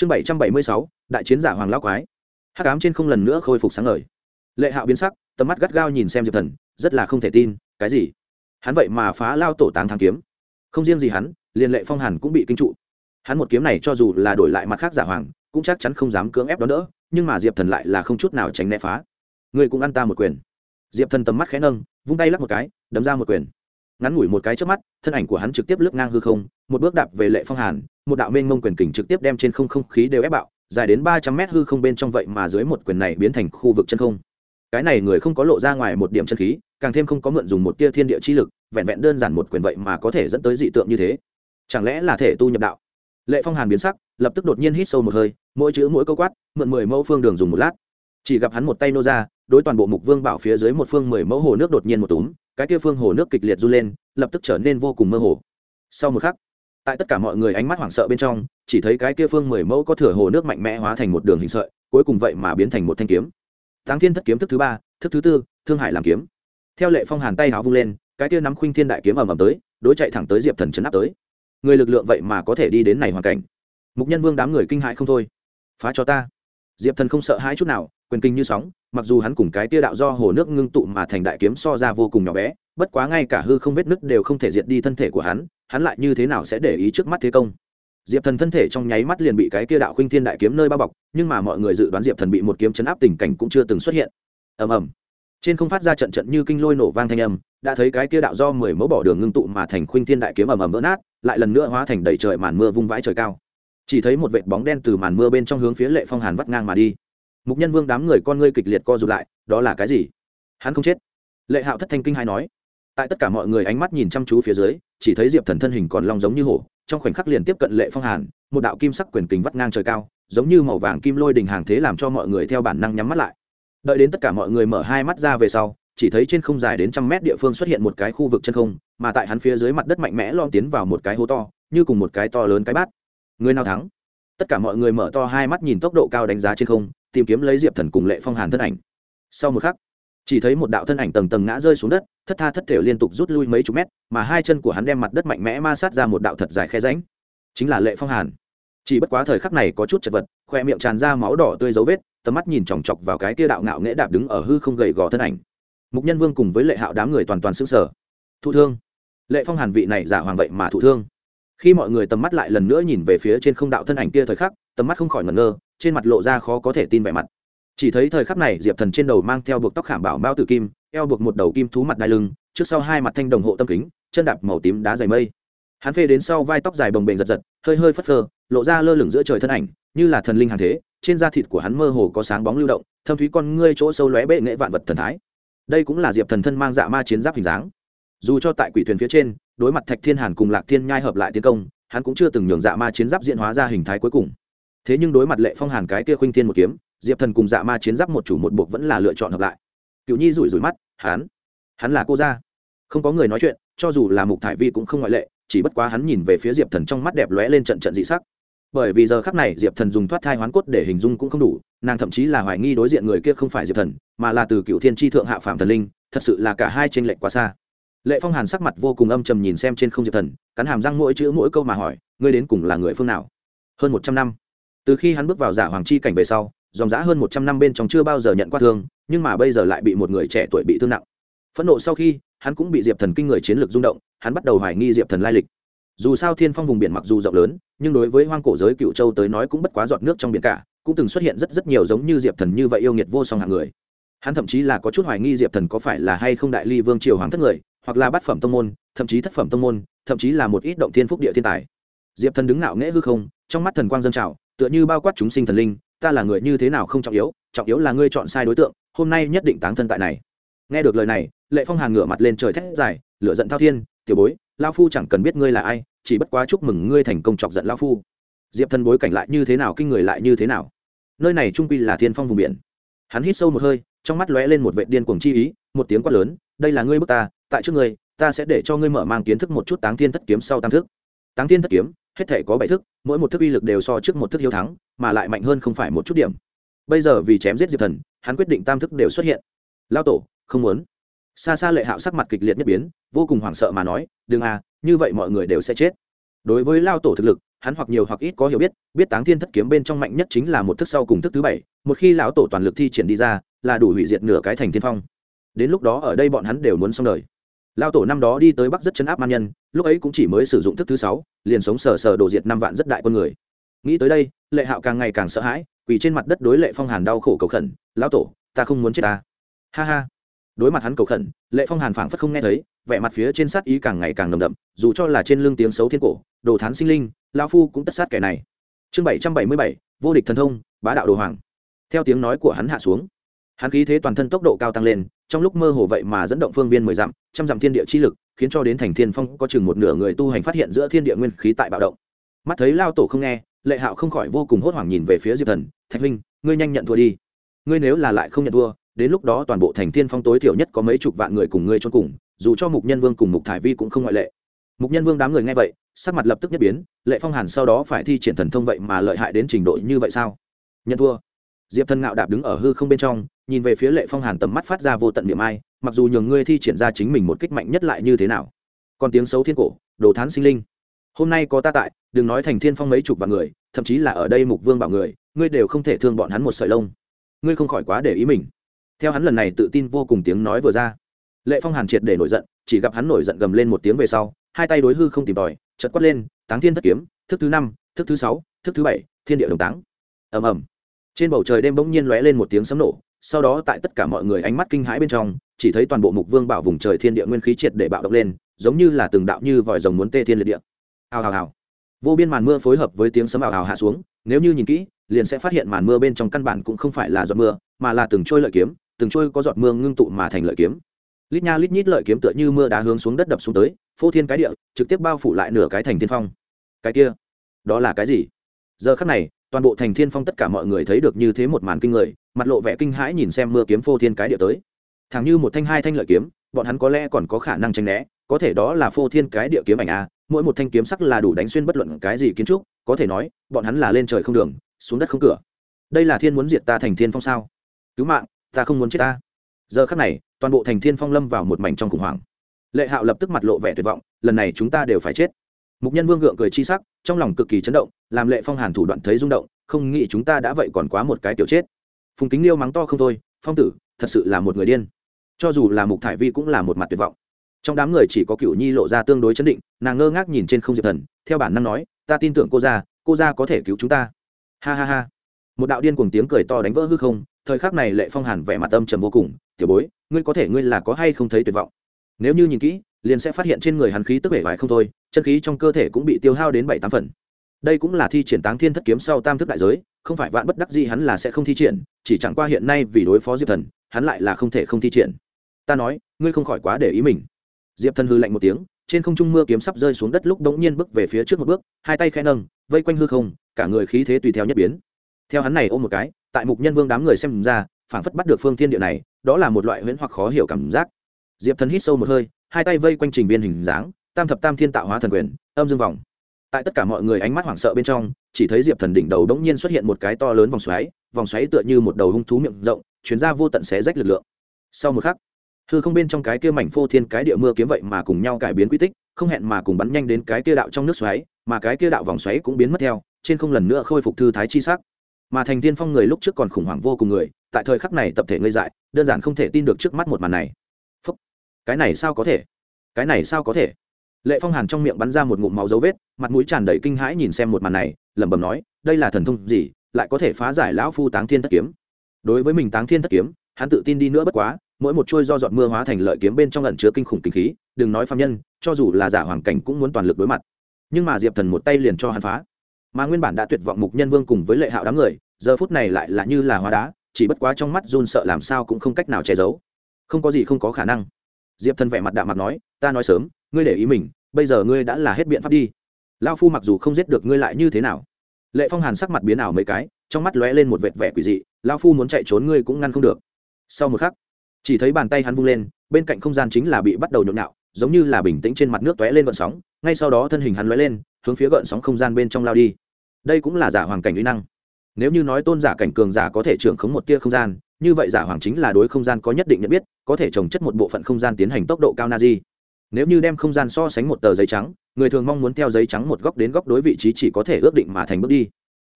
chương bảy trăm bảy mươi sáu, đại chiến giả hoàng lão quái. Hát cám trên không lần nữa khôi phục sáng ngời. Lệ hạo biến sắc, tầm mắt gắt gao nhìn xem diệp thần, rất là không thể tin, cái gì? Hắn vậy mà phá lao tổ táng thang kiếm. Không riêng gì hắn liền lệ phong hàn cũng bị kinh trụ. Hắn một kiếm này cho dù là đổi lại mặt khác giả hoàng, cũng chắc chắn không dám cưỡng ép đó nữa nhưng mà diệp thần lại là không chút nào tránh né phá. Người cũng ăn ta một quyền. Diệp thần tầm mắt khẽ nâng, vung tay lắc một cái, đấm ra một quyền. Ngắn ngủi một cái trước mắt, thân ảnh của hắn trực tiếp lướt ngang hư không, một bước đạp về lệ phong hàn một đạo mênh mông quyền kình trực tiếp đem trên không không khí đều ép bạo, dài đến ba trăm mét hư không bên trong vậy mà dưới một quyền này biến thành khu vực chân không. Cái này người không có lộ ra ngoài một điểm chân khí, càng thêm không có mượn dùng một tia thiên địa chi lực, vẹn vẹn đơn giản một quyền vậy mà có thể dẫn tới dị tượng như thế. Chẳng lẽ là thể tu nhập đạo? Lệ phong hàn biến sắc, lập tức đột nhiên hít sâu một hơi, mỗi chữ mỗi câu quát, mượn mười mẫu phương đường dùng một lát. Chỉ gặp hắn một tay nô ra, đối toàn bộ mục vương bảo phía dưới một phương mười mẫu hồ nước đột nhiên một túm, cái kia phương hồ nước kịch liệt run lên, lập tức trở nên vô cùng mơ hồ. Sau một khắc tại tất cả mọi người ánh mắt hoảng sợ bên trong, chỉ thấy cái kia phương mười mẫu có thửa hồ nước mạnh mẽ hóa thành một đường hình sợi, cuối cùng vậy mà biến thành một thanh kiếm. Táng thiên thất kiếm thức thứ ba, thức thứ tư, thương hải làm kiếm. Theo lệ phong hàn tay háo vung lên, cái kia nắm khuynh thiên đại kiếm ầm ầm tới, đối chạy thẳng tới diệp thần chấn áp tới. Người lực lượng vậy mà có thể đi đến này hoàn cảnh. Mục nhân vương đám người kinh hãi không thôi. Phá cho ta. Diệp thần không sợ hãi chút nào, quyền kinh như sóng, mặc dù hắn cùng cái tia đạo do hồ nước ngưng tụ mà thành đại kiếm so ra vô cùng nhỏ bé, bất quá ngay cả hư không vết nứt đều không thể diệt đi thân thể của hắn hắn lại như thế nào sẽ để ý trước mắt thế công? Diệp thần thân thể trong nháy mắt liền bị cái kia đạo khuynh thiên đại kiếm nơi bao bọc, nhưng mà mọi người dự đoán diệp thần bị một kiếm chấn áp tình cảnh cũng chưa từng xuất hiện. Ầm ầm. Trên không phát ra trận trận như kinh lôi nổ vang thanh âm, đã thấy cái kia đạo do mười mẫu bỏ đường ngưng tụ mà thành khuynh thiên đại kiếm ầm ầm vỡ nát, lại lần nữa hóa thành đầy trời màn mưa vung vãi trời cao. Chỉ thấy một vệt bóng đen từ màn mưa bên trong hướng phía lệ phong hàn vắt ngang mà đi. Mục nhân vương đám người con ngươi kịch liệt co rụt lại, đó là cái gì? Hắn không chết. Lệ hạo thất thanh kinh hai nói tại tất cả mọi người ánh mắt nhìn chăm chú phía dưới, chỉ thấy diệp thần thân hình còn long giống như hổ, trong khoảnh khắc liền tiếp cận lệ phong hàn, một đạo kim sắc quyền kính vắt ngang trời cao, giống như màu vàng kim lôi đình hàng thế làm cho mọi người theo bản năng nhắm mắt lại. Đợi đến tất cả mọi người mở hai mắt ra về sau, chỉ thấy trên không dài đến trăm mét địa phương xuất hiện một cái khu vực chân không, mà tại hắn phía dưới mặt đất mạnh mẽ lom tiến vào một cái hố to, như cùng một cái to lớn cái bát. Người nào thắng? Tất cả mọi người mở to hai mắt nhìn tốc độ cao đánh giá trên không, tìm kiếm lấy diệp thần cùng lệ phong hàn thân ảnh. Sau một khắc chỉ thấy một đạo thân ảnh tầng tầng ngã rơi xuống đất, thất tha thất thể liên tục rút lui mấy chục mét, mà hai chân của hắn đem mặt đất mạnh mẽ ma sát ra một đạo thật dài khe ránh chính là lệ phong hàn. Chỉ bất quá thời khắc này có chút chật vật, khoe miệng tràn ra máu đỏ tươi dấu vết, tầm mắt nhìn chòng chọc vào cái kia đạo ngạo nghễ đạp đứng ở hư không gầy gò thân ảnh. Mục nhân vương cùng với lệ hạo đám người toàn toàn xứng sở thụ thương. Lệ phong hàn vị này giả hoàng vậy mà thụ thương. Khi mọi người tầm mắt lại lần nữa nhìn về phía trên không đạo thân ảnh kia thời khắc, tầm mắt không khỏi ngẩn ngơ, trên mặt lộ ra khó có thể tin vẻ mặt chỉ thấy thời khắc này diệp thần trên đầu mang theo buộc tóc khảm bảo mao tử kim, eo buộc một đầu kim thú mặt đai lưng, trước sau hai mặt thanh đồng hộ tâm kính, chân đạp màu tím đá dày mây. Hắn phê đến sau vai tóc dài bồng bềnh giật giật, hơi hơi phất phơ, lộ ra lơ lửng giữa trời thân ảnh, như là thần linh hàng thế, trên da thịt của hắn mơ hồ có sáng bóng lưu động, thâm thúy con ngươi chỗ sâu lóe bệ nghệ vạn vật thần thái. Đây cũng là diệp thần thân mang dạ ma chiến giáp hình dáng. Dù cho tại quỷ thuyền phía trên, đối mặt thạch thiên hàn cùng lạc thiên nhai hợp lại tiến công, hắn cũng chưa từng nhường dạ ma chiến giáp diễn hóa ra hình thái cuối cùng. Thế nhưng đối mặt lệ phong hàn cái kia khuynh thiên một kiếm diệp thần cùng dạ ma chiến giáp một chủ một buộc vẫn là lựa chọn hợp lại. Cựu nhi rủi rủi mắt, hắn hắn là cô gia. Không có người nói chuyện, cho dù là mục thải vi cũng không ngoại lệ, chỉ bất quá hắn nhìn về phía diệp thần trong mắt đẹp lóe lên trận trận dị sắc. Bởi vì giờ khắc này diệp thần dùng thoát thai hoán cốt để hình dung cũng không đủ, nàng thậm chí là hoài nghi đối diện người kia không phải diệp thần, mà là từ cựu thiên tri thượng hạ phạm thần linh, thật sự là cả hai t r ê n lệch quá xa. Lệ phong hàn sắc mặt vô cùng âm trầm nhìn xem trên không diệp thần, cắn hàm răng mỗi chữ mỗi câu mà hỏi, ngươi đến cùng là người phương nào? Hơn một trăm năm. Từ khi hắn bước vào giả hoàng chi cảnh về sau dòng dã hơn một trăm năm bên trong chưa bao giờ nhận qua thương, nhưng mà bây giờ lại bị một người trẻ tuổi bị thương nặng. Phẫn nộ sau khi, hắn cũng bị diệp thần kinh người chiến lược rung động, hắn bắt đầu hoài nghi diệp thần lai lịch. Dù sao thiên phong vùng biển mặc dù rộng lớn, nhưng đối với hoang cổ giới cựu châu tới nói cũng bất quá giọt nước trong biển cả, cũng từng xuất hiện rất rất nhiều giống như diệp thần như vậy yêu nghiệt vô song hạng người. Hắn thậm chí là có chút hoài nghi diệp thần có phải là hay không đại ly vương triều hoàng thất người, hoặc là bát phẩm tông môn, thậm chí thất phẩm tông môn, thậm chí là một ít động thiên phúc địa thiên tài. Diệp thần đứng ngạo nghễ hư không, trong mắt thần quang dân trào, tựa như bao quát chúng sinh thần linh ta là người như thế nào không trọng yếu trọng yếu là ngươi chọn sai đối tượng, hôm nay nhất định táng thân tại này. Nghe được lời này, lệ phong hàn ngửa mặt lên trời thét dài, lửa giận thao thiên, tiểu bối lao phu chẳng cần biết ngươi là ai, chỉ bất quá chúc mừng ngươi thành công chọc giận lao phu. Diệp thần bối cảnh lại như thế nào, kinh người lại như thế nào? Nơi này trung quy là thiên phong vùng biển. Hắn hít sâu một hơi, trong mắt lóe lên một vệ điên cuồng chi ý, một tiếng quát lớn, đây là ngươi bước ta, tại trước ngươi, ta sẽ để cho ngươi mở mang kiến thức một chút táng thiên thất kiếm sau tam thức. Táng thiên thất kiếm hết thể có bảy thức, mỗi một thức uy lực đều so trước một thức hiếu thắng, mà lại mạnh hơn không phải một chút điểm. Bây giờ vì chém giết diệp thần, hắn quyết định tam thức đều xuất hiện. Lao tổ, không muốn. Xa xa lệ hạo sắc mặt kịch liệt nhất biến, vô cùng hoảng sợ mà nói, đừng à như vậy mọi người đều sẽ chết. Đối với lao tổ thực lực, hắn hoặc nhiều hoặc ít có hiểu biết biết táng thiên thất kiếm bên trong mạnh nhất chính là một thức sau cùng thức thứ bảy, một khi lão tổ toàn lực thi triển đi ra, là đủ hủy diệt nửa cái thành thiên phong. Đến lúc đó ở đây bọn hắn đều muốn xong đời lao tổ năm đó đi tới bắc rất chấn áp man nhân, lúc ấy cũng chỉ mới sử dụng thức thứ sáu, liền sống sờ sờ đổ diệt năm vạn rất đại con người. Nghĩ tới đây, lệ hạo càng ngày càng sợ hãi, quỳ trên mặt đất đối lệ phong hàn đau khổ cầu khẩn lão tổ, ta không muốn chết ta. Ha ha. Đối mặt hắn cầu khẩn, lệ phong hàn phảng phất không nghe thấy, vẻ mặt phía trên sát ý càng ngày càng nồng đậm, dù cho là trên lưng tiếng xấu thiên cổ, đồ thán sinh linh lao phu cũng tất sát kẻ này. Chương bảy trăm bảy mươi bảy, vô địch thần thông, bá đạo đồ hoàng. Theo tiếng nói của hắn hạ xuống, hắn khí thế toàn thân tốc độ cao tăng lên trong lúc mơ hồ vậy mà dẫn động phương viên mười dặm, trăm dặm thiên địa chi lực, khiến cho đến thành thiên phong có chừng một nửa người tu hành phát hiện giữa thiên địa nguyên khí tại bạo động. Mắt thấy lao tổ không nghe, lệ hạo không khỏi vô cùng hốt hoảng nhìn về phía diệp thần, thạch huynh, ngươi nhanh nhận thua đi. Ngươi nếu là lại không nhận thua, đến lúc đó toàn bộ thành thiên phong tối thiểu nhất có mấy chục vạn người cùng ngươi cho cùng, dù cho mục nhân vương cùng mục thải vi cũng không ngoại lệ. Mục nhân vương đám người nghe vậy, sắc mặt lập tức nhất biến, lệ phong hàn sau đó phải thi triển thần thông vậy mà lợi hại đến trình độ như vậy sao? Nhận thua diệp thần ngạo đạp đứng ở hư không bên trong, nhìn về phía lệ phong hàn tầm mắt phát ra vô tận niệm ai, mặc dù nhường ngươi thi triển ra chính mình một kích mạnh nhất lại như thế nào. Còn tiếng xấu thiên cổ, đồ thán sinh linh. Hôm nay có ta tại, đừng nói thành thiên phong mấy chục vạn người, thậm chí là ở đây mục vương bảo người, ngươi đều không thể thương bọn hắn một sợi lông. Ngươi không khỏi quá để ý mình. Theo hắn lần này tự tin vô cùng tiếng nói vừa ra, lệ phong hàn triệt để nổi giận, chỉ gặp hắn nổi giận gầm lên một tiếng về sau, hai tay đối hư không tìm tòi chật quát lên, táng thiên thất kiếm, thức thứ năm, thức thứ sáu, thức thứ bảy, thiên địa đồng táng. Ầm ầm trên bầu trời đêm bỗng nhiên lóe lên một tiếng sấm nổ, sau đó tại tất cả mọi người ánh mắt kinh hãi bên trong, chỉ thấy toàn bộ mục vương bảo vùng trời thiên địa nguyên khí triệt để bạo động lên, giống như là từng đạo như vòi rồng muốn tê thiên liệt địa. Hào hào hào. Vô biên màn mưa phối hợp với tiếng sấm ảo hào hạ xuống, nếu như nhìn kỹ, liền sẽ phát hiện màn mưa bên trong căn bản cũng không phải là giọt mưa, mà là từng trôi lợi kiếm, từng trôi có giọt mưa ngưng tụ mà thành lợi kiếm. Lít nha lít nhít lợi kiếm tựa như mưa đá hướng xuống đất đập xuống tới, phô thiên cái địa, trực tiếp bao phủ lại nửa cái thành thiên phong. Cái kia, đó là cái gì? Giờ khắc này toàn bộ thành thiên phong tất cả mọi người thấy được như thế một màn kinh người, mặt lộ vẻ kinh hãi nhìn xem mưa kiếm phô thiên cái địa tới. Thẳng như một thanh hai thanh lợi kiếm, bọn hắn có lẽ còn có khả năng tranh né, có thể đó là phô thiên cái địa kiếm ảnh a, mỗi một thanh kiếm sắc là đủ đánh xuyên bất luận cái gì kiến trúc, có thể nói, bọn hắn là lên trời không đường, xuống đất không cửa. Đây là thiên muốn diệt ta thành thiên phong sao? Cứu mạng, ta không muốn chết ta. Giờ khắc này, toàn bộ thành thiên phong lâm vào một mảnh trong khủng hoảng. Lệ hạo lập tức mặt lộ vẻ tuyệt vọng, lần này chúng ta đều phải chết. Mục nhân vương gượng cười chi sắc trong lòng cực kỳ chấn động, làm lệ phong hàn thủ đoạn thấy rung động, không nghĩ chúng ta đã vậy còn quá một cái tiểu chết. Phùng kính liêu mắng to không thôi, phong tử, thật sự là một người điên. Cho dù là mục thải vi cũng là một mặt tuyệt vọng. Trong đám người chỉ có cựu nhi lộ ra tương đối chấn định, nàng ngơ ngác nhìn trên không diệp thần, theo bản năng nói, ta tin tưởng cô ra cô ra có thể cứu chúng ta. Ha ha ha. Một đạo điên cùng tiếng cười to đánh vỡ hư không, thời khắc này lệ phong hàn vẻ mặt âm trầm vô cùng, tiểu bối, ngươi có thể, ngươi là có hay không thấy tuyệt vọng? Nếu như nhìn kỹ liền sẽ phát hiện trên người hắn khí tức vẻ vải không thôi, chân khí trong cơ thể cũng bị tiêu hao đến bảy tám phần. Đây cũng là thi triển táng thiên thất kiếm sau tam thức đại giới, không phải vạn bất đắc gì hắn là sẽ không thi triển, chỉ chẳng qua hiện nay vì đối phó diệp thần, hắn lại là không thể không thi triển. Ta nói, ngươi không khỏi quá để ý mình. Diệp thần hư lạnh một tiếng, trên không trung mưa kiếm sắp rơi xuống đất lúc đống nhiên bước về phía trước một bước, hai tay khẽ nâng, vây quanh hư không, cả người khí thế tùy theo nhất biến. Theo hắn này ôm một cái, tại mục nhân vương đám người xem ra, phảng phất bắt được phương thiên địa này, đó là một loại huyễn hoặc khó hiểu cảm giác. Diệp thần hít sâu một hơi hai tay vây quanh trình viên hình dáng, tam thập tam thiên tạo hóa thần quyền, âm dương vòng. Tại tất cả mọi người ánh mắt hoảng sợ bên trong, chỉ thấy diệp thần đỉnh đầu đống nhiên xuất hiện một cái to lớn vòng xoáy vòng xoáy tựa như một đầu hung thú miệng rộng, chuyến ra vô tận xé rách lực lượng. Sau một khắc, hư không bên trong cái kia mảnh phô thiên cái địa mưa kiếm vậy mà cùng nhau cải biến quy tích, không hẹn mà cùng bắn nhanh đến cái kia đạo trong nước xoáy, mà cái kia đạo vòng xoáy cũng biến mất theo, trên không lần nữa khôi phục thư thái chi sắc. Mà thành tiên phong người lúc trước còn khủng hoảng vô cùng người, tại thời khắc này tập thể ngây dại, đơn giản không thể tin được trước mắt một màn này cái này sao có thể? Cái này sao có thể? Lệ phong hàn trong miệng bắn ra một ngụm máu dấu vết, mặt mũi tràn đầy kinh hãi nhìn xem một màn này, lẩm bẩm nói, đây là thần thông gì, lại có thể phá giải lão phu táng thiên thất kiếm? Đối với mình táng thiên thất kiếm, hắn tự tin đi nữa bất quá, mỗi một trôi do dọn mưa hóa thành lợi kiếm bên trong lần chứa kinh khủng kinh khí, đừng nói phạm nhân, cho dù là giả hoàng cảnh cũng muốn toàn lực đối mặt. Nhưng mà diệp thần một tay liền cho hắn phá. Mà nguyên bản đã tuyệt vọng mục nhân vương cùng với lệ hạo đám người, giờ phút này lại là như là hóa đá, chỉ bất quá trong mắt run sợ làm sao cũng không cách nào che giấu. Không có gì không có khả năng diệp thần vẻ mặt đạm mặt nói, ta nói sớm, ngươi để ý mình, bây giờ ngươi đã là hết biện pháp đi. Lao phu mặc dù không giết được ngươi lại như thế nào? Lệ phong hàn sắc mặt biến ảo mấy cái, trong mắt lóe lên một vệt vẻ quỷ dị lao phu muốn chạy trốn ngươi cũng ngăn không được. Sau một khắc, chỉ thấy bàn tay hắn vung lên, bên cạnh không gian chính là bị bắt đầu nhộn nhạo, giống như là bình tĩnh trên mặt nước tóe lên gợn sóng, ngay sau đó thân hình hắn lóe lên, hướng phía gợn sóng không gian bên trong lao đi. Đây cũng là giả hoàng cảnh uy năng. Nếu như nói tôn giả cảnh cường giả có thể trưởng khống một tia không gian như vậy giả hoàng chính là đối không gian có nhất định nhận biết, có thể trồng chất một bộ phận không gian tiến hành tốc độ cao na di. Nếu như đem không gian so sánh một tờ giấy trắng, người thường mong muốn theo giấy trắng một góc đến góc đối vị trí chỉ có thể ước định mà thành bước đi.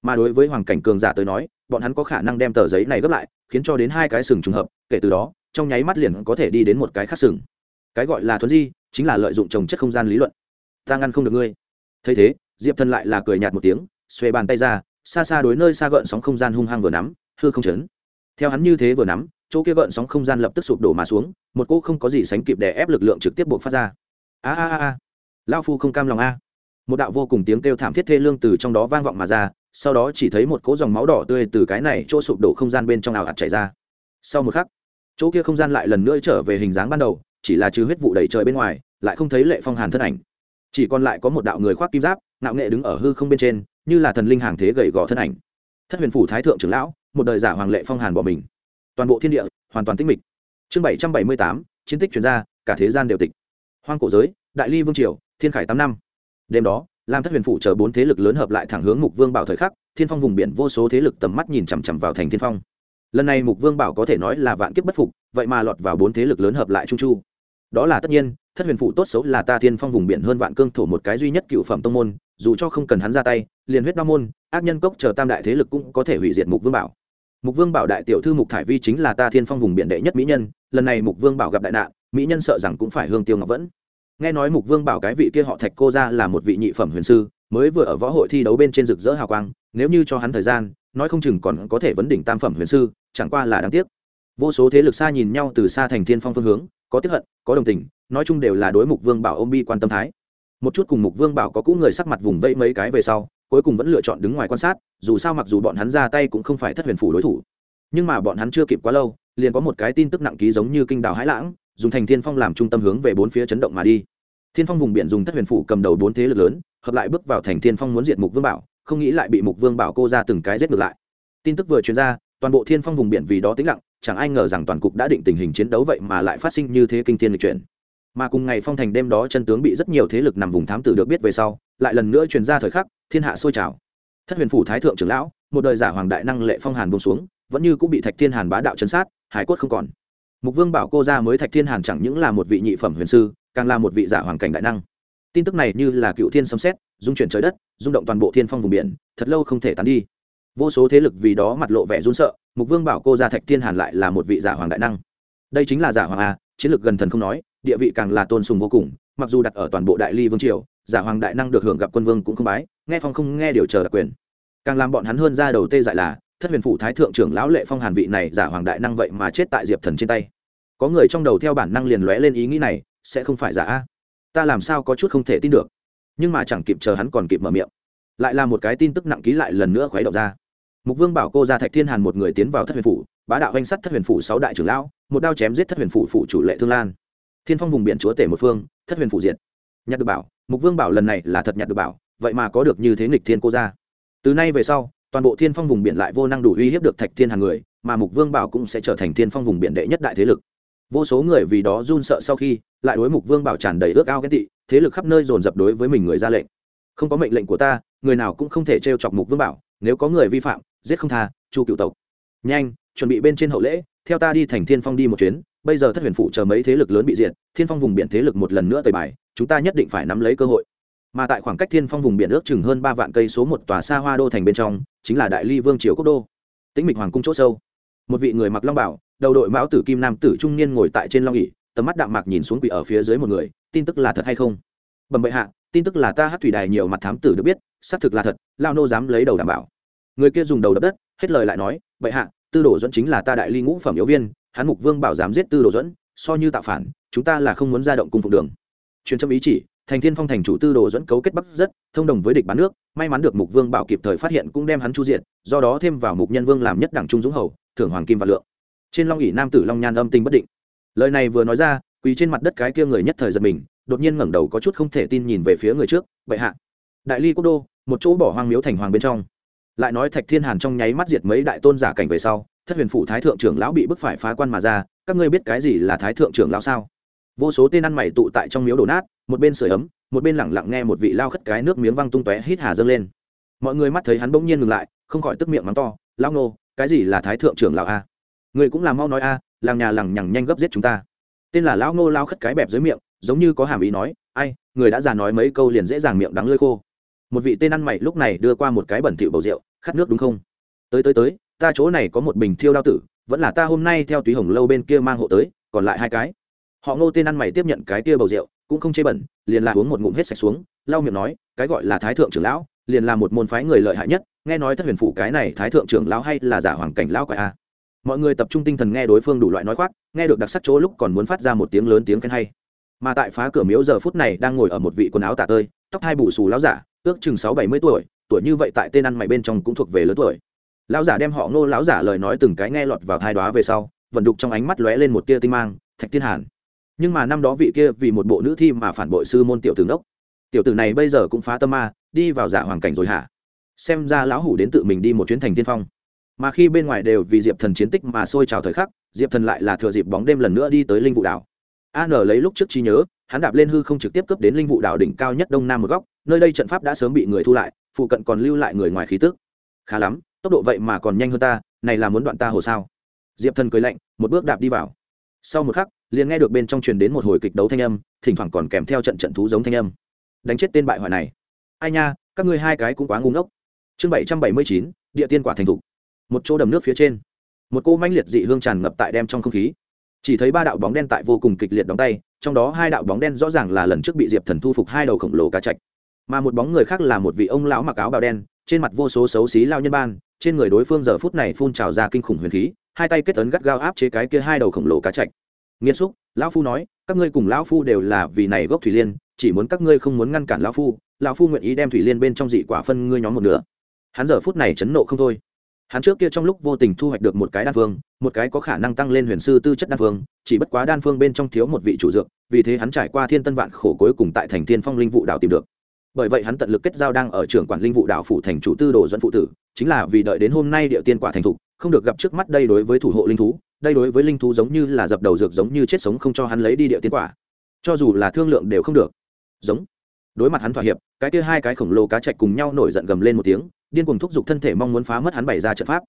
Mà đối với hoàng cảnh cường giả tới nói, bọn hắn có khả năng đem tờ giấy này gấp lại, khiến cho đến hai cái sừng trùng hợp, kể từ đó, trong nháy mắt liền có thể đi đến một cái khác sừng. Cái gọi là thuấn di, chính là lợi dụng trồng chất không gian lý luận. Ta ngăn không được ngươi. Thấy thế, diệp thần lại là cười nhạt một tiếng xuê bàn tay ra, xa xa đối nơi xa gợn sóng không gian hung hăng vừa nắm, hư không chấn theo hắn như thế vừa nắm, chỗ kia gợn sóng không gian lập tức sụp đổ mà xuống, một cô không có gì sánh kịp để ép lực lượng trực tiếp buộc phát ra. A a a a. Lao phu không cam lòng a. Một đạo vô cùng tiếng kêu thảm thiết thê lương từ trong đó vang vọng mà ra, sau đó chỉ thấy một cỗ dòng máu đỏ tươi từ cái này chỗ sụp đổ không gian bên trong ảo ạt chảy ra. Sau một khắc, chỗ kia không gian lại lần nữa trở về hình dáng ban đầu, chỉ là trừ huyết vụ đầy trời bên ngoài, lại không thấy lệ phong hàn thân ảnh. Chỉ còn lại có một đạo người khoác kim giáp nạo nghệ đứng ở hư không bên trên, như là thần linh hàng thế gầy gò thân ảnh thất huyền phủ thái thượng trưởng lão, một đời giả hoàng lệ phong hàn bỏ mình. Toàn bộ thiên địa, hoàn toàn tĩnh mịch. Chương bảy trăm bảy mươi tám, chiến tích chuyển ra, cả thế gian đều tịch. Hoang cổ giới, đại ly vương triều, thiên khải tám năm. Đêm đó, lam thất huyền phủ chờ bốn thế lực lớn hợp lại thẳng hướng mục vương bảo thời khắc, thiên phong vùng biển vô số thế lực tầm mắt nhìn chằm chằm vào thành thiên phong. Lần này mục vương bảo có thể nói là vạn kiếp bất phục, vậy mà lọt vào bốn thế lực lớn hợp lại trung chu. Đó là tất nhiên, thất huyền Phụ tốt xấu là ta thiên phong vùng biển hơn vạn cương thổ một cái duy nhất cựu phẩm tông môn dù cho không cần hắn ra tay, liền huyết đao môn, ác nhân cốc chờ tam đại thế lực cũng có thể hủy diệt mục vương bảo. Mục vương bảo đại tiểu thư mục thải vi chính là ta thiên phong vùng biển đệ nhất mỹ nhân, lần này mục vương bảo gặp đại nạn, mỹ nhân sợ rằng cũng phải hương tiêu ngọc vẫn. Nghe nói mục vương bảo cái vị kia họ thạch cô ra là một vị nhị phẩm huyền sư, mới vừa ở võ hội thi đấu bên trên rực rỡ hào quang, nếu như cho hắn thời gian, nói không chừng còn có thể vấn đỉnh tam phẩm huyền sư, chẳng qua là đáng tiếc. Vô số thế lực xa nhìn nhau từ xa thành thiên phong phương hướng, có tiếp hận, có đồng tình, nói chung đều là đối mục vương bảo ôm bi quan tâm thái một chút cùng mục vương bảo có cũ người sắc mặt vùng vẫy mấy cái về sau, cuối cùng vẫn lựa chọn đứng ngoài quan sát, dù sao mặc dù bọn hắn ra tay cũng không phải thất huyền phủ đối thủ. Nhưng mà bọn hắn chưa kịp quá lâu, liền có một cái tin tức nặng ký giống như kinh đảo hãi lãng, dùng thành thiên phong làm trung tâm hướng về bốn phía chấn động mà đi. Thiên phong vùng biển dùng thất huyền phủ cầm đầu bốn thế lực lớn, hợp lại bước vào thành thiên phong muốn diệt mục vương bảo, không nghĩ lại bị mục vương bảo cô ra từng cái giết ngược lại. Tin tức vừa truyền ra, toàn bộ thiên phong vùng biển vì đó tĩnh lặng, chẳng ai ngờ rằng toàn cục đã định tình hình chiến đấu vậy mà lại phát sinh như thế kinh thiên lịch chuyển mà cùng ngày phong thành đêm đó chân tướng bị rất nhiều thế lực nằm vùng thám tử được biết về sau, lại lần nữa truyền ra thời khắc, thiên hạ sôi trào. Thất huyền phủ thái thượng trưởng lão, một đời giả hoàng đại năng lệ phong hàn bông xuống, vẫn như cũng bị thạch thiên hàn bá đạo chấn sát, hải cốt không còn. Mục vương bảo cô ra mới thạch thiên hàn chẳng những là một vị nhị phẩm huyền sư, càng là một vị giả hoàng cảnh đại năng. Tin tức này như là cựu thiên sấm xét dung chuyển trời đất, rung động toàn bộ thiên phong vùng biển, thật lâu không thể tán đi. Vô số thế lực vì đó mặt lộ vẻ run sợ, mục vương bảo cô ra thạch thiên hàn lại là một vị giả hoàng đại năng. Đây chính là giả hoàng a, chiến lược gần thần không nói địa vị càng là tôn sùng vô cùng, mặc dù đặt ở toàn bộ đại ly vương triều, giả hoàng đại năng được hưởng gặp quân vương cũng không bái, nghe phong không nghe điều chờ đặc quyền. Càng làm bọn hắn hơn ra đầu tê dại là, thất huyền phủ thái thượng trưởng lão lệ phong hàn vị này giả hoàng đại năng vậy mà chết tại diệp thần trên tay. Có người trong đầu theo bản năng liền lóe lên ý nghĩ này, sẽ không phải giả a? Ta làm sao có chút không thể tin được? Nhưng mà chẳng kịp chờ hắn còn kịp mở miệng. Lại là một cái tin tức nặng ký lại lần nữa khuấy động ra. Mục vương bảo cô ra thạch thiên hàn một người tiến vào thất huyền phủ, bá đạo danh sắt thất huyền phủ sáu đại trưởng lão, một đao chém giết thất huyền phủ phủ chủ lệ thương lan thiên phong vùng biển chúa tể một phương, thất huyền phủ diệt. Nhặt được bảo, mục vương bảo lần này là thật nhặt được bảo, vậy mà có được như thế nghịch thiên cô ra từ nay về sau, toàn bộ thiên phong vùng biển lại vô năng đủ uy hiếp được thạch thiên hàng người, mà mục vương bảo cũng sẽ trở thành thiên phong vùng biển đệ nhất đại thế lực. Vô số người vì đó run sợ sau khi, lại đối mục vương bảo tràn đầy ước ao ghen tị, thế lực khắp nơi dồn dập đối với mình người ra lệnh. Không có mệnh lệnh của ta, người nào cũng không thể t chọc mục vương bảo, nếu có người vi phạm, giết không tha, chu cựu tộc. Nhanh, chuẩn bị bên trên hậu lễ, theo ta đi thành thiên phong đi một chuyến bây giờ thất huyền phụ chờ mấy thế lực lớn bị diệt, thiên phong vùng biển thế lực một lần nữa tời bài, chúng ta nhất định phải nắm lấy cơ hội. Mà tại khoảng cách thiên phong vùng biển ước chừng hơn ba vạn cây số một tòa xa hoa đô thành bên trong, chính là đại ly vương triều quốc đô. Tĩnh mịch hoàng cung chỗ sâu. Một vị người mặc long bảo, đầu đội mão tử kim nam tử trung niên ngồi tại trên long ỉ tầm mắt đạm mạc nhìn xuống quỷ ở phía dưới một người, tin tức là thật hay không? Bẩm bệ hạ, tin tức là ta hát thủy đài nhiều mặt thám tử được biết, xác thực là thật lao nô dám lấy đầu đảm bảo. Người kia dùng đầu đập đất, hết lời lại nói, bệ hạ, tư đồ dẫn chính là ta đại ly ngũ phẩm yếu viên hắn mục vương bảo dám giết tư đồ dẫn, so như tạo phản, chúng ta là không muốn ra động cung phục đường. Truyền trâm ý chỉ, thành thiên phong thành chủ tư đồ dẫn cấu kết bắc rất, thông đồng với địch bán nước, may mắn được mục vương bảo kịp thời phát hiện cũng đem hắn chu diện do đó thêm vào mục nhân vương làm nhất đảng trung dũng hầu, thưởng hoàng kim và lượng. Trên long ỉ nam tử long nhan âm tinh bất định. Lời này vừa nói ra, quỳ trên mặt đất cái kia người nhất thời giật mình, đột nhiên ngẩng đầu có chút không thể tin nhìn về phía người trước, bệ hạ. Đại ly quốc đô, một chỗ bỏ hoang miếu thành hoàng bên trong. Lại nói thạch thiên hàn trong nháy mắt diệt mấy đại tôn giả cảnh về sau thất huyền phủ thái thượng trưởng lão bị bức phải phá quan mà ra, các ngươi biết cái gì là thái thượng trưởng lão sao? Vô số tên ăn mày tụ tại trong miếu đổ nát, một bên sưởi ấm, một bên lẳng lặng nghe một vị lao khất cái nước miếng văng tung tóe hít hà dâng lên. Mọi người mắt thấy hắn bỗng nhiên ngừng lại, không khỏi tức miệng mắng to lao nô, cái gì là thái thượng trưởng lão a? Người cũng là mau nói a, làng nhà lẳng nhằng nhanh gấp giết chúng ta. Tên là lão ngô lao khất cái bẹp dưới miệng, giống như có hàm ý nói, ai, người đã già nói mấy câu liền dễ dàng miệng đắng lơi khô. Một vị tên ăn mày lúc này đưa qua một cái bẩn thỉu bầu rượu, khát nước đúng không? Tới tới tới ta chỗ này có một bình thiêu đao tử, vẫn là ta hôm nay theo túy hồng lâu bên kia mang hộ tới, còn lại hai cái. Họ ngô tên ăn mày tiếp nhận cái kia bầu rượu, cũng không chê bẩn, liền là uống một ngụm hết sạch xuống, lau miệng nói, cái gọi là thái thượng trưởng lão, liền là một môn phái người lợi hại nhất, nghe nói thất huyền phụ cái này thái thượng trưởng lão hay là giả hoàng cảnh lão quái a mọi người tập trung tinh thần nghe đối phương đủ loại nói khoác, nghe được đặc sắc chỗ lúc còn muốn phát ra một tiếng lớn tiếng khen hay. Mà tại phá cửa miếu giờ phút này đang ngồi ở một vị quần áo tả tơi, tóc hai bù xù lão giả, ước chừng sáu bảy mươi tuổi tuổi như vậy tại tên ăn mày bên trong cũng thuộc về lớn tuổi lão giả đem họ ngô lão giả lời nói từng cái nghe lọt vào thai đoá về sau vận đục trong ánh mắt lóe lên một tia tinh mang, thạch thiên hàn. Nhưng mà năm đó vị kia vì một bộ nữ thi mà phản bội sư môn tiểu tử đốc tiểu tử này bây giờ cũng phá tâm ma, đi vào giả hoàng cảnh rồi hả? Xem ra lão hủ đến tự mình đi một chuyến thành tiên phong. Mà khi bên ngoài đều vì diệp thần chiến tích mà sôi trào thời khắc, diệp thần lại là thừa dịp bóng đêm lần nữa đi tới linh vụ đảo. An lấy lúc trước trí nhớ, hắn đạp lên hư không trực tiếp cướp đến linh vụ đảo đỉnh cao nhất đông nam một góc, nơi đây trận pháp đã sớm bị người thu lại, phụ cận còn lưu lại người ngoài khí tức. Khá lắm tốc độ vậy mà còn nhanh hơn ta, này là muốn đoạn ta hồ sao? Diệp thần cười lạnh, một bước đạp đi vào. Sau một khắc, liền nghe được bên trong truyền đến một hồi kịch đấu thanh âm, thỉnh thoảng còn kèm theo trận trận thú giống thanh âm. Đánh chết tên bại hoại này. Ai nha, các ngươi hai cái cũng quá ngu ngốc. Chương bảy trăm bảy mươi chín, địa tiên quả thành thục. Một chỗ đầm nước phía trên. Một cô manh liệt dị hương tràn ngập tại đem trong không khí. Chỉ thấy ba đạo bóng đen tại vô cùng kịch liệt đóng tay, trong đó hai đạo bóng đen rõ ràng là lần trước bị diệp thần thu phục hai đầu khổng lồ cá chạch. Mà một bóng người khác là một vị ông lão mặc áo bào đen, trên mặt vô số xấu xí lao nhân ban trên người đối phương giờ phút này phun trào ra kinh khủng huyền khí, hai tay kết tấn gắt gao áp chế cái kia hai đầu khổng lồ cá chạch. Nghiêm xúc, lão phu nói, các ngươi cùng lão phu đều là vì này gốc thủy liên, chỉ muốn các ngươi không muốn ngăn cản lão phu lão phu nguyện ý đem thủy liên bên trong dị quả phân ngươi nhóm một nửa. Hắn giờ phút này chấn nộ không thôi. Hắn trước kia trong lúc vô tình thu hoạch được một cái đan phương, một cái có khả năng tăng lên huyền sư tư chất đan phương, chỉ bất quá đan phương bên trong thiếu một vị chủ dược, vì thế hắn trải qua thiên tân vạn khổ cuối cùng tại thành thiên phong linh vụ đảo tìm được. Bởi vậy hắn tận lực kết giao đang ở trưởng quản linh vụ đảo phủ thành chủ tư đồ dẫn phụ tử chính là vì đợi đến hôm nay địa tiên quả thành thục, không được gặp trước mắt đây đối với thủ hộ linh thú, đây đối với linh thú giống như là dập đầu dược giống như chết sống không cho hắn lấy đi địa tiên quả. Cho dù là thương lượng đều không được. Giống. Đối mặt hắn thỏa hiệp, cái kia hai cái khổng lồ cá chạch cùng nhau nổi giận gầm lên một tiếng, điên cuồng thúc giục thân thể mong muốn phá mất hắn bày ra trận pháp.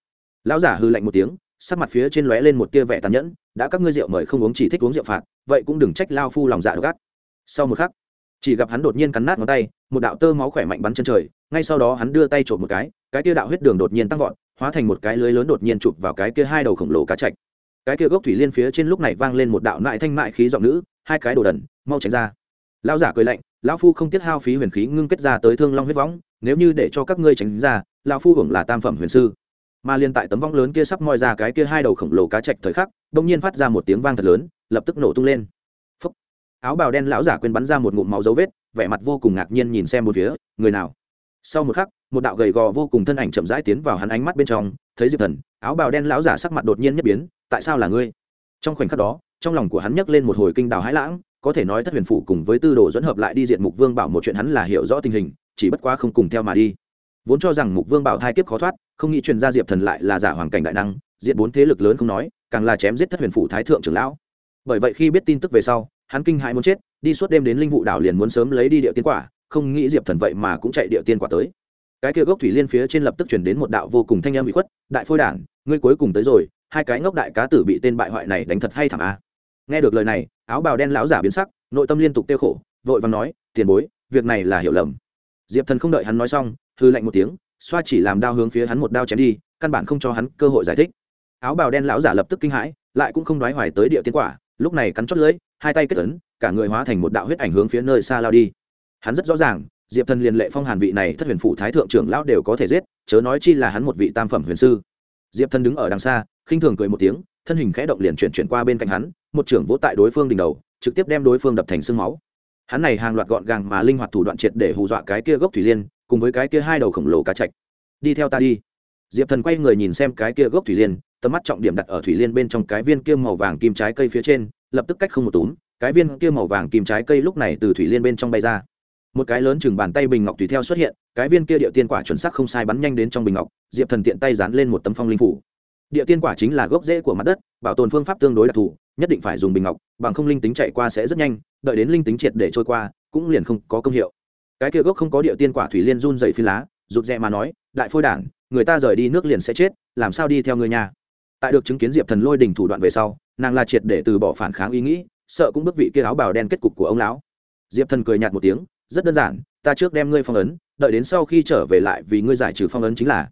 Lão giả hư lạnh một tiếng, sắc mặt phía trên lóe lên một tia vẻ tàn nhẫn, đã các ngươi rượu mời không uống chỉ thích uống rượu phạt, vậy cũng đừng trách lao phu lòng dạ gắt sau một khắc, chỉ gặp hắn đột nhiên cắn nát ngón tay, một đạo tơ máu khỏe mạnh bắn chân trời ngay sau đó hắn đưa tay trộm một cái cái kia đạo huyết đường đột nhiên tăng vọt, hóa thành một cái lưới lớn đột nhiên chụp vào cái kia hai đầu khổng lồ cá chạch cái kia gốc thủy liên phía trên lúc này vang lên một đạo nại thanh mại khí giọng nữ, hai cái đồ đần, mau tránh ra. Lão giả cười lạnh, lão phu không tiết hao phí huyền khí ngưng kết ra tới thương long huyết võng, nếu như để cho các ngươi tránh ra, lão phu hưởng là tam phẩm huyền sư. Mà liên tại tấm vong lớn kia sắp moi ra cái kia hai đầu khổng lồ cá chạch thời khắc, bỗng nhiên phát ra một tiếng vang thật lớn, lập tức nổ tung lên. Phúc. áo bào đen lão giả quên bắn ra một ngụm máu dấu vết, vẻ mặt vô cùng ngạc nhiên nhìn xem một phía, người nào? Sau một khắc, một đạo gầy gò vô cùng thân ảnh chậm rãi tiến vào hắn ánh mắt bên trong, thấy diệp thần, áo bào đen lão giả sắc mặt đột nhiên nhất biến, tại sao là ngươi? Trong khoảnh khắc đó, trong lòng của hắn nhấc lên một hồi kinh đào hãi lãng, có thể nói thất huyền phụ cùng với tư đồ dẫn hợp lại đi diện mục vương bảo một chuyện hắn là hiểu rõ tình hình, chỉ bất quá không cùng theo mà đi. Vốn cho rằng mục vương bảo thai kiếp khó thoát, không nghĩ truyền ra diệp thần lại là giả hoàng cảnh đại năng diện bốn thế lực lớn không nói, càng là chém giết thất huyền phụ thái thượng trưởng lão. Bởi vậy khi biết tin tức về sau, hắn kinh hãi muốn chết, đi suốt đêm đến linh vụ đảo liền muốn sớm lấy đi địa tiến quả không nghĩ diệp thần vậy mà cũng chạy địa tiên quả tới. Cái kia gốc thủy liên phía trên lập tức chuyển đến một đạo vô cùng thanh âm bị khuất, đại phôi đản, ngươi cuối cùng tới rồi, hai cái ngốc đại cá tử bị tên bại hoại này đánh thật hay thảm a. Nghe được lời này, áo bào đen lão giả biến sắc, nội tâm liên tục tiêu khổ, vội và nói, tiền bối, việc này là hiểu lầm. Diệp thần không đợi hắn nói xong, hư lạnh một tiếng, xoa chỉ làm đao hướng phía hắn một đao chém đi, căn bản không cho hắn cơ hội giải thích. Áo bào đen lão giả lập tức kinh hãi, lại cũng không đoái hoài tới địa Tiên quả, lúc này cắn chót lưỡi, hai tay kết tấn cả người hóa thành một đạo huyết ảnh hướng phía nơi xa lao đi hắn rất rõ ràng, diệp thần liền lệ phong hàn vị này thất huyền phủ thái thượng trưởng lão đều có thể giết, chớ nói chi là hắn một vị tam phẩm huyền sư. Diệp thần đứng ở đằng xa, khinh thường cười một tiếng, thân hình khẽ động liền chuyển chuyển qua bên cạnh hắn, một trưởng vỗ tại đối phương đỉnh đầu, trực tiếp đem đối phương đập thành sương máu. Hắn này hàng loạt gọn gàng mà linh hoạt thủ đoạn triệt để hù dọa cái kia gốc thủy liên, cùng với cái kia hai đầu khổng lồ cá chạch. Đi theo ta đi. Diệp thần quay người nhìn xem cái kia gốc thủy liên, tầm mắt trọng điểm đặt ở thủy liên bên trong cái viên kia màu vàng kim trái cây phía trên, lập tức cách không một túm, cái viên kia màu vàng kim trái cây lúc này từ thủy liên bên trong bay ra một cái lớn chừng bàn tay bình ngọc tùy theo xuất hiện, cái viên kia địa tiên quả chuẩn xác không sai bắn nhanh đến trong bình ngọc, diệp thần tiện tay dán lên một tấm phong linh phủ. Địa tiên quả chính là gốc rễ của mặt đất, bảo tồn phương pháp tương đối đặc thù, nhất định phải dùng bình ngọc, bằng không linh tính chạy qua sẽ rất nhanh, đợi đến linh tính triệt để trôi qua, cũng liền không có công hiệu. Cái kia gốc không có địa tiên quả thủy liên run dày phi lá, rụt rè mà nói, đại phôi đản người ta rời đi nước liền sẽ chết, làm sao đi theo người nhà? Tại được chứng kiến diệp thần lôi đình thủ đoạn về sau, nàng là triệt để từ bỏ phản kháng ý nghĩ, sợ cũng bước vị kia áo bào đen kết cục của ông lão. Diệp thần cười nhạt một tiếng rất đơn giản, ta trước đem ngươi phong ấn, đợi đến sau khi trở về lại vì ngươi giải trừ phong ấn chính là.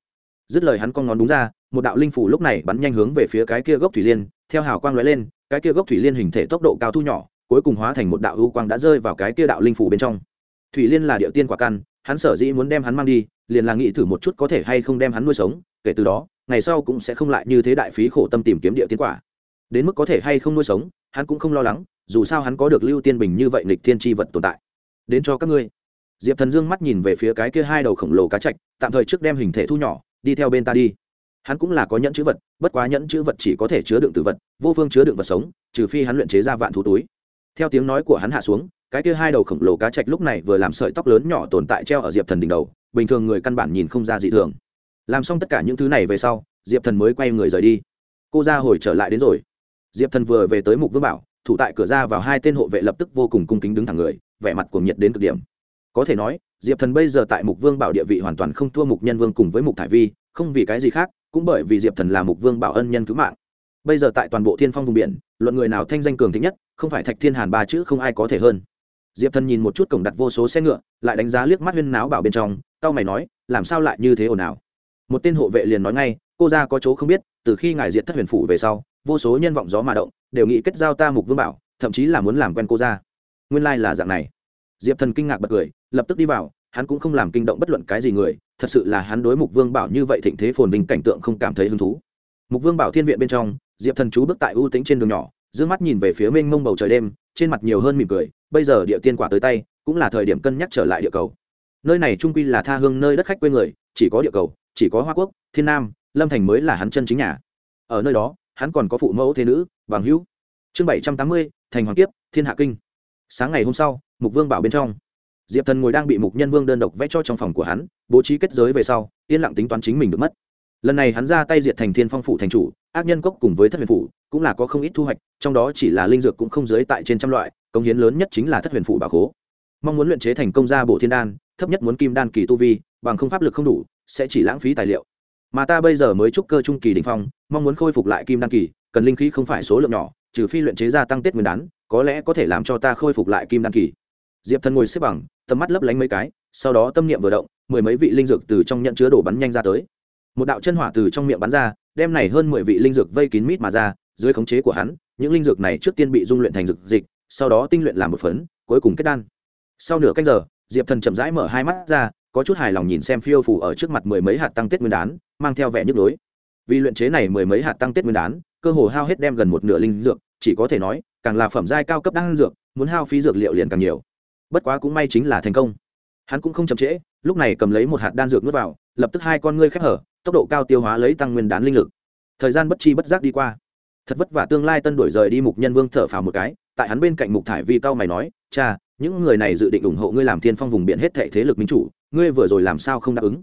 Dứt lời hắn con ngón đúng ra, một đạo linh phủ lúc này bắn nhanh hướng về phía cái kia gốc thủy liên, theo hào quang lóe lên, cái kia gốc thủy liên hình thể tốc độ cao thu nhỏ, cuối cùng hóa thành một đạo ưu quang đã rơi vào cái kia đạo linh phủ bên trong. Thủy liên là địa tiên quả căn, hắn sở dĩ muốn đem hắn mang đi, liền là nghĩ thử một chút có thể hay không đem hắn nuôi sống, kể từ đó, ngày sau cũng sẽ không lại như thế đại phí khổ tâm tìm kiếm địa tiên quả. Đến mức có thể hay không nuôi sống, hắn cũng không lo lắng, dù sao hắn có được lưu tiên bình như vậy nghịch thiên tri vật tồn tại đến cho các ngươi. Diệp thần dương mắt nhìn về phía cái kia hai đầu khổng lồ cá chạch, tạm thời trước đem hình thể thu nhỏ, đi theo bên ta đi. Hắn cũng là có nhẫn chữ vật, bất quá nhẫn chữ vật chỉ có thể chứa đựng tử vật, vô phương chứa đựng vật sống, trừ phi hắn luyện chế ra vạn thú túi. Theo tiếng nói của hắn hạ xuống, cái kia hai đầu khổng lồ cá chạch lúc này vừa làm sợi tóc lớn nhỏ tồn tại treo ở diệp thần đỉnh đầu, bình thường người căn bản nhìn không ra dị thường. Làm xong tất cả những thứ này về sau, diệp thần mới quay người rời đi. Cô ra hồi trở lại đến rồi. Diệp thần vừa về tới mục vương bảo, thủ tại cửa ra vào hai tên hộ vệ lập tức vô cùng cung kính đứng thẳng người vẻ mặt cuồng nhiệt đến cực điểm. Có thể nói, diệp thần bây giờ tại mục vương bảo địa vị hoàn toàn không thua mục nhân vương cùng với mục thải vi, không vì cái gì khác, cũng bởi vì diệp thần là mục vương bảo ân nhân cứu mạng. Bây giờ tại toàn bộ thiên phong vùng biển, luận người nào thanh danh cường thích nhất, không phải thạch thiên hàn ba chữ không ai có thể hơn. Diệp thần nhìn một chút cổng đặt vô số xe ngựa, lại đánh giá liếc mắt huyên náo bảo bên trong tao mày nói, làm sao lại như thế ồn ào? Một tên hộ vệ liền nói ngay, cô ra có chỗ không biết, từ khi ngài diệt thất huyền phủ về sau, vô số nhân vọng gió mà động, đều nghĩ kết giao ta mục vương bảo, thậm chí là muốn làm quen cô ra nguyên lai là dạng này. Diệp thần kinh ngạc bật cười, lập tức đi vào, hắn cũng không làm kinh động bất luận cái gì người, thật sự là hắn đối mục vương bảo như vậy thịnh thế phồn bình cảnh tượng không cảm thấy hứng thú. Mục vương bảo thiên viện bên trong, diệp thần chú bước tại ưu tĩnh trên đường nhỏ giữ mắt nhìn về phía mênh mông bầu trời đêm, trên mặt nhiều hơn mỉm cười, bây giờ địa tiên quả tới tay, cũng là thời điểm cân nhắc trở lại địa cầu. Nơi này trung quy là tha hương nơi đất khách quê người, chỉ có địa cầu, chỉ có hoa quốc, thiên nam, lâm thành mới là hắn chân chính nhà. Ở nơi đó, hắn còn có phụ mẫu thế nữ bằng hữu. Chương bảy trăm tám mươi, thành hoàng kiếp, thiên hạ kinh sáng ngày hôm sau, mục vương bảo bên trong. Diệp thần ngồi đang bị mục nhân vương đơn độc vẽ cho trong phòng của hắn, bố trí kết giới về sau, yên lặng tính toán chính mình được mất. Lần này hắn ra tay diệt thành thiên phong phủ thành chủ, ác nhân cốc cùng với thất huyền phủ, cũng là có không ít thu hoạch, trong đó chỉ là linh dược cũng không dưới tại trên trăm loại công hiến lớn nhất chính là thất huyền phủ bà khố. Mong muốn luyện chế thành công ra bộ thiên đan, thấp nhất muốn kim đan kỳ tu vi, bằng không pháp lực không đủ, sẽ chỉ lãng phí tài liệu. Mà ta bây giờ mới trúc cơ trung kỳ đ ỉ n h phong, mong muốn khôi phục lại kim đan kỳ, cần linh khí không phải số lượng nhỏ trừ phi luyện chế ra tăng tết nguyên đán, có lẽ có thể làm cho ta khôi phục lại kim đan kỳ. Diệp thần ngồi xếp bằng, tầm mắt lấp lánh mấy cái, sau đó tâm niệm vừa động, mười mấy vị linh dược từ trong nhận chứa đổ bắn nhanh ra tới. Một đạo chân hỏa từ trong miệng bắn ra, đem này hơn mười vị linh dược vây kín mít mà ra, dưới khống chế của hắn, những linh dược này trước tiên bị dung luyện thành dược dịch, sau đó tinh luyện làm một phấn, cuối cùng kết đan. Sau nửa canh giờ, diệp thần chậm rãi mở hai mắt ra, có chút hài lòng nhìn xem phiêu phủ ở trước mặt mười mấy hạt tăng tết nguyên đán, mang theo vẻ nhức lối vì luyện chế này mười mấy hạt tăng tết nguyên đán, cơ hồ hao hết đem gần một nửa linh dược, chỉ có thể nói, càng là phẩm giai cao cấp đan dược, muốn hao phí dược liệu liền càng nhiều. Bất quá cũng may chính là thành công. Hắn cũng không chậm trễ, lúc này cầm lấy một hạt đan dược nuốt vào, lập tức hai con ngươi khép hở, tốc độ cao tiêu hóa lấy tăng nguyên đán linh lực. Thời gian bất chi bất giác đi qua. Thật vất vả tương lai tân đổi rời đi mục nhân vương thở phào một cái, tại hắn bên cạnh mục thải vi cao mày nói, cha, những người này dự định ủng hộ ngươi làm thiên phong vùng biển hết thệ thế lực minh chủ, ngươi vừa rồi làm sao không đáp ứng?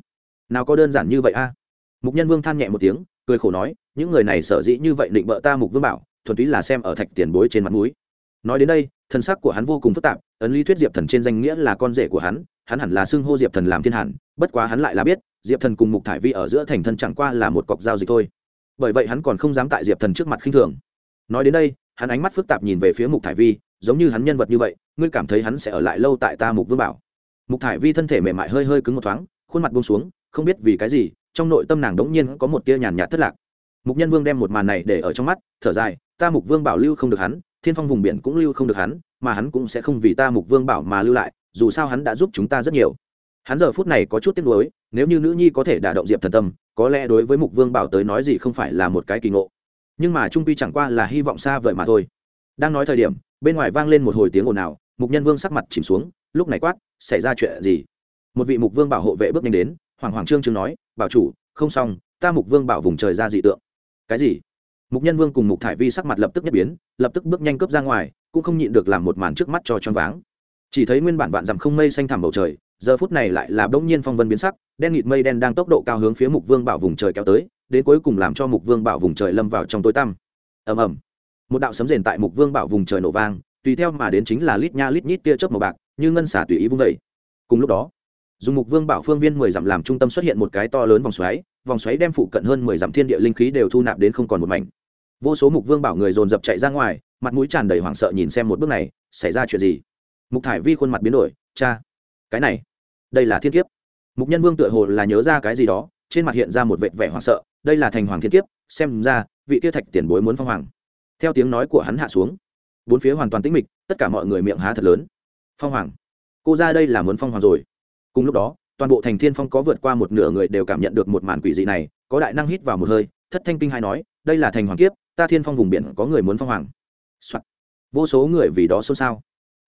Nào có đơn giản như vậy a? Mục nhân vương than nhẹ một tiếng cười khổ nói những người này sở dĩ như vậy định bợ ta mục vương bảo thuần túy là xem ở thạch tiền bối trên mặt mũi. nói đến đây thân sắc của hắn vô cùng phức tạp ấn lý thuyết diệp thần trên danh nghĩa là con rể của hắn hắn hẳn là xưng hô diệp thần làm thiên hẳn, bất quá hắn lại là biết diệp thần cùng mục thải vi ở giữa thành thân chẳng qua là một cọc giao dịch thôi. Bởi vậy hắn còn không dám tại diệp thần trước mặt khinh thường. Nói đến đây hắn ánh mắt phức tạp nhìn về phía mục thải vi giống như hắn nhân vật như vậy ngươi cảm thấy hắn sẽ ở lại lâu tại ta mục vương bảo? Mục thải vi thân thể mềm mại hơi hơi cứng một thoáng khuôn mặt buông xuống không biết vì cái gì trong nội tâm nàng đống nhiên có một tia nhàn nhạt thất lạc. Mục nhân vương đem một màn này để ở trong mắt, thở dài, ta mục vương bảo lưu không được hắn, thiên phong vùng biển cũng lưu không được hắn, mà hắn cũng sẽ không vì ta mục vương bảo mà lưu lại, dù sao hắn đã giúp chúng ta rất nhiều. Hắn giờ phút này có chút tiếc nuối, nếu như nữ nhi có thể đả động diệp thần tâm, có lẽ đối với mục vương bảo tới nói gì không phải là một cái kỳ ngộ. Nhưng mà trung quy chẳng qua là hy vọng xa vời mà thôi. Đang nói thời điểm, bên ngoài vang lên một hồi tiếng ồn ào, mục nhân vương sắc mặt chìm xuống, lúc này quát, xảy ra chuyện gì? Một vị mục vương bảo hộ vệ bước nhanh đến hoàng hoàng trương trương nói bảo chủ, không xong, ta mục vương bảo vùng trời ra dị tượng. Cái gì? Mục nhân vương cùng mục thải vi sắc mặt lập tức nhất biến, lập tức bước nhanh cướp ra ngoài, cũng không nhịn được làm một màn trước mắt cho choáng váng. Chỉ thấy nguyên bản vạn dằm không mây xanh thẳm bầu trời, giờ phút này lại là bỗng nhiên phong vân biến sắc, đen nghịt mây đen đang tốc độ cao hướng phía mục vương bảo vùng trời kéo tới, đến cuối cùng làm cho mục vương bảo vùng trời lâm vào trong tối tăm. Ầm ầm. Một đạo sấm rền tại mục vương bảo vùng trời nổ vang, tùy theo mà đến chính là lít nha lít nhít tia chớp màu bạc, như ngân xả tùy ý vung vẩy cùng lúc đó dùng mục vương bảo phương viên mười dặm làm trung tâm xuất hiện một cái to lớn vòng xoáy vòng xoáy đem phụ cận hơn mười dặm thiên địa linh khí đều thu nạp đến không còn một mảnh. Vô số mục vương bảo người dồn dập chạy ra ngoài, mặt mũi tràn đầy hoảng sợ nhìn xem một bước này, xảy ra chuyện gì? Mục thải vi khuôn mặt biến đổi, cha, cái này, đây là thiên kiếp. Mục nhân vương tựa hồ là nhớ ra cái gì đó, trên mặt hiện ra một vệt vẻ hoảng sợ, đây là thành hoàng thiên kiếp, xem ra, vị tiêu thạch tiền bối muốn phong hoàng. Theo tiếng nói của hắn hạ xuống, bốn phía hoàn toàn tĩnh mịch, tất cả mọi người miệng há thật lớn. Phong hoàng? Cô ra đây là muốn phong hoàng rồi cùng lúc đó, toàn bộ thành thiên phong có vượt qua một nửa người đều cảm nhận được một màn quỷ dị này, có đại năng hít vào một hơi, thất thanh kinh hai nói, đây là thành hoàng kiếp, ta thiên phong vùng biển có người muốn phong hoàng、Soạn. vô số người vì đó xôn xao.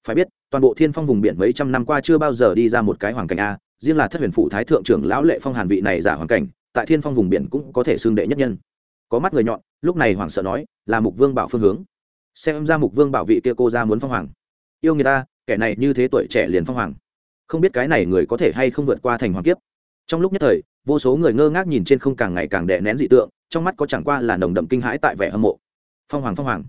Phải biết, toàn bộ thiên phong vùng biển mấy trăm năm qua chưa bao giờ đi ra một cái hoàng cảnh a, riêng là thất huyền phụ thái thượng trưởng lão lệ phong hàn vị này giả hoàng cảnh, tại thiên phong vùng biển cũng có thể xưng đệ nhất nhân. Có mắt người nhọn, lúc này hoàng sợ nói, là mục vương bảo phương hướng. Xem ra mục vương bảo vị kia cô ra muốn phong hoàng. Yêu người ta, kẻ này như thế tuổi trẻ liền phong hoàng không biết cái này người có thể hay không vượt qua thành hoàng kiếp. Trong lúc nhất thời, vô số người ngơ ngác nhìn trên không càng ngày càng đè nén dị tượng, trong mắt có chẳng qua là nồng đậm kinh hãi tại vẻ hâm mộ. Phong hoàng phong hoàng.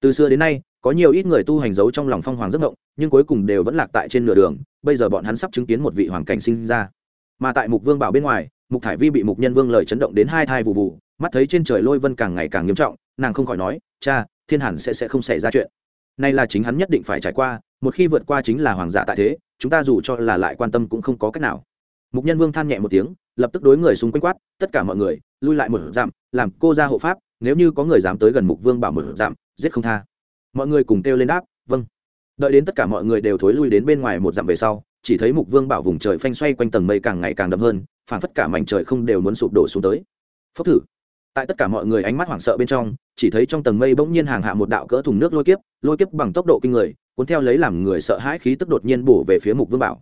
Từ xưa đến nay, có nhiều ít người tu hành giấu trong lòng phong hoàng giấc ngộng nhưng cuối cùng đều vẫn lạc tại trên nửa đường, bây giờ bọn hắn sắp chứng kiến một vị hoàng cảnh sinh ra. Mà tại mục vương bảo bên ngoài, mục thải vi bị mục nhân vương lời chấn động đến hai thai vụ vụ, mắt thấy trên trời lôi vân càng ngày càng nghiêm trọng, nàng không khỏi nói, cha, thiên hẳn sẽ sẽ không xảy ra chuyện này là chính hắn nhất định phải trải qua, một khi vượt qua chính là hoàng giả tại thế, chúng ta dù cho là lại quan tâm cũng không có cách nào. Mục nhân vương than nhẹ một tiếng, lập tức đối người xung quanh quát, tất cả mọi người, lui lại một dặm, làm cô ra hộ pháp, nếu như có người dám tới gần mục vương bảo một dặm, giết không tha. Mọi người cùng kêu lên đáp vâng. Đợi đến tất cả mọi người đều thối lui đến bên ngoài một dặm về sau, chỉ thấy mục vương bảo vùng trời phanh xoay quanh tầng mây càng ngày càng đậm hơn phản phất cả mảnh trời không đều muốn sụp đổ xuống tới. Phốc thử. Tại tất cả mọi người ánh mắt hoảng sợ bên trong chỉ thấy trong tầng mây bỗng nhiên hàng hạ một đạo cỡ thùng nước lôi kiếp lôi kiếp bằng tốc độ kinh người, cuốn theo lấy làm người sợ hãi khí tức đột nhiên bổ về phía mục vương bảo.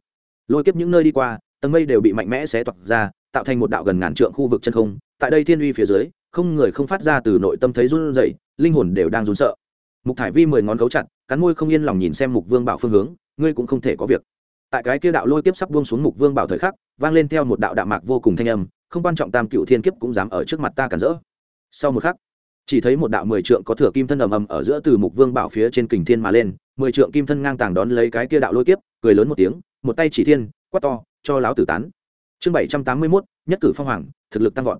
Lôi kiếp những nơi đi qua, tầng mây đều bị mạnh mẽ xé toạc ra, tạo thành một đạo gần ngàn trượng khu vực chân không. Tại đây thiên uy phía dưới, không người không phát ra từ nội tâm thấy run rẩy, linh hồn đều đang run sợ. Mục thải vi mười ngón cấu chặt, cắn môi không yên lòng nhìn xem mục vương bảo phương hướng, ngươi cũng không thể có việc. Tại cái kia đạo lôi kiếp sắp buông xuống mục vương bảo thời khắc, vang lên theo một đạo đạo mạc vô cùng thanh âm, không quan trọng tam cựu thiên kiếp cũng dám ở trước mặt ta cản rỡ. Sau một khắc chỉ thấy một đạo mười trượng có thừa kim thân ầm ầm ở giữa từ mục vương bảo phía trên kình thiên mà lên, mười trượng kim thân ngang tàng đón lấy cái kia đạo lôi kiếp, cười lớn một tiếng, một tay chỉ thiên, quát to, cho láo tử tán. Chương bảy trăm tám mươi mốt, nhất cử phong hoàng, thực lực tăng vọt.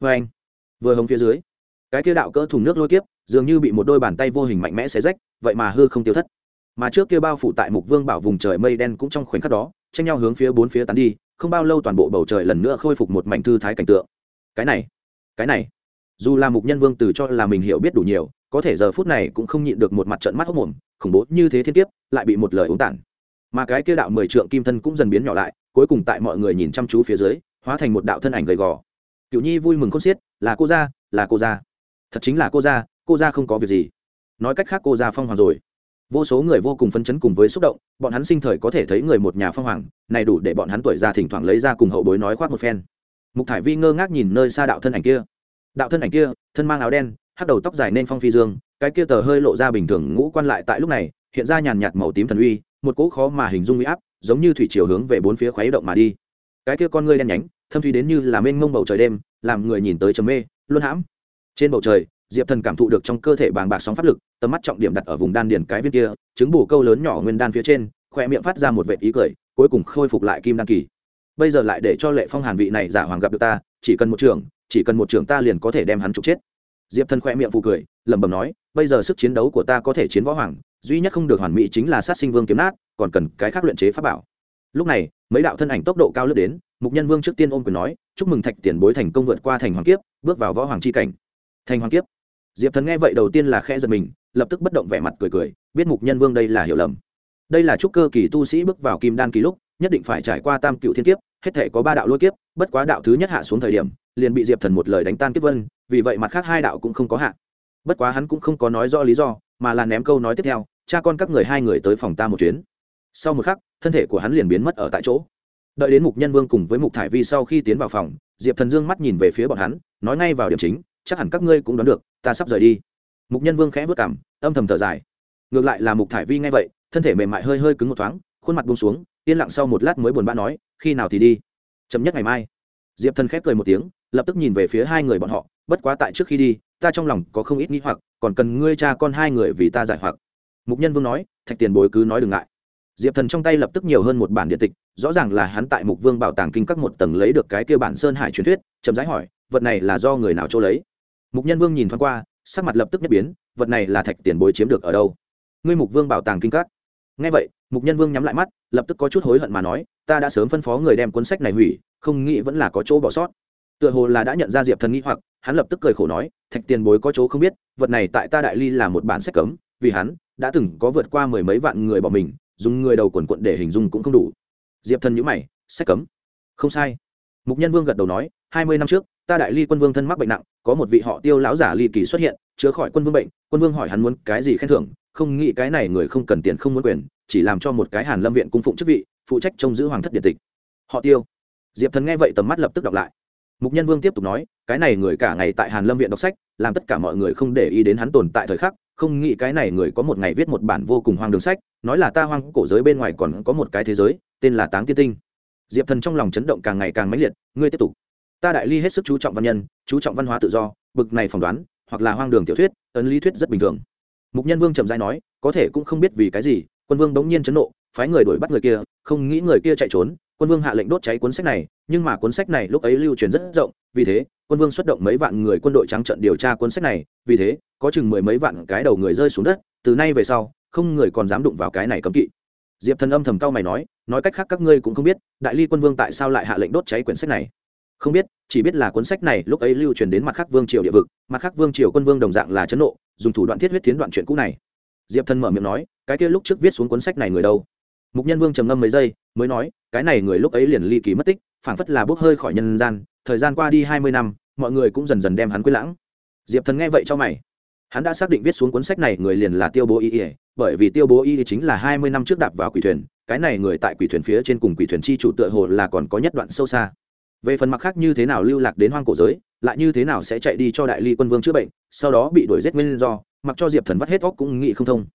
Vê anh, vừa hồng phía dưới, cái kia đạo cỡ thùng nước lôi kiếp, dường như bị một đôi bàn tay vô hình mạnh mẽ xé rách, vậy mà hư không tiêu thất. Mà trước kia bao phủ tại mục vương bảo vùng trời mây đen cũng trong khoảnh khắc đó, tranh nhau hướng phía bốn phía tán đi, không bao lâu toàn bộ bầu trời lần nữa khôi phục một mảnh thư thái cảnh tượng. Cái này cái này dù là mục nhân vương từ cho là mình hiểu biết đủ nhiều có thể giờ phút này cũng không nhịn được một mặt trận mắt hốc mồm khủng bố như thế thiên kiếp, lại bị một lời uống tản. Mà cái kia đạo mười trượng kim thân cũng dần biến nhỏ lại cuối cùng tại mọi người nhìn chăm chú phía dưới hóa thành một đạo thân ảnh gầy gò. Cựu nhi vui mừng khôn xiết là cô gia là cô gia. Thật chính là cô gia cô gia không có việc gì. Nói cách khác cô gia phong hoàng rồi. Vô số người vô cùng phấn chấn cùng với xúc động bọn hắn sinh thời có thể thấy người một nhà phong hoàng này đủ để bọn hắn tuổi ra thỉnh thoảng lấy ra cùng hậu bối nói khoác một phen. Mục thải vi ngơ ngác nhìn nơi xa đạo thân ảnh kia đạo thân ảnh kia, thân mang áo đen, hắc đầu tóc dài nên phong phi dương, cái kia tờ hơi lộ ra bình thường ngũ quan lại tại lúc này, hiện ra nhàn nhạt màu tím thần uy, một cỗ khó mà hình dung uy áp, giống như thủy chiều hướng về bốn phía khuấy động mà đi. Cái kia con ngươi đen nhánh, thâm thủy đến như là mênh mông bầu trời đêm, làm người nhìn tới trầm mê luôn hãm. Trên bầu trời, diệp thần cảm thụ được trong cơ thể bàng bạc sóng pháp lực, tầm mắt trọng điểm đặt ở vùng đan điền cái viên kia chứng bù câu lớn nhỏ nguyên đan phía trên, khoe miệng phát ra một vệt ý cười, cuối cùng khôi phục lại kim đan kỳ. Bây giờ lại để cho lệ phong hàn vị này giả hoàng gặp được ta, chỉ cần một trường chỉ cần một trưởng ta liền có thể đem hắn trục chết. Diệp thần khoe miệng phụ cười, lẩm bẩm nói, bây giờ sức chiến đấu của ta có thể chiến võ hoàng, duy nhất không được hoàn mỹ chính là sát sinh vương kiếm nát, còn cần cái khác luyện chế pháp bảo. Lúc này, mấy đạo thân ảnh tốc độ cao lướt đến, mục nhân vương trước tiên ôm quyền nói, chúc mừng thạch tiền bối thành công vượt qua thành hoàng kiếp, bước vào võ hoàng c h i cảnh. Thành hoàng kiếp. Diệp thần nghe vậy đầu tiên là khe giật mình, lập tức bất động vẻ mặt cười cười, biết mục nhân vương đây là hiểu lầm. Đây là chúc cơ kỳ tu sĩ bước vào kim đan kỳ lúc, nhất định phải trải qua tam cựu thiên kiếp hết thể có ba đạo lôi kiếp, bất quá đạo thứ nhất hạ xuống thời điểm, liền bị diệp thần một lời đánh tan kiếp vân, vì vậy mặt khác hai đạo cũng không có hạ. Bất quá hắn cũng không có nói rõ lý do, mà là ném câu nói tiếp theo, cha con các người hai người tới phòng ta một chuyến. Sau một khắc, thân thể của hắn liền biến mất ở tại chỗ. Đợi đến mục nhân vương cùng với mục thải vi sau khi tiến vào phòng, diệp thần dương mắt nhìn về phía bọn hắn, nói ngay vào điểm chính, chắc hẳn các ngươi cũng đoán được, ta sắp rời đi. Mục nhân vương khẽ vất cảm âm thầm thở dài. Ngược lại là mục thải vi ngay vậy, thân thể mềm mại hơi hơi cứng một thoáng, khuôn mặt bông xuống, yên lặng sau một lát mới buồn bã nói khi nào thì đi? Chậm nhất ngày mai. Diệp thần khép cười một tiếng, lập tức nhìn về phía hai người bọn họ, bất quá tại trước khi đi, ta trong lòng có không ít nghĩ hoặc, còn cần ngươi cha con hai người vì ta giải hoặc. Mục nhân vương nói, thạch tiền bối cứ nói đừng ngại. Diệp thần trong tay lập tức nhiều hơn một bản điện tịch, rõ ràng là hắn tại mục vương bảo tàng kinh các một tầng lấy được cái kia bản sơn hải truyền thuyết, chậm rãi hỏi, vật này là do người nào chỗ lấy? Mục nhân vương nhìn thoáng qua, sắc mặt lập tức nhất biến, vật này là thạch tiền bối chiếm được ở đâu? Ngươi mục vương bảo tàng kinh các. Nghe vậy, mục nhân vương nhắm lại mắt, lập tức có chút hối hận mà nói ta đã sớm phân phó người đem cuốn sách này hủy, không nghĩ vẫn là có chỗ bỏ sót. Tựa hồ là đã nhận ra diệp thần nghĩ hoặc, hắn lập tức cười khổ nói, thạch tiền bối có chỗ không biết, vật này tại ta đại ly là một bản sách cấm, vì hắn, đã từng có vượt qua mười mấy vạn người bỏ mình, dùng người đầu quần quận để hình dung cũng không đủ. Diệp thần nhữ mày, sách cấm? Không sai. Mục nhân vương gật đầu nói, hai mươi năm trước, ta đại ly quân vương thân mắc bệnh nặng, có một vị họ tiêu lão giả ly kỳ xuất hiện, chữa khỏi quân vương bệnh, quân vương hỏi hắn muốn cái gì khen thưởng, không nghĩ cái này người không cần tiền không muốn quyền, chỉ làm cho một cái hàn lâm viện cung phụng chức vị phụ trách trông giữ hoàng thất điện tịch. Họ tiêu. Diệp thần nghe vậy tầm mắt lập tức đọc lại. Mục nhân vương tiếp tục nói, cái này người cả ngày tại hàn lâm viện đọc sách, làm tất cả mọi người không để ý đến hắn tồn tại thời khắc, không nghĩ cái này người có một ngày viết một bản vô cùng hoang đường sách, nói là ta hoang cổ giới bên ngoài còn có một cái thế giới, tên là táng tiên tinh. Diệp thần trong lòng chấn động càng ngày càng mãnh liệt, ngươi tiếp tục. Ta đại ly hết sức chú trọng văn nhân, chú trọng văn hóa tự do, bực này phỏng đoán, hoặc là hoang đường tiểu thuyết, ấn lý thuyết rất bình thường. Mục nhân vương trầm dai nói, có thể cũng không biết vì cái gì, quân vương bỗng nhiên chấn nộ phái người đuổi bắt người kia, không nghĩ người kia chạy trốn, quân vương hạ lệnh đốt cháy cuốn sách này, nhưng mà cuốn sách này lúc ấy lưu truyền rất rộng, vì thế, quân vương xuất động mấy vạn người quân đội trắng trận điều tra cuốn sách này, vì thế, có chừng mười mấy vạn cái đầu người rơi xuống đất, từ nay về sau, không người còn dám đụng vào cái này cấm kỵ. Diệp thần âm thầm cao mày nói nói cách khác các ngươi cũng không biết, đại ly quân vương tại sao lại hạ lệnh đốt cháy quyển sách này. Không biết, chỉ biết là cuốn sách này lúc ấy lưu truyền đến mặt khác vương triều địa vực, mặt khác vương triều quân vương đồng dạng là chấn nộ, dùng thủ đoạn thiết huyết tiến đoạn chuyện cũ này. Diệp thần mở miệng nói, cái kia lúc trước viết xuống cuốn sách này người đâu? Mục nhân vương trầm ngâm mấy giây, mới nói, cái này người lúc ấy liền ly kỳ mất tích, phảng phất là bốc hơi khỏi nhân gian, thời gian qua đi hai mươi năm, mọi người cũng dần dần đem hắn quên lãng. Diệp thần nghe vậy cho mày. Hắn đã xác định viết xuống cuốn sách này người liền là tiêu bố y ỉa bởi vì tiêu bố y chính là hai mươi năm trước đạp vào quỷ thuyền, cái này người tại quỷ thuyền phía trên cùng quỷ thuyền chi chủ tựa hồ là còn có nhất đoạn sâu xa. Về phần mặt khác như thế nào lưu lạc đến hoang cổ giới, lại như thế nào sẽ chạy đi cho đại ly quân vương chữa bệnh, sau đó bị đuổi giết nguyên do, mặc cho diệp thần vắt hết óc cũng nghĩ không thông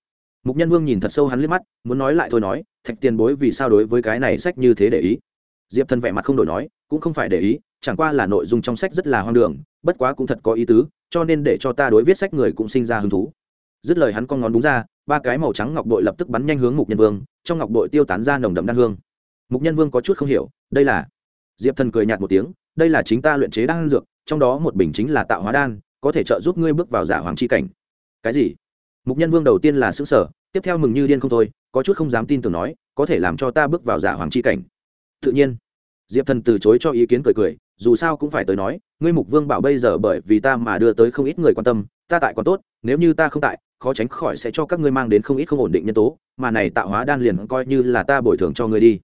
mục nhân vương nhìn thật sâu hắn liếc mắt, muốn nói lại thôi nói, thạch tiền bối vì sao đối với cái này sách như thế để ý? Diệp thần vẻ mặt không đổi nói, cũng không phải để ý, chẳng qua là nội dung trong sách rất là hoang đường, bất quá cũng thật có ý tứ, cho nên để cho ta đối viết sách người cũng sinh ra hứng thú. Dứt lời hắn con ngón đúng ra, ba cái màu trắng ngọc bội lập tức bắn nhanh hướng mục nhân vương, trong ngọc bội tiêu tán ra nồng đậm đan hương. Mục nhân vương có chút không hiểu, đây là diệp thần cười nhạt một tiếng, đây là chính ta luyện chế đan dược, trong đó một bình chính là tạo hóa đan, có thể trợ giúp ngươi bước vào giả hoàng c h i cảnh. Cái gì? Mục nhân vương đầu tiên là xứ sở tiếp theo mừng như điên không thôi, có chút không dám tin tưởng nói, có thể làm cho ta bước vào giả hoàng c h i cảnh. Tự nhiên, diệp thần từ chối cho ý kiến cười cười, dù sao cũng phải tới nói, ngươi mục vương bảo bây giờ bởi vì ta mà đưa tới không ít người quan tâm, ta tại còn tốt, nếu như ta không tại, khó tránh khỏi sẽ cho các ngươi mang đến không ít không ổn định nhân tố, mà này tạo hóa đan liền coi như là ta bồi thường cho ngươi đi.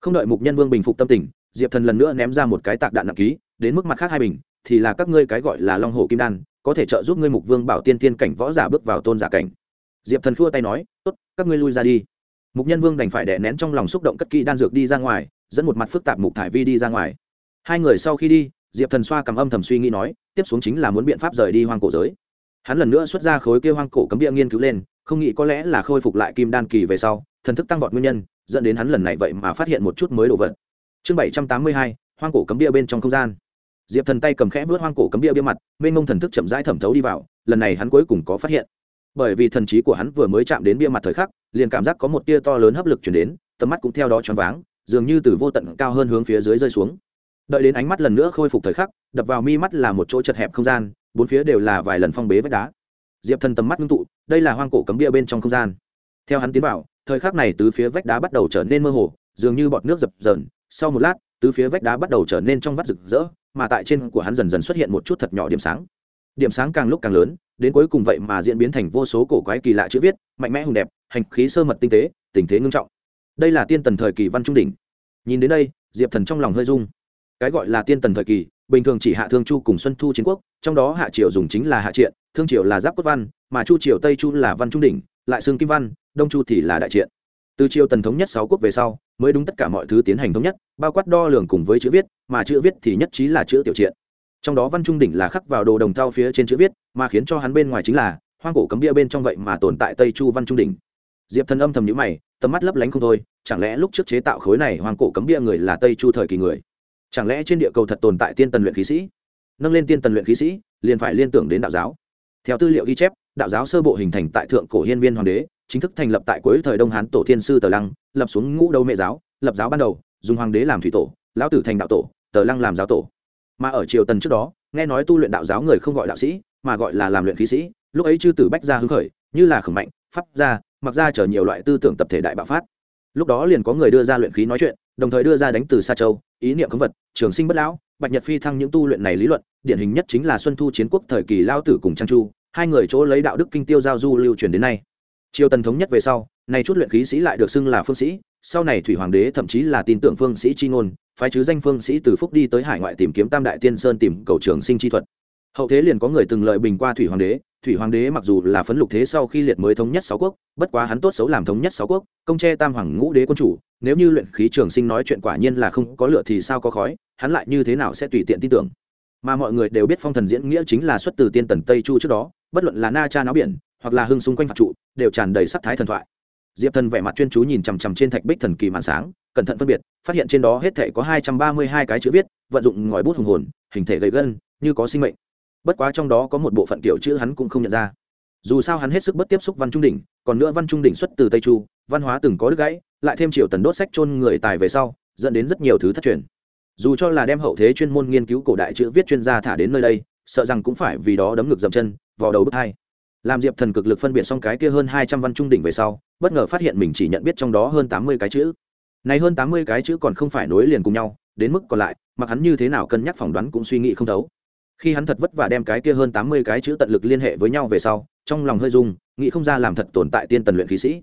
Không đợi mục nhân vương bình phục tâm tình, diệp thần lần nữa ném ra một cái tạc đạn nặng ký, đến mức mặt khác hai bình, thì là các ngươi cái gọi là long hồ kim đan, có thể trợ giúp ngươi mục vương bảo tiên tiên cảnh võ giả bước vào tôn giả cảnh diệp thần khua tay nói, tốt, các ngươi lui ra đi. Mục nhân vương đành phải đè nén trong lòng xúc động cất kỹ đan dược đi ra ngoài, dẫn một mặt phức tạp mục thải vi đi ra ngoài. Hai người sau khi đi, diệp thần xoa cầm âm thầm suy nghĩ nói, tiếp xuống chính là muốn biện pháp rời đi hoang cổ giới. Hắn lần nữa xuất ra khối kêu hoang cổ cấm địa nghiên cứu lên, không nghĩ có lẽ là khôi phục lại kim đan kỳ về sau, thần thức tăng vọt nguyên nhân, dẫn đến hắn lần này vậy mà phát hiện một chút mới đồ vật. Chương bảy trăm tám mươi hai, hoang cổ cấm địa bên trong không gian. Diệp thần tay cầm khẽ vớt hoang cổ cấm địa bia mặt, mênh mông thần thức chậm rãi thẩm thấu đi vào, lần này hắn cuối cùng có phát hiện bởi vì thần trí của hắn vừa mới chạm đến bia mặt thời khắc, liền cảm giác có một tia to lớn hấp lực chuyển đến, tầm mắt cũng theo đó choáng váng, dường như từ vô tận cao hơn hướng phía dưới rơi xuống. Đợi đến ánh mắt lần nữa khôi phục thời khắc, đập vào mi mắt là một chỗ chật hẹp không gian, bốn phía đều là vài lần phong bế vách đá. Diệp thần tầm mắt ngưng tụ, đây là hoang cổ cấm bia bên trong không gian. Theo hắn tiến vào, thời khắc này từ phía vách đá bắt đầu trở nên mơ hồ, dường như bọt nước dập dờn. Sau một lát từ phía vách đá bắt đầu trở nên trong vắt rực rỡ, mà tại trên của hắn dần dần xuất hiện một chút thật nhỏ điểm sáng điểm sáng càng lúc càng lớn, đến cuối cùng vậy mà diễn biến thành vô số cổ quái kỳ lạ chữ viết, mạnh mẽ hùng đẹp, hành khí sơ mật tinh tế, tình thế ngưng trọng. Đây là tiên tần thời kỳ văn trung đỉnh. Nhìn đến đây, diệp thần trong lòng hơi rung. Cái gọi là tiên tần thời kỳ, bình thường chỉ hạ thương chu cùng xuân thu chiến quốc, trong đó hạ triều dùng chính là hạ triện, thương triều là giáp cốt văn, mà chu triều tây chu là văn trung đỉnh, lại xương kim văn, đông chu thì là đại triện. Từ triều tần thống nhất sáu quốc về sau, mới đúng tất cả mọi thứ tiến hành thống nhất, bao quát đo lường cùng với chữ viết, mà chữ viết thì nhất trí là chữ tiểu triện trong đó văn trung đỉnh là khắc vào đồ đồng thau phía trên chữ viết, mà khiến cho hắn bên ngoài chính là, hoang cổ cấm bia bên trong vậy mà tồn tại tây chu văn trung đỉnh. Diệp thần âm thầm nhữ mày, tầm mắt lấp lánh không thôi, chẳng lẽ lúc trước chế tạo khối này hoang cổ cấm bia người là tây chu thời kỳ người? Chẳng lẽ trên địa cầu thật tồn tại tiên tần luyện khí sĩ? Nâng lên tiên tần luyện khí sĩ, liền phải liên tưởng đến đạo giáo. Theo tư liệu ghi chép, đạo giáo sơ bộ hình thành tại thượng cổ hiên viên hoàng đế, chính thức thành lập tại cuối thời đông hán tổ thiên sư tờ lăng, lập xuống ngũ đầu mẹ giáo, lập giáo ban đầu, dùng hoàng đế làm thủy tổ, lão tử thành đạo tổ, tờ lăng làm giáo tổ mà ở triều tần trước đó, nghe nói tu luyện đạo giáo người không gọi đạo sĩ, mà gọi là làm luyện khí sĩ, lúc ấy chư tử bách gia hứng khởi, như là khổng mạnh, pháp gia, mặc ra chở nhiều loại tư tưởng tập thể đại bạo phát. Lúc đó liền có người đưa ra luyện khí nói chuyện, đồng thời đưa ra đánh từ xa châu, ý niệm cấm vật, trường sinh bất lão, bạch nhật phi thăng những tu luyện này lý luận, điển hình nhất chính là xuân thu chiến quốc thời kỳ lao tử cùng trang chu, hai người chỗ lấy đạo đức kinh tiêu giao du lưu truyền đến nay. Triều tần thống nhất về sau này chút luyện khí sĩ lại được xưng là phương sĩ sau này thủy hoàng đế thậm chí là tin tưởng phương sĩ chi ngôn, phái chứ danh phương sĩ từ phúc đi tới hải ngoại tìm kiếm tam đại tiên sơn tìm cầu trường sinh chi thuật. Hậu thế liền có người từng lợi bình qua thủy hoàng đế. Thủy hoàng đế mặc dù là phấn lục thế sau khi liệt mới thống nhất sáu quốc, bất quá hắn tốt xấu làm thống nhất sáu quốc, công tre tam hoàng ngũ đế quân chủ, nếu như luyện khí trường sinh nói chuyện quả nhiên là không có lửa thì sao có khói, hắn lại như thế nào sẽ tùy tiện tin tưởng? Mà mọi người đều biết phong thần diễn nghĩa chính là xuất từ tiên tần tây chu trước đó, bất luận là na cha náo biển, hoặc là hưng xung quanh phạt trụ, đều tràn đầy sắc thái thần thoại diệp thần vẻ mặt chuyên chú nhìn chằm chằm trên thạch bích thần kỳ màn sáng, cẩn thận phân biệt, phát hiện trên đó hết thể có hai trăm ba mươi hai cái chữ viết, vận dụng ngòi bút hùng hồn, hình thể gầy gân, như có sinh mệnh. Bất quá trong đó có một bộ phận kiểu chữ hắn cũng không nhận ra. Dù sao hắn hết sức bất tiếp xúc văn trung đỉnh, còn nữa văn trung đỉnh xuất từ tây chu, văn hóa từng có đứt gãy, lại thêm triều tần đốt sách chôn người tài về sau, dẫn đến rất nhiều thứ thất truyền. Dù cho là đem hậu thế chuyên môn nghiên cứu cổ đại chữ viết chuyên gia thả đến nơi đây, sợ rằng cũng phải vì đó đấm ngực dậm chân vào đầu bước hai. Làm diệp thần cực lực phân biệt xong cái kia hơn hai trăm văn trung đỉnh về sau bất ngờ phát hiện mình chỉ nhận biết trong đó hơn tám mươi cái chữ. Này hơn tám mươi cái chữ còn không phải nối liền cùng nhau, đến mức còn lại, mặc hắn như thế nào cân nhắc phỏng đoán cũng suy nghĩ không thấu. Khi hắn thật vất vả đem cái kia hơn tám mươi cái chữ tận lực liên hệ với nhau về sau, trong lòng hơi dung nghĩ không ra làm thật tồn tại tiên tần luyện khí sĩ.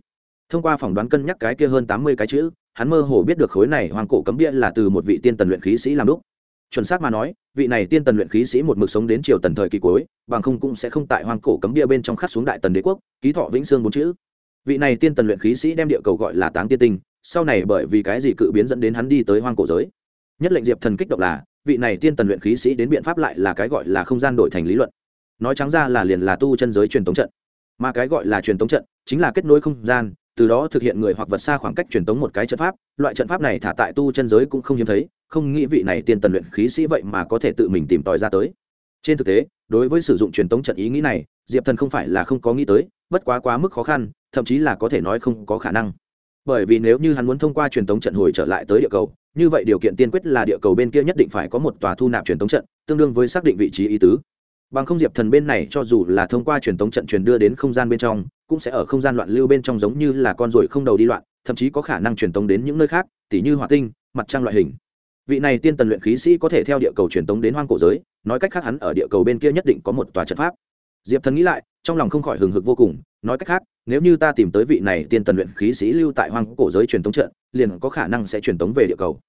Thông qua phỏng đoán cân nhắc cái kia hơn tám mươi cái chữ, hắn mơ hồ biết được khối này hoàng cổ cấm bia là từ một vị tiên tần luyện khí sĩ làm đúc. Chuẩn xác mà nói, vị này tiên tần luyện khí sĩ một mực sống đến triều tần thời kỳ cuối, bằng không cũng sẽ không tại hoàng cổ cấm bia bên trong khắc xuống đại tần đế quốc, ký thọ vĩnh sương bốn chữ vị này tiên tần luyện khí sĩ đem địa cầu gọi là táng tiên tinh, sau này bởi vì cái gì cự biến dẫn đến hắn đi tới hoang cổ giới? Nhất lệnh diệp thần kích động là, vị này tiên tần luyện khí sĩ đến biện pháp lại là cái gọi là không gian đổi thành lý luận. Nói trắng ra là liền là tu chân giới truyền tống trận. Mà cái gọi là truyền tống trận chính là kết nối không gian, từ đó thực hiện người hoặc vật xa khoảng cách truyền tống một cái trận pháp. Loại trận pháp này thả tại tu chân giới cũng không hiếm thấy, không nghĩ vị này tiên tần luyện khí sĩ vậy mà có thể tự mình tìm tòi ra tới. Trên thực tế, đối với sử dụng truyền tống trận ý nghĩ này, diệp thần không phải là không có nghĩ tới, bất quá quá mức khó khăn thậm chí là có thể nói không có khả năng. Bởi vì nếu như hắn muốn thông qua truyền tống trận hồi trở lại tới địa cầu, như vậy điều kiện tiên quyết là địa cầu bên kia nhất định phải có một tòa thu nạp truyền tống trận, tương đương với xác định vị trí ý tứ. Bằng không diệp thần bên này cho dù là thông qua truyền tống trận truyền đưa đến không gian bên trong, cũng sẽ ở không gian loạn lưu bên trong giống như là con ruồi không đầu đi loạn, thậm chí có khả năng truyền tống đến những nơi khác, tỉ như hỏa tinh, mặt trăng loại hình. Vị này tiên tần luyện khí sĩ có thể theo địa cầu truyền tống đến hoang cổ giới, nói cách khác hắn ở địa cầu bên kia nhất định có một tòa trận pháp. Diệp thần nghĩ lại, trong lòng không khỏi hừng hực vô cùng, nói cách khác nếu như ta tìm tới vị này tiên tần luyện khí sĩ lưu tại hoang cổ giới truyền tống trận, liền có khả năng sẽ truyền tống về địa cầu.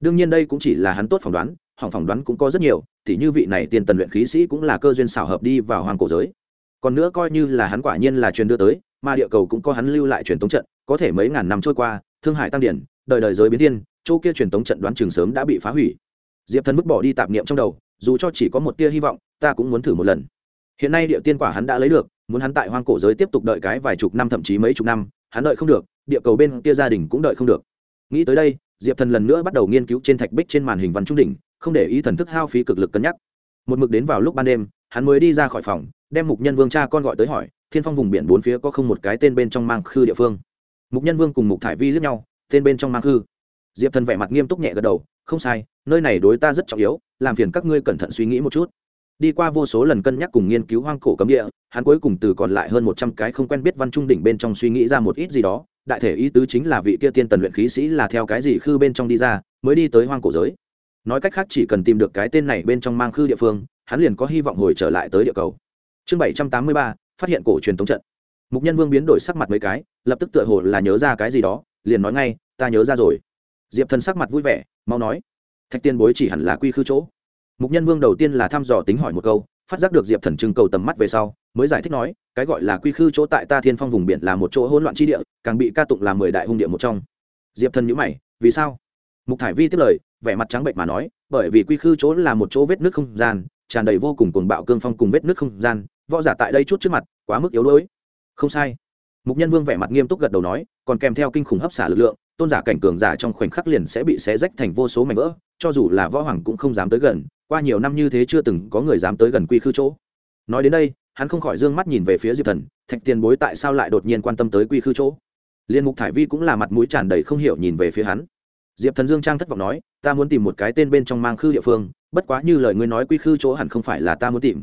Đương nhiên đây cũng chỉ là hắn tốt phỏng đoán, hỏng phỏng đoán cũng có rất nhiều thì như vị này tiên tần luyện khí sĩ cũng là cơ duyên xảo hợp đi vào hoang cổ giới. Còn nữa coi như là hắn quả nhiên là truyền đưa tới, mà địa cầu cũng có hắn lưu lại truyền tống trận, có thể mấy ngàn năm trôi qua, thương hải tăng điển, đời đời giới biến thiên, chỗ kia truyền tống trận đoán trường sớm đã bị phá hủy. Diệp thần vứt bỏ đi tạp niệm trong đầu, dù cho chỉ có một tia hy vọng, ta cũng muốn thử một lần hiện nay địa tiên quả hắn đã lấy được, muốn hắn tại hoang cổ giới tiếp tục đợi cái vài chục năm thậm chí mấy chục năm, hắn đợi không được, địa cầu bên kia gia đình cũng đợi không được. Nghĩ tới đây, diệp thần lần nữa bắt đầu nghiên cứu trên thạch bích trên màn hình văn trung đỉnh, không để ý thần thức hao phí cực lực cân nhắc. Một mực đến vào lúc ban đêm, hắn mới đi ra khỏi phòng, đem mục nhân vương cha con gọi tới hỏi, thiên phong vùng biển bốn phía có không một cái tên bên trong mang khư địa phương? Mục nhân vương cùng mục thải vi lướt nhau, tên bên trong mang khư? Diệp thần vẻ mặt nghiêm túc nhẹ gật đầu, không sai, nơi này đối ta rất trọng yếu, làm phiền các ngươi cẩn thận suy nghĩ một chút đi qua vô số lần cân nhắc cùng nghiên cứu hoang cổ cấm địa, hắn cuối cùng từ còn lại hơn một trăm cái không quen biết văn trung đỉnh bên trong suy nghĩ ra một ít gì đó. Đại thể ý tứ chính là vị kia tiên tần luyện khí sĩ là theo cái gì khư bên trong đi ra, mới đi tới hoang cổ giới. Nói cách khác chỉ cần tìm được cái tên này bên trong mang khư địa phương, hắn liền có hy vọng hồi trở lại tới địa cầu. Chương bảy trăm tám mươi ba, phát hiện cổ truyền tống trận. Mục nhân vương biến đổi sắc mặt mấy cái, lập tức tựa hồ là nhớ ra cái gì đó, liền nói ngay, ta nhớ ra rồi. Diệp thần sắc mặt vui vẻ, mau nói, thạch tiên bối chỉ hẳn là quy khư chỗ mục nhân vương đầu tiên là thăm dò tính hỏi một câu, phát giác được diệp thần trưng cầu tầm mắt về sau, mới giải thích nói, cái gọi là quy khư chỗ tại ta thiên phong vùng biển là một chỗ hỗn loạn chi địa, càng bị ca tụng là mười đại hung địa một trong. Diệp thần nhữ mày, vì sao? Mục thải vi tiếp lời, vẻ mặt trắng bệnh mà nói, bởi vì quy khư chỗ là một chỗ vết nước không gian, tràn đầy vô cùng cuồng bạo cương phong cùng vết nước không gian, võ giả tại đây chút trước mặt, quá mức yếu đuối. Không sai. Mục nhân vương vẻ mặt nghiêm túc gật đầu nói, còn kèm theo kinh khủng hấp xả lực lượng, tôn giả cảnh cường giả trong khoảnh khắc liền sẽ bị xé rách thành vô số mảnh vỡ, cho dù là võ hoàng cũng không dám tới gần qua nhiều năm như thế chưa từng có người dám tới gần quy khư chỗ. Nói đến đây, hắn không khỏi d ư ơ n g mắt nhìn về phía diệp thần, thạch tiền bối tại sao lại đột nhiên quan tâm tới quy khư chỗ? Liên mục thải vi cũng là mặt mũi tràn đầy không hiểu nhìn về phía hắn. Diệp thần dương trang thất vọng nói, ta muốn tìm một cái tên bên trong mang khư địa phương, bất quá như lời ngươi nói quy khư chỗ hẳn không phải là ta muốn tìm.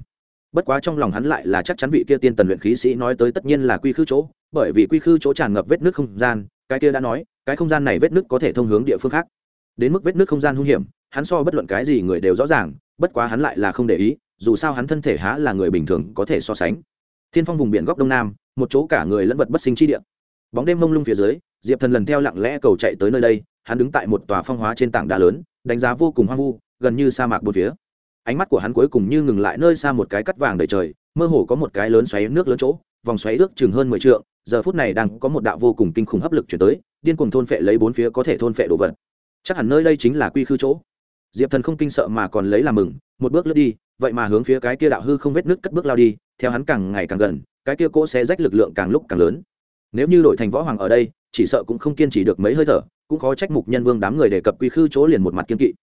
Bất quá trong lòng hắn lại là chắc chắn vị kia tiên tần luyện khí sĩ nói tới tất nhiên là quy khư chỗ, bởi vì quy khư chỗ tràn ngập vết nước không gian, cái kia đã nói, cái không gian này vết nước có thể thông hướng địa phương khác. Đến mức vết nước không gian hung hiểm hắn so bất luận cái gì người đều rõ ràng, bất quá hắn lại là không để ý, dù sao hắn thân thể há là người bình thường có thể so sánh. Thiên phong vùng biển góc đông nam, một chỗ cả người lẫn vật bất sinh chi địa. Bóng đêm mông lung phía dưới, diệp thần lần theo lặng lẽ cầu chạy tới nơi đây, hắn đứng tại một tòa phong hóa trên tảng đá lớn, đánh giá vô cùng hoang vu, gần như sa mạc bốn phía. Ánh mắt của hắn cuối cùng như ngừng lại nơi xa một cái cắt vàng đầy trời, mơ hồ có một cái lớn xoáy nước lớn chỗ, vòng xoáy ước chừng hơn mười t giờ phút này đang có một đạo vô cùng kinh khủng hấp lực chuyển tới, điên cuồng thôn phệ lấy bốn phía có thể thôn phệ đồ vật. Chắc hẳn nơi đây chính là quy khư chỗ diệp thần không kinh sợ mà còn lấy làm mừng, một bước lướt đi, vậy mà hướng phía cái kia đạo hư không vết nước cất bước lao đi, theo hắn càng ngày càng gần, cái kia cỗ sẽ rách lực lượng càng lúc càng lớn. Nếu như đổi thành võ hoàng ở đây, chỉ sợ cũng không kiên trì được mấy hơi thở, cũng khó trách mục nhân vương đám người đề cập quy khư chỗ liền một mặt kiên kỵ.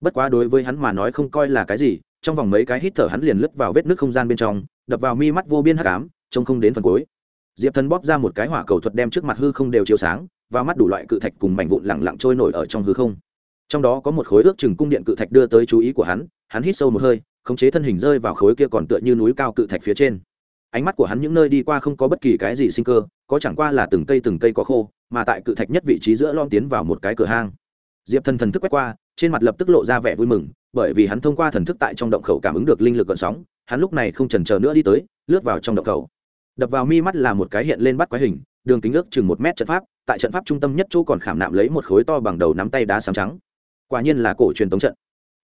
Bất quá đối với hắn mà nói không coi là cái gì, trong vòng mấy cái hít thở hắn liền lướt vào vết nước không gian bên trong, đập vào mi mắt vô biên hắc ám, trông không đến phần cuối. Diệp thần bóp ra một cái hỏa cầu thuật đem trước mặt hư không đều chiếu sáng và mắt đủ loại cự thạch cùng mảnh vụn lẳng lặng trôi nổi ở trong hư không trong đó có một khối ước chừng cung điện cự thạch đưa tới chú ý của hắn hắn hít sâu một hơi, khống chế thân hình rơi vào khối kia còn tựa như núi cao cự thạch phía trên. Ánh mắt của hắn những nơi đi qua không có bất kỳ cái gì sinh cơ, có chẳng qua là từng cây từng cây có khô, mà tại cự thạch nhất vị trí giữa lom tiến vào một cái cửa hang. Diệp thần thần thức quét qua, trên mặt lập tức lộ ra vẻ vui mừng, bởi vì hắn thông qua thần thức tại trong động khẩu cảm ứng được linh lực gợn sóng, hắn lúc này không chần chờ nữa đi tới, lướt vào trong động khẩu. Đập vào mi mắt là một cái hiện lên bắt quái hình, đường kính ước chừng một mét trận pháp, tại trận pháp trung tâm nhất chỗ còn khảm nạm lấy một khối to bằng đầu nắm tay đá sáng trắng quả nhiên là cổ truyền tống trận.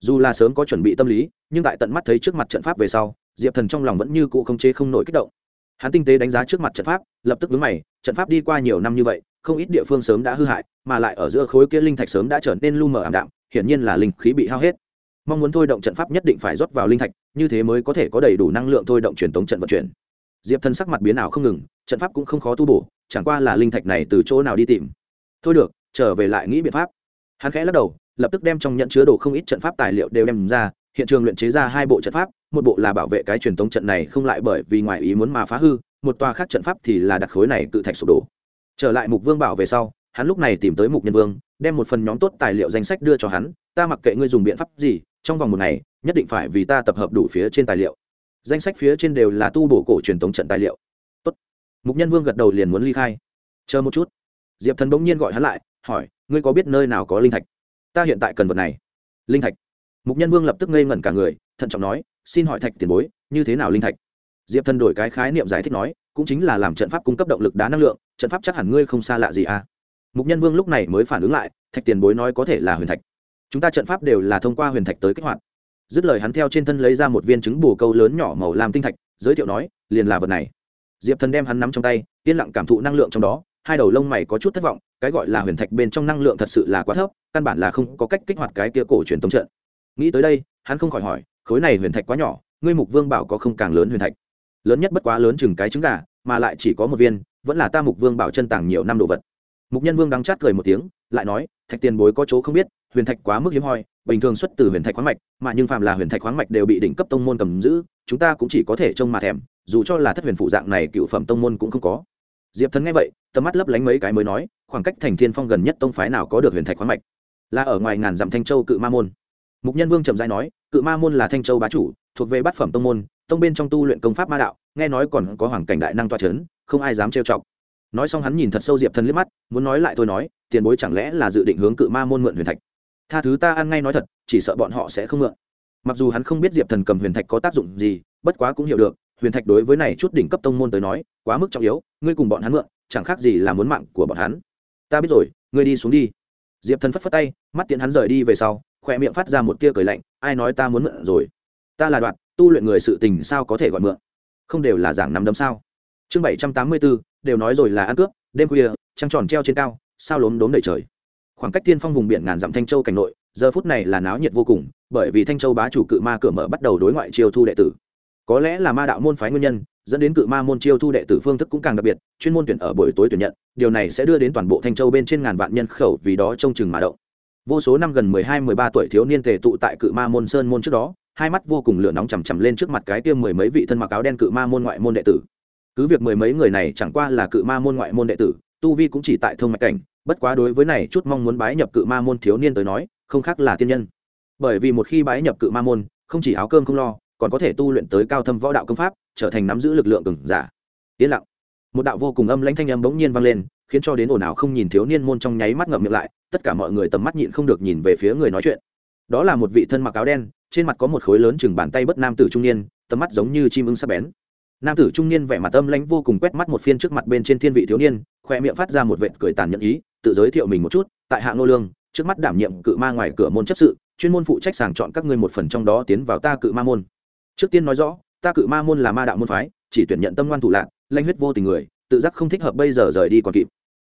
Dù là sớm có chuẩn bị tâm lý, nhưng tại tận mắt thấy trước mặt trận pháp về sau, diệp thần trong lòng vẫn như cũ không chế không nổi kích động. Hắn tinh tế đánh giá trước mặt trận pháp, lập tức vướng mày, trận pháp đi qua nhiều năm như vậy, không ít địa phương sớm đã hư hại, mà lại ở giữa khối kia linh thạch sớm đã trở nên lu mờ ảm đạm, hiển nhiên là linh khí bị hao hết. Mong muốn thôi động trận pháp nhất định phải rót vào linh thạch, như thế mới có thể có đầy đủ năng lượng thôi động truyền tống trận vận chuyển. Diệp thần sắc mặt biến ảo không ngừng, trận pháp cũng không khó tu bổ, chẳng qua là linh thạch này từ chỗ nào đi tìm. Thôi được, trở về lại nghĩ biện pháp. Hắn khẽ lắc đầu lập tức đem trong nhận chứa đồ không ít trận pháp tài liệu đều đem ra, hiện trường luyện chế ra hai bộ trận pháp, một bộ là bảo vệ cái truyền thống trận này không lại bởi vì ngoài ý muốn mà phá hư, một tòa khác trận pháp thì là đặt khối này cự thạch sụp đổ. Trở lại mục vương bảo về sau, hắn lúc này tìm tới mục nhân vương, đem một phần nhóm tốt tài liệu danh sách đưa cho hắn, ta mặc kệ ngươi dùng biện pháp gì, trong vòng một ngày, nhất định phải vì ta tập hợp đủ phía trên tài liệu. Danh sách phía trên đều là tu bổ cổ truyền thống trận tài liệu. Tốt. mục nhân vương gật đầu liền muốn ly khai. Chờ một chút. Diệp thần bỗng nhiên gọi hắn lại, hỏi, ngươi có biết nơi nào có linh thạch? Ta hiện tại cần vật này. Linh thạch. Mục nhân vương lập tức ngây ngẩn cả người, thận trọng nói, xin hỏi thạch tiền bối, như thế nào linh thạch? Diệp thần đổi cái khái niệm giải thích nói, cũng chính là làm trận pháp cung cấp động lực đá năng lượng, trận pháp chắc hẳn ngươi không xa lạ gì à? Mục nhân vương lúc này mới phản ứng lại, thạch tiền bối nói có thể là huyền thạch. Chúng ta trận pháp đều là thông qua huyền thạch tới kích hoạt. Dứt lời hắn theo trên thân lấy ra một viên trứng bù câu lớn nhỏ màu làm tinh thạch, giới thiệu nói, liền là vật này. Diệp thần đem hắn nắm trong tay, yên lặng cảm thụ năng lượng trong đó hai đầu lông mày có chút thất vọng, cái gọi là huyền thạch bên trong năng lượng thật sự là quá thấp, căn bản là không có cách kích hoạt cái kia cổ truyền tống trận. Nghĩ tới đây, hắn không khỏi hỏi, khối này huyền thạch quá nhỏ, ngươi mục vương bảo có không càng lớn huyền thạch? Lớn nhất bất quá lớn chừng cái trứng gà, mà lại chỉ có một viên, vẫn là ta mục vương bảo chân tàng nhiều năm đồ vật. Mục nhân vương đắng chát cười một tiếng, lại nói, thạch tiền bối có chỗ không biết, huyền thạch quá mức hiếm hoi, bình thường xuất từ huyền thạch khoáng mạch, mà nhưng phàm là huyền thạch khoáng mạch đều bị đỉnh cấp tông môn cầm giữ, chúng ta cũng chỉ có thể trông mà thèm, dù cho là thất huyền phụ dạng này cựu phẩm tông môn cũng không có diệp thần nghe vậy, tầm mắt lấp lánh mấy cái mới nói, khoảng cách thành thiên phong gần nhất tông phái nào có được huyền thạch khoáng mạch? Là ở ngoài ngàn dặm thanh châu cự ma môn. Mục nhân vương trầm giai nói, cự ma môn là thanh châu bá chủ, thuộc về bát phẩm tông môn, tông bên trong tu luyện công pháp ma đạo, nghe nói còn có hoàng cảnh đại năng toa trấn không ai dám trêu chọc. Nói xong hắn nhìn thật sâu diệp thần liếc mắt, muốn nói lại thôi nói, tiền bối chẳng lẽ là dự định hướng cự ma môn mượn huyền thạch? Tha thứ ta ăn ngay nói thật, chỉ sợ bọn họ sẽ không mượn. Mặc dù hắn không biết diệp thần cầm huyền thạch có tác dụng gì, bất quá cũng hiểu được, huyền thạch đối với này chút đỉnh cấp tông môn tới nói, quá mức trọng yếu ngươi cùng bọn hắn mượn, chẳng khác gì là muốn mạng của bọn hắn. Ta biết rồi, ngươi đi xuống đi. Diệp thần phất phất tay, mắt tiện hắn rời đi về sau khoe miệng phát ra một tia cười lạnh, ai nói ta muốn mượn rồi? Ta là đoạn, tu luyện người sự tình sao có thể gọi mượn? Không đều là giảng nắm đấm sao? Chương bảy trăm tám mươi bốn đều nói rồi là ăn cướp, đêm khuya, trăng tròn treo trên cao, sao lốm đốm đầy trời. Khoảng cách tiên phong vùng biển ngàn dặm thanh châu cảnh nội, giờ phút này là náo nhiệt vô cùng, bởi vì thanh châu bá chủ cự ma cửa mở bắt đầu đối ngoại chiêu thu đệ tử. Có lẽ là ma đạo môn phái nguyên nhân dẫn đến cự ma môn chiêu thu đệ tử phương thức cũng càng đặc biệt, chuyên môn tuyển ở buổi tối tuyển nhận, điều này sẽ đưa đến toàn bộ thanh châu bên trên ngàn vạn nhân khẩu vì đó trông chừng mà động. Vô số năm gần mười hai, mười ba tuổi thiếu niên tề tụ tại cự ma môn sơn môn trước đó, hai mắt vô cùng lửa nóng chằm chằm lên trước mặt cái tiêm mười mấy vị thân mặc áo đen cự ma môn ngoại môn đệ tử. Cứ việc mười mấy người này chẳng qua là cự ma môn ngoại môn đệ tử, tu vi cũng chỉ tại thông mạch cảnh, bất quá đối với này chút mong muốn bái nhập cự ma môn thiếu niên tới nói, không khác là tiên nhân. Bởi vì một khi bái nhập cự ma môn, không chỉ áo cơm không lo, còn có thể tu luyện tới cao thâm võ đạo công pháp trở thành nắm giữ lực lượng cường giả. Yên lặng. Một đạo vô cùng âm lãnh thanh âm bỗng nhiên vang lên, khiến cho đến ồn ào không nhìn thiếu niên môn trong nháy mắt ngậm miệng lại, tất cả mọi người tầm mắt nhịn không được nhìn về phía người nói chuyện. Đó là một vị thân mặc áo đen, trên mặt có một khối lớn chừng bàn tay bất nam tử trung niên, tầm mắt giống như chim ưng sắc bén. Nam tử trung niên vẻ mặt âm lãnh vô cùng quét mắt một phiên trước mặt bên trên thiên vị thiếu niên, khoe miệng phát ra một vệt cười tàn nhẫn ý, tự giới thiệu mình một chút, tại hạ ngô lương, trước mắt đảm nhiệm cự ma ngoài cửa môn chấp sự, chuyên môn phụ trách sàng chọn các ngươi một phần trong đó tiến vào ta cự ma môn. Trước tiên nói rõ ta cự ma môn là ma đạo môn phái, chỉ tuyển nhận tâm ngoan thủ lạc lanh huyết vô tình người, tự giác không thích hợp bây giờ rời đi còn kịp.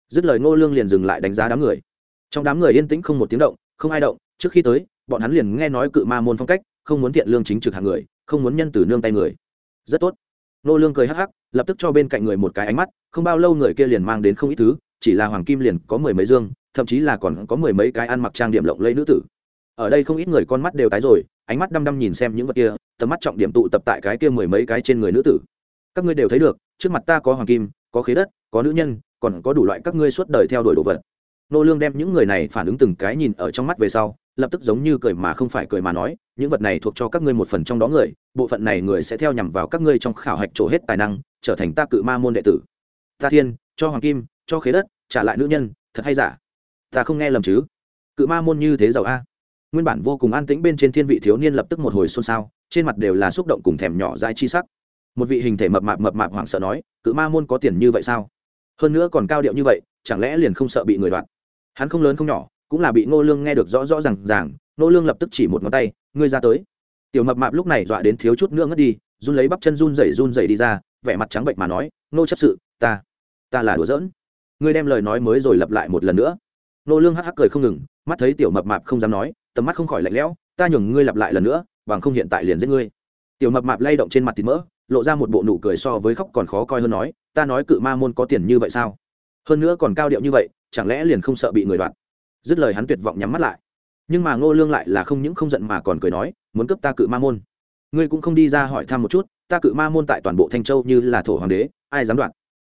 Dứt lời ngô lương liền dừng lại đánh giá đám người. Trong đám người yên tĩnh không một tiếng động, không ai động, trước khi tới, bọn hắn liền nghe nói cự ma môn phong cách, không muốn thiện lương chính trực hàng người, không muốn nhân từ nương tay người. Rất tốt. Ngô lương cười hắc hắc, lập tức cho bên cạnh người một cái ánh mắt, không bao lâu người kia liền mang đến không ít thứ, chỉ là hoàng kim liền có mười mấy dương, thậm chí là còn có mười mấy cái ăn mặc trang điểm lộng lẫy nữ tử. Ở đây không ít người con mắt đều tái rồi ánh mắt đăm đăm nhìn xem những vật kia, tầm mắt trọng điểm tụ tập tại cái kia mười mấy cái trên người nữ tử. Các ngươi đều thấy được, trước mặt ta có hoàng kim, có khế đất, có nữ nhân, còn có đủ loại các ngươi suốt đời theo đuổi đồ vật. Nô lương đem những người này phản ứng từng cái nhìn ở trong mắt về sau, lập tức giống như cười mà không phải cười mà nói, những vật này thuộc cho các ngươi một phần trong đó người, bộ phận này người sẽ theo nhằm vào các ngươi trong khảo hạch trổ hết tài năng, trở thành ta cự ma môn đệ tử. Ta thiên, cho hoàng kim, cho khế đất, trả lại nữ nhân, thật hay giả? Ta không nghe lầm chứ? Cự ma môn như thế giàu a nguyên bản vô cùng an tĩnh bên trên thiên vị thiếu niên lập tức một hồi xôn xao, trên mặt đều là xúc động cùng thèm nhỏ dai chi sắc. Một vị hình thể mập mạp mập mạp hoảng sợ nói, cự ma môn có tiền như vậy sao? Hơn nữa còn cao điệu như vậy, chẳng lẽ liền không sợ bị người đoạt? Hắn không lớn không nhỏ, cũng là bị ngô lương nghe được rõ rõ ràng ràng, ngô lương lập tức chỉ một ngón tay, ngươi ra tới. Tiểu mập mạp lúc này dọa đến thiếu chút nữa ngất đi, run lấy bắp chân run rẩy run rẩy đi ra, vẻ mặt trắng bệnh mà nói, Ngô chấp sự, ta ta là đùa giỡn. Ngươi đem lời nói mới rồi lặp lại một lần nữa. Ngô lương hắc hắc cười không ngừng, mắt thấy tiểu mập mạp không dám nói tầm mắt không khỏi lạnh lẽo, ta nhường ngươi lặp lại lần nữa, bằng không hiện tại liền giết ngươi. Tiểu mập mạp lay động trên mặt thịt mỡ, lộ ra một bộ nụ cười so với khóc còn khó coi hơn nói, ta nói cự ma môn có tiền như vậy sao? Hơn nữa còn cao điệu như vậy, chẳng lẽ liền không sợ bị người đoạt? Dứt lời hắn tuyệt vọng nhắm mắt lại. Nhưng mà ngô lương lại là không những không giận mà còn cười nói, muốn cướp ta cự ma môn. Ngươi cũng không đi ra hỏi thăm một chút, ta cự ma môn tại toàn bộ thanh châu như là thổ hoàng đế, ai dám đoạt?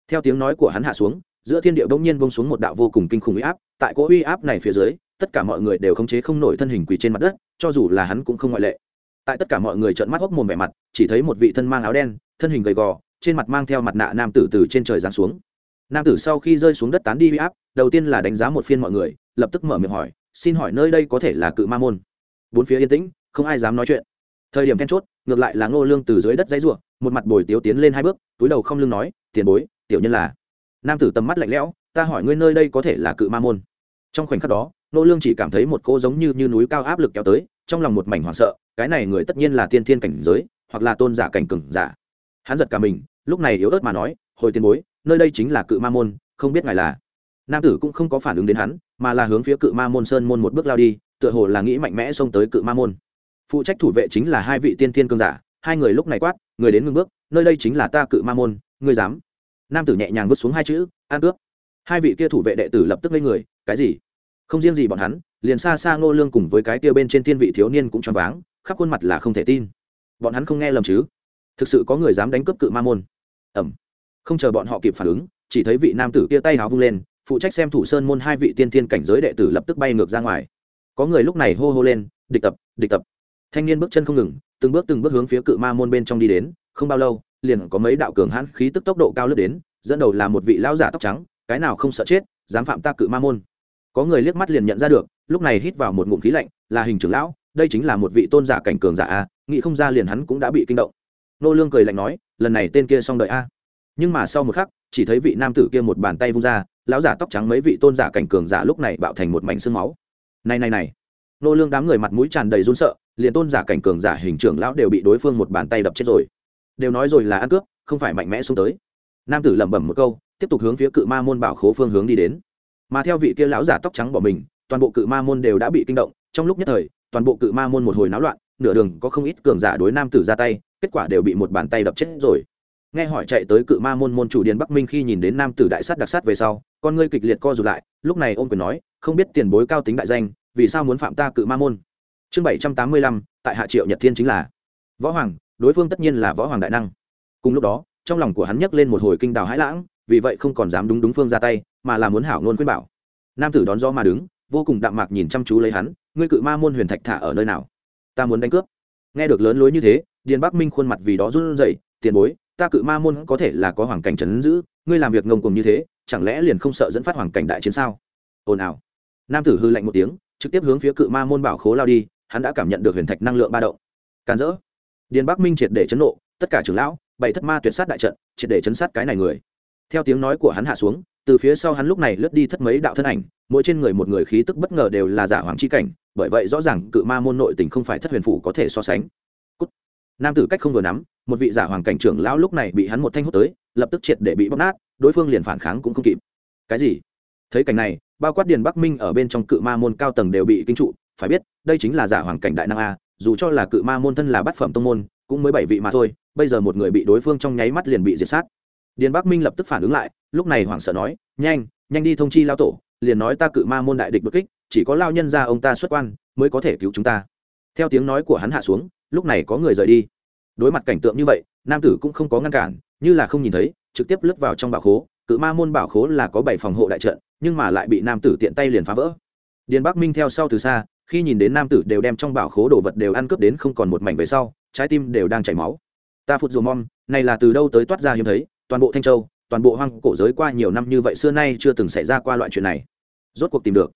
Theo tiếng nói của hắn hạ xuống, giữa thiên địa bỗng nhiên bông xuống một đạo vô cùng kinh khủng uy áp, tại cỗ uy áp này phía dưới tất cả mọi người đều khống chế không nổi thân hình quỳ trên mặt đất, cho dù là hắn cũng không ngoại lệ. Tại tất cả mọi người trợn mắt hốc mồm vẻ mặt, chỉ thấy một vị thân mang áo đen, thân hình gầy gò, trên mặt mang theo mặt nạ nam tử từ trên trời giáng xuống. Nam tử sau khi rơi xuống đất tán đi uy áp, đầu tiên là đánh giá một phiên mọi người, lập tức mở miệng hỏi, xin hỏi nơi đây có thể là cự ma môn? Bốn phía yên tĩnh, không ai dám nói chuyện. Thời điểm then chốt, ngược lại là ngô lương từ dưới đất dãy ruộng một mặt bồi tiếu tiến lên hai bước, túi đầu không lưng nói, tiền bối, tiểu nhân là. Nam tử tầm mắt lạnh lẽo, ta hỏi ngươi nơi đây có thể là cự ma môn? Trong khoảnh khắc đó Nô lương chỉ cảm thấy một cô giống như như núi cao áp lực kéo tới, trong lòng một mảnh hoảng sợ, cái này người tất nhiên là tiên thiên cảnh giới, hoặc là tôn giả cảnh cường giả. Hắn giật cả mình, lúc này yếu ớt mà nói, hồi tiền bối, nơi đây chính là cự ma môn, không biết ngài là? Nam tử cũng không có phản ứng đến hắn, mà là hướng phía cự ma môn sơn môn một bước lao đi, tựa hồ là nghĩ mạnh mẽ xông tới cự ma môn. Phụ trách thủ vệ chính là hai vị tiên thiên cường giả, hai người lúc này quát, người đến ngưng bước, nơi đây chính là ta cự ma môn, ngươi dám? Nam tử nhẹ nhàng vứt xuống hai chữ, an cướp hai vị kia thủ vệ đệ tử lập tức lên người, cái gì? Không riêng gì bọn hắn, liền xa xa ngô lương cùng với cái kia bên trên thiên vị thiếu niên cũng choáng váng, khắp khuôn mặt là không thể tin. Bọn hắn không nghe lầm chứ? Thực sự có người dám đánh cướp cự ma môn. Ẩm không chờ bọn họ kịp phản ứng, chỉ thấy vị nam tử kia tay háo vung lên, phụ trách xem thủ sơn môn hai vị tiên thiên cảnh giới đệ tử lập tức bay ngược ra ngoài. Có người lúc này hô hô lên, địch tập địch tập. Thanh niên bước chân không ngừng, từng bước từng bước hướng phía cự ma môn bên trong đi đến, không bao lâu, liền có mấy đạo cường hãn khí tức tốc độ cao lướt đến, dẫn đầu là một vị lão giả tóc trắng, cái nào không sợ chết, dám phạm ta cự ma môn? Có người liếc mắt liền nhận ra được, lúc này hít vào một ngụm khí lạnh, là hình trưởng lão, đây chính là một vị tôn giả cảnh cường giả a, nghĩ không ra liền hắn cũng đã bị kinh động. Nô lương cười lạnh nói, lần này tên kia xong đợi a. Nhưng mà sau một khắc, chỉ thấy vị nam tử kia một bàn tay vung ra, lão giả tóc trắng mấy vị tôn giả cảnh cường giả lúc này bạo thành một mảnh xương máu. Này này này. Nô lương đám người mặt mũi tràn đầy run sợ, liền tôn giả cảnh cường giả hình trưởng lão đều bị đối phương một bàn tay đập chết rồi. Đều nói rồi là ăn cướp, không phải mạnh mẽ xuống tới. Nam tử lẩm bẩm một câu, tiếp tục hướng phía cự ma môn bảo khố phương hướng đi đến mà theo vị kia lão giả tóc trắng bỏ mình, toàn bộ cự ma môn đều đã bị kinh động. Trong lúc nhất thời, toàn bộ cự ma môn một hồi náo loạn, nửa đường có không ít cường giả đối nam tử ra tay, kết quả đều bị một bàn tay đập chết rồi. Nghe hỏi chạy tới cự ma môn môn chủ điền bắc minh khi nhìn đến nam tử đại sát đặc sát về sau, con ngươi kịch liệt co rụt lại, lúc này ôm quyền nói, không biết tiền bối cao tính đại danh, vì sao muốn phạm ta cự ma môn? Chương bảy trăm tám mươi lăm, tại hạ triệu nhật thiên chính là. Võ hoàng, đối phương tất nhiên là võ hoàng đại năng. Cùng lúc đó, trong lòng của hắn nhấc lên một hồi kinh đào hãi lãng vì vậy không còn dám đúng đúng phương ra tay, mà là muốn hảo ngôn khuyên bảo. Nam tử đón gió mà đứng, vô cùng đạm mạc nhìn chăm chú lấy hắn, ngươi cự ma môn huyền thạch thả ở nơi nào? Ta muốn đánh cướp. Nghe được lớn lối như thế, điền bắc minh khuôn mặt vì đó run rẩy, tiền bối, ta cự ma môn có thể là có hoàng cảnh trấn giữ, ngươi làm việc ngông cùng như thế, chẳng lẽ liền không sợ dẫn phát hoàng cảnh đại chiến sao? Ồn ào. Nam tử hư lạnh một tiếng, trực tiếp hướng phía cự ma môn bảo khố lao đi, hắn đã cảm nhận được huyền thạch năng lượng ba động. Càn rỡ. Điền bắc minh triệt để chấn nộ, tất cả trưởng lão bảy thất ma tuyệt sát đại trận, triệt để chấn sát cái này người theo tiếng nói của hắn hạ xuống, từ phía sau hắn lúc này lướt đi thất mấy đạo thân ảnh, mỗi trên người một người khí tức bất ngờ đều là giả hoàng chi cảnh, bởi vậy rõ ràng cự ma môn nội tình không phải thất huyền phủ có thể so sánh、Cút. Nam tử cách không vừa nắm, một vị giả hoàng cảnh trưởng lão lúc này bị hắn một thanh hút tới, lập tức triệt để bị bóc nát, đối phương liền phản kháng cũng không kịp. Cái gì? Thấy cảnh này, bao quát điền bắc minh ở bên trong cự ma môn cao tầng đều bị kinh trụ, phải biết, đây chính là giả hoàng cảnh đại năng a, dù cho là cự ma môn thân là bát phẩm tông môn, cũng mới bảy vị mà thôi, bây giờ một người bị đối phương trong nháy mắt liền bị diệt sát điền bắc minh lập tức phản ứng lại, lúc này hoảng sợ nói, nhanh nhanh đi thông chi lao tổ, liền nói ta cự ma môn đại địch bất kích, chỉ có lao nhân ra ông ta xuất quan mới có thể cứu chúng ta. Theo tiếng nói của hắn hạ xuống, lúc này có người rời đi. Đối mặt cảnh tượng như vậy, nam tử cũng không có ngăn cản, như là không nhìn thấy, trực tiếp lướt vào trong bảo khố. Cự ma môn bảo khố là có bảy phòng hộ đại trận, nhưng mà lại bị nam tử tiện tay liền phá vỡ. Điền bắc minh theo sau từ xa, khi nhìn đến nam tử đều đem trong bảo khố đồ vật đều ăn cướp đến không còn một mảnh về sau, trái tim đều đang chảy máu. Ta phụt dù mom, này là từ đâu tới toát ra hiếm thấy? Toàn bộ thanh châu, toàn bộ hoang cổ giới qua nhiều năm như vậy xưa nay chưa từng xảy ra qua loại chuyện này. Rốt cuộc tìm được.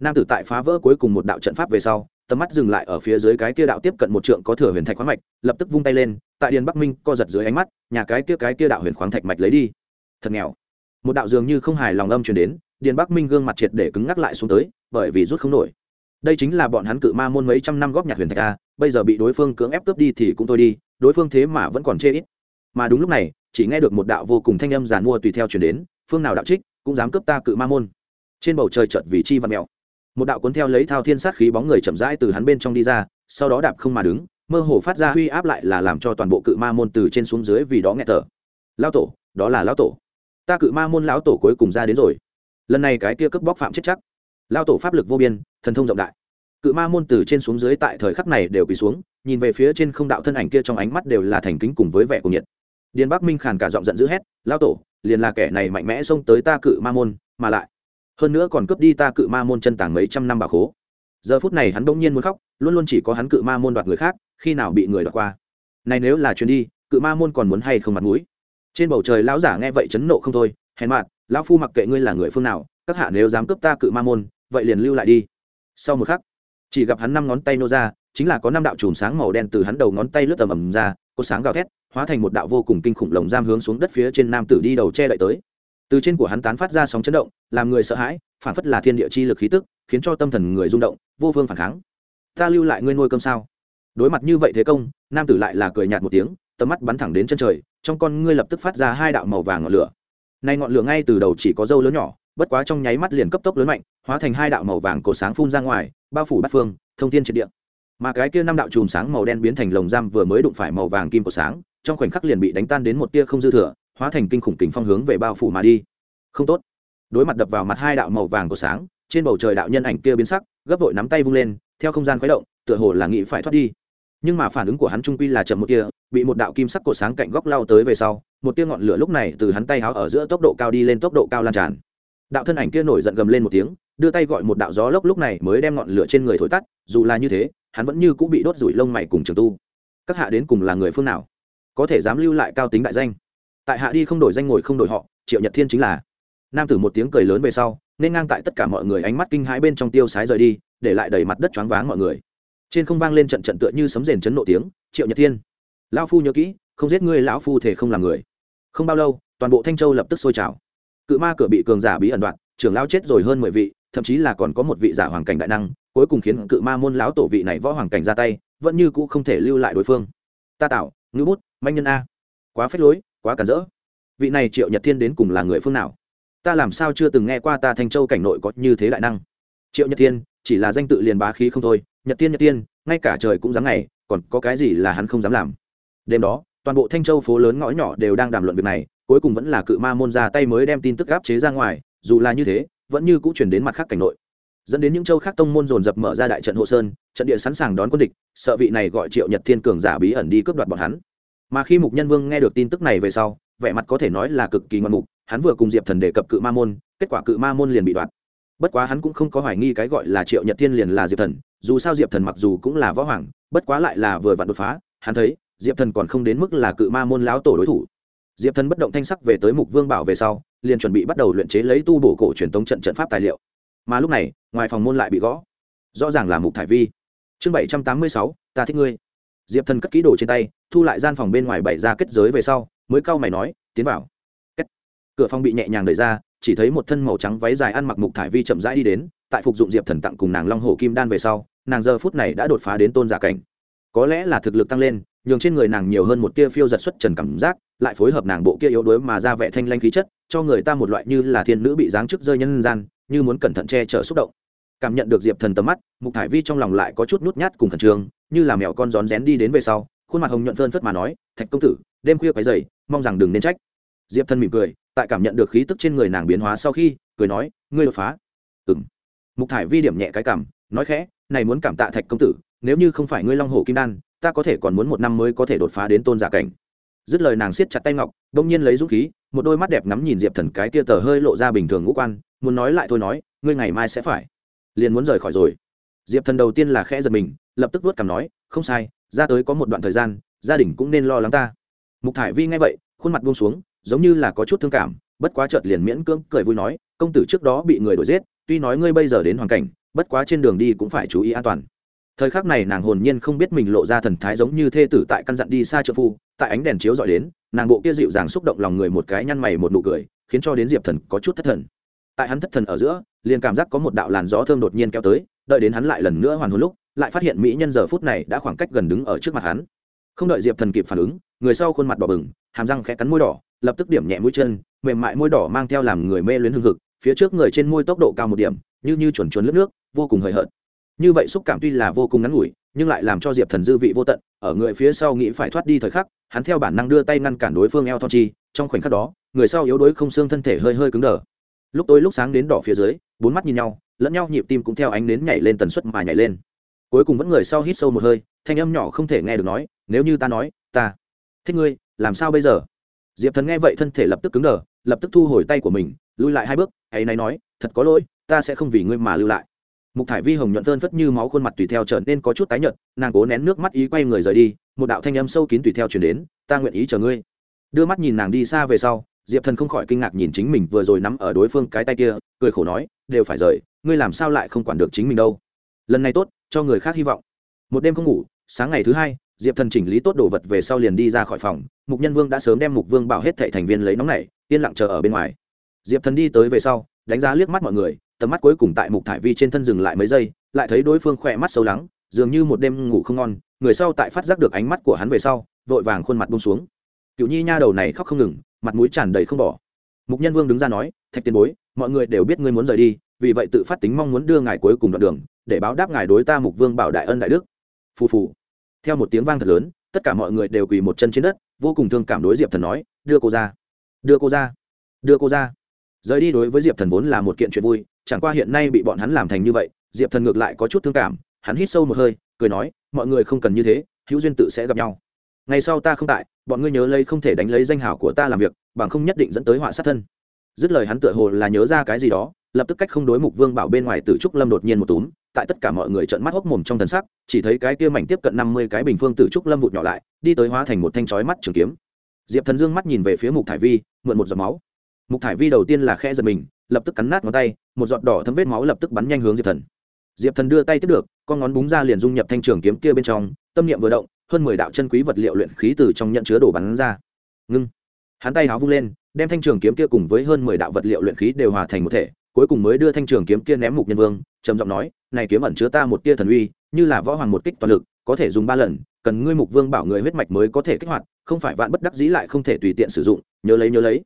Nam tử tại phá vỡ cuối cùng một đạo trận pháp về sau, tầm mắt dừng lại ở phía dưới cái kia đạo tiếp cận một trượng có thừa huyền thạch khoáng mạch, lập tức vung tay lên, tại điền bắc minh co giật dưới ánh mắt, nhà cái kia cái kia đạo huyền khoáng thạch mạch lấy đi. Thật nghèo. Một đạo dường như không hài lòng âm truyền đến, điền bắc minh gương mặt triệt để cứng ngắc lại xuống tới, bởi vì rút không nổi. Đây chính là bọn hắn cự ma môn mấy trăm năm góp nhặt huyền thạch a, bây giờ bị đối phương cưỡng ép cướp đi thì cũng thôi đi, đối phương thế mà vẫn còn chê ít. Mà đúng lúc này chỉ nghe được một đạo vô cùng thanh âm giàn mua tùy theo chuyển đến, phương nào đạo trích, cũng dám cướp ta cự ma môn. Trên bầu trời chợt vì chi văn mèo một đạo cuốn theo lấy thao thiên sát khí bóng người chậm rãi từ hắn bên trong đi ra, sau đó đạp không mà đứng, mơ hồ phát ra huy áp lại là làm cho toàn bộ cự ma môn từ trên xuống dưới vì đó nghe thở. Lao tổ, đó là lao tổ. Ta cự ma môn lão tổ cuối cùng ra đến rồi. Lần này cái kia cướp bóc phạm chết chắc. Lao tổ pháp lực vô biên, thần thông rộng đại. Cự ma môn từ trên xuống dưới tại thời khắc này đều quỳ xuống, nhìn về phía trên không đạo thân ảnh kia trong ánh mắt đều là thành kính cùng với vẻ cuồng nhiệt điền bắc minh khàn cả giọng giận dữ hét lao tổ, liền là kẻ này mạnh mẽ xông tới ta cự ma môn, mà lại hơn nữa còn cướp đi ta cự ma môn chân tàng mấy trăm năm bà khố. Giờ phút này hắn bỗng nhiên muốn khóc, luôn luôn chỉ có hắn cự ma môn đoạt người khác, khi nào bị người đoạt qua. Này nếu là chuyến đi, cự ma môn còn muốn hay không mặt mũi? Trên bầu trời lão giả nghe vậy chấn nộ không thôi, hèn mạn lão phu mặc kệ ngươi là người phương nào, các hạ nếu dám cướp ta cự ma môn, vậy liền lưu lại đi. Sau một khắc, chỉ gặp hắn năm ngón tay nô ra, chính là có năm đạo chùm sáng màu đen từ hắn đầu ngón tay lướt tầm ầm ra cột sáng gào thét, hóa thành một đạo vô cùng kinh khủng lồng giam hướng xuống đất phía trên nam tử đi đầu che đậy tới. Từ trên của hắn tán phát ra sóng chấn động, làm người sợ hãi, phản phất là thiên địa chi lực khí tức, khiến cho tâm thần người rung động, vô phương phản kháng. Ta lưu lại ngươi nuôi cơm sao? Đối mặt như vậy thế công, nam tử lại là cười nhạt một tiếng, tầm mắt bắn thẳng đến chân trời, trong con ngươi lập tức phát ra hai đạo màu vàng ngọn lửa. Nay ngọn lửa ngay từ đầu chỉ có dâu lớn nhỏ, bất quá trong nháy mắt liền cấp tốc lớn mạnh, hóa thành hai đạo màu vàng cổ sáng phun ra ngoài, bao phủ bát phương, thông thiên triệt địa mà cái kia năm đạo chùm sáng màu đen biến thành lồng giam vừa mới đụng phải màu vàng kim của sáng, trong khoảnh khắc liền bị đánh tan đến một tia không dư thừa, hóa thành kinh khủng kính phong hướng về bao phủ mà đi. Không tốt. Đối mặt đập vào mặt hai đạo màu vàng của sáng, trên bầu trời đạo nhân ảnh kia biến sắc, gấp vội nắm tay vung lên, theo không gian khuấy động, tựa hồ là nghĩ phải thoát đi. Nhưng mà phản ứng của hắn trung quy là chậm một tia, bị một đạo kim sắc cổ sáng cạnh góc lao tới về sau, một tia ngọn lửa lúc này từ hắn tay háo ở giữa tốc độ cao đi lên tốc độ cao lan tràn. Đạo thân ảnh kia nổi giận gầm lên một tiếng đưa tay gọi một đạo gió lốc lúc này mới đem ngọn lửa trên người thổi tắt, dù là như thế, hắn vẫn như cũng bị đốt rủi lông mày cùng trường tu. Các hạ đến cùng là người phương nào? Có thể dám lưu lại cao tính đại danh? Tại hạ đi không đổi danh ngồi không đổi họ, triệu nhật thiên chính là. Nam tử một tiếng cười lớn về sau, nên ngang tại tất cả mọi người ánh mắt kinh hãi bên trong tiêu sái rời đi, để lại đầy mặt đất choáng váng mọi người. Trên không vang lên trận trận tựa như sấm rền chấn nộ tiếng, triệu nhật thiên, lão phu nhớ kỹ, không giết ngươi lão phu thể không làm người. Không bao lâu, toàn bộ thanh châu lập tức sôi trào. Cự ma cửa bị cường giả bí ẩn đoạn trưởng lão chết rồi hơn mười vị thậm chí là còn có một vị giả hoàng cảnh đại năng, cuối cùng khiến cự ma môn lão tổ vị này võ hoàng cảnh ra tay, vẫn như cũ không thể lưu lại đối phương. Ta tạo ngữ bút, manh nhân a. Quá phết lối, quá cản rỡ. Vị này triệu nhật thiên đến cùng là người phương nào? Ta làm sao chưa từng nghe qua ta thanh châu cảnh nội có như thế đại năng? Triệu nhật thiên, chỉ là danh tự liền bá khí không thôi, nhật tiên nhật tiên ngay cả trời cũng dám ngày, còn có cái gì là hắn không dám làm? Đêm đó, toàn bộ thanh châu phố lớn ngõ nhỏ đều đang đàm luận việc này, cuối cùng vẫn là cự ma môn ra tay mới đem tin tức áp chế ra ngoài, dù là như thế vẫn như cũng chuyển đến mặt khác cảnh nội. Dẫn đến những châu khác tông môn dồn dập mở ra đại trận hộ sơn, trận địa sẵn sàng đón quân địch, sợ vị này gọi triệu nhật thiên cường giả bí ẩn đi cướp đoạt bọn hắn. Mà khi mục nhân vương nghe được tin tức này về sau, vẻ mặt có thể nói là cực kỳ ngoạn mục, hắn vừa cùng diệp thần đề cập cự ma môn, kết quả cự ma môn liền bị đoạt. Bất quá hắn cũng không có hoài nghi cái gọi là triệu nhật thiên liền là diệp thần, dù sao diệp thần mặc dù cũng là võ hoàng, bất quá lại là vừa vặn đột phá, hắn thấy, diệp thần còn không đến mức là cự ma môn lão tổ đối thủ. Diệp thần bất động thanh sắc về tới mục vương bảo về sau liền chuẩn bị bắt đầu luyện chế lấy tu bổ cổ truyền tống trận trận pháp tài liệu. Mà lúc này, ngoài phòng môn lại bị gõ. Rõ ràng là mục thải vi. Chương bảy trăm tám mươi sáu, ta thích ngươi. Diệp thần cất kỹ đồ trên tay, thu lại gian phòng bên ngoài bày ra kết giới về sau, mới cau mày nói, tiến vào. Kết. cửa phòng bị nhẹ nhàng đẩy ra, chỉ thấy một thân màu trắng váy dài ăn mặc mục thải vi chậm rãi đi đến, tại phục dụng diệp thần tặng cùng nàng long hổ kim đan về sau, nàng giờ phút này đã đột phá đến tôn giả cảnh. Có lẽ là thực lực tăng lên, nhường trên người nàng nhiều hơn một tia phiêu giật xuất trần cảm giác, lại phối hợp nàng bộ kia yếu đuối mà ra vẻ thanh lanh khí chất cho người ta một loại như là thiên nữ bị giáng chức rơi nhân gian, như muốn cẩn thận che chở xúc động. Cảm nhận được diệp thần tầm mắt, mục thải vi trong lòng lại có chút nút nhát cùng khẩn trương, như là mèo con rón rén đi đến về sau, khuôn mặt hồng nhuận phơn phất mà nói, thạch công tử, đêm khuya cái dày mong rằng đừng nên trách. Diệp thần mỉm cười, tại cảm nhận được khí tức trên người nàng biến hóa sau khi, cười nói, ngươi đột phá. Ừ m mục thải vi điểm nhẹ cái cảm, nói khẽ, này muốn cảm tạ thạch công tử, nếu như không phải ngươi long hồ kim đan, ta có thể còn muốn một năm mới có thể đột phá đến tôn giả cảnh dứt lời nàng siết chặt tay ngọc đông nhiên lấy dũng khí, một đôi mắt đẹp ngắm nhìn diệp thần cái tia tờ hơi lộ ra bình thường ngũ quan, muốn nói lại thôi nói, ngươi ngày mai sẽ phải. Liền muốn rời khỏi rồi. Diệp thần đầu tiên là khẽ giật mình, lập tức vớt cằm nói, không sai, ra tới có một đoạn thời gian, gia đình cũng nên lo lắng ta. Mục thải vi nghe vậy, khuôn mặt buông xuống, giống như là có chút thương cảm, bất quá chợt liền miễn cưỡng cười vui nói, công tử trước đó bị người đuổi giết, tuy nói ngươi bây giờ đến hoàn cảnh, bất quá trên đường đi cũng phải chú ý an toàn. Thời khắc này nàng hồn nhiên không biết mình lộ ra thần thái giống như thê tử tại căn dặn đi xa trợ phu tại ánh đèn chiếu dọi đến, nàng bộ kia dịu dàng xúc động lòng người một cái nhăn mày một nụ cười, khiến cho đến diệp thần có chút thất thần. Tại hắn thất thần ở giữa, liền cảm giác có một đạo làn gió thơm đột nhiên kéo tới, đợi đến hắn lại lần nữa hoàn hồn lúc, lại phát hiện mỹ nhân giờ phút này đã khoảng cách gần đứng ở trước mặt hắn. Không đợi diệp thần kịp phản ứng, người sau khuôn mặt đỏ bừng, hàm răng khẽ cắn môi đỏ, lập tức điểm nhẹ mũi chân, mềm mại môi đỏ mang theo làm người mê luyến hương hực, phía trước người trên môi tốc độ cao một điểm, như như chuẩn chuẩn lướt nước, vô cùng hời hợt. Như vậy xúc cảm tuy là vô cùng ngắn ngủi, nhưng lại làm cho diệp thần dư vị vô tận, ở người phía sau nghĩ phải thoát đi thời khắc hắn theo bản năng đưa tay ngăn cản đối phương eo thon chi, trong khoảnh khắc đó, người sau yếu đuối không xương thân thể hơi hơi cứng đờ. Lúc tối lúc sáng đến đỏ phía dưới, bốn mắt nhìn nhau, lẫn nhau nhịp tim cũng theo ánh nến nhảy lên tần suất mà nhảy lên. Cuối cùng vẫn người sau hít sâu một hơi, thanh âm nhỏ không thể nghe được nói, nếu như ta nói, ta thích ngươi, làm sao bây giờ? Diệp thần nghe vậy thân thể lập tức cứng đờ, lập tức thu hồi tay của mình lui lại hai bước ấy nay nói, thật có lỗi, ta sẽ không vì ngươi mà lưu lại. Mục thải vi hồng nhuận phơn phất như máu khuôn mặt tùy theo trở nên có chút tái nhợt, nàng cố nén nước mắt ý quay người rời đi một đạo thanh âm sâu kín tùy theo chuyển đến, ta nguyện ý chờ ngươi. Đưa mắt nhìn nàng đi xa về sau, diệp thần không khỏi kinh ngạc nhìn chính mình vừa rồi nắm ở đối phương cái tay kia, cười khổ nói, đều phải rời, ngươi làm sao lại không quản được chính mình đâu? Lần này tốt, cho người khác hy vọng. Một đêm không ngủ, sáng ngày thứ hai, diệp thần chỉnh lý tốt đồ vật về sau liền đi ra khỏi phòng, mục nhân vương đã sớm đem mục vương bảo hết thệ thành viên lấy nóng này yên lặng chờ ở bên ngoài. Diệp thần đi tới về sau, đánh giá liếc mắt mọi người, tầm mắt cuối cùng tại mục thải vi trên thân dừng lại mấy giây, lại thấy đối phương khỏe mắt sâu lắng dường như một đêm ngủ không ngon, người sau tại phát giác được ánh mắt của hắn về sau, vội vàng khuôn mặt bông xuống. Cựu nhi nha đầu này khóc không ngừng, mặt mũi tràn đầy không bỏ. Mục nhân vương đứng ra nói, thạch tiền bối, mọi người đều biết ngươi muốn rời đi, vì vậy tự phát tính mong muốn đưa ngài cuối cùng đoạn đường, để báo đáp ngài đối ta mục vương bảo đại ân đại đức. Phù phù. Theo một tiếng vang thật lớn, tất cả mọi người đều quỳ một chân trên đất, vô cùng thương cảm đối diệp thần nói, đưa cô ra. Đưa cô ra. Đưa cô ra. Rời đi đối với diệp thần vốn là một kiện chuyện vui, chẳng qua hiện nay bị bọn hắn làm thành như vậy, diệp thần ngược lại có chút thương cảm hắn hít sâu một hơi, cười nói, mọi người không cần như thế, hữu duyên tự sẽ gặp nhau. Ngày sau ta không tại, bọn ngươi nhớ lấy không thể đánh lấy danh hảo của ta làm việc, bằng không nhất định dẫn tới họa sát thân. Dứt lời hắn tựa hồ là nhớ ra cái gì đó, lập tức cách không đối mục vương bảo bên ngoài tử trúc lâm đột nhiên một túm, tại tất cả mọi người trợn mắt hốc mồm trong thần sắc, chỉ thấy cái kia mảnh tiếp cận năm mươi cái bình phương tử trúc lâm vụt nhỏ lại, đi tới hóa thành một thanh chói mắt trường kiếm. Diệp thần dương mắt nhìn về phía mục thải vi, mượn một giọt máu. Mục thải vi đầu tiên là khe giật mình, lập tức cắn nát ngón tay, một giọt đỏ thấm vết máu lập tức bắn nhanh hướng diệp thần diệp thần đưa tay tiếp được, con ngón búng ra liền dung nhập thanh trường kiếm kia bên trong, tâm niệm vừa động, hơn mười đạo chân quý vật liệu luyện khí từ trong nhận chứa đồ bắn ra. Ngưng. Hắn tay háo vung lên, đem thanh trường kiếm kia cùng với hơn mười đạo vật liệu luyện khí đều hòa thành một thể, cuối cùng mới đưa thanh trường kiếm kia ném mục nhân vương, trầm giọng nói, này kiếm ẩn chứa ta một tia thần uy, như là võ hoàng một kích toàn lực, có thể dùng ba lần, cần ngươi mục vương bảo người huyết mạch mới có thể kích hoạt, không phải vạn bất đắc dĩ lại không thể tùy tiện sử dụng, nhớ lấy nhớ lấy.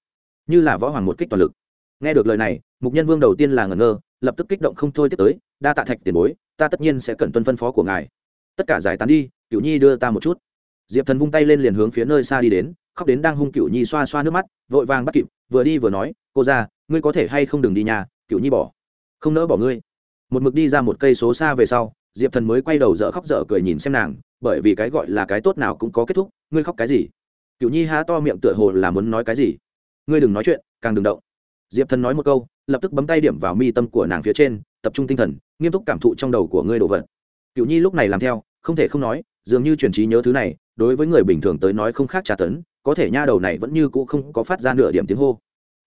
Như là võ hoàng một kích toàn lực. Nghe được lời này, mục nhân vương đầu tiên là ngẩn ngơ, lập tức kích động không thôi tiếp tới đa tạ thạch tiền bối, ta tất nhiên sẽ cần tuân phân phó của ngài. Tất cả giải tán đi cựu nhi đưa ta một chút. Diệp thần vung tay lên liền hướng phía nơi xa đi đến, khóc đến đang hung cựu nhi xoa xoa nước mắt, vội vàng bắt kịp, vừa đi vừa nói, cô ra ngươi có thể hay không đừng đi nhà cựu nhi bỏ. Không nỡ bỏ ngươi. Một mực đi ra một cây số xa về sau, diệp thần mới quay đầu dở khóc dở cười nhìn xem nàng, bởi vì cái gọi là cái tốt nào cũng có kết thúc, ngươi khóc cái gì? Cựu nhi há to miệng tựa hồ là muốn nói cái gì? Ngươi đừng nói chuyện, càng đừng động. Diệp thần nói một câu, lập tức bấm tay điểm vào mi tâm của nàng phía trên tập trung tinh thần, nghiêm túc cảm thụ trong đầu của ngươi đồ vật. Cựu nhi lúc này làm theo, không thể không nói, dường như truyền trí nhớ thứ này, đối với người bình thường tới nói không khác trà tấn, có thể nha đầu này vẫn như cũ không có phát ra nửa điểm tiếng hô.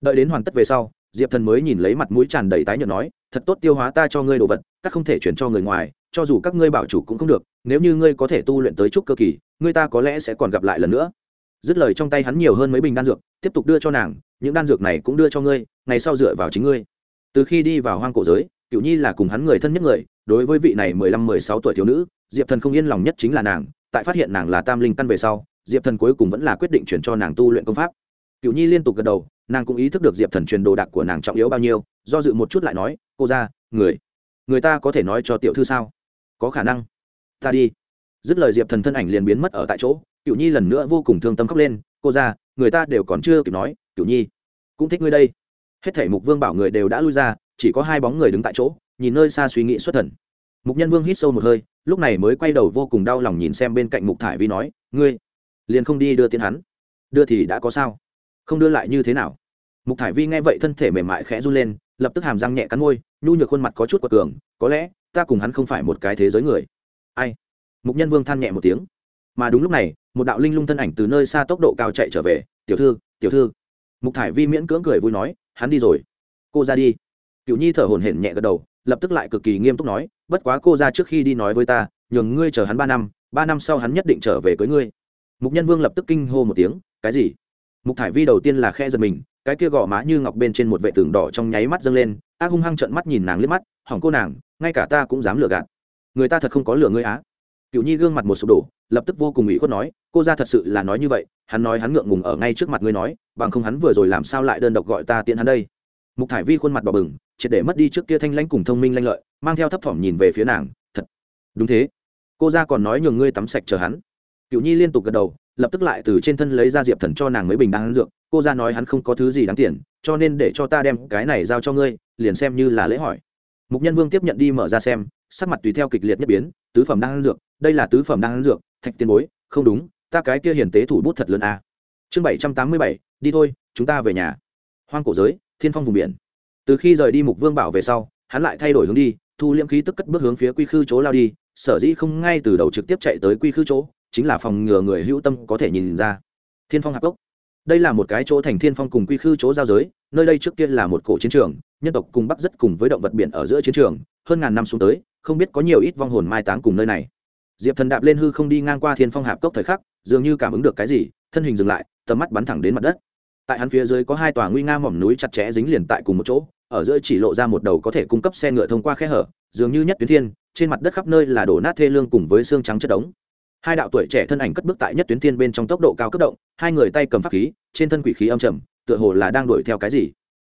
Đợi đến hoàn tất về sau, diệp thần mới nhìn lấy mặt mũi tràn đầy tái nhợt nói, thật tốt tiêu hóa ta cho ngươi đồ vật, các không thể chuyển cho người ngoài, cho dù các ngươi bảo chủ cũng không được, nếu như ngươi có thể tu luyện tới chút cơ kỳ, ngươi ta có lẽ sẽ còn gặp lại lần nữa. Dứt lời trong tay hắn nhiều hơn mấy bình đan dược, tiếp tục đưa cho nàng, những đan dược này cũng đưa cho ngươi, ngày sau dựa vào chính ngươi. Từ khi đi vào hoang cổ giới cựu nhi là cùng hắn người thân nhất người, đối với vị này mười lăm, mười sáu tuổi thiếu nữ, diệp thần không yên lòng nhất chính là nàng, tại phát hiện nàng là tam linh căn về sau, diệp thần cuối cùng vẫn là quyết định chuyển cho nàng tu luyện công pháp. Cựu nhi liên tục gật đầu, nàng cũng ý thức được diệp thần truyền đồ đạc của nàng trọng yếu bao nhiêu, do dự một chút lại nói, cô ra người người ta có thể nói cho tiểu thư sao? Có khả năng. Ta đi. Dứt lời diệp thần thân ảnh liền biến mất ở tại chỗ cựu nhi lần nữa vô cùng thương tâm khóc lên, cô ra người ta đều còn chưa kịp nói cựu nhi, cũng thích ngươi đây. Hết thể mục vương bảo người đều đã lui ra chỉ có hai bóng người đứng tại chỗ, nhìn nơi xa suy nghĩ xuất thần. Mục nhân vương hít sâu một hơi, lúc này mới quay đầu vô cùng đau lòng nhìn xem bên cạnh mục thải vi nói, ngươi liền không đi đưa tiến hắn? Đưa thì đã có sao? Không đưa lại như thế nào? Mục thải vi nghe vậy thân thể mềm mại khẽ run lên, lập tức hàm răng nhẹ cắn môi, nhu nhược khuôn mặt có chút quật cường, có lẽ ta cùng hắn không phải một cái thế giới người. Ai? Mục nhân vương than nhẹ một tiếng. Mà đúng lúc này, một đạo linh lung thân ảnh từ nơi xa tốc độ cao chạy trở về, tiểu thư tiểu thư. Mục thải vi miễn cưỡng cười vui nói, hắn đi rồi. Cô ra đi cựu nhi thở hổn hển nhẹ gật đầu, lập tức lại cực kỳ nghiêm túc nói, bất quá cô ra trước khi đi nói với ta, nhường ngươi chờ hắn ba năm ba năm sau hắn nhất định trở về cưới ngươi. Mục nhân vương lập tức kinh hô một tiếng, cái gì? Mục thải vi đầu tiên là khe giật mình, cái kia gò má như ngọc bên trên một vệ tường đỏ trong nháy mắt dâng lên, ác hung hăng trợn mắt nhìn nàng liếc mắt, hỏng cô nàng, ngay cả ta cũng dám lừa gạt. Người ta thật không có lừa ngươi á? Cựu nhi gương mặt một sụp đổ, lập tức vô cùng ủy khuất nói, cô ra thật sự là nói như vậy, hắn nói hắn ngượng ngùng ở ngay trước mặt ngươi nói, bằng không hắn vừa rồi làm sao lại đơn độc gọi ta tiện hắn đây? Mục thải vi khuôn mặt bỏ bừng triệt để mất đi trước kia thanh lãnh cùng thông minh lanh lợi, mang theo thấp thỏm nhìn về phía nàng, thật, đúng thế. Cô ra còn nói nhường ngươi tắm sạch chờ hắn. Cựu nhi liên tục gật đầu, lập tức lại từ trên thân lấy ra diệp thần cho nàng mấy bình đan dược. Cô ra nói hắn không có thứ gì đáng tiền, cho nên để cho ta đem cái này giao cho ngươi, liền xem như là lễ hỏi. Mục nhân vương tiếp nhận đi mở ra xem, sắc mặt tùy theo kịch liệt nhất biến, tứ phẩm đan dược, đây là tứ phẩm đan dược, thạch tiền bối, không đúng, ta cái kia hiền tế thủ bút thật lớn a à. chương bảy trăm tám mươi bảy, đi thôi, chúng ta về nhà. Hoang cổ giới, thiên phong vùng biển từ khi rời đi mục vương bảo về sau, hắn lại thay đổi hướng đi, thu liễm khí tức cất bước hướng phía quy khư chỗ lao đi, sở dĩ không ngay từ đầu trực tiếp chạy tới quy khư chỗ, chính là phòng ngừa người hữu tâm có thể nhìn ra. Thiên phong hạc cốc. Đây là một cái chỗ thành thiên phong cùng quy khư chỗ giao giới, nơi đây trước kia là một cổ chiến trường, nhân tộc cùng bắc rất cùng với động vật biển ở giữa chiến trường, hơn ngàn năm xuống tới, không biết có nhiều ít vong hồn mai táng cùng nơi này. Diệp thần đạp lên hư không đi ngang qua thiên phong hạp cốc thời khắc, dường như cảm ứng được cái gì, thân hình dừng lại, tầm mắt bắn thẳng đến mặt đất tại hắn phía dưới có hai tòa nguy nga mỏm núi chặt chẽ dính liền tại cùng một chỗ, ở giữa chỉ lộ ra một đầu có thể cung cấp xe ngựa thông qua khe hở, dường như nhất tuyến thiên, trên mặt đất khắp nơi là đổ nát thê lương cùng với xương trắng chất đống. Hai đạo tuổi trẻ thân ảnh cất bước tại nhất tuyến thiên bên trong tốc độ cao cấp động, hai người tay cầm pháp khí, trên thân quỷ khí âm trầm, tựa hồ là đang đuổi theo cái gì.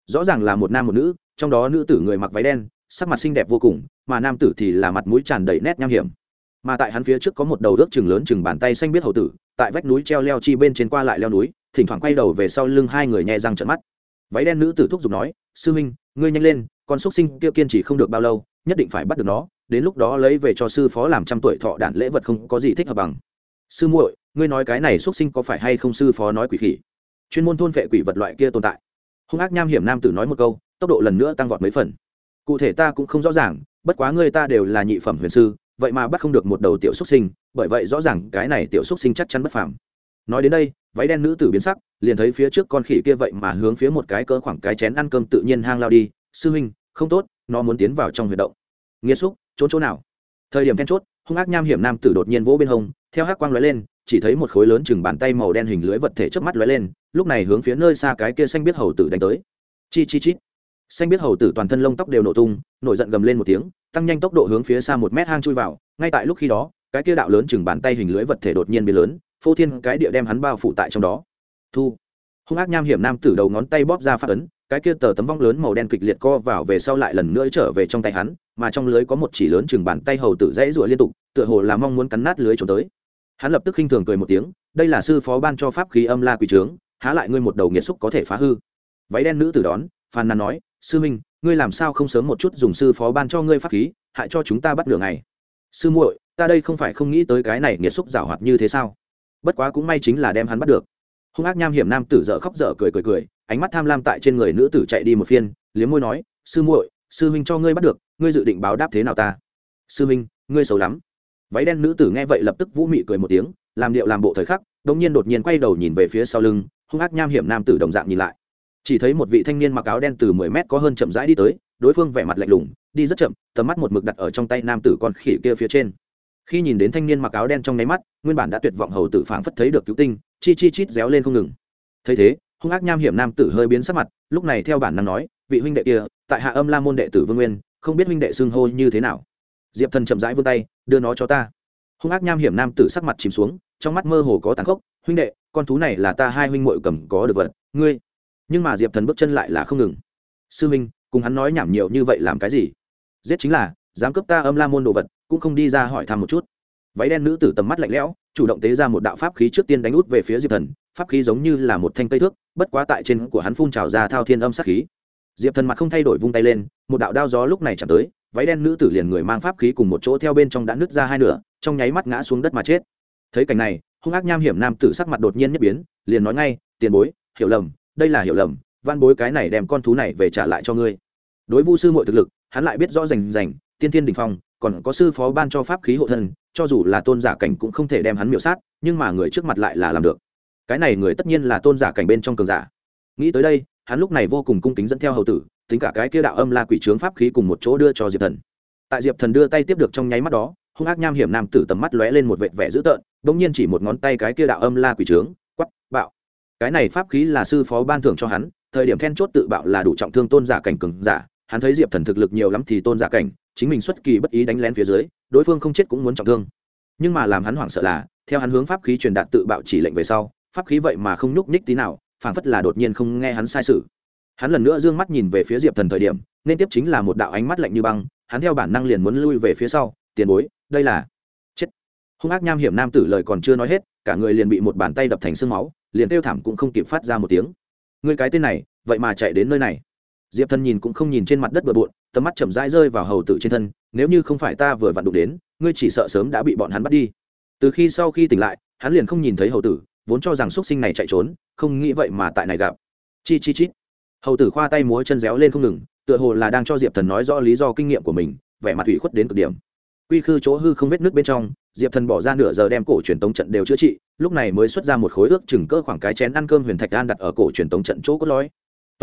Rõ ràng là một nam một nữ, trong đó nữ tử người mặc váy đen, sắc mặt xinh đẹp vô cùng, mà nam tử thì là mặt mũi tràn đầy nét nham hiểm. Mà tại hắn phía trước có một đầu rước chừng lớn chừng bàn tay xanh biết hầu tử, tại vách núi treo leo chi bên trên qua lại leo núi thỉnh thoảng quay đầu về sau lưng hai người nhẹ răng trợn mắt. Váy đen nữ tử thúc giục nói, sư huynh, ngươi nhanh lên, con xúc sinh kia kiên trì không được bao lâu, nhất định phải bắt được nó, đến lúc đó lấy về cho sư phó làm trăm tuổi thọ đản lễ vật không có gì thích hợp bằng. Sư muội, ngươi nói cái này xúc sinh có phải hay không sư phó nói quỷ khỉ? Chuyên môn thôn vệ quỷ vật loại kia tồn tại. Hung ác nham hiểm nam tử nói một câu, tốc độ lần nữa tăng vọt mấy phần. Cụ thể ta cũng không rõ ràng, bất quá ngươi ta đều là nhị phẩm huyền sư, vậy mà bắt không được một đầu tiểu xúc sinh, bởi vậy rõ ràng cái này tiểu xúc sinh chắc chắn bất phàm. Nói đến đây váy đen nữ tử biến sắc, liền thấy phía trước con khỉ kia vậy mà hướng phía một cái cỡ khoảng cái chén ăn cơm tự nhiên hang lao đi, sư huynh, không tốt, nó muốn tiến vào trong huyệt động. Nghĩa xúc, trốn chỗ nào? Thời điểm then chốt, hung ác nham hiểm nam tử đột nhiên vỗ bên hông, theo hắc quang lóe lên, chỉ thấy một khối lớn chừng bàn tay màu đen hình lưới vật thể trước mắt lóe lên, lúc này hướng phía nơi xa cái kia xanh biết hầu tử đánh tới. Chi chi chi! xanh biết hầu tử toàn thân lông tóc đều nổ tung, nổi giận gầm lên một tiếng, tăng nhanh tốc độ hướng phía xa một mét hang chui vào, ngay tại lúc khi đó, cái kia đạo lớn chừng bàn tay hình lưới vật thể đột nhiên biến lớn phô thiên cái địa đem hắn bao phủ tại trong đó. Thu. Hung ác nham hiểm nam tử đầu ngón tay bóp ra phát ấn, cái kia tờ tấm vong lớn màu đen kịch liệt co vào về sau lại lần nữa trở về trong tay hắn, mà trong lưới có một chỉ lớn chừng bàn tay hầu tử dãy rụa liên tục, tựa hồ là mong muốn cắn nát lưới trốn tới. Hắn lập tức khinh thường cười một tiếng, đây là sư phó ban cho pháp khí âm la quỷ trướng, há lại ngươi một đầu nghiệt xúc có thể phá hư. Váy đen nữ tử đón, phàn nàn nói, sư minh, ngươi làm sao không sớm một chút dùng sư phó ban cho ngươi pháp khí, hại cho chúng ta bắt lửa này sư muội, ta đây không phải không nghĩ tới cái này nghiệt xúc giảo hoạt như thế sao? Bất quá cũng may chính là đem hắn bắt được. Hung ác nham hiểm nam tử dở khóc dở cười cười cười, ánh mắt tham lam tại trên người nữ tử chạy đi một phiên, liếm môi nói, sư muội, sư huynh cho ngươi bắt được, ngươi dự định báo đáp thế nào ta? Sư huynh, ngươi xấu lắm. Váy đen nữ tử nghe vậy lập tức vũ mị cười một tiếng, làm điệu làm bộ thời khắc đống nhiên đột nhiên quay đầu nhìn về phía sau lưng, hung ác nham hiểm nam tử đồng dạng nhìn lại. Chỉ thấy một vị thanh niên mặc áo đen từ mười mét có hơn chậm rãi đi tới, đối phương vẻ mặt lạnh lùng, đi rất chậm, tầm mắt một mực đặt ở trong tay nam tử con khỉ kia phía trên khi nhìn đến thanh niên mặc áo đen trong nháy mắt, nguyên bản đã tuyệt vọng hầu tử phảng phất thấy được cứu tinh, chi chi chít réo lên không ngừng. Thấy thế, hung ác nham hiểm nam tử hơi biến sắc mặt, lúc này theo bản năng nói, vị huynh đệ kia, tại hạ âm la môn đệ tử vương nguyên, không biết huynh đệ xưng hô như thế nào. Diệp thần chậm rãi vươn tay, đưa nó cho ta. Hung ác nham hiểm nam tử sắc mặt chìm xuống, trong mắt mơ hồ có tàn khốc, huynh đệ, con thú này là ta hai huynh muội cầm có được vật, ngươi. Nhưng mà diệp thần bước chân lại là không ngừng. Sư huynh, cùng hắn nói nhảm nhiều như vậy làm cái gì? Giết chính là, dám cướp ta âm la môn đồ vật cũng không đi ra hỏi thăm một chút. Váy đen nữ tử tầm mắt lạnh lẽo, chủ động tế ra một đạo pháp khí trước tiên đánh út về phía diệp thần. Pháp khí giống như là một thanh cây thước, bất quá tại trên của hắn phun trào ra thao thiên âm sát khí. Diệp thần mặt không thay đổi vung tay lên, một đạo đao gió lúc này chạm tới, váy đen nữ tử liền người mang pháp khí cùng một chỗ theo bên trong đã nứt ra hai nửa, trong nháy mắt ngã xuống đất mà chết. Thấy cảnh này, hung ác nham hiểm nam tử sắc mặt đột nhiên nhất biến, liền nói ngay, tiền bối, hiểu lầm, đây là hiểu lầm van bối cái này đem con thú này về trả lại cho ngươi. Đối vu sư mọi thực lực, hắn lại biết rõ rành rành, tiên tiên đình phong còn có sư phó ban cho pháp khí hộ thân, cho dù là tôn giả cảnh cũng không thể đem hắn miểu sát, nhưng mà người trước mặt lại là làm được. Cái này người tất nhiên là tôn giả cảnh bên trong cường giả. Nghĩ tới đây, hắn lúc này vô cùng cung kính dẫn theo hầu tử, tính cả cái kia đạo âm la quỷ trướng pháp khí cùng một chỗ đưa cho diệp thần. Tại diệp thần đưa tay tiếp được trong nháy mắt đó, hung ác nham hiểm nam tử tầm mắt lóe lên một vệt vẻ dữ tợn, bỗng nhiên chỉ một ngón tay cái kia đạo âm la quỷ trướng quắp bạo. Cái này pháp khí là sư phó ban thưởng cho hắn, thời điểm then chốt tự bạo là đủ trọng thương tôn giả cảnh cường giả hắn thấy diệp thần thực lực nhiều lắm thì tôn giả cảnh, chính mình xuất kỳ bất ý đánh lén phía dưới, đối phương không chết cũng muốn trọng thương. Nhưng mà làm hắn hoảng sợ là, theo hắn hướng pháp khí truyền đạt tự bạo chỉ lệnh về sau, pháp khí vậy mà không nhúc nhích tí nào, phảng phất là đột nhiên không nghe hắn sai sự. Hắn lần nữa d ư ơ n g mắt nhìn về phía diệp thần thời điểm, nên tiếp chính là một đạo ánh mắt lạnh như băng, hắn theo bản năng liền muốn lui về phía sau, tiền bối, đây là chết. Hung ác nham hiểm nam tử lời còn chưa nói hết, cả người liền bị một bàn tay đập thành sương máu, liền kêu thảm cũng không kịp phát ra một tiếng. Người cái tên này, vậy mà chạy đến nơi này? Diệp thần nhìn cũng không nhìn trên mặt đất bừa bộn, tầm mắt chậm rãi rơi vào hầu tử trên thân, nếu như không phải ta vừa vặn đụng đến, ngươi chỉ sợ sớm đã bị bọn hắn bắt đi. Từ khi sau khi tỉnh lại, hắn liền không nhìn thấy hầu tử, vốn cho rằng x sinh này chạy trốn, không nghĩ vậy mà tại này gặp. Chi chi chít hầu tử khoa tay múa chân réo lên không ngừng, tựa hồ là đang cho diệp thần nói rõ lý do kinh nghiệm của mình, vẻ mặt ủy khuất đến cực điểm. Quy khư chỗ hư không vết nước bên trong, diệp thần bỏ ra nửa giờ đem cổ truyền tống trận đều chữa trị, lúc này mới xuất ra một khối ước chừng cỡ khoảng cái chén ăn cơm huyền thạch an đặt ở cổ truyền tống trận chỗ cốt lõi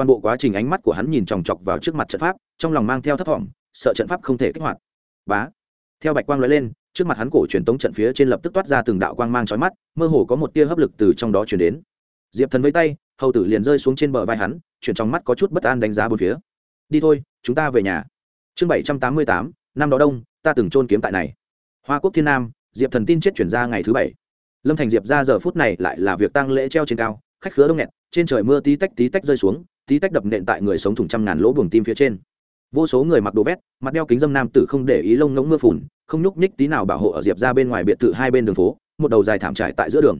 toàn bộ quá trình ánh mắt của hắn nhìn chòng chọc vào trước mặt trận pháp, trong lòng mang theo thất vọng, sợ trận pháp không thể kích hoạt. Bá. Theo bạch quang lóe lên, trước mặt hắn cổ truyền tống trận phía trên lập tức toát ra từng đạo quang mang trói mắt, mơ hồ có một tia hấp lực từ trong đó chuyển đến. Diệp thần với tay, hầu tử liền rơi xuống trên bờ vai hắn, chuyển trong mắt có chút bất an đánh giá bốn phía. Đi thôi, chúng ta về nhà. Chương bảy trăm tám mươi tám, năm đó đông, ta từng trôn kiếm tại này. Hoa quốc thiên nam, diệp thần tin chết chuyển ra ngày thứ bảy. Lâm thành diệp ra giờ phút này lại là việc tăng lễ treo trên cao, khách khứa đông nghẹt, trên trời mưa tí tách tí tách rơi xuống tí tách đập nện tại người sống thủng trăm ngàn lỗ buồng tim phía trên. Vô số người mặc đồ vét, mặt đeo kính dâm nam tử không để ý lông ngỗng mưa phùn, không nhúc nhích tí nào bảo hộ ở diệp ra bên ngoài biệt thự hai bên đường phố, một đầu dài thảm trải tại giữa đường.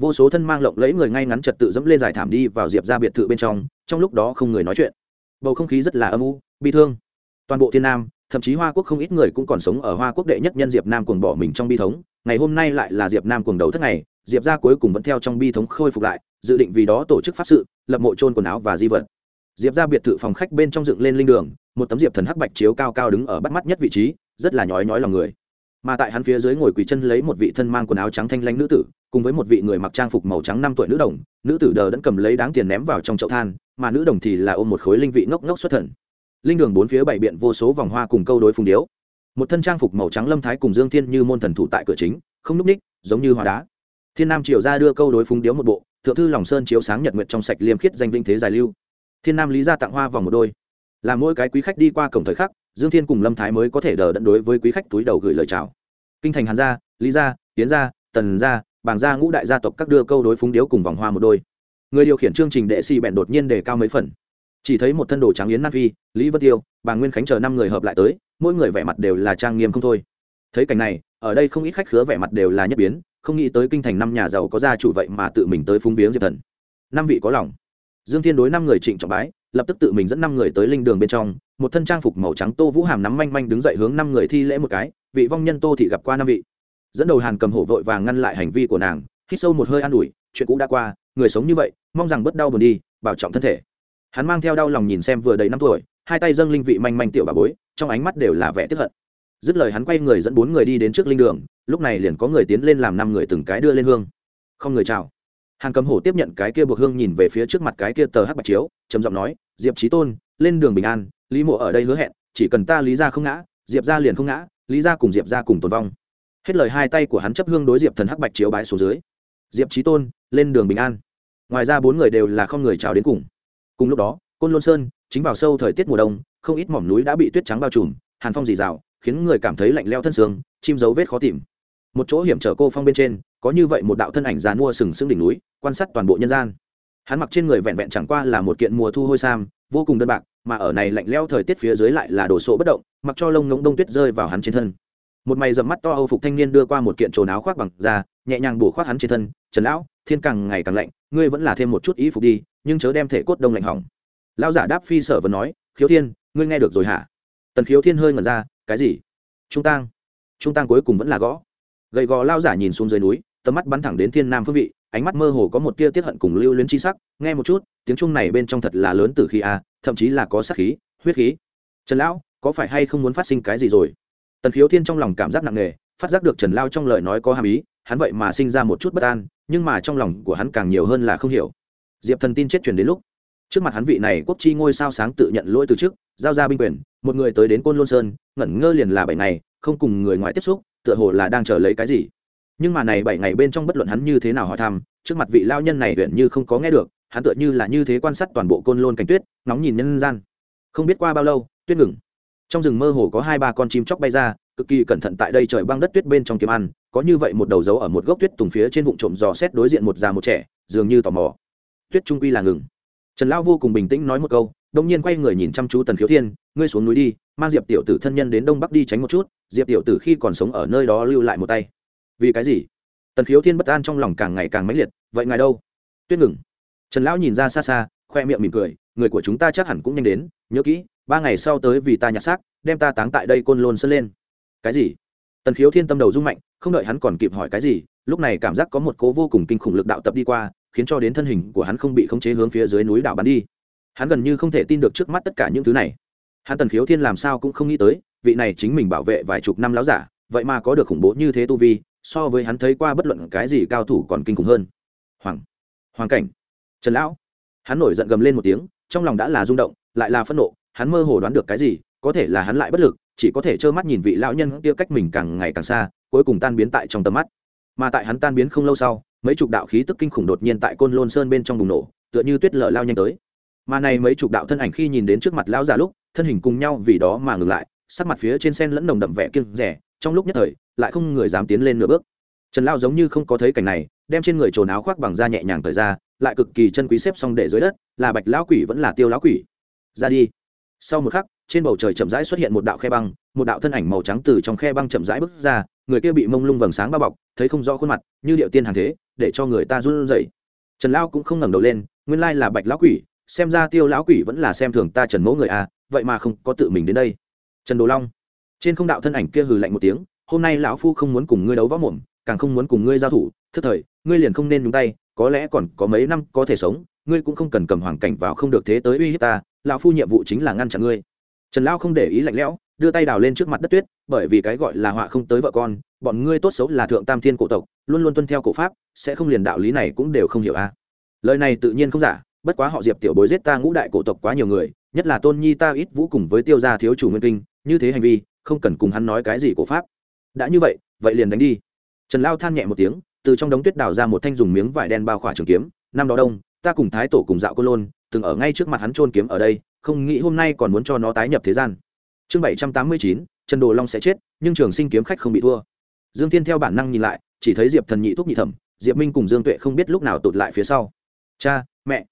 Vô số thân mang lộng lấy người ngay ngắn trật tự dẫm lên dài thảm đi vào diệp ra biệt thự bên trong trong lúc đó không người nói chuyện. Bầu không khí rất là âm u, bi thương. Toàn bộ thiên nam, thậm chí hoa quốc không ít người cũng còn sống ở hoa quốc đệ nhất nhân diệp nam cuồng bỏ mình trong bi thống. Ngày hôm nay lại là diệp nam cuồng đầu thất ngày, diệp ra cuối cùng vẫn theo trong bi thống khôi phục lại dự định vì đó tổ chức pháp sự, lập mộ trôn quần áo và di vật. Diệp ra biệt thự phòng khách bên trong dựng lên linh đường, một tấm diệp thần hắc bạch chiếu cao cao đứng ở bắt mắt nhất vị trí, rất là nhói nhói lòng người. Mà tại hắn phía dưới ngồi quỳ chân lấy một vị thân mang quần áo trắng thanh lãnh nữ tử, cùng với một vị người mặc trang phục màu trắng năm tuổi nữ đồng, nữ tử đờ đẫn cầm lấy đáng tiền ném vào trong chậu than, mà nữ đồng thì là ôm một khối linh vị ngốc ngốc xuất thần. Linh đường bốn phía bảy biện vô số vòng hoa cùng câu đối phùng điếu. Một thân trang phục màu trắng lâm thái cùng dương thiên như môn thần thủ tại cửa chính, không núp ních, giống như hoa đá. Thiên nam triều ra đưa câu đối phùng điếu một bộ thượng thư lòng sơn chiếu sáng nhật nguyệt trong sạch liêm khiết danh vinh thế dài lưu. Thiên nam lý ra tặng hoa vòng một đôi. Là mỗi cái quý khách đi qua cổng thời khắc, dương thiên cùng lâm thái mới có thể đờ đẫn đối với quý khách túi đầu gửi lời chào. Kinh thành hàn gia, lý gia tiến gia, tần gia, bàng gia ngũ đại gia tộc các đưa câu đối phúng điếu cùng vòng hoa một đôi. Người điều khiển chương trình đệ sĩ bèn đột nhiên đề cao mấy phần. Chỉ thấy một thân đồ trắng yến nam phi, lý vân tiêu bà nguyên khánh chờ năm người hợp lại tới, mỗi người vẻ mặt đều là trang nghiêm không thôi. Thấy cảnh này, ở đây không ít khách khứa vẻ mặt đều là nhất biến không nghĩ tới kinh thành năm nhà giàu có gia chủ vậy mà tự mình tới phúng viếng diệp thần. Năm vị có lòng. Dương thiên đối năm người trịnh trọng bái, lập tức tự mình dẫn năm người tới linh đường bên trong, một thân trang phục màu trắng tô vũ hàm nắm manh manh đứng dậy hướng năm người thi lễ một cái, vị vong nhân tô thị gặp qua năm vị. Dẫn đầu hàn cầm hổ vội vàng ngăn lại hành vi của nàng, hít sâu một hơi an ủi, chuyện cũ đã qua, người sống như vậy, mong rằng bớt đau buồn đi, bảo trọng thân thể. Hắn mang theo đau lòng nhìn xem vừa đầy năm tuổi, hai tay dâng linh vị manh manh tiểu bà bối, trong ánh mắt đều là vẻ tiếp hận. Dứt lời hắn quay người dẫn bốn người đi đến trước linh đường lúc này liền có người tiến lên làm năm người từng cái đưa lên hương. Không người chào. Hàn cầm hổ tiếp nhận cái kia buộc hương nhìn về phía trước mặt cái kia tờ hắc bạch chiếu, trầm giọng nói, diệp trí tôn, lên đường bình an, lý mộ ở đây hứa hẹn, chỉ cần ta lý ra không ngã, diệp ra liền không ngã, lý ra cùng diệp ra cùng tồn vong. Hết lời hai tay của hắn chấp hương đối diệp thần hắc bạch chiếu bái xuống dưới. Diệp trí tôn, lên đường bình an. Ngoài ra bốn người đều là không người chào đến cùng. Cùng lúc đó, côn lôn sơn, chính vào sâu thời tiết mùa đông, không ít mỏm núi đã bị tuyết trắng bao trùm, hàn phong dì dào, khiến người cảm thấy lạnh leo thân xương chim dấu vết khó tìm một chỗ hiểm trở cô phong bên trên, có như vậy một đạo thân ảnh dàn mua sừng sững đỉnh núi, quan sát toàn bộ nhân gian. Hắn mặc trên người vẹn vẹn chẳng qua là một kiện mùa thu hôi sam, vô cùng đơn bạc, mà ở này lạnh leo thời tiết phía dưới lại là đồ sộ bất động, mặc cho lông ngỗng đông tuyết rơi vào hắn trên thân. Một mày dầm mắt to âu phục thanh niên đưa qua một kiện trồn áo khoác bằng da, nhẹ nhàng bổ khoác hắn trên thân, trần lão, thiên càng ngày càng lạnh, ngươi vẫn là thêm một chút ý phục đi, nhưng chớ đem thể cốt đông lạnh hỏng. Lão giả đáp phi sở vừa nói, khiếu thiên, ngươi nghe được rồi hả? Tần khiếu thiên hơi ngẩn ra, cái gì? Trung tang. Trung tang cuối cùng vẫn là gõ gầy gò lao giả nhìn xuống dưới núi, tầm mắt bắn thẳng đến thiên nam phương vị, ánh mắt mơ hồ có một tia tiết hận cùng lưu luyến chi sắc, nghe một chút, tiếng chuông này bên trong thật là lớn từ khi a, thậm chí là có sắc khí, huyết khí. Trần lão, có phải hay không muốn phát sinh cái gì rồi? Tần khiếu thiên trong lòng cảm giác nặng nề, phát giác được trần lao trong lời nói có hàm ý, hắn vậy mà sinh ra một chút bất an, nhưng mà trong lòng của hắn càng nhiều hơn là không hiểu. Diệp thần tin chết truyền đến lúc. Trước mặt hắn vị này quốc chi ngôi sao sáng tự nhận lỗi từ trước, giao ra binh quyền, một người tới đến côn lôn sơn, ngẩn ngơ liền là bảy ngày, không cùng người ngoài tiếp xúc tựa hồ là đang chờ lấy cái gì. Nhưng mà này bảy ngày bên trong bất luận hắn như thế nào hỏi thăm, trước mặt vị lao nhân này huyện như không có nghe được, hắn tựa như là như thế quan sát toàn bộ côn lôn cảnh tuyết, ngóng nhìn nhân gian. Không biết qua bao lâu, tuyết ngừng. Trong rừng mơ hồ có hai ba con chim chóc bay ra, cực kỳ cẩn thận tại đây trời băng đất tuyết bên trong kiếm ăn, có như vậy một đầu dấu ở một gốc tuyết tùng phía trên vụ trộm dò xét đối diện một già một trẻ, dường như tò mò. Tuyết trung quy là ngừng. Trần lão vô cùng bình tĩnh nói một câu đông nhiên quay người nhìn chăm chú tần khiếu thiên, ngươi xuống núi đi, mang diệp tiểu tử thân nhân đến đông bắc đi tránh một chút diệp tiểu tử khi còn sống ở nơi đó lưu lại một tay. Vì cái gì? Tần khiếu thiên bất an trong lòng càng ngày càng mãnh liệt, vậy ngài đâu? Tuyết ngừng. Trần lão nhìn ra xa xa, khoe miệng mỉm cười, người của chúng ta chắc hẳn cũng nhanh đến, nhớ kỹ, ba ngày sau tới vì ta nhặt xác, đem ta táng tại đây côn lôn sân lên. Cái gì? Tần khiếu thiên tâm đầu rung mạnh, không đợi hắn còn kịp hỏi cái gì, lúc này cảm giác có một cố vô cùng kinh khủng lực đạo tập đi qua, khiến cho đến thân hình của hắn không bị khống chế hướng phía dưới núi đảo bắn đi. Hắn gần như không thể tin được trước mắt tất cả những thứ này. Hắn tần khiếu thiên làm sao cũng không nghĩ tới vị này chính mình bảo vệ vài chục năm láo giả, vậy mà có được khủng bố như thế tu vi, so với hắn thấy qua bất luận cái gì cao thủ còn kinh khủng hơn. Hoàng hoàng cảnh, trần lão. Hắn nổi giận gầm lên một tiếng, trong lòng đã là rung động, lại là phẫn nộ, hắn mơ hồ đoán được cái gì, có thể là hắn lại bất lực, chỉ có thể trơ mắt nhìn vị lão nhân kia cách mình càng ngày càng xa, cuối cùng tan biến tại trong tầm mắt. Mà tại hắn tan biến không lâu sau, mấy chục đạo khí tức kinh khủng đột nhiên tại côn lôn sơn bên trong bùng nổ, tựa như tuyết lở lao nhanh tới. Mà này mấy chục đạo thân ảnh khi nhìn đến trước mặt lão già lúc, thân hình cùng nhau vì đó mà ngừng lại sắc mặt phía trên sen lẫn nồng đậm vẻ kiêng rẻ, trong lúc nhất thời, lại không người dám tiến lên nửa bước. Trần lao giống như không có thấy cảnh này, đem trên người trồn áo khoác bằng da nhẹ nhàng thời ra, lại cực kỳ chân quý xếp xong để dưới đất, là bạch lão quỷ vẫn là tiêu lão quỷ. Ra đi. Sau một khắc, trên bầu trời chậm rãi xuất hiện một đạo khe băng, một đạo thân ảnh màu trắng từ trong khe băng chậm rãi bước ra, người kia bị mông lung vầng sáng bao bọc, thấy không rõ khuôn mặt, như điệu tiên hàng thế, để cho người ta run rẩy. Trần lao cũng không ngẩng đầu lên, nguyên lai là bạch lão quỷ, xem ra tiêu lão quỷ vẫn là xem thường ta trần mẫu người à vậy mà không có tự mình đến đây trần đồ long, trên không đạo thân ảnh kia hừ lạnh một tiếng, hôm nay lão phu không muốn cùng ngươi đấu võ mồm, càng không muốn cùng ngươi giao thủ thức thời, ngươi liền không nên nhúng tay, có lẽ còn có mấy năm có thể sống, ngươi cũng không cần cầm hoàng cảnh vào không được thế tới uy hiếp ta, lão phu nhiệm vụ chính là ngăn chặn ngươi trần lão không để ý lạnh lẽo, đưa tay đào lên trước mặt đất tuyết, bởi vì cái gọi là họa không tới vợ con, bọn ngươi tốt xấu là thượng tam thiên cổ tộc, luôn luôn tuân theo cổ pháp, sẽ không liền đạo lý này cũng đều không hiểu a à. lời này tự nhiên không giả, bất quá họ diệp tiểu bối giết ta ngũ đại cổ tộc quá nhiều người, nhất là tôn nhi ta ít vũ cùng với tiêu gia thiếu chủ nguyên kinh như thế hành vi, không cần cùng hắn nói cái gì của pháp. Đã như vậy vậy liền đánh đi. Trần lao than nhẹ một tiếng, từ trong đống tuyết đào ra một thanh dùng miếng vải đen bao khỏa trường kiếm. Năm đó đông, ta cùng thái tổ cùng dạo cô lôn, từng ở ngay trước mặt hắn trôn kiếm ở đây, không nghĩ hôm nay còn muốn cho nó tái nhập thế gian. Chương bảy trăm tám mươi chín, trần đồ long sẽ chết, nhưng trường sinh kiếm khách không bị thua. Dương thiên theo bản năng nhìn lại, chỉ thấy diệp thần nhị thúc nhị thẩm, diệp minh cùng dương tuệ không biết lúc nào tụt lại phía sau. Cha, mẹ.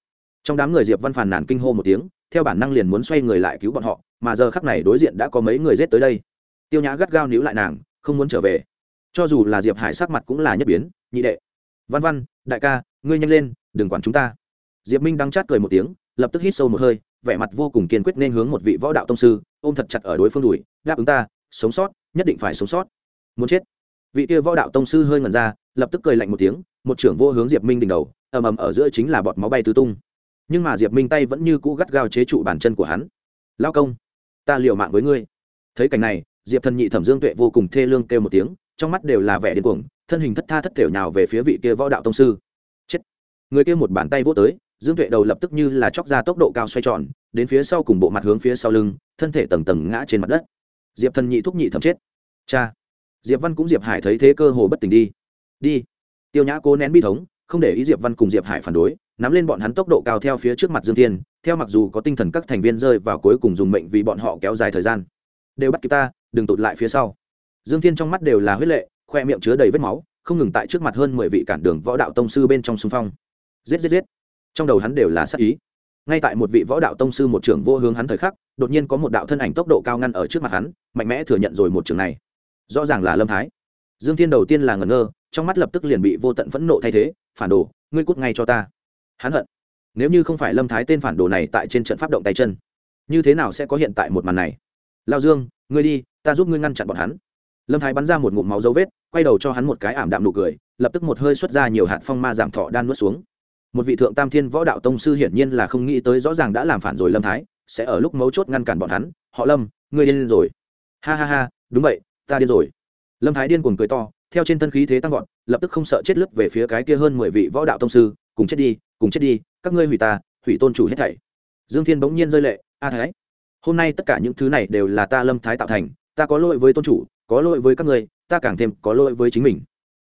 Trong đám người diệp văn phàn nàn kinh hô một tiếng theo bản năng liền muốn xoay người lại cứu bọn họ, mà giờ khắc này đối diện đã có mấy người rết tới đây. Tiêu nhã gắt gao níu lại nàng, không muốn trở về. Cho dù là diệp hải sắc mặt cũng là nhất biến, nhị đệ, văn văn, đại ca, ngươi nhanh lên, đừng quản chúng ta. Diệp minh đang chát cười một tiếng, lập tức hít sâu một hơi, vẻ mặt vô cùng kiên quyết nên hướng một vị võ đạo tông sư, ôm thật chặt ở đối phương đùi, đáp ứng ta, sống sót, nhất định phải sống sót. Muốn chết? Vị kia võ đạo tông sư hơi ngần ra, lập tức cười lạnh một tiếng, một trưởng vô hướng diệp minh đỉnh đầu, ầm ầm ở giữa chính là bọt máu bay tứ tung nhưng mà diệp minh tay vẫn như cũ gắt gao chế trụ bàn chân của hắn. Lao công, ta liều mạng với ngươi. Thấy cảnh này, diệp thần nhị thẩm dương tuệ vô cùng thê lương kêu một tiếng, trong mắt đều là vẻ điên cuồng, thân hình thất tha thất thểu nhào về phía vị kia võ đạo tông sư. Chết. Người kia một bàn tay vỗ tới, dương tuệ đầu lập tức như là chóc ra tốc độ cao xoay tròn, đến phía sau cùng bộ mặt hướng phía sau lưng, thân thể tầng tầng ngã trên mặt đất. Diệp thần nhị thúc nhị thầm chết. Cha. Diệp văn cũng diệp hải thấy thế cơ hồ bất tỉnh đi. Đi. Tiêu nhã cố nén bi thống không để ý diệp văn cùng diệp hải phản đối, nắm lên bọn hắn tốc độ cao theo phía trước mặt dương thiên, theo mặc dù có tinh thần các thành viên rơi vào cuối cùng dùng mệnh vì bọn họ kéo dài thời gian. Đều bắt kịp ta, đừng tụt lại phía sau. Dương thiên trong mắt đều là huyết lệ, khoe miệng chứa đầy vết máu, không ngừng tại trước mặt hơn mười vị cản đường võ đạo tông sư bên trong xung phong. Giết giết giết. Trong đầu hắn đều là sắc ý. Ngay tại một vị võ đạo tông sư một trưởng vô hướng hắn thời khắc, đột nhiên có một đạo thân ảnh tốc độ cao ngăn ở trước mặt hắn, mạnh mẽ thừa nhận rồi một trường này. Rõ ràng là lâm thái. Dương thiên đầu tiên là ngẩn ngơ trong mắt lập tức liền bị vô tận phẫn nộ thay thế, phản đồ, ngươi cút ngay cho ta. Hắn hận. Nếu như không phải lâm thái tên phản đồ này tại trên trận pháp động tay chân, như thế nào sẽ có hiện tại một màn này? Lao dương, ngươi đi, ta giúp ngươi ngăn chặn bọn hắn. Lâm thái bắn ra một ngụm máu dấu vết, quay đầu cho hắn một cái ảm đạm nụ cười, lập tức một hơi xuất ra nhiều hạt phong ma giảm thọ đan nuốt xuống. Một vị thượng tam thiên võ đạo tông sư hiển nhiên là không nghĩ tới rõ ràng đã làm phản rồi lâm thái, sẽ ở lúc mấu chốt ngăn cản bọn hắn. Họ lâm, ngươi điên rồi. Ha ha ha, đúng vậy, ta điên rồi. Lâm thái điên cuồng cười to theo trên thân khí thế tăng vọt, lập tức không sợ chết lướt về phía cái kia hơn mười vị võ đạo tông sư, cùng chết đi, cùng chết đi, các ngươi hủy ta, hủy tôn chủ hết thảy. Dương thiên bỗng nhiên rơi lệ, a thái, hôm nay tất cả những thứ này đều là ta lâm thái tạo thành, ta có lỗi với tôn chủ, có lỗi với các ngươi, ta càng thêm có lỗi với chính mình.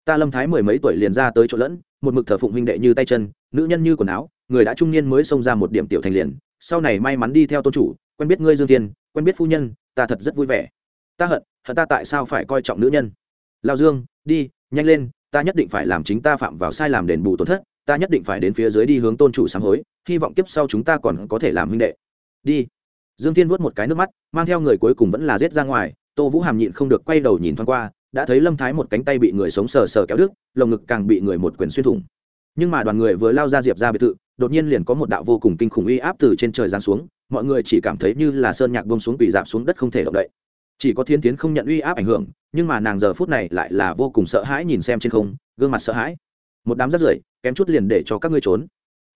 Ta lâm thái mười mấy tuổi liền ra tới chỗ lẫn, một mực thờ phụng huynh đệ như tay chân, nữ nhân như quần áo, người đã trung niên mới xông ra một điểm tiểu thành liền, sau này may mắn đi theo tôn chủ, quen biết ngươi dương thiên, quen biết phu nhân, ta thật rất vui vẻ. Ta hận hận ta tại sao phải coi trọng nữ nhân lao dương, đi, nhanh lên, ta nhất định phải làm chính ta phạm vào sai làm đền bù tổn thất, ta nhất định phải đến phía dưới đi hướng tôn chủ sám hối, hy vọng kiếp sau chúng ta còn có thể làm huynh đệ. Đi. Dương thiên vuốt một cái nước mắt, mang theo người cuối cùng vẫn là rết ra ngoài, tô vũ hàm nhịn không được quay đầu nhìn thoáng qua, đã thấy lâm thái một cánh tay bị người sống sờ sờ kéo đứt, lồng ngực càng bị người một quyền xuyên thủng. Nhưng mà đoàn người vừa lao ra diệp ra biệt thự, đột nhiên liền có một đạo vô cùng kinh khủng uy áp từ trên trời giáng xuống, mọi người chỉ cảm thấy như là sơn nhạc bông xuống quỳ dạp xuống đất không thể động đậy chỉ có thiên tiến không nhận uy áp ảnh hưởng, nhưng mà nàng giờ phút này lại là vô cùng sợ hãi nhìn xem trên không, gương mặt sợ hãi. Một đám rắt rưởi, kém chút liền để cho các ngươi trốn.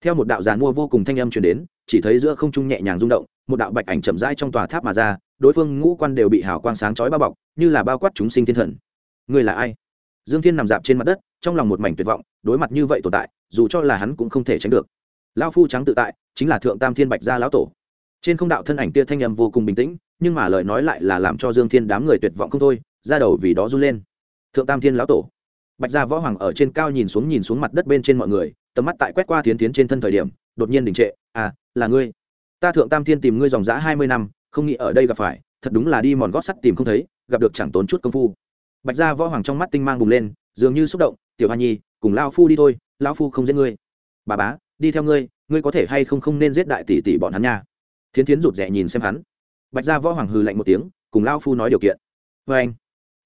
Theo một đạo giàn mua vô cùng thanh âm truyền đến, chỉ thấy giữa không trung nhẹ nhàng rung động, một đạo bạch ảnh chậm rãi trong tòa tháp mà ra, đối phương ngũ quan đều bị hào quang sáng chói bao bọc, như là bao quát chúng sinh thiên thần. Ngươi là ai? Dương thiên nằm dạp trên mặt đất, trong lòng một mảnh tuyệt vọng, đối mặt như vậy tồn tại, dù cho là hắn cũng không thể tránh được. Lao phu trắng tự tại, chính là thượng tam thiên bạch gia lão tổ. Trên không đạo thân ảnh kia thanh âm vô cùng bình tĩnh nhưng mà lời nói lại là làm cho dương thiên đám người tuyệt vọng không thôi, ra đầu vì đó run lên. Thượng tam thiên lão tổ. Bạch gia võ hoàng ở trên cao nhìn xuống nhìn xuống mặt đất bên trên mọi người, tầm mắt tại quét qua thiến tiến trên thân thời điểm, đột nhiên đình trệ à là ngươi. Ta thượng tam thiên tìm ngươi dòng dã hai mươi năm, không nghĩ ở đây gặp phải, thật đúng là đi mòn gót sắt tìm không thấy, gặp được chẳng tốn chút công phu. Bạch gia võ hoàng trong mắt tinh mang bùng lên, dường như xúc động, tiểu hoa nhi, cùng lao phu đi thôi lao phu không giết ngươi. Bà bá, đi theo ngươi ngươi có thể hay không không nên giết đại tỷ tỷ bọn hắn nha. Thiến thiến rụt rè nhìn xem hắn bạch gia võ hoàng hừ lạnh một tiếng, cùng lao phu nói điều kiện. Vê anh,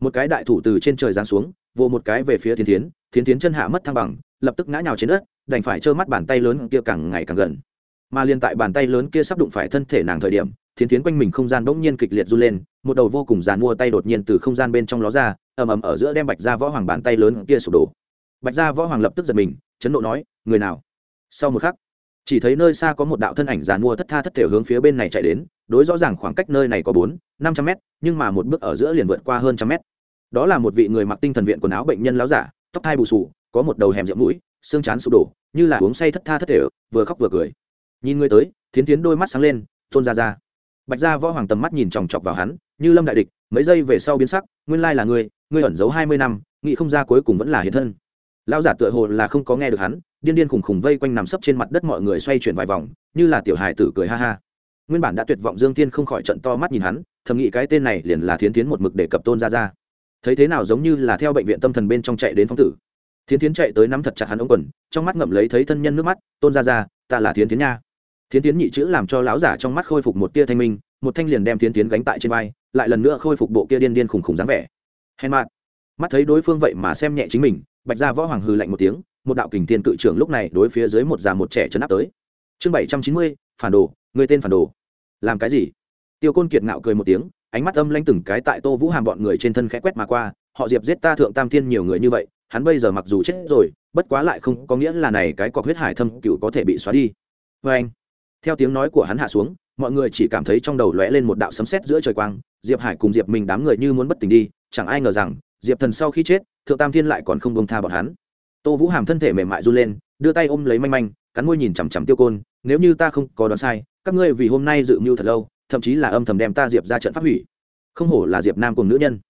một cái đại thủ từ trên trời giáng xuống vô một cái về phía Thiên thiến Thiên thiến chân hạ mất thăng bằng, lập tức ngã nhào trên đất, đành phải trơ mắt bàn tay lớn kia càng ngày càng gần. Mà liên tại bàn tay lớn kia sắp đụng phải thân thể nàng thời điểm, Thiên thiến quanh mình không gian bỗng nhiên kịch liệt run lên, một đầu vô cùng dàn mua tay đột nhiên từ không gian bên trong ló ra, ầm ầm ở giữa đem bạch gia võ hoàng bàn tay lớn kia sụp đổ. Bạch gia võ hoàng lập tức giật mình, chấn độ nói, người nào? Sau một khắc, chỉ thấy nơi xa có một đạo thân ảnh dàn mua thất tha thất thể hướng phía bên này chạy đến đối rõ ràng khoảng cách nơi này có bốn, năm trăm mét, nhưng mà một bước ở giữa liền vượt qua hơn trăm mét. Đó là một vị người mặc tinh thần viện quần áo bệnh nhân láo giả, tóc thai bù sù có một đầu hẻm rượu mũi, xương chán sụp đổ, như là uống say thất tha thất thể, vừa khóc vừa cười. Nhìn người tới, thiến thiến đôi mắt sáng lên tôn ra ra. Bạch gia võ hoàng tầm mắt nhìn chòng chọc vào hắn, như lâm đại địch, mấy giây về sau biến sắc, nguyên lai là ngươi ngươi ẩn giấu hai mươi năm, nghĩ không ra cuối cùng vẫn là hiện thân. Lão giả tựa hồ là không có nghe được hắn, điên điên khùng khùng vây quanh nằm sấp trên mặt đất mọi người xoay chuyển vài vòng, như là tiểu hài tử cười ha ha nguyên bản đã tuyệt vọng dương tiên không khỏi trận to mắt nhìn hắn, thầm nghĩ cái tên này liền là thiến tiến một mực để cập tôn ra ra. Thấy thế nào giống như là theo bệnh viện tâm thần bên trong chạy đến phong tử. Thiến tiến chạy tới nắm thật chặt hắn ống quần, trong mắt ngậm lấy thấy thân nhân nước mắt, tôn ra ra, ta là thiến tiến nha. Thiến tiến nhị chữ làm cho lão giả trong mắt khôi phục một tia thanh minh, một thanh liền đem thiến tiến gánh tại trên vai, lại lần nữa khôi phục bộ kia điên điên khùng khùng dáng vẻ. Hèn mạn mắt thấy đối phương vậy mà xem nhẹ chính mình, bạch gia võ hoàng hư lạnh một tiếng, một đạo kình thiên cự trưởng lúc này đối phía dưới một già một trẻ chấn áp tới. Chương bảy trăm chín mươi, phản đồ, người tên phản đồ làm cái gì? Tiêu côn kiệt ngạo cười một tiếng, ánh mắt âm lanh từng cái tại tô vũ hàm bọn người trên thân khẽ quét mà qua, họ diệp giết ta thượng tam thiên nhiều người như vậy, hắn bây giờ mặc dù chết rồi, bất quá lại không có nghĩa là này cái cọc huyết hải thâm cựu có thể bị xóa đi. Vê anh, theo tiếng nói của hắn hạ xuống, mọi người chỉ cảm thấy trong đầu lóe lên một đạo sấm sét giữa trời quang, diệp hải cùng diệp minh đám người như muốn bất tỉnh đi, chẳng ai ngờ rằng, diệp thần sau khi chết, thượng tam thiên lại còn không bông tha bọn hắn. Tô vũ hàm thân thể mềm mại run lên, đưa tay ôm lấy manh manh cắn môi nhìn chằm chằm tiêu côn, nếu như ta không có đoán sai, các ngươi vì hôm nay dự mưu thật lâu, thậm chí là âm thầm đem ta diệp ra trận pháp hủy. Không hổ là diệp nam cùng nữ nhân.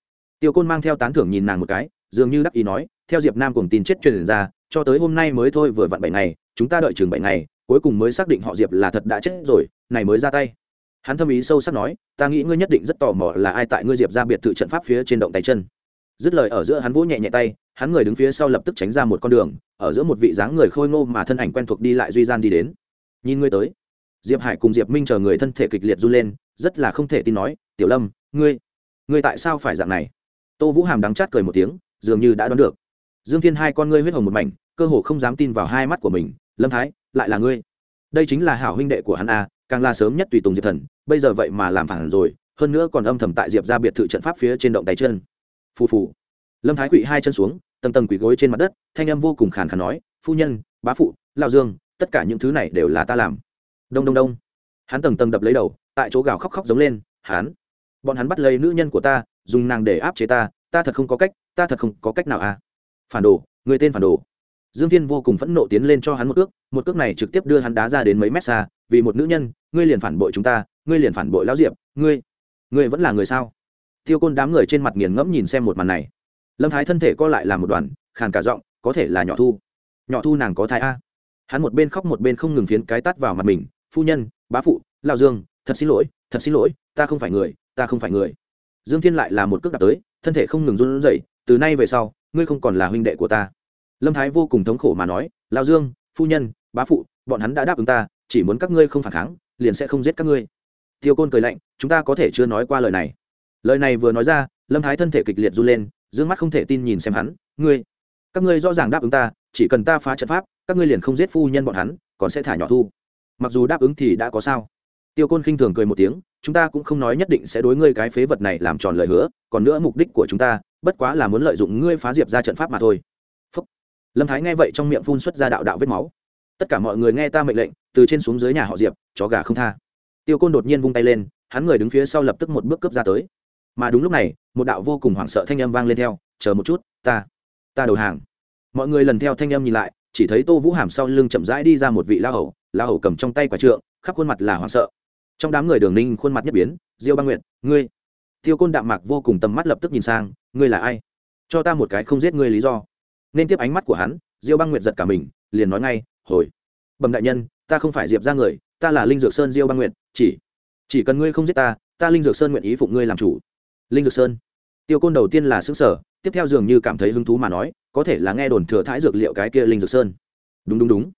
Tiêu côn mang theo tán thưởng nhìn nàng một cái, dường như đắc ý nói, theo diệp nam cùng tin chết truyền ra, cho tới hôm nay mới thôi vừa vặn bảy ngày, chúng ta đợi chừng bảy ngày, cuối cùng mới xác định họ diệp là thật đã chết rồi, này mới ra tay. Hắn thâm ý sâu sắc nói, ta nghĩ ngươi nhất định rất tò mò là ai tại ngươi diệp ra biệt thự trận pháp phía trên động tay chân. Dứt lời ở giữa hắn vỗ nhẹ nhẹ tay hắn người đứng phía sau lập tức tránh ra một con đường, ở giữa một vị dáng người khôi ngô mà thân ảnh quen thuộc đi lại duy gian đi đến. Nhìn ngươi tới. Diệp hải cùng diệp minh chờ người thân thể kịch liệt run lên, rất là không thể tin nói, tiểu lâm, ngươi ngươi tại sao phải dạng này? Tô vũ hàm đắng chát cười một tiếng, dường như đã đoán được. Dương thiên hai con ngươi huyết hồng một mảnh, cơ hồ không dám tin vào hai mắt của mình, lâm thái, lại là ngươi. Đây chính là hảo huynh đệ của hắn a, càng là sớm nhất tùy tùng diệp thần, bây giờ vậy mà làm phản rồi, hơn nữa còn âm thầm tại diệp ra biệt thự trận pháp phía trên động tay chân. Phù phù lâm thái quỵ hai chân xuống, tầng tầng quỳ gối trên mặt đất, thanh âm vô cùng khàn khàn nói, phu nhân, bá phụ lao dương, tất cả những thứ này đều là ta làm. Đông đông đông. Hắn tầng tầng đập lấy đầu, tại chỗ gào khóc khóc giống lên hắn bọn hắn bắt lấy nữ nhân của ta, dùng nàng để áp chế ta ta thật không có cách, ta thật không có cách nào à. Phản đồ, người tên phản đồ. Dương thiên vô cùng phẫn nộ tiến lên cho hắn một cước một cước này trực tiếp đưa hắn đá ra đến mấy mét xa, vì một nữ nhân, ngươi liền phản bội chúng ta, ngươi liền phản bội lão diệp, ngươi ngươi vẫn là người sao? Tiêu côn đám người trên mặt nghiền ngẫm nhìn xem một màn này lâm thái thân thể co lại làm một đoàn, khàn cả giọng, có thể là nhỏ thu. Nhỏ thu nàng có thai a. Hắn một bên khóc một bên không ngừng phiến cái tắt vào mặt mình, phu nhân, bá phụ lao dương, thật xin lỗi, thật xin lỗi, ta không phải người, ta không phải người. Dương thiên lại là một cước đạp tới, thân thể không ngừng run rẩy, từ nay về sau, ngươi không còn là huynh đệ của ta. Lâm thái vô cùng thống khổ mà nói lao dương, phu nhân, bá phụ, bọn hắn đã đáp ứng ta, chỉ muốn các ngươi không phản kháng, liền sẽ không giết các ngươi. Tiêu côn cười lạnh, chúng ta có thể chưa nói qua lời này. Lời này vừa nói ra, lâm thái thân thể kịch liệt run lên dương mắt không thể tin nhìn xem hắn, ngươi, các ngươi rõ ràng đáp ứng ta, chỉ cần ta phá trận pháp, các ngươi liền không giết phu nhân bọn hắn, còn sẽ thả nhỏ thu. Mặc dù đáp ứng thì đã có sao. Tiêu côn khinh thường cười một tiếng, chúng ta cũng không nói nhất định sẽ đối ngươi cái phế vật này làm tròn lời hứa, còn nữa mục đích của chúng ta, bất quá là muốn lợi dụng ngươi phá diệp ra trận pháp mà thôi. Phúc. lâm thái nghe vậy trong miệng phun xuất ra đạo đạo vết máu. Tất cả mọi người nghe ta mệnh lệnh, từ trên xuống dưới nhà họ diệp, chó gà không tha. Tiêu côn đột nhiên vung tay lên, hắn người đứng phía sau lập tức một bước cướp ra tới mà đúng lúc này, một đạo vô cùng hoảng sợ thanh âm vang lên theo, chờ một chút, ta ta đầu hàng. Mọi người lần theo thanh âm nhìn lại, chỉ thấy tô vũ hàm sau lưng chậm rãi đi ra một vị la hầu la hầu cầm trong tay quả trượng, khắp khuôn mặt là hoảng sợ. Trong đám người đường ninh khuôn mặt nhất biến, diêu băng nguyện ngươi, tiêu côn đạm mạc vô cùng tầm mắt lập tức nhìn sang, ngươi là ai? Cho ta một cái không giết ngươi lý do. Nên tiếp ánh mắt của hắn, diêu băng nguyện giật cả mình, liền nói ngay, hồi, bẩm đại nhân, ta không phải diệp ra người, ta là linh dược sơn diêu băng nguyện chỉ chỉ cần ngươi không giết ta ta linh dược sơn nguyện ý phụng ngươi làm chủ linh dược sơn. Tiêu côn đầu tiên là xứng sở tiếp theo dường như cảm thấy hứng thú mà nói, có thể là nghe đồn thừa thái dược liệu cái kia linh dược sơn. Đúng đúng đúng.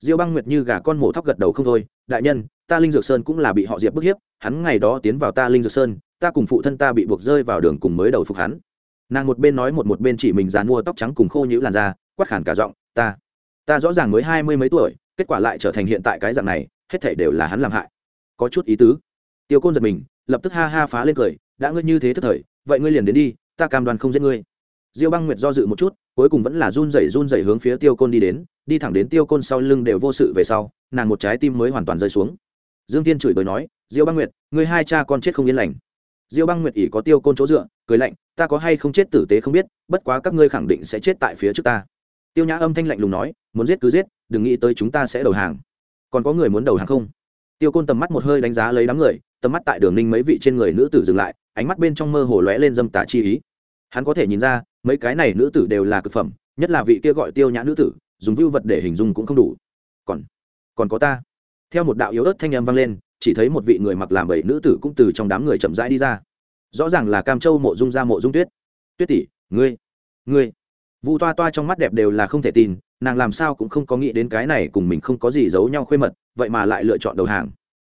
Diêu băng nguyệt như gà con mổ thóc gật đầu không thôi, đại nhân, ta linh dược sơn cũng là bị họ diệp bức hiếp, hắn ngày đó tiến vào ta linh dược sơn, ta cùng phụ thân ta bị buộc rơi vào đường cùng mới đầu phục hắn. Nàng một bên nói một một bên chỉ mình dàn mua tóc trắng cùng khô nhữ làn da, quát khản cả giọng, ta ta rõ ràng mới hai mươi mấy tuổi, kết quả lại trở thành hiện tại cái dạng này, hết thể đều là hắn làm hại. Có chút ý tứ. Tiêu côn giật mình, lập tức ha ha phá lên cười đã ngươi như thế thức thời, vậy ngươi liền đến đi, ta cam đoan không giết ngươi. Diêu băng nguyệt do dự một chút, cuối cùng vẫn là run rẩy run rẩy hướng phía tiêu côn đi đến, đi thẳng đến tiêu côn sau lưng đều vô sự về sau, nàng một trái tim mới hoàn toàn rơi xuống. Dương tiên chửi bới nói, diêu băng nguyệt, ngươi hai cha con chết không yên lành. Diêu băng nguyệt ỉ có tiêu côn chỗ dựa, cười lạnh, ta có hay không chết tử tế không biết, bất quá các ngươi khẳng định sẽ chết tại phía trước ta. Tiêu nhã âm thanh lạnh lùng nói, muốn giết cứ giết, đừng nghĩ tới chúng ta sẽ đầu hàng. Còn có người muốn đầu hàng không? Tiêu côn tầm mắt một hơi đánh giá lấy đám người, tầm mắt tại đường ninh mấy vị trên người nữ tử dừng lại ánh mắt bên trong mơ hồ lóe lên dâm tà chi ý. Hắn có thể nhìn ra, mấy cái này nữ tử đều là cực phẩm, nhất là vị kia gọi tiêu nhã nữ tử, dùng vưu vật để hình dung cũng không đủ. Còn còn có ta. Theo một đạo yếu ớt thanh âm vang lên, chỉ thấy một vị người mặc làm bảy nữ tử cũng từ trong đám người chậm rãi đi ra. Rõ ràng là cam châu mộ dung ra mộ dung tuyết. Tuyết tỷ, ngươi ngươi. Vu toa toa trong mắt đẹp đều là không thể tin, nàng làm sao cũng không có nghĩ đến cái này cùng mình không có gì giấu nhau khuê mật, vậy mà lại lựa chọn đầu hàng.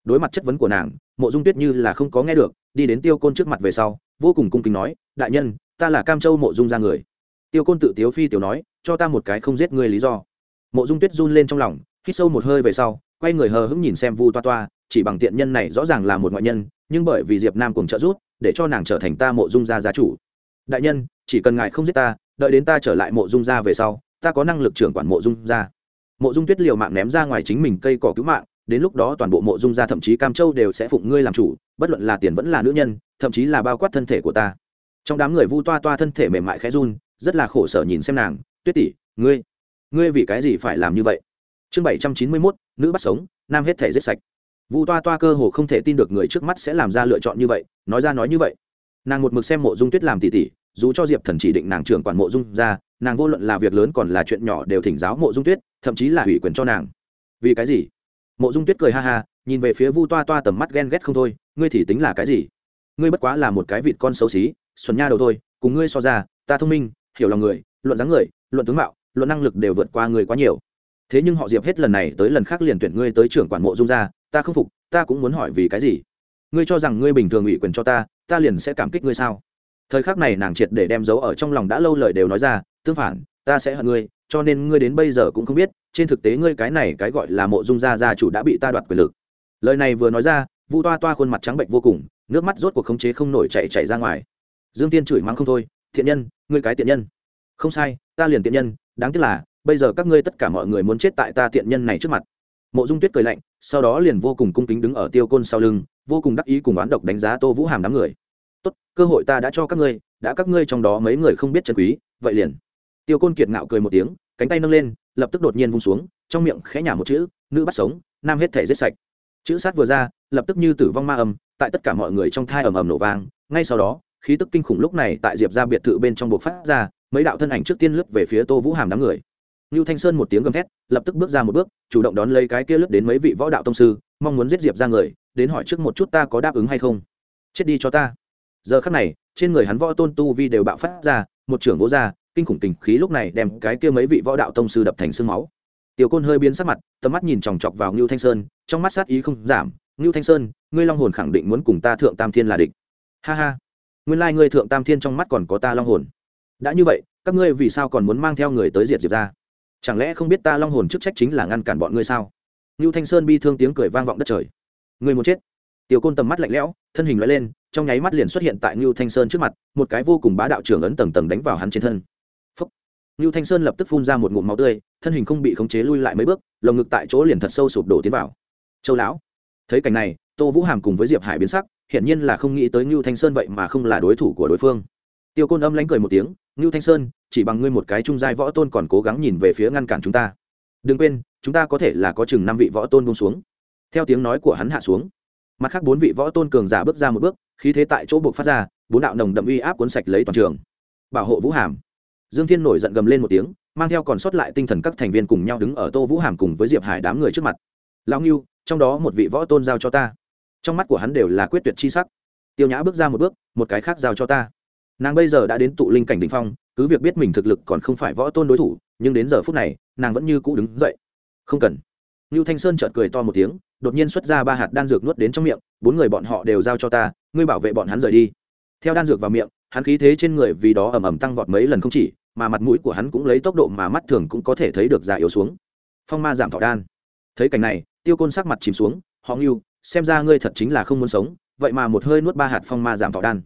Đối mặt chất vấn của nàng mộ dung tuyết như là không có nghe được, đi đến tiêu côn trước mặt về sau, vô cùng cung kính nói, đại nhân, ta là cam châu mộ dung ra người. Tiêu côn tự tiếu phi tiểu nói, cho ta một cái không giết người lý do. Mộ dung tuyết run lên trong lòng, hít sâu một hơi về sau, quay người hờ hững nhìn xem vu toa toa, chỉ bằng tiện nhân này rõ ràng là một ngoại nhân, nhưng bởi vì diệp nam cùng trợ giúp, để cho nàng trở thành ta mộ dung gia gia chủ. Đại nhân, chỉ cần ngài không giết ta, đợi đến ta trở lại mộ dung gia về sau, ta có năng lực trưởng quản mộ dung gia. Mộ dung tuyết liều mạng ném ra ngoài chính mình cây cỏ cứu mạng đến lúc đó toàn bộ mộ dung gia thậm chí cam châu đều sẽ phụng ngươi làm chủ, bất luận là tiền vẫn là nữ nhân, thậm chí là bao quát thân thể của ta. Trong đám người vu toa toa thân thể mềm mại khẽ run, rất là khổ sở nhìn xem nàng, tuyết tỷ, ngươi ngươi vì cái gì phải làm như vậy? Chương bảy trăm chín mươi mốt, nữ bắt sống, nam hết thể giết sạch. Vu toa toa cơ hồ không thể tin được người trước mắt sẽ làm ra lựa chọn như vậy, nói ra nói như vậy. Nàng một mực xem mộ dung tuyết làm tỉ tỉ, dù cho diệp thần chỉ định nàng trưởng quản mộ dung ra, nàng vô luận là việc lớn còn là chuyện nhỏ đều thỉnh giáo mộ dung tuyết, thậm chí là ủy quyền cho nàng. Vì cái gì? Mộ dung tuyết cười ha ha, nhìn về phía vu toa toa tầm mắt ghen ghét không thôi, ngươi thì tính là cái gì? Ngươi bất quá là một cái vịt con xấu xí, xuẩn nha đầu thôi, cùng ngươi so ra, ta thông minh, hiểu lòng người, luận dáng người, luận tướng mạo, luận năng lực đều vượt qua người quá nhiều. Thế nhưng họ diệp hết lần này tới lần khác liền tuyển ngươi tới trưởng quản mộ dung ra, ta không phục, ta cũng muốn hỏi vì cái gì? Ngươi cho rằng ngươi bình thường ủy quyền cho ta ta liền sẽ cảm kích ngươi sao? Thời khắc này nàng triệt để đem dấu ở trong lòng đã lâu lời đều nói ra, tương phản, ta sẽ hận ngươi cho nên ngươi đến bây giờ cũng không biết, trên thực tế ngươi cái này cái gọi là mộ dung gia gia chủ đã bị ta đoạt quyền lực. Lời này vừa nói ra, vu toa toa khuôn mặt trắng bệnh vô cùng, nước mắt rốt cuộc khống chế không nổi chạy chạy ra ngoài. Dương tiên chửi mắng không thôi, thiện nhân, ngươi cái tiện nhân. Không sai, ta liền tiện nhân, đáng tiếc là, bây giờ các ngươi tất cả mọi người muốn chết tại ta tiện nhân này trước mặt. Mộ dung tuyết cười lạnh, sau đó liền vô cùng cung kính đứng ở tiêu côn sau lưng, vô cùng đắc ý cùng oán độc đánh giá tô vũ hàm đám người. Tốt, cơ hội ta đã cho các ngươi, đã các ngươi trong đó mấy người không biết trần quý, vậy liền. Tiêu côn kiệt ngạo cười một tiếng cánh tay nâng lên lập tức đột nhiên vung xuống trong miệng khẽ nhả một chữ nữ bắt sống nam hết thể giết sạch chữ sát vừa ra lập tức như tử vong ma âm tại tất cả mọi người trong thai ầm ầm nổ vang ngay sau đó khí tức kinh khủng lúc này tại diệp ra biệt thự bên trong buộc phát ra mấy đạo thân ảnh trước tiên lướt về phía tô vũ hàm đám người Nưu Thanh Sơn một tiếng gầm thét, lập tức bước ra một bước, chủ động đón lấy cái kia lướt đến mấy vị võ đạo tông sư, mong muốn giết Diệp ra người, đến hỏi trước một chút ta có đáp ứng hay không. Chết đi cho ta. Giờ khắc này, trên người hắn võ tôn tu vi đều bạo phát ra, một trưởng vỗ ra, kinh khủng tình khí lúc này đem cái kia mấy vị võ đạo tông sư đập thành xương máu. Tiểu Côn hơi biến sắc mặt, tầm mắt nhìn chòng chọc vào Nưu Thanh Sơn, trong mắt sát ý không giảm, "Nưu Thanh Sơn, ngươi Long hồn khẳng định muốn cùng ta thượng Tam Thiên là địch." Ha ha. Nguyên lai ngươi thượng Tam Thiên trong mắt còn có ta Long hồn. Đã như vậy, các ngươi vì sao còn muốn mang theo người tới diệt Diệp gia? chẳng lẽ không biết ta long hồn chức trách chính là ngăn cản bọn ngươi sao ngưu thanh sơn bi thương tiếng cười vang vọng đất trời ngươi muốn chết tiểu côn tầm mắt lạnh lẽo thân hình loại lên trong nháy mắt liền xuất hiện tại ngưu thanh sơn trước mặt một cái vô cùng bá đạo trưởng ấn tầng tầng đánh vào hắn trên thân ngưu thanh sơn lập tức phun ra một ngụm máu tươi, thân hình không bị khống chế lui lại mấy bước, lồng ngực tại chỗ liền thật sâu sụp đổ tiến vào. Châu lão, thấy cảnh này, tô vũ hàm cùng với diệp hải biến sắc, hiển nhiên là không nghĩ tới ngưu thanh sơn vậy mà không là đối thủ của đối phương. Tiêu côn âm lãnh cười một tiếng, ngưu thanh sơn, chỉ bằng ngươi một cái trung giai võ tôn còn cố gắng nhìn về phía ngăn cản chúng ta. Đừng quên, chúng ta có thể là có chừng năm vị võ tôn buông xuống. Theo tiếng nói của hắn hạ xuống, mặt khác bốn vị võ tôn cường giả bước ra một bước, khí thế tại chỗ buộc phát ra, bốn đạo nồng đậm uy áp cuốn sạch lấy toàn trường. Bảo hộ vũ hàm dương thiên nổi giận gầm lên một tiếng mang theo còn sót lại tinh thần các thành viên cùng nhau đứng ở tô vũ hàm cùng với diệp hải đám người trước mặt. Lão ngưu trong đó một vị võ tôn giao cho ta. Trong mắt của hắn đều là quyết tuyệt chi sắc. Tiêu nhã bước ra một bước một cái khác giao cho ta. Nàng bây giờ đã đến tụ linh cảnh đ ỉ n h phong cứ việc biết mình thực lực còn không phải võ tôn đối thủ nhưng đến giờ phút này nàng vẫn như cũ đứng dậy. Không cần. Nưu Thanh Sơn chợt cười to một tiếng, đột nhiên xuất ra ba hạt đan dược nuốt đến trong miệng, bốn người bọn họ đều giao cho ta, ngươi bảo vệ bọn hắn rời đi. Theo đan dược vào miệng, hắn khí thế trên người vì đó ầm ầm tăng vọt mấy lần không chỉ, mà mặt mũi của hắn cũng lấy tốc độ mà mắt thường cũng có thể thấy được già yếu xuống. Phong ma giảm thọ đan. Thấy cảnh này, Tiêu Côn sắc mặt chìm xuống, "Họ Nưu, xem ra ngươi thật chính là không muốn sống, vậy mà một hơi nuốt ba hạt phong ma giảm thọ đan."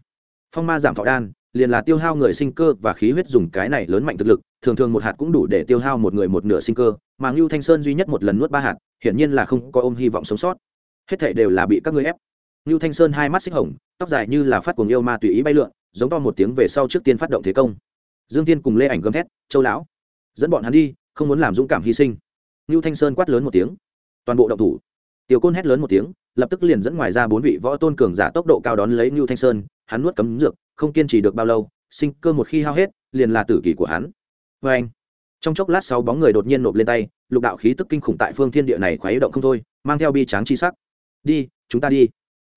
Phong ma giảm thọ đan, liền là tiêu hao người sinh cơ và khí huyết dùng cái này lớn mạnh thực lực thường thường một hạt cũng đủ để tiêu hao một người một nửa sinh cơ mà ngưu thanh sơn duy nhất một lần nuốt ba hạt hiển nhiên là không có ôm hy vọng sống sót hết thảy đều là bị các ngươi ép ngưu thanh sơn hai mắt xích hồng tóc dài như là phát cuồng yêu ma tùy ý bay lượn giống to một tiếng về sau trước tiên phát động thế công dương tiên cùng lê ảnh gầm thét, châu lão, dẫn bọn hắn đi, không muốn làm dũng cảm hy sinh. Ngưu thanh sơn quát lớn một tiếng. Toàn bộ động thủ. Tiểu côn hét lớn một tiếng, lập tức liền dẫn ngoài ra bốn vị võ tôn cường giả tốc độ cao đón lấy ngưu thanh sơn, hắn nuốt cấm dược, không kiên trì được bao lâu, sinh cơ một khi hao hết, liền là tử kỷ của hắn. Vê anh, trong chốc lát sáu bóng người đột nhiên nộp lên tay, lục đạo khí tức kinh khủng tại phương thiên địa này khoái động không thôi, mang theo bi tráng chi sắc. Đi, chúng ta đi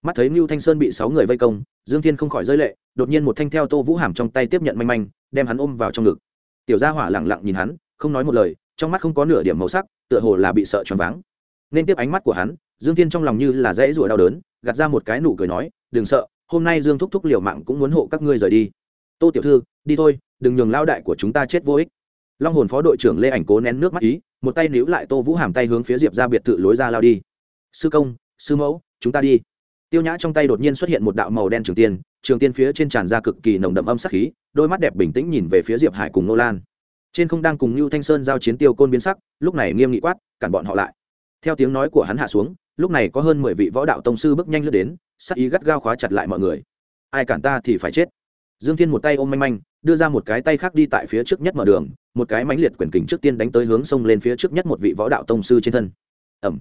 mắt thấy mưu thanh sơn bị sáu người vây công, dương thiên không khỏi rơi lệ, đột nhiên một thanh theo tô vũ hàm trong tay tiếp nhận manh manh, đem hắn ôm vào trong ngực. Tiểu gia hỏa lẳng lặng nhìn hắn, không nói một lời, trong mắt không có nửa điểm màu sắc, tựa hồ là bị sợ choáng váng. Nên tiếp ánh mắt của hắn, dương thiên trong lòng như là dãy rủa đau đớn, gạt ra một cái nụ cười nói, đừng sợ, hôm nay dương thúc thúc liều mạng cũng muốn hộ các ngươi rời đi. Tô tiểu thư, đi thôi, đừng nhường lao đại của chúng ta chết vô ích. Long hồn phó đội trưởng lê ảnh cố nén nước mắt ý, một tay níu lại tô vũ hàm tay hướng phía diệp ra biệt thự lối ra lao đi. Sư công, sư mẫu, chúng ta đi tiêu nhã trong tay đột nhiên xuất hiện một đạo màu đen trường tiên trường tiên phía trên tràn ra cực kỳ nồng đậm âm sắc khí, đôi mắt đẹp bình tĩnh nhìn về phía diệp hải cùng nô lan. Trên không đang cùng lưu thanh sơn giao chiến tiêu côn biến sắc, lúc này nghiêm nghị quát, cản bọn họ lại. Theo tiếng nói của hắn hạ xuống, lúc này có hơn mười vị võ đạo tông sư bước nhanh lướt đến, sắc ý gắt gao khóa chặt lại mọi người. Ai cản ta thì phải chết. Dương thiên một tay ôm manh manh, đưa ra một cái tay khác đi tại phía trước nhất mở đường, một cái mãnh liệt quyền kình trước tiên đánh tới hướng sông lên phía trước nhất một vị võ đạo tông sư trên thân. Ẩm.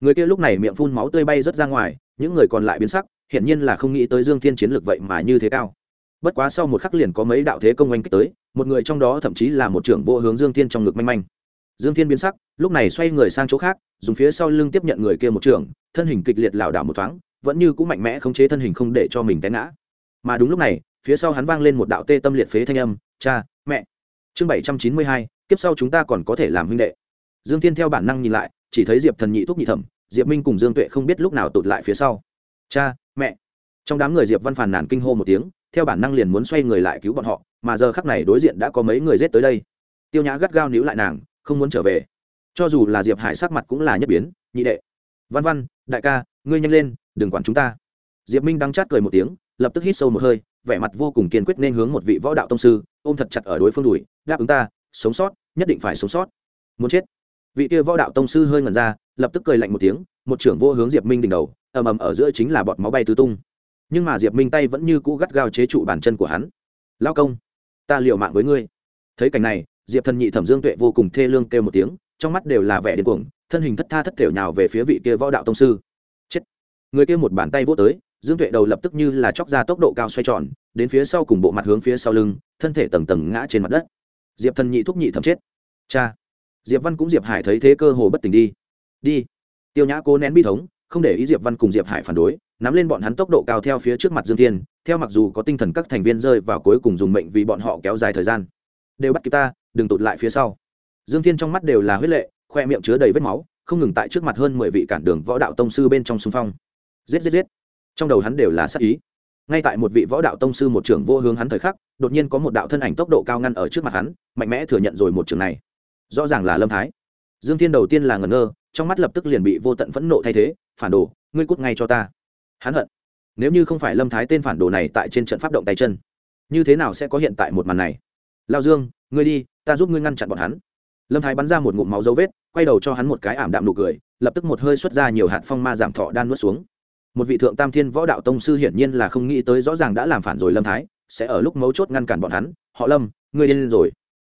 Người kia lúc này miệng phun máu tươi bay rớt ra ngoài những người còn lại biến sắc, hiển nhiên là không nghĩ tới dương thiên chiến lược vậy mà như thế cao. Bất quá sau một khắc liền có mấy đạo thế công oanh kích tới, một người trong đó thậm chí là một trưởng vô hướng dương thiên trong ngực manh manh. Dương thiên biến sắc, lúc này xoay người sang chỗ khác, dùng phía sau lưng tiếp nhận người kia một trưởng, thân hình kịch liệt lảo đảo một thoáng, vẫn như cũng mạnh mẽ khống chế thân hình không để cho mình té ngã. Mà đúng lúc này, phía sau hắn vang lên một đạo tê tâm liệt phế thanh âm, cha, mẹ! Chương bảy trăm chín mươi hai, kiếp sau chúng ta còn có thể làm huynh đệ. Dương thiên theo bản năng nhìn lại, chỉ thấy diệp thần nhị thúc nhị thẩm diệp minh cùng dương tuệ không biết lúc nào tụt lại phía sau. Cha, mẹ. Trong đám người diệp văn phàn nàn kinh hô một tiếng, theo bản năng liền muốn xoay người lại cứu bọn họ, mà giờ khắc này đối diện đã có mấy người rết tới đây. Tiêu nhã gắt gao níu lại nàng, không muốn trở về. Cho dù là diệp hải sắc mặt cũng là nhất biến, nhị đệ. Văn văn, đại ca, ngươi nhanh lên, đừng quản chúng ta. Diệp minh đang chát cười một tiếng, lập tức hít sâu một hơi, vẻ mặt vô cùng kiên quyết nên hướng một vị võ đạo tông sư, ôm thật chặt ở đối phương đùi, đáp ứng ta, sống sót, nhất định phải sống sót. Muốn chết. Vị kia võ đạo tông sư hơi ngẩn ra lập tức cười lạnh một tiếng, một trưởng vô hướng diệp minh đỉnh đầu, ầm ầm ở giữa chính là bọt máu bay tứ tung. Nhưng mà diệp minh tay vẫn như cũ gắt gao chế trụ bàn chân của hắn. Lao công, ta liệu mạng với ngươi. Thấy cảnh này, diệp thần nhị thẩm dương tuệ vô cùng thê lương kêu một tiếng, trong mắt đều là vẻ điên cuồng, thân hình thất tha thất thểu nhào về phía vị kia võ đạo tông sư. Chết! Người kia một bàn tay vô tới, dương tuệ đầu lập tức như là chóc ra tốc độ cao xoay tròn, đến phía sau cùng bộ mặt hướng phía sau lưng, thân thể tầng tầng ngã trên mặt đất. Diệp thần nhị thúc nhị thẩm chết. Cha! Diệp văn cũng diệp hải thấy thế cơ hồ bất tỉnh đi đi. Tiêu nhã cố nén bi thống, không để ý diệp văn cùng diệp hải phản đối, nắm lên bọn hắn tốc độ cao theo phía trước mặt dương thiên, theo mặc dù có tinh thần các thành viên rơi vào cuối cùng dùng mệnh vì bọn họ kéo dài thời gian. Đều bắt kịp ta, đừng tụt lại phía sau. Dương thiên trong mắt đều là huyết lệ, khoe miệng chứa đầy vết máu, không ngừng tại trước mặt hơn mười vị cản đường võ đạo tông sư bên trong xung phong. Giết giết giết. Trong đầu hắn đều là sắc ý. Ngay tại một vị võ đạo tông sư một trưởng vô hướng hắn thời khắc, đột nhiên có một đạo thân ảnh tốc độ cao ngăn ở trước mặt hắn, mạnh mẽ thừa nhận rồi một trường này. Rõ ràng là lâm thái. Dương thiên đầu tiên là ngẩn ngơ trong mắt lập tức liền bị vô tận phẫn nộ thay thế, phản đồ, ngươi cút ngay cho ta. Hắn hận. Nếu như không phải lâm thái tên phản đồ này tại trên trận pháp động tay chân, như thế nào sẽ có hiện tại một màn này? Lao dương, ngươi đi, ta giúp ngươi ngăn chặn bọn hắn. Lâm thái bắn ra một ngụm máu dấu vết, quay đầu cho hắn một cái ảm đạm nụ cười, lập tức một hơi xuất ra nhiều hạt phong ma giảm thọ đan nuốt xuống. Một vị thượng tam thiên võ đạo tông sư hiển nhiên là không nghĩ tới rõ ràng đã làm phản rồi lâm thái, sẽ ở lúc mấu chốt ngăn cản bọn hắn. Họ lâm, ngươi điên rồi.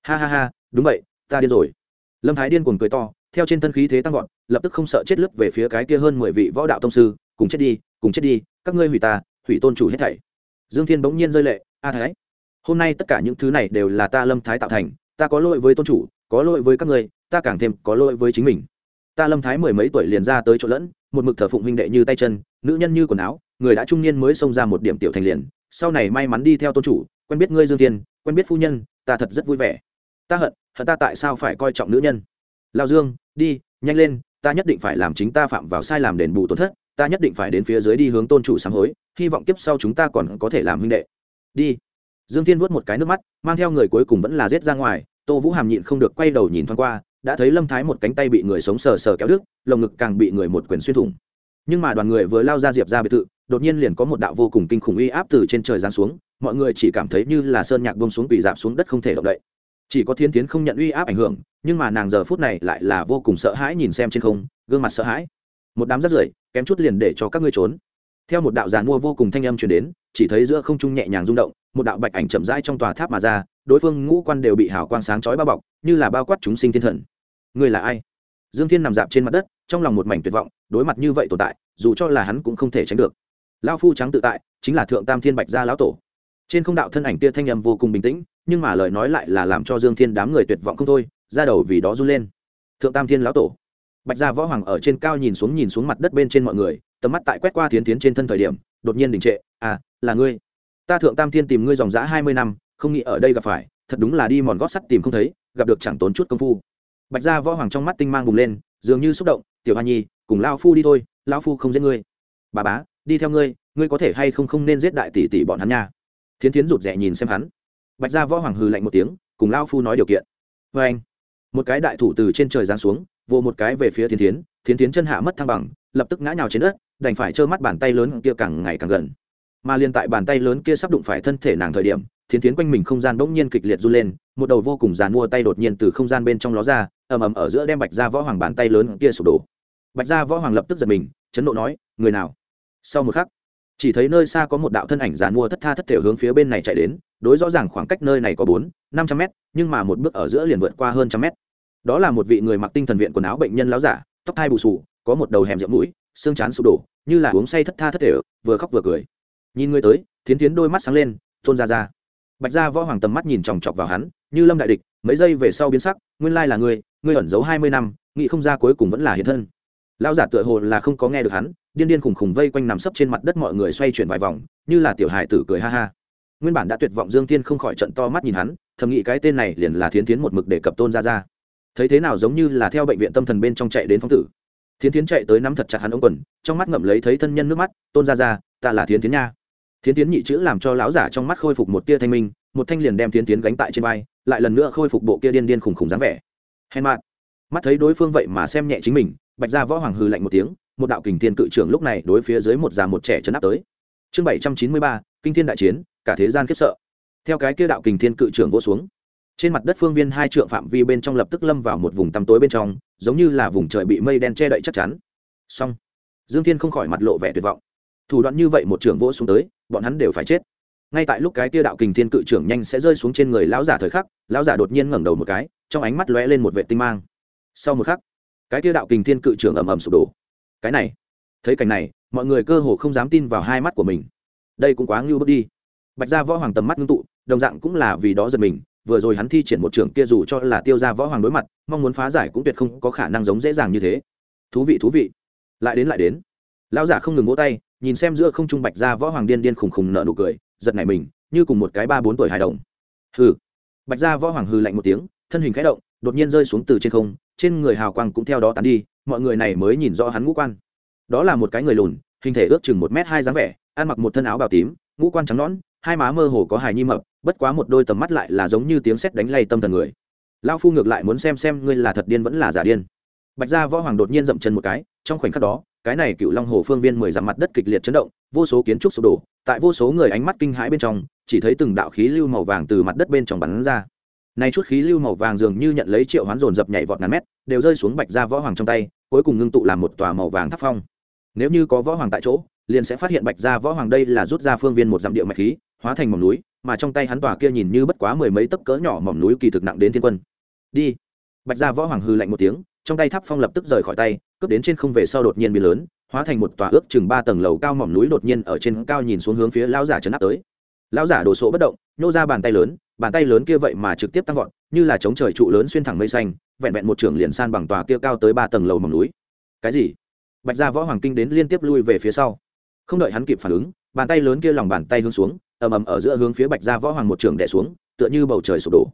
Ha ha ha, đúng vậy, ta điên rồi. Lâm thái điên cuồng cười to theo trên thân khí thế tăng vọt, lập tức không sợ chết lướt về phía cái kia hơn mười vị võ đạo tông sư, cùng chết đi, cùng chết đi, các ngươi hủy ta, hủy tôn chủ hết thảy. Dương thiên bỗng nhiên rơi lệ, a thái, hôm nay tất cả những thứ này đều là ta lâm thái tạo thành, ta có lỗi với tôn chủ, có lỗi với các ngươi, ta càng thêm có lỗi với chính mình. Ta lâm thái mười mấy tuổi liền ra tới chỗ lẫn, một mực thờ phụng huynh đệ như tay chân, nữ nhân như quần áo, người đã trung niên mới xông ra một điểm tiểu thành liền, sau này may mắn đi theo tôn chủ, quen biết ngươi dương thiên, quen biết phu nhân, ta thật rất vui vẻ. Ta hận hận ta tại sao phải coi trọng nữ nhân lao dương, đi, nhanh lên, ta nhất định phải làm chính ta phạm vào sai làm đền bù tổn thất, ta nhất định phải đến phía dưới đi hướng tôn chủ sáng hối, hy vọng kiếp sau chúng ta còn có thể làm huynh đệ. Đi. Dương thiên vuốt một cái nước mắt, mang theo người cuối cùng vẫn là giết ra ngoài, tô vũ hàm nhịn không được quay đầu nhìn thoáng qua, đã thấy lâm thái một cánh tay bị người sống sờ sờ kéo đứt, lồng ngực càng bị người một quyền xuyên thủng. Nhưng mà đoàn người vừa lao ra diệp ra biệt thự, đột nhiên liền có một đạo vô cùng kinh khủng uy áp từ trên trời giáng xuống, mọi người chỉ cảm thấy như là sơn nhạc bông xuống bị dạp xuống đất không thể động đậy chỉ có thiên tiến không nhận uy áp ảnh hưởng, nhưng mà nàng giờ phút này lại là vô cùng sợ hãi nhìn xem trên không, gương mặt sợ hãi. Một đám rắt rưởi, kém chút liền để cho các ngươi trốn. Theo một đạo giàn mua vô cùng thanh âm truyền đến, chỉ thấy giữa không trung nhẹ nhàng rung động, một đạo bạch ảnh chậm rãi trong tòa tháp mà ra, đối phương ngũ quan đều bị hào quang sáng chói bao bọc, như là bao quát chúng sinh thiên thần. Người là ai? Dương thiên nằm dạp trên mặt đất, trong lòng một mảnh tuyệt vọng, đối mặt như vậy tồn tại, dù cho là hắn cũng không thể tránh được. Lao phu trắng tự tại, chính là thượng tam thiên bạch gia lão tổ. Trên không đạo thân ảnh tia thanh âm vô cùng bình tĩnh nhưng mà lời nói lại là làm cho dương thiên đám người tuyệt vọng không thôi, ra đầu vì đó run lên. Thượng tam thiên lão tổ. Bạch gia võ hoàng ở trên cao nhìn xuống nhìn xuống mặt đất bên trên mọi người, tầm mắt tại quét qua thiến tiến trên thân thời điểm, đột nhiên đình trệ à là ngươi. Ta thượng tam thiên tìm ngươi dòng dã hai mươi năm, không nghĩ ở đây gặp phải, thật đúng là đi mòn gót sắt tìm không thấy, gặp được chẳng tốn chút công phu. Bạch gia võ hoàng trong mắt tinh mang bùng lên, dường như xúc động, tiểu hoa nhi, cùng lao phu đi thôi lao phu không giết ngươi. Bà bá, đi theo ngươi ngươi có thể hay không không nên giết đại tỷ tỷ bọn hắn nha. Thiến thiến rụt rè nhìn xem hắn bạch gia võ hoàng hừ lạnh một tiếng, cùng lao phu nói điều kiện. Vê anh, một cái đại thủ từ trên trời giáng xuống, vô một cái về phía Thiên thiến Thiên thiến chân hạ mất thăng bằng, lập tức ngã nhào trên đất, đành phải trơ mắt bàn tay lớn kia càng ngày càng gần. Mà liên tại bàn tay lớn kia sắp đụng phải thân thể nàng thời điểm, Thiên thiến quanh mình không gian bỗng nhiên kịch liệt run lên, một đầu vô cùng dàn mua tay đột nhiên từ không gian bên trong ló ra, ầm ầm ở giữa đem bạch gia võ hoàng bàn tay lớn kia sụp đổ. Bạch gia võ hoàng lập tức giật mình, chấn nộ nói, người nào? Sau một khắc chỉ thấy nơi xa có một đạo thân ảnh giàn mua thất tha thất thể hướng phía bên này chạy đến, đối rõ ràng khoảng cách nơi này có bốn, năm trăm mét, nhưng mà một bước ở giữa liền vượt qua hơn trăm mét. Đó là một vị người mặc tinh thần viện quần áo bệnh nhân láo giả, tóc hai bù sù có một đầu hẻm rượu mũi, xương chán sụp đổ, như là uống say thất tha thất thể vừa khóc vừa cười. Nhìn người tới, thiến tiến đôi mắt sáng lên tôn ra ra. Bạch ra võ hoàng tầm mắt nhìn chòng chọc vào hắn, như lâm đại địch, mấy giây về sau biến sắc, nguyên lai là ngươi ngươi ẩn giấu hai mươi năm, nghĩ không ra cuối cùng vẫn là hiện thân lão giả tựa hồ là không có nghe được hắn, điên điên khùng khùng vây quanh nằm sấp trên mặt đất mọi người xoay chuyển vài vòng, như là tiểu hài tử cười ha ha. Nguyên bản đã tuyệt vọng dương thiên không khỏi trận to mắt nhìn hắn, thầm nghĩ cái tên này liền là thiến tiến một mực để cập tôn ra ra thấy thế nào giống như là theo bệnh viện tâm thần bên trong chạy đến phong tử. Thiến tiến chạy tới nắm thật chặt hắn ống quần, trong mắt ngậm lấy thấy thân nhân nước mắt, tôn ra ra ta là thiến tiến nha. Thiến tiến nhị chữ làm cho lão giả trong mắt khôi phục một tia thanh minh, một thanh liền đem thiến tiến gánh tại trên vai, lại lần nữa khôi phục bộ kia điên điên khùng khùng dáng vẻ. Hèn mạn mắt thấy đối phương vậy mà xem nhẹ chính mình bạch gia võ hoàng hư lạnh một tiếng, một đạo kình thiên cự trưởng lúc này đối phía dưới một già một trẻ chấn áp tới. Chương bảy trăm chín mươi ba, kinh thiên đại chiến, cả thế gian khiếp sợ. Theo cái kia đạo kình thiên cự trưởng vỗ xuống, trên mặt đất phương viên hai trượng phạm vi bên trong lập tức lâm vào một vùng tăm tối bên trong, giống như là vùng trời bị mây đen che đậy chắc chắn. Song dương thiên không khỏi mặt lộ vẻ tuyệt vọng. Thủ đoạn như vậy một trưởng vỗ xuống tới, bọn hắn đều phải chết. Ngay tại lúc cái tia đạo kình thiên cự trưởng nhanh sẽ rơi xuống trên người lão giả thời khắc, lão giả đột nhiên ngẩng đầu một cái, trong ánh mắt lóe lên một vệ tinh mang. Sau một khắc cái tiêu đạo kình thiên cự trưởng ầm ầm sụp đổ. Cái này, thấy cảnh này, mọi người cơ hồ không dám tin vào hai mắt của mình. Đây cũng quá ngưu bước đi. Bạch gia võ hoàng tầm mắt ngưng tụ, đồng dạng cũng là vì đó giật mình, vừa rồi hắn thi triển một trưởng kia dù cho là tiêu gia võ hoàng đối mặt, mong muốn phá giải cũng tuyệt không có khả năng giống dễ dàng như thế. Thú vị thú vị. Lại đến lại đến. Lão giả không ngừng vỗ tay, nhìn xem giữa không trung bạch gia võ hoàng điên điên khùng khùng nở nụ cười, giật nảy mình, như cùng một cái ba bốn tuổi hài đồng. Hừ. Bạch gia võ hoàng hừ lạnh một tiếng, thân hình khẽ động đột nhiên rơi xuống từ trên không, trên người hào quang cũng theo đó tán đi, mọi người này mới nhìn rõ hắn ngũ quan. Đó là một cái người lùn, hình thể ước chừng một m hai dáng vẻ, ăn mặc một thân áo bào tím, ngũ quan trắng nõn, hai má mơ hồ có hài nhi mập, bất quá một đôi tầm mắt lại là giống như tiếng sét đánh lay tâm thần người. Lao phu ngược lại muốn xem xem ngươi là thật điên vẫn là giả điên. Bạch gia võ hoàng đột nhiên dậm chân một cái, trong khoảnh khắc đó, cái này cựu long hồ phương viên mười dặm mặt đất kịch liệt chấn động, vô số kiến trúc sụp đổ, tại vô số người ánh mắt kinh hãi bên trong, chỉ thấy từng đạo khí lưu màu vàng từ mặt đất bên trong bắn ra nay chút khí lưu màu vàng dường như nhận lấy triệu hoán dồn dập nhảy vọt ngàn mét, đều rơi xuống bạch gia võ hoàng trong tay, cuối cùng ngưng tụ làm một tòa màu vàng tháp phong. Nếu như có võ hoàng tại chỗ, liền sẽ phát hiện bạch gia võ hoàng đây là rút ra phương viên một dặm địa mạch khí, hóa thành mỏm núi, mà trong tay hắn tòa kia nhìn như bất quá mười mấy tấc cỡ nhỏ mỏm núi kỳ thực nặng đến thiên quân. Đi. Bạch gia võ hoàng hư lạnh một tiếng, trong tay tháp phong lập tức rời khỏi tay, cướp đến trên không về sau đột nhiên bị lớn, hóa thành một tòa ước chừng ba tầng lầu cao mỏm núi đột nhiên ở trên cao nhìn xuống hướng phía lão giả chấn áp tới. Lão giả đồ sộ bất động, nhô ra bàn tay lớn bàn tay lớn kia vậy mà trực tiếp tăng vọt, như là chống trời trụ lớn xuyên thẳng mây xanh, vẹn vẹn một trưởng liền san bằng tòa kia cao tới ba tầng lầu mỏng núi. Cái gì? Bạch gia võ hoàng kinh đến liên tiếp lui về phía sau. Không đợi hắn kịp phản ứng, bàn tay lớn kia lòng bàn tay hướng xuống, ầm ầm ở giữa hướng phía bạch gia võ hoàng một trường đẻ xuống, tựa như bầu trời sụp đổ.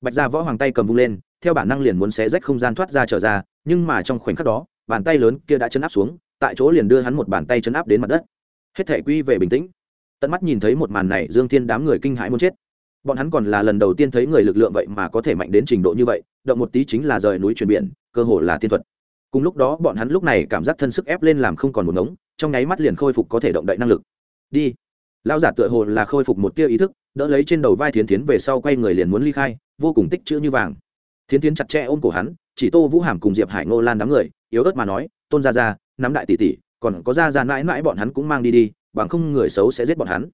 Bạch gia võ hoàng tay cầm vung lên, theo bản năng liền muốn xé rách không gian thoát ra trở ra, nhưng mà trong khoảnh khắc đó, bàn tay lớn kia đã chấn áp xuống, tại chỗ liền đưa hắn một bàn tay chấn áp đến mặt đất. Hết thể quy về bình tĩnh. Tận mắt nhìn thấy một màn này, dương thiên đám người kinh hãi muốn chết bọn hắn còn là lần đầu tiên thấy người lực lượng vậy mà có thể mạnh đến trình độ như vậy, động một tí chính là rời núi chuyển biển, cơ hồ là tiên thuật. Cùng lúc đó, bọn hắn lúc này cảm giác thân sức ép lên làm không còn một ngống, trong nháy mắt liền khôi phục có thể động đậy năng lực. Đi. Lão giả tựa hồ là khôi phục một tia ý thức, đỡ lấy trên đầu vai thiến tiến về sau quay người liền muốn ly khai, vô cùng tích chữ như vàng. Thiến tiến chặt chẽ ôm cổ hắn, chỉ tô vũ hàm cùng diệp hải ngô lan đám người, yếu ớt mà nói, tôn ra ra nắm đại tỷ tỷ, còn có ra ra mãi mãi bọn hắn cũng mang đi đi, bằng không người xấu sẽ giết bọn hắn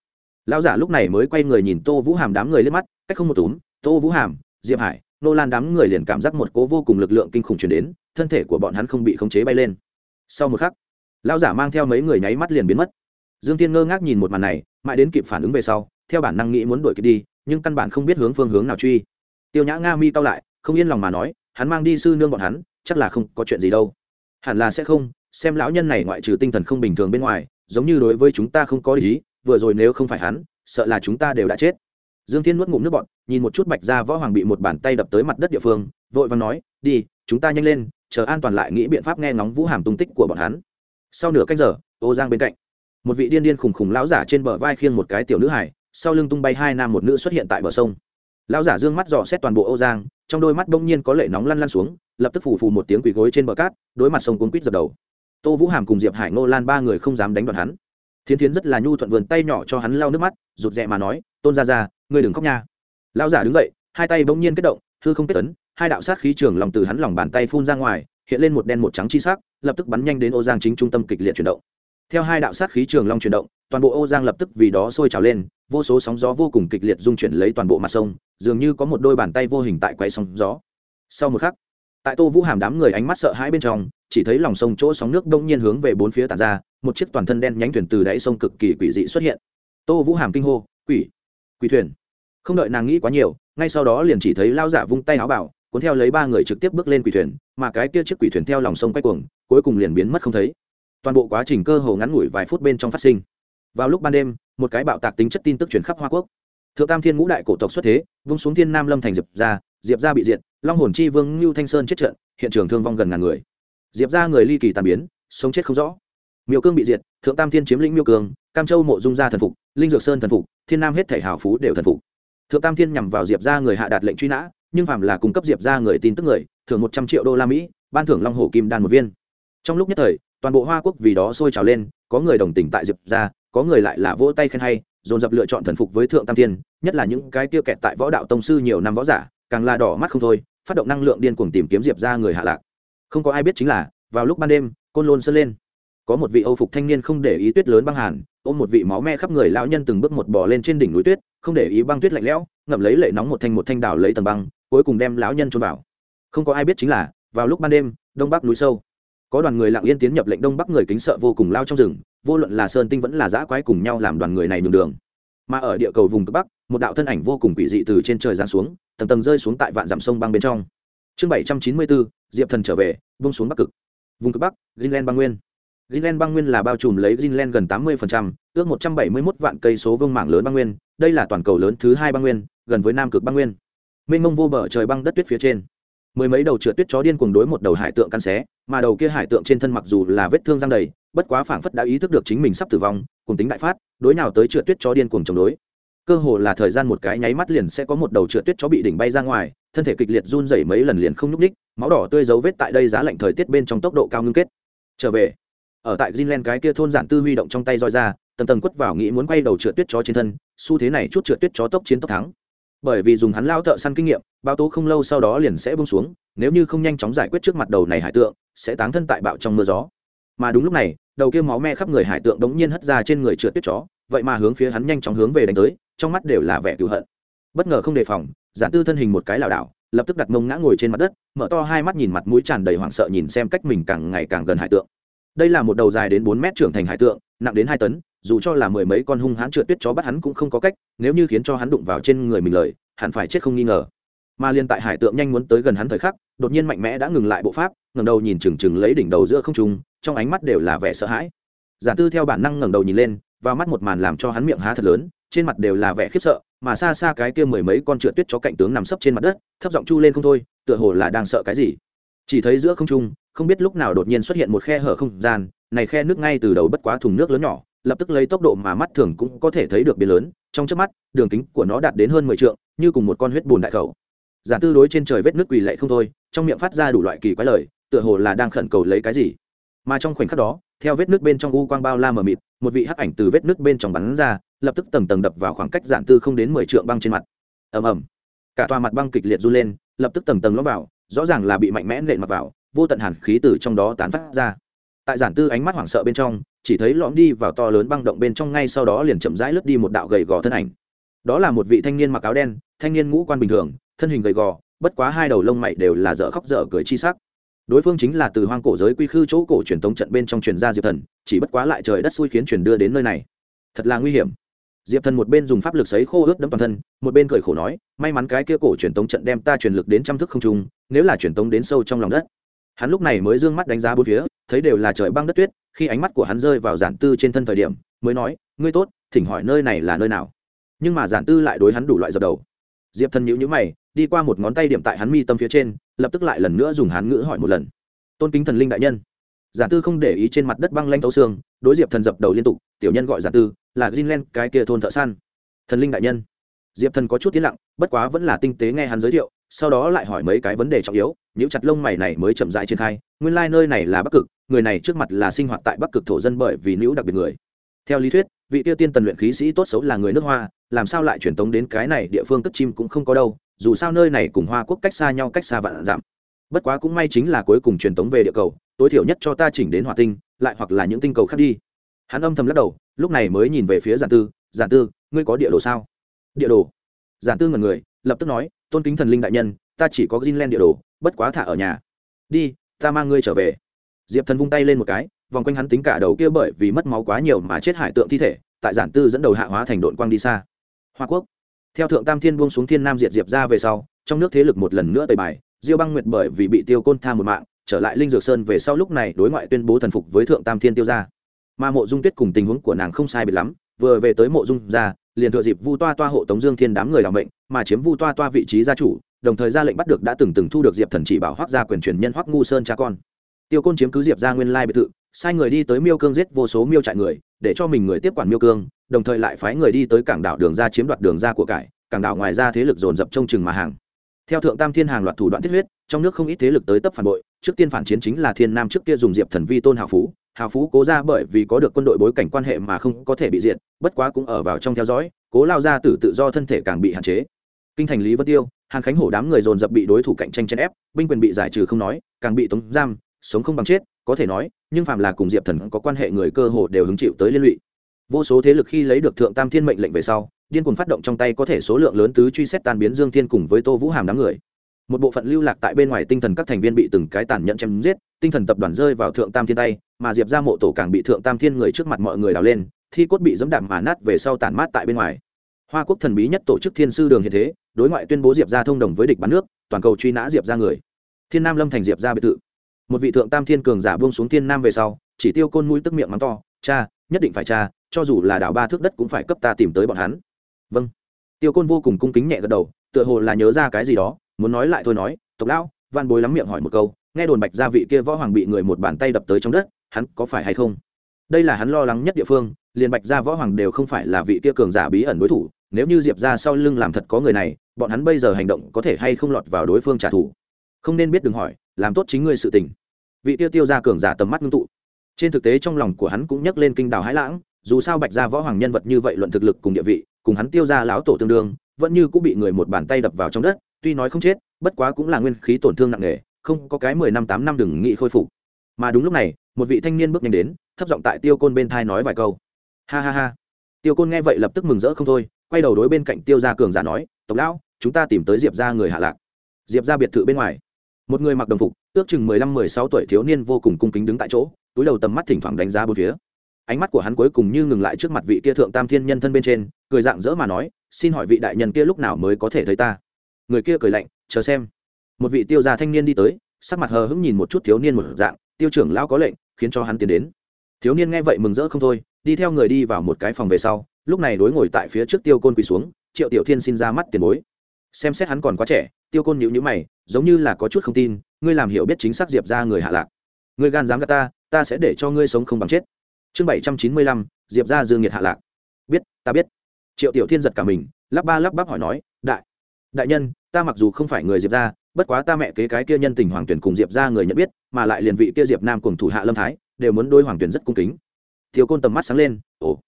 lão giả lúc này mới quay người nhìn tô vũ hàm đám người lên mắt, cách không một túm, tô vũ hàm, diệp hải nô lan đám người liền cảm giác một cố vô cùng lực lượng kinh khủng chuyển đến, thân thể của bọn hắn không bị khống chế bay lên. Sau một khắc, lão giả mang theo mấy người nháy mắt liền biến mất. Dương tiên ngơ ngác nhìn một màn này, mãi đến kịp phản ứng về sau, theo bản năng nghĩ muốn đuổi kịp đi, nhưng căn bản không biết hướng phương hướng nào truy. Tiêu nhã nga mi cao lại, không yên lòng mà nói, hắn mang đi sư nương bọn hắn, chắc là không có chuyện gì đâu. Hẳn là sẽ không, xem lão nhân này ngoại trừ tinh thần không bình thường bên ngoài, giống như đối với chúng ta không có ý vừa rồi nếu không phải hắn sợ là chúng ta đều đã chết. Dương thiên nuốt ngụm nước bọt, nhìn một chút bạch ra võ hoàng bị một bàn tay đập tới mặt đất địa phương vội vàng nói đi chúng ta nhanh lên chờ an toàn lại nghĩ biện pháp nghe ngóng vũ hàm tung tích của bọn hắn. Sau nửa canh giờ ô giang bên cạnh một vị điên điên khùng khùng lão giả trên bờ vai khiêng một cái tiểu nữ hải sau lưng tung bay hai nam một nữ xuất hiện tại bờ sông. Lão giả dương mắt dò xét toàn bộ ô giang trong đôi mắt bỗng nhiên có lệ nóng lăn lăn xuống lập tức phủ phù một tiếng quỳ gối trên bờ cát đối mặt sông cuốn quýt dập đầu. Tô vũ hàm cùng diệp hải ngô lan ba người không dám đánh đoạn hắn thiến thiến rất là nhu thuận vườn tay nhỏ cho hắn lau nước mắt, rụt rè mà nói, tôn ra ra ngươi đừng khóc nha. Lão giả đứng dậy, hai tay bỗng nhiên kết động, hư không kết tấn hai đạo sát khí trường lòng từ hắn lòng bàn tay phun ra ngoài, hiện lên một đen một trắng chi sắc, lập tức bắn nhanh đến ô giang chính trung tâm kịch liệt chuyển động. Theo hai đạo sát khí trường long chuyển động, toàn bộ ô giang lập tức vì đó sôi trào lên, vô số sóng gió vô cùng kịch liệt dung chuyển lấy toàn bộ mặt sông, dường như có một đôi bàn tay vô hình tại quay sóng gió. Sau một khắc, tại tô vũ hàm đám người ánh mắt sợ hãi bên trong, chỉ thấy lòng sông chỗ sóng nước đông nhiên hướng về bốn phía tàn ra một chiếc toàn thân đen nhánh thuyền từ đáy sông cực kỳ quỷ dị xuất hiện. Tô vũ hàm kinh hô, quỷ quỷ thuyền. Không đợi nàng nghĩ quá nhiều, ngay sau đó liền chỉ thấy lao giả vung tay áo bảo, cuốn theo lấy ba người trực tiếp bước lên quỷ thuyền, mà cái kia chiếc quỷ thuyền theo lòng sông quay cuồng, cuối cùng liền biến mất không thấy. Toàn bộ quá trình cơ hồ ngắn ngủi vài phút bên trong phát sinh. Vào lúc ban đêm, một cái bạo tạc tính chất tin tức truyền khắp hoa quốc. Thượng tam thiên ngũ đại cổ tộc xuất thế, vung xuống thiên nam lâm thành diệp ra diệp ra bị diệt, long hồn chi vương ngưu thanh sơn chết trận, hiện trường thương vong gần ngàn người. Diệp ra người ly kỳ tàn biến, sống chết không rõ miêu cương bị diệt, thượng tam thiên chiếm lĩnh miêu cương, cam châu mộ dung gia thần phục, linh dược sơn thần phục, thiên nam hết thể hào phú đều thần phục. Thượng tam thiên nhằm vào diệp ra người hạ đạt lệnh truy nã, nhưng phạm là cung cấp diệp ra người tin tức người, thưởng một trăm triệu đô la mỹ, ban thưởng long hổ kim đan một viên. Trong lúc nhất thời, toàn bộ hoa quốc vì đó sôi trào lên, có người đồng tình tại diệp ra có người lại là vỗ tay khen hay, dồn dập lựa chọn thần phục với thượng tam thiên, nhất là những cái tiêu kẹt tại võ đạo tông sư nhiều năm võ giả, càng là đỏ mắt không thôi, phát động năng lượng điên cuồng tìm kiếm diệp ra người hạ lạc. Không có ai biết chính là, vào lúc ban đêm, côn lôn sơn lên có một vị âu phục thanh niên không để ý tuyết lớn băng hàn, ôm một vị máu me khắp người lão nhân từng bước một bò lên trên đỉnh núi tuyết, không để ý băng tuyết lạnh lẽo, ngậm lấy lệ nóng một thanh một thanh đào lấy tầng băng, cuối cùng đem lão nhân trôn vào. Không có ai biết chính là, vào lúc ban đêm, đông bắc núi sâu, có đoàn người lặng yên tiến nhập lệnh đông bắc người kính sợ vô cùng lao trong rừng, vô luận là sơn tinh vẫn là giã quái cùng nhau làm đoàn người này nhường đường. Mà ở địa cầu vùng cực bắc, một đạo thân ảnh vô cùng quỷ dị từ trên trời giáng xuống, tầng tầng rơi xuống tại vạn dặm sông băng bên trong. Chương bảy trăm chín mươi bốn, diệp thần trở về bông xuống bắc cực. Vùng cực bắc, greenland băng nguyên greenland băng nguyên là bao trùm lấy greenland gần tám mươi ước một trăm bảy mươi một vạn cây số vương mảng lớn băng nguyên. Đây là toàn cầu lớn thứ hai băng nguyên gần với nam cực băng nguyên. Mênh mông vô bờ trời băng đất tuyết phía trên. Mười mấy đầu trượt tuyết chó điên cuồng đối một đầu hải tượng căn xé mà đầu kia hải tượng trên thân mặc dù là vết thương răng đầy bất quá phảng phất đã ý thức được chính mình sắp tử vong cùng tính đại phát đối nào tới trượt tuyết chó điên cuồng chống đối. Cơ hồ là thời gian một cái nháy mắt liền sẽ có một đầu trượt tuyết chó bị đỉnh bay ra ngoài thân thể kịch liệt run rẩy mấy lần liền không nhúc nhích, máu đỏ tươi dấu vết tại đây giá lạnh thời tiết bên trong tốc độ cao ngưng kết. Trở về ở tại Greenland cái kia thôn giản tư huy động trong tay roi ra, tầng tầng quất vào nghĩ muốn quay đầu trượt tuyết chó trên thân, xu thế này chút trượt tuyết chó tốc chiến tốc thắng. Bởi vì dùng hắn lao thợ săn kinh nghiệm báo tố không lâu sau đó liền sẽ buông xuống, nếu như không nhanh chóng giải quyết trước mặt đầu này hải tượng, sẽ táng thân tại bạo trong mưa gió. Mà đúng lúc này, đầu kia máu me khắp người hải tượng đống nhiên hất ra trên người trượt tuyết chó, vậy mà hướng phía hắn nhanh chóng hướng về đánh tới, trong mắt đều là vẻ cựu hận. Bất ngờ không đề phòng, giản tư thân hình một cái lảo đảo, lập tức đặt mông ngã ngồi trên mặt đất, mở to hai mắt nhìn mặt mũi tràn đầy hoảng sợ nhìn xem cách mình càng ngày càng gần hải tượng đây là một đầu dài đến bốn mét trưởng thành hải tượng, nặng đến hai tấn, dù cho là mười mấy con hung hãn trượt tuyết chó bắt hắn cũng không có cách, nếu như khiến cho hắn đụng vào trên người mình lời, hẳn phải chết không nghi ngờ. Mà liên tại hải tượng nhanh muốn tới gần hắn thời khắc, đột nhiên mạnh mẽ đã ngừng lại bộ pháp, ngẩng đầu nhìn chừng chừng lấy đỉnh đầu giữa không trung, trong ánh mắt đều là vẻ sợ hãi. Giả tư theo bản năng ngẩng đầu nhìn lên và mắt một màn làm cho hắn miệng há thật lớn, trên mặt đều là vẻ khiếp sợ, mà xa xa cái kia mười mấy con trượt tuyết chó cạnh tướng nằm sấp trên mặt đất, thấp giọng chu lên không thôi, tựa hồ là đang sợ cái gì chỉ thấy giữa không trung, không biết lúc nào đột nhiên xuất hiện một khe hở không gian, này khe nước ngay từ đầu bất quá thùng nước lớn nhỏ, lập tức lấy tốc độ mà mắt thường cũng có thể thấy được biến lớn, trong trước mắt, đường kính của nó đạt đến hơn mười trượng, như cùng một con huyết bùn đại khẩu. Giả tư đối trên trời vết nước quỳ lệ không thôi, trong miệng phát ra đủ loại kỳ quái lời, tựa hồ là đang khẩn cầu lấy cái gì. Mà trong khoảnh khắc đó, theo vết nước bên trong u quang bao la mờ mịt, một vị hắc ảnh từ vết nước bên trong bắn ra, lập tức tầng tầng đập vào khoảng cách giản tư không đến mười trượng băng trên mặt. Ầm ầm. Cả tòa mặt băng kịch liệt run lên, lập tức tầng tầng lõm vào rõ ràng là bị mạnh mẽ nện mặt vào, vô tận hàn khí từ trong đó tán phát ra. Tại giản tư ánh mắt hoảng sợ bên trong, chỉ thấy lõm đi vào to lớn băng động bên trong ngay sau đó liền chậm rãi lướt đi một đạo gầy gò thân ảnh. Đó là một vị thanh niên mặc áo đen, thanh niên ngũ quan bình thường, thân hình gầy gò, bất quá hai đầu lông mày đều là dở khóc dở cười chi sắc. Đối phương chính là từ hoang cổ giới quy khư chỗ cổ truyền tống trận bên trong truyền gia diệp thần, chỉ bất quá lại trời đất xui khiến truyền đưa đến nơi này. Thật là nguy hiểm diệp thần một bên dùng pháp lực sấy khô ướt đẫm toàn thân, một bên cười khổ nói, may mắn cái kia cổ truyền tống trận đem ta truyền lực đến trăm thức không trung, nếu là truyền tống đến sâu trong lòng đất. Hắn lúc này mới d ư ơ n g mắt đánh giá bốn phía, thấy đều là trời băng đất tuyết, khi ánh mắt của hắn rơi vào giản tư trên thân thời điểm, mới nói, ngươi tốt, thỉnh hỏi nơi này là nơi nào? Nhưng mà giản tư lại đối hắn đủ loại dập đầu. Diệp thần nhữ nhữ mày, đi qua một ngón tay điểm tại hắn mi tâm phía trên, lập tức lại lần nữa dùng hắn ngữ hỏi một lần. Tôn kính thần linh đại nhân. Giản tư không để ý trên mặt đất băng lanh thấu xương, đối diệp thần dập đầu liên tục, tiểu nhân gọi giản tư là greenland cái kia thôn thợ săn. Thần linh đại nhân. Diệp thần có chút tiến lặng bất quá vẫn là tinh tế nghe hắn giới thiệu sau đó lại hỏi mấy cái vấn đề trọng yếu nhíu chặt lông mày này mới chậm rãi triển khai nguyên lai nơi này là bắc cực người này trước mặt là sinh hoạt tại bắc cực thổ dân bởi vì nữ đặc biệt người. Theo lý thuyết vị tiêu tiên tần luyện khí sĩ tốt xấu là người nước hoa làm sao lại truyền tống đến cái này địa phương cất chim cũng không có đâu dù sao nơi này cùng hoa quốc cách xa nhau cách xa vạn dặm, bất quá cũng may chính là cuối cùng truyền tống về địa cầu tối thiểu nhất cho ta chỉnh đến hỏa tinh lại hoặc là những tinh cầu khác đi. Hắn âm thầm lắc đầu lúc này mới nhìn về phía giản tư giản tư, ngươi có địa đồ sao? Địa đồ? Giản tư ngần người, lập tức nói, tôn kính thần linh đại nhân, ta chỉ có Greenland địa đồ, bất quá thả ở nhà. Đi, ta mang ngươi trở về. Diệp thần vung tay lên một cái, vòng quanh hắn tính cả đầu kia bởi vì mất máu quá nhiều mà chết hải tượng thi thể, tại giản tư dẫn đầu hạ hóa thành đội quang đi xa. Hoa quốc. Theo thượng tam thiên buông xuống thiên nam diệt diệp ra về sau, trong nước thế lực một lần nữa tời bài, diêu băng nguyệt bởi vì bị tiêu côn tha một mạng, trở lại linh dược sơn về sau lúc này đối ngoại tuyên bố thần phục với thượng tam thiên tiêu gia mà mộ dung tuyết cùng tình huống của nàng không sai biệt lắm, vừa về tới mộ dung ra, liền thừa dịp vu toa toa hộ tống dương thiên đám người làm mệnh, mà chiếm vu toa toa vị trí gia chủ, đồng thời ra lệnh bắt được đã từng từng thu được diệp thần chỉ bảo hoác gia quyền truyền nhân hoác ngu sơn cha con. Tiêu côn chiếm cứ diệp ra nguyên lai biệt thự, sai người đi tới miêu cương giết vô số miêu trại người, để cho mình người tiếp quản miêu cương, đồng thời lại phái người đi tới cảng đảo đường ra chiếm đoạt đường ra của cải, cảng đảo ngoài ra thế lực dồn dập trông chừng mà hàng. Theo thượng tam thiên hàng loạt thủ đoạn thiết huyết, trong nước không ít thế lực tới tấp phản bội, trước tiên phản chiến chính là thiên nam trước kia dùng diệp thần vi tôn hào phú hào phú cố ra bởi vì có được quân đội bối cảnh quan hệ mà không có thể bị diệt, bất quá cũng ở vào trong theo dõi, cố lao ra tử tự do thân thể càng bị hạn chế. Kinh thành lý vân tiêu, hàn khánh hổ đám người dồn dập bị đối thủ cạnh tranh chen ép, binh quyền bị giải trừ không nói, càng bị tống giam, sống không bằng chết, có thể nói, nhưng phạm là cùng diệp thần có quan hệ người cơ hồ đều hứng chịu tới liên lụy. Vô số thế lực khi lấy được thượng tam thiên mệnh lệnh về sau, điên cuồng phát động trong tay có thể số lượng lớn tứ truy xét tan biến dương thiên cùng với tô vũ hàm đám người một bộ phận lưu lạc tại bên ngoài tinh thần các thành viên bị từng cái tàn nhẫn chém giết, tinh thần tập đoàn rơi vào thượng tam thiên tay, mà diệp ra mộ tổ càng bị thượng tam thiên người trước mặt mọi người đào lên, thi cốt bị dẫm đạp mà nát về sau tàn mát tại bên ngoài. Hoa quốc thần bí nhất tổ chức thiên sư đường hiện thế, đối ngoại tuyên bố diệp ra thông đồng với địch bắn nước, toàn cầu truy nã diệp ra người. Thiên nam lâm thành diệp ra biệt thự. Một vị thượng tam thiên cường giả buông xuống thiên nam về sau, chỉ tiêu côn mũi tức miệng mắng to, cha, nhất định phải cha, cho dù là đảo ba thước đất cũng phải cấp ta tìm tới bọn hắn. Vâng. Tiêu côn vô cùng cung kính nhẹ gật đầu, tựa hồ là nhớ ra cái gì đó muốn nói lại thôi nói, tộc lão, văn bối lắm miệng hỏi một câu, nghe đồn bạch gia vị kia võ hoàng bị người một bàn tay đập tới trong đất, hắn có phải hay không? Đây là hắn lo lắng nhất địa phương, liền bạch gia võ hoàng đều không phải là vị kia cường giả bí ẩn đối thủ, nếu như diệp ra sau lưng làm thật có người này, bọn hắn bây giờ hành động có thể hay không lọt vào đối phương trả thù? Không nên biết đừng hỏi, làm tốt chính ngươi sự tình. Vị tiêu tiêu ra cường giả tầm mắt ngưng tụ. Trên thực tế trong lòng của hắn cũng nhắc lên kinh đào hãi lãng, dù sao bạch gia võ hoàng nhân vật như vậy luận thực lực cùng địa vị, cùng hắn tiêu ra lão tổ tương đương, vẫn như cũng bị người một bàn tay đập vào trong đất tuy nói không chết, bất quá cũng là nguyên khí tổn thương nặng nề, không có cái mười năm tám năm đừng nghị khôi phục. Mà đúng lúc này, một vị thanh niên bước nhanh đến, thấp giọng tại tiêu côn bên thai nói vài câu. Ha ha ha. Tiêu côn nghe vậy lập tức mừng rỡ không thôi, quay đầu đối bên cạnh tiêu gia cường giả nói, tộc lão, chúng ta tìm tới diệp ra người hạ lạc. Diệp ra biệt thự bên ngoài. Một người mặc đồng phục, ước chừng mười lăm, mười sáu tuổi thiếu niên vô cùng cung kính đứng tại chỗ, túi đầu tầm mắt thỉnh thoảng đánh giá bốn phía. Ánh mắt của hắn cuối cùng như ngừng lại trước mặt vị kia thượng tam thiên nhân thân bên trên, cười dạng dỡ mà nói, xin hỏi vị đại nhân kia lúc nào mới có thể thấy ta? Người kia cười lạnh, chờ xem. Một vị tiêu gia thanh niên đi tới, sắc mặt hờ hững nhìn một chút thiếu niên một dạng, tiêu trưởng lão có lệnh, khiến cho hắn tiến đến. Thiếu niên nghe vậy mừng rỡ không thôi, đi theo người đi vào một cái phòng về sau, lúc này đối ngồi tại phía trước tiêu côn quỳ xuống, triệu tiểu thiên xin ra mắt tiền bối. Xem xét hắn còn quá trẻ, tiêu côn nhịu nhữ mày, giống như là có chút không tin, ngươi làm hiểu biết chính xác diệp ra người hạ lạc. Ngươi gan dám gạt ta ta sẽ để cho ngươi sống không bằng chết. Chương bảy trăm chín mươi lăm, diệp ra dương nhiệt hạ lạc. Biết, ta biết. Triệu tiểu thiên giật cả mình, lắp ba lắp bắp hỏi nói đại nhân, ta mặc dù không phải người diệp ra bất quá ta mẹ kế cái kia nhân tình hoàng tuyển cùng diệp ra người nhận biết, mà lại liền vị kia diệp nam cùng thủ hạ lâm thái, đều muốn đôi hoàng tuyển rất cung kính. Thiếu côn tầm mắt sáng lên, ồ,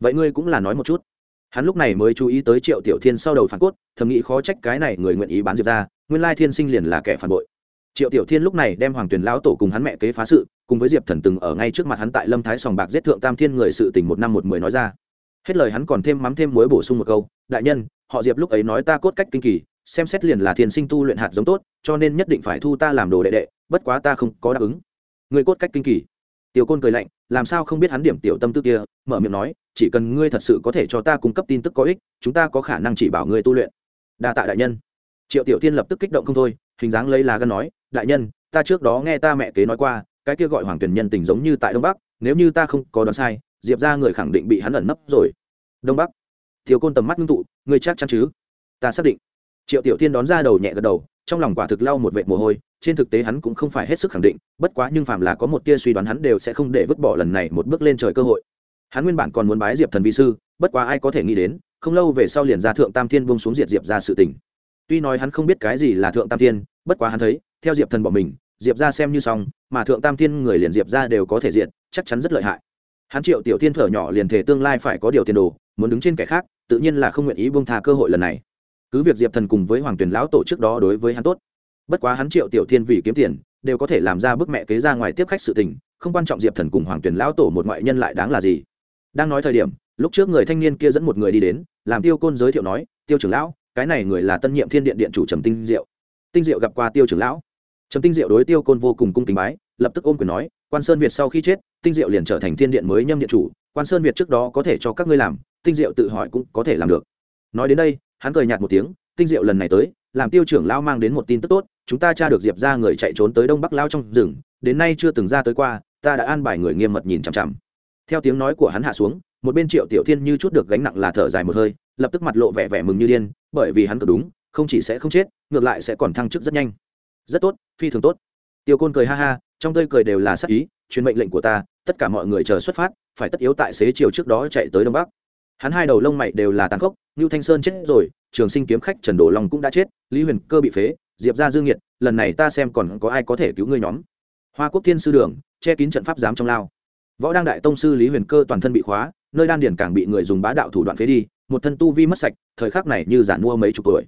vậy ngươi cũng là nói một chút. Hắn lúc này mới chú ý tới triệu tiểu thiên sau đầu phản cốt, thầm nghĩ khó trách cái này người nguyện ý bán diệp ra nguyên lai thiên sinh liền là kẻ phản bội. Triệu tiểu thiên lúc này đem hoàng tuyền lão tổ cùng hắn mẹ kế phá sự, cùng với diệp thần từng ở ngay trước mặt hắn tại lâm thái sòng bạc giết thượng tam thiên người sự tình một năm một mười nói ra. Hết lời hắn còn thêm mắm thêm muối bổ sung một câu đại nhân, họ diệp lúc ấy nói ta cốt cách kinh kỳ, xem xét liền là thiên sinh tu luyện hạt giống tốt, cho nên nhất định phải thu ta làm đồ đệ đệ, bất quá ta không có đáp ứng. Người cốt cách kinh kỳ. Tiểu côn cười lạnh, làm sao không biết hắn điểm tiểu tâm tư kia, mở miệng nói, chỉ cần ngươi thật sự có thể cho ta cung cấp tin tức có ích, chúng ta có khả năng chỉ bảo ngươi tu luyện. Đa tạ đại nhân. Triệu tiểu tiên lập tức kích động không thôi, hình dáng lấy lá gân nói, đại nhân, ta trước đó nghe ta mẹ kế nói qua, cái kia gọi hoàng tuyển nhân tình giống như tại đông bắc, nếu như ta không có đoán sai, diệp ra người khẳng định bị hắn ẩn nấp rồi. Đông bắc thiếu côn tầm mắt ngưng tụ, ngươi chắc chắn chứ? Ta xác định. Triệu tiểu tiên đón ra đầu nhẹ gật đầu, trong lòng quả thực lau một vệt mồ hôi, trên thực tế hắn cũng không phải hết sức khẳng định, bất quá nhưng phàm là có một tia suy đoán hắn đều sẽ không để vứt bỏ lần này một bước lên trời cơ hội. Hắn nguyên bản còn muốn bái diệp thần vi sư, bất quá ai có thể nghĩ đến, không lâu về sau liền ra thượng tam thiên bông xuống diệt diệp ra sự tình. tuy nói hắn không biết cái gì là thượng tam thiên, bất quá hắn thấy, theo diệp thần bỏ mình, diệp ra xem như xong, mà thượng tam thiên người liền diệp ra đều có thể diện, chắc chắn rất lợi hại hắn triệu tiểu thiên thở nhỏ liền thể tương lai phải có điều tiền đồ, muốn đứng trên kẻ khác, tự nhiên là không nguyện ý buông tha cơ hội lần này. Cứ việc diệp thần cùng với hoàng tuyền lão tổ trước đó đối với hắn tốt, bất quá hắn triệu tiểu thiên vì kiếm tiền, đều có thể làm ra bức mẹ kế ra ngoài tiếp khách sự tình, không quan trọng diệp thần cùng hoàng tuyền lão tổ một ngoại nhân lại đáng là gì. Đang nói thời điểm, lúc trước người thanh niên kia dẫn một người đi đến, làm tiêu côn giới thiệu nói, tiêu trưởng lão, cái này người là tân nhiệm thiên điện điện chủ trầm tinh diệu. Tinh diệu gặp qua tiêu trưởng lão. Trầm tinh diệu đối tiêu côn vô cùng cung kính bái, lập tức ôm quyền nói, quan sơn việt sau khi chết tinh diệu liền trở thành thiên điện mới nhâm điện chủ, quan sơn việt trước đó có thể cho các ngươi làm, tinh diệu tự hỏi cũng có thể làm được. Nói đến đây, hắn cười nhạt một tiếng, tinh diệu lần này tới, làm tiêu trưởng lao mang đến một tin tức tốt, chúng ta tra được diệp ra người chạy trốn tới đông bắc lao trong rừng, đến nay chưa từng ra tới qua, ta đã an bài người nghiêm mật nhìn chằm chằm. Theo tiếng nói của hắn hạ xuống, một bên triệu tiểu thiên như chút được gánh nặng là thở dài một hơi, lập tức mặt lộ vẻ vẻ mừng như điên, bởi vì hắn cực đúng, không chỉ sẽ không chết, ngược lại sẽ còn thăng chức rất nhanh. Rất tốt, phi thường tốt. Tiêu côn cười ha ha, trong tơi cười đều là sắc ý truyền mệnh lệnh của ta, tất cả mọi người chờ xuất phát, phải tất yếu tại xế chiều trước đó chạy tới đông bắc. Hắn hai đầu lông mày đều là tàn khốc như thanh sơn chết rồi, trường sinh kiếm khách trần đồ long cũng đã chết, lý huyền cơ bị phế, diệp ra dương nhiệt lần này ta xem còn có ai có thể cứu ngươi nhóm. Hoa quốc thiên sư đường, che kín trận pháp giám trong lao. Võ đăng đại tông sư lý huyền cơ toàn thân bị khóa, nơi đan điển càng bị người dùng bá đạo thủ đoạn phế đi, một thân tu vi mất sạch, thời khắc này như giản mua mấy chục tuổi.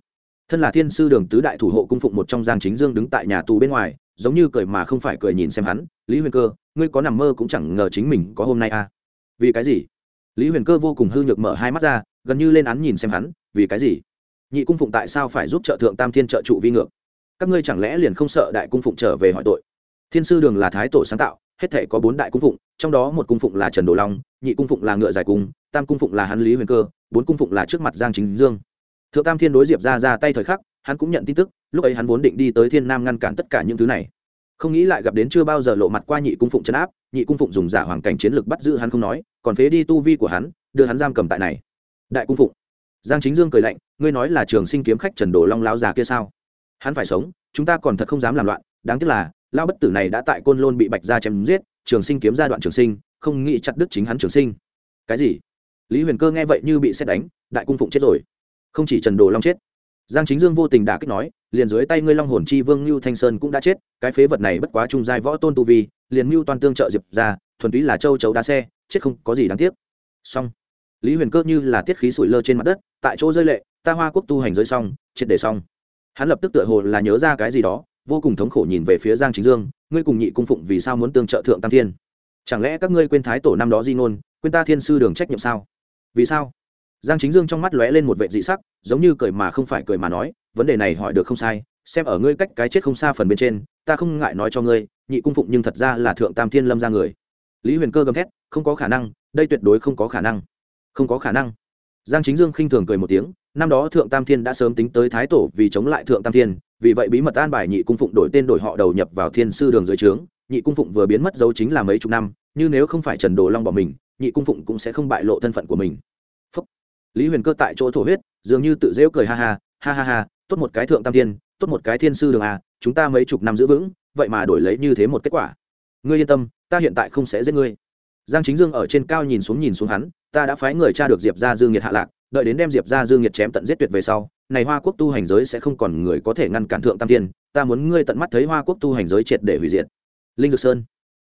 Thân là thiên sư đường tứ đại thủ hộ cung phụng một trong giang chính dương đứng tại nhà tù bên ngoài, giống như cười mà không phải cười nhìn xem hắn, lý huyền cơ ngươi có nằm mơ cũng chẳng ngờ chính mình có hôm nay à. Vì cái gì? Lý huyền cơ vô cùng hư nhược mở hai mắt ra, gần như lên án nhìn xem hắn, vì cái gì? Nhị cung phụng tại sao phải giúp trợ thượng tam thiên trợ trụ vi ngược? Các ngươi chẳng lẽ liền không sợ đại cung phụng trở về hỏi tội? Thiên sư đường là thái tổ sáng tạo, hết thể có bốn đại cung phụng, trong đó một cung phụng là trần đồ long, nhị cung phụng là ngựa dài cung, tam cung phụng là hắn lý huyền cơ, bốn cung phụng là trước mặt giang chính dương. Thượng tam thiên đối diệp ra ra tay thời khắc, hắn cũng nhận tin tức, lúc ấy hắn vốn định đi tới thiên nam ngăn cản tất cả những thứ này không nghĩ lại gặp đến chưa bao giờ lộ mặt qua nhị cung phụng chấn áp, nhị cung phụng dùng giả hoàng cảnh chiến lược bắt giữ hắn không nói, còn phế đi tu vi của hắn, đưa hắn giam cầm tại này. Đại cung phụng. Giang chính dương cười lạnh, ngươi nói là trường sinh kiếm khách trần đồ long lao già kia sao? Hắn phải sống, chúng ta còn thật không dám làm loạn, đáng tiếc là lao bất tử này đã tại côn lôn bị bạch ra chém giết, trường sinh kiếm ra đoạn trường sinh, không nghĩ chặt đứt chính hắn trường sinh. Cái gì? Lý huyền cơ nghe vậy như bị xét đánh, đại cung phụng chết rồi. Không chỉ trần đồ long chết giang chính dương vô tình đã kích nói, liền dưới tay ngươi long hồn chi vương lưu thanh sơn cũng đã chết, cái phế vật này bất quá trung giai võ tôn tu vi, liền mưu toàn tương trợ diệp ra, thuần túy là châu chấu đá xe, chết không có gì đáng tiếc. Xong. Lý huyền cơ như là tiết khí sủi lơ trên mặt đất, tại chỗ rơi lệ, ta hoa quốc tu hành rơi xong, triệt để xong. Hắn lập tức tựa hồ là nhớ ra cái gì đó, vô cùng thống khổ nhìn về phía giang chính dương, ngươi cùng nhị cung phụng vì sao muốn tương trợ thượng tam thiên? Chẳng lẽ các ngươi quên thái tổ năm đó di ngôn, quên ta thiên sư đường trách nhiệm sao? Vì sao? Giang chính dương trong mắt lóe lên một vệ dị sắc, giống như cười mà không phải cười mà nói, vấn đề này hỏi được không sai, xem ở ngươi cách cái chết không xa phần bên trên, ta không ngại nói cho ngươi, nhị cung phụng nhưng thật ra là thượng tam thiên lâm ra người. Lý huyền cơ gầm thét, không có khả năng, đây tuyệt đối không có khả năng. Không có khả năng. Giang chính dương khinh thường cười một tiếng, năm đó thượng tam thiên đã sớm tính tới thái tổ vì chống lại thượng tam thiên, vì vậy bí mật an bài nhị cung phụng đổi tên đổi họ đầu nhập vào thiên sư đường dưới trướng, nhị cung phụng vừa biến mất dấu chính là mấy chục năm, như nếu không phải trần đồ long bỏ mình, nhị cung phụng cũng sẽ không bại lộ thân phận của mình lý huyền cơ tại chỗ thổ huyết, dường như tự dễu cười ha ha ha ha ha, tốt một cái thượng tam thiên, tốt một cái thiên sư đường à chúng ta mấy chục năm giữ vững, vậy mà đổi lấy như thế một kết quả. Ngươi yên tâm, ta hiện tại không sẽ giết ngươi. Giang chính dương ở trên cao nhìn xuống nhìn xuống hắn, ta đã phái người cha được diệp ra dương nhiệt hạ lạc, đợi đến đem diệp ra dương nhiệt chém tận giết tuyệt về sau, này hoa quốc tu hành giới sẽ không còn người có thể ngăn cản thượng tam thiên, ta muốn ngươi tận mắt thấy hoa quốc tu hành giới triệt để hủy diệt. Linh dược sơn.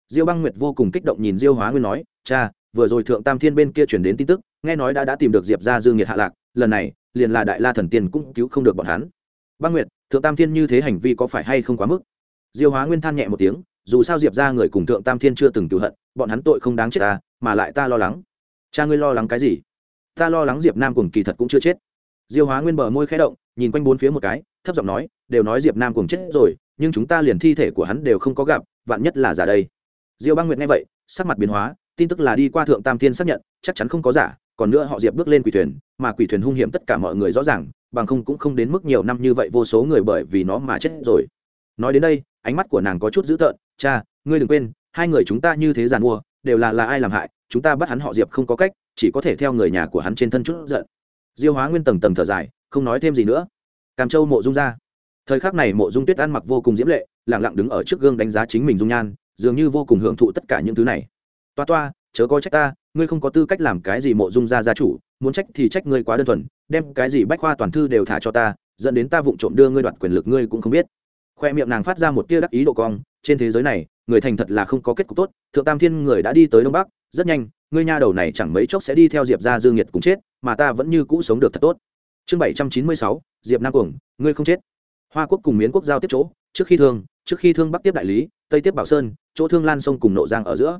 Diêu băng nguyệt vô cùng kích động nhìn diêu hóa nguyên nói, cha vừa rồi thượng tam thiên bên kia chuyển đến tin tức, nghe nói đã đã tìm được diệp ra dương nhiệt hạ lạc, lần này, liền là đại la thần tiên cũng cứu không được bọn hắn. Băng nguyệt, thượng tam thiên như thế hành vi có phải hay không quá mức? Diêu hóa nguyên than nhẹ một tiếng, dù sao diệp ra người cùng thượng tam thiên chưa từng cựu hận, bọn hắn tội không đáng chết ta, mà lại ta lo lắng. Cha ngươi lo lắng cái gì? Ta lo lắng diệp nam cùng kỳ thật cũng chưa chết. Diêu hóa nguyên bờ môi khẽ động, nhìn quanh bốn phía một cái, thấp giọng nói, đều nói diệp nam cùng chết rồi, nhưng chúng ta liền thi thể của hắn đều không có gặp, vạn nhất là giả đây. Diêu băng nguyệt nghe vậy, sắc mặt biến hóa tin tức là đi qua thượng tam thiên xác nhận, chắc chắn không có giả, còn nữa họ diệp bước lên quỷ thuyền, mà quỷ thuyền hung hiểm tất cả mọi người rõ ràng, bằng không cũng không đến mức nhiều năm như vậy vô số người bởi vì nó mà chết rồi. Nói đến đây, ánh mắt của nàng có chút dữ tợn, cha, ngươi đừng quên, hai người chúng ta như thế giàn mua, đều là là ai làm hại, chúng ta bắt hắn họ diệp không có cách, chỉ có thể theo người nhà của hắn trên thân chút giận. Diêu hóa nguyên tầng tầng thở dài, không nói thêm gì nữa. Càm châu mộ dung ra. Thời khắc này mộ dung tuyết ăn mặc vô cùng diễm lệ lẳng lặng đứng ở trước gương đánh giá chính mình dung nhan, dường như vô cùng hưởng thụ tất cả những thứ này toa toa, chớ có trách ta, ngươi không có tư cách làm cái gì mộ dung gia gia chủ, muốn trách thì trách ngươi quá đơn thuần, đem cái gì bách khoa toàn thư đều thả cho ta, dẫn đến ta vụng trộm đưa ngươi đoạt quyền lực ngươi cũng không biết. Khoe miệng nàng phát ra một tia đắc ý độ cong, trên thế giới này, người thành thật là không có kết cục tốt, thượng tam thiên người đã đi tới đông bắc, rất nhanh, ngươi nha đầu này chẳng mấy chốc sẽ đi theo diệp ra dương nhiệt cùng chết, mà ta vẫn như cũ sống được thật tốt. Chương bảy trăm chín mươi sáu, diệp nam cuồng, ngươi không chết. Hoa quốc cùng miến quốc giao tiếp chỗ, trước khi thương, trước khi thương bắc tiếp đại lý, tây tiếp bảo sơn, chỗ thương lan sông cùng nộ giang ở giữa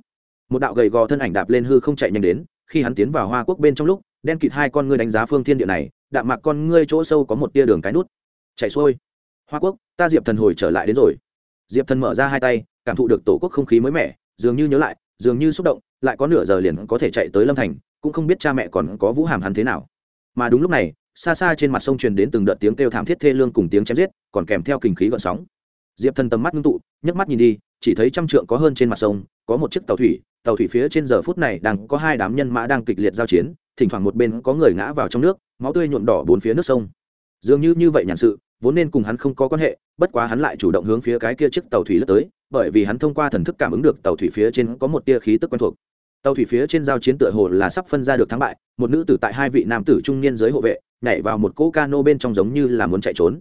một đạo gầy gò thân ảnh đạp lên hư không chạy nhanh đến, khi hắn tiến vào hoa quốc bên trong lúc, đen kịt hai con ngươi đánh giá phương thiên địa này, đạm mạc con ngươi chỗ sâu có một tia đường cái nút. Chạy xuôi. Hoa quốc, ta diệp thần hồi trở lại đến rồi. Diệp thần mở ra hai tay, cảm thụ được tổ quốc không khí mới mẻ, dường như nhớ lại, dường như xúc động, lại có nửa giờ liền có thể chạy tới lâm thành, cũng không biết cha mẹ còn có vũ hàm hắn thế nào. Mà đúng lúc này, xa xa trên mặt sông truyền đến từng đợt tiếng kêu thảm thiết thê lương cùng tiếng chém giết, còn kèm theo kinh khí gọn sóng. Diệp thần tầm mắt ngưng tụ, nhấc mắt nhìn đi, chỉ thấy trăm trượng có hơn trên mặt sông, có một chiếc tàu thủy tàu thủy phía trên giờ phút này đang có hai đám nhân mã đang kịch liệt giao chiến, thỉnh thoảng một bên có người ngã vào trong nước, máu tươi nhuộm đỏ bốn phía nước sông. Dường như như vậy nhàn sự, vốn nên cùng hắn không có quan hệ, bất quá hắn lại chủ động hướng phía cái kia chiếc tàu thủy lướt tới, bởi vì hắn thông qua thần thức cảm ứng được tàu thủy phía trên có một tia khí tức quen thuộc. Tàu thủy phía trên giao chiến tựa hồ là sắp phân ra được thắng bại, một nữ tử tại hai vị nam tử trung niên giới hộ vệ, nhảy vào một cỗ cano bên trong giống như là muốn chạy trốn.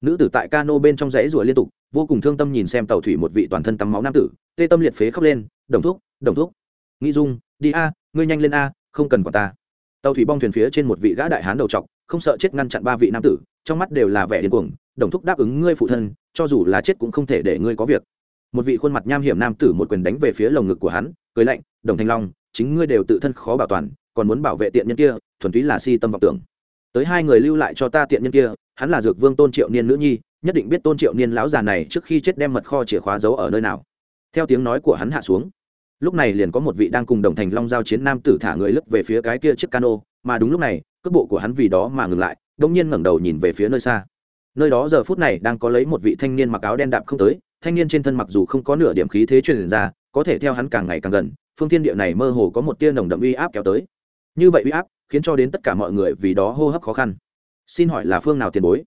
Nữ tử tại cano bên trong rẽ rủa liên tục, vô cùng thương tâm nhìn xem tàu thủy một vị toàn thân tắm máu nam tử, tê tâm liệt phế khóc lên, đồng thúc đồng thúc. Nghĩ dung, đi a, ngươi nhanh lên a, không cần quả ta. Tàu thủy bong thuyền phía trên một vị gã đại hán đầu trọc, không sợ chết ngăn chặn ba vị nam tử, trong mắt đều là vẻ điên cuồng, đồng thúc đáp ứng ngươi phụ thân, cho dù là chết cũng không thể để ngươi có việc. Một vị khuôn mặt nham hiểm nam tử một quyền đánh về phía lồng ngực của hắn, cười lạnh, đồng thanh long, chính ngươi đều tự thân khó bảo toàn, còn muốn bảo vệ tiện nhân kia, thuần túy là si tâm vọng tưởng. Tới hai người lưu lại cho ta tiện nhân kia, hắn là dược vương tôn triệu niên nữ nhi, nhất định biết tôn triệu niên lão già này trước khi chết đem mật kho chìa khóa giấu ở nơi nào. Theo tiếng nói của hắn hạ xuống lúc này liền có một vị đang cùng đồng thành long giao chiến nam tử thả người lướt về phía cái kia chiếc cano, mà đúng lúc này, cước bộ của hắn vì đó mà ngừng lại, đông nhiên ngẩng đầu nhìn về phía nơi xa. Nơi đó giờ phút này đang có lấy một vị thanh niên mặc áo đen đạm không tới, thanh niên trên thân mặc dù không có nửa điểm khí thế truyền ra, có thể theo hắn càng ngày càng gần, phương thiên địa này mơ hồ có một tia nồng đậm uy áp kéo tới. Như vậy uy áp khiến cho đến tất cả mọi người vì đó hô hấp khó khăn. Xin hỏi là phương nào tiền bối?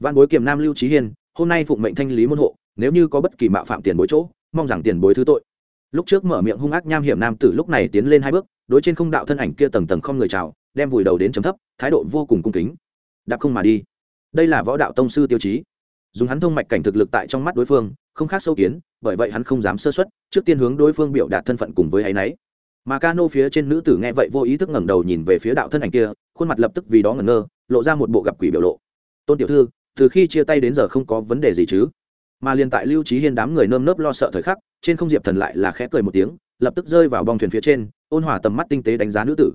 Văn bối kiềm nam lưu trí hiên, hôm nay phụng mệnh thanh lý môn hộ, nếu như có bất kỳ mạo phạm tiền bối chỗ, mong rằng tiền bối thứ tội lúc trước mở miệng hung ác nham hiểm nam tử lúc này tiến lên hai bước, đối trên không đạo thân ảnh kia tầng tầng không người chào, đem vùi đầu đến chấm thấp, thái độ vô cùng cung kính. Đạp không mà đi. Đây là võ đạo tông sư tiêu chí. Dùng hắn thông mạch cảnh thực lực tại trong mắt đối phương, không khác sâu kiến, bởi vậy hắn không dám sơ xuất trước tiên hướng đối phương biểu đạt thân phận cùng với áy náy. Mà cano phía trên nữ tử nghe vậy vô ý thức ngẩng đầu nhìn về phía đạo thân ảnh kia, khuôn mặt lập tức vì đó ngẩn ngơ, lộ ra một bộ gặp quỷ biểu lộ. Tôn tiểu thư, từ khi chia tay đến giờ không có vấn đề gì chứ? Mà liền tại lưu trí hiên đám người nơm nớp lo sợ thời khắc, trên không diệp thần lại là khẽ cười một tiếng, lập tức rơi vào bong thuyền phía trên, ôn hòa tầm mắt tinh tế đánh giá nữ tử.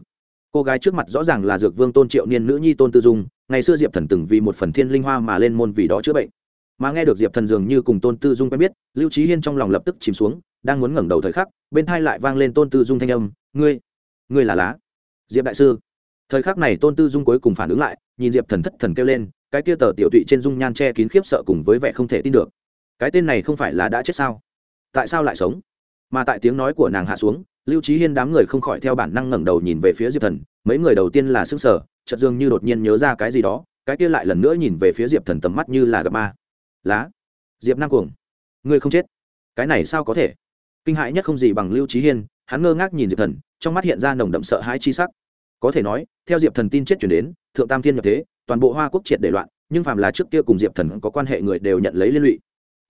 Cô gái trước mặt rõ ràng là dược vương tôn triệu niên nữ nhi tôn tư dung, ngày xưa diệp thần từng vì một phần thiên linh hoa mà lên môn vì đó chữa bệnh. Mà nghe được diệp thần dường như cùng tôn tư dung quen biết, lưu trí hiên trong lòng lập tức chìm xuống, đang muốn ngẩng đầu thời khắc, bên thai lại vang lên tôn tư dung thanh âm, ngươi ngươi là lá. Diệp đại sư. Thời khắc này tôn tư dung cuối cùng phản ứng lại, nhìn diệp thần thất thần kêu lên, cái kia tờ tiểu tụy trên dung nhan che kín khiếp sợ cùng với vẻ không thể tin được cái tên này không phải là đã chết sao? Tại sao lại sống? Mà tại tiếng nói của nàng hạ xuống, lưu trí hiên đám người không khỏi theo bản năng ngẩng đầu nhìn về phía diệp thần, mấy người đầu tiên là s ư n g sở chợt dường như đột nhiên nhớ ra cái gì đó, cái kia lại lần nữa nhìn về phía diệp thần tầm mắt như là gặp ma. Lá, diệp Năng cuồng, ngươi không chết? Cái này sao có thể? Kinh hãi nhất không gì bằng lưu trí hiên, hắn ngơ ngác nhìn diệp thần, trong mắt hiện ra nồng đậm sợ hãi chi sắc. Có thể nói, theo diệp thần tin chết chuyển đến, thượng tam thiên nhập thế, toàn bộ hoa quốc triệt để loạn, nhưng phàm là trước kia cùng diệp thần có quan hệ người đều nhận lấy liên lụy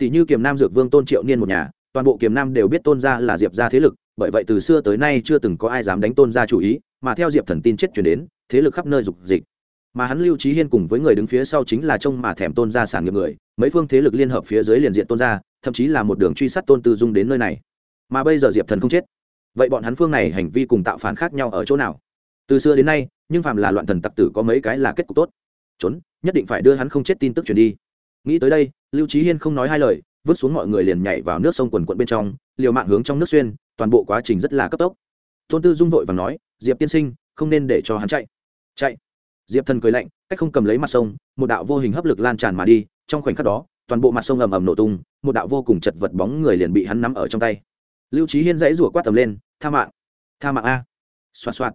tỷ như kiềm nam dược vương tôn triệu niên một nhà, toàn bộ kiềm nam đều biết tôn gia là diệp gia thế lực, bởi vậy từ xưa tới nay chưa từng có ai dám đánh tôn gia chủ ý, mà theo diệp thần tin chết chuyển đến, thế lực khắp nơi dục dịch. Mà hắn lưu trí hiên cùng với người đứng phía sau chính là trông mà thèm tôn gia sản nghiệp người, mấy phương thế lực liên hợp phía dưới liền diện tôn gia, thậm chí là một đường truy sát tôn tư dung đến nơi này. Mà bây giờ diệp thần không chết. Vậy bọn hắn phương này hành vi cùng tạo phản khác nhau ở chỗ nào? Từ xưa đến nay, nhưng phàm là loạn thần tặc tử có mấy cái là kết cục tốt. Trốn, nhất định phải đưa hắn không chết tin tức truyền đi nghĩ tới đây, lưu trí hiên không nói hai lời, vứt xuống mọi người liền nhảy vào nước sông quần quận bên trong, liều mạng hướng trong nước xuyên, toàn bộ quá trình rất là cấp tốc. Tôn tư dung vội và nói, diệp tiên sinh, không nên để cho hắn chạy. Chạy? Diệp thần cười lạnh, cách không cầm lấy mặt sông, một đạo vô hình hấp lực lan tràn mà đi, trong khoảnh khắc đó, toàn bộ mặt sông ầm ầm nổ tung, một đạo vô cùng chật vật bóng người liền bị hắn nắm ở trong tay. Lưu trí hiên dãy rủa quát tầm lên, tha mạng tha mạng a. Xoạt xoạt.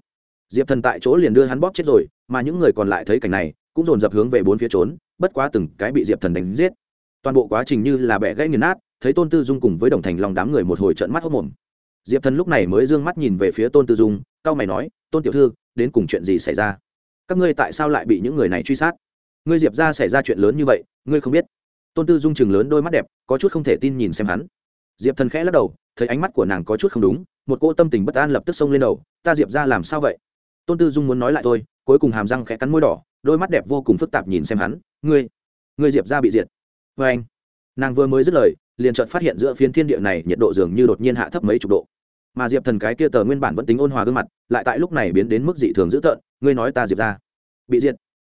Diệp thần tại chỗ liền đưa hắn bóp chết rồi, mà những người còn lại thấy cảnh này, cũng dồn dập hướng về bốn phía trốn bất quá từng cái bị diệp thần đánh giết. Toàn bộ quá trình như là bẻ gãy nghiền nát, thấy tôn tư dung cùng với đồng thành lòng đám người một hồi trận mắt hốc mồm diệp thần lúc này mới d ư ơ n g mắt nhìn về phía tôn tư dung c a o mày nói, tôn tiểu thư, đến cùng chuyện gì xảy ra? Các ngươi tại sao lại bị những người này truy sát? Ngươi diệp ra xảy ra chuyện lớn như vậy, ngươi không biết? Tôn tư dung chừng lớn đôi mắt đẹp, có chút không thể tin nhìn xem hắn. Diệp thần khẽ lắc đầu, thấy ánh mắt của nàng có chút không đúng, một cô tâm tình bất an lập tức xông lên đầu, ta diệp ra làm sao vậy? Tôn tư dung muốn nói lại thôi, cuối cùng hàm răng khẽ cắn môi đỏ, đôi mắt đẹp vô cùng phức tạp nhìn xem hắn ngươi ngươi diệp ra bị diệt. Vê anh, nàng vừa mới dứt lời, liền chợt phát hiện giữa phiến thiên địa này nhiệt độ dường như đột nhiên hạ thấp mấy chục độ. Mà diệp thần cái kia tờ nguyên bản vẫn tính ôn hòa gương mặt, lại tại lúc này biến đến mức dị thường dữ tợn, ngươi nói ta diệp ra bị diệt.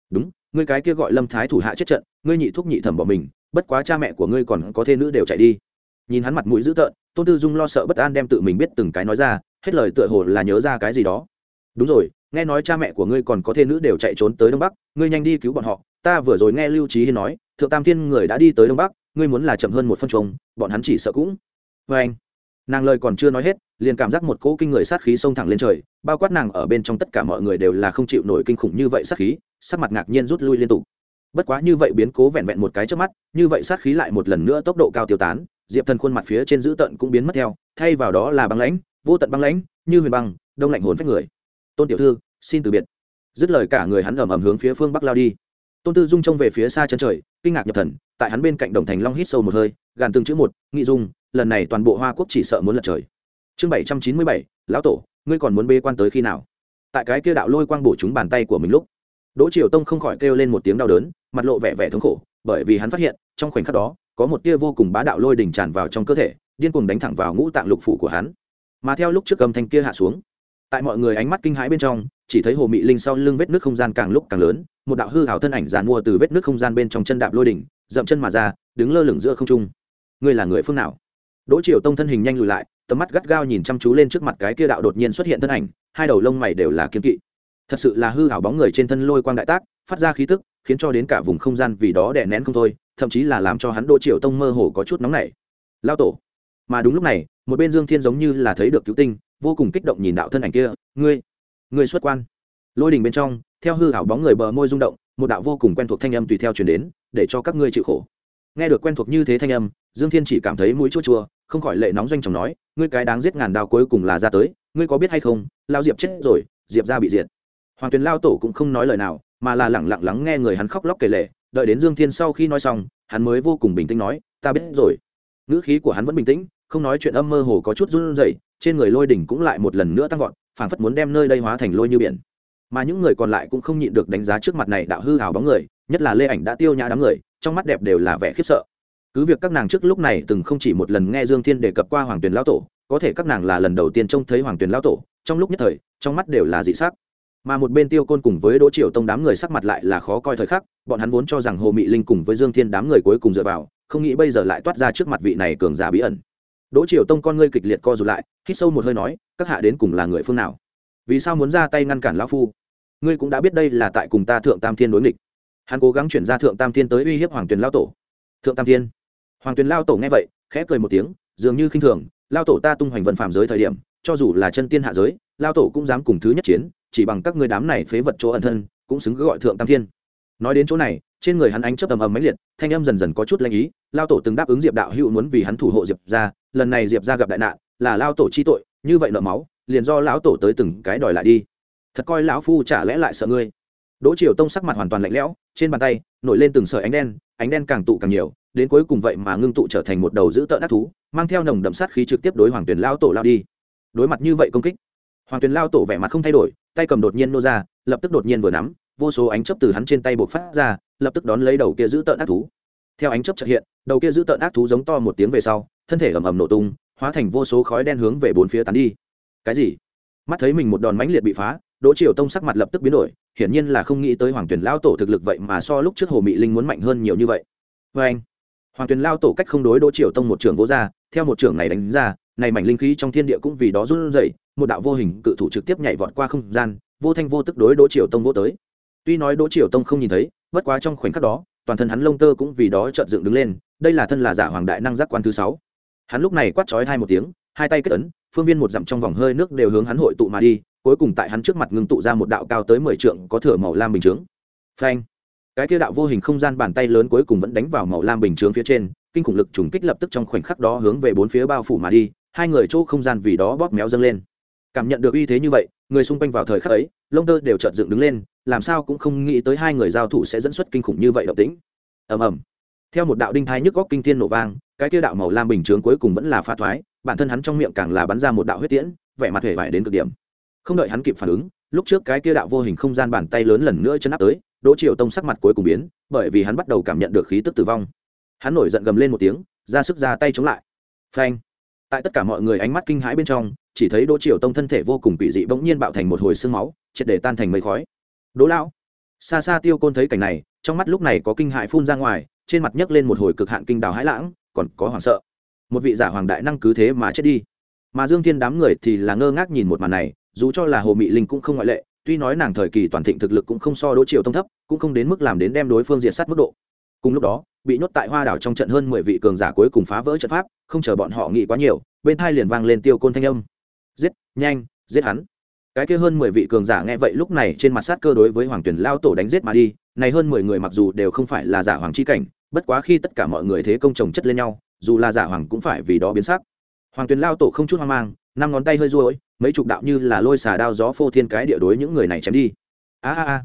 Đúng, ngươi cái kia gọi lâm thái thủ hạ chết trận, ngươi nhị thúc nhị thẩm bỏ mình, bất quá cha mẹ của ngươi còn có thê nữ đều chạy đi. Nhìn hắn mặt mũi dữ tợn, tôn tư dung lo sợ bất an đem tự mình biết từng cái nói ra, hết lời tựa hồ là nhớ ra cái gì đó. Đúng rồi nghe nói cha mẹ của ngươi còn có thê nữ đều chạy trốn tới đông bắc, ngươi nhanh đi cứu bọn họ. Ta vừa rồi nghe lưu trí hiên nói, thượng tam thiên người đã đi tới đông bắc, ngươi muốn là chậm hơn một phân trùng bọn hắn chỉ sợ cũng. Vê anh, nàng lời còn chưa nói hết, liền cảm giác một cỗ kinh người sát khí xông thẳng lên trời, bao quát nàng ở bên trong tất cả mọi người đều là không chịu nổi kinh khủng như vậy sát khí, sắc mặt ngạc nhiên rút lui liên tục. Bất quá như vậy biến cố vẹn vẹn một cái trước mắt, như vậy sát khí lại một lần nữa tốc độ cao tiêu tán, diệp thần khuôn mặt phía trên dữ tận cũng biến mất theo, thay vào đó là băng lãnh, vô tận băng lãnh, như huyền băng, đông lạnh hồn phách người tôn tiểu thư, xin từ biệt. Dứt lời cả người hắn ầm ầm hướng phía phương bắc lao đi. Tôn tư dung trông về phía xa chân trời, kinh ngạc nhập thần, tại hắn bên cạnh đồng thành long hít sâu một hơi, gàn từng chữ một, nghị dung, lần này toàn bộ hoa quốc chỉ sợ muốn lật trời. Chương bảy trăm chín mươi bảy, lão tổ, ngươi còn muốn bê quan tới khi nào? Tại cái kia đạo lôi quang bổ chúng bàn tay của mình lúc, đỗ triều tông không khỏi kêu lên một tiếng đau đớn, mặt lộ vẻ vẻ thống khổ, bởi vì hắn phát hiện, trong khoảnh khắc đó, có một tia vô cùng bá đạo lôi đỉnh tràn vào trong cơ thể, điên cuồng đánh thẳng vào ngũ tạng lục phủ của hắn. Mà theo lúc trước cầm thanh kia hạ xuống tại mọi người ánh mắt kinh hãi bên trong, chỉ thấy hồ mị linh sau lưng vết nước không gian càng lúc càng lớn, một đạo hư hảo thân ảnh giàn mua từ vết nước không gian bên trong chân đạp lôi đỉnh, dậm chân mà ra, đứng lơ lửng giữa không trung. Ngươi là người phương nào? Đỗ triều tông thân hình nhanh lùi lại, tầm mắt gắt gao nhìn chăm chú lên trước mặt cái kia đạo đột nhiên xuất hiện thân ảnh, hai đầu lông mày đều là kiên kỵ. Thật sự là hư hảo bóng người trên thân lôi quang đại tác, phát ra khí tức, khiến cho đến cả vùng không gian vì đó đè nén không thôi, thậm chí là làm cho hắn đỗ triều tông mơ hồ có chút nóng nảy. Lao tổ. Mà đúng lúc này, một bên dương thiên giống như là thấy được cứu tinh vô cùng kích động nhìn đạo thân ảnh kia, ngươi ngươi xuất quan. Lôi đình bên trong, theo hư hảo bóng người bờ môi rung động, một đạo vô cùng quen thuộc thanh âm tùy theo truyền đến, để cho các ngươi chịu khổ. Nghe được quen thuộc như thế thanh âm, dương thiên chỉ cảm thấy mũi chua chua, không khỏi lệ nóng doanh chồng nói, ngươi cái đáng giết ngàn đao cuối cùng là ra tới, ngươi có biết hay không lao diệp chết rồi, diệp ra bị diệt. Hoàng tuyền lao tổ cũng không nói lời nào, mà là lẳng lặng lắng nghe người hắn khóc lóc kể lệ đợi đến dương thiên sau khi nói xong, hắn mới vô cùng bình tĩnh nói, ta biết rồi. Ngữ khí của hắn vẫn bình tĩnh, không nói chuyện âm mơ hồ có chút run rẩy trên người lôi đỉnh cũng lại một lần nữa tăng vọt, phảng phất muốn đem nơi đây hóa thành lôi như biển. Mà những người còn lại cũng không nhịn được đánh giá trước mặt này đạo hư hào bóng người, nhất là lê ảnh đã tiêu nhã đám người, trong mắt đẹp đều là vẻ khiếp sợ. Cứ việc các nàng trước lúc này từng không chỉ một lần nghe dương thiên đề cập qua hoàng tuyền lão tổ, có thể các nàng là lần đầu tiên trông thấy hoàng tuyền lão tổ, trong lúc nhất thời, trong mắt đều là dị sắc. Mà một bên tiêu côn cùng với đỗ triều tông đám người sắc mặt lại là khó coi thời khắc, bọn hắn vốn cho rằng hồ mị linh cùng với dương thiên đám người cuối cùng dựa vào, không nghĩ bây giờ lại toát ra trước mặt vị này cường giả bí ẩn đỗ triều tông con ngươi kịch liệt co rụt lại, hít sâu một hơi nói, các hạ đến cùng là người phương nào? Vì sao muốn ra tay ngăn cản lão phu? Ngươi cũng đã biết đây là tại cùng ta thượng tam thiên đối nghịch. Hắn cố gắng chuyển ra thượng tam thiên tới uy hiếp hoàng tuyền lao tổ. Thượng tam thiên. Hoàng tuyền lao tổ nghe vậy, khẽ cười một tiếng, dường như khinh thường, lao tổ ta tung hoành vận phạm giới thời điểm, cho dù là chân tiên hạ giới, lao tổ cũng dám cùng thứ nhất chiến, chỉ bằng các ngươi đám này phế vật chỗ ẩn thân, cũng xứng cứ gọi thượng tam thiên nói đến chỗ này, trên người hắn ánh chớp ầm ầm mãnh liệt, thanh âm dần dần có chút lanh ý, lao tổ từng đáp ứng diệp đạo hữu muốn vì hắn thủ hộ diệp ra lần này diệp ra gặp đại nạn, là lao tổ chi tội, như vậy nợ máu, liền do lão tổ tới từng cái đòi lại đi. Thật coi lão phu chả lẽ lại sợ ngươi. Đỗ triều tông sắc mặt hoàn toàn lạnh lẽo, trên bàn tay, nổi lên từng sợi ánh đen ánh đen càng tụ càng nhiều, đến cuối cùng vậy mà ngưng tụ trở thành một đầu dữ tợn ác thú, mang theo nồng đậm sát khí trực tiếp đối hoàng tuyền lao tổ lao đi. Đối mặt như vậy công kích, hoàng tuyền lao tổ vẻ mặt không thay đổi, tay cầm đột nhiên nô ra, lập tức đột nhiên vừa nắm vô số ánh chấp từ hắn trên tay buộc phát ra, lập tức đón lấy đầu kia giữ tợn ác thú. Theo ánh chấp trợ hiện, đầu kia giữ tợn ác thú giống to một tiếng về sau, thân thể ầm ầm nổ tung, hóa thành vô số khói đen hướng về bốn phía tán đi. Cái gì? Mắt thấy mình một đòn mãnh liệt bị phá, đỗ triều tông sắc mặt lập tức biến đổi, hiển nhiên là không nghĩ tới hoàng tuyển lao tổ thực lực vậy mà so lúc trước hồ mị linh muốn mạnh hơn nhiều như vậy. Vê anh, hoàng tuyển lao tổ cách không đối đỗ triều tông một trưởng vô ra, theo một trưởng này đánh ra, này mảnh linh khí trong thiên địa cũng vì đó run rẩy, một đạo vô hình cự thủ trực tiếp nhảy vọt qua không gian, vô thanh vô tức đối đỗ triều tông vô tới tuy nói đỗ triều tông không nhìn thấy, bất quá trong khoảnh khắc đó, toàn thân hắn lông tơ cũng vì đó trợn dựng đứng lên, đây là thân là giả hoàng đại năng giác quan thứ sáu. Hắn lúc này quát chói hai một tiếng, hai tay kết ấn, phương viên một dặm trong vòng hơi nước đều hướng hắn hội tụ mà đi, cuối cùng tại hắn trước mặt ngưng tụ ra một đạo cao tới mười trượng có thửa màu lam bình chướng. Phanh! Cái kia đạo vô hình không gian bàn tay lớn cuối cùng vẫn đánh vào màu lam bình chướng phía trên, kinh khủng lực trùng kích lập tức trong khoảnh khắc đó hướng về bốn phía bao phủ mà đi, hai người chỗ không gian vì đó bóp méo dâng lên. Cảm nhận được uy thế như vậy, người xung quanh vào thời khắc ấy, lông tơ đều chợt dựng đứng lên làm sao cũng không nghĩ tới hai người giao thủ sẽ dẫn xuất kinh khủng như vậy động tĩnh. Ầm ầm. Theo một đạo đinh thai nhức góc kinh thiên nổ vang, cái kia đạo màu lam bình chướng cuối cùng vẫn là phá thoái, bản thân hắn trong miệng càng là bắn ra một đạo huyết tiễn, vẻ mặt hề vải đến cực điểm. Không đợi hắn kịp phản ứng, lúc trước cái kia đạo vô hình không gian bàn tay lớn lần nữa chân áp tới, đỗ triều tông sắc mặt cuối cùng biến, bởi vì hắn bắt đầu cảm nhận được khí tức tử vong. Hắn nổi giận gầm lên một tiếng, ra sức ra tay chống lại. Phanh. Tại tất cả mọi người ánh mắt kinh hãi bên trong, chỉ thấy đỗ triều tông thân thể vô cùng quỷ dị bỗng nhiên bạo thành một hồi sương máu, triệt để tan thành mây khói đỗ lão xa xa tiêu côn thấy cảnh này, trong mắt lúc này có kinh hại phun ra ngoài, trên mặt nhấc lên một hồi cực hạn kinh đào hãi lãng, còn có hoảng sợ. Một vị giả hoàng đại năng cứ thế mà chết đi. Mà dương thiên đám người thì là ngơ ngác nhìn một màn này, dù cho là hồ mị linh cũng không ngoại lệ, tuy nói nàng thời kỳ toàn thịnh thực lực cũng không so đỗ triều tông thấp, cũng không đến mức làm đến đem đối phương diệt sát mức độ. Cùng lúc đó, bị nhốt tại hoa đảo trong trận hơn mười vị cường giả cuối cùng phá vỡ trận pháp, không chờ bọn họ nghĩ quá nhiều, bên thai liền vang lên tiêu côn thanh âm. Giết, nhanh, giết hắn cái kia hơn mười vị cường giả nghe vậy lúc này trên mặt sát cơ đối với hoàng tuyển lao tổ đánh giết mà đi, này hơn mười người mặc dù đều không phải là giả hoàng chi cảnh, bất quá khi tất cả mọi người thế công chồng chất lên nhau, dù là giả hoàng cũng phải vì đó biến sắc. Hoàng tuyển lao tổ không chút hoang mang, năm ngón tay hơi ruôi mấy chục đạo như là lôi xà đao gió phô thiên cái địa đối những người này chém đi. A a a.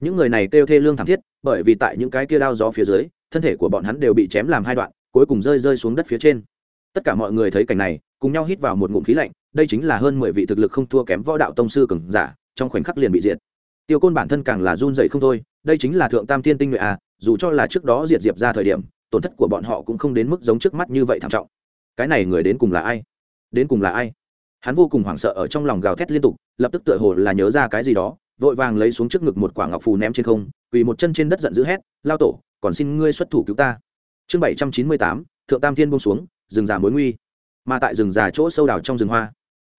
Những người này kêu thê lương thảm thiết, bởi vì tại những cái kia đao gió phía dưới, thân thể của bọn hắn đều bị chém làm hai đoạn, cuối cùng rơi rơi xuống đất phía trên. Tất cả mọi người thấy cảnh này cùng nhau hít vào một ngụm khí lạnh, đây chính là hơn mười vị thực lực không thua kém võ đạo tông sư cường giả, trong khoảnh khắc liền bị diệt. Tiêu côn bản thân càng là run dậy không thôi, đây chính là thượng tam thiên tinh nguyệt à dù cho là trước đó diệt diệp ra thời điểm, tổn thất của bọn họ cũng không đến mức giống trước mắt như vậy thảm trọng. Cái này người đến cùng là ai? Đến cùng là ai? Hắn vô cùng hoảng sợ ở trong lòng gào thét liên tục, lập tức tựa hồ là nhớ ra cái gì đó, vội vàng lấy xuống trước ngực một quả ngọc phù ném trên không, quỳ một chân trên đất giận dữ hét, lao tổ, còn xin ngươi xuất thủ cứu ta. Chương bảy trăm chín mươi tám, thượng tam thiên bông xuống rừng già mối nguy mà tại rừng già chỗ sâu đào trong rừng hoa.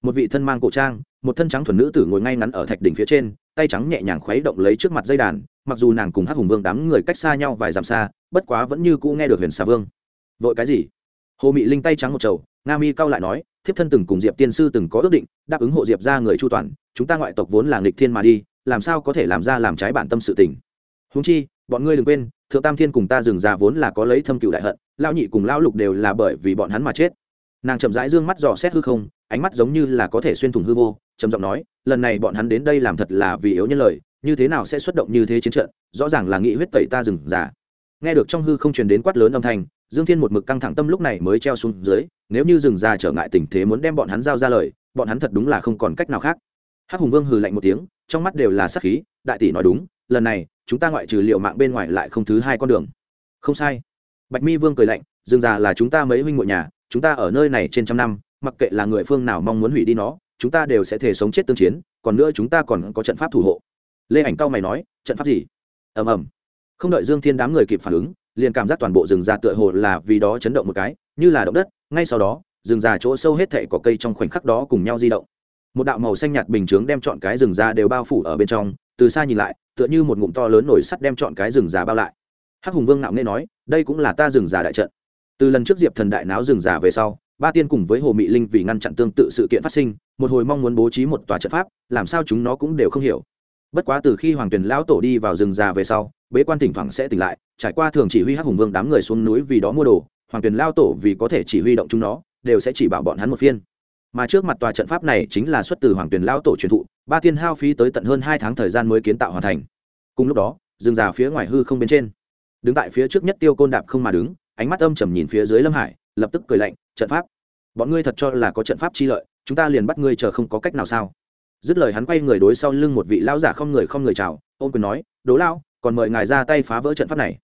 Một vị thân mang cổ trang, một thân trắng thuần nữ tử ngồi ngay ngắn ở thạch đỉnh phía trên, tay trắng nhẹ nhàng khuấy động lấy trước mặt dây đàn, mặc dù nàng cùng hắc hùng vương đám người cách xa nhau vài dặm xa, bất quá vẫn như cũ nghe được huyền xà vương. Vội cái gì? Hồ mị linh tay trắng một trầu, nga mi cao lại nói, thiếp thân từng cùng diệp tiên sư từng có ước định, đáp ứng hộ diệp ra người chu toàn, chúng ta ngoại tộc vốn là nghịch thiên mà đi, làm sao có thể làm ra làm trái bản tâm sự tình? Húng chi, bọn ngươi đừng quên, thượng tam thiên cùng ta dừng ra vốn là có lấy thâm cựu đại hận lao nhị cùng lao lục đều là bởi vì bọn hắn mà chết nàng chậm rãi d ư ơ n g mắt dò xét hư không, ánh mắt giống như là có thể xuyên thủng hư vô, trầm giọng nói, lần này bọn hắn đến đây làm thật là vì yếu nhân lời, như thế nào sẽ xuất động như thế chiến trận, rõ ràng là nghị huyết tẩy ta dừng giả. nghe được trong hư không truyền đến quát lớn âm thanh, dương thiên một mực căng thẳng tâm lúc này mới treo xuống dưới, nếu như dừng già trở ngại tình thế muốn đem bọn hắn giao ra lời, bọn hắn thật đúng là không còn cách nào khác. Hắc hùng vương hừ lạnh một tiếng, trong mắt đều là sắc khí, đại tỷ nói đúng, lần này, chúng ta ngoại trừ liệu mạng bên ngoài lại không thứ hai con đường. Không sai. Bạch mi vương cười lạnh dương già là chúng ta mấy huynh ngội nhà chúng ta ở nơi này trên trăm năm, mặc kệ là người phương nào mong muốn hủy đi nó, chúng ta đều sẽ thể sống chết tương chiến, còn nữa chúng ta còn có trận pháp thủ hộ. Lê ảnh cao mày nói, trận pháp gì? Ầm ầm. Không đợi dương thiên đám người kịp phản ứng, liền cảm giác toàn bộ rừng già tựa hồ là vì đó chấn động một cái, như là động đất, ngay sau đó, rừng già chỗ sâu hết thệ có cây trong khoảnh khắc đó cùng nhau di động. Một đạo màu xanh nhạt bình chướng đem chọn cái rừng già đều bao phủ ở bên trong, từ xa nhìn lại, tựa như một ngụm to lớn nổi sắt đem chọn cái rừng già bao lại. Hắc hùng vương ngạo nghe nói, đây cũng là ta rừng già đại trận từ lần trước diệp thần đại náo rừng giả về sau, ba tiên cùng với hồ mị linh vì ngăn chặn tương tự sự kiện phát sinh, một hồi mong muốn bố trí một tòa trận pháp, làm sao chúng nó cũng đều không hiểu. Bất quá từ khi hoàng tuyền lão tổ đi vào rừng già về sau, bế quan thỉnh thoảng sẽ tỉnh lại, trải qua thường chỉ huy hắc hùng vương đám người xuống núi vì đó mua đồ, hoàng tuyền lao tổ vì có thể chỉ huy động chúng nó, đều sẽ chỉ bảo bọn hắn một phiên. Mà trước mặt tòa trận pháp này chính là xuất từ hoàng tuyền lao tổ truyền thụ, ba tiên hao phí tới tận hơn hai tháng thời gian mới kiến tạo hoàn thành. Cùng lúc đó, rừng già phía ngoài hư không bên trên. Đứng tại phía trước nhất tiêu côn đạp không mà đứng ánh mắt âm trầm nhìn phía dưới lâm hải, lập tức cười lạnh, trận pháp? Bọn ngươi thật cho là có trận pháp chi lợi, chúng ta liền bắt ngươi chờ không có cách nào sao? Dứt lời hắn quay người đối sau lưng một vị lão giả không người không người chào ôm quyền nói, đố lao còn mời ngài ra tay phá vỡ trận pháp này.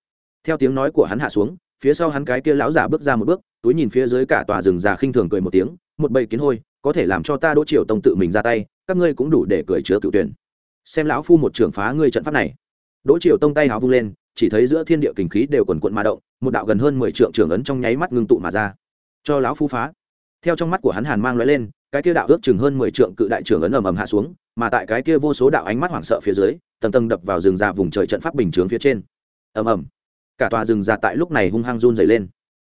Theo tiếng nói của hắn hạ xuống, phía sau hắn cái kia lão giả bước ra một bước, túi nhìn phía dưới cả tòa rừng già khinh thường cười một tiếng, một bầy kiến hôi, có thể làm cho ta đỗ triều tông tự mình ra tay, các ngươi cũng đủ để cười chứa cựu tuyển. Xem lão phu một trưởng phá ngươi trận pháp này. Đỗ triều tông tay háo vung lên, chỉ thấy giữa thiên địa kình khí đều quần quận mà động một đạo gần hơn mười trượng trưởng ấn trong nháy mắt ngưng tụ mà ra. Cho lão phu phá. Theo trong mắt của hắn hàn mang lóe lên, cái kia đạo ước chừng hơn mười trượng cự đại trưởng ấn ầm ầm hạ xuống, mà tại cái kia vô số đạo ánh mắt hoảng sợ phía dưới, tầng tầng đập vào rừng già vùng trời trận pháp bình chướng phía trên. Ầm ầm. Cả tòa rừng già tại lúc này hung hăng run dày lên.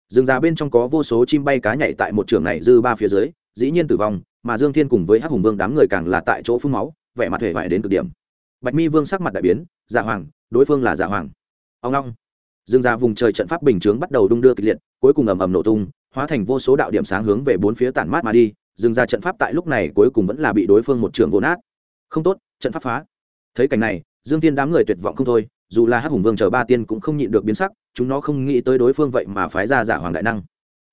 Rừng già bên trong có vô số chim bay cá nhảy tại một trường này dư ba phía dưới, dĩ nhiên tử vong, mà dương thiên cùng với hắc hùng vương đám người càng là tại chỗ phun máu, vẻ mặt hề vải đến cực điểm. Bạch mi vương sắc mặt đại biến giả hoàng, đối phương là giả hoàng. Ông long dương ra vùng trời trận pháp bình chướng bắt đầu đung đưa kịch liệt, cuối cùng ầm ầm nổ tung, hóa thành vô số đạo điểm sáng hướng về bốn phía tản mát mà đi, dương ra trận pháp tại lúc này cuối cùng vẫn là bị đối phương một trường vô nát. Không tốt, trận pháp phá. Thấy cảnh này, dương tiên đám người tuyệt vọng không thôi, dù là hắc hùng vương chờ ba tiên cũng không nhịn được biến sắc, chúng nó không nghĩ tới đối phương vậy mà phái ra giả hoàng đại năng.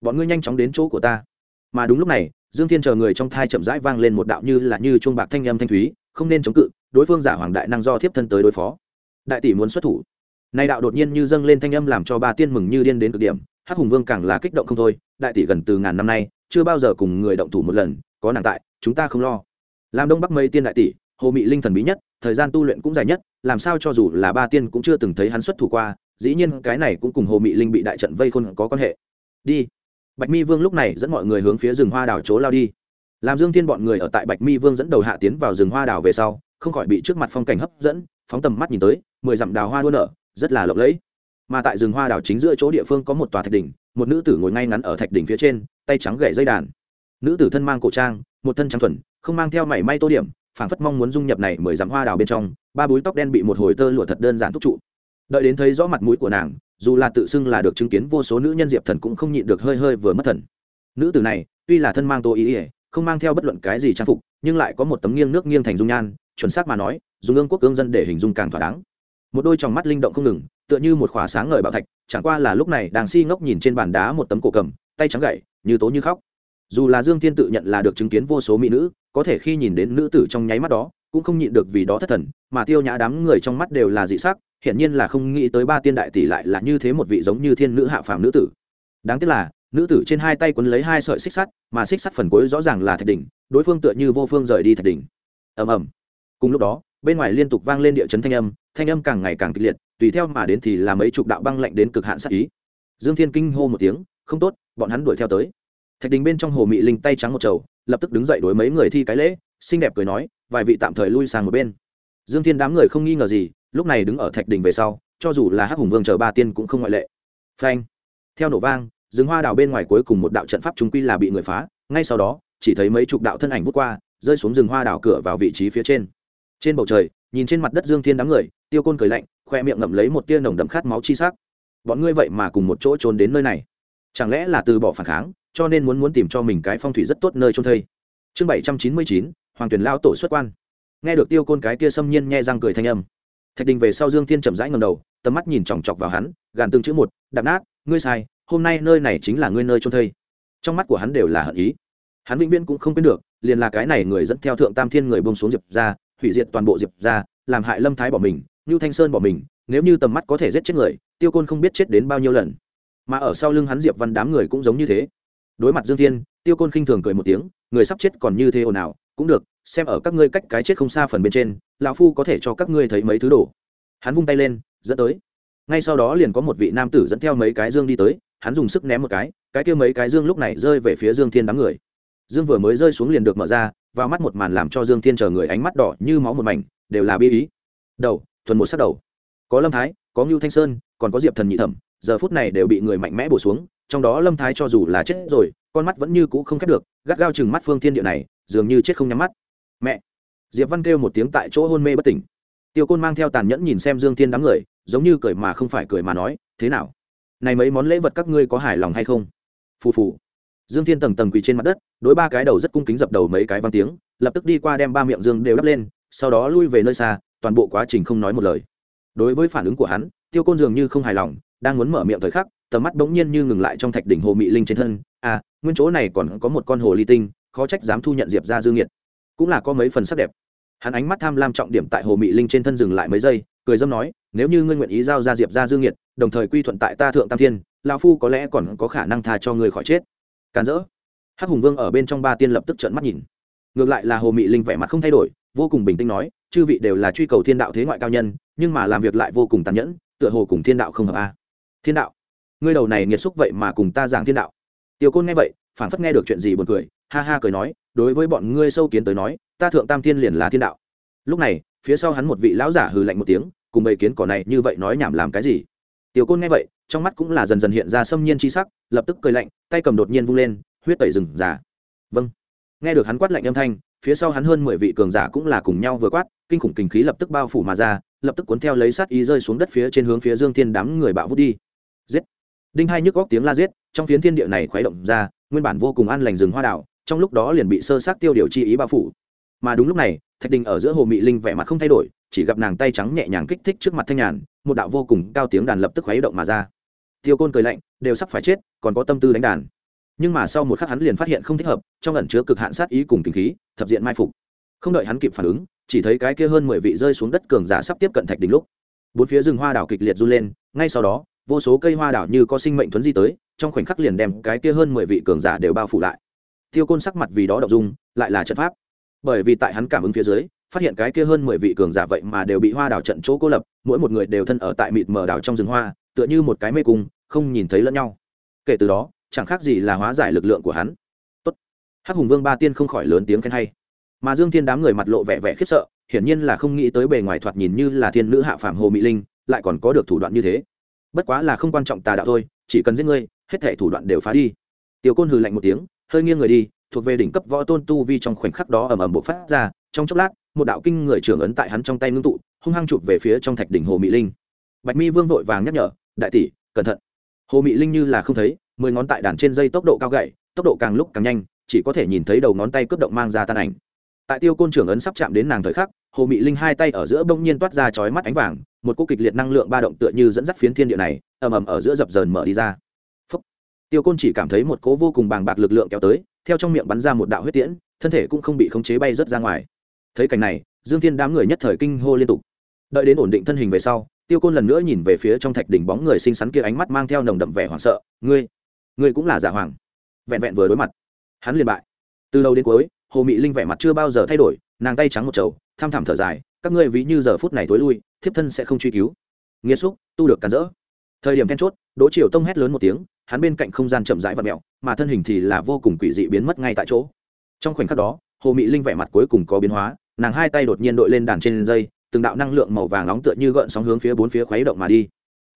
Bọn ngươi nhanh chóng đến chỗ của ta. Mà đúng lúc này, dương thiên chờ người trong thai chậm rãi vang lên một đạo như là như chuông bạc thanh âm thanh thúy, không nên chống cự, đối phương giả hoàng đại năng do thiếp thân tới đối phó. Đại tỷ muốn xuất thủ nay đạo đột nhiên như dâng lên thanh âm làm cho ba tiên mừng như điên đến cực điểm, hắc hùng vương càng là kích động không thôi, đại tỷ gần từ ngàn năm nay, chưa bao giờ cùng người động thủ một lần, có nàng tại, chúng ta không lo. Làm đông bắc mây tiên đại tỷ, hồ mị linh thần bí nhất, thời gian tu luyện cũng dài nhất, làm sao cho dù là ba tiên cũng chưa từng thấy hắn xuất thủ qua, dĩ nhiên cái này cũng cùng hồ mị linh bị đại trận vây khôn có quan hệ. Đi. Bạch mi vương lúc này dẫn mọi người hướng phía rừng hoa đảo chỗ lao đi. Làm dương thiên bọn người ở tại bạch mi vương dẫn đầu hạ tiến vào rừng hoa đảo về sau, không khỏi bị trước mặt phong cảnh hấp dẫn, phóng tầm mắt nhìn tới, mười dặm đào hoa đua nở rất là lộng lẫy. Mà tại rừng hoa đảo chính giữa chỗ địa phương có một tòa thạch đỉnh, một nữ tử ngồi ngay ngắn ở thạch đỉnh phía trên, tay trắng gậy dây đàn. Nữ tử thân mang cổ trang, một thân trắng thuần, không mang theo mảy may tô điểm, phảng phất mong muốn dung nhập này mười dặm hoa đào bên trong, ba búi tóc đen bị một hồi tơ lụa thật đơn giản thúc trụ. Đợi đến thấy rõ mặt mũi của nàng, dù là tự xưng là được chứng kiến vô số nữ nhân diệp thần cũng không nhịn được hơi hơi vừa mất thần. Nữ tử này, tuy là thân mang tô ý ỉa không mang theo bất luận cái gì trang phục, nhưng lại có một tấm nghiêng nước nghiêng thành dung nhan, chuẩn xác mà nói, dùng ương quốc cương dân để hình dung càng thỏa đáng một đôi tròng mắt linh động không ngừng, tựa như một khỏa sáng ngời bạo thạch, chẳng qua là lúc này đang si ngốc nhìn trên bàn đá một tấm cổ cầm, tay trắng gậy, như tố như khóc. Dù là dương thiên tự nhận là được chứng kiến vô số mỹ nữ, có thể khi nhìn đến nữ tử trong nháy mắt đó, cũng không nhịn được vì đó thất thần, mà tiêu nhã đám người trong mắt đều là dị sắc, hiển nhiên là không nghĩ tới ba tiên đại tỷ lại là như thế một vị giống như thiên nữ hạ phàm nữ tử. Đáng tiếc là, nữ tử trên hai tay quấn lấy hai sợi xích sắt, mà xích sắt phần cuối rõ ràng là thạch đỉnh, đối phương tựa như vô phương rời đi thạch đỉnh. Ầm ầm. Cùng lúc đó bên ngoài liên tục vang lên địa chấn thanh âm thanh âm càng ngày càng kịch liệt, tùy theo mà đến thì là mấy chục đạo băng lạnh đến cực hạn sát ý. Dương thiên kinh hô một tiếng, không tốt, bọn hắn đuổi theo tới. Thạch đình bên trong hồ mị linh tay trắng một trầu, lập tức đứng dậy đối mấy người thi cái lễ, xinh đẹp cười nói, vài vị tạm thời lui sang một bên. Dương thiên đám người không nghi ngờ gì, lúc này đứng ở thạch đình về sau, cho dù là hắc hùng vương chờ ba tiên cũng không ngoại lệ. Phanh! Theo nổ vang, rừng hoa đào bên ngoài cuối cùng một đạo trận pháp chúng quy là bị người phá, ngay sau đó, chỉ thấy mấy chục đạo thân ảnh vút qua, rơi xuống rừng hoa đào cửa vào vị trí phía trên trên bầu trời, nhìn trên mặt đất dương thiên đám người, tiêu côn cười lạnh, khoe miệng ngậm lấy một tia nồng đậm khát máu chi sắc. Bọn ngươi vậy mà cùng một chỗ trốn đến nơi này. Chẳng lẽ là từ bỏ phản kháng, cho nên muốn muốn tìm cho mình cái phong thủy rất tốt nơi trôn thây. Chương bảy trăm chín mươi chín, hoàng tuyển lao tổ xuất quan. Nghe được tiêu côn cái kia xâm nhiên nhẹ răng cười thanh âm, thạch đình về sau dương thiên chậm rãi ngầm đầu, tầm mắt nhìn chòng chọc vào hắn, gàn từng chữ một, đạp nát, ngươi sai, hôm nay nơi này chính là ngươi nơi trôn thây. Trong mắt của hắn đều là hận ý. Hắn vĩnh viễn cũng không quên được, liền là cái này người dẫn theo thượng tam thiên người bông xuống diệp ra hủy diệt toàn bộ diệp ra làm hại lâm thái bỏ mình như thanh sơn bỏ mình, nếu như tầm mắt có thể giết chết người, tiêu côn không biết chết đến bao nhiêu lần. Mà ở sau lưng hắn diệp văn đám người cũng giống như thế. Đối mặt dương thiên, tiêu côn khinh thường cười một tiếng, người sắp chết còn như thế ồn ào, cũng được, xem ở các ngươi cách cái chết không xa phần bên trên, lão phu có thể cho các ngươi thấy mấy thứ đồ. Hắn vung tay lên, dẫn tới. Ngay sau đó liền có một vị nam tử dẫn theo mấy cái dương đi tới, hắn dùng sức ném một cái cái kia mấy cái dương lúc này rơi về phía dương thiên đám người dương vừa mới rơi xuống liền được mở ra, vào mắt một màn làm cho dương thiên chờ người ánh mắt đỏ như máu một mảnh, đều là bi ý. Đầu, thuần một sắc đầu. Có lâm thái, có ngưu thanh sơn, còn có diệp thần nhị thẩm, giờ phút này đều bị người mạnh mẽ bổ xuống, trong đó lâm thái cho dù là chết rồi, con mắt vẫn như cũ không khép được, gắt gao chừng mắt phương thiên địa này, dường như chết không nhắm mắt. Mẹ! Diệp văn kêu một tiếng tại chỗ hôn mê bất tỉnh. Tiêu côn mang theo tàn nhẫn nhìn xem dương thiên đám người, giống như cười mà không phải cười mà nói, thế nào? Này mấy món lễ vật các ngươi có hài lòng hay không? Phù phù dương thiên tầng tầng quỳ trên mặt đất, đối ba cái đầu rất cung kính dập đầu mấy cái văn tiếng, lập tức đi qua đem ba miệng dương đều đắp lên, sau đó lui về nơi xa, toàn bộ quá trình không nói một lời. Đối với phản ứng của hắn, tiêu côn dường như không hài lòng, đang muốn mở miệng thời khắc, tầm mắt bỗng nhiên như ngừng lại trong thạch đỉnh hồ mị linh trên thân. À nguyên chỗ này còn có một con hồ ly tinh, khó trách dám thu nhận diệp ra dương nhiệt cũng là có mấy phần sắc đẹp. Hắn ánh mắt tham lam trọng điểm tại hồ mị linh trên thân dừng lại mấy giây, cười dâm nói, nếu như ngươi nguyện ý giao ra diệp ra dương nhiệt đồng thời quy thuận tại ta thượng tam thiên, lão phu có lẽ còn có khả năng tha cho ngươi khỏi chết càn rỡ. Hắc hùng vương ở bên trong ba tiên lập tức trợn mắt nhìn. Ngược lại là hồ mị linh vẻ mặt không thay đổi, vô cùng bình tĩnh nói, chư vị đều là truy cầu thiên đạo thế ngoại cao nhân, nhưng mà làm việc lại vô cùng tàn nhẫn, tựa hồ cùng thiên đạo không hợp a. Thiên đạo? Ngươi đầu này nghiệt xúc vậy mà cùng ta giảng thiên đạo. Tiêu côn nghe vậy phản phất nghe được chuyện gì buồn cười, ha ha cười nói, đối với bọn ngươi sâu kiến tới nói, ta thượng tam thiên liền là thiên đạo. Lúc này, phía sau hắn một vị lão giả hừ lạnh một tiếng, cùng bầy kiến cỏ này như vậy nói nhảm làm cái gì? Tiểu côn nghe vậy trong mắt cũng là dần dần hiện ra xâm nhiên chi sắc, lập tức cười lạnh, tay cầm đột nhiên vung lên, huyết tẩy rừng giả vâng. Nghe được hắn quát lạnh âm thanh, phía sau hắn hơn mười vị cường giả cũng là cùng nhau vừa quát, kinh khủng kinh khí lập tức bao phủ mà ra, lập tức cuốn theo lấy sát ý rơi xuống đất phía trên hướng phía dương thiên đám người bạo vút đi. Giết. Đinh hai nhức góc tiếng la giết, trong phiến thiên địa này khuấy động ra, nguyên bản vô cùng an lành rừng hoa đảo, trong lúc đó liền bị sơ sát tiêu điều chi ý bao phủ. Mà đúng lúc này, thạch đình ở giữa hồ mị linh vẻ mặt không thay đổi, chỉ gặp nàng tay trắng nhẹ nhàng kích thích trước mặt thanh nhàn, một đạo vô cùng cao tiếng đàn lập tức khuấy động mà ra tiêu côn cười lạnh, đều sắp phải chết, còn có tâm tư đánh đàn. Nhưng mà sau một khắc hắn liền phát hiện không thích hợp, trong ẩn chứa cực hạn sát ý cùng kinh khí, thập diện mai phục. Không đợi hắn kịp phản ứng, chỉ thấy cái kia hơn mười vị rơi xuống đất cường giả sắp tiếp cận thạch đỉnh lúc. Bốn phía rừng hoa đảo kịch liệt run lên, ngay sau đó, vô số cây hoa đảo như có sinh mệnh thuấn di tới, trong khoảnh khắc liền đem cái kia hơn mười vị cường giả đều bao phủ lại. Tiêu côn sắc mặt vì đó đậu dung, lại là trận pháp. Bởi vì tại hắn cảm ứng phía dưới, phát hiện cái kia hơn mười vị cường giả vậy mà đều bị hoa đảo trận chỗ cô lập, mỗi một người đều thân ở tại mịt mờ đảo trong rừng hoa tựa như một cái mê cung, không nhìn thấy lẫn nhau. Kể từ đó, chẳng khác gì là hóa giải lực lượng của hắn. Tốt. hắc hùng vương ba tiên không khỏi lớn tiếng khen hay. Mà dương thiên đám người mặt lộ vẻ vẻ khiếp sợ, hiển nhiên là không nghĩ tới bề ngoài thoạt nhìn như là thiên nữ hạ phàm hồ mỹ linh, lại còn có được thủ đoạn như thế. Bất quá là không quan trọng tà đạo thôi, chỉ cần giết ngươi, hết thể thủ đoạn đều phá đi. Tiểu côn hừ lạnh một tiếng, hơi nghiêng người đi, thuộc về đỉnh cấp võ tôn tu vi trong khoảnh khắc đó ầm ầm bộc phát ra, trong chốc lát, một đạo kinh người trưởng ấn tại hắn trong tay ngưng tụ, hung hăng chụp về phía trong thạch đỉnh hồ mỹ linh. Bạch mi vương vội vàng nhắc nhở đại tỷ, cẩn thận. Hồ Mị linh như là không thấy, mười ngón tại đàn trên dây tốc độ cao gậy, tốc độ càng lúc càng nhanh, chỉ có thể nhìn thấy đầu ngón tay cướp động mang ra tan ảnh. Tại tiêu côn trưởng ấn sắp chạm đến nàng thời khắc, hồ Mị linh hai tay ở giữa bỗng nhiên toát ra chói mắt ánh vàng, một cô kịch liệt năng lượng ba động tựa như dẫn dắt phiến thiên địa này, ầm ầm ở giữa dập dờn mở đi ra. Phúc. tiêu côn chỉ cảm thấy một cố vô cùng bàng bạc lực lượng kéo tới, theo trong miệng bắn ra một đạo huyết tiễn, thân thể cũng không bị khống chế bay rớt ra ngoài. Thấy cảnh này, dương thiên đám người nhất thời kinh hô liên tục. Đợi đến ổn định thân hình về sau tiêu côn lần nữa nhìn về phía trong thạch đỉnh bóng người xinh xắn kia ánh mắt mang theo nồng đậm vẻ hoảng sợ. Ngươi ngươi cũng là giả hoàng. Vẹn vẹn vừa đối mặt, hắn liền bại. Từ đầu đến cuối, hồ mị linh vẻ mặt chưa bao giờ thay đổi, nàng tay trắng một chầu tham thảm thở dài, các ngươi ví như giờ phút này tối lui, thiếp thân sẽ không truy cứu. Nghĩa xúc, tu được cắn rỡ. Thời điểm then chốt, đỗ triều tông hét lớn một tiếng, hắn bên cạnh không gian chậm rãi và mẹo mà thân hình thì là vô cùng quỷ dị biến mất ngay tại chỗ. Trong khoảnh khắc đó, hồ mị linh vẻ mặt cuối cùng có biến hóa, nàng hai tay đột nhiên đội lên đàn trên dây từng đạo năng lượng màu vàng nóng tựa như gợn sóng hướng phía bốn phía khuấy động mà đi.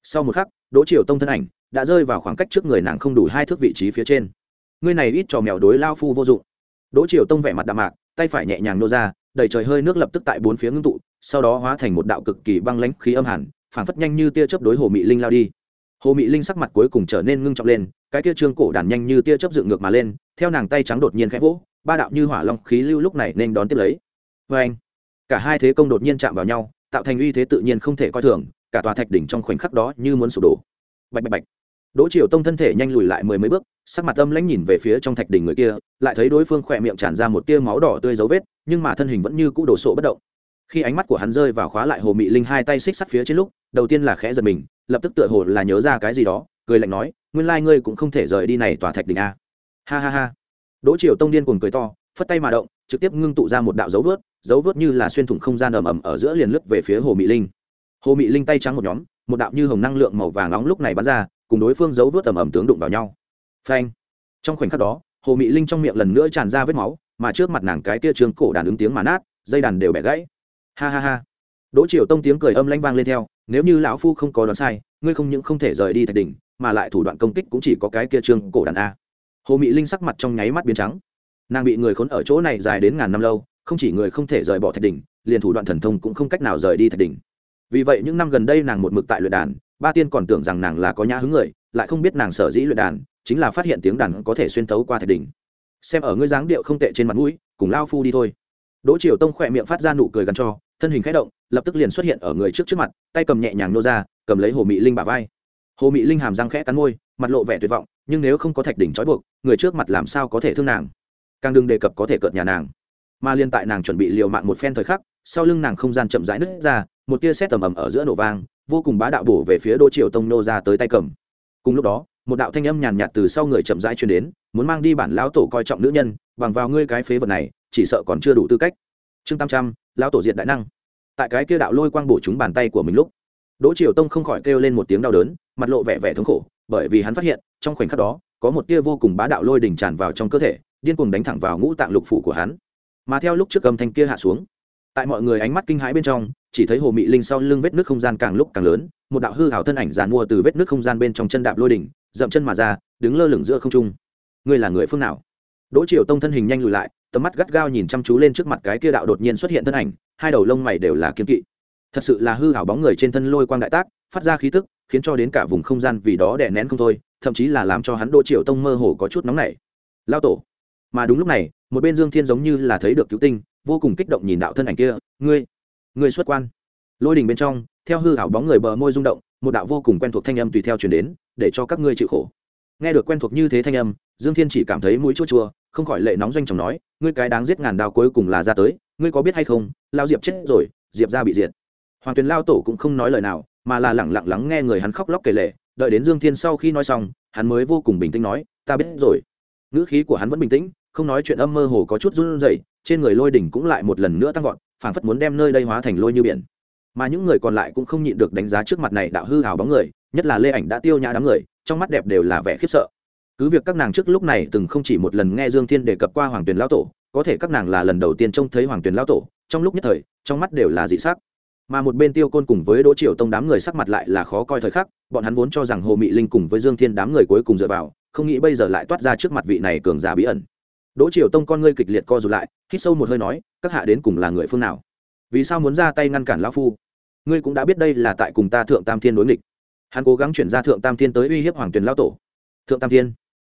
Sau một khắc, đỗ triều tông thân ảnh đã rơi vào khoảng cách trước người nàng không đủ hai thước vị trí phía trên. Ngươi này ít trò mèo đối lao phu vô dụng. Đỗ triều tông vẻ mặt đạm mạc, tay phải nhẹ nhàng nô ra đầy trời hơi nước lập tức tại bốn phía ngưng tụ, sau đó hóa thành một đạo cực kỳ băng lãnh khí âm hẳn phảng phất nhanh như tia chớp đối hồ mị linh lao đi. Hồ mị linh sắc mặt cuối cùng trở nên ngưng trọng lên, cái tia trương cổ đàn nhanh như tia chớp dựng ngược mà lên, theo nàng tay trắng đột nhiên khẽ vỗ, ba đạo như hỏa long khí lưu lúc này nên đón tiếp lấy. Vê anh cả hai thế công đột nhiên chạm vào nhau, tạo thành uy thế tự nhiên không thể coi thường, cả tòa thạch đỉnh trong khoảnh khắc đó như muốn sụp đổ. Bạch bạch bạch. Đỗ triều tông thân thể nhanh lùi lại mười mấy bước, sắc mặt âm lãnh nhìn về phía trong thạch đỉnh người kia, lại thấy đối phương khỏe miệng tràn ra một tia máu đỏ tươi dấu vết, nhưng mà thân hình vẫn như cũ đổ sộ bất động. Khi ánh mắt của hắn rơi vào khóa lại hồ mị linh hai tay xích sắt phía trên lúc, đầu tiên là khẽ giật mình, lập tức tựa hồ là nhớ ra cái gì đó, cười lạnh nói, nguyên lai ngươi cũng không thể rời đi này tòa thạch đỉnh a. Ha ha ha. Đỗ triều tông điên cuồng cười to, phất tay mà động trực tiếp ngưng tụ ra một đạo dấu vớt dấu vớt như là xuyên thủng không gian ầm ầm ở giữa liền lướt về phía hồ mỹ linh. Hồ mỹ linh tay trắng một nhóm, một đạo như hồng năng lượng màu vàng nóng lúc này bắn ra, cùng đối phương dấu vớt ầm ầm tướng đụng vào nhau. Phanh! Trong khoảnh khắc đó, hồ mỹ linh trong miệng lần nữa tràn ra vết máu, mà trước mặt nàng cái kia trương cổ đàn ứng tiếng mà nát, dây đàn đều bẻ gãy. Ha ha ha! Đỗ triều tông tiếng cười âm lanh vang lên theo, nếu như lão phu không có đoán sai, ngươi không những không thể rời đi thạch đỉnh, mà lại thủ đoạn công kích cũng chỉ có cái kia trương cổ đàn a. Hồ mỹ linh sắc mặt trong nháy mắt biến trắng nàng bị người khốn ở chỗ này dài đến ngàn năm lâu, không chỉ người không thể rời bỏ thạch đỉnh, liền thủ đoạn thần thông cũng không cách nào rời đi thạch đỉnh. Vì vậy những năm gần đây nàng một mực tại luyện đàn, ba tiên còn tưởng rằng nàng là có nhã hứng người, lại không biết nàng sở dĩ luyện đàn, chính là phát hiện tiếng đàn có thể xuyên tấu qua thạch đỉnh. Xem ở ngươi dáng điệu không tệ trên mặt mũi, cùng lao phu đi thôi. Đỗ triều tông khỏe miệng phát ra nụ cười gắn cho, thân hình khẽ động, lập tức liền xuất hiện ở người trước trước mặt, tay cầm nhẹ nhàng nô ra, cầm lấy hồ mị linh bả vai. Hồ mị linh hàm răng khẽ cắn môi, mặt lộ vẻ tuyệt vọng, nhưng nếu không có thạch đỉnh trói buộc, người trước mặt làm sao có thể thương nàng? Càng đừng đề cập có thể cợt nhà nàng. Mà liên tại nàng chuẩn bị liều mạng một phen thời khắc, sau lưng nàng không gian chậm rãi nứt ra, một tia sét tầm ầm ở giữa nổ vang, vô cùng bá đạo bổ về phía đỗ triều tông nô ra tới tay cầm. Cùng lúc đó, một đạo thanh âm nhàn nhạt từ sau người chậm rãi truyền đến, muốn mang đi bản lão tổ coi trọng nữ nhân, bằng vào ngươi cái phế vật này, chỉ sợ còn chưa đủ tư cách. Trương tam trăm, lão tổ diện đại năng. Tại cái kia đạo lôi quang bổ chúng bàn tay của mình lúc, đỗ triều tông không khỏi kêu lên một tiếng đau đớn, mặt lộ vẻ vẻ thống khổ, bởi vì hắn phát hiện, trong khoảnh khắc đó, có một tia vô cùng bá đạo lôi đỉnh tràn vào trong cơ thể điên cuồng đánh thẳng vào ngũ tạng lục phủ của hắn. Mà theo lúc trước âm thanh kia hạ xuống, tại mọi người ánh mắt kinh hãi bên trong, chỉ thấy hồ mị linh sau lưng vết nước không gian càng lúc càng lớn, một đạo hư hảo thân ảnh giàn mua từ vết nước không gian bên trong chân đạp lôi đỉnh, dậm chân mà ra, đứng lơ lửng giữa không trung. Ngươi là người phương nào? Đỗ Triệu tông thân hình nhanh lùi lại, tầm mắt gắt gao nhìn chăm chú lên trước mặt cái kia đạo đột nhiên xuất hiện thân ảnh, hai đầu lông mày đều là kiên kỵ. Thật sự là hư hảo bóng người trên thân lôi quang đại tác, phát ra khí tức, khiến cho đến cả vùng không gian vì đó đè nén không thôi, thậm chí là làm cho hắn đỗ Triệu tông mơ hồ có chút nóng nảy. Lao tổ mà đúng lúc này, một bên dương thiên giống như là thấy được cứu tinh, vô cùng kích động nhìn đạo thân ảnh kia, ngươi ngươi xuất quan. Lôi đình bên trong, theo hư hảo bóng người bờ môi rung động, một đạo vô cùng quen thuộc thanh âm tùy theo chuyển đến, để cho các ngươi chịu khổ. Nghe được quen thuộc như thế thanh âm, dương thiên chỉ cảm thấy mũi chua chua, không khỏi lệ nóng doanh chồng nói, ngươi cái đáng giết ngàn đao cuối cùng là ra tới, ngươi có biết hay không, lao diệp chết rồi, diệp ra bị diệt. Hoàng tuyền lao tổ cũng không nói lời nào, mà là lẳng lặng lắng nghe người hắn khóc lóc kể lệ đợi đến dương thiên sau khi nói xong, hắn mới vô cùng bình tĩnh nói, ta biết rồi. Ngữ khí của hắn vẫn bình tĩnh không nói chuyện âm mơ hồ có chút run rẩy, trên người lôi đỉnh cũng lại một lần nữa tăng vọt, phảng phất muốn đem nơi đây hóa thành lôi như biển. Mà những người còn lại cũng không nhịn được đánh giá trước mặt này đạo hư hào bóng người, nhất là lê ảnh đã tiêu nhã đám người, trong mắt đẹp đều là vẻ khiếp sợ. Cứ việc các nàng trước lúc này từng không chỉ một lần nghe dương thiên đề cập qua hoàng tuyền lão tổ, có thể các nàng là lần đầu tiên trông thấy hoàng tuyền lão tổ, trong lúc nhất thời, trong mắt đều là dị sắc. Mà một bên tiêu côn cùng với đỗ triều tông đám người sắc mặt lại là khó coi thời khắc, bọn hắn vốn cho rằng hồ mị linh cùng với dương thiên đám người cuối cùng dựa vào, không nghĩ bây giờ lại toát ra trước mặt vị này cường giả bí ẩn đỗ triều tông con ngươi kịch liệt co rụt lại, hít sâu một hơi nói, các hạ đến cùng là người phương nào? Vì sao muốn ra tay ngăn cản lão phu? Ngươi cũng đã biết đây là tại cùng ta thượng tam thiên đối nghịch. Hắn cố gắng chuyển ra thượng tam thiên tới uy hiếp hoàng tuyền lao tổ. Thượng tam thiên.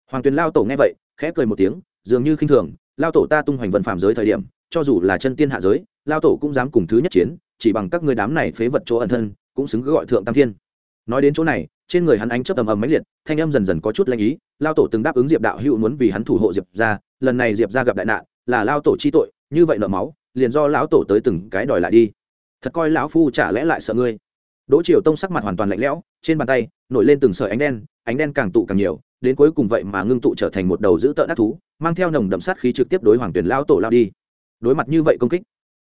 Hoàng tuyền lao tổ nghe vậy, khẽ cười một tiếng, dường như khinh thường, lao tổ ta tung hoành vân phạm giới thời điểm, cho dù là chân tiên hạ giới, lao tổ cũng dám cùng thứ nhất chiến, chỉ bằng các ngươi đám này phế vật chỗ ẩn thân, cũng xứng cứ gọi thượng tam thiên. Nói đến chỗ này, trên người hắn ánh chớp ầm ầm mãnh liệt, thanh âm dần dần có chút lanh ý, lao tổ từng đáp ứng diệp đạo hữu muốn vì hắn thủ hộ diệp ra lần này diệp ra gặp đại nạn là lao tổ chi tội như vậy nợ máu liền do lão tổ tới từng cái đòi lại đi thật coi lão phu chả lẽ lại sợ ngươi đỗ triều tông sắc mặt hoàn toàn lạnh lẽo trên bàn tay nổi lên từng sợi ánh đen ánh đen càng tụ càng nhiều đến cuối cùng vậy mà ngưng tụ trở thành một đầu dữ tợn ác thú mang theo nồng đậm sát khí trực tiếp đối hoàng tuyền lao tổ lao đi đối mặt như vậy công kích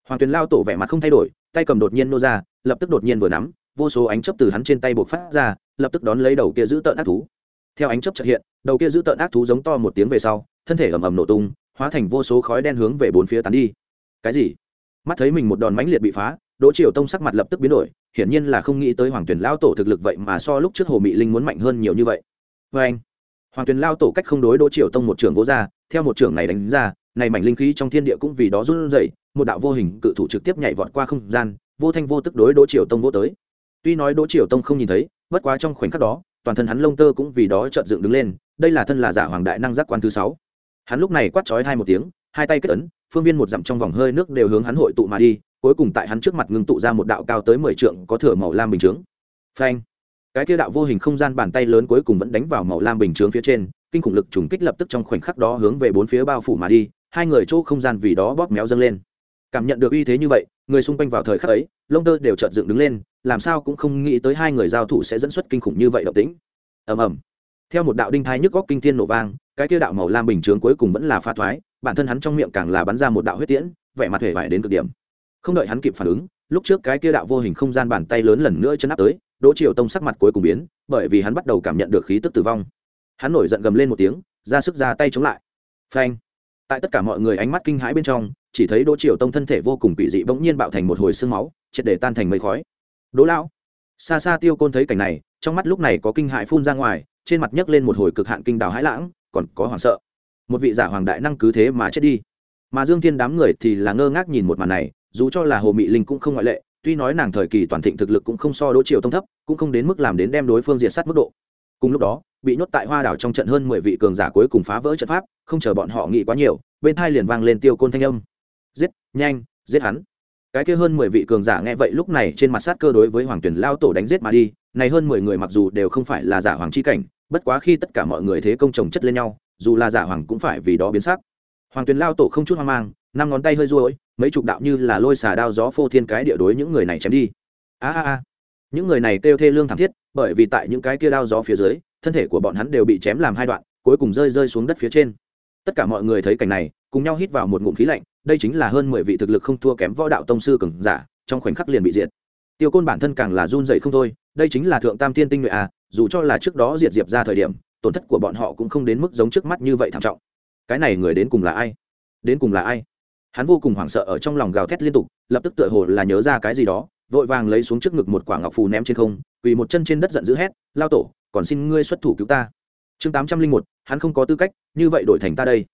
hoàng tuyền lao tổ vẻ mặt không thay đổi tay cầm đột nhiên nô ra lập tức đột nhiên vừa nắm vô số ánh chấp từ hắn trên tay buộc phát ra lập tức đón lấy đầu kia giữ tợn ác thú theo ánh chấp trợ hiện đầu kia giữ tợn ác thú giống to một tiếng về sau thân thể ầm ầm nổ tung, hóa thành vô số khói đen hướng về bốn phía tán đi. Cái gì? Mắt thấy mình một đòn mãnh liệt bị phá, đỗ triều tông sắc mặt lập tức biến đổi, hiển nhiên là không nghĩ tới hoàng tuyển lao tổ thực lực vậy mà so lúc trước hồ mỹ linh muốn mạnh hơn nhiều như vậy. Vê anh, hoàng tuyển lao tổ cách không đối đỗ triều tông một trưởng vô ra, theo một trưởng này đánh ra, này mảnh linh khí trong thiên địa cũng vì đó run rẩy, một đạo vô hình cự thủ trực tiếp nhảy vọt qua không gian, vô thanh vô tức đối đỗ triều tông vô tới. Tuy nói đỗ triều tông không nhìn thấy, bất quá trong khoảnh khắc đó, toàn thân hắn lông tơ cũng vì đó trợn dựng đứng lên, đây là thân là giả hoàng đại năng giác quan thứ sáu hắn lúc này quát chói hai một tiếng, hai tay kết ấn, phương viên một dặm trong vòng hơi nước đều hướng hắn hội tụ mà đi, cuối cùng tại hắn trước mặt ngưng tụ ra một đạo cao tới mười trượng có thửa màu lam bình chướng. Phanh! Cái kia đạo vô hình không gian bàn tay lớn cuối cùng vẫn đánh vào màu lam bình chướng phía trên, kinh khủng lực trùng kích lập tức trong khoảnh khắc đó hướng về bốn phía bao phủ mà đi, hai người chỗ không gian vì đó bóp méo dâng lên. Cảm nhận được uy thế như vậy, người xung quanh vào thời khắc ấy, lông tơ đều chợt dựng đứng lên, làm sao cũng không nghĩ tới hai người giao thủ sẽ dẫn xuất kinh khủng như vậy động tĩnh. Ầm ầm. Theo một đạo đinh thai nhức góc kinh thiên nổ vang cái kia đạo màu lam bình chướng cuối cùng vẫn là pha thoái, bản thân hắn trong miệng càng là bắn ra một đạo huyết tiễn, vẻ mặt hề vải đến cực điểm. Không đợi hắn kịp phản ứng, lúc trước cái kia đạo vô hình không gian bàn tay lớn lần nữa chân áp tới, đỗ triều tông sắc mặt cuối cùng biến, bởi vì hắn bắt đầu cảm nhận được khí tức tử vong. Hắn nổi giận gầm lên một tiếng, ra sức ra tay chống lại. Phanh! Tại tất cả mọi người ánh mắt kinh hãi bên trong, chỉ thấy đỗ triều tông thân thể vô cùng quỷ dị bỗng nhiên bạo thành một hồi sương máu, triệt để tan thành mây khói. Đỗ lão! Xa xa tiêu côn thấy cảnh này, trong mắt lúc này có kinh hại phun ra ngoài, trên mặt nhấc lên một hồi cực hạn kinh đào hãi lãng còn có hoảng sợ. Một vị giả hoàng đại năng cứ thế mà chết đi. Mà dương thiên đám người thì là ngơ ngác nhìn một màn này, dù cho là hồ mị linh cũng không ngoại lệ, tuy nói nàng thời kỳ toàn thịnh thực lực cũng không so đỗ triều tông thấp, cũng không đến mức làm đến đem đối phương diệt sát mức độ. Cùng lúc đó, bị nhốt tại hoa đảo trong trận hơn mười vị cường giả cuối cùng phá vỡ trận pháp, không chờ bọn họ nghĩ quá nhiều, bên thai liền vang lên tiêu côn thanh âm. Giết, nhanh, giết hắn. Cái kia hơn mười vị cường giả nghe vậy lúc này trên mặt sát cơ đối với hoàng tuyển lao tổ đánh giết mà đi, này hơn mười người mặc dù đều không phải là giả hoàng chi cảnh bất quá khi tất cả mọi người thế công chồng chất lên nhau, dù là giả hoàng cũng phải vì đó biến sắc. Hoàng Tuyền lao tổ không chút hoang mang, năm ngón tay hơi ruôi mấy chục đạo như là lôi xà đao gió phô thiên cái địa đối những người này chém đi. A a a. Những người này kêu thê lương thảm thiết, bởi vì tại những cái kia đao gió phía dưới, thân thể của bọn hắn đều bị chém làm hai đoạn, cuối cùng rơi rơi xuống đất phía trên. Tất cả mọi người thấy cảnh này, cùng nhau hít vào một ngụm khí lạnh, đây chính là hơn mười vị thực lực không thua kém võ đạo tông sư cường giả, trong khoảnh khắc liền bị diệt. Tiêu côn bản thân càng là run dậy không thôi, đây chính là thượng tam tiên tinh nhuệ à dù cho là trước đó diệt diệp ra thời điểm, tổn thất của bọn họ cũng không đến mức giống trước mắt như vậy thảm trọng. Cái này người đến cùng là ai? Đến cùng là ai? Hắn vô cùng hoảng sợ ở trong lòng gào thét liên tục, lập tức tựa hồ là nhớ ra cái gì đó, vội vàng lấy xuống trước ngực một quả ngọc phù ném trên không, quỳ một chân trên đất giận dữ hét, lao tổ, còn xin ngươi xuất thủ cứu ta. Chương tám trăm linh một, hắn không có tư cách, như vậy đổi thành ta đây.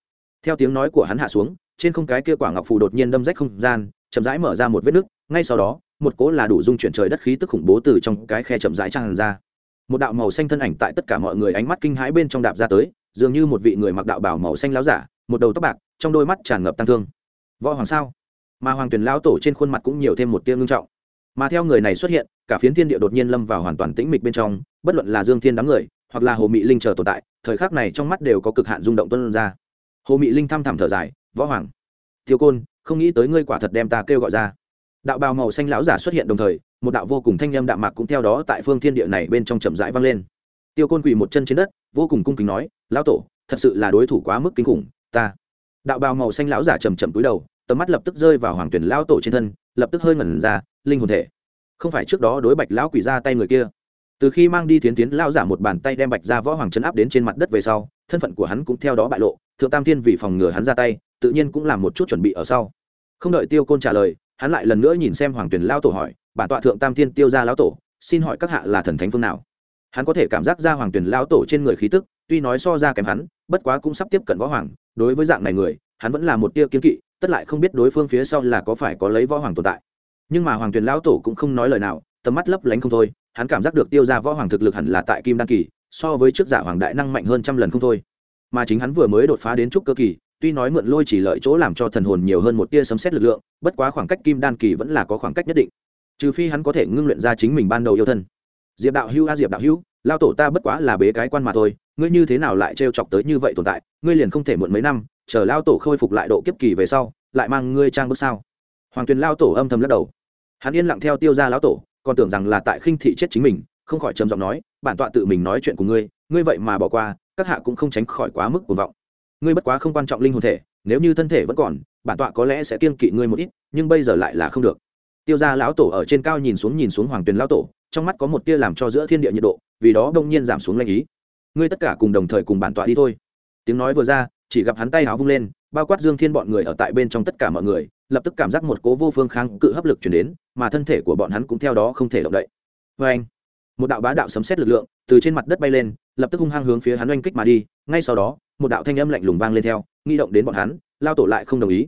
Theo tiếng nói của hắn hạ xuống, trên không cái kia quả ngọc phù đột nhiên đâm rách không gian, chậm rãi mở ra một vết nứt, ngay sau đó, một cỗ là đủ dung chuyển trời đất khí tức khủng bố từ trong cái khe chậm rãi tràn ra một đạo màu xanh thân ảnh tại tất cả mọi người ánh mắt kinh hãi bên trong đạp ra tới, dường như một vị người mặc đạo bảo màu xanh láo giả, một đầu tóc bạc, trong đôi mắt tràn ngập tăng thương. Võ hoàng sao? Mà hoàng tuyền lão tổ trên khuôn mặt cũng nhiều thêm một tia ngưng trọng. Mà theo người này xuất hiện, cả phiến thiên địa đột nhiên lâm vào hoàn toàn tĩnh mịch bên trong, bất luận là dương thiên đám người, hoặc là hồ mị linh chờ tồn tại, thời khắc này trong mắt đều có cực hạn rung động tuân ra. Hồ mị linh thăm thẳm thở dài, võ hoàng, tiêu côn, không nghĩ tới ngươi quả thật đem ta kêu gọi ra. Đạo bào màu xanh lão giả xuất hiện đồng thời một đạo vô cùng thanh â m đạm mạc cũng theo đó tại phương thiên địa này bên trong chậm rãi vang lên. Tiêu côn quỳ một chân trên đất, vô cùng cung kính nói, lão tổ, thật sự là đối thủ quá mức kinh khủng, ta. Đạo bào màu xanh lão giả chầm chậm cúi đầu, tầm mắt lập tức rơi vào hoàng tuyển lão tổ trên thân, lập tức hơi ngẩn ra, linh hồn thể. Không phải trước đó đối bạch lão quỷ ra tay người kia. Từ khi mang đi tiến tiến lão giả một bàn tay đem bạch ra võ hoàng chấn áp đến trên mặt đất về sau, thân phận của hắn cũng theo đó bại lộ, thượng tam thiên vì phòng ngừa hắn ra tay, tự nhiên cũng làm một chút chuẩn bị ở sau. Không đợi tiêu côn trả lời, hắn lại lần nữa nhìn xem hoàng tuyển lão tổ hỏi bản tọa thượng tam thiên tiêu ra lão tổ, xin hỏi các hạ là thần thánh phương nào? Hắn có thể cảm giác ra hoàng tuyển lão tổ trên người khí tức, tuy nói so ra kém hắn, bất quá cũng sắp tiếp cận võ hoàng, đối với dạng này người, hắn vẫn là một tia kiên kỵ, tất lại không biết đối phương phía sau là có phải có lấy võ hoàng tồn tại. Nhưng mà hoàng tuyển lão tổ cũng không nói lời nào, tầm mắt lấp lánh không thôi, hắn cảm giác được tiêu ra võ hoàng thực lực hẳn là tại kim đan kỳ, so với trước giả hoàng đại năng mạnh hơn trăm lần không thôi. Mà chính hắn vừa mới đột phá đến trúc cơ kỳ, tuy nói mượn lôi chỉ lợi chỗ làm cho thần hồn nhiều hơn một tia sấm xét lực lượng, bất quá khoảng cách kim đan kỳ vẫn là có khoảng cách nhất định trừ phi hắn có thể ngưng luyện ra chính mình ban đầu yêu thân. Diệp đạo hữu a, diệp đạo hữu, lao tổ ta bất quá là bế cái quan mà thôi, ngươi như thế nào lại trêu chọc tới như vậy tồn tại? Ngươi liền không thể muộn mấy năm, chờ lao tổ khôi phục lại độ kiếp kỳ về sau, lại mang ngươi trang bước sao? Hoàng tuyền lao tổ âm thầm lắc đầu. Hắn yên lặng theo tiêu ra lão tổ, còn tưởng rằng là tại khinh thị chết chính mình, không khỏi trầm giọng nói, bản tọa tự mình nói chuyện của ngươi ngươi vậy mà bỏ qua, các hạ cũng không tránh khỏi quá mức cuồng vọng. Ngươi bất quá không quan trọng linh hồn thể, nếu như thân thể vẫn còn, bản tọa có lẽ sẽ kiên kỵ ngươi một ít, nhưng bây giờ lại là không được tiêu gia lão tổ ở trên cao nhìn xuống nhìn xuống hoàng tuyền lão tổ, trong mắt có một tia làm cho giữa thiên địa nhiệt độ, vì đó đông nhiên giảm xuống lanh ý. Ngươi tất cả cùng đồng thời cùng bản tọa đi thôi. Tiếng nói vừa ra, chỉ gặp hắn tay áo vung lên, bao quát dương thiên bọn người ở tại bên trong tất cả mọi người, lập tức cảm giác một cố vô phương kháng cự hấp lực chuyển đến, mà thân thể của bọn hắn cũng theo đó không thể động đậy. Vê anh, một đạo bá đạo sấm xét lực lượng từ trên mặt đất bay lên, lập tức hung hăng hướng phía hắn oanh kích mà đi, ngay sau đó, một đạo thanh âm lạnh lùng vang lên theo, nghi động đến bọn hắn lao tổ lại không đồng ý.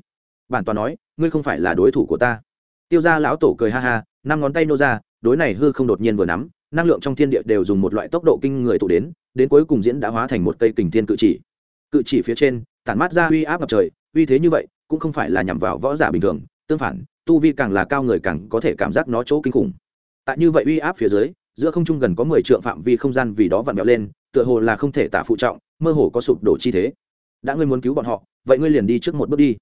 Bản tòa nói, ngươi không phải là đối thủ của ta tiêu ra lão tổ cười ha ha, năm ngón tay nô ra, đối này hư không đột nhiên vừa nắm, năng lượng trong thiên địa đều dùng một loại tốc độ kinh người tụ đến đến cuối cùng diễn đã hóa thành một cây kình thiên cự chỉ. Cự chỉ phía trên, tản mát ra uy áp ngập trời, uy thế như vậy, cũng không phải là nhằm vào võ giả bình thường, tương phản, tu vi càng là cao người càng có thể cảm giác nó chỗ kinh khủng. Tại như vậy uy áp phía dưới, giữa không trung gần có mười trượng phạm vi không gian vì đó vặn vẹo lên, tựa hồ là không thể tả phụ trọng, mơ hồ có sụp đổ chi thế. Đã ngươi muốn cứu bọn họ, vậy ngươi liền đi trước một bước đi.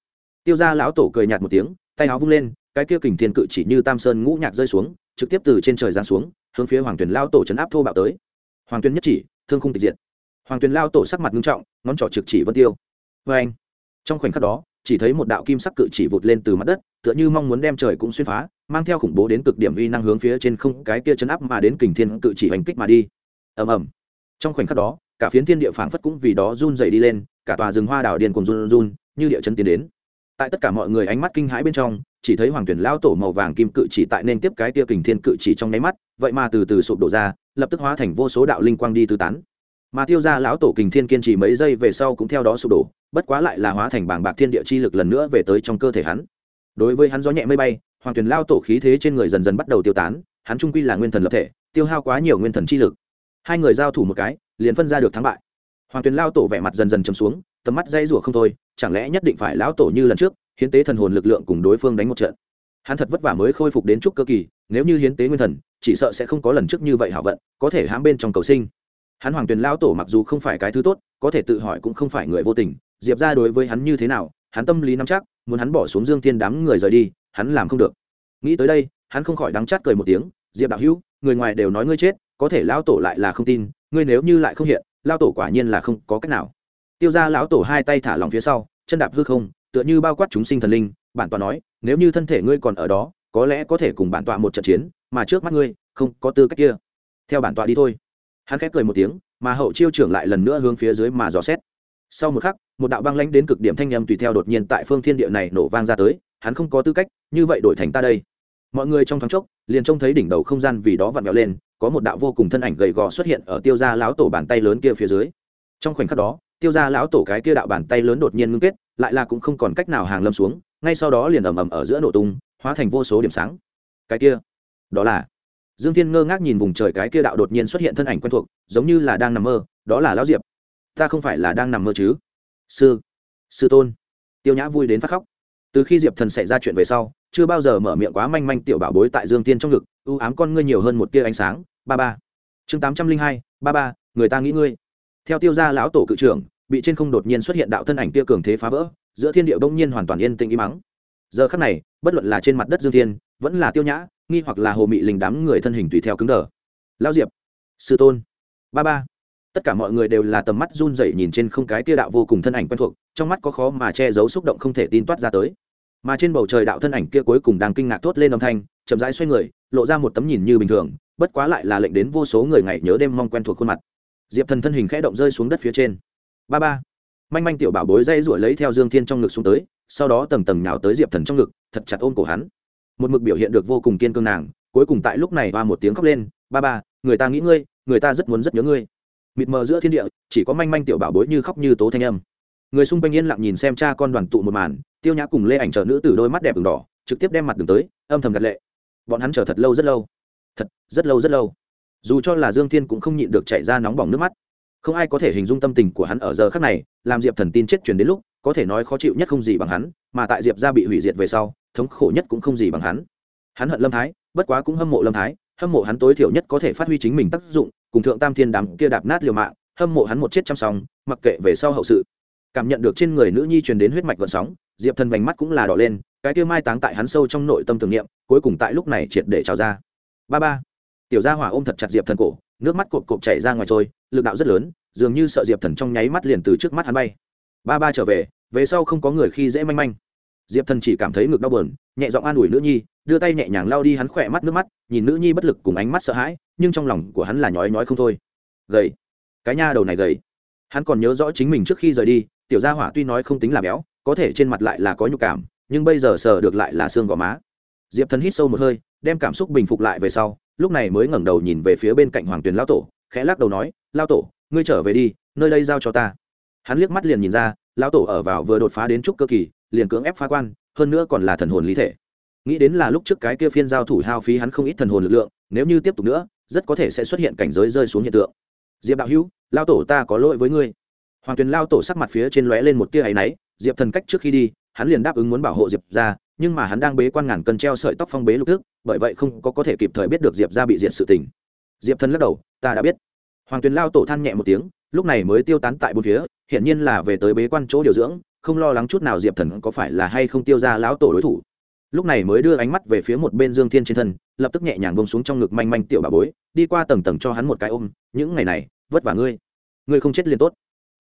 Tiêu ra lão tổ cười nhạt một tiếng, tay áo vung lên cái kia kình thiên cự chỉ như tam sơn ngũ nhạc rơi xuống, trực tiếp từ trên trời giáng xuống, hướng phía hoàng tuyền lao tổ chấn áp thô bạo tới. Hoàng tuyền nhất chỉ, thương khung tịch diệt. Hoàng tuyền lao tổ sắc mặt nghiêm trọng, ngón trỏ trực chỉ vân tiêu. Vê anh, trong khoảnh khắc đó, chỉ thấy một đạo kim sắc cự chỉ vụt lên từ mặt đất, tựa như mong muốn đem trời cũng xuyên phá, mang theo khủng bố đến cực điểm uy năng hướng phía trên không, cái kia chấn áp mà đến kình thiên cự chỉ hành kích mà đi. Ầm ầm. Trong khoảnh khắc đó, cả phiến thiên địa phảng phất cũng vì đó run dày đi lên, cả tòa rừng hoa đảo điền cùng run run, như địa chấn tiến đến tại tất cả mọi người ánh mắt kinh hãi bên trong, chỉ thấy hoàng tuyển lao tổ màu vàng kim cự chỉ tại nên tiếp cái tia kình thiên cự chỉ trong nháy mắt, vậy mà từ từ sụp đổ ra, lập tức hóa thành vô số đạo linh quang đi tứ tán. Mà tiêu ra lão tổ kình thiên kiên trì mấy giây về sau cũng theo đó sụp đổ, bất quá lại là hóa thành bảng bạc thiên địa chi lực lần nữa về tới trong cơ thể hắn. Đối với hắn gió nhẹ mây bay, hoàng tuyển lao tổ khí thế trên người dần dần bắt đầu tiêu tán, hắn trung quy là nguyên thần lập thể, tiêu hao quá nhiều nguyên thần chi lực. Hai người giao thủ một cái, liền phân ra được thắng bại. Hoàng tuyển lao tổ vẻ mặt dần dần chấm xuống tầm mắt dây rủa không thôi, chẳng lẽ nhất định phải lão tổ như lần trước, hiến tế thần hồn lực lượng cùng đối phương đánh một trận. Hắn thật vất vả mới khôi phục đến chút cơ kỳ, nếu như hiến tế nguyên thần, chỉ sợ sẽ không có lần trước như vậy hảo vận, có thể hãm bên trong cầu sinh. Hắn hoàng tuyền lão tổ mặc dù không phải cái thứ tốt, có thể tự hỏi cũng không phải người vô tình, diệp ra đối với hắn như thế nào, hắn tâm lý nắm chắc, muốn hắn bỏ xuống dương thiên đám người rời đi, hắn làm không được. Nghĩ tới đây, hắn không khỏi đắng chát cười một tiếng, diệp đạo hữu, người ngoài đều nói ngươi chết, có thể lão tổ lại là không tin, ngươi nếu như lại không hiện lao tổ quả nhiên là không có cách nào tiêu ra lão tổ hai tay thả lòng phía sau, chân đạp hư không, tựa như bao quát chúng sinh thần linh, bản tọa nói, nếu như thân thể ngươi còn ở đó, có lẽ có thể cùng bản tọa một trận chiến, mà trước mắt ngươi, không có tư cách kia. Theo bản tọa đi thôi. Hắn khép cười một tiếng, mà hậu chiêu trưởng lại lần nữa hướng phía dưới mà dò xét. Sau một khắc, một đạo băng lãnh đến cực điểm thanh â m tùy theo đột nhiên tại phương thiên địa này nổ vang ra tới, hắn không có tư cách, như vậy đổi thành ta đây. Mọi người trong thoáng chốc, liền trông thấy đỉnh đầu không gian vì đó vặn vẹo lên, có một đạo vô cùng thân ảnh gầy gò xuất hiện ở tiêu gia lão tổ bàn tay lớn kia phía dưới. Trong khoảnh khắc đó tiêu gia lão tổ cái kia đạo bàn tay lớn đột nhiên ngưng kết, lại là cũng không còn cách nào hàng lâm xuống, ngay sau đó liền ầm ầm ở giữa nổ tung, hóa thành vô số điểm sáng. Cái kia, đó là, dương thiên ngơ ngác nhìn vùng trời cái kia đạo đột nhiên xuất hiện thân ảnh quen thuộc, giống như là đang nằm mơ, đó là lão diệp. Ta không phải là đang nằm mơ chứ? Sư sư tôn. Tiêu nhã vui đến phát khóc. Từ khi diệp thần xảy ra chuyện về sau, chưa bao giờ mở miệng quá manh manh tiểu bảo bối tại dương tiên trong ngực ưu ám con ngươi nhiều hơn một tia ánh sáng. Ba ba. Chương tám trăm linh hai, ba ba, người ta nghĩ ngươi theo tiêu gia lão tổ cự trưởng, bị trên không đột nhiên xuất hiện đạo thân ảnh kia cường thế phá vỡ, giữa thiên địa bỗng nhiên hoàn toàn yên tĩnh im mắng. Giờ khắc này, bất luận là trên mặt đất dương thiên, vẫn là tiêu nhã, nghi hoặc là hồ mị linh đám người thân hình tùy theo cứng đờ. Lao diệp, sư tôn, ba ba. Tất cả mọi người đều là tầm mắt run rẩy nhìn trên không cái kia đạo vô cùng thân ảnh quen thuộc, trong mắt có khó mà che giấu xúc động không thể tin toát ra tới. Mà trên bầu trời đạo thân ảnh kia cuối cùng đang kinh ngạc thốt lên âm thanh, chậm rãi xoay người, lộ ra một tấm nhìn như bình thường, bất quá lại là lệnh đến vô số người ngày nhớ đêm mong quen thuộc khuôn mặt diệp thần thân hình khẽ động rơi xuống đất phía trên. Ba ba. Manh manh tiểu bảo bối dây ruổi lấy theo dương thiên trong ngực xuống tới, sau đó tầng tầng nhào tới diệp thần trong ngực, thật chặt ôm cổ hắn. Một mực biểu hiện được vô cùng kiên cương nàng, cuối cùng tại lúc này hoa một tiếng khóc lên, ba ba, người ta nghĩ ngươi, người ta rất muốn rất nhớ ngươi. Mịt mờ giữa thiên địa, chỉ có manh manh tiểu bảo bối như khóc như tố thanh âm. Người xung quanh yên lặng nhìn xem cha con đoàn tụ một màn, tiêu nhã cùng lê ảnh chờ nữ từ đôi mắt đẹp đường đỏ, trực tiếp đem mặt đường tới, âm thầm gật lệ. Bọn hắn chờ thật lâu rất lâu. Thật, rất lâu rất lâu dù cho là dương thiên cũng không nhịn được chạy ra nóng bỏng nước mắt. Không ai có thể hình dung tâm tình của hắn ở giờ khác này, làm diệp thần tin chết truyền đến lúc, có thể nói khó chịu nhất không gì bằng hắn, mà tại diệp ra bị hủy diệt về sau, thống khổ nhất cũng không gì bằng hắn. Hắn hận lâm thái, bất quá cũng hâm mộ lâm thái, hâm mộ hắn tối thiểu nhất có thể phát huy chính mình tác dụng, cùng thượng tam thiên đám kia đạp nát liều mạng, hâm mộ hắn một chết chăm song mặc kệ về sau hậu sự. Cảm nhận được trên người nữ nhi truyền đến huyết mạch vận sóng, diệp thần vành mắt cũng là đỏ lên, cái kia mai táng tại hắn sâu trong nội tâm tưởng niệm, cuối cùng tại lúc này triệt để trào ra. Ba ba tiểu gia hỏa ôm thật chặt diệp thần cổ, nước mắt cộp cộp chảy ra ngoài trôi, lực đạo rất lớn, dường như sợ diệp thần trong nháy mắt liền từ trước mắt hắn bay. Ba ba trở về về sau không có người khi dễ manh manh. Diệp thần chỉ cảm thấy ngực đau bờn nhẹ giọng an ủi nữ nhi, đưa tay nhẹ nhàng lao đi hắn khỏe mắt nước mắt, nhìn nữ nhi bất lực cùng ánh mắt sợ hãi, nhưng trong lòng của hắn là nhói nhói không thôi. Gầy. Cái nha đầu này gầy. Hắn còn nhớ rõ chính mình trước khi rời đi, tiểu gia hỏa tuy nói không tính là béo, có thể trên mặt lại là có nhục cảm, nhưng bây giờ sờ được lại là xương gò má. Diệp thần hít sâu một hơi, đem cảm xúc bình phục lại về sau lúc này mới ngẩng đầu nhìn về phía bên cạnh hoàng tuyền lao tổ, khẽ lắc đầu nói lao tổ, ngươi trở về đi, nơi đây giao cho ta. Hắn liếc mắt liền nhìn ra lao tổ ở vào vừa đột phá đến trúc cơ kỳ, liền cưỡng ép phá quan, hơn nữa còn là thần hồn lý thể. Nghĩ đến là lúc trước cái kia phiên giao thủ hao phí hắn không ít thần hồn lực lượng, nếu như tiếp tục nữa, rất có thể sẽ xuất hiện cảnh giới rơi xuống hiện tượng. Diệp đạo hữu lao tổ ta có lỗi với ngươi. Hoàng tuyền lao tổ sắc mặt phía trên lóe lên một tia áy náy, diệp thần cách trước khi đi, hắn liền đáp ứng muốn bảo hộ diệp ra nhưng mà hắn đang bế quan ngàn cân treo sợi tóc phong bế lục tức, bởi vậy không có có thể kịp thời biết được diệp ra bị diệt sự tình. Diệp thần lắc đầu ta đã biết. Hoàng tuyền lao tổ than nhẹ một tiếng lúc này mới tiêu tán tại bốn phía hiện nhiên là về tới bế quan chỗ điều dưỡng không lo lắng chút nào diệp thần có phải là hay không tiêu ra lão tổ đối thủ. Lúc này mới đưa ánh mắt về phía một bên dương thiên trên thân lập tức nhẹ nhàng bông xuống trong ngực manh manh tiểu bà bối đi qua tầng tầng cho hắn một cái ôm những ngày này vất vả ngươi. Ngươi không chết liền tốt.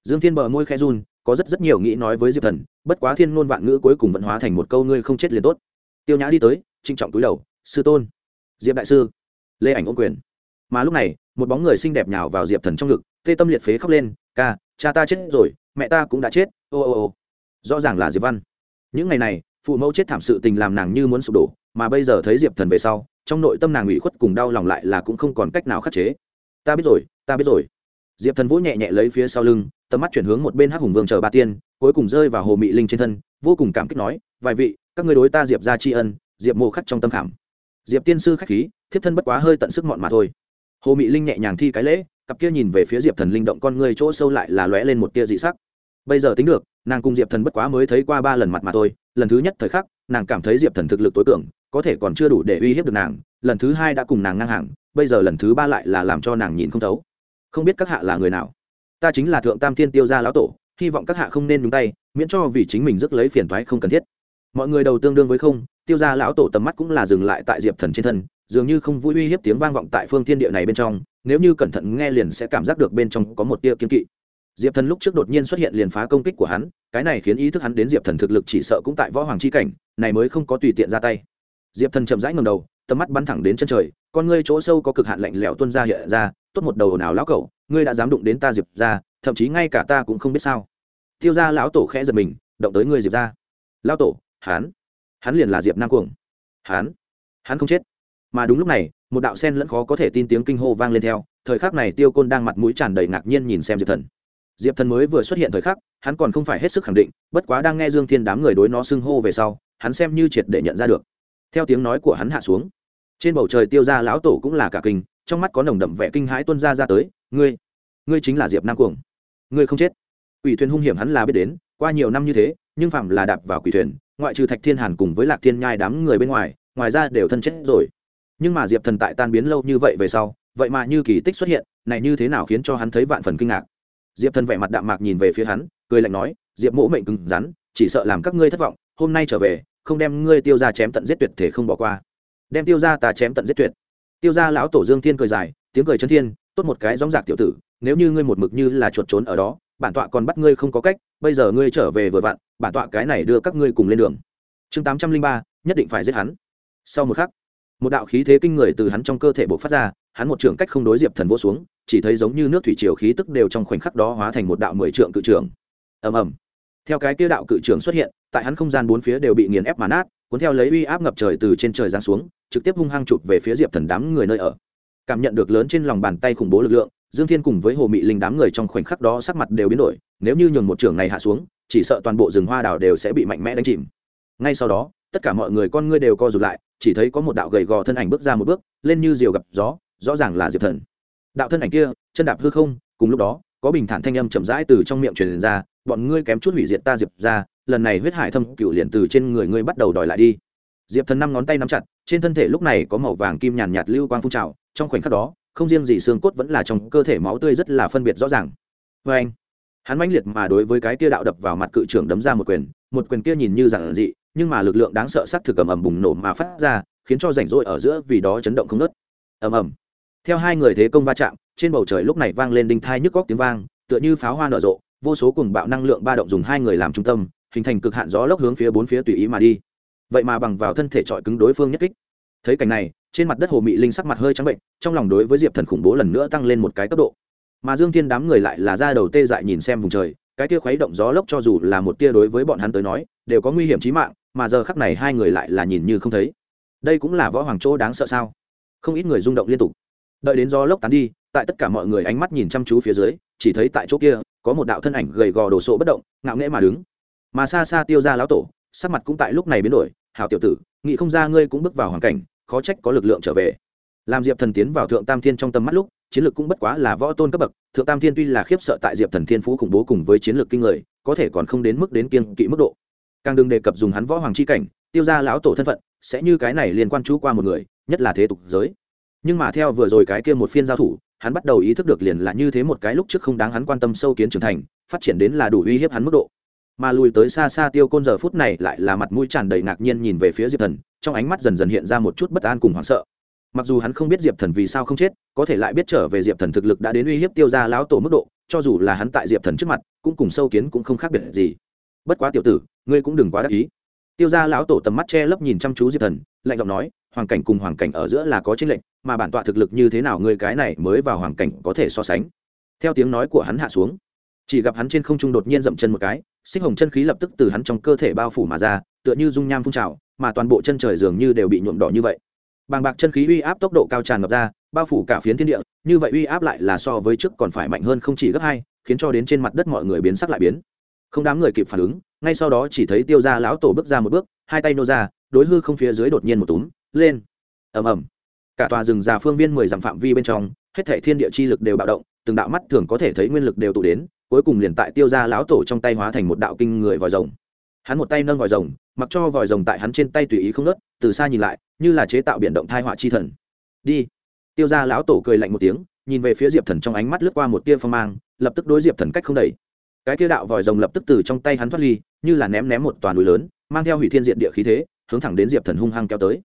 Dương thiên bờ môi khe run có rất rất nhiều nghĩ nói với diệp thần, bất quá thiên ngôn vạn ngữ cuối cùng vẫn hóa thành một câu ngươi không chết liền tốt. Tiêu nhã đi tới trinh trọng túi đầu, sư tôn. Diệp đại sư. Lê ảnh ôn quyền. Mà lúc này, một bóng người xinh đẹp nhào vào diệp thần trong ngực, tê tâm liệt phế khóc lên, ca, cha ta chết rồi, mẹ ta cũng đã chết, ô ô ô. Rõ ràng là diệp văn. Những ngày này, phụ mẫu chết thảm sự tình làm nàng như muốn sụp đổ, mà bây giờ thấy diệp thần về sau, trong nội tâm nàng ủy khuất cùng đau lòng lại là cũng không còn cách nào khắc chế. Ta biết rồi, ta biết rồi diệp thần vỗ nhẹ nhẹ lấy phía sau lưng tầm mắt chuyển hướng một bên hắc hùng vương chờ ba tiên cuối cùng rơi vào hồ mị linh trên thân vô cùng cảm kích nói vài vị các người đối ta diệp ra tri ân diệp mộ khắc trong tâm khảm. Diệp tiên sư khách khí thiếp thân bất quá hơi tận sức mọn mà thôi. Hồ mị linh nhẹ nhàng thi cái lễ cặp kia nhìn về phía diệp thần linh động con người chỗ sâu lại là lóe lên một tia dị sắc. Bây giờ tính được nàng cùng diệp thần bất quá mới thấy qua ba lần mặt mà thôi lần thứ nhất thời khắc nàng cảm thấy diệp thần thực lực tối tưởng, có thể còn chưa đủ để uy hiếp được nàng lần thứ hai đã cùng nàng ngang hàng bây giờ lần thứ ba lại là làm cho nàng nhìn không thấu không biết các hạ là người nào. Ta chính là thượng tam thiên tiêu gia lão tổ, hy vọng các hạ không nên nhúng tay, miễn cho vì chính mình rước lấy phiền toái không cần thiết. Mọi người đầu tương đương với không, tiêu gia lão tổ tầm mắt cũng là dừng lại tại diệp thần trên thân, dường như không vui uy hiếp tiếng vang vọng tại phương thiên địa này bên trong, nếu như cẩn thận nghe liền sẽ cảm giác được bên trong có một tia kiên kỵ. Diệp thần lúc trước đột nhiên xuất hiện liền phá công kích của hắn, cái này khiến ý thức hắn đến diệp thần thực lực chỉ sợ cũng tại võ hoàng c h i cảnh, này mới không có tùy tiện ra tay. Diệp thần chậm rãi ngầm đầu tầm mắt bắn thẳng đến chân trời, con ngươi chỗ sâu có cực hạn lạnh lẽo tuân ra hiện ra, tốt một đầu nào lão cẩu, ngươi đã dám đụng đến ta diệp ra thậm chí ngay cả ta cũng không biết sao. Tiêu ra lão tổ khẽ giật mình, động tới ngươi diệp ra lão tổ hán hắn liền là diệp nam cuồng. Hán hắn không chết. Mà đúng lúc này, một đạo sen lẫn khó có thể tin tiếng kinh hô vang lên theo, thời khắc này tiêu côn đang mặt mũi tràn đầy ngạc nhiên nhìn xem diệp thần. Diệp thần mới vừa xuất hiện thời khắc, hắn còn không phải hết sức khẳng định, bất quá đang nghe dương thiên đám người đối nó xưng hô về sau, hắn xem như triệt để nhận ra được theo tiếng nói của hắn hạ xuống. Trên bầu trời tiêu ra lão tổ cũng là cả kinh, trong mắt có nồng đậm vẻ kinh hãi tuân ra ra tới, ngươi ngươi chính là diệp nam cuồng. Ngươi không chết. Quỷ thuyền hung hiểm hắn là biết đến, qua nhiều năm như thế, nhưng phạm là đạp vào quỷ thuyền, ngoại trừ thạch thiên hàn cùng với lạc thiên nhai đám người bên ngoài ngoài ra đều thân chết rồi. Nhưng mà diệp thần tại tan biến lâu như vậy về sau, vậy mà như kỳ tích xuất hiện, này như thế nào khiến cho hắn thấy vạn phần kinh ngạc? Diệp thần vẻ mặt đạm mạc nhìn về phía hắn, cười lạnh nói, diệp mỗ mệnh cứng rắn, chỉ sợ làm các ngươi thất vọng, hôm nay trở về không đem ngươi tiêu ra chém tận giết tuyệt thể không bỏ qua. Đem tiêu ra ta chém tận giết tuyệt. Tiêu ra lão tổ dương thiên cười dài, tiếng cười chân thiên, tốt một cái dóng dạc tiểu tử, nếu như ngươi một mực như là chuột trốn ở đó, bản tọa còn bắt ngươi không có cách, bây giờ ngươi trở về vừa vặn, bản tọa cái này đưa các ngươi cùng lên đường. Chương tám trăm linh ba, nhất định phải giết hắn. Sau một khắc, một đạo khí thế kinh người từ hắn trong cơ thể bộc phát ra, hắn một trường cách không đối diệp thần vô xuống, chỉ thấy giống như nước thủy triều khí tức đều trong khoảnh khắc đó hóa thành một đạo mười trượng cự trường. Ầm ầm theo cái kia đạo cự trường xuất hiện, tại hắn không gian bốn phía đều bị nghiền ép mà nát, cuốn theo lấy uy áp ngập trời từ trên trời giáng xuống, trực tiếp hung hăng chụp về phía diệp thần đám người nơi ở. Cảm nhận được lớn trên lòng bàn tay khủng bố lực lượng, dương thiên cùng với hồ mị linh đám người trong khoảnh khắc đó sắc mặt đều biến đổi, nếu như nhường một trường này hạ xuống, chỉ sợ toàn bộ rừng hoa đào đều sẽ bị mạnh mẽ đánh chìm. Ngay sau đó, tất cả mọi người con ngươi đều co rụt lại, chỉ thấy có một đạo gầy gò thân ảnh bước ra một bước, lên như diều gặp gió, rõ ràng là diệp thần. Đạo thân ảnh kia, chân đạp hư không, cùng lúc đó có bình thản thanh âm chậm rãi từ trong miệng truyền ra, bọn ngươi kém chút hủy diệt ta, diệp ra lần này huyết hải thâm cựu liền từ trên người ngươi bắt đầu đòi lại đi. Diệp thần năm ngón tay nắm chặt, trên thân thể lúc này có màu vàng kim nhàn nhạt lưu quang phun trào, trong khoảnh khắc đó, không riêng gì xương cốt vẫn là trong cơ thể máu tươi rất là phân biệt rõ ràng. Vê anh, hắn mãnh liệt mà đối với cái kia đạo đập vào mặt cự trưởng đấm ra một quyền một quyền kia nhìn như giản dị, nhưng mà lực lượng đáng sợ sắc thực ầm ầm bùng nổ mà phát ra, khiến cho rảnh rỗi ở giữa vì đó chấn động không nớt ầm ầm. Theo hai người thế công va chạm trên bầu trời lúc này vang lên đinh thai nhức góc tiếng vang, tựa như pháo hoa nở rộ, vô số cùng bạo năng lượng ba động dùng hai người làm trung tâm, hình thành cực hạn gió lốc hướng phía bốn phía tùy ý mà đi. Vậy mà bằng vào thân thể trọi cứng đối phương nhất kích. Thấy cảnh này, trên mặt đất hồ mị linh sắc mặt hơi trắng bệnh, trong lòng đối với diệp thần khủng bố lần nữa tăng lên một cái cấp độ. Mà dương thiên đám người lại là ra đầu tê dại nhìn xem vùng trời, cái tia khuấy động gió lốc cho dù là một tia đối với bọn hắn tới nói, đều có nguy hiểm chí mạng, mà giờ khắc này hai người lại là nhìn như không thấy. Đây cũng là võ hoàng chỗ đáng sợ sao? Không ít người rung động liên tục. Đợi đến gió lốc tán đi tại tất cả mọi người ánh mắt nhìn chăm chú phía dưới, chỉ thấy tại chỗ kia, có một đạo thân ảnh gầy gò đồ sộ bất động, ngạo nghễ mà đứng. Mà xa xa tiêu ra lão tổ, sắc mặt cũng tại lúc này biến đổi, hảo tiểu tử, nghĩ không ra ngươi cũng bước vào hoàn cảnh, khó trách có lực lượng trở về. Làm diệp thần tiến vào thượng tam thiên trong tầm mắt lúc, chiến lược cũng bất quá là võ tôn cấp bậc, thượng tam thiên tuy là khiếp sợ tại diệp thần thiên phú khủng bố cùng với chiến lược kinh người, có thể còn không đến mức đến kiên kỵ mức độ. Càng đừng đề cập dùng hắn võ hoàng c h i cảnh, tiêu ra lão tổ thân phận, sẽ như cái này liên quan chú qua một người, nhất là thế tục giới. Nhưng mà theo vừa rồi cái kia một phiên giao thủ hắn bắt đầu ý thức được liền là như thế một cái lúc trước không đáng hắn quan tâm sâu kiến trưởng thành, phát triển đến là đủ uy hiếp hắn mức độ. Mà lùi tới xa xa tiêu côn giờ phút này lại là mặt mũi tràn đầy ngạc nhiên nhìn về phía diệp thần, trong ánh mắt dần dần hiện ra một chút bất an cùng hoảng sợ. Mặc dù hắn không biết diệp thần vì sao không chết, có thể lại biết trở về diệp thần thực lực đã đến uy hiếp tiêu ra lão tổ mức độ, cho dù là hắn tại diệp thần trước mặt, cũng cùng sâu kiến cũng không khác biệt gì. Bất quá tiểu tử, ngươi cũng đừng quá đắc ý. Tiêu ra lão tổ tầm mắt che lấp nhìn chăm chú diệp thần, lạnh giọng nói hoàn cảnh cùng hoàn cảnh ở giữa là có tranh lệnh mà bản tọa thực lực như thế nào ngươi cái này mới vào hoàn cảnh có thể so sánh. Theo tiếng nói của hắn hạ xuống, chỉ gặp hắn trên không trung đột nhiên dậm chân một cái sinh hồng chân khí lập tức từ hắn trong cơ thể bao phủ mà ra, tựa như dung nham phun trào, mà toàn bộ chân trời dường như đều bị nhuộm đỏ như vậy. Bàng bạc chân khí uy áp tốc độ cao tràn ngập ra, bao phủ cả phiến thiên địa, như vậy uy áp lại là so với trước còn phải mạnh hơn không chỉ gấp hai, khiến cho đến trên mặt đất mọi người biến sắc lại biến. Không đám người kịp phản ứng, ngay sau đó chỉ thấy tiêu ra lão tổ bước ra một bước, hai tay nô ra, đối hư không phía dưới đột nhiên một túm, lên. Ầm ầm cả tòa rừng già phương viên mười dặm phạm vi bên trong, hết thể thiên địa chi lực đều bạo động, từng đạo mắt thường có thể thấy nguyên lực đều tụ đến, cuối cùng liền tại tiêu ra lão tổ trong tay hóa thành một đạo kinh người vòi rồng. Hắn một tay nâng vòi rồng, mặc cho vòi rồng tại hắn trên tay tùy ý không nớt từ xa nhìn lại, như là chế tạo biển động thai họa chi thần. Đi. Tiêu ra lão tổ cười lạnh một tiếng, nhìn về phía diệp thần trong ánh mắt lướt qua một tia phong mang, lập tức đối diệp thần cách không đẩy. Cái kia đạo vòi rồng lập tức từ trong tay hắn thoát ly, như là ném ném một toàn núi lớn, mang theo hủy thiên diện địa khí thế, hướng thẳng đến diệp thần hung hăng kéo tới.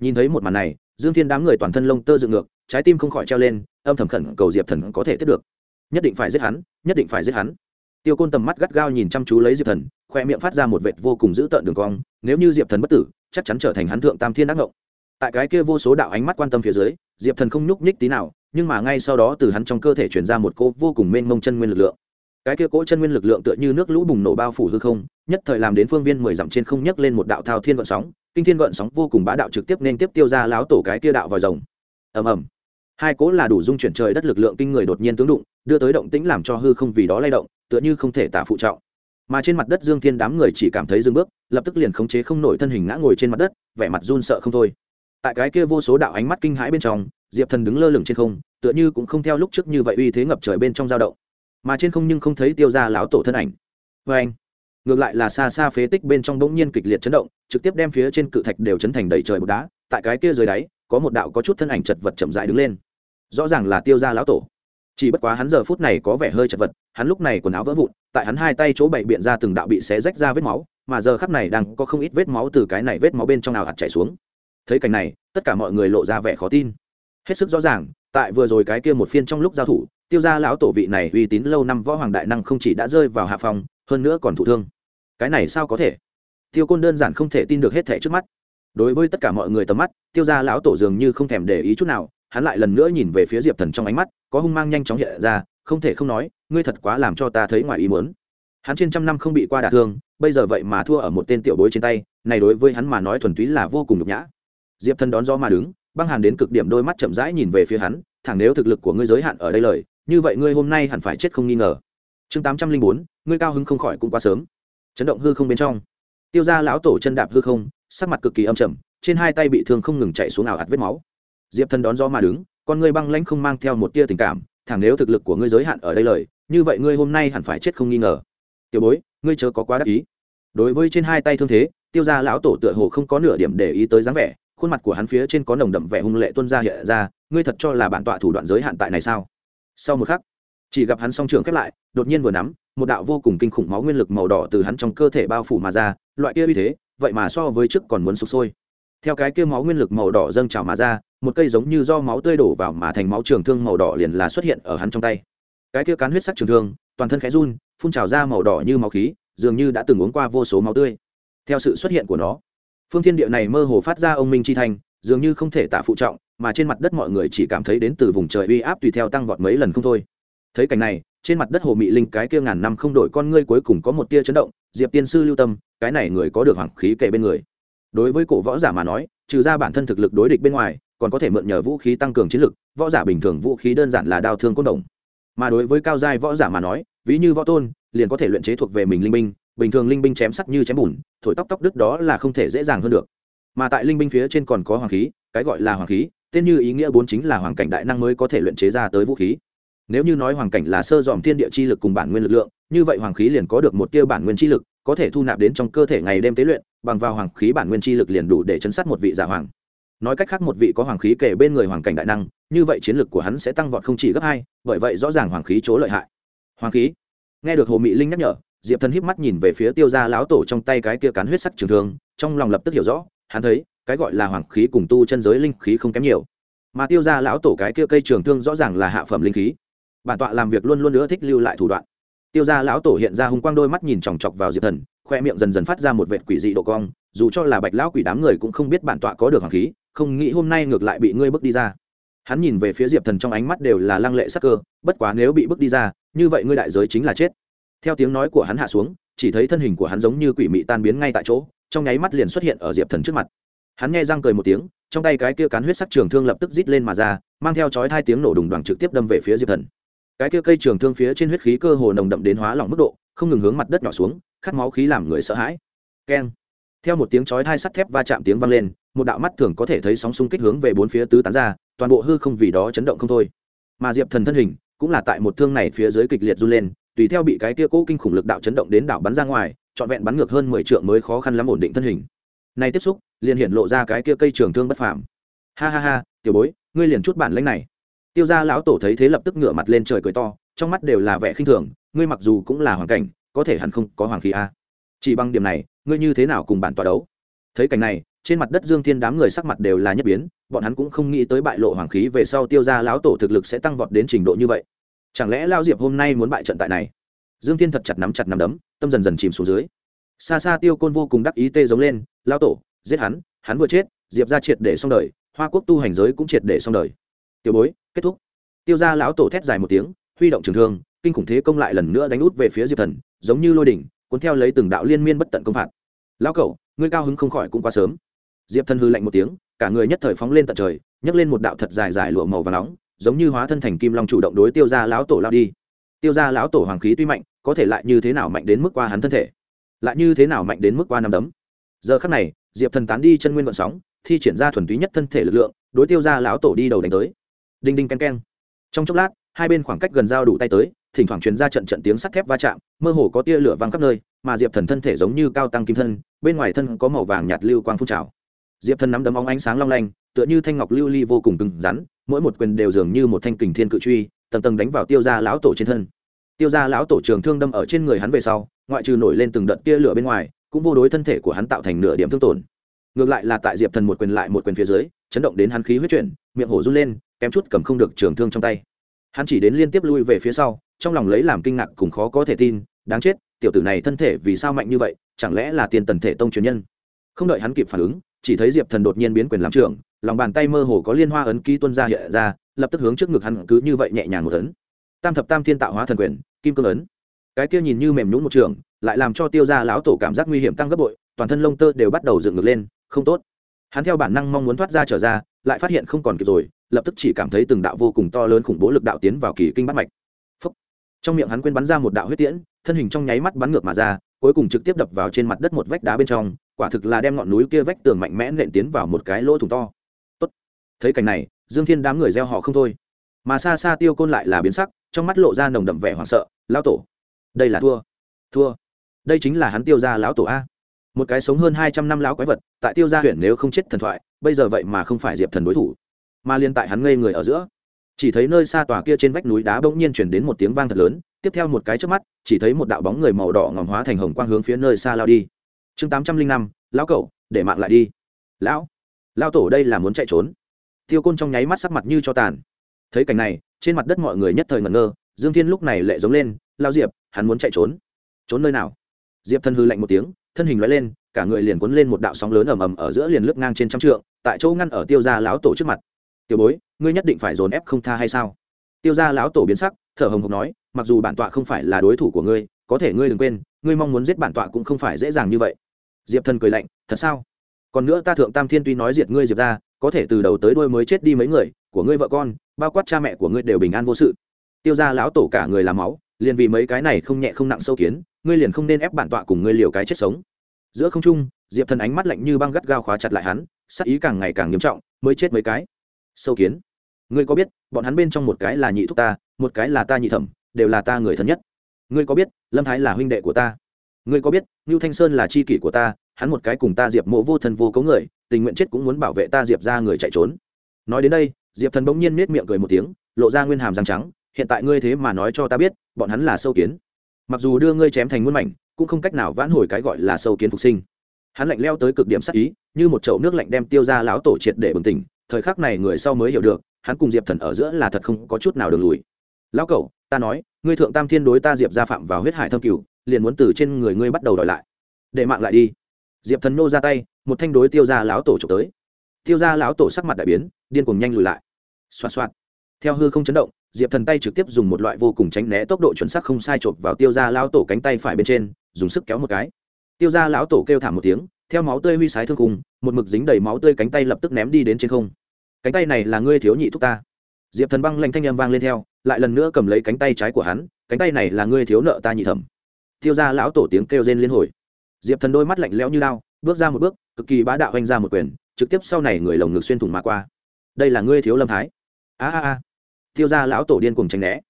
Nhìn thấy một màn này dương thiên đám người toàn thân lông tơ dựng ngược, trái tim không khỏi treo lên, âm thầm khẩn cầu diệp thần có thể tiếp được. Nhất định phải giết hắn, nhất định phải giết hắn. Tiêu côn tầm mắt gắt gao nhìn chăm chú lấy diệp thần, khoe miệng phát ra một vệt vô cùng dữ tợn đường cong, nếu như diệp thần bất tử, chắc chắn trở thành hắn thượng tam thiên đắc ngộng. Tại cái kia vô số đạo ánh mắt quan tâm phía dưới, diệp thần không nhúc nhích tí nào, nhưng mà ngay sau đó từ hắn trong cơ thể chuyển ra một cỗ vô cùng mênh mông chân nguyên lực lượng. Cái kia cỗ chân nguyên lực lượng tựa như nước lũ bùng nổ bao phủ hư không, nhất thời làm đến phương viên mười dặm trên không nhấc lên một đạo thao thiên vận sóng kinh thiên gợn sóng vô cùng bá đạo trực tiếp nên tiếp tiêu ra láo tổ cái kia đạo vào rồng. Ầm ầm. Hai cỗ là đủ dung chuyển trời đất lực lượng kinh người đột nhiên tướng đụng, đưa tới động tĩnh làm cho hư không vì đó lay động, tựa như không thể tả phụ trọng. Mà trên mặt đất dương thiên đám người chỉ cảm thấy dừng bước, lập tức liền khống chế không nổi thân hình ngã ngồi trên mặt đất, vẻ mặt run sợ không thôi. Tại cái kia vô số đạo ánh mắt kinh hãi bên trong, diệp thần đứng lơ lửng trên không, tựa như cũng không theo lúc trước như vậy uy thế ngập trời bên trong dao động. Mà trên không nhưng không thấy tiêu ra láo tổ thân ảnh. Vê anh ngược lại là xa xa phế tích bên trong bỗng nhiên kịch liệt chấn động, trực tiếp đem phía trên cự thạch đều chấn thành đầy trời bột đá, tại cái kia dưới đáy, có một đạo có chút thân ảnh chật vật chậm dại đứng lên. Rõ ràng là tiêu ra lão tổ. Chỉ bất quá hắn giờ phút này có vẻ hơi chật vật, hắn lúc này quần áo vỡ vụn, tại hắn hai tay chỗ bậy biện ra từng đạo bị xé rách ra vết máu, mà giờ khắp này đang có không ít vết máu từ cái này vết máu bên trong nào hạt chảy xuống. Thấy cảnh này, tất cả mọi người lộ ra vẻ khó tin. Hết sức rõ ràng, tại vừa rồi cái kia một phiên trong lúc giao thủ, tiêu gia lão tổ vị này uy tín lâu năm võ hoàng đại năng không chỉ đã rơi vào hạ phòng hơn nữa còn thụ thương cái này sao có thể? Tiêu côn đơn giản không thể tin được hết thẻ trước mắt. Đối với tất cả mọi người tầm mắt, tiêu gia lão tổ dường như không thèm để ý chút nào, hắn lại lần nữa nhìn về phía diệp thần trong ánh mắt, có hung mang nhanh chóng hiện ra, không thể không nói, ngươi thật quá làm cho ta thấy ngoài ý muốn. Hắn trên trăm năm không bị qua đả thương, bây giờ vậy mà thua ở một tên tiểu bối trên tay, này đối với hắn mà nói thuần túy là vô cùng nhục nhã. Diệp thần đón gió mà đứng, băng hàn đến cực điểm đôi mắt chậm rãi nhìn về phía hắn, thẳng nếu thực lực của ngươi giới hạn ở đây lời, như vậy ngươi hôm nay hẳn phải chết không nghi ngờ. Chương tám trăm linh bốn, ngươi cao hứng không khỏi cũng quá sớm chấn động hư không bên trong. Tiêu ra lão tổ chân đạp hư không, sắc mặt cực kỳ âm trầm, trên hai tay bị thương không ngừng chạy xuống ảo hạt vết máu. Diệp thần đón gió mà đứng, con ngươi băng lãnh không mang theo một tia tình cảm, thẳng nếu thực lực của ngươi giới hạn ở đây lời, như vậy ngươi hôm nay hẳn phải chết không nghi ngờ. Tiểu bối, ngươi chớ có quá đắc ý. Đối với trên hai tay thương thế, tiêu gia lão tổ tựa hồ không có nửa điểm để ý tới dáng vẻ, khuôn mặt của hắn phía trên có nồng đậm vẻ hung lệ tuân ra hiện ra, ngươi thật cho là bản tọa thủ đoạn giới hạn tại này sao? Sau một khắc, chỉ gặp hắn song trường khép lại, đột nhiên vừa nắm một đạo vô cùng kinh khủng máu nguyên lực màu đỏ từ hắn trong cơ thể bao phủ mà ra, loại kia uy thế, vậy mà so với trước còn muốn sụp sôi. Theo cái kia máu nguyên lực màu đỏ dâng trào mà ra, một cây giống như do máu tươi đổ vào mà thành máu trường thương màu đỏ liền là xuất hiện ở hắn trong tay. Cái kia cán huyết sắc trường thương, toàn thân khẽ run, phun trào ra màu đỏ như máu khí, dường như đã từng uống qua vô số máu tươi. Theo sự xuất hiện của nó, phương thiên địa này mơ hồ phát ra ông minh chi thành dường như không thể tả phụ trọng, mà trên mặt đất mọi người chỉ cảm thấy đến từ vùng trời uy áp tùy theo tăng vọt mấy lần không thôi. Thấy cảnh này trên mặt đất hồ mị linh cái kia ngàn năm không đổi con ngươi cuối cùng có một tia chấn động, diệp tiên sư lưu tâm, cái này người có được hoàng khí kể bên người. Đối với cổ võ giả mà nói, trừ ra bản thân thực lực đối địch bên ngoài, còn có thể mượn nhờ vũ khí tăng cường chiến lực, võ giả bình thường vũ khí đơn giản là đao thương côn đồng. Mà đối với cao giai võ giả mà nói, ví như võ tôn, liền có thể luyện chế thuộc về mình linh binh, bình thường linh binh chém sắt như chém bùn, thổi tóc tóc đứt đó là không thể dễ dàng hơn được. Mà tại linh binh phía trên còn có hoàng khí, cái gọi là hoàng khí, tên như ý nghĩa bốn chính là hoàng cảnh đại năng mới có thể luyện chế ra tới vũ khí nếu như nói hoàng cảnh là sơ dòm thiên địa chi lực cùng bản nguyên lực lượng, như vậy hoàng khí liền có được một tiêu bản nguyên chi lực, có thể thu nạp đến trong cơ thể ngày đêm tế luyện, bằng vào hoàng khí bản nguyên chi lực liền đủ để chấn sát một vị giả hoàng. Nói cách khác một vị có hoàng khí kể bên người hoàng cảnh đại năng, như vậy chiến lực của hắn sẽ tăng vọt không chỉ gấp hai, bởi vậy rõ ràng hoàng khí chỗ lợi hại. Hoàng khí. Nghe được hồ mỹ linh nhắc nhở, diệp thần híp mắt nhìn về phía tiêu gia lão tổ trong tay cái kia cán huyết sắc trường thương, trong lòng lập tức hiểu rõ, hắn thấy, cái gọi là hoàng khí cùng tu chân giới linh khí không kém nhiều. Mà tiêu gia lão tổ cái kia cây trường thương rõ ràng là hạ phẩm linh khí bản tọa làm việc luôn luôn nữa thích lưu lại thủ đoạn. Tiêu gia lão tổ hiện ra hùng quang đôi mắt nhìn chòng chọc vào diệp thần, khoe miệng dần dần phát ra một vệt quỷ dị độ cong, dù cho là bạch lão quỷ đám người cũng không biết bản tọa có được hoàng khí, không nghĩ hôm nay ngược lại bị ngươi bước đi ra. Hắn nhìn về phía diệp thần trong ánh mắt đều là lăng lệ sắc cơ, bất quá nếu bị bước đi ra, như vậy ngươi đại giới chính là chết. Theo tiếng nói của hắn hạ xuống, chỉ thấy thân hình của hắn giống như quỷ mị tan biến ngay tại chỗ, trong nháy mắt liền xuất hiện ở diệp thần trước mặt. Hắn nghe răng cười một tiếng, trong tay cái kia cán huyết sắc trường thương lập tức rít lên mà ra, mang theo chói hai tiếng nổ đùng đoàn trực tiếp đâm về phía diệp thần cái kia cây trường thương phía trên huyết khí cơ hồ nồng đậm đến hóa lỏng mức độ, không ngừng hướng mặt đất nhỏ xuống, khát máu khí làm người sợ hãi. Keng. Theo một tiếng chói thai sắt thép va chạm tiếng vang lên, một đạo mắt thường có thể thấy sóng xung kích hướng về bốn phía tứ tán ra, toàn bộ hư không vì đó chấn động không thôi. Mà diệp thần thân hình cũng là tại một thương này phía dưới kịch liệt run lên, tùy theo bị cái kia cố kinh khủng lực đạo chấn động đến đảo bắn ra ngoài, trọn vẹn bắn ngược hơn mười trượng mới khó khăn lắm ổn định thân hình. Này tiếp xúc, liền hiện lộ ra cái kia cây trường thương bất phàm. Ha ha ha, tiểu bối, ngươi liền chút bản lãnh này tiêu gia lão tổ thấy thế lập tức ngửa mặt lên trời cười to, trong mắt đều là vẻ khinh thường, ngươi mặc dù cũng là hoàng cảnh, có thể hẳn không có hoàng khí a. Chỉ bằng điểm này, ngươi như thế nào cùng bản tọa đấu? Thấy cảnh này, trên mặt đất dương thiên đám người sắc mặt đều là nhất biến, bọn hắn cũng không nghĩ tới bại lộ hoàng khí về sau tiêu gia lão tổ thực lực sẽ tăng vọt đến trình độ như vậy. Chẳng lẽ lao diệp hôm nay muốn bại trận tại này? Dương thiên thật chặt nắm chặt nắm đấm, tâm dần dần chìm xuống dưới. Xa xa tiêu côn vô cùng đắc ý tê giống lên lao tổ, giết hắn hắn vừa chết, diệp ra triệt để xong đời, hoa quốc tu hành giới cũng triệt để xong đời. Tiểu bối kết thúc. Tiêu ra lão tổ thét dài một tiếng, huy động trường thương, kinh khủng thế công lại lần nữa đánh út về phía diệp thần, giống như lôi đỉnh, cuốn theo lấy từng đạo liên miên bất tận công phạt. Lão cẩu ngươi cao hứng không khỏi cũng quá sớm. Diệp thần hư lạnh một tiếng, cả người nhất thời phóng lên tận trời, nhấc lên một đạo thật dài dài lụa màu và nóng, giống như hóa thân thành kim long chủ động đối tiêu ra lão tổ lao đi. Tiêu ra lão tổ hoàng khí tuy mạnh, có thể lại như thế nào mạnh đến mức qua hắn thân thể? Lại như thế nào mạnh đến mức qua năm đấm? Giờ khắc này, diệp thần tán đi chân nguyên vận sóng, thi triển ra thuần túy nhất thân thể lực lượng, đối tiêu ra lão tổ đi đầu đánh tới đinh đinh k e n k e n trong chốc lát, hai bên khoảng cách gần giao đủ tay tới, thỉnh thoảng truyền ra trận trận tiếng sắt thép va chạm, mơ hồ có tia lửa văng khắp nơi, mà diệp thần thân thể giống như cao tăng kim thân, bên ngoài thân có màu vàng nhạt lưu quang phun trào. Diệp thần nắm đấm óng ánh sáng long lanh, tựa như thanh ngọc lưu ly vô cùng cứng rắn, mỗi một quyền đều dường như một thanh kình thiên cự truy, tầng tầng đánh vào tiêu ra lão tổ trên thân. Tiêu ra lão tổ trường thương đâm ở trên người hắn về sau, ngoại trừ nổi lên từng đợt tia lửa bên ngoài, cũng vô đối thân thể của hắn tạo thành nửa điểm thương tổn ngược lại là tại diệp thần một quyền lại một quyền phía dưới, chấn động đến hắn khí huyết chuyển, miệng hổ run lên, kém chút cầm không được trường thương trong tay. Hắn chỉ đến liên tiếp lui về phía sau, trong lòng lấy làm kinh ngạc cùng khó có thể tin, đáng chết, tiểu tử này thân thể vì sao mạnh như vậy, chẳng lẽ là tiền tần thể tông truyền nhân? Không đợi hắn kịp phản ứng, chỉ thấy diệp thần đột nhiên biến quyền làm trưởng, lòng bàn tay mơ hồ có liên hoa ấn ký tuân ra hiện ra, lập tức hướng trước ngực hắn cứ như vậy nhẹ nhàng một ấn. Tam thập tam thiên tạo hóa thần quyền, kim cương ấn. Cái kia nhìn như mềm nhũng một trường, lại làm cho tiêu ra lão tổ cảm giác nguy hiểm tăng gấp bội, toàn thân lông tơ đều bắt đầu dựng ngược lên không tốt. Hắn theo bản năng mong muốn thoát ra trở ra, lại phát hiện không còn kịp rồi, lập tức chỉ cảm thấy từng đạo vô cùng to lớn khủng bố lực đạo tiến vào kỳ kinh bắt mạch. Phúc. trong miệng hắn quên bắn ra một đạo huyết tiễn, thân hình trong nháy mắt bắn ngược mà ra, cuối cùng trực tiếp đập vào trên mặt đất một vách đá bên trong, quả thực là đem ngọn núi kia vách tường mạnh mẽ nện tiến vào một cái lỗ thủng to. Tốt. thấy cảnh này, dương thiên đám người gieo họ không thôi. Mà xa xa tiêu côn lại là biến sắc, trong mắt lộ ra nồng đậm vẻ hoảng sợ, lão tổ, đây là thua thua. Đây chính là hắn tiêu ra lão tổ a một cái sống hơn hai trăm năm lão quái vật, tại tiêu gia huyện nếu không chết thần thoại, bây giờ vậy mà không phải diệp thần đối thủ. Mà liên tại hắn ngây người ở giữa, chỉ thấy nơi xa tòa kia trên vách núi đá bỗng nhiên chuyển đến một tiếng vang thật lớn, tiếp theo một cái trước mắt, chỉ thấy một đạo bóng người màu đỏ ngòm hóa thành hồng quang hướng phía nơi xa lao đi. Chương tám trăm linh năm, lão cậu để mạng lại đi. Lão lao tổ đây là muốn chạy trốn. Tiêu côn trong nháy mắt sắc mặt như cho tàn. Thấy cảnh này, trên mặt đất mọi người nhất thời ngẩn ngơ, dương thiên lúc này lệ giống lên lao diệp, hắn muốn chạy trốn. Trốn nơi nào? Diệp thân hư lạnh một tiếng thân hình lóe lên, cả người liền cuốn lên một đạo sóng lớn ầm ầm ở giữa liền lướt ngang trên trăm trượng, tại chỗ ngăn ở tiêu gia lão tổ trước mặt. Tiểu bối, ngươi nhất định phải dồn ép không tha hay sao? Tiêu gia lão tổ biến sắc, thở hồng hộc nói, mặc dù bản tọa không phải là đối thủ của ngươi, có thể ngươi đừng quên, ngươi mong muốn giết bản tọa cũng không phải dễ dàng như vậy. Diệp thần cười lạnh, thật sao? Còn nữa ta thượng tam thiên tuy nói diệt ngươi diệp ra, có thể từ đầu tới đuôi mới chết đi mấy người, của ngươi vợ con, bao quát cha mẹ của ngươi đều bình an vô sự. Tiêu gia lão tổ cả người làm máu liền vì mấy cái này không nhẹ không nặng sâu kiến, ngươi liền không nên ép bản tọa cùng ngươi liều cái chết sống. Giữa không trung, diệp thần ánh mắt lạnh như băng gắt gao khóa chặt lại hắn sắc ý càng ngày càng nghiêm trọng, mới chết mấy cái. Sâu kiến. Ngươi có biết, bọn hắn bên trong một cái là nhị thúc ta, một cái là ta nhị thẩm, đều là ta người thân nhất. Ngươi có biết, lâm thái là huynh đệ của ta? Ngươi có biết, ngưu thanh sơn là c h i kỷ của ta, hắn một cái cùng ta diệp mộ vô thần vô cấu người, tình nguyện chết cũng muốn bảo vệ ta diệp ra người chạy trốn. Nói đến đây, diệp thần bỗng nhiên nết miệng cười một tiếng, lộ ra nguyên hàm răng trắng, hiện tại ngươi thế mà nói cho ta biết bọn hắn là sâu kiến. Mặc dù đưa ngươi chém thành muôn mảnh, cũng không cách nào vãn hồi cái gọi là sâu kiến phục sinh. Hắn lạnh leo tới cực điểm sắc ý, như một chậu nước lạnh đem tiêu ra lão tổ triệt để bừng tỉnh, thời khắc này người sau mới hiểu được, hắn cùng diệp thần ở giữa là thật không có chút nào đường lùi. Lão cậu ta nói, ngươi thượng tam thiên đối ta diệp ra phạm vào huyết hải thâm cửu, liền muốn từ trên người ngươi bắt đầu đòi lại. Để mạng lại đi. Diệp thần nô ra tay, một thanh đối tiêu ra lão tổ trộm tới. Tiêu ra lão tổ sắc mặt đại biến, điên cùng nhanh lùi lại. Xoa xoa theo hư không chấn động diệp thần tay trực tiếp dùng một loại vô cùng tránh né tốc độ chuẩn xác không sai chộp vào tiêu ra lão tổ cánh tay phải bên trên, dùng sức kéo một cái. Tiêu ra lão tổ kêu thảm một tiếng, theo máu tươi huy sái thương cùng, một mực dính đầy máu tươi cánh tay lập tức ném đi đến trên không. Cánh tay này là ngươi thiếu nhị thúc ta. Diệp thần băng lanh thanh â m vang lên theo, lại lần nữa cầm lấy cánh tay trái của hắn, cánh tay này là ngươi thiếu nợ ta nhị thẩm. Tiêu ra lão tổ tiếng kêu rên liên hồi. Diệp thần đôi mắt lạnh lẽo như lao, bước ra một bước, cực kỳ bá đạo oanh ra một quyền, trực tiếp sau này người lồng ngực xuyên thủng mà qua. Đây là ngươi thiếu lâm thái. A a a tiêu ra lão tổ điên cùng tránh né.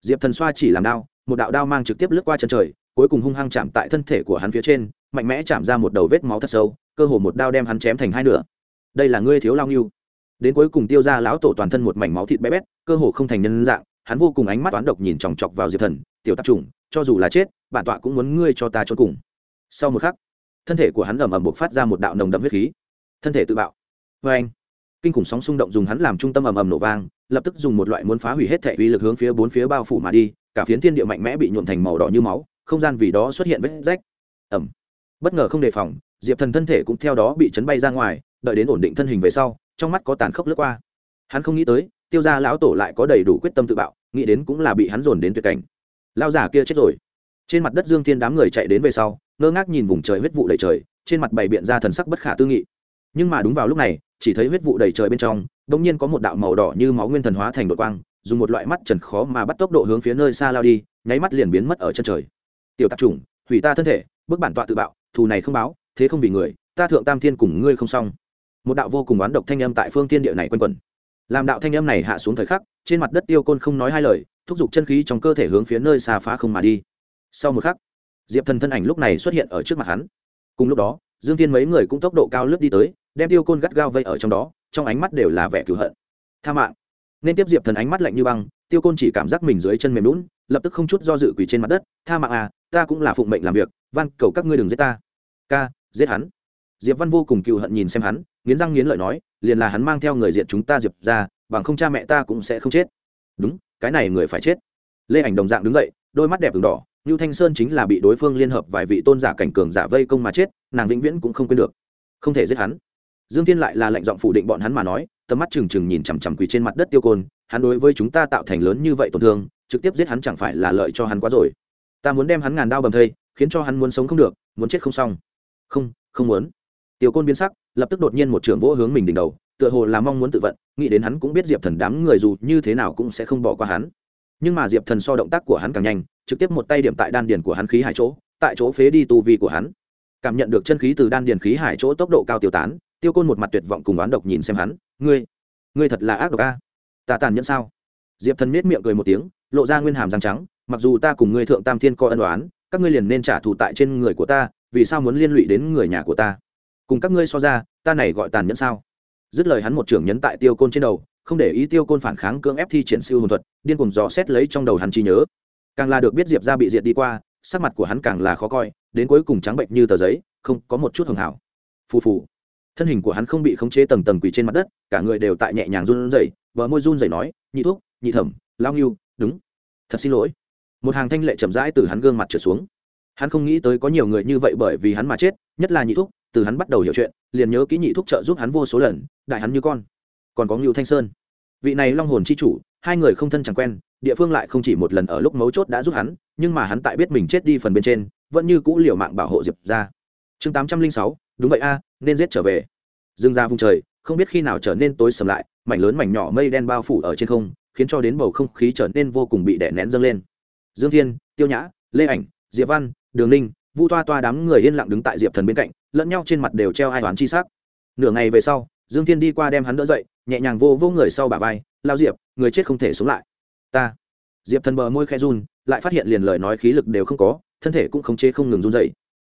Diệp thần xoa chỉ làm đao, một đạo đao mang trực tiếp lướt qua chân trời, cuối cùng hung hăng chạm tại thân thể của hắn phía trên, mạnh mẽ chạm ra một đầu vết máu thật sâu, cơ hồ một đao đem hắn chém thành hai nửa. Đây là ngươi thiếu lao nghiêu đến cuối cùng tiêu ra lão tổ toàn thân một mảnh máu thịt bé bét, cơ hồ không thành nhân dạng, hắn vô cùng ánh mắt toán độc nhìn chòng chọc vào diệp thần, tiểu tạp trùng cho dù là chết, bản tọa cũng muốn ngươi cho ta cho cùng. Sau một khắc, thân thể của hắn ầm ầm bộc phát ra một đạo nồng đậm huyết khí. Thân thể tự bạo. Vê anh kinh khủng sóng xung động dùng hắn làm trung tâm ầm ầm nổ vang, lập tức dùng một loại muốn phá hủy hết thể uy lực hướng phía bốn phía bao phủ mà đi, cả phiến thiên địa mạnh mẽ bị nhuộn thành màu đỏ như máu, không gian vì đó xuất hiện vết rách. Ẩm bất ngờ không đề phòng, diệp thần thân thể cũng theo đó bị chấn bay ra ngoài, đợi đến ổn định thân hình về sau, trong mắt có tàn khốc lướt qua. Hắn không nghĩ tới, tiêu g i a lão tổ lại có đầy đủ quyết tâm tự bạo, nghĩ đến cũng là bị hắn dồn đến tuyệt cảnh. Lao giả kia chết rồi. Trên mặt đất dương thiên đám người chạy đến về sau, ngơ ngác nhìn vùng trời huyết vụ đầy trời, trên mặt bày biện ra thần sắc bất khả tư nghị nhưng mà đúng vào lúc này, chỉ thấy huyết vụ đầy trời bên trong đ ỗ n g nhiên có một đạo màu đỏ như máu nguyên thần hóa thành đội quang, dùng một loại mắt trần khó mà bắt tốc độ hướng phía nơi xa lao đi, nháy mắt liền biến mất ở chân trời. Tiểu tạp chủng, hủy ta thân thể, bức bản tọa tự bạo, thù này không báo, thế không vì người, ta thượng tam thiên cùng ngươi không xong. Một đạo vô cùng oán độc thanh âm tại phương tiên địa này quanh quẩn. Làm đạo thanh âm này hạ xuống thời khắc, trên mặt đất tiêu côn không nói hai lời, thúc giục chân khí trong cơ thể hướng phía nơi xa phá không mà đi. Sau một khắc, diệp thần thân ảnh lúc này xuất hiện ở trước mặt hắn. Cùng lúc đó, dương tiên mấy người cũng tốc độ cao lướt đi tới đem tiêu côn gắt gao vây ở trong đó, trong ánh mắt đều là vẻ cửu hận. Tha mạng. Nên tiếp diệp thần ánh mắt lạnh như băng, tiêu côn chỉ cảm giác mình dưới chân mềm lún lập tức không chút do dự quỳ trên mặt đất, tha mạng à ta cũng là phụng mệnh làm việc, van, cầu các ngươi đừng giết ta. Ca, giết hắn. Diệp văn vô cùng cựu hận nhìn xem hắn, nghiến răng nghiến lợi nói, liền là hắn mang theo người diện chúng ta diệp ra, bằng không cha mẹ ta cũng sẽ không chết. Đúng, cái này người phải chết. Lê ảnh đồng dạng đứng dậy, đôi mắt đẹp v đỏ như thanh sơn chính là bị đối phương liên hợp vài vị tôn giả cảnh cường giả vây công mà chết, nàng vĩnh viễn cũng không quên được. Không thể giết hắn dương thiên lại là lệnh giọng phủ định bọn hắn mà nói, tầm mắt trừng trừng nhìn chằm chằm quỳ trên mặt đất tiêu côn, hắn đối với chúng ta tạo thành lớn như vậy tổn thương, trực tiếp giết hắn chẳng phải là lợi cho hắn quá rồi. Ta muốn đem hắn ngàn đao bầm thây, khiến cho hắn muốn sống không được, muốn chết không xong. Không không muốn. Tiêu côn biến sắc, lập tức đột nhiên một trường vỗ hướng mình đỉnh đầu, tựa hồ là mong muốn tự vận, nghĩ đến hắn cũng biết diệp thần đám người dù như thế nào cũng sẽ không bỏ qua hắn. Nhưng mà diệp thần so động tác của hắn càng nhanh, trực tiếp một tay điểm tại đan điền của hắn khí hải chỗ, tại chỗ phế đi tu vi của hắn. Cảm nhận được chân khí từ đan điền khí hải chỗ tốc độ cao tiêu tán tiêu côn một mặt tuyệt vọng cùng oán độc nhìn xem hắn. Ngươi ngươi thật là ác độc a? Ta tàn nhẫn sao? Diệp thần nết miệng cười một tiếng, lộ ra nguyên hàm răng trắng. Mặc dù ta cùng ngươi thượng tam thiên coi ân đoán các ngươi liền nên trả thù tại trên người của ta, vì sao muốn liên lụy đến người nhà của ta? Cùng các ngươi so ra, ta này gọi tàn nhẫn sao? Dứt lời hắn một trưởng nhấn tại tiêu côn trên đầu, không để ý tiêu côn phản kháng cưỡng ép thi triển siêu hồn thuật, điên cùng dò xét lấy trong đầu hắn trí nhớ. Càng là được biết diệp ra bị diệt đi qua, sắc mặt của hắn càng là khó coi, đến cuối cùng trắng bệnh như tờ giấy, không có một chút hưởng hảo. Phù phù thân hình của hắn không bị khống chế tầng tầng quỳ trên mặt đất, cả người đều tại nhẹ nhàng run rẩy, bờ môi run rẩy nói, nhị thuốc nhị thẩm, lao nghiêu đúng. Thật xin lỗi. Một hàng thanh lệ chậm rãi từ hắn gương mặt trở xuống. Hắn không nghĩ tới có nhiều người như vậy bởi vì hắn mà chết, nhất là nhị thúc, từ hắn bắt đầu hiểu chuyện, liền nhớ kỹ nhị thúc trợ giúp hắn vô số lần, đại hắn như con. Còn có ngưu thanh sơn. Vị này long hồn chi chủ, hai người không thân chẳng quen, địa phương lại không chỉ một lần ở lúc mấu chốt đã giúp hắn, nhưng mà hắn tại biết mình chết đi phần bên trên, vẫn như cũ liều mạng bảo hộ diệp ra chương tám trăm linh sáu đúng vậy a, nên giết trở về. Dương ra vùng trời, không biết khi nào trở nên tối sầm lại, mảnh lớn mảnh nhỏ mây đen bao phủ ở trên không, khiến cho đến bầu không khí trở nên vô cùng bị đè nén dâng lên. Dương thiên, tiêu nhã, lê ảnh, diệp văn, đường ninh, vu toa toa đám người yên lặng đứng tại diệp thần bên cạnh, lẫn nhau trên mặt đều treo ai toán chi s c nửa ngày về sau, dương thiên đi qua đem hắn đỡ dậy, nhẹ nhàng vô vô người sau bả vai, lao diệp, người chết không thể sống lại. Ta. Diệp thần bờ môi khe run, lại phát hiện liền lời nói khí lực đều không có, thân thể cũng khống chế không ngừng run dậy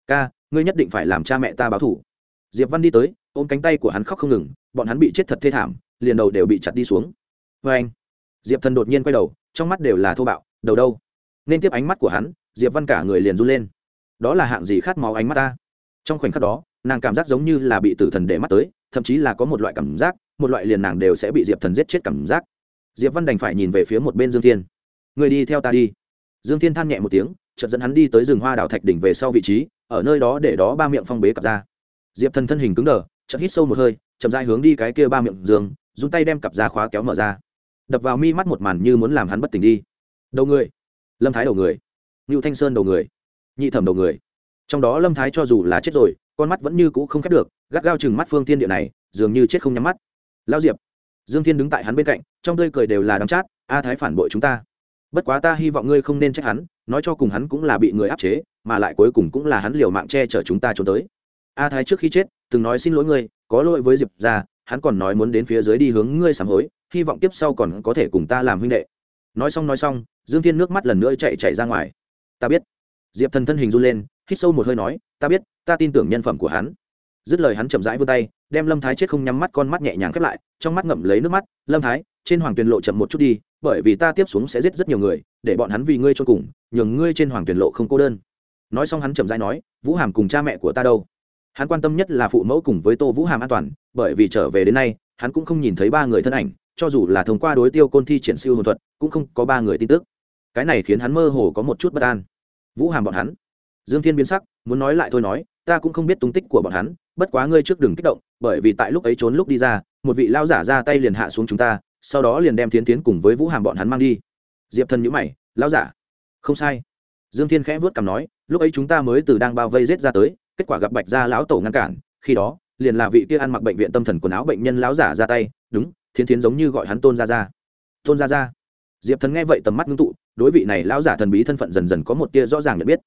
ca ngươi nhất định phải làm cha mẹ ta báo thủ diệp văn đi tới, ôm cánh tay của hắn khóc không ngừng, bọn hắn bị chết thật thê thảm, liền đầu đều bị chặt đi xuống. Vê anh, diệp thần đột nhiên quay đầu, trong mắt đều là thô bạo, đầu đâu? Nên tiếp ánh mắt của hắn, diệp văn cả người liền run lên. Đó là hạng gì khát máu ánh mắt ta? Trong khoảnh khắc đó, nàng cảm giác giống như là bị tử thần để mắt tới, thậm chí là có một loại cảm giác, một loại liền nàng đều sẽ bị diệp thần giết chết cảm giác. Diệp văn đành phải nhìn về phía một bên dương thiên. Người đi theo ta đi. Dương thiên than nhẹ một tiếng, chợt dẫn hắn đi tới rừng hoa đào thạch đỉnh về sau vị trí ở nơi đó để đó ba miệng phong bế cặp ra. Diệp thần thân hình cứng đờ chậm hít sâu một hơi, chậm dai hướng đi cái kia ba miệng giường dùng tay đem cặp ra khóa kéo mở ra. Đập vào mi mắt một màn như muốn làm hắn bất tỉnh đi. Đầu người. Lâm thái đầu người. Ngưu thanh sơn đầu người. Nhị thẩm đầu người. Trong đó lâm thái cho dù là chết rồi, con mắt vẫn như cũ không khép được, gắt gao chừng mắt phương Thiên địa này, dường như chết không nhắm mắt. Lao diệp. Dương thiên đứng tại hắn bên cạnh, trong tươi cười đều là đắng chát, a thái phản bội chúng ta. Bất quá ta hy vọng ngươi không nên trách hắn, nói cho cùng hắn cũng là bị người áp chế mà lại cuối cùng cũng là hắn liều mạng che chở chúng ta trốn tới. A thái trước khi chết, từng nói xin lỗi ngươi, có lỗi với diệp ra hắn còn nói muốn đến phía dưới đi hướng ngươi sám hối, hy vọng tiếp sau còn có thể cùng ta làm huynh đệ. Nói xong nói xong, dương thiên nước mắt lần nữa chạy chạy ra ngoài. Ta biết. Diệp thần thân hình run lên, hít sâu một hơi nói, ta biết, ta tin tưởng nhân phẩm của hắn. Dứt lời hắn chậm rãi vươn tay, đem lâm thái chết không nhắm mắt con mắt nhẹ nhàng khép lại, trong mắt ngậm lấy nước mắt, lâm thái, trên hoàng tuyền lộ chậm một chút đi, bởi vì ta tiếp xuống sẽ giết rất nhiều người, để bọn hắn vì ngươi cho cùng, nhường ngươi trên hoàng tuyền lộ không cô đơn nói xong hắn chậm rãi nói, vũ hàm cùng cha mẹ của ta đâu? Hắn quan tâm nhất là phụ mẫu cùng với tô vũ hàm an toàn, bởi vì trở về đến nay, hắn cũng không nhìn thấy ba người thân ảnh, cho dù là thông qua đối tiêu côn thi triển siêu hồn thuật, cũng không có ba người tin tức. Cái này khiến hắn mơ hồ có một chút bất an. Vũ hàm bọn hắn? Dương thiên biến sắc, muốn nói lại thôi nói, ta cũng không biết tung tích của bọn hắn, bất quá ngươi trước đừng kích động, bởi vì tại lúc ấy trốn lúc đi ra, một vị lao giả ra tay liền hạ xuống chúng ta, sau đó liền đem tiến tiến cùng với vũ hàm bọn hắn mang đi. Diệp thần nhữ mày lao giả? Không sai. Dương thiên khẽ vớt cằm nói lúc ấy chúng ta mới từ đang bao vây rết ra tới, kết quả gặp bạch gia lão tổ ngăn cản, khi đó, liền là vị kia ăn mặc bệnh viện tâm thần quần áo bệnh nhân lão giả ra tay, đúng, thiến thiến giống như gọi hắn tôn ra ra tôn ra ra diệp thần nghe vậy tầm mắt ngưng tụ, đối vị này lão giả thần bí thân phận dần dần có một tia rõ ràng nhận biết.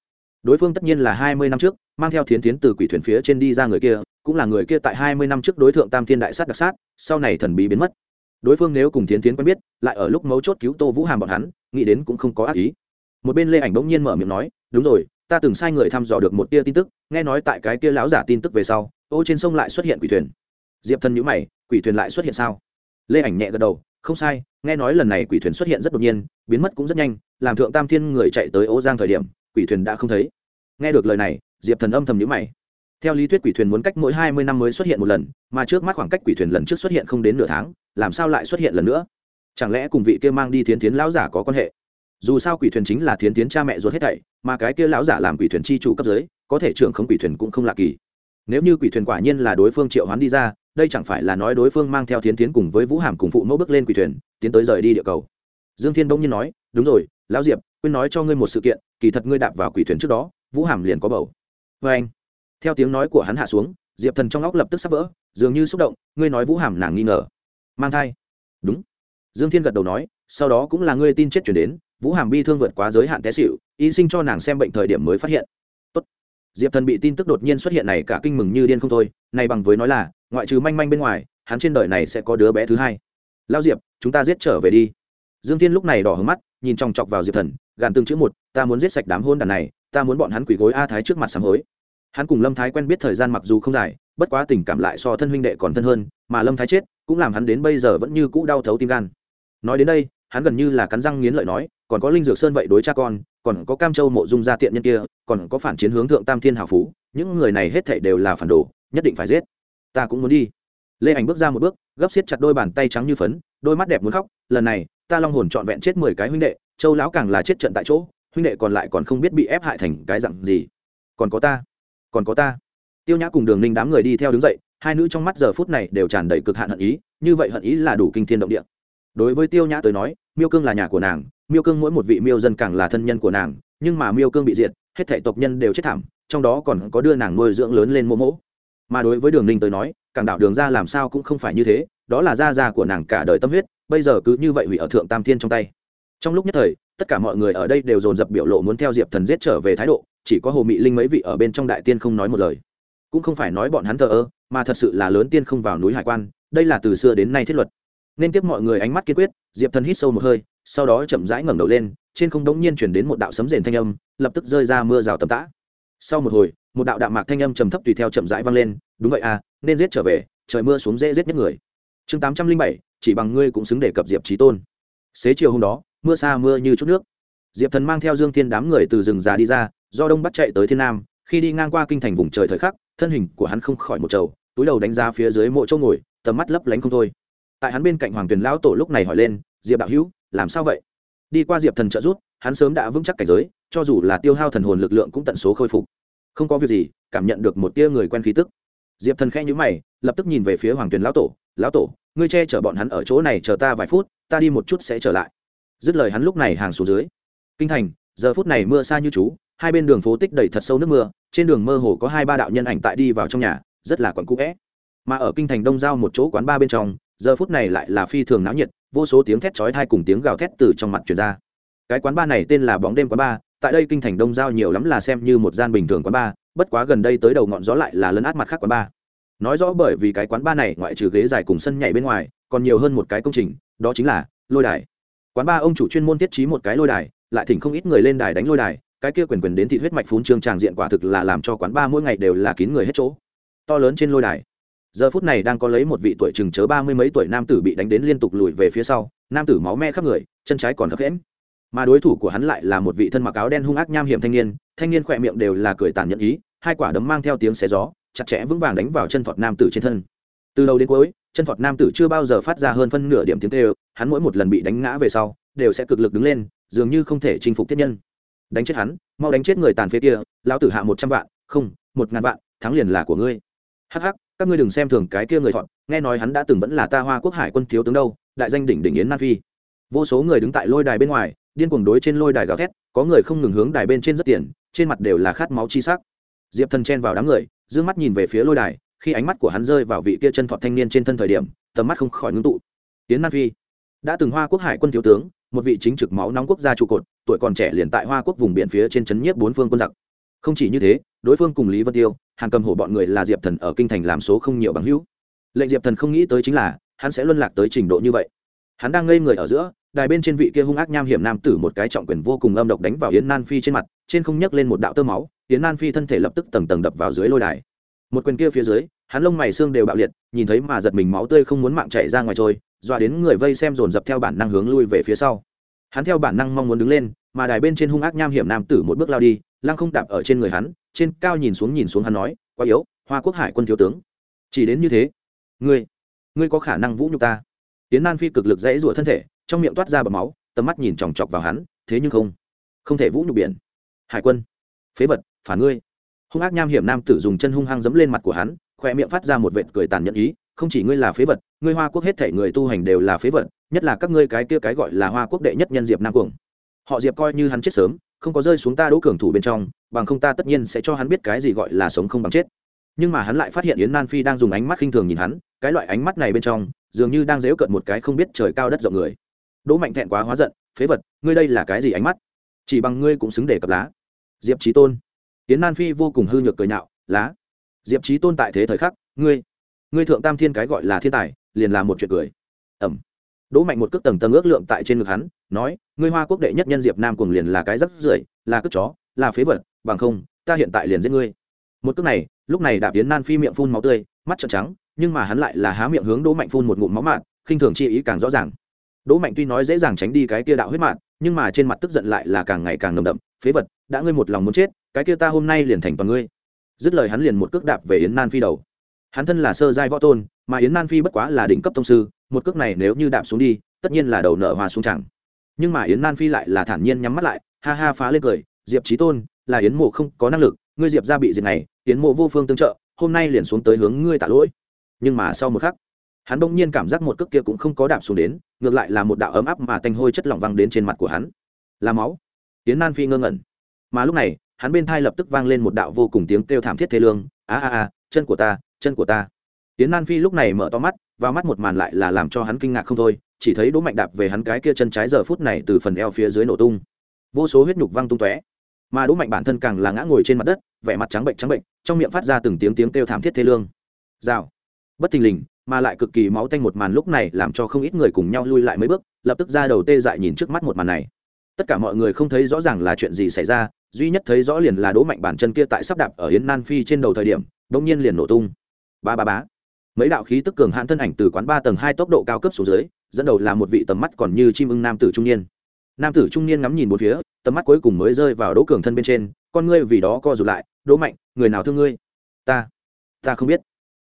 Đối phương tất nhiên là hai mươi năm trước, mang theo thiến thiến từ quỷ thuyền phía trên đi ra người kia, cũng là người kia tại hai mươi năm trước đối tượng tam thiên đại sát đặc sát, sau này thần bí biến mất. Đối phương nếu cùng thiến thiến quen biết, lại ở lúc mấu chốt cứu tô vũ hàm bọn hắn, nghĩ đến cũng không có ác ý. Một bên lê ảnh bỗng nhiên mở miệng nói, đúng rồi ta từng sai người thăm dò được một tia tin tức, nghe nói tại cái kia láo giả tin tức về sau, ô trên sông lại xuất hiện quỷ thuyền. Diệp thần nhữ mày, quỷ thuyền lại xuất hiện sao? Lê ảnh nhẹ gật đầu, không sai, nghe nói lần này quỷ thuyền xuất hiện rất đột nhiên, biến mất cũng rất nhanh, làm thượng tam thiên người chạy tới ô giang thời điểm, quỷ thuyền đã không thấy. Nghe được lời này, diệp thần âm thầm nhữ mày. Theo lý thuyết quỷ thuyền muốn cách mỗi hai mươi năm mới xuất hiện một lần, mà trước mắt khoảng cách quỷ thuyền lần trước xuất hiện không đến nửa tháng, làm sao lại xuất hiện lần nữa? Chẳng lẽ cùng vị kia mang đi thiến tiến lão giả có quan hệ? Dù sao quỷ thuyền chính là thiến tiến cha mẹ ruột hết thảy, mà cái kia lão giả làm quỷ thuyền chi chủ cấp dưới, có thể trưởng không quỷ thuyền cũng không lạ kỳ. Nếu như quỷ thuyền quả nhiên là đối phương triệu hoán đi ra, đây chẳng phải là nói đối phương mang theo thiến tiến cùng với vũ hàm cùng phụ mẫu bước lên quỷ thuyền, tiến tới rời đi địa cầu. Dương thiên bỗng nhiên nói, đúng rồi, lão diệp, quên nói cho ngươi một sự kiện, kỳ thật ngươi đạp vào quỷ thuyền trước đó, vũ hàm liền có bầu. Vê anh, theo tiếng nói của hắn hạ xuống, diệp thần trong óc lập tức sắp vỡ, dường như xúc động, ngươi nói vũ hàm nàng nghi ngờ. Mang thai. Đúng. Dương thiên gật đầu nói, sau đó cũng là ngươi tin chết chuyển đến vũ hàm bi thương vượt quá giới hạn té xịu y sinh cho nàng xem bệnh thời điểm mới phát hiện. Tốt. diệp thần bị tin tức đột nhiên xuất hiện này cả kinh mừng như điên không thôi, này bằng với nói là, ngoại trừ manh manh bên ngoài, hắn trên đời này sẽ có đứa bé thứ hai. Lao diệp, chúng ta giết trở về đi. Dương thiên lúc này đỏ hứng mắt, nhìn chòng chọc vào diệp thần, gàn từng chữ một, ta muốn giết sạch đám hôn đàn này, ta muốn bọn hắn quỳ gối a thái trước mặt sám hối. Hắn cùng lâm thái quen biết thời gian mặc dù không dài, bất quá tình cảm lại so thân huynh đệ còn thân hơn, mà lâm thái chết, cũng làm hắn đến bây giờ vẫn như cũ đau thấu tim gan. Nói đến đây hắn gần như là cắn răng nghiến lợi nói, còn có linh dược sơn vậy đối cha con, còn có cam châu mộ dung gia tiện nhân kia, còn có phản chiến hướng thượng tam thiên hào phú, những người này hết thảy đều là phản đồ, nhất định phải giết. Ta cũng muốn đi. Lê ảnh bước ra một bước, gấp xiết chặt đôi bàn tay trắng như phấn, đôi mắt đẹp muốn khóc, lần này, ta long hồn trọn vẹn chết mười cái huynh đệ, châu lão càng là chết trận tại chỗ, huynh đệ còn lại còn không biết bị ép hại thành cái dặn gì. Còn có ta, còn có ta. Tiêu nhã cùng đường ninh đám người đi theo đứng dậy, hai nữ trong mắt giờ phút này đều tràn đầy cực hạn hận ý, như vậy hận ý là đủ kinh thiên động địa đối với tiêu nhã tới nói, miêu cương là nhà của nàng, miêu cương mỗi một vị miêu dân càng là thân nhân của nàng, nhưng mà miêu cương bị diệt, hết thể tộc nhân đều chết thảm, trong đó còn có đưa nàng nuôi dưỡng lớn lên mô mỗ mà đối với đường ninh tới nói, càng đạo đường ra làm sao cũng không phải như thế, đó là gia gia của nàng cả đời tâm huyết, bây giờ cứ như vậy hủy ở thượng tam thiên trong tay. Trong lúc nhất thời, tất cả mọi người ở đây đều dồn dập biểu lộ muốn theo diệp thần giết trở về thái độ, chỉ có hồ mị linh mấy vị ở bên trong đại tiên không nói một lời. Cũng không phải nói bọn hắn thờ ơ, mà thật sự là lớn tiên không vào núi hải quan, đây là từ xưa đến nay thiết luật nên tiếp mọi người ánh mắt kiên quyết, diệp thần hít sâu một hơi, sau đó chậm rãi ngẩng đầu lên, trên không đống nhiên chuyển đến một đạo sấm rền thanh âm, lập tức rơi ra mưa rào tầm tã. Sau một hồi, một đạo đạm mạc thanh âm trầm thấp tùy theo chậm rãi vang lên, đúng vậy à nên giết trở về, trời mưa xuống dễ giết nhất người. Chương tám trăm linh bảy, chỉ bằng ngươi cũng xứng để cập diệp trí tôn. Xế chiều hôm đó, mưa xa mưa như chút nước. Diệp thần mang theo dương thiên đám người từ rừng già đi ra, do đông bắt chạy tới thiên nam, khi đi ngang qua kinh thành vùng trời thời khắc, thân hình của hắn không khỏi một trầu, túi đầu đánh ra phía dưới mộ châu ngồi, tầm mắt lấp lánh không thôi tại hắn bên cạnh hoàng tuyền lão tổ lúc này hỏi lên, diệp đạo hữu, làm sao vậy? Đi qua diệp thần trợ rút hắn sớm đã vững chắc cảnh giới, cho dù là tiêu hao thần hồn lực lượng cũng tận số khôi phục. Không có việc gì, cảm nhận được một tia người quen khí tức. Diệp thần khẽ nhữ mày, lập tức nhìn về phía hoàng tuyền lão tổ lão tổ, ngươi che chở bọn hắn ở chỗ này chờ ta vài phút, ta đi một chút sẽ trở lại. Dứt lời hắn lúc này hàng xuống dưới. Kinh thành, giờ phút này mưa xa như chú, hai bên đường phố tích đầy thật sâu nước mưa, trên đường mơ hồ có hai ba đạo nhân ảnh tại đi vào trong nhà, rất là quặn cũ vẽ. Mà ở kinh thành đông giao một chỗ quán ba bên trong giờ phút này lại là phi thường náo nhiệt, vô số tiếng thét chói thai cùng tiếng gào thét từ trong mặt truyền ra. Cái quán ba này tên là bóng đêm quán ba tại đây kinh thành đông giao nhiều lắm là xem như một gian bình thường quán ba bất quá gần đây tới đầu ngọn gió lại là lấn át mặt khác quán ba nói rõ bởi vì cái quán ba này ngoại trừ ghế dài cùng sân nhảy bên ngoài, còn nhiều hơn một cái công trình, đó chính là lôi đài. Quán ba ông chủ chuyên môn thiết trí một cái lôi đài, lại thỉnh không ít người lên đài đánh lôi đài, cái kia quyền quyền đến thị huyết mạch phun trương tràng diện quả thực là làm cho quán ba mỗi ngày đều là kín người hết chỗ. To lớn trên lôi đài giờ phút này đang có lấy một vị tuổi chừng chớ ba mươi mấy tuổi nam tử bị đánh đến liên tục lùi về phía sau, nam tử máu me khắp người, chân trái còn khập khẽm. Mà đối thủ của hắn lại là một vị thân mặc áo đen hung ác nham hiểm thanh niên thanh niên khỏe miệng đều là cười tàn nhẫn ý, hai quả đấm mang theo tiếng xé gió, chặt chẽ vững vàng đánh vào chân thọt nam tử trên thân. Từ đầu đến cuối, chân thọt nam tử chưa bao giờ phát ra hơn phân nửa điểm tiếng tê hắn mỗi một lần bị đánh ngã về sau, đều sẽ cực lực đứng lên, dường như không thể chinh phục thiết nhân. Đánh chết hắn, mau đánh chết người tàn phế kia, lão tử hạ một trăm vạn, không, một ngàn vạn, thắng liền là của ngươi. Hắc hắc các ngươi đừng xem thường cái kia người thọn nghe nói hắn đã từng vẫn là ta hoa quốc hải quân thiếu tướng đâu, đại danh đỉnh đỉnh yến nam phi. Vô số người đứng tại lôi đài bên ngoài, điên cuồng đối trên lôi đài gào thét, có người không ngừng hướng đài bên trên rất tiền, trên mặt đều là khát máu chi sắc. Diệp thần chen vào đám người d ư ơ n g mắt nhìn về phía lôi đài, khi ánh mắt của hắn rơi vào vị kia chân thọ thanh niên trên thân thời điểm, tầm mắt không khỏi ngưng tụ. Tiến nam phi đã từng hoa quốc hải quân thiếu tướng, một vị chính trực máu nóng quốc gia trụ cột, tuổi còn trẻ liền tại hoa quốc vùng biển phía trên trấn nhiếp bốn phương quân giặc. Không chỉ như thế, đối phương cùng lý vân tiêu hàn cầm hổ bọn người là diệp thần ở kinh thành làm số không nhiều bằng hữu. Lệnh diệp thần không nghĩ tới chính là, hắn sẽ luân lạc tới trình độ như vậy. Hắn đang ngây người ở giữa, đài bên trên vị kia hung ác nham hiểm nam tử một cái trọng quyền vô cùng âm độc đánh vào yến nan phi trên mặt, trên không nhấc lên một đạo tơ máu, yến nan phi thân thể lập tức tầng tầng đập vào dưới lôi đài. Một quyền kia phía dưới, hắn lông mày xương đều bạo liệt, nhìn thấy mà giật mình máu tươi không muốn mạng chạy ra ngoài trôi, dọa đến người vây xem dồn dập theo bản năng hướng lui về phía sau. Hắn theo bản năng mong muốn đứng lên, mà đài bên trên hung ác nham hiểm nam tử một bước lao đi lăng không đạp ở trên người hắn, trên cao nhìn xuống nhìn xuống hắn nói, quá yếu, hoa quốc hải quân thiếu tướng. Chỉ đến như thế? Ngươi ngươi có khả năng vũ nhục ta? Tiến nan phi cực lực dãy rủa thân thể, trong miệng toát ra bầm máu, tầm mắt nhìn chòng chọc vào hắn, thế nhưng không không thể vũ nhục biển. Hải quân, phế vật, phản ngươi. Hung ác nham hiểm nam tử dùng chân hung hăng dẫm lên mặt của hắn khoe miệng phát ra một vệt cười tàn nhẫn ý, không chỉ ngươi là phế vật, ngươi hoa quốc hết thể người tu hành đều là phế vật, nhất là các ngươi cái kia cái gọi là hoa quốc đệ nhất nhân diệp nam cuồng. Họ diệp coi như hắn chết sớm không có rơi xuống ta đỗ cường thủ bên trong, bằng không ta tất nhiên sẽ cho hắn biết cái gì gọi là sống không bằng chết. Nhưng mà hắn lại phát hiện yến nan phi đang dùng ánh mắt khinh thường nhìn hắn, cái loại ánh mắt này bên trong, dường như đang dếu cận một cái không biết trời cao đất rộng người. Đỗ mạnh thẹn quá hóa giận, phế vật, ngươi đây là cái gì ánh mắt? Chỉ bằng ngươi cũng xứng để cập lá. Diệp trí tôn. Yến nan phi vô cùng hư nhược cười nhạo, lá. Diệp trí tôn tại thế thời khắc, ngươi ngươi thượng tam thiên cái gọi là thiên tài, liền là một chuyện cười. Ẩm đỗ mạnh một cước tầng tầng ước lượng tại trên ngực hắn nói ngươi hoa quốc đệ nhất nhân diệp nam cuồng liền là cái rất rưởi là cước chó là phế vật bằng không ta hiện tại liền giết ngươi. Một cước này lúc này đạp tiến nan phi miệng phun máu tươi mắt trợn trắng nhưng mà hắn lại là há miệng hướng đỗ mạnh phun một ngụm máu mặn, khinh thường chi ý càng rõ ràng. Đỗ mạnh tuy nói dễ dàng tránh đi cái kia đạo huyết mạn nhưng mà trên mặt tức giận lại là càng ngày càng nồng đậm phế vật đã ngươi một lòng muốn chết cái kia ta hôm nay liền thành toàn ngươi. Dứt lời hắn liền một cước đạp về yến nan phi đầu. Hắn thân là sơ giai võ tôn mà yến nan phi bất quá là đỉnh cấp tông sư một cước này nếu như đạp xuống đi, tất nhiên là đầu nở hoa xuống chẳng. Nhưng mà yến nan phi lại là thản nhiên nhắm mắt lại, ha ha phá lên cười, diệp trí tôn, là yến mộ không có năng lực, ngươi diệp ra bị diệt này, yến mộ vô phương tương trợ, hôm nay liền xuống tới hướng ngươi tạ lỗi. Nhưng mà sau một khắc, hắn bỗng nhiên cảm giác một cước kia cũng không có đạp xuống đến, ngược lại là một đạo ấm áp mà tanh hôi chất lỏng văng đến trên mặt của hắn. Là máu. Yến nan phi ngơ ngẩn. Mà lúc này, hắn bên thai lập tức vang lên một đạo vô cùng tiếng kêu thảm thiết thế lương. A a a, chân của ta, chân của ta tiến nan phi lúc này mở to mắt, và mắt một màn lại là làm cho hắn kinh ngạc không thôi, chỉ thấy đỗ mạnh đạp về hắn cái kia chân trái giờ phút này từ phần eo phía dưới nổ tung. Vô số huyết nhục văng tung tóe. Mà đỗ mạnh bản thân càng là ngã ngồi trên mặt đất, vẻ mặt trắng bệnh trắng bệnh, trong miệng phát ra từng tiếng tiếng kêu thảm thiết thê lương. Rào. Bất thình lình, mà lại cực kỳ máu tanh một màn lúc này làm cho không ít người cùng nhau lui lại mấy bước, lập tức ra đầu tê dại nhìn trước mắt một màn này. Tất cả mọi người không thấy rõ ràng là chuyện gì xảy ra, duy nhất thấy rõ liền là đỗ mạnh bản chân kia tại sắp đạp ở yến nan phi trên đầu thời điểm bỗng nhiên liền nổ tung. Ba ba bá mấy đạo khí tức cường hãn thân ảnh từ quán ba tầng hai tốc độ cao cấp xuống dưới, dẫn đầu là một vị tầm mắt còn như chim ưng nam tử trung niên. Nam tử trung niên ngắm nhìn một phía, tầm mắt cuối cùng mới rơi vào đỗ cường thân bên trên, con ngươi vì đó co rụt lại, đỗ mạnh, người nào thương ngươi? Ta ta không biết.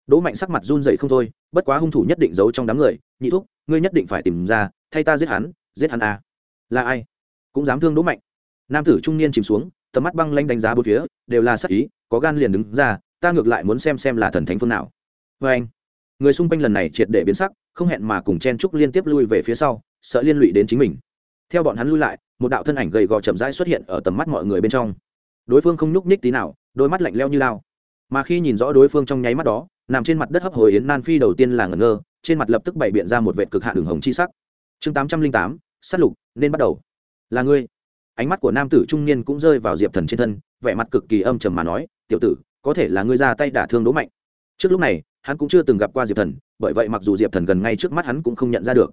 Đỗ mạnh sắc mặt run dậy không thôi, bất quá hung thủ nhất định giấu trong đám người, nhị thúc, ngươi nhất định phải tìm ra, thay ta giết hắn giết hắn à. là ai? Cũng dám thương đỗ mạnh. Nam tử trung niên chìm xuống, tầm mắt băng lanh đánh giá bốn phía, đều là sắc ý, có gan liền đứng ra, ta ngược lại muốn xem xem là thần thánh phương nào. Vê anh người xung quanh lần này triệt để biến sắc, không hẹn mà cùng chen trúc liên tiếp lui về phía sau, sợ liên lụy đến chính mình. Theo bọn hắn lui lại, một đạo thân ảnh gầy gò chậm rãi xuất hiện ở tầm mắt mọi người bên trong. Đối phương không nhúc nhích tí nào, đôi mắt lạnh leo như lao. Mà khi nhìn rõ đối phương trong nháy mắt đó, nằm trên mặt đất hấp hồi yến nan phi đầu tiên là ngẩn ngơ, trên mặt lập tức bày biện ra một vệ cực hạn đường hồng chi sắc. Chương tám trăm linh tám, sát lục, nên bắt đầu. Là ngươi. Ánh mắt của nam tử trung niên cũng rơi vào diệp thần trên thân, vẻ mặt cực kỳ âm trầm mà nói, tiểu tử, có thể là ngươi ra tay đả thương đỗ mạnh trước lúc này, hắn cũng chưa từng gặp qua diệp thần, bởi vậy mặc dù diệp thần gần ngay trước mắt hắn cũng không nhận ra được.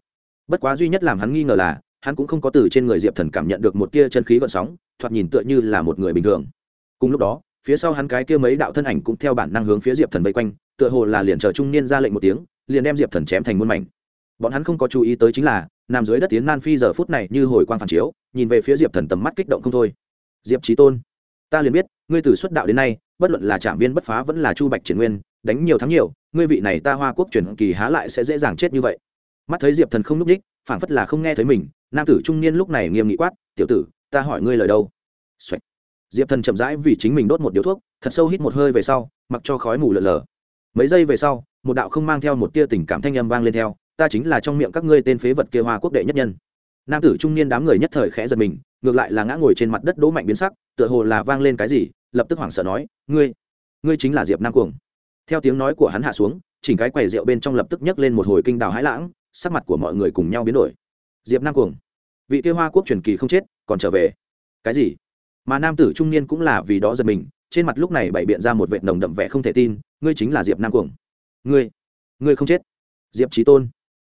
Bất quá duy nhất làm hắn nghi ngờ là, hắn cũng không có từ trên người diệp thần cảm nhận được một tia chân khí gợn sóng, thoạt nhìn tựa như là một người bình thường. Cùng lúc đó, phía sau hắn cái kia mấy đạo thân ảnh cũng theo bản năng hướng phía diệp thần vây quanh, tựa hồ là liền chờ trung niên ra lệnh một tiếng, liền đem diệp thần chém thành muôn mảnh. Bọn hắn không có chú ý tới chính là, nằm dưới đất tiến nan phi giờ phút này như hồi quang phản chiếu, nhìn về phía diệp thần tầm mắt kích động không thôi. Diệp trí tôn, ta liền biết, ngươi từ xuất đạo đến nay, bất luận là trạm viên bất phá vẫn là chu bạch triển nguyên đánh nhiều thắng nhiều, ngươi vị này ta hoa quốc truyền kỳ há lại sẽ dễ dàng chết như vậy. Mắt thấy diệp thần không núp ních phảng phất là không nghe thấy mình, nam tử trung niên lúc này nghiêm nghị quát, tiểu tử, ta hỏi ngươi lời đâu、Xoạch. diệp thần chậm rãi vì chính mình đốt một điếu thuốc, thật sâu hít một hơi về sau, mặc cho khói mù lợn lờ mấy giây về sau, một đạo không mang theo một tia tình cảm thanh âm vang lên theo, ta chính là trong miệng các ngươi tên phế vật kia hoa quốc đệ nhất nhân. Nam tử trung niên đám người nhất thời khẽ giật mình, ngược lại là ngã ngồi trên mặt đất đỗ mạnh biến sắc, tựa hồ là vang lên cái gì, lập tức hoảng sợ nói, ngươi ngươi chính là diệp nam cuồng theo tiếng nói của hắn hạ xuống, chỉnh cái quầy rượu bên trong lập tức nhấc lên một hồi kinh đào hãi lãng, sắc mặt của mọi người cùng nhau biến đổi. Diệp nam cuồng. Vị kia hoa quốc truyền kỳ không chết, còn trở về. Cái gì? Mà nam tử trung niên cũng là vì đó giật mình, trên mặt lúc này bày biện ra một vệt nồng đậm vẻ không thể tin, ngươi chính là diệp nam cuồng. Ngươi ngươi không chết. Diệp trí tôn.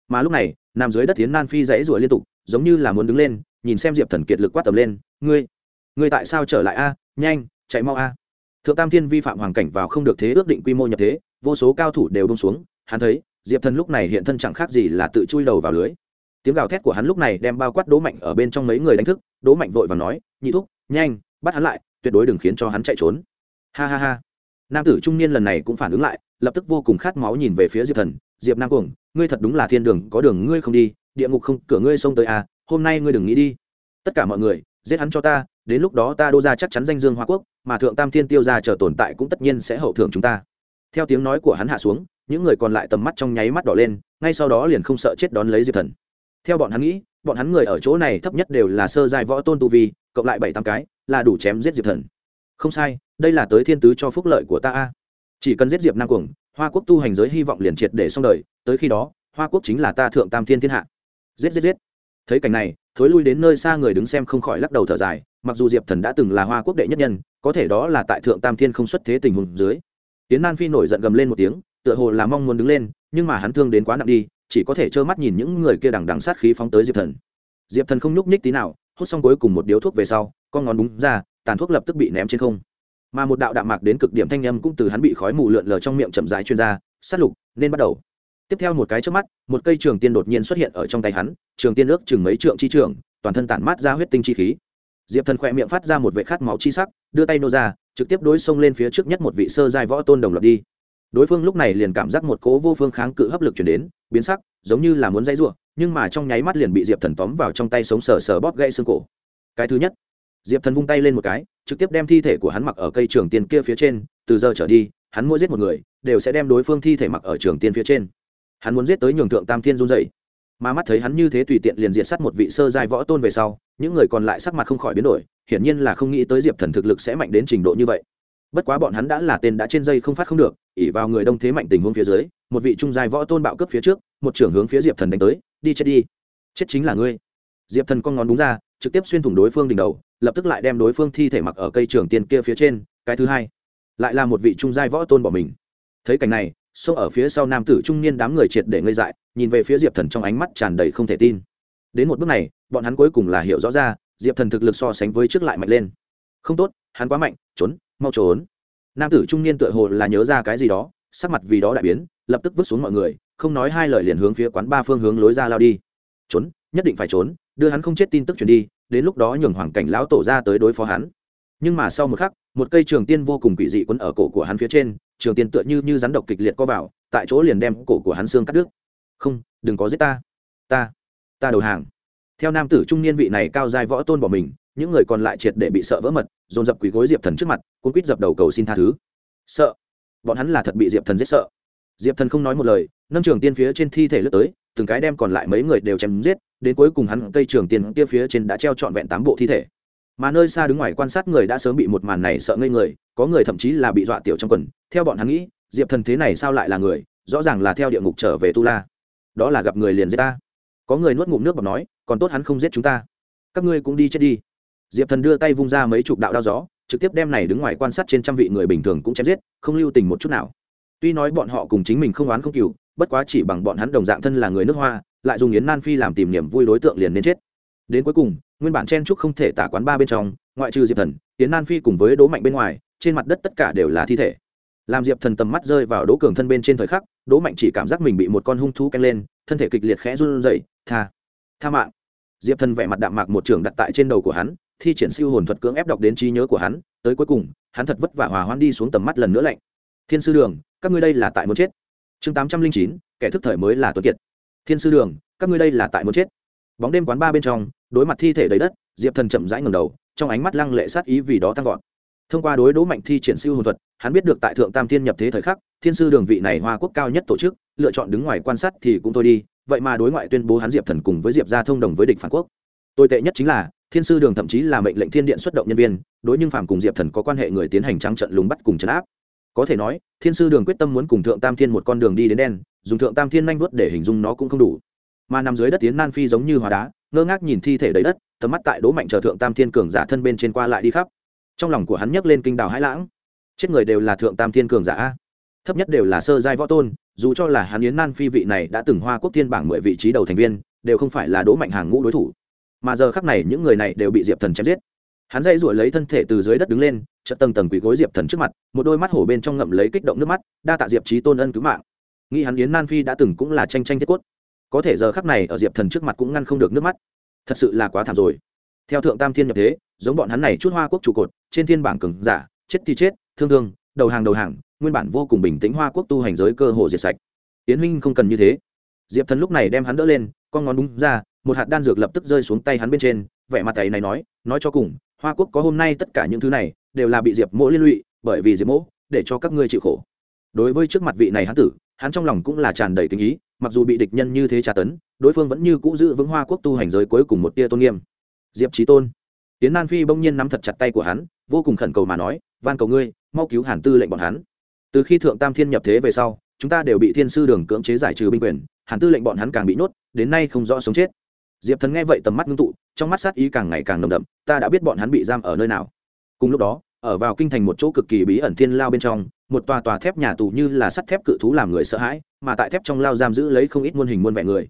Mà lúc này, nằm dưới đất tiến nan phi dãy rủa liên tục, giống như là muốn đứng lên, nhìn xem diệp thần kiệt lực quát tầm lên, ngươi ngươi tại sao trở lại a? Nhanh, chạy mau a thượng tam thiên vi phạm hoàn cảnh vào không được thế ước định quy mô nhập thế, vô số cao thủ đều bông xuống, hắn thấy, diệp thần lúc này hiện thân chẳng khác gì là tự chui đầu vào lưới. Tiếng gào thét của hắn lúc này đem bao quát đố mạnh ở bên trong mấy người đánh thức đố mạnh vội và nói, nhị thúc, nhanh, bắt hắn lại, tuyệt đối đừng khiến cho hắn chạy trốn. Ha ha ha. Nam tử trung niên lần này cũng phản ứng lại, lập tức vô cùng khát máu nhìn về phía diệp thần, diệp nam cuồng, ngươi thật đúng là thiên đường, có đường ngươi không đi, địa ngục không, cửa ngươi xông tới à hôm nay ngươi đừng nghĩ đi. Tất cả mọi người, giết hắn cho ta đến lúc đó ta đô ra chắc chắn danh dương hoa quốc, mà thượng tam thiên tiêu ra chờ tồn tại cũng tất nhiên sẽ hậu thưởng chúng ta. Theo tiếng nói của hắn hạ xuống, những người còn lại tầm mắt trong nháy mắt đỏ lên, ngay sau đó liền không sợ chết đón lấy diệp thần. Theo bọn hắn nghĩ, bọn hắn người ở chỗ này thấp nhất đều là sơ giai võ tôn tu vi, cộng lại bảy tám cái, là đủ chém giết diệp thần. Không sai, đây là tới thiên tứ cho phúc lợi của ta a. Chỉ cần giết diệp nam cuồng, hoa quốc tu hành giới hy vọng liền triệt để xong đời, tới khi đó, hoa quốc chính là ta thượng tam thiên thiên hạ. Giết giết giết. Thấy cảnh này thối lui đến nơi xa người đứng xem không khỏi lắc đầu thở dài, mặc dù diệp thần đã từng là hoa quốc đệ nhất nhân, có thể đó là tại thượng tam thiên không xuất thế tình huống dưới. Tiến nan phi nổi giận gầm lên một tiếng, tựa hồ là mong muốn đứng lên, nhưng mà hắn thương đến quá nặng đi, chỉ có thể trơ mắt nhìn những người kia đằng đằng sát khí phóng tới diệp thần. Diệp thần không nhúc nhích tí nào, hút xong cuối cùng một điếu thuốc về sau, con ngón đúng ra, tàn thuốc lập tức bị ném trên không. Mà một đạo đạm mạc đến cực điểm thanh âm cũng từ hắn bị khói mù lượn lờ trong miệng chậm rãi chuyên gia sát lục, nên bắt đầu tiếp theo một cái trước mắt, một cây trường tiên đột nhiên xuất hiện ở trong tay hắn, trường tiên ước chừng mấy trượng chi trường, toàn thân tản mát ra huyết tinh chi khí. Diệp thần khỏe miệng phát ra một vệ khát máu chi sắc, đưa tay nô ra, trực tiếp đối xông lên phía trước nhất một vị sơ giai võ tôn đồng loạt đi. Đối phương lúc này liền cảm giác một cố vô phương kháng cự hấp lực chuyển đến, biến sắc, giống như là muốn dãy ruộng nhưng mà trong nháy mắt liền bị diệp thần tóm vào trong tay sống sờ sờ bóp gãy xương cổ. Cái thứ nhất, diệp thần vung tay lên một cái, trực tiếp đem thi thể của hắn mặc ở cây trường tiên kia phía trên, từ giờ trở đi, hắn mỗi giết một người, đều sẽ đem đối phương thi thể mặc ở trường tiên phía trên hắn muốn giết tới nhường thượng tam thiên run dậy mà mắt thấy hắn như thế tùy tiện liền diện sát một vị sơ giai võ tôn về sau, những người còn lại sắc mặt không khỏi biến đổi, hiển nhiên là không nghĩ tới diệp thần thực lực sẽ mạnh đến trình độ như vậy. Bất quá bọn hắn đã là tên đã trên dây không phát không được ỉ vào người đông thế mạnh tình huống phía dưới, một vị trung giai võ tôn bạo cấp phía trước, một trưởng hướng phía diệp thần đánh tới, đi chết đi. Chết chính là ngươi. Diệp thần con ngón đúng ra, trực tiếp xuyên thủng đối phương đỉnh đầu, lập tức lại đem đối phương thi thể mặc ở cây trường tiên kia phía trên, cái thứ hai, lại là một vị trung giai võ tôn bỏ mình. Thấy cảnh này xông ở phía sau nam tử trung niên đám người triệt để ngây dại, nhìn về phía diệp thần trong ánh mắt tràn đầy không thể tin. Đến một bước này, bọn hắn cuối cùng là hiểu rõ ra, diệp thần thực lực so sánh với trước lại mạnh lên. Không tốt, hắn quá mạnh, trốn, mau trốn. Nam tử trung niên tựa hồ là nhớ ra cái gì đó, sắc mặt vì đó đại biến, lập tức vứt xuống mọi người, không nói hai lời liền hướng phía quán ba phương hướng lối ra lao đi. Trốn, nhất định phải trốn, đưa hắn không chết tin tức truyền đi, đến lúc đó nhường hoàng cảnh lão tổ ra tới đối phó hắn. Nhưng mà sau một khắc một cây trường tiên vô cùng quỷ dị quấn ở cổ của hắn phía trên, trường tiên tựa như như rắn độc kịch liệt co vào, tại chỗ liền đem cổ của hắn xương cắt đứt. Không, đừng có giết ta. Ta ta đầu hàng. Theo nam tử trung niên vị này cao giai võ tôn bỏ mình, những người còn lại triệt để bị sợ vỡ mật, dồn dập quỳ gối diệp thần trước mặt, cuốn quýt dập đầu cầu xin tha thứ. Sợ. Bọn hắn là thật bị diệp thần giết sợ. Diệp thần không nói một lời, nâng trường tiên phía trên thi thể lướt tới, từng cái đem còn lại mấy người đều chém giết, đến cuối cùng hắn cây trường tiên kia phía trên đã treo trọn vẹn tám bộ thi thể mà nơi xa đứng ngoài quan sát người đã sớm bị một màn này sợ ngây người, có người thậm chí là bị dọa tiểu trong quần. Theo bọn hắn nghĩ, diệp thần thế này sao lại là người? Rõ ràng là theo địa ngục trở về tu la. Đó là gặp người liền giết ta. Có người nuốt ngụm nước bọc nói, còn tốt hắn không giết chúng ta. Các ngươi cũng đi chết đi. Diệp thần đưa tay vung ra mấy chục đạo đao gió, trực tiếp đem này đứng ngoài quan sát trên trăm vị người bình thường cũng chém giết, không lưu tình một chút nào. Tuy nói bọn họ cùng chính mình không oán không cừu, bất quá chỉ bằng bọn hắn đồng dạng thân là người nước hoa, lại dùng yến nan phi làm tìm niềm vui đối tượng liền nên chết đến cuối cùng, nguyên bản chen trúc không thể tả quán ba bên trong, ngoại trừ diệp thần tiến nan phi cùng với đỗ mạnh bên ngoài, trên mặt đất tất cả đều là thi thể. Làm diệp thần tầm mắt rơi vào đỗ cường thân bên trên thời khắc, đỗ mạnh chỉ cảm giác mình bị một con hung thú canh lên, thân thể kịch liệt khẽ run rẩy, tha tha mạng. Diệp thần vẻ mặt đạm mạc một trường đặt tại trên đầu của hắn, thi triển siêu hồn thuật cưỡng ép đọc đến trí nhớ của hắn, tới cuối cùng, hắn thật vất vả hòa hoan đi xuống tầm mắt lần nữa lạnh. Thiên sư đường, các ngươi đây là tại muốn chết. Chương tám trăm linh chín, kẻ thức thời mới là tuấn kiệt. Thiên sư đường, các ngươi đây là tại muốn chết bóng đêm quán ba bên trong, đối mặt thi thể đầy đất, diệp thần chậm rãi ngầm đầu, trong ánh mắt lăng lệ sát ý vì đó tăng vọt. Thông qua đối đỗ mạnh thi triển siêu hồn thuật, hắn biết được tại thượng tam thiên nhập thế thời khắc, thiên sư đường vị này hoa quốc cao nhất tổ chức, lựa chọn đứng ngoài quan sát thì cũng thôi đi, vậy mà đối ngoại tuyên bố hắn diệp thần cùng với diệp gia thông đồng với địch phản quốc. Tồi tệ nhất chính là, thiên sư đường thậm chí là mệnh lệnh thiên điện xuất động nhân viên, đối nhưng phạm cùng diệp thần có quan hệ người tiến hành trắng trận lùng bắt cùng trấn áp. Có thể nói, thiên sư đường quyết tâm muốn cùng thượng tam thiên một con đường đi đến đen, dùng thượng tam thiên nanh vuốt để hình dung nó cũng không đủ mà nằm dưới đất tiến nan phi giống như hòa đá, ngơ ngác nhìn thi thể đầy đất, tầm mắt tại đố mạnh chờ thượng tam thiên cường giả thân bên trên qua lại đi khắp. Trong lòng của hắn nhấc lên kinh đào hãi lãng. Chết người đều là thượng tam thiên cường giả thấp nhất đều là sơ giai võ tôn, dù cho là hắn yến nan phi vị này đã từng hoa quốc thiên bảng mười vị trí đầu thành viên, đều không phải là đỗ mạnh hàng ngũ đối thủ. Mà giờ khắc này những người này đều bị diệp thần chém giết. Hắn dây ruổi lấy thân thể từ dưới đất đứng lên, chợt tầng tầng quỳ gối diệp thần trước mặt, một đôi mắt hổ bên trong ngậm lấy kích động nước mắt, đa tạ diệp trí tôn ân cứu mạng. Nghĩ hắn yến nan phi đã từng cũng là tranh tranh thiết quất có thể giờ khắc này ở diệp thần trước mặt cũng ngăn không được nước mắt. Thật sự là quá thảm rồi. Theo thượng tam thiên nhập thế, giống bọn hắn này chút hoa quốc trụ cột, trên thiên bảng cường giả, chết thì chết, thương thương, đầu hàng đầu hàng, nguyên bản vô cùng bình tĩnh hoa quốc tu hành giới cơ hồ diệt sạch. Yến huynh không cần như thế. Diệp thần lúc này đem hắn đỡ lên, con ngón đúng ra, một hạt đan dược lập tức rơi xuống tay hắn bên trên, vẻ mặt tay này nói nói cho cùng, hoa quốc có hôm nay tất cả những thứ này, đều là bị diệp mỗ liên lụy, bởi vì diệp mỗ để cho các ngươi chịu khổ. Đối với trước mặt vị này hắn tử, hắn trong lòng cũng là tràn đầy kinh ý mặc dù bị địch nhân như thế tra tấn, đối phương vẫn như cũ giữ vững hoa quốc tu hành giới cuối cùng một tia tôn nghiêm. Diệp trí tôn. Tiến nan phi bỗng nhiên nắm thật chặt tay của hắn, vô cùng khẩn cầu mà nói, van cầu ngươi, mau cứu hàn tư lệnh bọn hắn. Từ khi thượng tam thiên nhập thế về sau, chúng ta đều bị thiên sư đường cưỡng chế giải trừ binh quyền, hàn tư lệnh bọn hắn càng bị nhốt, đến nay không rõ sống chết. Diệp thần nghe vậy tầm mắt ngưng tụ, trong mắt sát ý càng ngày càng nồng đậm, ta đã biết bọn hắn bị giam ở nơi nào. Cùng lúc đó ở vào kinh thành một chỗ cực kỳ bí ẩn thiên lao bên trong, một tòa tòa thép nhà tù như là sắt thép cự thú làm người sợ hãi, mà tại thép trong lao giam giữ lấy không ít muôn hình muôn vẻ người.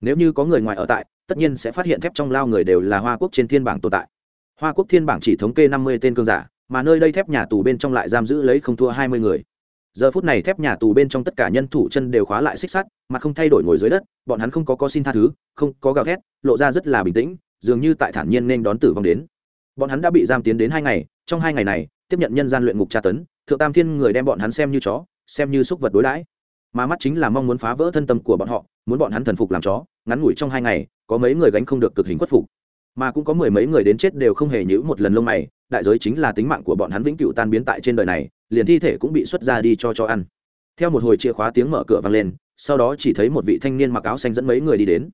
Nếu như có người ngoài ở tại, tất nhiên sẽ phát hiện thép trong lao người đều là hoa quốc trên thiên bảng tồn tại. Hoa quốc thiên bảng chỉ thống kê năm mươi tên cương giả, mà nơi đây thép nhà tù bên trong lại giam giữ lấy không thua hai mươi người. Giờ phút này thép nhà tù bên trong tất cả nhân thủ chân đều khóa lại xích sắt, mà không thay đổi ngồi dưới đất, bọn hắn không có có xin tha thứ, không có gào thét, lộ ra rất là bình tĩnh, dường như tại thản nhiên nên đón tử vong đến bọn hắn đã bị giam tiến đến hai ngày, trong hai ngày này, tiếp nhận nhân gian luyện ngục tra tấn, thượng tam thiên người đem bọn hắn xem như chó, xem như súc vật đối đãi. Mà mắt chính là mong muốn phá vỡ thân tâm của bọn họ, muốn bọn hắn thần phục làm chó, ngắn ngủi trong hai ngày, có mấy người gánh không được cực hình khuất phục. Mà cũng có mười mấy người đến chết đều không hề nhữ một lần lông mày, đại giới chính là tính mạng của bọn hắn vĩnh cửu tan biến tại trên đời này, liền thi thể cũng bị xuất ra đi cho cho ăn. Theo một hồi chìa khóa tiếng mở cửa vang lên, sau đó chỉ thấy một vị thanh niên mặc áo xanh dẫn mấy người đi đến.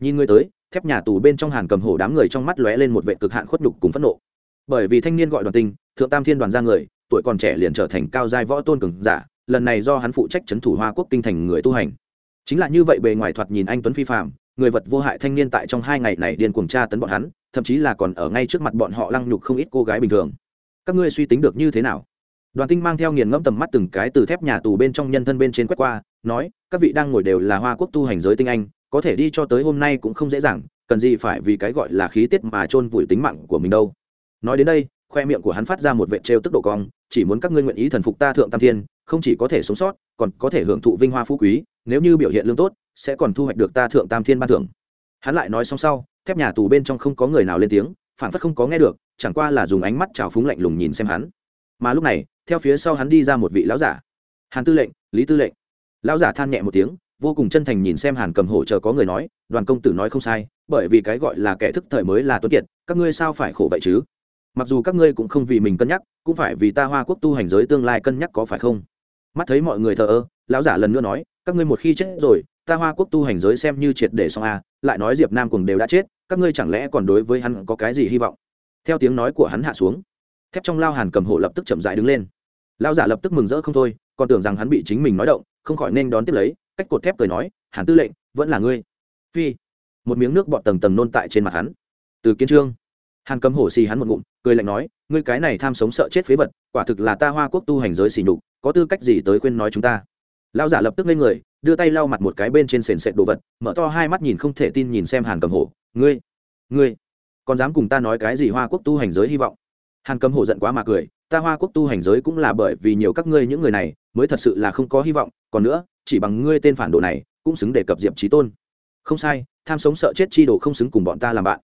Nhìn người tới thép nhà tù bên trong hàn cầm hổ đám người trong mắt lóe lên một vệ cực hạn khuất nhục cùng phẫn nộ. Bởi vì thanh niên gọi đoàn tinh, thượng tam thiên đoàn ra người, tuổi còn trẻ liền trở thành cao giai võ tôn cường giả, lần này do hắn phụ trách c thủ hoa quốc kinh thành người tu hành. Chính là như vậy bề ngoài thoạt nhìn anh tuấn phi phạm người vật vô hại thanh niên tại trong hai ngày này điên cuồng tra tấn bọn hắn, thậm chí là còn ở ngay trước mặt bọn họ lăng nhục không ít cô gái bình thường. Các ngươi suy tính được như thế nào? Đoàn tinh mang theo nghiền ngẫm tầm mắt từng cái từ thép nhà tù bên trong nhân thân bên trên quét qua, nói, các vị đang ngồi đều là hoa quốc tu hành giới tinh anh có thể đi cho tới hôm nay cũng không dễ dàng, cần gì phải vì cái gọi là khí tiết mà chôn vùi tính mạng của mình đâu. Nói đến đây, khoe miệng của hắn phát ra một vệ trêu tức độ cong, chỉ muốn các ngươi nguyện ý thần phục ta thượng tam thiên, không chỉ có thể sống sót, còn có thể hưởng thụ vinh hoa phú quý, nếu như biểu hiện lương tốt, sẽ còn thu hoạch được ta thượng tam thiên ban thưởng. Hắn lại nói xong sau, thép nhà tù bên trong không có người nào lên tiếng phản phất không có nghe được, chẳng qua là dùng ánh mắt trào phúng lạnh lùng nhìn xem hắn. Mà lúc này, theo phía sau hắn đi ra một vị lão giả. Hàn tư lệnh, lý tư lệnh. Lão giả than nhẹ một tiếng vô cùng chân thành nhìn xem hàn cầm hổ chờ có người nói, đoàn công tử nói không sai, bởi vì cái gọi là kẻ thức thời mới là tuấn kiệt, các ngươi sao phải khổ vậy chứ? Mặc dù các ngươi cũng không vì mình cân nhắc, cũng phải vì ta hoa quốc tu hành giới tương lai cân nhắc có phải không? Mắt thấy mọi người thờ ơ, lão giả lần nữa nói, các ngươi một khi chết rồi, ta hoa quốc tu hành giới xem như triệt để xong a, lại nói diệp nam cùng đều đã chết, các ngươi chẳng lẽ còn đối với hắn có cái gì hy vọng? Theo tiếng nói của hắn hạ xuống, thép trong lao hàn cầm hộ lập tức chậm dại đứng lên. Lao giả lập tức mừng rỡ không thôi, còn tưởng rằng hắn bị chính mình nói động, không khỏi nên đón tiếp lấy cách cột thép cười nói, hàn tư lệnh, vẫn là ngươi. Phi, một miếng nước bọt tầng tầng nôn tại trên mặt hắn. Từ kiến trương, hàn cầm hổ xì hắn một ngụm, cười lạnh nói, ngươi cái này tham sống sợ chết phế vật, quả thực là ta hoa quốc tu hành giới xỉ nhục, có tư cách gì tới khuyên nói chúng ta? Lao giả lập tức lên người, đưa tay lau mặt một cái bên trên sền sệt đồ vật, mở to hai mắt nhìn không thể tin nhìn xem hàn cầm hổ, ngươi ngươi, còn dám cùng ta nói cái gì hoa quốc tu hành giới hy vọng? Hàn cầm hổ giận quá mà cười, ta hoa quốc tu hành giới cũng là bởi vì nhiều các ngươi những người này, mới thật sự là không có hy vọng, còn nữa chỉ bằng ngươi tên phản đồ này, cũng xứng để cập diệp trí tôn. Không sai, tham sống sợ chết chi đồ không xứng cùng bọn ta làm bạn.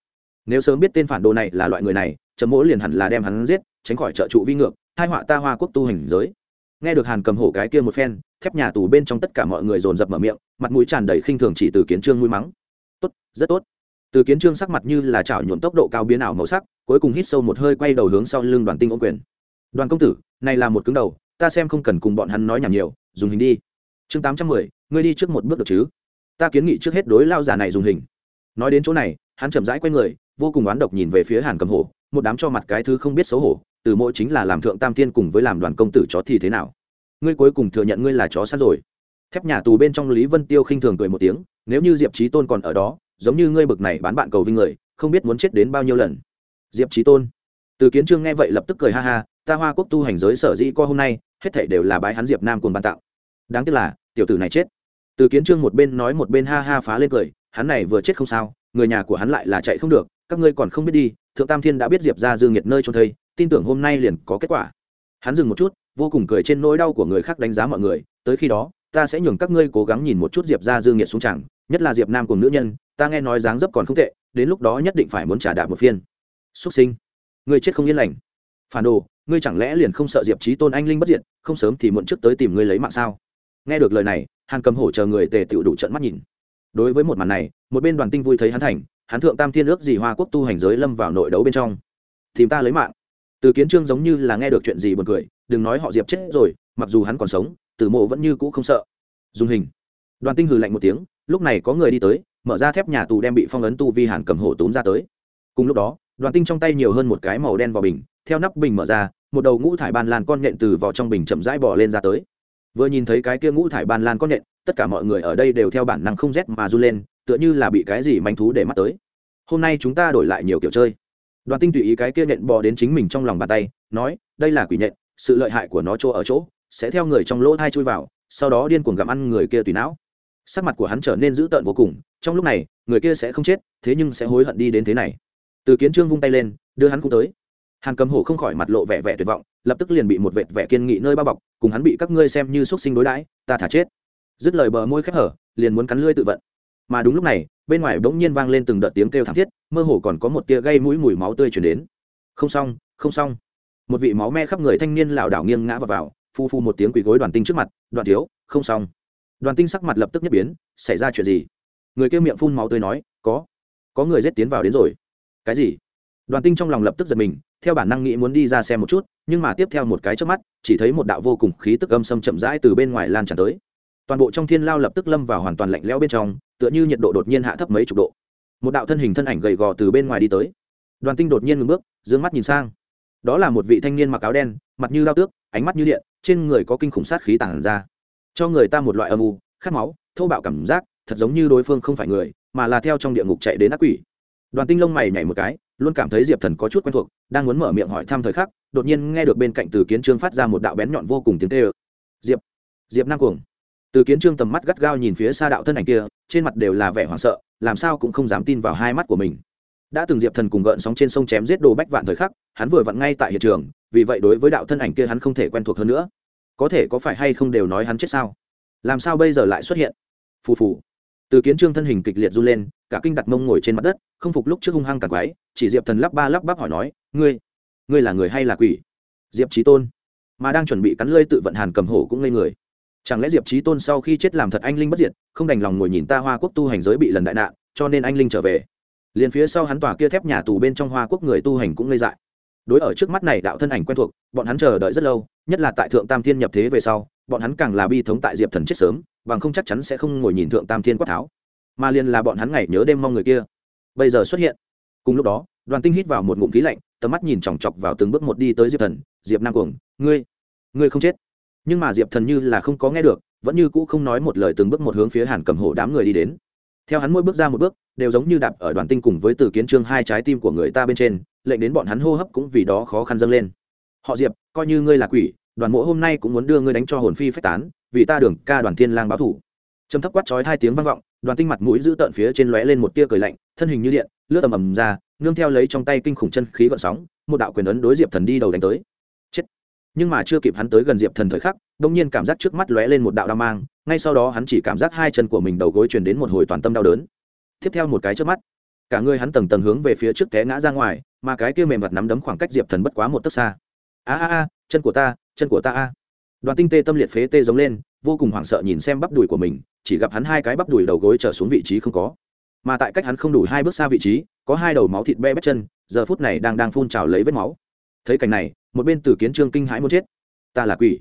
Nếu sớm biết tên phản đồ này là loại người này chấm mỗ liền hẳn là đem hắn giết, tránh khỏi trợ trụ vi ngược, hai họa ta hoa quốc tu hành giới. Nghe được hàn cầm hổ cái kia một phen, thép nhà tù bên trong tất cả mọi người dồn dập mở miệng, mặt mũi tràn đầy khinh thường chỉ từ kiến trương mũi mắng. Tốt, rất tốt. Từ kiến trương sắc mặt như là chảo nhuộm tốc độ cao biến ảo màu sắc, cuối cùng hít sâu một hơi quay đầu hướng sau lưng đoàn tinh ô quyền. Đoàn công tử, này là một cứng đầu, ta xem không cần cùng bọn hắn nói nhảm nhiều, dùng hình đi chương tám trăm mười, ngươi đi trước một bước được chứ? Ta kiến nghị trước hết đối lao giả này dùng hình. Nói đến chỗ này, hắn chậm rãi q u a y người, vô cùng oán độc nhìn về phía hàn cầm hổ, một đám cho mặt cái thứ không biết xấu hổ, từ mỗi chính là làm thượng tam tiên cùng với làm đoàn công tử chó thì thế nào? Ngươi cuối cùng thừa nhận ngươi là chó sát rồi. Thép nhà tù bên trong lý vân tiêu khinh thường cười một tiếng, nếu như diệp trí tôn còn ở đó, giống như ngươi bực này bán bạn cầu vinh người, không biết muốn chết đến bao nhiêu lần. Diệp trí tôn. Từ kiến trương nghe vậy lập tức cười ha ha, ta hoa quốc tu hành giới sở dĩ co hôm nay, hết thảy đều là bái hắn diệp nam cùng ban tạo. Đáng tiếc là tiểu tử này chết. Từ kiến trương một bên nói một bên ha ha phá lên cười, hắn này vừa chết không sao, người nhà của hắn lại là chạy không được, các ngươi còn không biết đi, thượng tam thiên đã biết diệp ra dương nghiệt nơi cho thây, tin tưởng hôm nay liền có kết quả. Hắn dừng một chút, vô cùng cười trên nỗi đau của người khác đánh giá mọi người, tới khi đó, ta sẽ nhường các ngươi cố gắng nhìn một chút diệp ra dương nghiệt xuống chẳng, nhất là diệp nam cùng nữ nhân, ta nghe nói dáng dấp còn không tệ, đến lúc đó nhất định phải muốn trả đạp một phiên. Xuất sinh. Ngươi chết không yên lành. Phản đồ, ngươi chẳng lẽ liền không sợ diệp trí tôn anh linh bất diệt, không sớm thì muộn trước tới tìm ngươi lấy mạng sao? Nghe được lời này, hàn cầm hổ chờ người tề tựu đủ trận mắt nhìn. Đối với một màn này, một bên đoàn tinh vui thấy hắn thành, hắn thượng tam thiên ước gì hoa quốc tu hành giới lâm vào nội đấu bên trong. Tìm ta lấy mạng. Từ kiến trương giống như là nghe được chuyện gì buồn cười, đừng nói họ diệp chết rồi, mặc dù hắn còn sống, tử mộ vẫn như cũ không sợ. Dùng hình. Đoàn tinh hừ lạnh một tiếng, lúc này có người đi tới, mở ra thép nhà tù đem bị phong ấn tu vi hàn cầm hổ tốn ra tới. Cùng lúc đó, đoàn tinh trong tay nhiều hơn một cái màu đen vào bình, theo nắp bình mở ra, một đầu ngũ thải ban lan con nhện từ vào trong bình chậm rãi bỏ lên ra tới vừa nhìn thấy cái kia ngũ thải ban lan con nhện, tất cả mọi người ở đây đều theo bản năng không rét mà run lên, tựa như là bị cái gì manh thú để mắt tới. Hôm nay chúng ta đổi lại nhiều kiểu chơi. Đoàn tinh tùy ý cái kia nhện bò đến chính mình trong lòng bàn tay, nói, đây là quỷ nhện, sự lợi hại của nó chỗ ở chỗ, sẽ theo người trong lỗ thai chui vào, sau đó điên cuồng gặm ăn người kia tùy não. Sắc mặt của hắn trở nên dữ tợn vô cùng, trong lúc này, người kia sẽ không chết, thế nhưng sẽ hối hận đi đến thế này. Từ kiến trương vung tay lên, đưa hắn cũng tới. Hàn cầm hổ không khỏi mặt lộ vẻ vẻ tuyệt vọng lập tức liền bị một vệt vẻ kiên nghị nơi bao bọc cùng hắn bị các ngươi xem như x u ấ t sinh đối đãi ta thả chết. Dứt lời bờ môi khép hở liền muốn cắn lươi tự vận. Mà đúng lúc này bên ngoài bỗng nhiên vang lên từng đợt tiếng kêu thảm thiết mơ hồ còn có một tia gây mũi mùi máu tươi chuyển đến. Không xong không xong. Một vị máu me khắp người thanh niên lảo đảo nghiêng ngã vào, vào phu phu một tiếng quỳ gối đoàn tinh trước mặt đoàn thiếu không xong. Đoàn tinh sắc mặt lập tức nhất biến xảy ra chuyện gì? Người kêu miệng phun máu tươi nói có có người rết tiến vào đến rồi. Cái gì? Đoàn tinh trong lòng lập tức giật mình theo bản năng nghĩ muốn đi ra xem một chút, nhưng mà tiếp theo một cái trước mắt, chỉ thấy một đạo vô cùng khí tức âm xâm chậm rãi từ bên ngoài lan tràn tới. Toàn bộ trong thiên lao lập tức lâm vào hoàn toàn lạnh lẽo bên trong, tựa như nhiệt độ đột nhiên hạ thấp mấy chục độ. Một đạo thân hình thân ảnh gầy gò từ bên ngoài đi tới. Đoàn tinh đột nhiên ngừng bước d ư ơ n g mắt nhìn sang. Đó là một vị thanh niên mặc áo đen, mặt như lao tước, ánh mắt như điện, trên người có kinh khủng sát khí tản ra. Cho người ta một loại âm u, khát máu, thô bạo cảm giác, thật giống như đối phương không phải người, mà là theo trong địa ngục chạy đến ác quỷ. Đoàn tinh lông mày nhảy một cái luôn cảm thấy diệp thần có chút quen thuộc, đang muốn mở miệng hỏi thăm thời khắc, đột nhiên nghe được bên cạnh từ kiến trương phát ra một đạo bén nhọn vô cùng tiếng tê ơ diệp diệp nam cuồng. Từ kiến trương tầm mắt gắt gao nhìn phía xa đạo thân ảnh kia, trên mặt đều là vẻ hoảng sợ, làm sao cũng không dám tin vào hai mắt của mình. Đã từng diệp thần cùng gợn sóng trên sông chém giết đồ bách vạn thời khắc, hắn vừa vặn ngay tại hiện trường, vì vậy đối với đạo thân ảnh kia hắn không thể quen thuộc hơn nữa. Có thể có phải hay không đều nói hắn chết sao? Làm sao bây giờ lại xuất hiện? Phù phù. Từ kiến trương thân hình kịch liệt run lên cả kinh đặt mông ngồi trên mặt đất, không phục lúc trước hung hăng càng quái, chỉ diệp thần lắp ba lắp bắp hỏi nói, ngươi ngươi là người hay là quỷ? Diệp trí tôn, mà đang chuẩn bị cắn lơi tự vận hàn cầm hổ cũng ngây người. Chẳng lẽ diệp trí tôn sau khi chết làm thật anh linh bất diệt, không đành lòng ngồi nhìn ta hoa quốc tu hành giới bị lần đại nạn, cho nên anh linh trở về. Liền phía sau hắn tòa kia thép nhà tù bên trong hoa quốc người tu hành cũng ngây dại. Đối ở trước mắt này đạo thân ảnh quen thuộc, bọn hắn chờ đợi rất lâu, nhất là tại thượng tam thiên nhập thế về sau, bọn hắn càng là bi thống tại diệp thần chết sớm, bằng không chắc chắn sẽ không ngồi nhìn thượng tam thiên quát tháo mà liền là bọn hắn ngày nhớ đêm mong người kia. Bây giờ xuất hiện. Cùng lúc đó, đoàn tinh hít vào một ngụm khí lạnh, tầm mắt nhìn chòng chọc vào từng bước một đi tới diệp thần. Diệp nam cuồng, ngươi ngươi không chết. Nhưng mà diệp thần như là không có nghe được, vẫn như cũ không nói một lời từng bước một hướng phía hàn cầm hổ đám người đi đến. Theo hắn mỗi bước ra một bước, đều giống như đạp ở đoàn tinh cùng với từ kiến trương hai trái tim của người ta bên trên, lệnh đến bọn hắn hô hấp cũng vì đó khó khăn dâng lên. Họ diệp, coi như ngươi là quỷ, đoàn mộ hôm nay cũng muốn đưa ngươi đánh cho hồn phi phách tán, vì ta đường ca đoàn thiên lang báo thủ trầm thấp quát chói hai tiếng vang vọng, đoàn tinh mặt mũi giữ tợn phía trên lóe lên một tia cười lạnh, thân hình như điện, lướt tầm ầm ra, nương theo lấy trong tay kinh khủng chân khí gợn sóng, một đạo quyền ấn đối diệp thần đi đầu đánh tới. Chết! Nhưng mà chưa kịp hắn tới gần diệp thần thời khắc đông nhiên cảm giác trước mắt lóe lên một đạo đao mang, ngay sau đó hắn chỉ cảm giác hai chân của mình đầu gối truyền đến một hồi toàn tâm đau đớn. Tiếp theo một cái trước mắt, cả người hắn tầng tầng hướng về phía trước té ngã ra ngoài, mà cái kia mềm mặt nắm đấm khoảng cách diệp thần bất quá một tấc xa. A a a, chân của ta, chân của ta a. Đoàn tinh tê tâm liệt phế tê giống lên vô cùng hoảng sợ nhìn xem bắp đùi của mình, chỉ gặp hắn hai cái bắp đùi đầu gối trở xuống vị trí không có. Mà tại cách hắn không đủ hai bước xa vị trí, có hai đầu máu thịt be bét chân, giờ phút này đang đang phun trào lấy vết máu. Thấy cảnh này, một bên tử kiến trương kinh hãi muốn chết. Ta là quỷ.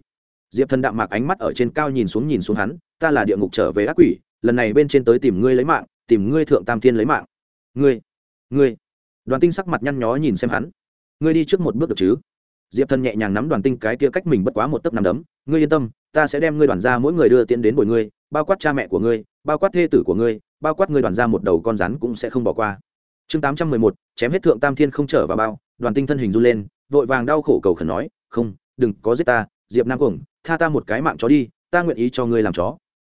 Diệp thần đạm mạc ánh mắt ở trên cao nhìn xuống nhìn xuống hắn, ta là địa ngục trở về ác quỷ, lần này bên trên tới tìm ngươi lấy mạng, tìm ngươi thượng tam thiên lấy mạng. Ngươi ngươi. Đoàn tinh sắc mặt nhăn nhó nhìn xem hắn. Ngươi đi trước một bước được chứ? Diệp thần nhẹ nhàng nắm đoàn tinh cái kia cách mình bất quá một tấc nằm đấm ngươi yên tâm, ta sẽ đem ngươi đoàn ra mỗi người đưa tiến đến bồi ngươi, bao quát cha mẹ của ngươi, bao quát thê tử của ngươi, bao quát ngươi đoàn ra một đầu con rắn cũng sẽ không bỏ qua. Chương tám trăm mười một, chém hết thượng tam thiên không trở vào bao, đoàn tinh thân hình run lên, vội vàng đau khổ cầu khẩn nói, không, đừng có giết ta, diệp nam cuồng, tha ta một cái mạng chó đi, ta nguyện ý cho ngươi làm chó.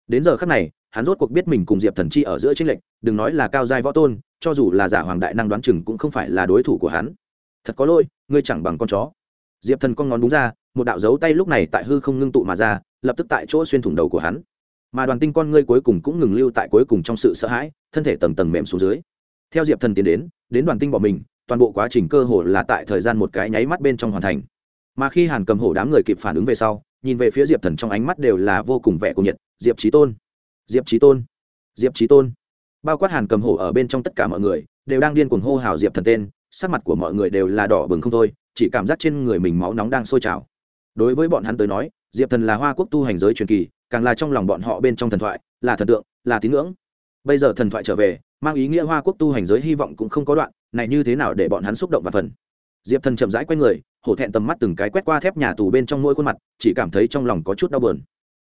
Đến giờ khắc này, hắn rốt cuộc biết mình cùng diệp thần chi ở giữa chính lệnh đừng nói là cao giai võ tôn, cho dù là giả hoàng đại năng đoán chừng cũng không phải là đối thủ của hắn. Thật có lỗi, ngươi chẳng bằng con chó diệp thần con ngón đúng ra, một đạo dấu tay lúc này tại hư không ngưng tụ mà ra, lập tức tại chỗ xuyên thủng đầu của hắn. Mà đoàn tinh con ngươi cuối cùng cũng ngừng lưu tại cuối cùng trong sự sợ hãi, thân thể tầng tầng mềm xuống dưới. Theo diệp thần tiến đến đến đoàn tinh bỏ mình, toàn bộ quá trình cơ hồ là tại thời gian một cái nháy mắt bên trong hoàn thành. Mà khi hàn cầm hổ đám người kịp phản ứng về sau, nhìn về phía diệp thần trong ánh mắt đều là vô cùng vẻ cùng nhiệt, diệp trí tôn, diệp trí tôn, diệp trí tôn. Bao quát hàn cầm hổ ở bên trong tất cả mọi người, đều đang điên cuồng hô hào diệp thần tên, sắc mặt của mọi người đều là đỏ bừng không thôi chỉ cảm giác trên người mình máu nóng đang sôi trào. Đối với bọn hắn tới nói, diệp thần là hoa quốc tu hành giới truyền kỳ, càng là trong lòng bọn họ bên trong thần thoại, là thần tượng, là tín ngưỡng. Bây giờ thần thoại trở về, mang ý nghĩa hoa quốc tu hành giới hy vọng cũng không có đoạn, này như thế nào để bọn hắn xúc động và phần. Diệp thần chậm rãi q u a y người, hổ thẹn tầm mắt từng cái quét qua thép nhà tù bên trong mỗi khuôn mặt, chỉ cảm thấy trong lòng có chút đau bờn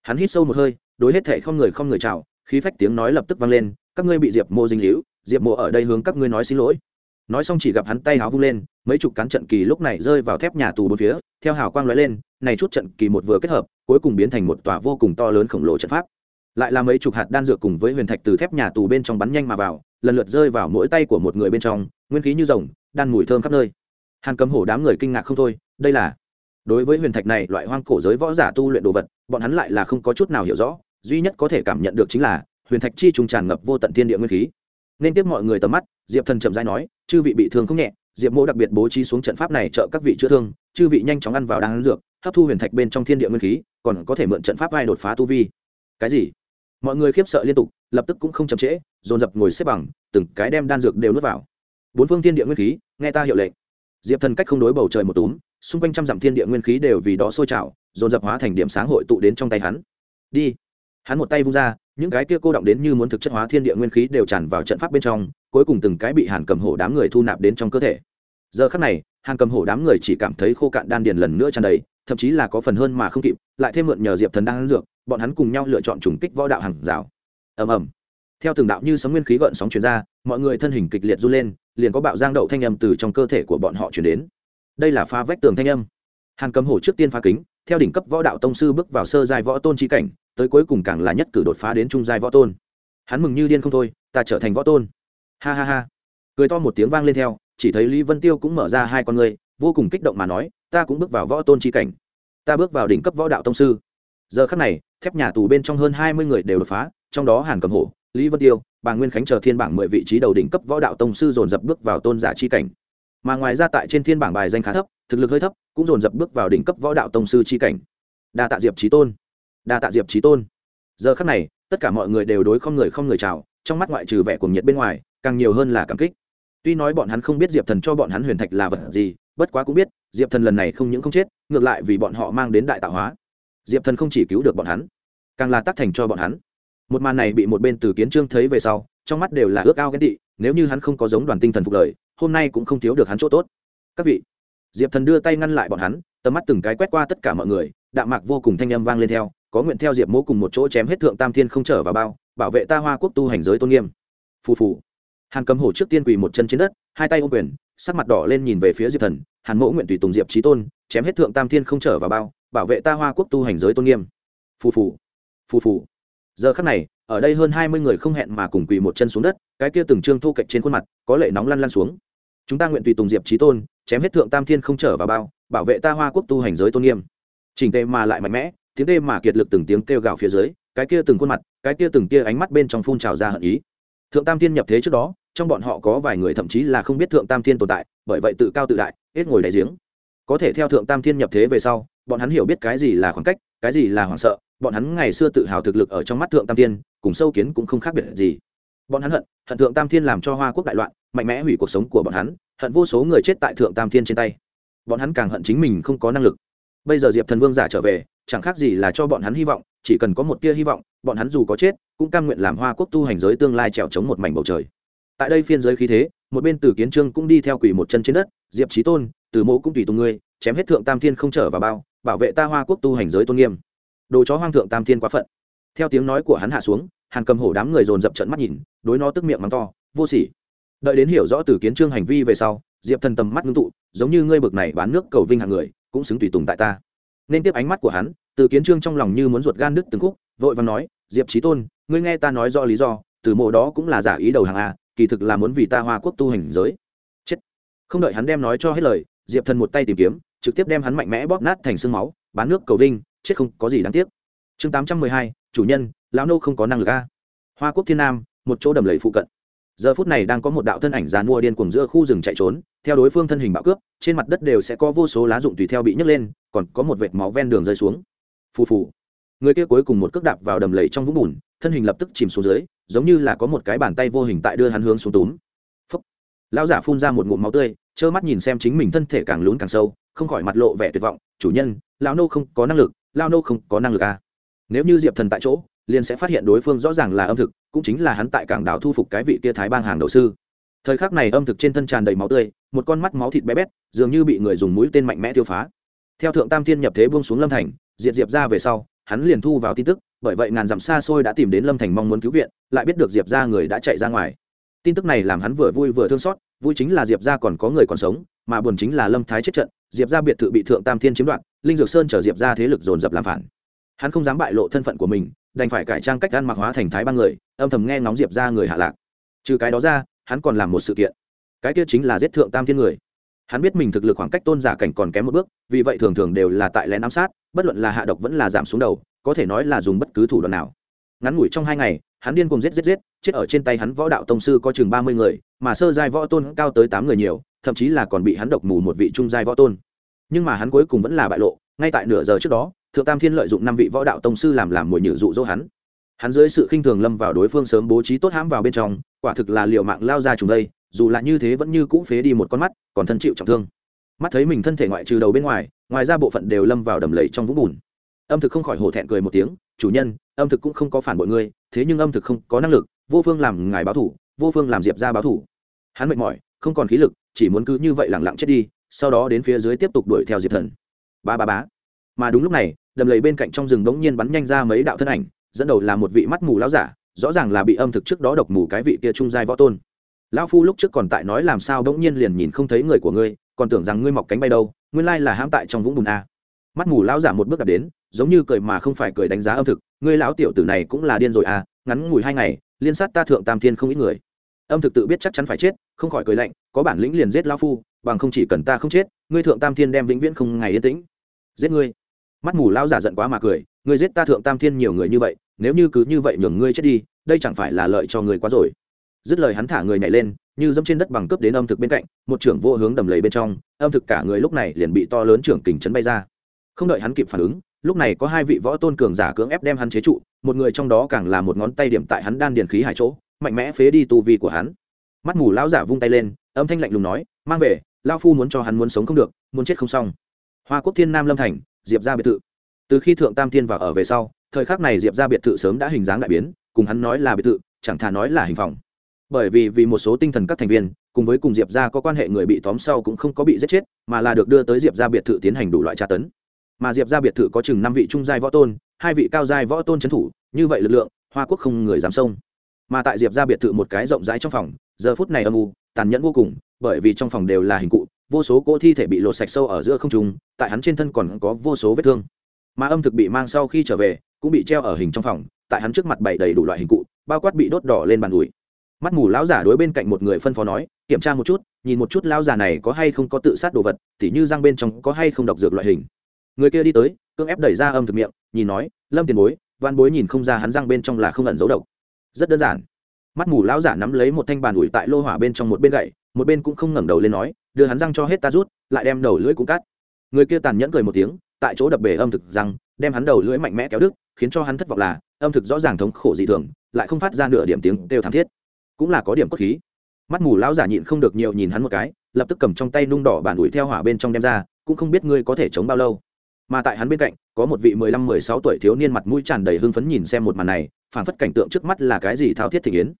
hắn hít sâu một hơi, đối hết thệ không người không người chào, khí phách tiếng nói lập tức vang lên, các ngươi bị diệp mô dinh hữu diệp mộ ở đây hướng các ngươi nói xin lỗi nói xong chỉ gặp hắn tay háo vung lên, mấy chục cán trận kỳ lúc này rơi vào thép nhà tù bốn phía, theo hào quang lóe lên, này chút trận kỳ một vừa kết hợp, cuối cùng biến thành một tòa vô cùng to lớn khổng lồ trận pháp. Lại là mấy chục hạt đan dược cùng với huyền thạch từ thép nhà tù bên trong bắn nhanh mà vào, lần lượt rơi vào mỗi tay của một người bên trong, nguyên khí như rồng, đan mùi thơm khắp nơi. Hàn cấm hổ đám người kinh ngạc không thôi, đây là, đối với huyền thạch này loại hoang cổ giới võ giả tu luyện đồ vật, bọn hắn lại là không có chút nào hiểu rõ, duy nhất có thể cảm nhận được chính là, huyền thạch chi trùng tràn ngập vô tận thiên địa nguyên khí. Nên tiếp mọi người tầm mắt, diệp thần chậm dai nói chư vị bị thương không nhẹ, diệp mỗ đặc biệt bố trí xuống trận pháp này trợ các vị chữa thương, chư vị nhanh chóng ăn vào đan dược, hấp thu huyền thạch bên trong thiên địa nguyên khí, còn có thể mượn trận pháp vai đột phá tu vi. Cái gì? Mọi người khiếp sợ liên tục, lập tức cũng không chậm trễ, dồn dập ngồi xếp bằng, từng cái đem đan dược đều nuốt vào. Bốn phương thiên địa nguyên khí, nghe ta hiệu lệnh. Diệp thần cách không đối bầu trời một túm, xung quanh trăm dặm thiên địa nguyên khí đều vì đó sôi trào, dồn dập hóa thành điểm sáng hội tụ đến trong tay hắn. Đi. Hắn một tay vung ra, những cái kia cô động đến như muốn thực chất hóa thiên địa nguyên khí đều tràn vào trận pháp bên trong cuối cùng từng cái bị hàn cầm hổ đám người thu nạp đến trong cơ thể. Giờ khắc này, hàn cầm hổ đám người chỉ cảm thấy khô cạn đan điền lần nữa tràn đầy, thậm chí là có phần hơn mà không kịp, lại thêm mượn nhờ diệp thần đang ăn dược, bọn hắn cùng nhau lựa chọn trùng kích võ đạo hàng rào. Ầm ầm. Theo từng đạo như sấm nguyên khí gợn sóng chuyển ra, mọi người thân hình kịch liệt run lên, liền có bạo giang đậu thanh âm từ trong cơ thể của bọn họ chuyển đến. Đây là phá vách tường thanh âm. Hàn cầm hổ trước tiên phá kính, theo đỉnh cấp võ đạo tông sư bước vào sơ giai võ tôn trí cảnh, tới cuối cùng càng là nhất cử đột phá đến trung giai võ tôn. Hắn mừng như điên không thôi, ta trở thành võ tôn ha ha ha. Cười to một tiếng vang lên theo, chỉ thấy lý vân tiêu cũng mở ra hai con người vô cùng kích động mà nói, ta cũng bước vào võ tôn trí cảnh. Ta bước vào đỉnh cấp võ đạo tông sư. Giờ khắc này, thép nhà tù bên trong hơn hai mươi người đều đột phá, trong đó hàn cầm hổ, lý vân tiêu, bà nguyên khánh chờ thiên bảng mười vị trí đầu đỉnh cấp võ đạo tông sư dồn dập bước vào tôn giả chi cảnh. Mà ngoài ra tại trên thiên bảng bài danh khá thấp, thực lực hơi thấp, cũng dồn dập bước vào đỉnh cấp võ đạo tông sư chi cảnh. Đa tạ diệp trí tôn. Đa tạ diệp trí tôn. Giờ khắc này, tất cả mọi người đều đối không người không người chào, trong mắt ngoại trừ vẻ cuồng nhiệt bên ngoài càng nhiều hơn là cảm kích. Tuy nói bọn hắn không biết diệp thần cho bọn hắn huyền thạch là vật gì, bất quá cũng biết, diệp thần lần này không những không chết, ngược lại vì bọn họ mang đến đại tạo hóa. Diệp thần không chỉ cứu được bọn hắn, càng là tác thành cho bọn hắn. Một màn này bị một bên từ kiến trương thấy về sau, trong mắt đều là ước ao ghen tị, nếu như hắn không có giống đoàn tinh thần phục lời, hôm nay cũng không thiếu được hắn chỗ tốt. Các vị, diệp thần đưa tay ngăn lại bọn hắn, tầm mắt từng cái quét qua tất cả mọi người, đạm mạc vô cùng thanh âm vang lên theo, có nguyện theo diệp mỗ cùng một chỗ chém hết thượng tam thiên không trở vào bao, bảo vệ ta hoa quốc tu hành giới tôn nghiêm. Phù phù hàn cầm hổ trước tiên quỳ một chân trên đất, hai tay ô quyền, sắc mặt đỏ lên nhìn về phía diệp thần, hàn Mẫu nguyện tùy tùng diệp trí tôn, chém hết thượng tam thiên không trở vào bao, bảo vệ ta hoa quốc tu hành giới tôn nghiêm. Phù phù phù phù. Giờ khắc này, ở đây hơn hai mươi người không hẹn mà cùng quỳ một chân xuống đất, cái kia từng trương thu cạnh trên khuôn mặt, có lệ nóng lăn lăn xuống. Chúng ta nguyện tùy tùng diệp trí tôn, chém hết thượng tam thiên không trở vào bao, bảo vệ ta hoa quốc tu hành giới tôn nghiêm. Chỉnh tê mà lại mạnh mẽ, tiếng tê mà kiệt lực từng tiếng kêu gào phía dưới, cái kia từng khuôn mặt, cái kia từng tia ánh mắt bên trong phun trào ra hận ý. Thượng tam thiên nhập thế trước đó trong bọn họ có vài người thậm chí là không biết thượng tam thiên tồn tại, bởi vậy tự cao tự đại, hết ngồi đại giếng. Có thể theo thượng tam thiên nhập thế về sau, bọn hắn hiểu biết cái gì là khoảng cách, cái gì là hoảng sợ, bọn hắn ngày xưa tự hào thực lực ở trong mắt thượng tam thiên, cùng sâu kiến cũng không khác biệt gì. Bọn hắn hận hận thượng tam thiên làm cho hoa quốc đại loạn, mạnh mẽ hủy cuộc sống của bọn hắn, hận vô số người chết tại thượng tam thiên trên tay. Bọn hắn càng hận chính mình không có năng lực. Bây giờ diệp thần vương giả trở về, chẳng khác gì là cho bọn hắn hy vọng, chỉ cần có một tia hy vọng, bọn hắn dù có chết, cũng cam nguyện làm hoa quốc tu hành giới tương lai trèo chống một mảnh bầu trời tại đây phiên giới khí thế, một bên từ kiến trương cũng đi theo quỷ một chân trên đất, diệp trí tôn từ mẫu cũng tùy tùng ngươi, chém hết thượng tam thiên không trở vào bao, bảo vệ ta hoa quốc tu hành giới tôn nghiêm. Đồ chó hoang thượng tam thiên quá phận. Theo tiếng nói của hắn hạ xuống, hàn cầm hổ đám người dồn dập trận mắt nhìn, đối nó tức miệng mắng to, vô sỉ. Đợi đến hiểu rõ từ kiến trương hành vi về sau, diệp thần tầm mắt ngưng tụ, giống như ngươi bực này bán nước cầu vinh hàng người, cũng xứng tùy tùng tại ta. Nên tiếp ánh mắt của hắn từ kiến trương trong lòng như muốn ruột gan đứt từng khúc, vội và nói, diệp trí tôn, ngươi nghe ta nói rõ lý do từ mộ đó cũng là giả ý đầu hàng a kỳ thực là muốn vì ta hoa quốc tu hành giới. Chết. Không đợi hắn đem nói cho hết lời, diệp thần một tay tìm kiếm, trực tiếp đem hắn mạnh mẽ bóp nát thành sương máu, bán nước cầu vinh, chết không có gì đáng tiếc. Chương tám trăm mười hai, chủ nhân, lão nô không có năng lực a. Hoa quốc thiên nam, một chỗ đầm lầy phụ cận. Giờ phút này đang có một đạo thân ảnh dàn mua điên cùng giữa khu rừng chạy trốn, theo đối phương thân hình bạo cướp, trên mặt đất đều sẽ có vô số lá dụng tùy theo bị nhấc lên, còn có một vệt máu ven đường rơi xuống. Phù phù người kia cuối cùng một cước đạp vào đầm lầy trong vũng bùn, thân hình lập tức chìm xuống dưới, giống như là có một cái bàn tay vô hình tại đưa hắn hướng xuống túm. Phúc. Lão giả phun ra một ngụm máu tươi, trơ mắt nhìn xem chính mình thân thể càng lún càng sâu, không khỏi mặt lộ vẻ tuyệt vọng. Chủ nhân, lão nô không có năng lực, lão nô không có năng lực à. nếu như diệp thần tại chỗ, liền sẽ phát hiện đối phương rõ ràng là âm thực, cũng chính là hắn tại cảng đảo thu phục cái vị kia thái bang hàng đầu sư. Thời khắc này âm thực trên thân tràn đầy máu tươi, một con mắt máu thịt bé bét, dường như bị người dùng mũi tên mạnh mẽ tiêu phá. Theo thượng tam thiên nhập thế buông xuống lâm thành, diệt diệp ra về sau hắn liền thu vào tin tức, bởi vậy ngàn dặm xa xôi đã tìm đến lâm thành mong muốn cứu viện, lại biết được diệp ra người đã chạy ra ngoài. Tin tức này làm hắn vừa vui vừa thương xót, vui chính là diệp ra còn có người còn sống, mà buồn chính là lâm thái chết trận, diệp ra biệt thự bị thượng tam thiên chiếm đoạt, linh dược sơn chở diệp ra thế lực dồn dập làm phản. Hắn không dám bại lộ thân phận của mình, đành phải cải trang cách ăn mặc hóa thành thái ba người, âm thầm nghe ngóng diệp ra người hạ lạc. Trừ cái đó ra, hắn còn làm một sự kiện. Cái kia chính là giết thượng tam thiên người hắn biết mình thực lực khoảng cách tôn giả cảnh còn kém một bước, vì vậy thường thường đều là tại lén ám sát, bất luận là hạ độc vẫn là giảm xuống đầu, có thể nói là dùng bất cứ thủ đoạn nào. Ngắn ngủi trong hai ngày, hắn điên cùng giết giết giết, chết ở trên tay hắn võ đạo tông sư có chừng ba mươi người, mà sơ giai võ tôn cao tới tám người nhiều, thậm chí là còn bị hắn độc mù một vị trung giai võ tôn. Nhưng mà hắn cuối cùng vẫn là bại lộ, ngay tại nửa giờ trước đó, thượng tam thiên lợi dụng năm vị võ đạo tông sư làm làm mồi nhử dụ dỗ hắn. Hắn dưới sự khinh thường lâm vào đối phương sớm bố trí tốt hãm vào bên trong, quả thực là liệu mạng lao ra trùng đây dù là như thế vẫn như cũ phế đi một con mắt, còn thân chịu trọng thương. Mắt thấy mình thân thể ngoại trừ đầu bên ngoài ngoài ra bộ phận đều lâm vào đầm lầy trong vũng bùn. Âm thực không khỏi hổ thẹn cười một tiếng, chủ nhân, âm thực cũng không có phản bội ngươi, thế nhưng âm thực không có năng lực, vô phương làm ngài báo thủ, vô phương làm diệp ra báo thủ. Hắn mệt mỏi, không còn khí lực, chỉ muốn cứ như vậy lẳng lặng chết đi, sau đó đến phía dưới tiếp tục đuổi theo diệp thần. Ba ba bá mà đúng lúc này, đầm lầy bên cạnh trong rừng đống nhiên bắn nhanh ra mấy đạo thân ảnh, dẫn đầu là một vị mắt mù lão giả, rõ ràng là bị âm thực trước đó độc mù cái vị kia trung giai võ tôn lão phu lúc trước còn tại nói làm sao đống nhiên liền nhìn không thấy người của ngươi, còn tưởng rằng ngươi mọc cánh bay đâu, nguyên lai là hãm tại trong vũng bùn a. Mắt mù lão giả một bước đặt đến, giống như cười mà không phải cười đánh giá âm thực, ngươi lão tiểu tử này cũng là điên rồi à ngắn ngủi hai ngày, liên sát ta thượng tam thiên không ít người. Âm thực tự biết chắc chắn phải chết, không khỏi cười lạnh, có bản lĩnh liền giết lão phu, bằng không chỉ cần ta không chết, ngươi thượng tam thiên đem vĩnh viễn không ngày yên tĩnh. Giết ngươi. Mắt mù lão giả giận quá mà cười, ngươi giết ta thượng tam thiên nhiều người như vậy, nếu như cứ như vậy nhường ngươi chết đi, đây chẳng phải là lợi cho người quá rồi dứt lời hắn thả người nhảy lên, như dẫm trên đất bằng cướp đến âm thực bên cạnh, một trưởng vô hướng đầm lầy bên trong, âm thực cả người lúc này liền bị to lớn trưởng kình chấn bay ra. Không đợi hắn kịp phản ứng, lúc này có hai vị võ tôn cường giả cưỡng ép đem hắn chế trụ, một người trong đó càng là một ngón tay điểm tại hắn đan điền khí hải chỗ, mạnh mẽ phế đi tu vi của hắn. Mắt mù lão giả vung tay lên, âm thanh lạnh lùng nói, mang về lao phu muốn cho hắn muốn sống không được, muốn chết không xong. Hoa quốc thiên nam lâm thành, diệp ra biệt thự. Từ khi thượng tam thiên vào ở về sau, thời khắc này diệp ra biệt thự sớm đã hình dáng đại biến, cùng hắn nói là biệt thự, chẳng thà nói là hình phòng bởi vì vì một số tinh thần các thành viên, cùng với cùng diệp gia có quan hệ người bị tóm sau cũng không có bị giết chết, mà là được đưa tới diệp gia biệt thự tiến hành đủ loại tra tấn. Mà diệp gia biệt thự có chừng năm vị trung giai võ tôn, hai vị cao giai võ tôn trấn thủ, như vậy lực lượng, hoa quốc không người dám xông. Mà tại diệp gia biệt thự một cái rộng rãi trong phòng, giờ phút này âm u, tàn nhẫn vô cùng, bởi vì trong phòng đều là hình cụ, vô số cỗ thi thể bị lột sạch sâu ở giữa không trung, tại hắn trên thân còn có vô số vết thương. Mà âm thực bị mang sau khi trở về, cũng bị treo ở hình trong phòng, tại hắn trước mặt bày đầy đủ loại hình cụ, bao quát bị đốt đỏ lên bàn ủi mắt mù lão giả đối bên cạnh một người phân phó nói, kiểm tra một chút, nhìn một chút lão giả này có hay không có tự sát đồ vật, tỉ như răng bên trong có hay không độc dược loại hình. Người kia đi tới, cưỡng ép đẩy ra âm thực miệng, nhìn nói, lâm tiền bối văn bối nhìn không ra hắn răng bên trong là không ẩn dấu độc. Rất đơn giản. Mắt mù lão giả nắm lấy một thanh bàn ủi tại lô hỏa bên trong một bên gậy, một bên cũng không ngẩng đầu lên nói, đưa hắn răng cho hết ta rút, lại đem đầu lưỡi cũng cắt. Người kia tàn nhẫn cười một tiếng, tại chỗ đập bể âm thực răng, đem hắn đầu lưỡi mạnh mẽ kéo đứt, khiến cho hắn thất vọng là, âm thực rõ ràng thống khổ dị thường, lại không phát ra nửa điểm tiếng đều thảm thiết cũng là có điểm cốt khí. Mắt mù lão giả nhịn không được nhiều nhìn hắn một cái, lập tức cầm trong tay nung đỏ bàn ủi theo hỏa bên trong đem ra, cũng không biết ngươi có thể chống bao lâu. Mà tại hắn bên cạnh, có một vị mười lăm mười sáu tuổi thiếu niên mặt mũi tràn đầy hưng phấn nhìn xem một màn này phảng phất cảnh tượng trước mắt là cái gì thao thiết thị yến.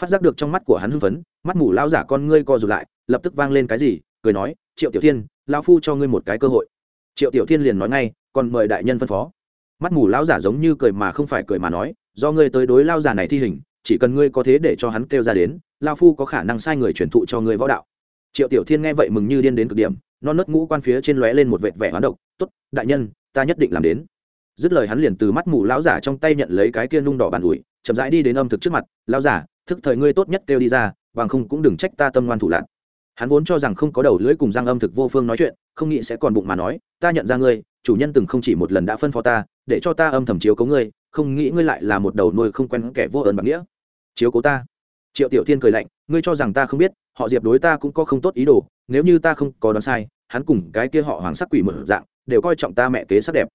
Phát giác được trong mắt của hắn hưng phấn, mắt mù lão giả con ngươi co rụt lại, lập tức vang lên cái gì, cười nói, triệu tiểu thiên lao phu cho ngươi một cái cơ hội. Triệu tiểu thiên liền nói ngay, còn mời đại nhân phân phó. Mắt mù lão giả giống như cười mà không phải cười mà nói, do ngươi tới đối lao giả này thi hình chỉ cần ngươi có thế để cho hắn kêu ra đến lao phu có khả năng sai người truyền thụ cho ngươi võ đạo. Triệu tiểu thiên nghe vậy mừng như điên đến cực điểm non nớt ngũ quan phía trên lóe lên một vệt vẻ hoán độc, tốt, đại nhân, ta nhất định làm đến. Dứt lời hắn liền từ mắt mù lão giả trong tay nhận lấy cái kia nung đỏ bàn ủi, chậm rãi đi đến âm thực trước mặt, lão giả, thức thời ngươi tốt nhất kêu đi ra, bằng không cũng đừng trách ta tâm ngoan thủ lạc hắn vốn cho rằng không có đầu lưỡi cùng răng âm thực vô phương nói chuyện, không nghĩ sẽ còn bụng mà nói, ta nhận ra ngươi, chủ nhân từng không chỉ một lần đã phân phó ta, để cho ta âm thầm chiếu cố ngươi, không nghĩ ngươi lại là một đầu nuôi không quen kẻ vô ơn bằng nghĩa chiếu cố ta. Triệu tiểu thiên cười lạnh, ngươi cho rằng ta không biết, họ diệp đối ta cũng có không tốt ý đồ, nếu như ta không có đoán sai, hắn cùng cái kia họ hoàng sắc quỷ mở dạng, đều coi trọng ta mẹ kế sắc đẹp.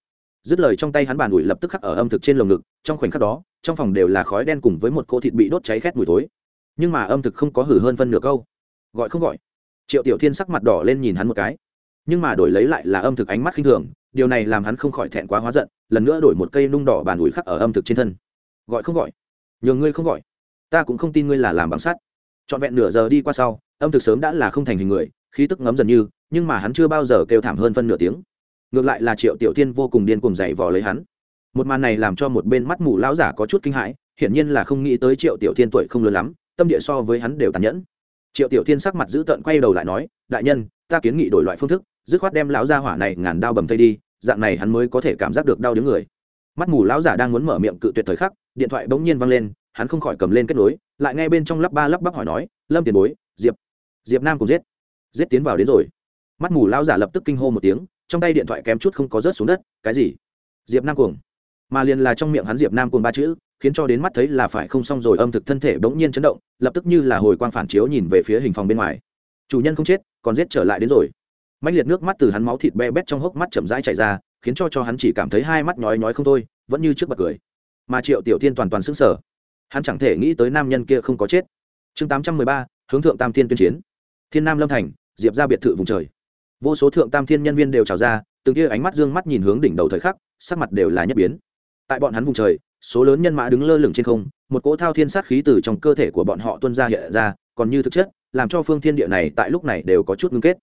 Dứt lời trong tay hắn bàn ủi lập tức khắc ở âm thực trên lồng ngực, trong khoảnh khắc đó, trong phòng đều là khói đen cùng với một cỗ thịt bị đốt cháy khét mùi thối. Nhưng mà âm thực không có hử hơn phân nửa câu. Gọi không gọi. Triệu tiểu thiên sắc mặt đỏ lên nhìn hắn một cái. Nhưng mà đổi lấy lại là âm thực ánh mắt khinh thường, điều này làm hắn không khỏi thẹn quá hóa giận, lần nữa đổi một cây nung đỏ bàn ủi khắc ở âm thực trên thân. Gọi không gọi. Nhường ngươi không gọi ta cũng không tin ngươi là làm bằng sắt. Trọn vẹn nửa giờ đi qua sau, âm thực sớm đã là không thành hình người, khí tức ngấm dần như, nhưng mà hắn chưa bao giờ kêu thảm hơn phân nửa tiếng. Ngược lại là triệu tiểu thiên vô cùng điên cùng dày vò lấy hắn. Một màn này làm cho một bên mắt mù lão giả có chút kinh hãi, hiển nhiên là không nghĩ tới triệu tiểu thiên tuổi không lớn lắm, tâm địa so với hắn đều tàn nhẫn. Triệu tiểu thiên sắc mặt dữ tợn quay đầu lại nói, đại nhân, ta kiến nghị đổi loại phương thức, dứt khoát đem lão gia hỏa này ngàn đao bầm thây đi, dạng này hắn mới có thể cảm giác được đau đứng người. Mắt mù lão giả đang muốn mở miệng cự tuyệt thời khắc, điện thoại bỗng nhiên văng lên hắn không khỏi cầm lên kết nối, lại nghe bên trong lắp ba lắp bắp hỏi nói, lâm tiền bối, diệp diệp nam cùng giết giết tiến vào đến rồi. Mắt mù lão giả lập tức kinh hô một tiếng, trong tay điện thoại kém chút không có rớt xuống đất, cái gì? Diệp nam cuồng? Mà liền là trong miệng hắn diệp nam cuồng ba chữ, khiến cho đến mắt thấy là phải không xong rồi, âm thực thân thể bỗng nhiên chấn động, lập tức như là hồi quang phản chiếu nhìn về phía hình phòng bên ngoài. Chủ nhân không chết, còn giết trở lại đến rồi. Mạnh liệt nước mắt từ hắn máu thịt be bét trong hốc mắt chậm rãi chảy ra, khiến cho cho hắn chỉ cảm thấy hai mắt nhói nhói không thôi, vẫn như trước bật cười. Mà triệu tiểu tiên toàn toàn sững sờ hắn chẳng thể nghĩ tới nam nhân kia không có chết. Chương tám trăm mười ba, hướng thượng tam thiên tuyên chiến. Thiên nam lâm thành, diệp ra biệt thự vùng trời. Vô số thượng tam thiên nhân viên đều trào ra, từng kia ánh mắt dương mắt nhìn hướng đỉnh đầu thời khắc, sắc mặt đều là nhất biến. Tại bọn hắn vùng trời, số lớn nhân mã đứng lơ lửng trên không, một cỗ thao thiên sát khí từ trong cơ thể của bọn họ tuân ra hiện ra, còn như thực chất, làm cho phương thiên địa này tại lúc này đều có chút ngưng kết.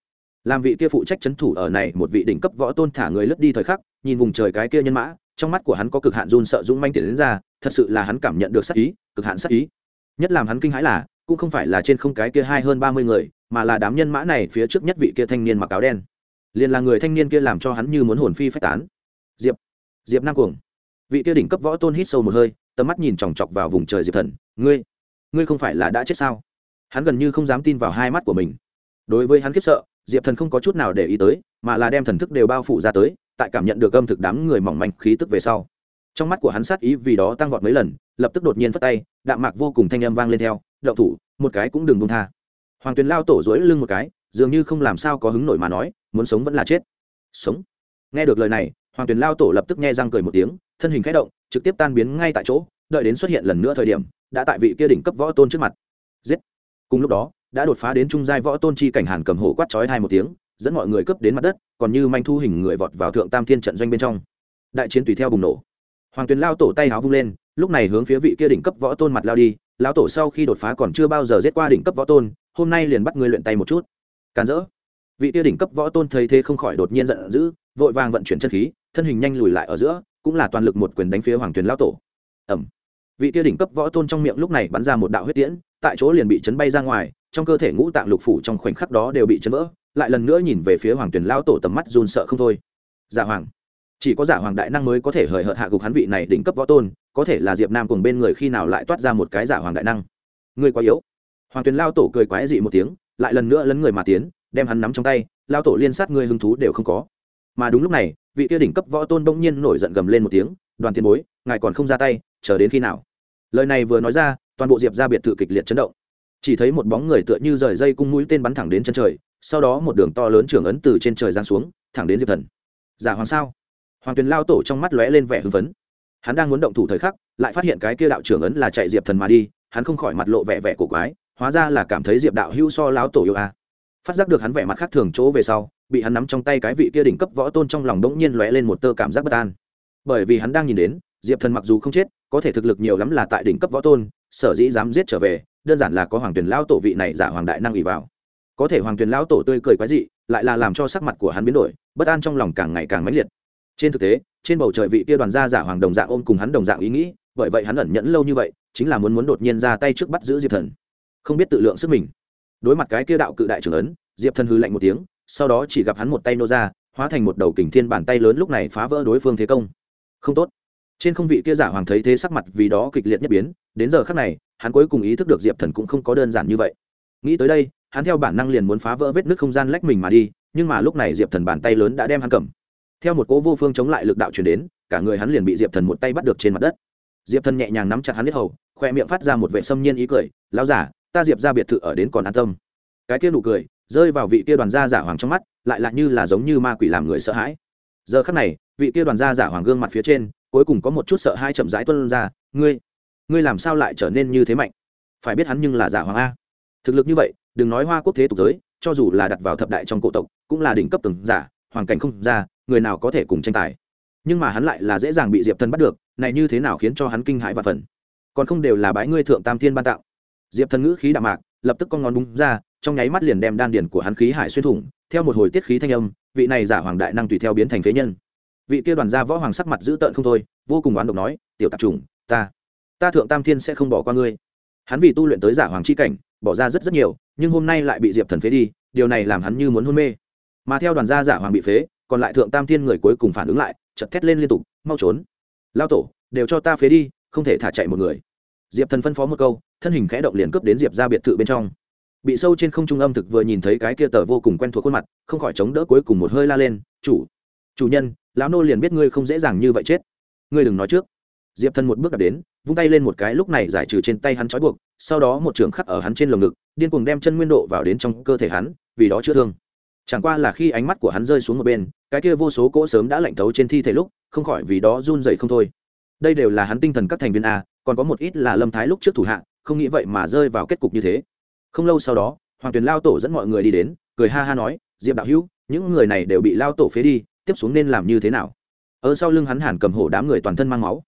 Làm vị kia phụ trách c thủ ở này một vị đỉnh cấp võ tôn thả người lướt đi thời khắc, nhìn vùng trời cái kia nhân mã trong mắt của hắn có cực hạn run sợ dũng manh tiền đến ra, thật sự là hắn cảm nhận được sát ý, cực hạn sát ý. Nhất làm hắn kinh hãi là, cũng không phải là trên không cái kia hai hơn ba mươi người, mà là đám nhân mã này phía trước nhất vị kia thanh niên mặc áo đen. Liền là người thanh niên kia làm cho hắn như muốn hồn phi phách tán. Diệp diệp nam cuồng. Vị kia đỉnh cấp võ tôn hít sâu một hơi, tầm mắt nhìn chòng chọc vào vùng trời diệp thần. Ngươi ngươi không phải là đã chết sao? Hắn gần như không dám tin vào hai mắt của mình. Đối với hắn khiếp sợ, diệp thần không có chút nào để ý tới, mà là đem thần thức đều bao phủ ra tới tại cảm nhận được âm thực đám người mỏng manh khí tức về sau. Trong mắt của hắn sát ý vì đó tăng vọt mấy lần, lập tức đột nhiên phất tay, đạm mạc vô cùng thanh âm vang lên theo đậu thủ, một cái cũng đừng buông tha. Hoàng tuyền lao tổ dối lưng một cái, dường như không làm sao có hứng nổi mà nói, muốn sống vẫn là chết. Sống? Nghe được lời này, hoàng tuyền lao tổ lập tức nghe răng cười một tiếng, thân hình k h ẽ động, trực tiếp tan biến ngay tại chỗ, đợi đến xuất hiện lần nữa thời điểm, đã tại vị kia đỉnh cấp võ tôn trước mặt. Giết! Cùng lúc đó, đã đột phá đến trung giai võ tôn chi cảnh hàn cầm hổ quát chói hai một tiếng dẫn mọi người cướp đến mặt đất, còn như manh thu hình người vọt vào thượng tam thiên trận doanh bên trong. Đại chiến tùy theo bùng nổ. Hoàng tuyền lao tổ tay háo vung lên, lúc này hướng phía vị kia đỉnh cấp võ tôn mặt lao đi lao tổ sau khi đột phá còn chưa bao giờ giết qua đỉnh cấp võ tôn, hôm nay liền bắt người luyện tay một chút. Càn rỡ. Vị kia đỉnh cấp võ tôn thấy thế không khỏi đột nhiên giận dữ, vội vàng vận chuyển chân khí, thân hình nhanh lùi lại ở giữa, cũng là toàn lực một quyền đánh phía hoàng tuyền lao tổ. Ẩm vị kia đỉnh cấp võ tôn trong miệng lúc này bắn ra một đạo huyết tiễn, tại chỗ liền bị chấn bay ra ngoài, trong cơ thể ngũ tạng lục phủ trong khoảnh khắc đó đều bị chấn vỡ lại lần nữa nhìn về phía hoàng tuyển lao tổ tầm mắt run sợ không thôi. Giả hoàng, chỉ có giả hoàng đại năng mới có thể hời hợt hạ gục hắn vị này đỉnh cấp võ tôn, có thể là diệp nam cùng bên người khi nào lại toát ra một cái giả hoàng đại năng. Người quá yếu. Hoàng tuyển lao tổ cười quái dị một tiếng, lại lần nữa lấn người mà tiến, đem hắn nắm trong tay lao tổ liên sát người hứng thú đều không có. Mà đúng lúc này, vị kia đỉnh cấp võ tôn bỗng nhiên nổi giận gầm lên một tiếng, đoàn tiền bối, ngài còn không ra tay, chờ đến khi nào? Lời này vừa nói ra, toàn bộ diệp ra biệt thự kịch liệt chấn động. Chỉ thấy một bóng người tựa như rời dây cung mũi tên bắn thẳng đến chân trời sau đó một đường to lớn trưởng ấn từ trên trời giáng xuống, thẳng đến diệp thần. Giả hoàng sao? Hoàng tuyền lao tổ trong mắt lóe lên vẻ hưng phấn. Hắn đang muốn động thủ thời khắc, lại phát hiện cái kia đạo trưởng ấn là chạy diệp thần mà đi, hắn không khỏi mặt lộ vẻ vẻ của quái, hóa ra là cảm thấy diệp đạo hưu so láo tổ yêu a. Phát giác được hắn vẻ mặt khác thường chỗ về sau, bị hắn nắm trong tay cái vị kia đỉnh cấp võ tôn trong lòng đống nhiên lóe lên một tơ cảm giác bất an. Bởi vì hắn đang nhìn đến, diệp thần mặc dù không chết, có thể thực lực nhiều lắm là tại đỉnh cấp võ tôn, sở dĩ dám giết trở về, đơn giản là có hoàng tuyền lao tổ vị này giả hoàng đại năng ủy vào có thể hoàng tuyền lão tổ tươi cười quái dị, lại là làm cho sắc mặt của hắn biến đổi, bất an trong lòng càng ngày càng mãnh liệt. Trên thực tế, trên bầu trời vị kia đoàn gia giả hoàng đồng dạng ôm cùng hắn đồng dạng ý nghĩ, bởi vậy hắn ẩn nhẫn lâu như vậy, chính là muốn muốn đột nhiên ra tay trước bắt giữ diệp thần. Không biết tự lượng sức mình. Đối mặt cái kia đạo cự đại trưởng ấn, diệp thần hư lạnh một tiếng, sau đó chỉ gặp hắn một tay nô ra, hóa thành một đầu kình thiên bàn tay lớn lúc này phá vỡ đối phương thế công. Không tốt. Trên không vị kia giả hoàng thấy thế sắc mặt vì đó kịch liệt nhất biến, đến giờ khắc này, hắn cuối cùng ý thức được diệp thần cũng không có đơn giản như vậy. Nghĩ tới đây hắn theo bản năng liền muốn phá vỡ vết nước không gian lách mình mà đi, nhưng mà lúc này diệp thần bàn tay lớn đã đem hắn cầm. Theo một cỗ vô phương chống lại lực đạo chuyển đến, cả người hắn liền bị diệp thần một tay bắt được trên mặt đất. Diệp thần nhẹ nhàng nắm chặt hắn biết hầu, khoe miệng phát ra một vệ xâm nhiên ý cười, lão giả, ta diệp ra biệt thự ở đến còn an tâm. Cái kia nụ cười, rơi vào vị kia đoàn gia giả hoàng trong mắt, lại lạ như là giống như ma quỷ làm người sợ hãi. Giờ khắc này, vị kia đoàn gia giả hoàng gương mặt phía trên, cuối cùng có một chút sợ hai chậm rãi tuân ra, ngươi ngươi làm sao lại trở nên như thế mạnh? Phải biết hắn nhưng là giả hoàng a thực lực như vậy, đừng nói hoa quốc thế tục giới, cho dù là đặt vào thập đại trong cổ tộc, cũng là đỉnh cấp từng giả hoàng cảnh không ra, người nào có thể cùng tranh tài. Nhưng mà hắn lại là dễ dàng bị diệp thần bắt được, này như thế nào khiến cho hắn kinh hãi và phần còn không đều là bái ngươi thượng tam thiên ban tạo. Diệp thần ngữ khí đạm mạc, lập tức con ngón búng ra, trong nháy mắt liền đem đan điền của hắn khí hải xuyên thủng, theo một hồi tiết khí thanh âm, vị này giả hoàng đại năng tùy theo biến thành phế nhân. Vị kia đoàn gia võ hoàng sắc mặt dữ tợn không thôi, vô cùng oán độc nói, tiểu tạp trùng ta ta thượng tam thiên sẽ không bỏ qua ngươi hắn vì tu luyện tới giả hoàng c h i cảnh, bỏ ra rất rất nhiều, nhưng hôm nay lại bị diệp thần phế đi, điều này làm hắn như muốn hôn mê. Mà theo đoàn gia giả hoàng bị phế, còn lại thượng tam thiên người cuối cùng phản ứng lại chật thét lên liên tục, mau trốn! Lao tổ, đều cho ta phế đi, không thể thả chạy một người. Diệp thần phân phó một câu, thân hình khẽ động liền cướp đến diệp ra biệt thự bên trong. Bị sâu trên không trung âm thực vừa nhìn thấy cái kia tờ vô cùng quen thuộc khuôn mặt, không khỏi chống đỡ cuối cùng một hơi la lên, chủ chủ nhân, lão nô liền biết ngươi không dễ dàng như vậy chết. Ngươi đừng nói trước. Diệp thần một bước đạp đến vung tay lên một cái, lúc này giải trừ trên tay hắn trói buộc, sau đó một trường khắc ở hắn trên lồng ngực, điên cuồng đem chân nguyên độ vào đến trong cơ thể hắn, vì đó chữa thương. Chẳng qua là khi ánh mắt của hắn rơi xuống một bên, cái kia vô số cỗ sớm đã lạnh thấu trên thi thể lúc, không khỏi vì đó run dậy không thôi. Đây đều là hắn tinh thần các thành viên a, còn có một ít là lâm thái lúc trước thủ hạ, không nghĩ vậy mà rơi vào kết cục như thế. Không lâu sau đó, hoàng tuyền lao tổ dẫn mọi người đi đến, cười ha ha nói, diệp đạo hữu, những người này đều bị lao tổ phế đi, tiếp xuống nên làm như thế nào? Ở sau lưng hắn hẳn cầm hổ đám người toàn thân mang máu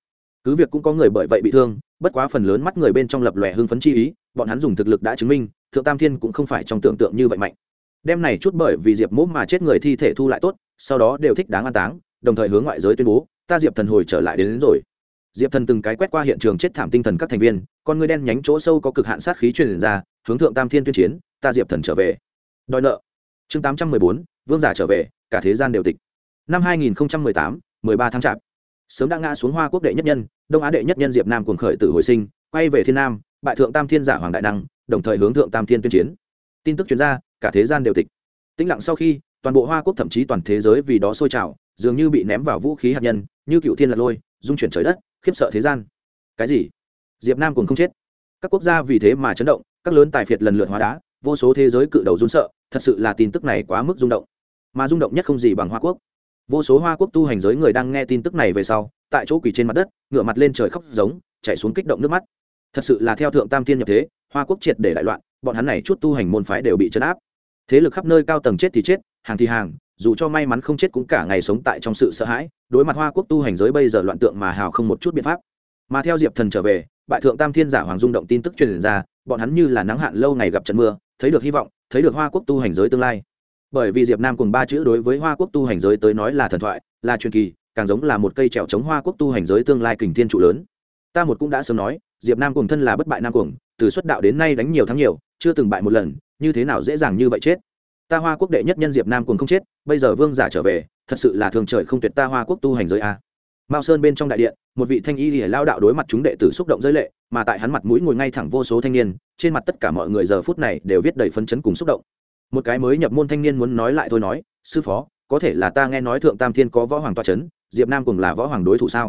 cứ việc cũng có người bởi vậy bị thương bất quá phần lớn mắt người bên trong lập lòe hưng phấn chi ý bọn hắn dùng thực lực đã chứng minh thượng tam thiên cũng không phải trong tưởng tượng như vậy mạnh. Đem này chút bởi vì diệp mốt mà chết người thi thể thu lại tốt sau đó đều thích đáng an táng đồng thời hướng ngoại giới tuyên bố ta diệp thần hồi trở lại đến, đến rồi. Diệp thần từng cái quét qua hiện trường chết thảm tinh thần các thành viên con người đen nhánh chỗ sâu có cực hạn sát khí truyền ra hướng thượng tam thiên tuyên chiến ta diệp thần trở về. Đòi nợ. Chương tám trăm mười bốn vương giả trở về cả thế gian đều tịch. Năm hai nghìn mười tám mười ba tháng chạp sớm đã ngã xuống hoa quốc đệ nhất nhân, đông á đệ nhất nhân diệp nam cuồng khởi tử hồi sinh, quay về thiên nam, bại thượng tam thiên giả hoàng đại năng, đồng thời hướng thượng tam thiên tuyên chiến. Tin tức chuyên gia cả thế gian đều tịch. Tĩnh lặng sau khi, toàn bộ hoa quốc thậm chí toàn thế giới vì đó sôi trào, dường như bị ném vào vũ khí hạt nhân, như cựu thiên lật lôi dung chuyển trời đất, khiếp sợ thế gian. Cái gì? Diệp nam cùng không chết. Các quốc gia vì thế mà chấn động, các lớn tài phiệt lần lượt hóa đá, vô số thế giới cự đầu run sợ, thật sự là tin tức này quá mức rung động. Mà rung động nhất không gì bằng hoa quốc vô số hoa quốc tu hành giới người đang nghe tin tức này về sau, tại chỗ quỳ trên mặt đất ngựa mặt lên trời khóc giống, chạy xuống kích động nước mắt. Thật sự là theo thượng tam tiên nhập thế, hoa quốc triệt để đại loạn, bọn hắn này chút tu hành môn phái đều bị chấn áp. Thế lực khắp nơi cao tầng chết thì chết, hàng thì hàng, dù cho may mắn không chết cũng cả ngày sống tại trong sự sợ hãi, đối mặt hoa quốc tu hành giới bây giờ loạn tượng mà hào không một chút biện pháp. Mà theo diệp thần trở về, bại thượng tam thiên giả hoàng dung động tin tức truyền ra, bọn hắn như là nắng hạn lâu ngày gặp trận mưa, thấy được hy vọng, thấy được hoa quốc tu hành giới tương lai bởi vì diệp nam cùng ba chữ đối với hoa quốc tu hành giới tới nói là thần thoại, là truyền kỳ, càng giống là một cây trèo chống hoa quốc tu hành giới tương lai kình thiên trụ lớn. Ta một cũng đã sớm nói, diệp nam cùng thân là bất bại nam cùng, từ xuất đạo đến nay đánh nhiều thắng nhiều, chưa từng bại một lần, như thế nào dễ dàng như vậy chết? Ta hoa quốc đệ nhất nhân diệp nam cùng không chết, bây giờ vương giả trở về, thật sự là thường trời không tuyệt ta hoa quốc tu hành giới a. Mao sơn bên trong đại điện, một vị thanh y lìa lao đạo đối mặt chúng đệ tử xúc động giới lệ, mà tại hắn mặt mũi ngồi ngay thẳng vô số thanh niên, trên mặt tất cả mọi người giờ phút này đều viết đầy phấn chấn cùng xúc động một cái mới nhập môn thanh niên muốn nói lại thôi nói, sư phó, có thể là ta nghe nói thượng tam thiên có võ hoàng toa c h ấ n diệp nam cùng là võ hoàng đối thủ sao?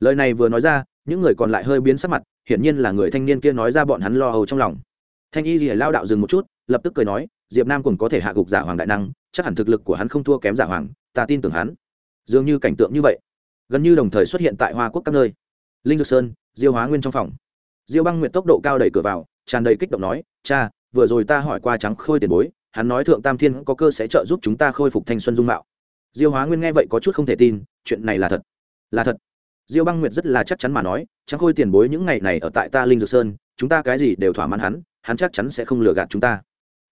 Lời này vừa nói ra, những người còn lại hơi biến sắc mặt, hiển nhiên là người thanh niên kia nói ra bọn hắn lo âu trong lòng. Thanh y lìa lao đạo dừng một chút, lập tức cười nói, diệp nam cùng có thể hạ gục giả hoàng đại năng, chắc hẳn thực lực của hắn không thua kém giả hoàng, ta tin tưởng hắn. Dường như cảnh tượng như vậy, gần như đồng thời xuất hiện tại hoa quốc các nơi. Linh dược sơn, diêu hóa nguyên trong phòng. Diêu băng nguyện tốc độ cao đẩy cửa vào, tràn đầy kích động nói, cha, vừa rồi ta hỏi qua trắng khôi tiền bối hắn nói thượng tam thiên có cơ sẽ trợ giúp chúng ta khôi phục thanh xuân dung mạo. Diêu hóa nguyên nghe vậy có chút không thể tin, chuyện này là thật. Là thật. Diêu băng nguyệt rất là chắc chắn mà nói trắng khôi tiền bối những ngày này ở tại ta linh dược sơn, chúng ta cái gì đều thỏa mãn hắn hắn chắc chắn sẽ không lừa gạt chúng ta.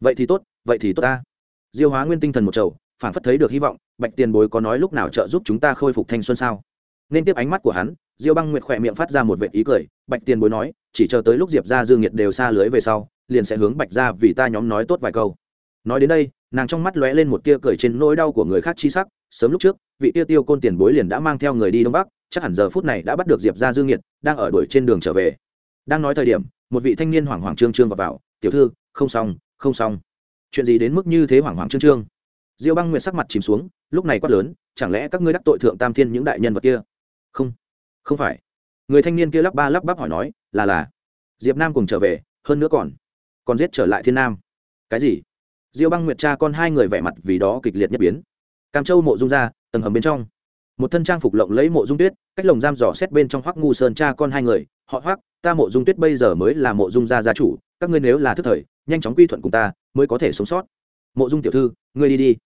Vậy thì tốt, vậy thì tốt ta. Diêu hóa nguyên tinh thần một trầu phản phất thấy được hy vọng, bạch tiền bối có nói lúc nào trợ giúp chúng ta khôi phục thanh xuân sao? Nên tiếp ánh mắt của hắn, diêu băng nguyệt khỏe miệng phát ra một vệ ý cười, bạch tiền bối nói, chỉ chờ tới lúc diệp ra dương nhiệt đều xa lưới về sau, liền sẽ hướng bạch ra vì ta nhóm nói tốt vài câu nói đến đây nàng trong mắt lóe lên một tia cười trên nỗi đau của người khác chi sắc. Sớm lúc trước vị tia tiêu côn tiền bối liền đã mang theo người đi đông bắc chắc hẳn giờ phút này đã bắt được diệp ra dương nhiệt đang ở đuổi trên đường trở về. Đang nói thời điểm một vị thanh niên hoảng hoảng trương trương vào, vào tiểu thư không xong không xong. Chuyện gì đến mức như thế hoảng hoảng trương trương? Diêu băng nguyệt sắc mặt chìm xuống lúc này quát lớn chẳng lẽ các ngươi đắc tội thượng tam thiên những đại nhân vật kia? Không không phải. Người thanh niên kia lắp ba lắp bắp hỏi nói là là. Diệp nam cùng trở về hơn nữa còn còn giết trở lại thiên nam. Cái gì? Diêu băng nguyệt cha con hai người vẻ mặt vì đó kịch liệt nhất biến. Cam châu mộ dung ra, tầng hầm bên trong. Một thân trang phục lộng lấy mộ dung tuyết, cách lồng giam dò xét bên trong hoắc ngu sơn cha con hai người, họ hoắc, ta mộ dung tuyết bây giờ mới là mộ dung gia gia chủ, các ngươi nếu là thức thời, nhanh chóng quy thuận cùng ta, mới có thể sống sót. Mộ dung tiểu thư, ngươi đi đi.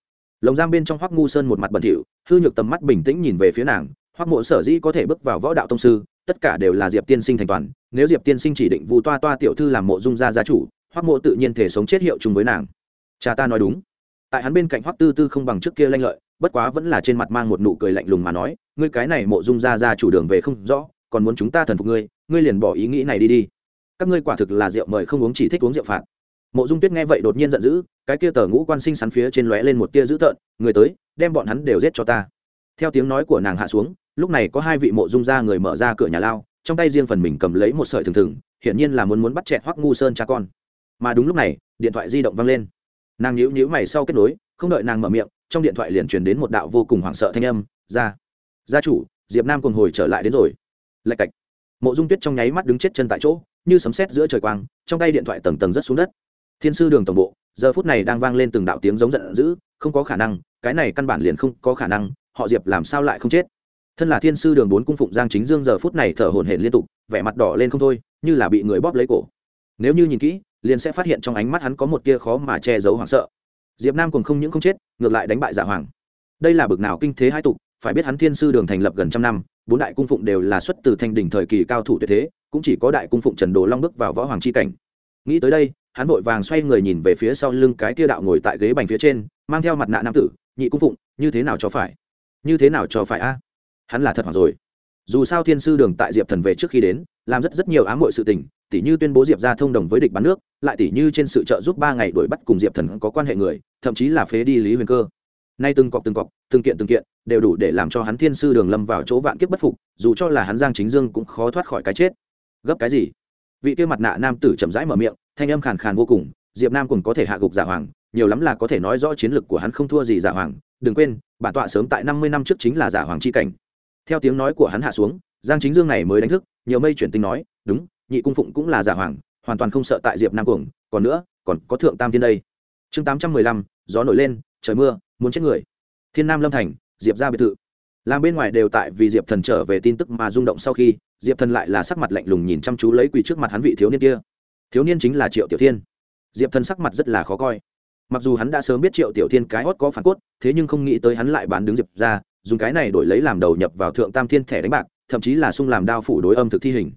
Lồng giam bên trong hoắc ngu sơn một mặt bẩn thỉu, hư nhược tầm mắt bình tĩnh nhìn về phía nàng, hoắc mộ sở dĩ có thể bước vào võ đạo tông sư, tất cả đều là diệp tiên sinh thành toàn, nếu diệp tiên sinh chỉ định vu toa toa tiểu thư làm mộ dung gia gia chủ, hoắc mộ tự nhiên thể sống chết hiệu chung với nàng cha ta nói đúng. Tại hắn bên cạnh hoắc tư tư không bằng trước kia lanh lợi bất quá vẫn là trên mặt mang một nụ cười lạnh lùng mà nói ngươi cái này mộ dung gia gia chủ đường về không rõ còn muốn chúng ta thần phục ngươi ngươi liền bỏ ý nghĩ này đi đi. Các ngươi quả thực là rượu mời không uống chỉ thích uống rượu phạt. Mộ dung tuyết nghe vậy đột nhiên giận dữ cái kia tờ ngũ quan sinh sắn phía trên lóe lên một tia dữ tợn người tới đem bọn hắn đều giết cho ta. Theo tiếng nói của nàng hạ xuống lúc này có hai vị mộ dung gia người mở ra cửa nhà lao trong tay riêng phần mình cầm lấy một sợi thường thường, hiển nhiên là muốn muốn bắt chẹt hoắc ngu sơn cha con. Mà đúng lúc này điện thoại di động vang lên nàng nhíu nhíu mày sau kết nối, không đợi nàng mở miệng, trong điện thoại liền truyền đến một đạo vô cùng hoảng sợ thanh âm ra gia chủ, diệp nam cùng hồi trở lại đến rồi. Lạch cạch. Mộ dung tuyết trong nháy mắt đứng chết chân tại chỗ, như sấm sét giữa trời quang, trong tay điện thoại tầng tầng rất xuống đất. Thiên sư đường tổng bộ, giờ phút này đang vang lên từng đạo tiếng giống giận dữ, không có khả năng, cái này căn bản liền không có khả năng, họ diệp làm sao lại không chết? Thân là thiên sư đường bốn cung phụng giang chính dương giờ phút này thở hổn hển liên tục, vẻ mặt đỏ lên không thôi, như là bị người bóp lấy cổ. Nếu như nhìn kỹ liền sẽ phát hiện trong ánh mắt hắn có một tia khó mà che giấu hoảng sợ. Diệp nam cùng không những không chết, ngược lại đánh bại giả hoàng. Đây là bực nào kinh thế hai tục, phải biết hắn thiên sư đường thành lập gần trăm năm, bốn đại cung phụng đều là xuất từ thanh đỉnh thời kỳ cao thủ tuyệt thế, cũng chỉ có đại cung phụng trần đồ long bước vào võ hoàng chi cảnh. Nghĩ tới đây, hắn vội vàng xoay người nhìn về phía sau lưng cái tia đạo ngồi tại ghế bành phía trên, mang theo mặt nạ nam tử, nhị cung phụng, như thế nào cho phải? Như thế nào cho phải a? Hắn là thật hoàng rồi dù sao thiên sư đường tại diệp thần về trước khi đến, làm rất rất nhiều ám hội sự tình, tỉ như tuyên bố diệp ra thông đồng với địch bắn nước, lại tỉ như trên sự trợ giúp ba ngày đuổi bắt cùng diệp thần có quan hệ người, thậm chí là phế đi lý huyền cơ. Nay từng cọc từng cọc, từng kiện từng kiện, đều đủ để làm cho hắn thiên sư đường lâm vào chỗ vạn kiếp bất phục, dù cho là hắn giang chính dương cũng khó thoát khỏi cái chết. Gấp cái gì? Vị kia mặt nạ nam tử chậm rãi mở miệng, thanh âm khàn khàn vô cùng, diệp nam cùng có thể hạ gục giả hoàng, nhiều lắm là có thể nói rõ chiến lược của hắn không thua gì giả hoàng, đừng quên, bản tọa sớm tại năm mươi năm trước chính là giả hoàng c h i cảnh theo tiếng nói của hắn hạ xuống, giang chính dương này mới đánh thức, nhiều mây chuyển tinh nói, đúng, nhị cung phụng cũng là giả hoàng, hoàn toàn không sợ tại diệp nam cuồng, còn nữa, còn có thượng tam thiên đây. Chương tám trăm mười lăm, gió nổi lên, trời mưa, muốn chết người. Thiên nam lâm thành, diệp ra biệt thự. Làm bên ngoài đều tại vì diệp thần trở về tin tức mà rung động sau khi, diệp thần lại là sắc mặt lạnh lùng nhìn chăm chú lấy quỳ trước mặt hắn vị thiếu niên kia. Thiếu niên chính là triệu tiểu thiên. Diệp thần sắc mặt rất là khó coi. Mặc dù hắn đã sớm biết triệu tiểu thiên cái hót có phản cốt, thế nhưng không nghĩ tới hắn lại bán đứng diệp ra dùng cái này đổi lấy làm đầu nhập vào thượng tam thiên thẻ đánh bạc, thậm chí là sung làm đao phủ đối âm thực thi hình.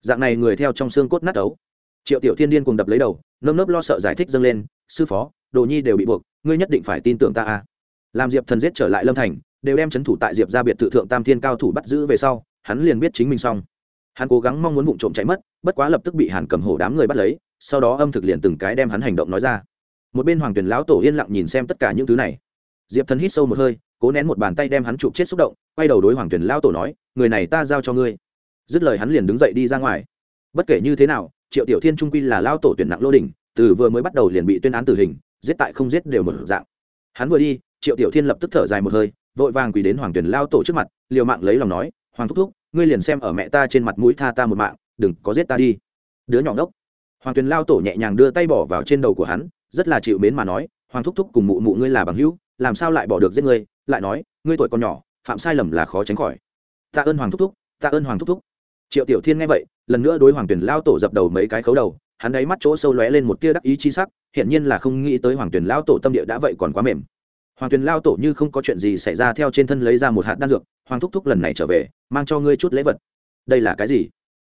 Dạng này người theo trong xương cốt nát ấu. Triệu tiểu thiên điên cùng đập lấy đầu, nơm nớp lo sợ giải thích dâng lên, sư phó, đồ nhi đều bị buộc, ngươi nhất định phải tin tưởng ta a. Làm diệp thần giết trở lại lâm thành, đều đem c h ấ n thủ tại diệp ra biệt thự thượng tam thiên cao thủ bắt giữ về sau, hắn liền biết chính mình xong. Hắn cố gắng mong muốn vụ trộm chạy mất, bất quá lập tức bị hàn cầm hổ đám người bắt lấy, sau đó âm thực liền từng cái đem hắn hành động nói ra. Một bên hoàng tuyển lão tổ yên lặng nhìn xem tất cả những thứ này. Diệp thần hít sâu một hơi cố nén một bàn tay đem hắn chụp chết xúc động, quay đầu đối hoàng tuyển lao tổ nói, người này ta giao cho ngươi. Dứt lời hắn liền đứng dậy đi ra ngoài. Bất kể như thế nào, triệu tiểu thiên trung quy là lao tổ tuyển nặng lô đình từ vừa mới bắt đầu liền bị tuyên án tử hình, giết tại không giết đều một dạng. Hắn vừa đi, triệu tiểu thiên lập tức thở dài một hơi, vội vàng quỳ đến hoàng tuyển lao tổ trước mặt, liều mạng lấy lòng nói, hoàng thúc thúc, ngươi liền xem ở mẹ ta trên mặt mũi tha ta một mạng, đừng có giết ta đi. Đứa nhỏ ngốc. Hoàng tuyển lao tổ nhẹ nhàng đưa tay bỏ vào trên đầu của hắn, rất là chịu mến mà nói, hoàng thúc thúc cùng mụ mụ ngươi là bằng hữu, làm sao lại bỏ được giết ngươi? Lại nói, ngươi tuổi còn nhỏ, phạm sai lầm là khó tránh khỏi. Tạ ơn hoàng thúc thúc, tạ ơn hoàng thúc thúc. Triệu tiểu thiên nghe vậy, lần nữa đối hoàng tuyền lao tổ dập đầu mấy cái khấu đầu, hắn đáy mắt chỗ sâu lóe lên một tia đắc ý chi sắc, hiển nhiên là không nghĩ tới hoàng tuyền lao tổ tâm địa đã vậy còn quá mềm. Hoàng tuyền lao tổ như không có chuyện gì xảy ra theo trên thân lấy ra một hạt đan dược, hoàng thúc thúc lần này trở về, mang cho ngươi chút lễ vật. Đây là cái gì?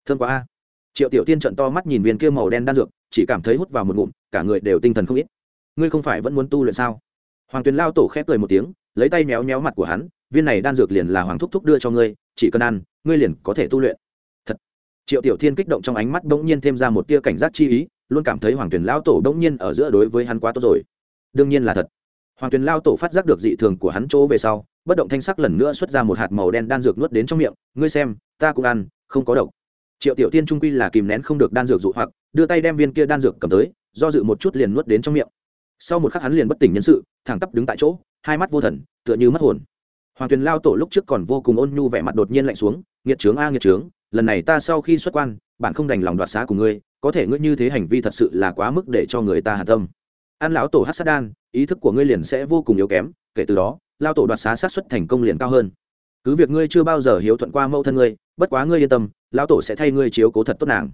Thương quá a. Triệu tiểu tiên trận to mắt nhìn viên kia màu đen đan dược, chỉ cảm thấy hút vào một ngụm, cả người đều tinh thần không ít. Ngươi không phải vẫn muốn tu luyện sao? Hoàng tuyền lao tổ khép cười một tiếng lấy tay méo méo mặt của hắn, viên này đan dược liền là hoàng thúc thúc đưa cho ngươi, chỉ cần ăn, ngươi liền có thể tu luyện. Thật. Triệu tiểu thiên kích động trong ánh mắt bỗng nhiên thêm ra một tia cảnh giác chi ý, luôn cảm thấy hoàng tuyền lao tổ bỗng nhiên ở giữa đối với hắn quá tốt rồi. Đương nhiên là thật. Hoàng tuyền lao tổ phát giác được dị thường của hắn chỗ về sau, bất động thanh sắc lần nữa xuất ra một hạt màu đen đan dược nuốt đến trong miệng, ngươi xem, ta cũng ăn, không có độc. Triệu tiểu tiên trung quy là kìm nén không được đan dược dụ hoặc, đưa tay đem viên kia đan dược cầm tới, do dự một chút liền nuốt đến trong miệng. Sau một khắc hắn liền bất tỉnh nhân sự, thẳng tắp đứng tại chỗ hai mắt vô thần, tựa như mất hồn. Hoàng tuyền lao tổ lúc trước còn vô cùng ôn nhu vẻ mặt đột nhiên lạnh xuống, nghiệt trướng a, nghiệt trướng, lần này ta sau khi xuất quan, bạn không đành lòng đoạt xá của ngươi, có thể ngươi như thế hành vi thật sự là quá mức để cho người ta hạ tâm. An lão tổ hát sát đan, ý thức của ngươi liền sẽ vô cùng yếu kém, kể từ đó, lao tổ đoạt xá sát xuất thành công liền cao hơn. Cứ việc ngươi chưa bao giờ hiếu thuận qua mẫu thân ngươi, bất quá ngươi yên tâm lao tổ sẽ thay ngươi chiếu cố thật tốt nàng.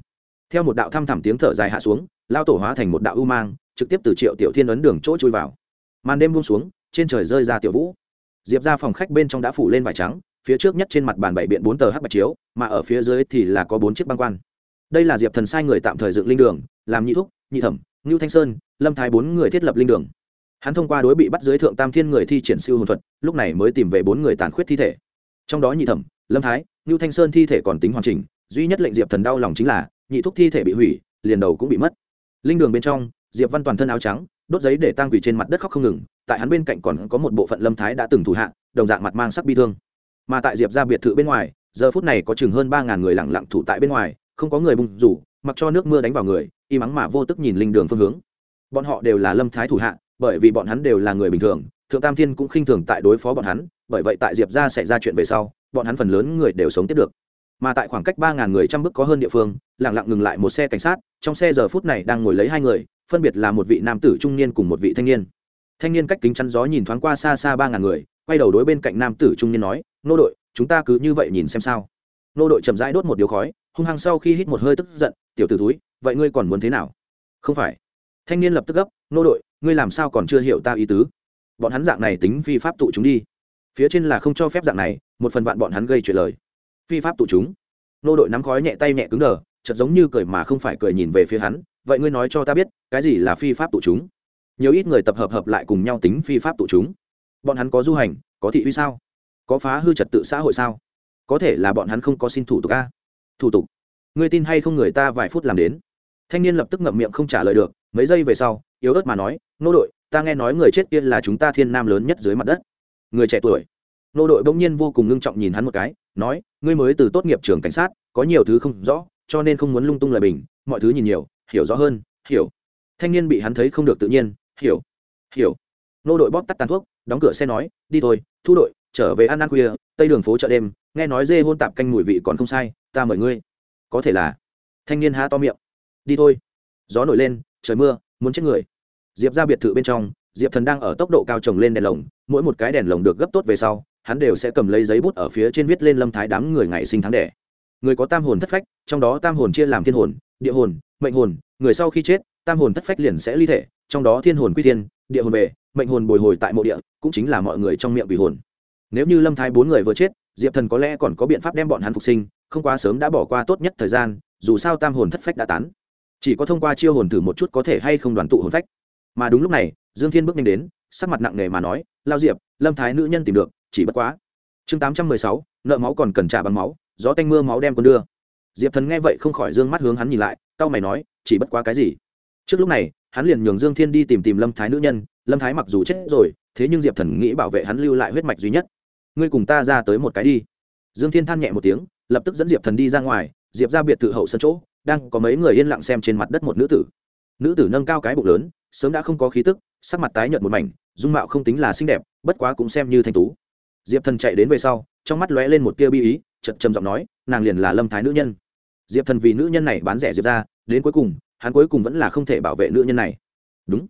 Theo một đạo thăm thẳm tiếng thở dài hạ xuống, lao tổ hóa thành một đạo ưu mang, trực tiếp từ triệu tiểu thiên ấn đường chỗ chui vào. Màn đêm buông xuống trên trời rơi ra tiểu vũ. Diệp ra phòng khách bên trong đã phủ lên vải trắng, phía trước nhất trên mặt bàn bảy biện bốn tờ hắc bạch chiếu, mà ở phía dưới thì là có bốn chiếc băng quan. Đây là diệp thần sai người tạm thời dựng linh đường, làm nhị thúc, nhị thẩm, ngưu thanh sơn, lâm thái bốn người thiết lập linh đường. Hắn thông qua đối bị bắt dưới thượng tam thiên người thi triển siêu hồn thuật, lúc này mới tìm về bốn người tàn khuyết thi thể. Trong đó nhị thẩm, lâm thái, ngưu thanh sơn thi thể còn tính hoàn chỉnh, duy nhất lệnh diệp thần đau lòng chính là, nhị thúc thi thể bị hủy, liền đầu cũng bị mất. Linh đường bên trong diệp văn toàn thân áo trắng, đốt giấy để tang quỷ trên mặt đất khóc không ngừng, tại hắn bên cạnh còn có một bộ phận lâm thái đã từng thủ hạ, đồng dạng mặt mang sắc bi thương. Mà tại diệp ra biệt thự bên ngoài, giờ phút này có chừng hơn ba ngàn người lặng lặng thủ tại bên ngoài, không có người bung rủ, mặc cho nước mưa đánh vào người, y mắng mà vô tức nhìn linh đường phương hướng. Bọn họ đều là lâm thái thủ hạ, bởi vì bọn hắn đều là người bình thường, thượng tam thiên cũng khinh thường tại đối phó bọn hắn, bởi vậy tại diệp ra xảy ra chuyện về sau, bọn hắn phần lớn người đều sống tiếp được. Mà tại khoảng cách ba ngàn người trăm bước có hơn địa phương, lặng lặng ngừng lại một xe cảnh sát, trong xe giờ phút này đang ngồi lấy hai người phân biệt là một vị nam tử trung niên cùng một vị thanh niên. Thanh niên cách kính chắn gió nhìn thoáng qua xa xa ba ngàn người, quay đầu đối bên cạnh nam tử trung niên nói, nô đội, chúng ta cứ như vậy nhìn xem sao. Nô đội chậm rãi đốt một điếu khói, hung hăng sau khi hít một hơi tức giận, tiểu t ử túi vậy ngươi còn muốn thế nào? Không phải. Thanh niên lập tức gấp, nô đội, ngươi làm sao còn chưa hiểu ta ý tứ? Bọn hắn dạng này tính phi pháp tụ chúng đi. Phía trên là không cho phép dạng này, một phần vạn bọn hắn gây chuyện lời. Phi pháp tụ chúng. Nô đội nắm khói nhẹ tay nhẹ cứng đờ chật giống như cười mà không phải cười nhìn về phía hắn vậy ngươi nói cho ta biết, cái gì là phi pháp tụ chúng? Nhiều ít người tập hợp hợp lại cùng nhau tính phi pháp tụ chúng. Bọn hắn có du hành, có thị uy sao? Có phá hư trật tự xã hội sao? Có thể là bọn hắn không có xin thủ tục a? Thủ tục. Ngươi tin hay không người ta vài phút làm đến? Thanh niên lập tức ngậm miệng không trả lời được, mấy giây về sau, yếu ớt mà nói, nô đội, ta nghe nói người chết kia là chúng ta thiên nam lớn nhất dưới mặt đất. Người trẻ tuổi. Nô đội bỗng nhiên vô cùng ngưng trọng nhìn hắn một cái, nói, ngươi mới từ tốt nghiệp trường cảnh sát, có nhiều thứ không rõ, cho nên không muốn lung tung lời bình, mọi thứ nhìn nhiều hiểu rõ hơn, hiểu. Thanh niên bị hắn thấy không được tự nhiên, hiểu hiểu. Nô đội bóp tắt tàn thuốc, đóng cửa xe nói, đi thôi, thu đội, trở về ăn ăn khuya, tây đường phố chợ đêm, nghe nói dê hôn tạp canh mùi vị còn không sai, ta mời ngươi. Có thể là. Thanh niên há to miệng. Đi thôi. Gió nổi lên, trời mưa, muốn chết người. Diệp ra biệt thự bên trong, diệp thần đang ở tốc độ cao trồng lên đèn lồng, mỗi một cái đèn lồng được gấp tốt về sau, hắn đều sẽ cầm lấy giấy bút ở phía trên viết lên lâm thái đám người ngày sinh tháng đẻ. Người có tam hồn thất phách, trong đó tam hồn chia làm thiên hồn, địa hồn mệnh hồn, người sau khi chết, tam hồn thất phách liền sẽ ly thể, trong đó thiên hồn quy thiên, địa hồn về, mệnh hồn bồi hồi tại mộ địa, cũng chính là mọi người trong miệng quỷ hồn. Nếu như lâm thái bốn người vừa chết, diệp thần có lẽ còn có biện pháp đem bọn hắn phục sinh, không quá sớm đã bỏ qua tốt nhất thời gian, dù sao tam hồn thất phách đã tán. Chỉ có thông qua chiêu hồn thử một chút có thể hay không đoàn tụ hồn phách. Mà đúng lúc này, dương thiên bước nhanh đến, sắc mặt nặng nề mà nói, lao diệp, lâm thái nữ nhân tìm được, chỉ bất quá. Chương tám trăm mười sáu, nợ máu còn cần trả bằng máu, gió tanh mưa máu đem con đưa. Diệp thần nghe vậy không khỏi d ư ơ n g mắt hướng hắn nhìn lại Cao mày nói, chỉ bất quá cái gì? Trước lúc này, hắn liền nhường dương thiên đi tìm tìm lâm thái nữ nhân, lâm thái mặc dù chết rồi, thế nhưng diệp thần nghĩ bảo vệ hắn lưu lại huyết mạch duy nhất. Ngươi cùng ta ra tới một cái đi. Dương thiên than nhẹ một tiếng, lập tức dẫn diệp thần đi ra ngoài, diệp ra biệt thự hậu sân chỗ, đang có mấy người yên lặng xem trên mặt đất một nữ tử. Nữ tử nâng cao cái bụng lớn, sớm đã không có khí tức, sắc mặt tái nhợt một mảnh, dung mạo không tính là xinh đẹp, bất quá cũng xem như thanh tú. Diệp thần chạy đến về sau, trong mắt lóe lên một tia bi ý chật trầm giọng nói, nàng liền là lâm thái nữ nhân diệp thần vì nữ nhân này bán rẻ diệp ra, đến cuối cùng, hắn cuối cùng vẫn là không thể bảo vệ nữ nhân này. Đúng.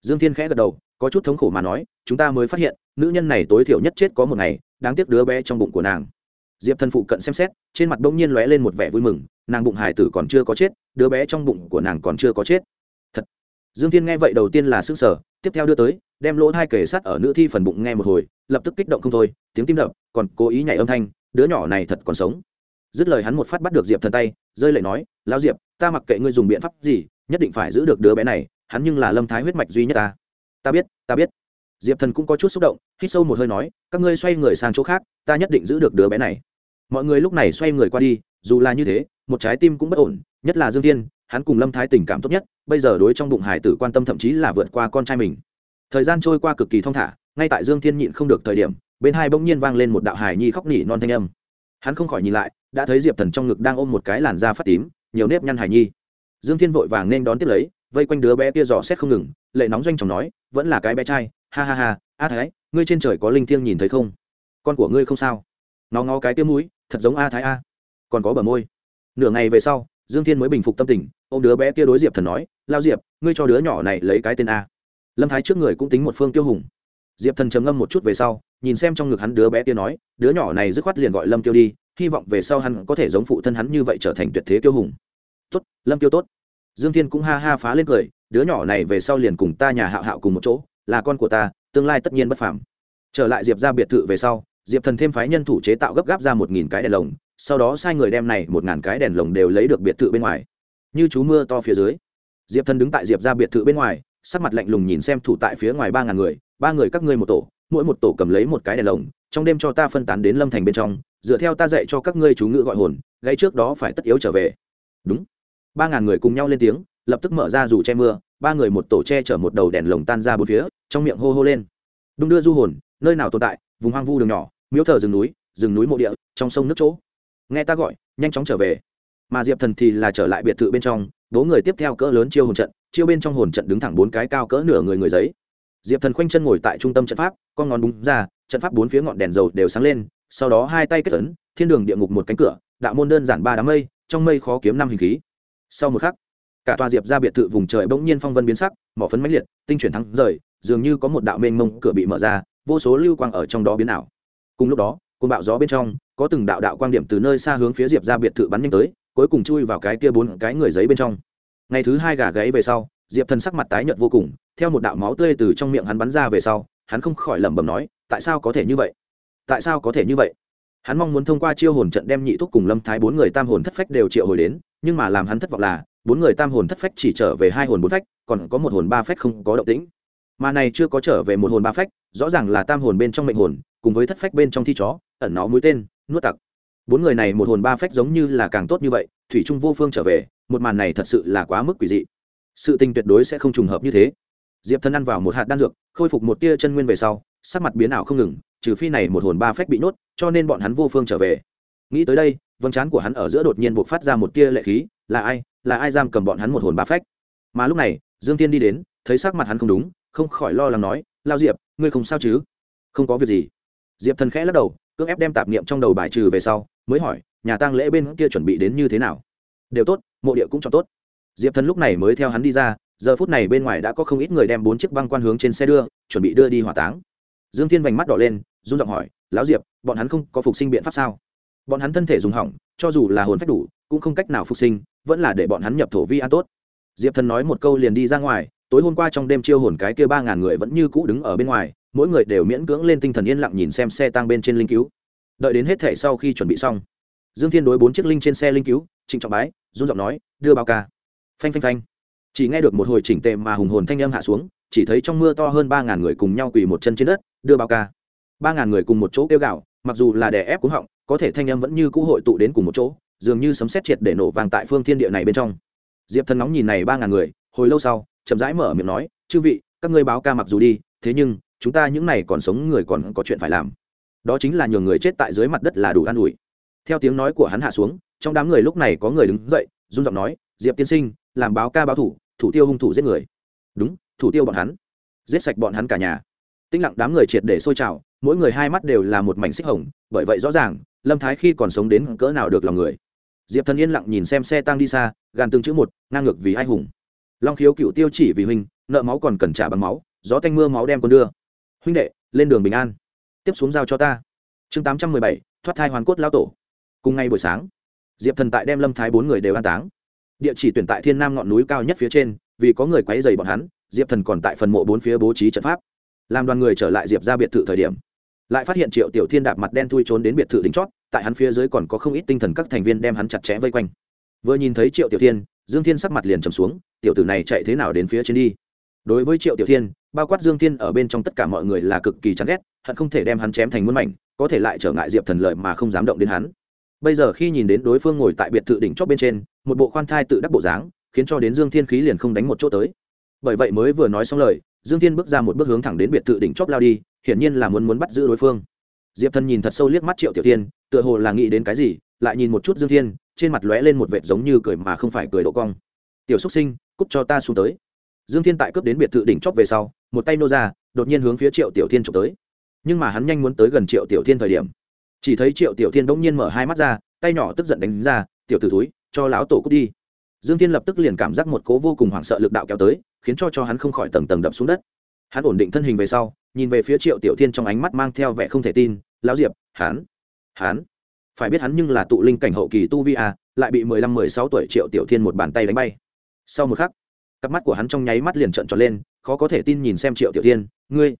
Dương thiên khẽ gật đầu, có chút thống khổ mà nói, chúng ta mới phát hiện, nữ nhân này tối thiểu nhất chết có một ngày, đáng tiếc đứa bé trong bụng của nàng. Diệp thần phụ cận xem xét, trên mặt bỗng nhiên lóe lên một vẻ vui mừng, nàng bụng hải tử còn chưa có chết, đứa bé trong bụng của nàng còn chưa có chết. Thật. Dương thiên nghe vậy đầu tiên là s ư n g sở tiếp theo đưa tới, đem lỗ hai kể sắt ở nữ thi phần bụng nghe một hồi, lập tức kích động không thôi, tiếng tim đập, còn cố ý nhảy âm thanh, đứa nhỏ này thật còn sống dứt lời hắn một phát bắt được diệp thần tay rơi lệ nói lao diệp ta mặc kệ ngươi dùng biện pháp gì nhất định phải giữ được đứa bé này hắn nhưng là lâm thái huyết mạch duy nhất ta ta biết ta biết diệp thần cũng có chút xúc động hít sâu một hơi nói các ngươi xoay người sang chỗ khác ta nhất định giữ được đứa bé này mọi người lúc này xoay người qua đi dù là như thế một trái tim cũng bất ổn nhất là dương tiên hắn cùng lâm thái tình cảm tốt nhất bây giờ đối trong bụng hải tử quan tâm thậm chí là vượt qua con trai mình thời gian trôi qua cực kỳ thong thả ngay tại dương thiên nhịn không được thời điểm bên hai bỗng nhiên vang lên một đạo hải nhi khóc nỉ non thanh âm hắn không khỏi nhìn lại, đã thấy diệp thần trong ngực đang ôm một cái làn da phát tím, nhiều nếp nhăn hải nhi. Dương thiên vội vàng nên đón tiếp lấy, vây quanh đứa bé kia dò xét không ngừng, lệ nóng doanh chồng nói, vẫn là cái bé trai, ha ha ha, a thái, ngươi trên trời có linh thiêng nhìn thấy không? Con của ngươi không sao. Nó ngó cái tiêu mũi, thật giống a thái a. Còn có bờ môi. Nửa ngày về sau, dương thiên mới bình phục tâm tình ô m đứa bé kia đối diệp thần nói, lao diệp, ngươi cho đứa nhỏ này lấy cái tên a. Lâm thái trước người cũng tính một phương tiêu hùng diệp thần trầm ngâm một chút về sau, nhìn xem trong ngực hắn đứa bé kia nói, đứa nhỏ này dứt khoát liền gọi lâm kiêu đi, hy vọng về sau hắn có thể giống phụ thân hắn như vậy trở thành tuyệt thế kiêu hùng. Tốt, lâm kiêu tốt. Dương thiên cũng ha ha phá lên cười, đứa nhỏ này về sau liền cùng ta nhà hạo hạo cùng một chỗ, là con của ta, tương lai tất nhiên bất phàm. Trở lại diệp ra biệt thự về sau, diệp thần thêm phái nhân thủ chế tạo gấp gáp ra một nghìn cái đèn lồng, sau đó sai người đem này một ngàn cái đèn lồng đều lấy được biệt thự bên ngoài. Như chú mưa to phía dưới, diệp thần đứng tại diệp ra biệt thự bên ngoài, sắc mặt lạnh lùng nhìn xem thủ tại phía ngoài ba ngàn người ba người các ngươi một tổ, mỗi một tổ cầm lấy một cái đèn lồng, trong đêm cho ta phân tán đến lâm thành bên trong, dựa theo ta dạy cho các ngươi chú ngữ gọi hồn gây trước đó phải tất yếu trở về. Đúng. Ba ngàn người cùng nhau lên tiếng, lập tức mở ra dù che mưa, ba người một tổ che chở một đầu đèn lồng tan ra bốn phía, trong miệng hô hô lên. Đung đưa du hồn, nơi nào tồn tại, vùng hoang vu đường nhỏ, miếu thờ rừng núi rừng núi mộ địa, trong sông nước chỗ. Nghe ta gọi, nhanh chóng trở về. Mà diệp thần thì là trở lại biệt thự bên trong bố người tiếp theo cỡ lớn chiêu hồn trận, chiêu bên trong hồn trận đứng thẳng bốn cái cao cỡ nửa người người giấy diệp thần khoanh chân ngồi tại trung tâm trận pháp, con ngón búng ra, trận pháp bốn phía ngọn đèn dầu đều sáng lên, sau đó hai tay kết tấn thiên đường địa ngục một cánh cửa, đạo môn đơn giản ba đám mây, trong mây khó kiếm năm hình khí. Sau một khắc, cả tòa diệp ra biệt thự vùng trời bỗng nhiên phong vân biến sắc, mỏ phấn mãnh liệt, tinh chuyển thắng rời, dường như có một đạo mênh mông cửa bị mở ra, vô số lưu quang ở trong đó biến ảo. Cùng lúc đó cơn bạo gió bên trong, có từng đạo đạo quang điểm từ nơi xa hướng phía diệp ra biệt thự bắn nhanh tới, cuối cùng chui vào cái kia bốn cái người giấy bên trong. Ngày thứ hai gà gáy về sau diệp thần sắc mặt tái nhợt vô cùng, theo một đạo máu tươi từ trong miệng hắn bắn ra về sau, hắn không khỏi lẩm bẩm nói, tại sao có thể như vậy? Tại sao có thể như vậy? Hắn mong muốn thông qua chiêu hồn trận đem nhị thúc cùng lâm thái bốn người tam hồn thất phách đều triệu hồi đến, nhưng mà làm hắn thất vọng là, bốn người tam hồn thất phách chỉ trở về hai hồn bốn phách, còn có một hồn ba phách không có động tĩnh. Mà này chưa có trở về một hồn ba phách, rõ ràng là tam hồn bên trong mệnh hồn, cùng với thất phách bên trong thi chó, ẩn nó mũi tên, nuốt tặc. Bốn người này một hồn ba phách giống như là càng tốt như vậy, thủy trung vô phương trở về, một màn này thật sự là quá mức quỷ dị sự tình tuyệt đối sẽ không trùng hợp như thế. Diệp thân ăn vào một hạt đan dược, khôi phục một tia chân nguyên về sau, sắc mặt biến ảo không ngừng, trừ phi này một hồn ba phách bị nhốt, cho nên bọn hắn vô phương trở về. Nghĩ tới đây, vầng trán của hắn ở giữa đột nhiên buộc phát ra một tia lệ khí, là ai là ai giam cầm bọn hắn một hồn ba phách? Mà lúc này, dương tiên đi đến, thấy sắc mặt hắn không đúng, không khỏi lo lắng nói lao diệp, ngươi không sao chứ? Không có việc gì. Diệp thần khẽ lắc đầu, cưỡng ép đem tạp niệm trong đầu bài trừ về sau, mới hỏi, nhà tang lễ bên kia chuẩn bị đến như thế nào? Đều tốt, mộ địa cũng cho tốt diệp thần lúc này mới theo hắn đi ra, giờ phút này bên ngoài đã có không ít người đem bốn chiếc băng quan hướng trên xe đưa, chuẩn bị đưa đi hỏa táng. Dương thiên vành mắt đỏ lên, run giọng hỏi, lão diệp, bọn hắn không có phục sinh biện pháp sao? Bọn hắn thân thể dùng hỏng, cho dù là hồn phách đủ, cũng không cách nào phục sinh, vẫn là để bọn hắn nhập thổ vi an tốt. Diệp thần nói một câu liền đi ra ngoài, tối hôm qua trong đêm chiêu hồn cái kia ba ngàn người vẫn như cũ đứng ở bên ngoài, mỗi người đều miễn cưỡng lên tinh thần yên lặng nhìn xem xe tăng bên trên linh cứu. Đợi đến hết thể sau khi chuẩn bị xong, dương thiên đối bốn chiếc linh trên xe linh cứu, trịnh trọng bái, run giọng nói, đưa bao ca phanh phanh phanh. Chỉ nghe được một hồi chỉnh tề mà hùng hồn thanh âm hạ xuống, chỉ thấy trong mưa to hơn ba ngàn người cùng nhau quỳ một chân trên đất, đưa bao ca. Ba ngàn người cùng một chỗ kêu gạo mặc dù là đè ép cúng họng, có thể thanh âm vẫn như cũ hội tụ đến cùng một chỗ, dường như sấm xét triệt để nổ vàng tại phương thiên địa này bên trong. Diệp thần nóng nhìn này ba ngàn người, hồi lâu sau, chậm rãi mở miệng nói, chư vị, các ngươi báo ca mặc dù đi, thế nhưng, chúng ta những này còn sống người còn có chuyện phải làm. Đó chính là nhường người chết tại dưới mặt đất là đủ an ủi. Theo tiếng nói của hắn hạ xuống, trong đám người lúc này có người đứng dậy, run giọng nói, diệp tiên sinh làm báo ca báo thủ thủ tiêu hung thủ giết người. Đúng, thủ tiêu bọn hắn. Giết sạch bọn hắn cả nhà. Tinh lặng đám người triệt để sôi trào, mỗi người hai mắt đều là một mảnh xích hồng, bởi vậy rõ ràng, lâm thái khi còn sống đến cỡ nào được lòng người. Diệp thần yên lặng nhìn xem xe tăng đi xa, gàn từng chữ một, ngang ngược vì ai hùng. Long khiếu cựu tiêu chỉ vì huynh, nợ máu còn cần trả bằng máu, gió tanh mưa máu đem con đưa. Huynh đệ, lên đường bình an. Tiếp xuống giao cho ta. Chương tám trăm mười bảy, thoát thai hoàn cốt lao tổ. Cùng ngay buổi sáng, diệp thần tại đem lâm thái bốn người đều an táng địa chỉ tuyển tại thiên nam ngọn núi cao nhất phía trên, vì có người quấy dày bọn hắn, diệp thần còn tại phần mộ bốn phía bố trí trận pháp. Làm đoàn người trở lại diệp ra biệt thự thời điểm, lại phát hiện triệu tiểu thiên đạp mặt đen thui trốn đến biệt thự đính chót, tại hắn phía dưới còn có không ít tinh thần các thành viên đem hắn chặt chẽ vây quanh. Vừa nhìn thấy triệu tiểu thiên, dương thiên sắc mặt liền trầm xuống, tiểu tử này chạy thế nào đến phía trên đi? Đối với triệu tiểu thiên, bao quát dương thiên ở bên trong tất cả mọi người là cực kỳ chán ghét, hận không thể đem hắn chém thành muôn mảnh, có thể lại trở ngại diệp thần lợi mà không dám động đến hắn. Bây giờ khi nhìn đến đối phương ngồi tại biệt thự đỉnh chót bên trên một bộ khoan thai tự đắc bộ dáng, khiến cho đến dương thiên khí liền không đánh một chỗ tới. Bởi vậy mới vừa nói xong lời, dương thiên bước ra một bước hướng thẳng đến biệt thự đỉnh chóp lao đi, hiển nhiên là muốn muốn bắt giữ đối phương. Diệp thần nhìn thật sâu liếc mắt triệu tiểu thiên tựa hồ là nghĩ đến cái gì, lại nhìn một chút dương thiên, trên mặt lóe lên một vệt giống như cười mà không phải cười độ cong. Tiểu xúc sinh, cút cho ta xuống tới. Dương thiên tại cướp đến biệt thự đỉnh chóp về sau, một tay nô ra, đột nhiên hướng phía triệu tiểu thiên trộm tới. Nhưng mà hắn nhanh muốn tới gần triệu tiểu thiên thời điểm, chỉ thấy triệu tiểu thiên bỗng nhiên mở hai mắt ra, tay nhỏ tức giận đánh ra, tiểu t ử túi cho lão tổ cút đi. Dương thiên lập tức liền cảm giác một cố vô cùng hoảng sợ lực đạo kéo tới khiến cho cho hắn không khỏi tầng tầng đập xuống đất. Hắn ổn định thân hình về sau nhìn về phía triệu tiểu thiên trong ánh mắt mang theo vẻ không thể tin lão diệp hắn hắn phải biết hắn nhưng là tụ linh cảnh hậu kỳ tu vi à, lại bị mười lăm mười sáu tuổi triệu tiểu thiên một bàn tay đánh bay. Sau một khắc cặp mắt của hắn trong nháy mắt liền trợn tròn lên khó có thể tin nhìn xem triệu tiểu thiên ngươi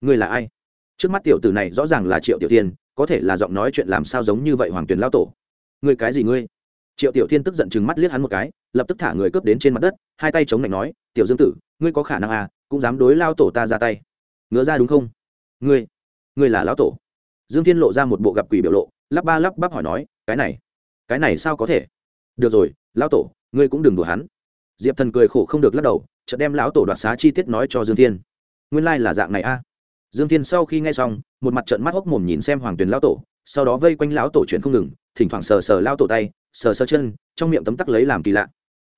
ngươi là ai? Trước mắt tiểu tử này rõ ràng là triệu tiểu thiên có thể là giọng nói chuyện làm sao giống như vậy hoàng tuyền lao tổ. Ngươi cái gì ngươi? Triệu tiểu thiên tức giận chừng mắt liếc hắn một cái, lập tức thả người cướp đến trên mặt đất, hai tay chống lạnh nói, tiểu dương tử, ngươi có khả năng à cũng dám đối lao tổ ta ra tay. Ngứa ra đúng không? Ngươi ngươi là lão tổ. Dương thiên lộ ra một bộ gặp quỷ biểu lộ, lắp ba lắp bắp hỏi nói, cái này cái này sao có thể? Được rồi, lão tổ, ngươi cũng đừng đùa hắn. Diệp thần cười khổ không được lắc đầu, chợt đem lão tổ đoạt xá chi tiết nói cho dương thiên. Nguyên lai là dạng này a. À. dương thiên sau khi nghe xong, một mặt trận mắt hốc mồm nhìn xem hoàng tuyền lão tổ, sau đó vây quanh lão tổ chuyện không ngừng, thỉnh thoảng sờ sờ lao tổ tay sờ sờ chân, trong miệng tấm tắc lấy làm kỳ lạ.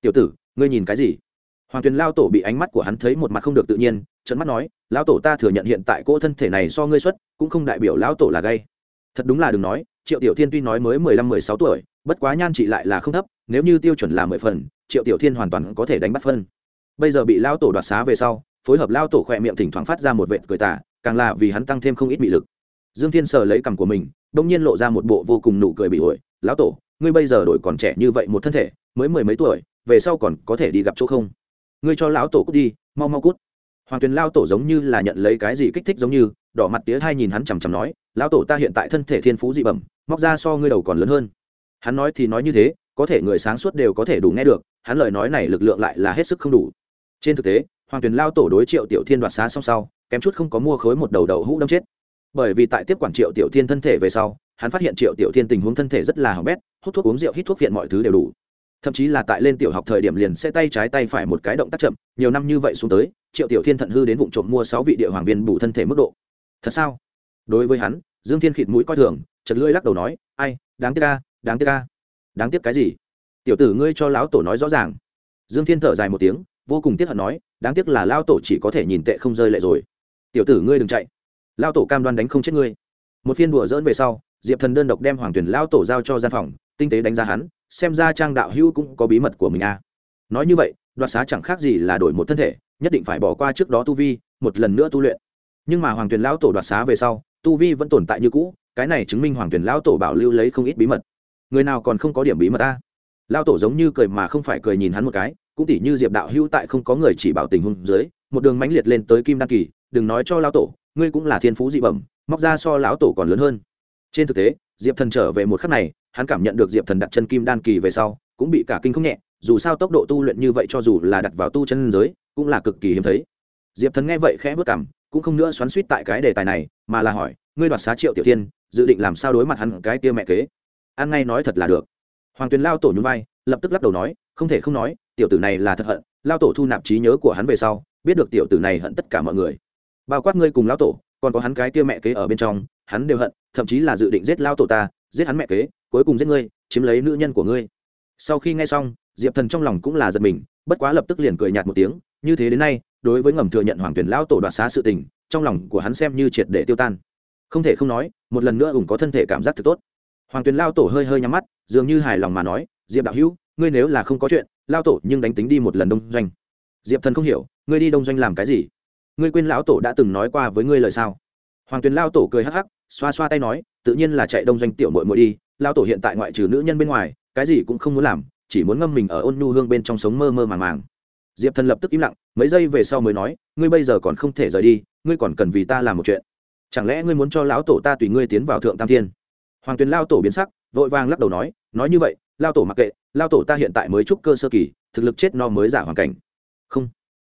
Tiểu tử, ngươi nhìn cái gì? Hoàng tuyền lao tổ bị ánh mắt của hắn thấy một mặt không được tự nhiên trận mắt nói, lão tổ ta thừa nhận hiện tại cỗ thân thể này so ngươi xuất, cũng không đại biểu lão tổ là gay. Thật đúng là đừng nói, triệu tiểu thiên tuy nói mới mười lăm, mười sáu tuổi, bất quá nhan trị lại là không thấp, nếu như tiêu chuẩn là mười phần, triệu tiểu thiên hoàn toàn có thể đánh bắt phân. Bây giờ bị lão tổ đoạt xá về sau, phối hợp lao tổ khỏe miệng thỉnh thoảng phát ra một vệt cười tả càng là vì hắn tăng thêm không ít bị lực. Dương thiên sờ lấy cằm của mình đông nhiên lộ ra một bộ vô cùng nụ cười bị ổi lão tổ ngươi bây giờ đổi còn trẻ như vậy một thân thể, mới mười mấy tuổi, về sau còn có thể đi gặp chỗ không? Ngươi cho lão tổ cút đi, mau mau cút. Hoàng tuyền lao tổ giống như là nhận lấy cái gì kích thích giống như, đỏ mặt tía hai nhìn hắn chằm chằm nói, lão tổ ta hiện tại thân thể thiên phú dị bẩm, móc ra so ngươi đầu còn lớn hơn. Hắn nói thì nói như thế, có thể người sáng suốt đều có thể đủ nghe được, hắn lời nói này lực lượng lại là hết sức không đủ. Trên thực tế, hoàng tuyền lao tổ đối triệu tiểu thiên đoạt xá xong sau, kém chút không có mua khối một đầu đầu hũ đâm chết. Bởi vì tại tiếp quản triệu tiểu thiên thân thể về sau hắn phát hiện triệu tiểu thiên tình huống thân thể rất là hỏng bét, hút thuốc uống rượu, hít thuốc viện mọi thứ đều đủ. Thậm chí là tại lên tiểu học thời điểm liền sẽ tay trái tay phải một cái động tác chậm, nhiều năm như vậy xuống tới, triệu tiểu thiên thận hư đến vụ trộm mua sáu vị địa hoàng viên bù thân thể mức độ. Thật sao? Đối với hắn, dương thiên khịt mũi coi thường, chật lưỡi lắc đầu nói, ai, đáng tiếc ca đáng tiếc ca đáng tiếc cái gì? Tiểu tử ngươi cho lão tổ nói rõ ràng. Dương thiên thở dài một tiếng, vô cùng tiếc hận nói, đáng tiếc là lao tổ chỉ có thể nhìn tệ không rơi lệ rồi. Tiểu tử ngươi đừng chạy. Lao tổ cam đoan đánh không chết ngươi. Một phiên đùa dỡn về sau diệp thần đơn độc đem hoàng tuyển lao tổ giao cho gian phòng, tinh tế đánh giá hắn, xem ra trang đạo hữu cũng có bí mật của mình à. nói như vậy, đoạt xá chẳng khác gì là đổi một thân thể, nhất định phải bỏ qua trước đó tu vi, một lần nữa tu luyện. Nhưng mà hoàng tuyển lao tổ đoạt xá về sau, tu vi vẫn tồn tại như cũ, cái này chứng minh hoàng tuyển lao tổ bảo lưu lấy không ít bí mật. Người nào còn không có điểm bí mật ta? Lao tổ giống như cười mà không phải cười nhìn hắn một cái, cũng tỉ như diệp đạo hữu tại không có người chỉ bảo tình huống dưới, một đường mãnh liệt lên tới kim đăng kỳ, đừng nói cho lao tổ, ngươi cũng là thiên phú dị bẩm, móc ra so lão tổ còn lớn hơn trên thực tế, diệp thần trở về một khắc này, hắn cảm nhận được diệp thần đặt chân kim đan kỳ về sau, cũng bị cả kinh không nhẹ, dù sao tốc độ tu luyện như vậy cho dù là đặt vào tu chân giới, cũng là cực kỳ hiếm thấy. Diệp thần nghe vậy khẽ vất cảm, cũng không nữa xoắn suýt tại cái đề tài này, mà là hỏi, ngươi đoạt xá triệu tiểu tiên dự định làm sao đối mặt hắn cái kia mẹ kế? An ngay nói thật là được. Hoàng tuyền lao tổ nhún vai, lập tức lắc đầu nói, không thể không nói, tiểu tử này là thật hận, lao tổ thu nạp trí nhớ của hắn về sau, biết được tiểu tử này hận tất cả mọi người. Bao quát ngươi cùng lao tổ, còn có hắn cái kia mẹ kế ở bên trong hắn đều hận, thậm chí là dự định giết lao tổ ta, giết hắn mẹ kế, cuối cùng giết ngươi, chiếm lấy nữ nhân của ngươi. Sau khi nghe xong, diệp thần trong lòng cũng là giật mình, bất quá lập tức liền cười nhạt một tiếng, như thế đến nay, đối với ngầm thừa nhận hoàng tuyển lão tổ đoạt xá sự tình, trong lòng của hắn xem như triệt để tiêu tan. Không thể không nói, một lần nữa ủng có thân thể cảm giác thật tốt. Hoàng tuyển lao tổ hơi hơi nhắm mắt, dường như hài lòng mà nói, diệp đạo hữu, ngươi nếu là không có chuyện lao tổ nhưng đánh tính đi một lần đông doanh. Diệp thần không hiểu, ngươi đi đông doanh làm cái gì? Ngươi quên lão tổ đã từng nói qua với ngươi lời sao? Hoàng tuyền lao tổ cười hắc hắc xoa xoa tay nói, tự nhiên là chạy đông doanh tiểu mội mội đi lao tổ hiện tại ngoại trừ nữ nhân bên ngoài, cái gì cũng không muốn làm, chỉ muốn ngâm mình ở ôn nhu hương bên trong sống mơ mơ màng màng. Diệp thần lập tức im lặng, mấy giây về sau mới nói, ngươi bây giờ còn không thể rời đi, ngươi còn cần vì ta làm một chuyện. Chẳng lẽ ngươi muốn cho lão tổ ta tùy ngươi tiến vào thượng tam thiên? Hoàng tuyền lao tổ biến sắc, vội vàng lắc đầu nói nói như vậy, lao tổ mặc kệ, lao tổ ta hiện tại mới trúc cơ sơ kỳ, thực lực chết no mới giả hoàn cảnh. Không.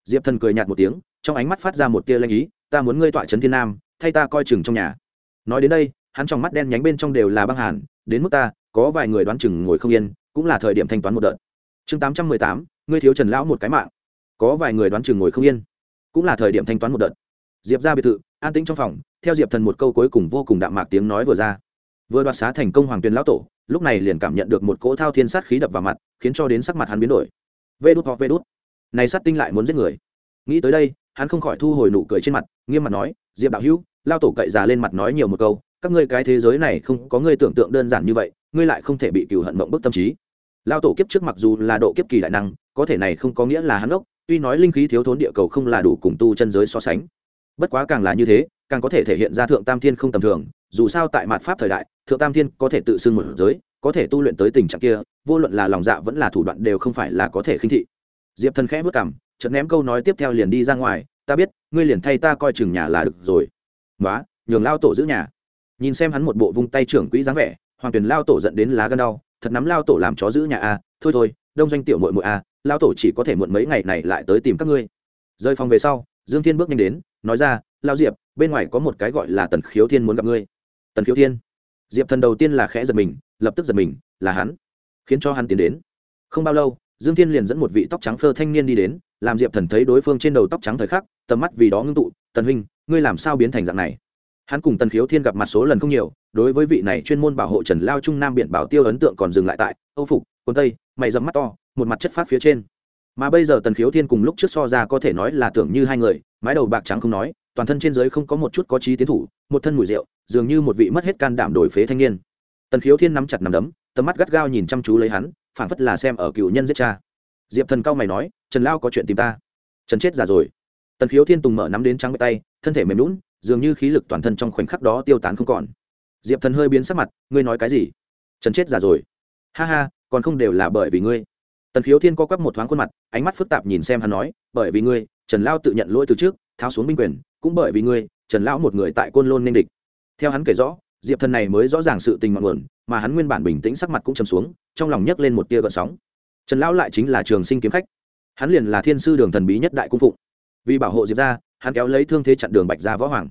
Diệp thần cười nhạt một tiếng, trong ánh mắt phát ra một tia lanh ý, ta muốn ngươi tọa trấn thiên nam, thay ta coi chừng trong nhà nói đến đây, hắn trong mắt đen nhánh bên trong đều là băng hàn, đến mức ta, có vài người đoán chừng ngồi không yên, cũng là thời điểm thanh toán một đợt. Chương tám trăm mười tám, ngươi thiếu trần lão một cái mạng. Có vài người đoán chừng ngồi không yên, cũng là thời điểm thanh toán một đợt. Diệp ra biệt thự, an tĩnh trong phòng, theo diệp thần một câu cuối cùng vô cùng đạm mạc tiếng nói vừa ra. Vừa đoạt xá thành công hoàng tuyền lão tổ, lúc này liền cảm nhận được một cỗ thao thiên sát khí đập vào mặt, khiến cho đến sắc mặt hắn biến đổi. Vê đút hoặc vê đút. Này sát tinh lại muốn giết người. Nghĩ tới đây, hắn không khỏi thu hồi nụ cười trên mặt, nghiêm mặt nói, diệp đạo hữu lao tổ cậy già lên mặt nói nhiều một câu, các ngươi cái thế giới này không có ngươi tưởng tượng đơn giản như vậy, ngươi lại không thể bị cừu hận mộng bức tâm trí. Lao tổ kiếp trước mặc dù là độ kiếp kỳ đại năng, có thể này không có nghĩa là hắn ốc, tuy nói linh khí thiếu thốn địa cầu không là đủ cùng tu chân giới so sánh. Bất quá càng là như thế, càng có thể thể hiện ra thượng tam thiên không tầm thường, dù sao tại mạt pháp thời đại, thượng tam thiên có thể tự xưng một giới, có thể tu luyện tới tình trạng kia, vô luận là lòng dạ vẫn là thủ đoạn đều không phải là có thể khinh thị. Diệp thần khẽ vất cảm chợt ném câu nói tiếp theo liền đi ra ngoài, ta biết, ngươi liền thay ta coi chừng nhà là được rồi. "Nóa, nhường lao tổ giữ nhà. Nhìn xem hắn một bộ vung tay trưởng quỹ dáng vẻ hoàng tuyền lao tổ giận đến lá gan đau thật nắm lao tổ làm chó giữ nhà a thôi thôi đông doanh tiểu muội muội a lao tổ chỉ có thể muộn mấy ngày này lại tới tìm các ngươi. Rơi phòng về sau dương thiên bước nhanh đến nói ra lao diệp bên ngoài có một cái gọi là tần khiếu thiên muốn gặp ngươi. Tần khiếu thiên? Diệp thần đầu tiên là khẽ giật mình lập tức giật mình là hắn. Khiến cho hắn tiến đến. Không bao lâu dương thiên liền dẫn một vị tóc trắng phơ thanh niên đi đến làm diệp thần thấy đối phương trên đầu tóc trắng thời khắc tầm mắt vì đó ngưng tụ tần huynh ngươi làm sao biến thành dạng này? Hắn cùng tần khiếu thiên gặp mặt số lần không nhiều, đối với vị này chuyên môn bảo hộ trần lao trung nam biển bảo tiêu ấn tượng còn dừng lại tại, âu phục quần tây, mày dẫm mắt to, một mặt chất phát phía trên. Mà bây giờ tần khiếu thiên cùng lúc trước so ra có thể nói là tưởng như hai người, mái đầu bạc trắng không nói, toàn thân trên giới không có một chút có trí tiến thủ, một thân mùi rượu, dường như một vị mất hết can đảm đổi phế thanh niên. Tần khiếu thiên nắm chặt nằm đấm, tầm mắt gắt gao nhìn chăm chú lấy hắn, phảng phất là xem ở cựu nhân giết cha. Diệp thần cao mày nói, trần lao có chuyện tìm ta. Trần chết già rồi. Tần khiếu thiên tùng mở nắm đến trắng tay thân thể mềm lún, dường như khí lực toàn thân trong khoảnh khắc đó tiêu tán không còn. Diệp thần hơi biến sắc mặt, ngươi nói cái gì? Trần chết già rồi. Ha ha, còn không đều là bởi vì ngươi. Tần khiếu thiên co quắp một thoáng khuôn mặt, ánh mắt phức tạp nhìn xem hắn nói, bởi vì ngươi, trần lao tự nhận lỗi từ trước, tháo xuống binh quyền, cũng bởi vì ngươi, trần lão một người tại côn lôn nên địch. Theo hắn kể rõ, diệp thần này mới rõ ràng sự tình mặn nguồn, mà hắn nguyên bản bình tĩnh sắc mặt cũng chầm xuống, trong lòng nhấc lên một tia gợn sóng. Trần lão lại chính là trường sinh kiếm khách. Hắn liền là thiên sư đường thần bí nhất đại cung phụng. Vì bảo hộ diệp ra hắn kéo lấy thương thế chặn đường bạch gia võ hoàng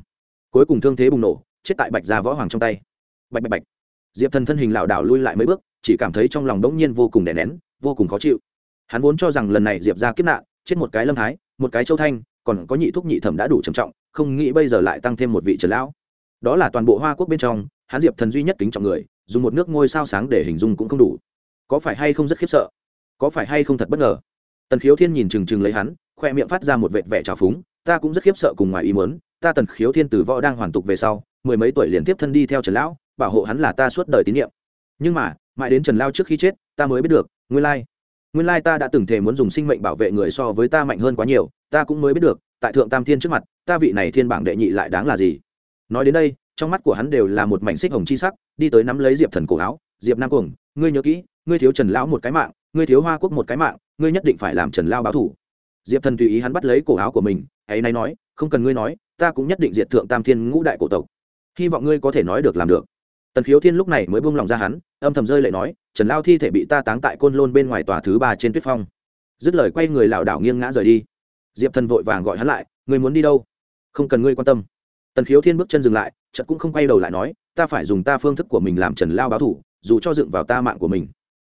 cuối cùng thương thế bùng nổ chết tại bạch gia võ hoàng trong tay bạch bạch bạch diệp thần thân hình lảo đảo lui lại mấy bước chỉ cảm thấy trong lòng đống nhiên vô cùng đè nén vô cùng khó chịu hắn vốn cho rằng lần này diệp ra kiếp nạn chết một cái lâm thái một cái châu thanh còn có nhị thúc nhị thẩm đã đủ trầm trọng không nghĩ bây giờ lại tăng thêm một vị trần lão đó là toàn bộ hoa quốc bên trong hắn diệp thần duy nhất kính trọng người dùng một nước ngôi sao sáng để hình dung cũng không đủ có phải hay không rất khiếp sợ có phải hay không thật bất ngờ tần khiếu thiên nhìn trừng trừng lấy hắn khoe miệng phát ra một vệt vẻ trào phúng ta cũng rất khiếp sợ cùng ngoài ý muốn, ta tần khiếu thiên từ võ đang hoàn tục về sau, mười mấy tuổi liền tiếp thân đi theo trần lão, bảo hộ hắn là ta suốt đời tín nhiệm. Nhưng mà, mãi đến trần lao trước khi chết, ta mới biết được, nguyên lai nguyên lai ta đã từng thể muốn dùng sinh mệnh bảo vệ người so với ta mạnh hơn quá nhiều, ta cũng mới biết được, tại thượng tam thiên trước mặt, ta vị này thiên bảng đệ nhị lại đáng là gì. Nói đến đây, trong mắt của hắn đều là một mảnh xích hồng chi sắc, đi tới nắm lấy diệp thần cổ áo, diệp nam cuồng, ngươi nhớ kỹ, ngươi thiếu trần lão một cái mạng, ngươi thiếu hoa quốc một cái mạng, ngươi nhất định phải làm trần lao báo thủ. Diệp thần tùy ý hắn bắt lấy cổ áo của mình ấy nay nói, không cần ngươi nói, ta cũng nhất định diệt thượng tam thiên ngũ đại cổ tộc. Hy vọng ngươi có thể nói được làm được. Tần khiếu thiên lúc này mới buông lòng ra hắn, âm thầm rơi lệ nói, trần lao thi thể bị ta táng tại côn lôn bên ngoài tòa thứ ba trên tuyết phong. Dứt lời quay người lảo đảo nghiêng ngã rời đi. Diệp thần vội vàng gọi hắn lại, ngươi muốn đi đâu? Không cần ngươi quan tâm. Tần khiếu thiên bước chân dừng lại trận cũng không quay đầu lại nói, ta phải dùng ta phương thức của mình làm trần lao báo thủ, dù cho dựng vào ta mạng của mình.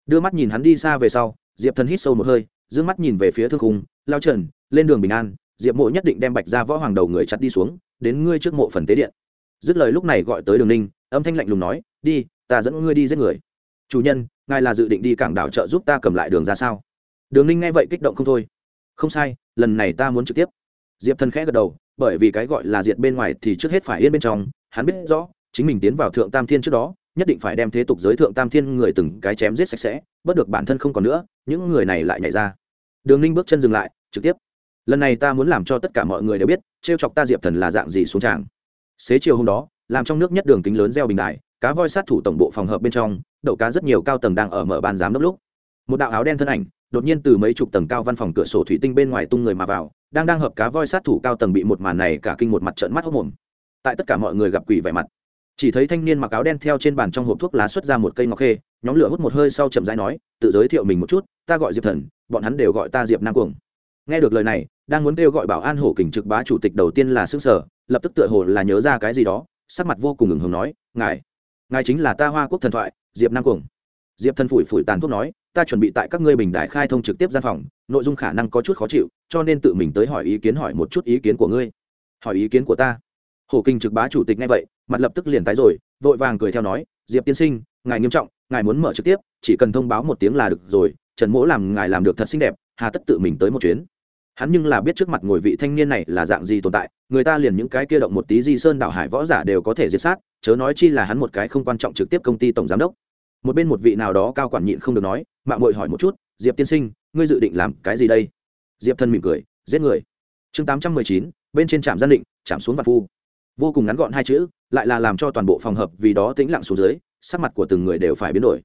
Đưa mắt nhìn hắn đi xa về sau, diệp thần hít sâu một hơi d mắt nhìn về phía thương khung, lao trần, lên đường bình an diệp mộ nhất định đem bạch ra võ hoàng đầu người chặt đi xuống, đến ngươi trước mộ phần tế điện. Dứt lời lúc này gọi tới đường ninh, âm thanh lạnh lùng nói, đi, ta dẫn ngươi đi giết người. Chủ nhân, ngài là dự định đi cảng đảo trợ giúp ta cầm lại đường ra sao? Đường ninh nghe vậy kích động không thôi. Không sai, lần này ta muốn trực tiếp. Diệp thần khẽ gật đầu, bởi vì cái gọi là diệt bên ngoài thì trước hết phải yên bên trong, hắn biết rõ, chính mình tiến vào thượng tam thiên trước đó, nhất định phải đem thế tục giới thượng tam thiên người từng cái chém giết sạch sẽ, bớt được bản thân không còn nữa, những người này lại nhảy ra. Đường ninh bước chân dừng lại, trực tiếp lần này ta muốn làm cho tất cả mọi người đều biết, trêu chọc ta diệp thần là dạng gì xuống tràng. Xế chiều hôm đó, làm trong nước nhất đường kính lớn gieo bình đài, cá voi sát thủ tổng bộ phòng hợp bên trong, đậu cá rất nhiều cao tầng đang ở mở ban giám đốc lúc. Một đạo áo đen thân ảnh, đột nhiên từ mấy chục tầng cao văn phòng cửa sổ thủy tinh bên ngoài tung người mà vào, đang đang hợp cá voi sát thủ cao tầng bị một màn này cả kinh một mặt trợn mắt hốc mồm tại tất cả mọi người gặp quỷ vẻ mặt, chỉ thấy thanh niên mặc áo đen theo trên bàn trong hộp thuốc lá xuất ra một cây ngọc khê, nhóm lửa hút một hơi sau chậm rãi nói, tự giới thiệu mình một chút, ta gọi diệp thần, bọn hắn đều gọi ta diệp nam cuồng nghe được lời này, đang muốn kêu gọi bảo an hổ kình trực bá chủ tịch đầu tiên là xương sở, lập tức tựa hồ là nhớ ra cái gì đó, sắc mặt vô cùng ngừng hồng nói, ngài ngài chính là ta hoa quốc thần thoại, diệp nam cuồng. Diệp thân phủi phủi tàn thuốc nói, ta chuẩn bị tại các ngươi bình đại khai thông trực tiếp gian phòng, nội dung khả năng có chút khó chịu, cho nên tự mình tới hỏi ý kiến hỏi một chút ý kiến của ngươi. Hỏi ý kiến của ta? Hổ kinh trực bá chủ tịch nghe vậy, mặt lập tức liền tái rồi, vội vàng cười theo nói, diệp tiên sinh, ngài nghiêm trọng, ngài muốn mở trực tiếp, chỉ cần thông báo một tiếng là được rồi, trần mỗ làm ngài làm được thật xinh đẹp, hà tất tự mình tới một chuyến hắn nhưng là biết trước mặt ngồi vị thanh niên này là dạng gì tồn tại, người ta liền những cái kia động một tí di sơn đảo hải võ giả đều có thể diệt sát, chớ nói chi là hắn một cái không quan trọng trực tiếp công ty tổng giám đốc. Một bên một vị nào đó cao quản nhịn không được nói mạng mội hỏi một chút, diệp tiên sinh, ngươi dự định làm cái gì đây? Diệp thân mỉm cười, giết người. Chương tám trăm mười chín, bên trên trạm gian định chạm xuống vạn phu. Vô cùng ngắn gọn hai chữ, lại là làm cho toàn bộ phòng hợp vì đó tĩnh lặng xuống dưới, sắc mặt của từng người đều phải biến đổi.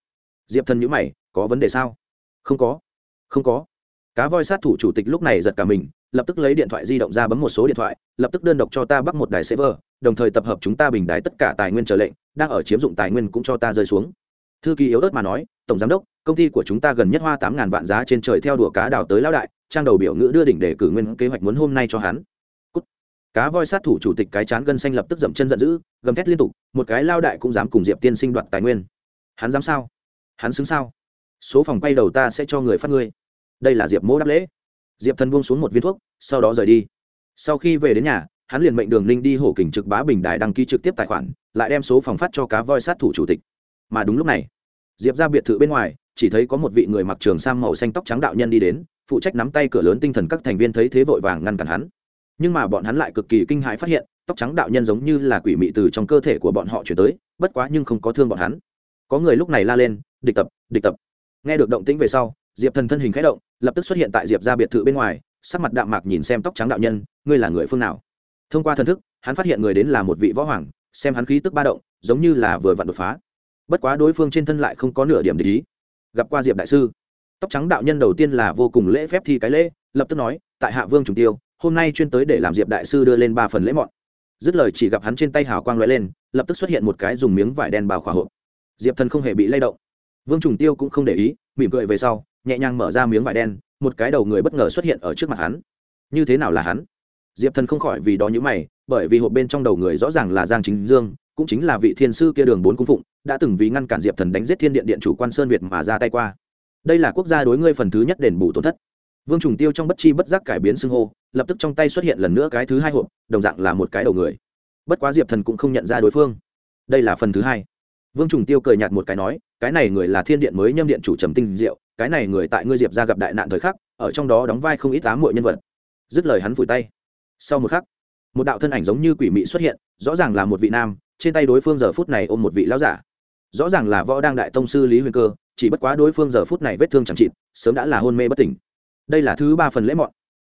Diệp thân nhữ mày, có vấn đề sao? Không có. Không có cá voi sát thủ chủ tịch lúc này giật cả mình, lập tức lấy điện thoại di động ra bấm một số điện thoại, lập tức đơn độc cho ta bắt một đài server, đồng thời tập hợp chúng ta bình đái tất cả tài nguyên trở lệnh, đang ở chiếm dụng tài nguyên cũng cho ta rơi xuống. Thư ký yếu ớt mà nói, tổng giám đốc, công ty của chúng ta gần nhất hoa tám ngàn vạn giá trên trời theo đùa cá đào tới lão đại, trang đầu biểu ngữ đưa đỉnh để cử nguyên kế hoạch muốn hôm nay cho hắn. Cút. cá voi sát thủ chủ tịch cái chán gân xanh lập tức dậm chân giận dữ, gầm thét liên tục, một cái lao đại cũng dám cùng diệp tiên sinh đoạt tài nguyên. Hắn dám sao? Hắn xứng sao? Số phòng quay đầu ta sẽ cho người phát ngươi đây là diệp mỗ đáp lễ. Diệp thần buông xuống một viên thuốc, sau đó rời đi. Sau khi về đến nhà, hắn liền mệnh đường linh đi hổ kình trực bá bình đài đăng ký trực tiếp tài khoản, lại đem số phòng phát cho cá voi sát thủ chủ tịch. Mà đúng lúc này, diệp ra biệt thự bên ngoài, chỉ thấy có một vị người mặc trường sam màu xanh tóc trắng đạo nhân đi đến, phụ trách nắm tay cửa lớn tinh thần các thành viên thấy thế vội vàng ngăn cản hắn. Nhưng mà bọn hắn lại cực kỳ kinh hãi phát hiện, tóc trắng đạo nhân giống như là quỷ mị từ trong cơ thể của bọn họ chuyển tới, bất quá nhưng không có thương bọn hắn. Có người lúc này la lên, địch tập địch tập. Nghe được động tĩnh về sau diệp thần thân hình k h ẽ động, lập tức xuất hiện tại diệp ra biệt thự bên ngoài, sắc mặt đạm mạc nhìn xem tóc trắng đạo nhân, ngươi là người phương nào? Thông qua thần thức, hắn phát hiện người đến là một vị võ hoàng, xem hắn khí tức ba động, giống như là vừa vặn đột phá. Bất quá đối phương trên thân lại không có nửa điểm để ý. Gặp qua diệp đại sư, tóc trắng đạo nhân đầu tiên là vô cùng lễ phép thi cái lễ, lập tức nói, tại hạ vương trùng tiêu, hôm nay chuyên tới để làm diệp đại sư đưa lên ba phần lễ mọn. Dứt lời chỉ gặp hắn trên tay hào quang l lên, lập tức xuất hiện một cái dùng miếng vải đen bào khỏa hộp. Diệp thần không hề bị lay động. Vương trùng tiêu cũng không để ý, mỉm cười về sau nhẹ nhàng mở ra miếng vải đen, một cái đầu người bất ngờ xuất hiện ở trước mặt hắn. Như thế nào là hắn? Diệp thần không khỏi vì đó nhữ mày, bởi vì hộp bên trong đầu người rõ ràng là giang chính dương, cũng chính là vị thiên sư kia đường bốn cung phụng, đã từng vì ngăn cản diệp thần đánh giết thiên điện điện chủ quan sơn việt mà ra tay qua. Đây là quốc gia đối ngươi phần thứ nhất đền bù tổn thất. Vương trùng tiêu trong bất chi bất giác cải biến xưng hô, lập tức trong tay xuất hiện lần nữa cái thứ hai hộp, đồng dạng là một cái đầu người. Bất quá diệp thần cũng không nhận ra đối phương. Đây là phần thứ hai. Vương trùng tiêu cười nhạt một cái nói, cái này người là thiên điện mới nhâm điện chủ trầm tinh diệu cái này người tại ngươi diệp ra gặp đại nạn thời khắc, ở trong đó đóng vai không ít tám mọi nhân vật. Dứt lời hắn phủi tay. Sau một khắc, một đạo thân ảnh giống như quỷ mị xuất hiện, rõ ràng là một vị nam, trên tay đối phương giờ phút này ôm một vị lão giả. Rõ ràng là võ đang đại tông sư lý huyền cơ, chỉ bất quá đối phương giờ phút này vết thương chẳng chịt, sớm đã là hôn mê bất tỉnh. Đây là thứ ba phần lễ mọn.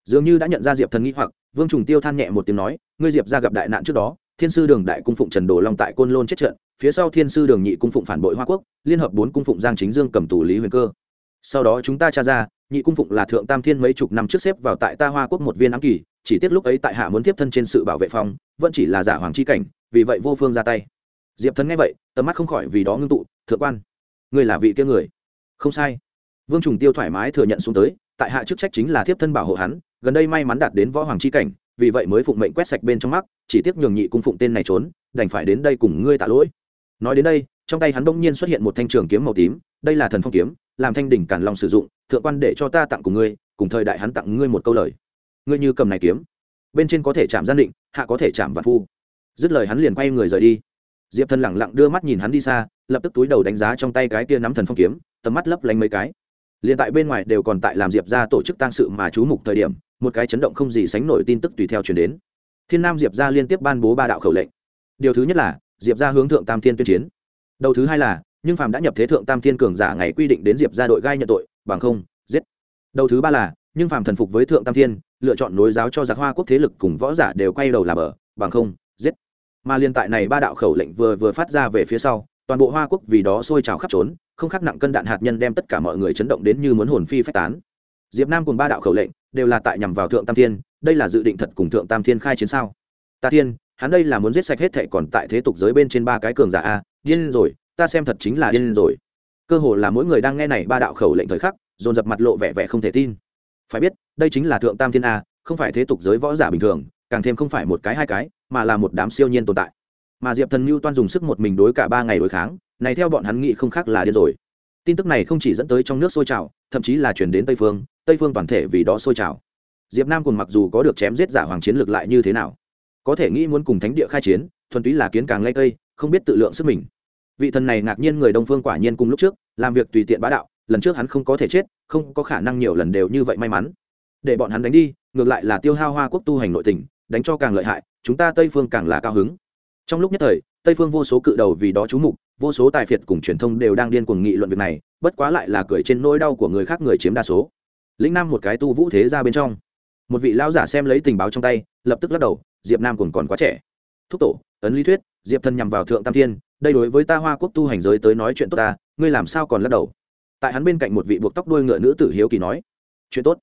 Dường như đã nhận ra diệp thần nghĩ hoặc, vương trùng tiêu than nhẹ một tiếng nói, ngươi diệp ra gặp đại nạn trước đó, thiên sư đường đại cung phụng trần đồ long tại côn lôn chết trận, phía sau thiên sư đường nhị cung phụng phản bội hoa quốc, liên hợp bốn cung phụng giang chính dương cầm tù lý huyền cơ sau đó chúng ta tra ra, nhị cung phụng là thượng tam thiên mấy chục năm trước xếp vào tại ta hoa quốc một viên ám kỳ, chỉ tiếc lúc ấy tại hạ muốn tiếp thân trên sự bảo vệ phòng vẫn chỉ là giả hoàng chi cảnh, vì vậy vô phương ra tay. Diệp thần nghe vậy, tầm mắt không khỏi vì đó ngưng tụ, thượng quan người là vị kia người. Không sai. Vương trùng tiêu thoải mái thừa nhận xuống tới, tại hạ chức trách chính là tiếp thân bảo hộ hắn, gần đây may mắn đạt đến võ hoàng chi cảnh, vì vậy mới phụng mệnh quét sạch bên trong mắt, chỉ tiếc nhường nhị cung phụng tên này trốn, đành phải đến đây cùng ngươi tạ lỗi. Nói đến đây trong tay hắn bỗng nhiên xuất hiện một thanh trường kiếm màu tím, đây là thần phong kiếm, làm thanh đỉnh cản lòng sử dụng, thượng quan để cho ta tặng cùng ngươi, cùng thời đại hắn tặng ngươi một câu lời. Ngươi như cầm này kiếm, bên trên có thể chạm gian định, hạ có thể chạm vạn phu. Dứt lời hắn liền quay người rời đi. Diệp thần lẳng lặng đưa mắt nhìn hắn đi xa, lập tức túi đầu đánh giá trong tay cái kia nắm thần phong kiếm, tầm mắt lấp lánh mấy cái. Liền tại bên ngoài đều còn tại làm diệp ra tổ chức tang sự mà chú mục thời điểm, một cái chấn động không gì sánh nổi tin tức tùy theo chuyển đến. Thiên nam diệp ra liên tiếp ban bố ba đạo khẩu lệnh. Điều thứ nhất là, diệp ra hướng thượng tam thiên tuyên chiến đầu thứ hai là, nhưng phàm đã nhập thế thượng tam thiên cường giả ngày quy định đến diệp ra đội gai nhận tội, bằng không, giết. Đầu thứ ba là, nhưng phàm thần phục với thượng tam thiên, lựa chọn nối giáo cho giặc hoa quốc thế lực cùng võ giả đều quay đầu làm bờ, bằng không, giết. Mà liên tại này ba đạo khẩu lệnh vừa vừa phát ra về phía sau, toàn bộ hoa quốc vì đó sôi trào khắp trốn, không khác nặng cân đạn hạt nhân đem tất cả mọi người chấn động đến như muốn hồn phi phách tán. Diệp nam cùng ba đạo khẩu lệnh đều là tại nhằm vào thượng tam thiên, đây là dự định thật cùng thượng tam thiên khai chiến sao? Ta thiên, hắn đây là muốn giết sạch hết thệ còn tại thế tục giới bên trên ba cái cường giả a điên rồi, ta xem thật chính là điên rồi. Cơ hồ là mỗi người đang nghe này ba đạo khẩu lệnh thời khắc, dồn dập mặt lộ vẻ vẻ không thể tin. Phải biết, đây chính là thượng tam thiên a, không phải thế tục giới võ giả bình thường, càng thêm không phải một cái hai cái, mà là một đám siêu nhiên tồn tại. Mà diệp thần mưu toan dùng sức một mình đối cả ba ngày đối kháng, này theo bọn hắn nghĩ không khác là điên rồi. Tin tức này không chỉ dẫn tới trong nước sôi trào, thậm chí là chuyển đến tây phương tây phương toàn thể vì đó sôi trào. Diệp nam cùng mặc dù có được chém giết giả hoàng chiến lược lại như thế nào, có thể nghĩ muốn cùng thánh địa khai chiến, thuần túy là kiến càng lây cây không biết tự lượng sức mình vị thần này ngạc nhiên người đông phương quả nhiên cùng lúc trước, làm việc tùy tiện bá đạo, lần trước hắn không có thể chết, không có khả năng nhiều lần đều như vậy may mắn. Để bọn hắn đánh đi, ngược lại là tiêu hao hoa quốc tu hành nội tình, đánh cho càng lợi hại, chúng ta tây phương càng là cao hứng. Trong lúc nhất thời, tây phương vô số cự đầu vì đó chú mục, vô số tài phiệt cùng truyền thông đều đang điên cuồng nghị luận việc này, bất quá lại là cười trên nỗi đau của người khác người chiếm đa số. Lĩnh nam một cái tu vũ thế ra bên trong. Một vị lão giả xem lấy tình báo trong tay, lập tức lắc đầu, diệp nam còn còn quá trẻ. Thúc tổ, ấn lý thuyết, diệp thần nhằm vào thượng tam thiên đây đối với ta hoa quốc tu hành giới tới nói chuyện tốt ta, ngươi làm sao còn lắc đầu? Tại hắn bên cạnh một vị buộc tóc đuôi ngựa nữ tử hiếu kỳ nói, chuyện tốt.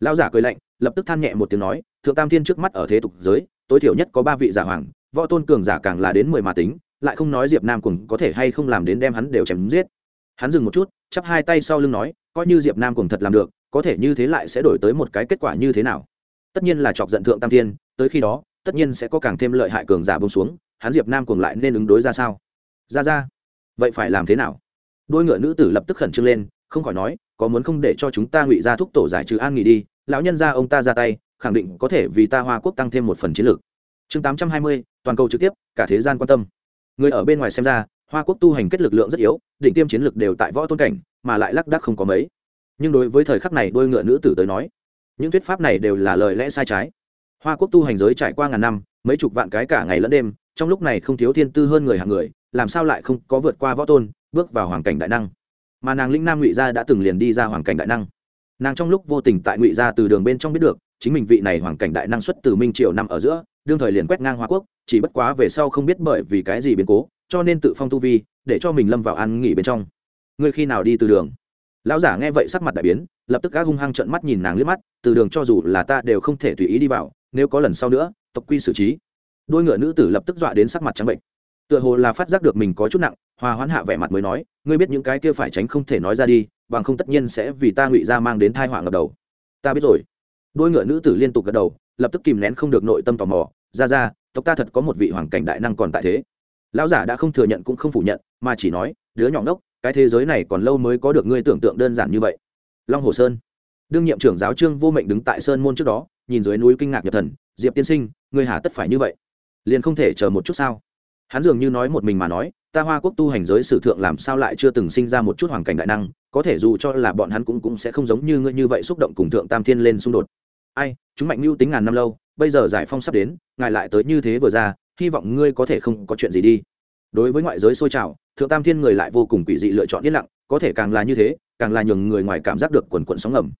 Lao giả cười lạnh, lập tức than nhẹ một tiếng nói, thượng tam thiên trước mắt ở thế tục giới, tối thiểu nhất có ba vị giả hoàng, võ tôn cường giả càng là đến mười mà tính, lại không nói diệp nam cùng có thể hay không làm đến đem hắn đều chém giết. Hắn dừng một chút, chắp hai tay sau lưng nói, coi như diệp nam cùng thật làm được, có thể như thế lại sẽ đổi tới một cái kết quả như thế nào? Tất nhiên là chọc giận thượng tam thiên, tới khi đó, tất nhiên sẽ có càng thêm lợi hại cường giả bông xuống, hắn diệp nam cùng lại nên ứng đối ra sao? Ra ra, vậy phải làm thế nào? Đôi ngựa nữ tử lập tức khẩn trương lên, không khỏi nói, có muốn không để cho chúng ta ngụy ra thúc tổ giải trừ an nghỉ đi, lão nhân ra ông ta ra tay, khẳng định có thể vì ta hoa quốc tăng thêm một phần chiến lược. Chương tám trăm hai mươi, toàn cầu trực tiếp, cả thế gian quan tâm. Người ở bên ngoài xem ra, hoa quốc tu hành kết lực lượng rất yếu định tiêm chiến lược đều tại võ tôn cảnh, mà lại lác đắc không có mấy. Nhưng đối với thời khắc này đôi ngựa nữ tử tới nói, những thuyết pháp này đều là lời lẽ sai trái. Hoa quốc tu hành giới trải qua ngàn năm, mấy chục vạn cái cả ngày lẫn đêm, trong lúc này không thiếu thiên tư hơn người hàng người làm sao lại không có vượt qua võ tôn, bước vào hoàng cảnh đại năng? Mà nàng linh nam ngụy gia đã từng liền đi ra hoàng cảnh đại năng. Nàng trong lúc vô tình tại ngụy gia từ đường bên trong biết được, chính mình vị này hoàng cảnh đại năng xuất từ minh triều năm ở giữa, đương thời liền quét ngang hoa quốc, chỉ bất quá về sau không biết bởi vì cái gì biến cố, cho nên tự phong tu vi, để cho mình lâm vào ăn nghỉ bên trong. Ngươi khi nào đi từ đường? Lão giả nghe vậy sắc mặt đại biến, lập tức gác hung hăng trợn mắt nhìn nàng liếc mắt, từ đường cho dù là ta đều không thể tùy ý đi vào, nếu có lần sau nữa, tộc quy xử trí. Đôi ngựa nữ tử lập tức dọa đến sắc mặt trắng bệnh tựa hồ là phát giác được mình có chút nặng hòa hoãn hạ vẻ mặt mới nói, ngươi biết những cái kia phải tránh không thể nói ra đi, bằng không tất nhiên sẽ vì ta ngụy ra mang đến thai họa ngập đầu. Ta biết rồi. Đôi ngựa nữ tử liên tục gật đầu, lập tức kìm nén không được nội tâm tò mò, ra ra, tộc ta thật có một vị hoàng cảnh đại năng còn tại thế. Lão giả đã không thừa nhận cũng không phủ nhận, mà chỉ nói, đứa nhỏ ngốc, cái thế giới này còn lâu mới có được ngươi tưởng tượng đơn giản như vậy. Long hồ sơn. Đương nhiệm trưởng giáo trương vô mệnh đứng tại sơn môn trước đó, nhìn dưới núi kinh ngạc nhập thần, diệp tiên sinh, ngươi hà tất phải như vậy? Liền không thể chờ một chút sao? Hắn dường như nói một mình mà nói, ta hoa quốc tu hành giới sử thượng làm sao lại chưa từng sinh ra một chút hoàn cảnh đại năng, có thể dù cho là bọn hắn cũng cũng sẽ không giống như ngươi như vậy xúc động cùng thượng tam thiên lên xung đột. Ai, chúng mạnh mưu tính ngàn năm lâu, bây giờ giải phong sắp đến, ngài lại tới như thế vừa ra, hy vọng ngươi có thể không có chuyện gì đi. Đối với ngoại giới sôi trào, thượng tam thiên người lại vô cùng quỷ dị lựa chọn yên lặng, có thể càng là như thế, càng là nhường người ngoài cảm giác được quần quận sóng ngầm.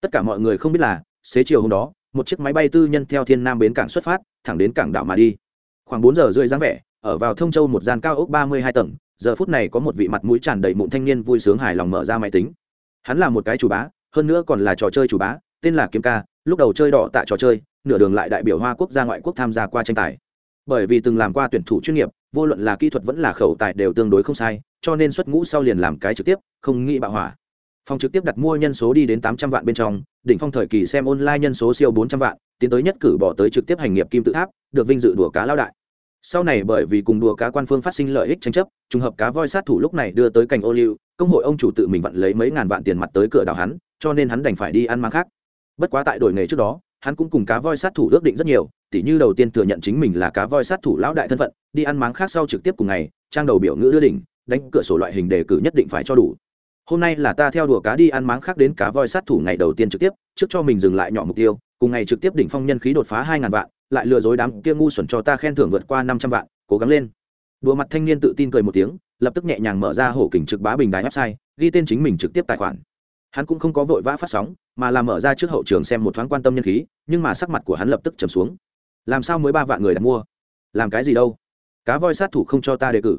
Tất cả mọi người không biết là, xế chiều hôm đó, một chiếc máy bay tư nhân theo thiên nam bến cảng xuất phát, thẳng đến cảng đảo mà đi. Khoảng bốn giờ rưỡi dáng vẻ ở vào thông châu một gian cao ốc ba mươi hai tầng, giờ phút này có một vị mặt mũi tràn đầy mụn thanh niên vui sướng hài lòng mở ra máy tính. Hắn là một cái chủ bá, hơn nữa còn là trò chơi chủ bá, tên là kiếm ca, lúc đầu chơi đỏ tại trò chơi, nửa đường lại đại biểu hoa quốc gia ngoại quốc tham gia qua tranh tài. Bởi vì từng làm qua tuyển thủ chuyên nghiệp, vô luận là kỹ thuật vẫn là khẩu tài đều tương đối không sai, cho nên xuất ngũ sau liền làm cái trực tiếp, không nghĩ bạo hỏa. Phòng trực tiếp đặt mua nhân số đi đến tám trăm vạn bên trong, đỉnh phong thời kỳ xem online nhân số siêu bốn trăm vạn, tiến tới nhất cử bỏ tới trực tiếp hành nghiệp kim tự tháp, được vinh dự đùa cá lao đại sau này bởi vì cùng đùa cá quan phương phát sinh lợi ích tranh chấp, trùng hợp cá voi sát thủ lúc này đưa tới cảnh ô liu, công hội ông chủ tự mình vặn lấy mấy ngàn vạn tiền mặt tới cửa đảo hắn, cho nên hắn đành phải đi ăn mang khác. Bất quá tại đổi nghề trước đó, hắn cũng cùng cá voi sát thủ ước định rất nhiều, tỉ như đầu tiên thừa nhận chính mình là cá voi sát thủ lão đại thân phận, đi ăn máng khác sau trực tiếp cùng ngày, trang đầu biểu ngữ đưa đỉnh, đánh cửa sổ loại hình đề cử nhất định phải cho đủ. Hôm nay là ta theo đùa cá đi ăn máng khác đến cá voi sát thủ ngày đầu tiên trực tiếp, trước cho mình dừng lại nhỏ mục tiêu, cùng ngày trực tiếp đỉnh phong nhân khí đột phá hai ngàn vạn lại lừa dối đám kia ngu xuẩn cho ta khen thưởng vượt qua năm trăm vạn, cố gắng lên. Đùa mặt thanh niên tự tin cười một tiếng, lập tức nhẹ nhàng mở ra hổ kình trực bá bình đài website, ghi tên chính mình trực tiếp tài khoản. Hắn cũng không có vội vã phát sóng, mà là mở ra trước hậu trường xem một thoáng quan tâm nhân khí, nhưng mà sắc mặt của hắn lập tức trầm xuống. Làm sao mới ba vạn người đặt mua? Làm cái gì đâu? Cá voi sát thủ không cho ta đề cử.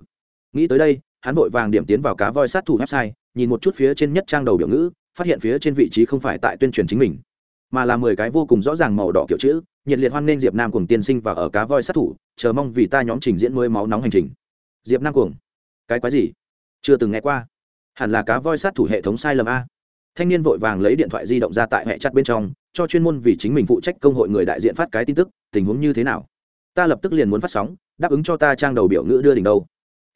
Nghĩ tới đây, hắn vội vàng điểm tiến vào cá voi sát thủ website, nhìn một chút phía trên nhất trang đầu biểu ngữ, phát hiện phía trên vị trí không phải tại tuyên truyền chính mình mà là mười cái vô cùng rõ ràng màu đỏ kiểu chữ, nhiệt liệt hoan nghênh diệp nam cùng tiên sinh và ở cá voi sát thủ, chờ mong vì ta nhóm trình diễn mới máu nóng hành trình. Diệp nam cuồng. Cái quái gì? Chưa từng nghe qua. Hẳn là cá voi sát thủ hệ thống sai lầm a. Thanh niên vội vàng lấy điện thoại di động ra tại hệ chặt bên trong, cho chuyên môn vì chính mình phụ trách công hội người đại diện phát cái tin tức, tình huống như thế nào? Ta lập tức liền muốn phát sóng, đáp ứng cho ta trang đầu biểu ngữ đưa đỉnh đâu.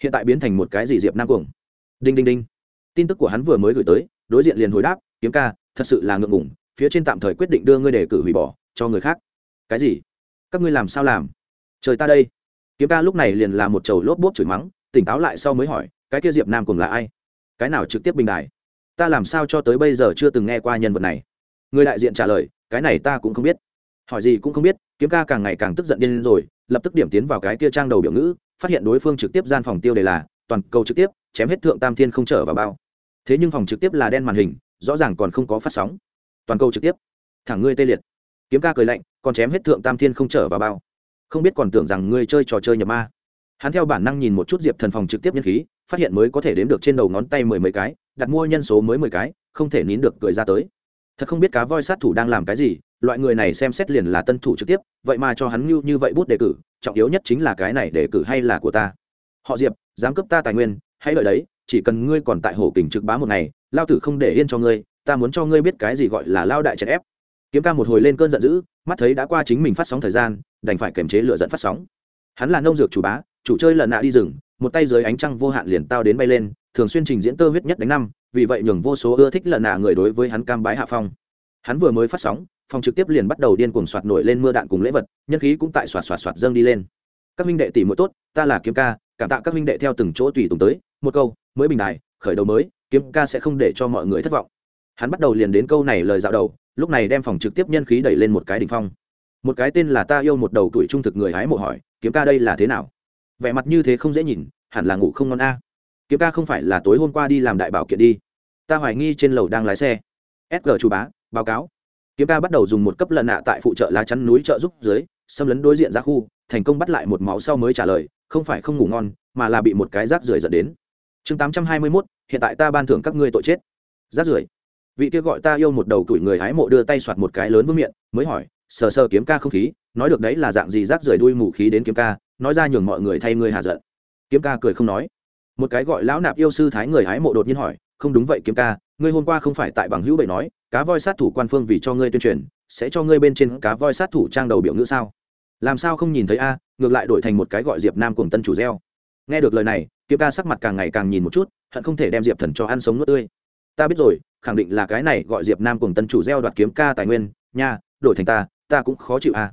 Hiện tại biến thành một cái gì diệp nam cuồng? Đinh đinh đinh. Tin tức của hắn vừa mới gửi tới, đối diện liền hồi đáp, kiếm ca, thật sự là ngượng ngủng phía trên tạm thời quyết định đưa ngươi để cử hủy bỏ, cho người khác. Cái gì? Các ngươi làm sao làm? Trời ta đây. Kiếm ca lúc này liền là một chầu lốp bốp chửi mắng, tỉnh táo lại sau mới hỏi, cái kia diệp nam cùng là ai? Cái nào trực tiếp bình đài ta làm sao cho tới bây giờ chưa từng nghe qua nhân vật này? Người đại diện trả lời, cái này ta cũng không biết. Hỏi gì cũng không biết, kiếm ca càng ngày càng tức giận điên rồi, lập tức điểm tiến vào cái kia trang đầu biểu ngữ, phát hiện đối phương trực tiếp gian phòng tiêu đề là, toàn cầu trực tiếp, chém hết thượng tam thiên không trở vào bao. Thế nhưng phòng trực tiếp là đen màn hình, rõ ràng còn không có phát sóng toàn cầu trực tiếp. Thẳng ngươi tê liệt. Kiếm ca cười lạnh, còn chém hết thượng tam thiên không trở vào bao. Không biết còn tưởng rằng ngươi chơi trò chơi nhập ma. Hắn theo bản năng nhìn một chút diệp thần phòng trực tiếp nhân khí, phát hiện mới có thể đếm được trên đầu ngón tay mười mấy cái, đặt mua nhân số mới mười cái, không thể nín được cười ra tới. Thật không biết cá voi sát thủ đang làm cái gì, loại người này xem xét liền là tân thủ trực tiếp, vậy mà cho hắn như như vậy bút đề cử, trọng yếu nhất chính là cái này đề cử hay là của ta? Họ diệp, dám cấp ta tài nguyên, hãy đợi đấy, chỉ cần ngươi còn tại hồ kình trực bá một ngày, lao tử không để yên cho ngươi ta muốn cho ngươi biết cái gì gọi là lao đại chèn ép. Kiếm ca một hồi lên cơn giận dữ, mắt thấy đã qua chính mình phát sóng thời gian, đành phải kiềm chế lựa dẫn phát sóng. Hắn là nông dược chủ bá, chủ chơi lần nạ đi rừng, một tay dưới ánh trăng vô hạn liền tao đến bay lên, thường xuyên trình diễn tơ huyết nhất đánh năm, vì vậy nhường vô số ưa thích lần nạ người đối với hắn cam bái hạ phong. Hắn vừa mới phát sóng phòng trực tiếp liền bắt đầu điên cuồng soạt nổi lên mưa đạn cùng lễ vật, nhân khí cũng tại soạt soạt soạt dâng đi lên. Các minh đệ tỷ mỗi tốt, ta là kiếm ca, cảm tạ các minh đệ theo từng chỗ tùy tùng tới, một câu, mới bình đài, khởi đầu mới, kiếm ca sẽ không để cho mọi người thất vọng hắn bắt đầu liền đến câu này lời dạo đầu, lúc này đem phòng trực tiếp nhân khí đẩy lên một cái đỉnh phong. Một cái tên là ta yêu một đầu tuổi trung thực người hái mộ hỏi, kiếm ca đây là thế nào? Vẻ mặt như thế không dễ nhìn, hẳn là ngủ không ngon a. Kiếm ca không phải là tối hôm qua đi làm đại bảo kiện đi. Ta hoài nghi trên lầu đang lái xe. Sg chủ bá, báo cáo. Kiếm ca bắt đầu dùng một cấp lần nạ tại phụ trợ lá chắn núi trợ giúp dưới, xâm lấn đối diện ra khu, thành công bắt lại một máu sau mới trả lời, không phải không ngủ ngon, mà là bị một cái rác rưởi dẫn đến. Chương tám trăm hai mươi mốt, hiện tại ta ban thưởng các ngươi tội chết. Rác rưởi vị kia gọi ta yêu một đầu tuổi người hái mộ đưa tay soạt một cái lớn vương miệng mới hỏi, sờ sờ kiếm ca không khí, nói được đấy là dạng gì rác rưởi đuôi mù khí đến kiếm ca? Nói ra nhường mọi người thay ngươi hạ giận. Kiếm ca cười không nói. Một cái gọi lão nạp yêu sư thái người hái mộ đột nhiên hỏi, không đúng vậy kiếm ca, ngươi hôm qua không phải tại bằng hữu bậy nói, cá voi sát thủ quan phương vì cho ngươi tuyên truyền, sẽ cho ngươi bên trên cá voi sát thủ trang đầu biểu ngữ sao? Làm sao không nhìn thấy a, ngược lại đổi thành một cái gọi diệp nam cùng tân chủ gieo. Nghe được lời này, kiếm ca sắc mặt càng ngày càng nhìn một chút, hận không thể đem diệp thần cho ăn sống nuốt tươi ta biết rồi, khẳng định là cái này gọi diệp nam cùng tân chủ gieo đoạt kiếm ca tài nguyên, nha, đổi thành ta ta cũng khó chịu a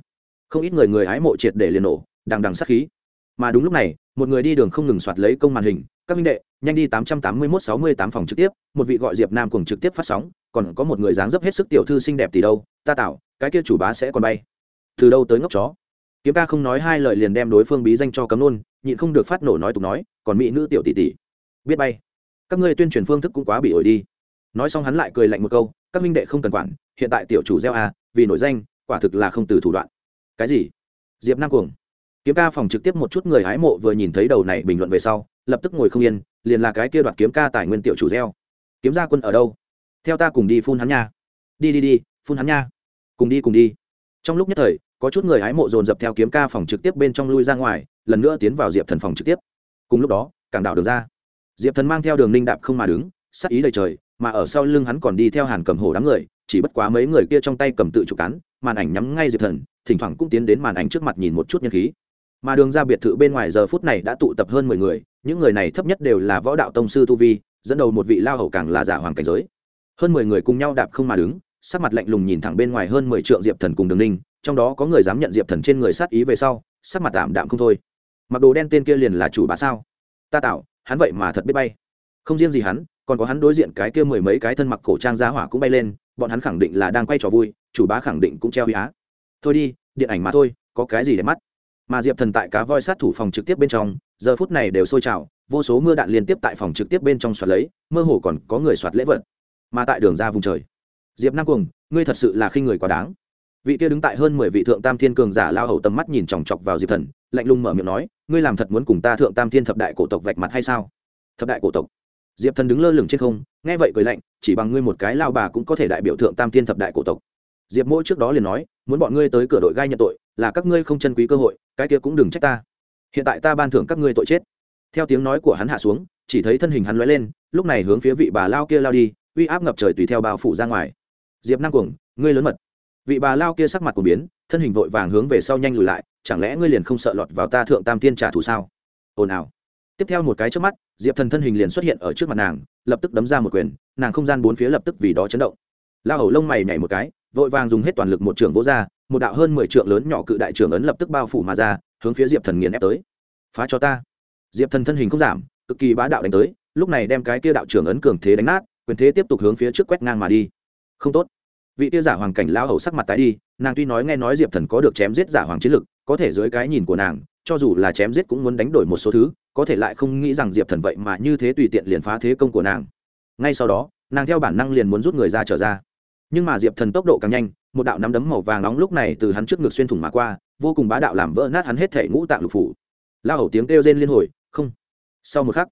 không ít người người hái mộ triệt để liền nổ, đằng đằng sát khí. Mà đúng lúc này, một người đi đường không ngừng soạt lấy công màn hình, các minh đệ, nhanh đi tám trăm tám mươi mốt sáu mươi tám phòng trực tiếp, một vị gọi diệp nam cùng trực tiếp phát sóng, còn có một người dáng dấp hết sức tiểu thư xinh đẹp tỷ đâu, ta tạo, cái kia chủ bá sẽ còn bay. Từ đâu tới ngốc chó? Kiếm ca không nói hai lời liền đem đối phương bí danh cho cấm nôn, nhịn không được phát nổ nói tục nói, còn mỹ nữ tiểu tỷ tỷ, biết bay. Các ngươi tuyên truyền phương thức cũng quá bị ổi đi nói xong hắn lại cười lạnh một câu, các minh đệ không cần quản, hiện tại tiểu chủ gieo a vì nổi danh, quả thực là không từ thủ đoạn. Cái gì? Diệp nam cuồng. Kiếm ca phòng trực tiếp một chút người hái mộ vừa nhìn thấy đầu này bình luận về sau, lập tức ngồi không yên, liền là cái kia đoạt kiếm ca tài nguyên tiểu chủ gieo. Kiếm gia quân ở đâu? Theo ta cùng đi phun hắn nha. Đi đi đi, phun hắn nha. Cùng đi cùng đi. Trong lúc nhất thời, có chút người hái mộ dồn dập theo kiếm ca phòng trực tiếp bên trong lui ra ngoài, lần nữa tiến vào diệp thần phòng trực tiếp. Cùng lúc đó, cảng đảo được ra. Diệp thần mang theo đường ninh đạp không mà đứng, sắc ý đầy trời mà ở sau lưng hắn còn đi theo hàn cầm hổ đám người, chỉ bất quá mấy người kia trong tay cầm tự chụp cán, màn ảnh nhắm ngay diệp thần, thỉnh thoảng cũng tiến đến màn ảnh trước mặt nhìn một chút nhân khí. Mà đường ra biệt thự bên ngoài giờ phút này đã tụ tập hơn mười người, những người này thấp nhất đều là võ đạo tông sư tu vi, dẫn đầu một vị lao hầu càng là giả hoàng cảnh giới. Hơn mười người cùng nhau đạp không mà đứng, sắc mặt lạnh lùng nhìn thẳng bên ngoài hơn mười triệu diệp thần cùng đường ninh, trong đó có người dám nhận diệp thần trên người sát ý về sau, sắc mặt tạm đạm không thôi. Mặc đồ đen tên kia liền là chủ bá sao? Ta tạo, hắn vậy mà thật biết bay. Không riêng gì hắn còn có hắn đối diện cái kia mười mấy cái thân mặc cổ trang giá hỏa cũng bay lên, bọn hắn khẳng định là đang quay trò vui, chủ bá khẳng định cũng treo huy á. Thôi đi, điện ảnh mà thôi, có cái gì để mắt? Mà diệp thần tại cá voi sát thủ phòng trực tiếp bên trong, giờ phút này đều sôi trào, vô số mưa đạn liên tiếp tại phòng trực tiếp bên trong soạt lấy, mơ hồ còn có người soạt lễ vật. Mà tại đường ra vùng trời, diệp nam cuồng, ngươi thật sự là khi người quá đáng. Vị kia đứng tại hơn mười vị thượng tam thiên cường giả lao hầu tầm mắt nhìn chòng chọc vào diệp thần, lạnh lùng mở miệng nói, ngươi làm thật muốn cùng ta thượng tam thiên thập đại cổ tộc vạch mặt hay sao? Thập đại cổ tộc? Diệp thần đứng lơ lửng trên không, nghe vậy cười lạnh, chỉ bằng ngươi một cái lao bà cũng có thể đại biểu thượng tam thiên thập đại cổ tộc. Diệp mỗi trước đó liền nói, muốn bọn ngươi tới cửa đội gai nhận tội, là các ngươi không chân quý cơ hội, cái kia cũng đừng trách ta. Hiện tại ta ban thưởng các ngươi tội chết. Theo tiếng nói của hắn hạ xuống, chỉ thấy thân hình hắn lóe lên, lúc này hướng phía vị bà lao kia lao đi, uy áp ngập trời tùy theo bao phủ ra ngoài. Diệp năng cuồng, ngươi lớn mật. Vị bà lao kia sắc mặt của biến, thân hình vội vàng hướng về sau nhanh lùi lại, chẳng lẽ ngươi liền không sợ lọt vào ta thượng tam tiên trả thù sao? Ồn ào tiếp theo một cái trước mắt, diệp thần thân hình liền xuất hiện ở trước mặt nàng, lập tức đấm ra một quyền, nàng không gian bốn phía lập tức vì đó chấn động. La hầu lông mày nhảy một cái, vội vàng dùng hết toàn lực một trường vỗ ra, một đạo hơn mười trượng lớn nhỏ cự đại trưởng ấn lập tức bao phủ mà ra, hướng phía diệp thần nghiền ép tới. Phá cho ta. Diệp thần thân hình không giảm, cực kỳ bá đạo đánh tới, lúc này đem cái kia đạo trưởng ấn cường thế đánh nát, quyền thế tiếp tục hướng phía trước quét ngang mà đi. Không tốt. Vị tia giả hoàng cảnh lão hầu sắc mặt tái đi, nàng tuy nói nghe nói diệp thần có được chém giết giả hoàng chiến lực, có thể dưới cái nhìn của nàng cho dù là chém giết cũng muốn đánh đổi một số thứ, có thể lại không nghĩ rằng diệp thần vậy mà như thế tùy tiện liền phá thế công của nàng. Ngay sau đó, nàng theo bản năng liền muốn rút người ra trở ra. Nhưng mà diệp thần tốc độ càng nhanh, một đạo nắm đấm màu vàng nóng lúc này từ hắn trước ngực xuyên thủng mà qua, vô cùng bá đạo làm vỡ nát hắn hết thể ngũ tạng lục phủ. La hầu tiếng kêu rên liên hồi, không. Sau một khắc,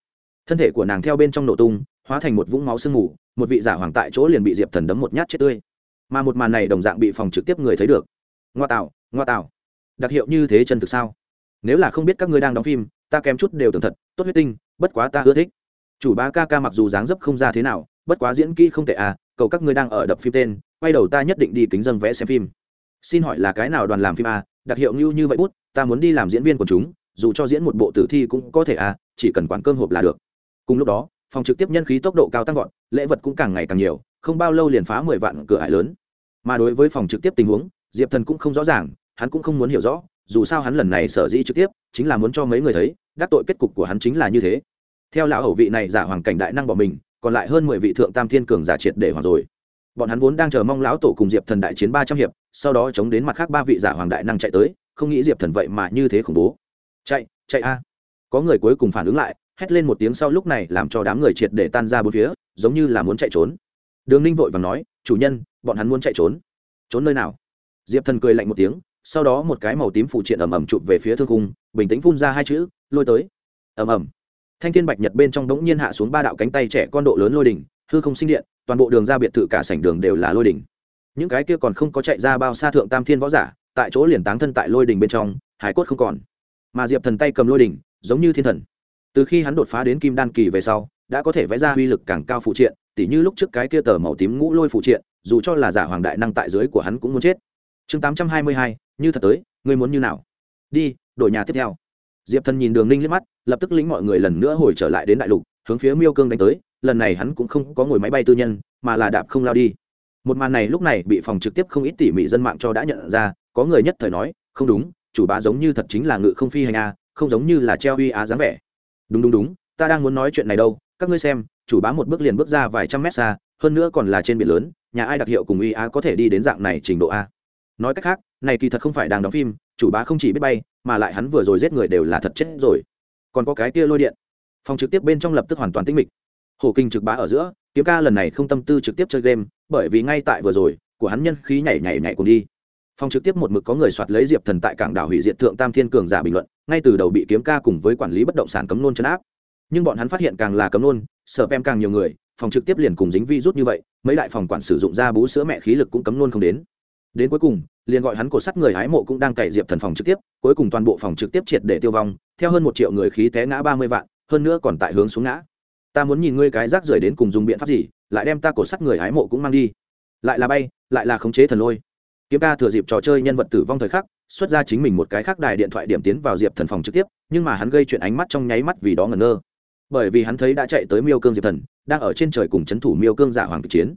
thân thể của nàng theo bên trong nổ tung, hóa thành một vũng máu sương mù, một vị giả hoàng tại chỗ liền bị diệp thần đấm một nhát chết tươi. Mà một màn này đồng dạng bị phòng trực tiếp người thấy được. Ngoa tạo ngoa tạo. Đặc hiệu như thế chân thực sao? Nếu là không biết các ngươi đang đóng phim, ta kém chút đều tưởng thật, tốt huyết tinh, bất quá ta ưa thích. Chủ ba ca ca mặc dù dáng dấp không ra thế nào, bất quá diễn kỹ không tệ à cầu các ngươi đang ở đập phim tên, quay đầu ta nhất định đi kính dân vẽ xem phim. Xin hỏi là cái nào đoàn làm phim à đặc hiệu như như vậy bút, ta muốn đi làm diễn viên của chúng, dù cho diễn một bộ tử thi cũng có thể à chỉ cần quản cơm hộp là được. Cùng lúc đó, phòng trực tiếp nhân khí tốc độ cao tăng vọt, lễ vật cũng càng ngày càng nhiều, không bao lâu liền phá mười vạn cửa ải lớn. Mà đối với phòng trực tiếp tình huống, diệp thần cũng không rõ ràng, hắn cũng không muốn hiểu rõ dù sao hắn lần này sở dĩ trực tiếp, chính là muốn cho mấy người thấy, đắc tội kết cục của hắn chính là như thế. Theo lão hậu vị này giả hoàng cảnh đại năng bỏ mình, còn lại hơn mười vị thượng tam thiên cường giả triệt để hoàng rồi. Bọn hắn vốn đang chờ mong lão tổ cùng diệp thần đại chiến ba trăm hiệp, sau đó chống đến mặt khác ba vị giả hoàng đại năng chạy tới, không nghĩ diệp thần vậy mà như thế khủng bố. Chạy chạy a. Có người cuối cùng phản ứng lại, hét lên một tiếng sau lúc này làm cho đám người triệt để tan ra bốn phía, giống như là muốn chạy trốn. Đường ninh vội và nói, chủ nhân, bọn hắn muốn chạy trốn. Trốn nơi nào? Diệp thần cười lạnh một tiếng sau đó một cái màu tím phụ triện ẩm ẩm chụp về phía thương cung bình tĩnh phun ra hai chữ, lôi tới. Ẩm ẩm thanh thiên bạch nhật bên trong đống nhiên hạ xuống ba đạo cánh tay trẻ con độ lớn lôi đỉnh, hư không sinh điện, toàn bộ đường ra biệt thự cả sảnh đường đều là lôi đỉnh. Những cái kia còn không có chạy ra bao xa thượng tam thiên võ giả, tại chỗ liền táng thân tại lôi đỉnh bên trong, hải cốt không còn. Mà diệp thần tay cầm lôi đỉnh, giống như thiên thần. Từ khi hắn đột phá đến kim đan kỳ về sau, đã có thể vẽ ra uy lực càng cao phụ triện, tỉ như lúc trước cái kia tờ màu tím ngũ lôi phụ triện, dù cho là giả hoàng đại năng tại dưới của hắn cũng muốn chết. Chương tám trăm hai mươi hai như thật tới, ngươi muốn như nào? Đi, đổi nhà tiếp theo. Diệp thần nhìn đường ninh liếc mắt, lập tức lĩnh mọi người lần nữa hồi trở lại đến đại lục, hướng phía miêu cương đánh tới, lần này hắn cũng không có ngồi máy bay tư nhân, mà là đạp không lao đi. Một màn này lúc này bị phòng trực tiếp không ít tỉ mỉ dân mạng cho đã nhận ra, có người nhất thời nói, không đúng, chủ bá giống như thật chính là ngự không phi hành a, không giống như là treo uy á dáng vẻ. Đúng đúng đúng, ta đang muốn nói chuyện này đâu, các ngươi xem, chủ bá một bước liền bước ra vài trăm mét xa, hơn nữa còn là trên biển lớn, nhà ai đặc hiệu cùng uy á có thể đi đến dạng này trình độ a? Nói cách khác này kỳ thật không phải đang đóng phim, chủ bá không chỉ biết bay, mà lại hắn vừa rồi giết người đều là thật chết rồi. Còn có cái kia lôi điện. Phòng trực tiếp bên trong lập tức hoàn toàn tĩnh mịch. Hồ kinh trực bá ở giữa, kiếm ca lần này không tâm tư trực tiếp chơi game, bởi vì ngay tại vừa rồi, của hắn nhân khí nhảy nhảy nhảy cùng đi. Phòng trực tiếp một mực có người soạt lấy diệp thần tại cảng đảo hủy diệt thượng tam thiên cường giả bình luận, ngay từ đầu bị kiếm ca cùng với quản lý bất động sản cấm nôn chấn áp. Nhưng bọn hắn phát hiện càng là cấm nôn sở pem càng nhiều người, phòng trực tiếp liền cùng dính vi rút như vậy, mấy đại phòng quản sử dụng ra bú sữa mẹ khí lực cũng cấm nôn không đến đến cuối cùng, liền gọi hắn cổ sắt người hái mộ cũng đang cày diệp thần phòng trực tiếp, cuối cùng toàn bộ phòng trực tiếp triệt để tiêu vong, theo hơn một triệu người khí té ngã ba mươi vạn, hơn nữa còn tại hướng xuống ngã. Ta muốn nhìn ngươi cái rác rưởi đến cùng dùng biện pháp gì, lại đem ta cổ sắt người hái mộ cũng mang đi. Lại là bay, lại là khống chế thần lôi. Kiếm ca thừa dịp trò chơi nhân vật tử vong thời khắc, xuất ra chính mình một cái khác đài điện thoại điểm tiến vào diệp thần phòng trực tiếp, nhưng mà hắn gây chuyện ánh mắt trong nháy mắt vì đó ngẩn ngơ. Bởi vì hắn thấy đã chạy tới miêu cương diệp thần, đang ở trên trời cùng c h ấ n thủ miêu cương giả hoàng kịch chiến.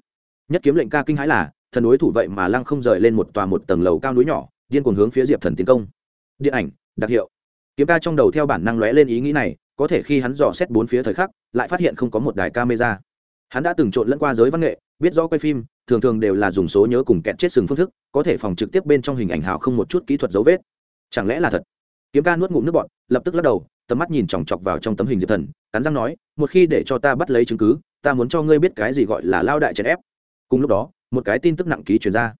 Nhất kiếm lệnh ca kinh hãi là thần đối thủ vậy mà lăng không rời lên một tòa một tầng lầu cao núi nhỏ, điên cuồng hướng phía diệp thần tiến công. Điện ảnh, đặc hiệu. Kiếm ca trong đầu theo bản năng lóe lên ý nghĩ này, có thể khi hắn dò xét bốn phía thời khắc, lại phát hiện không có một đài camera. Hắn đã từng trộn lẫn qua giới văn nghệ, biết rõ quay phim, thường thường đều là dùng số nhớ cùng kẹt chết sừng phương thức, có thể phòng trực tiếp bên trong hình ảnh hào không một chút kỹ thuật dấu vết. Chẳng lẽ là thật? Kiếm ca nuốt ngụm nước bọn lập tức lắc đầu, tầm mắt nhìn chòng chọc vào trong tấm hình diệp thần, cắn răng nói, một khi để cho ta bắt lấy chứng cứ, ta muốn cho ngươi biết cái gì gọi là lao đại chèn ép. Cùng lúc đó một cái tin tức nặng ký chuyển ra.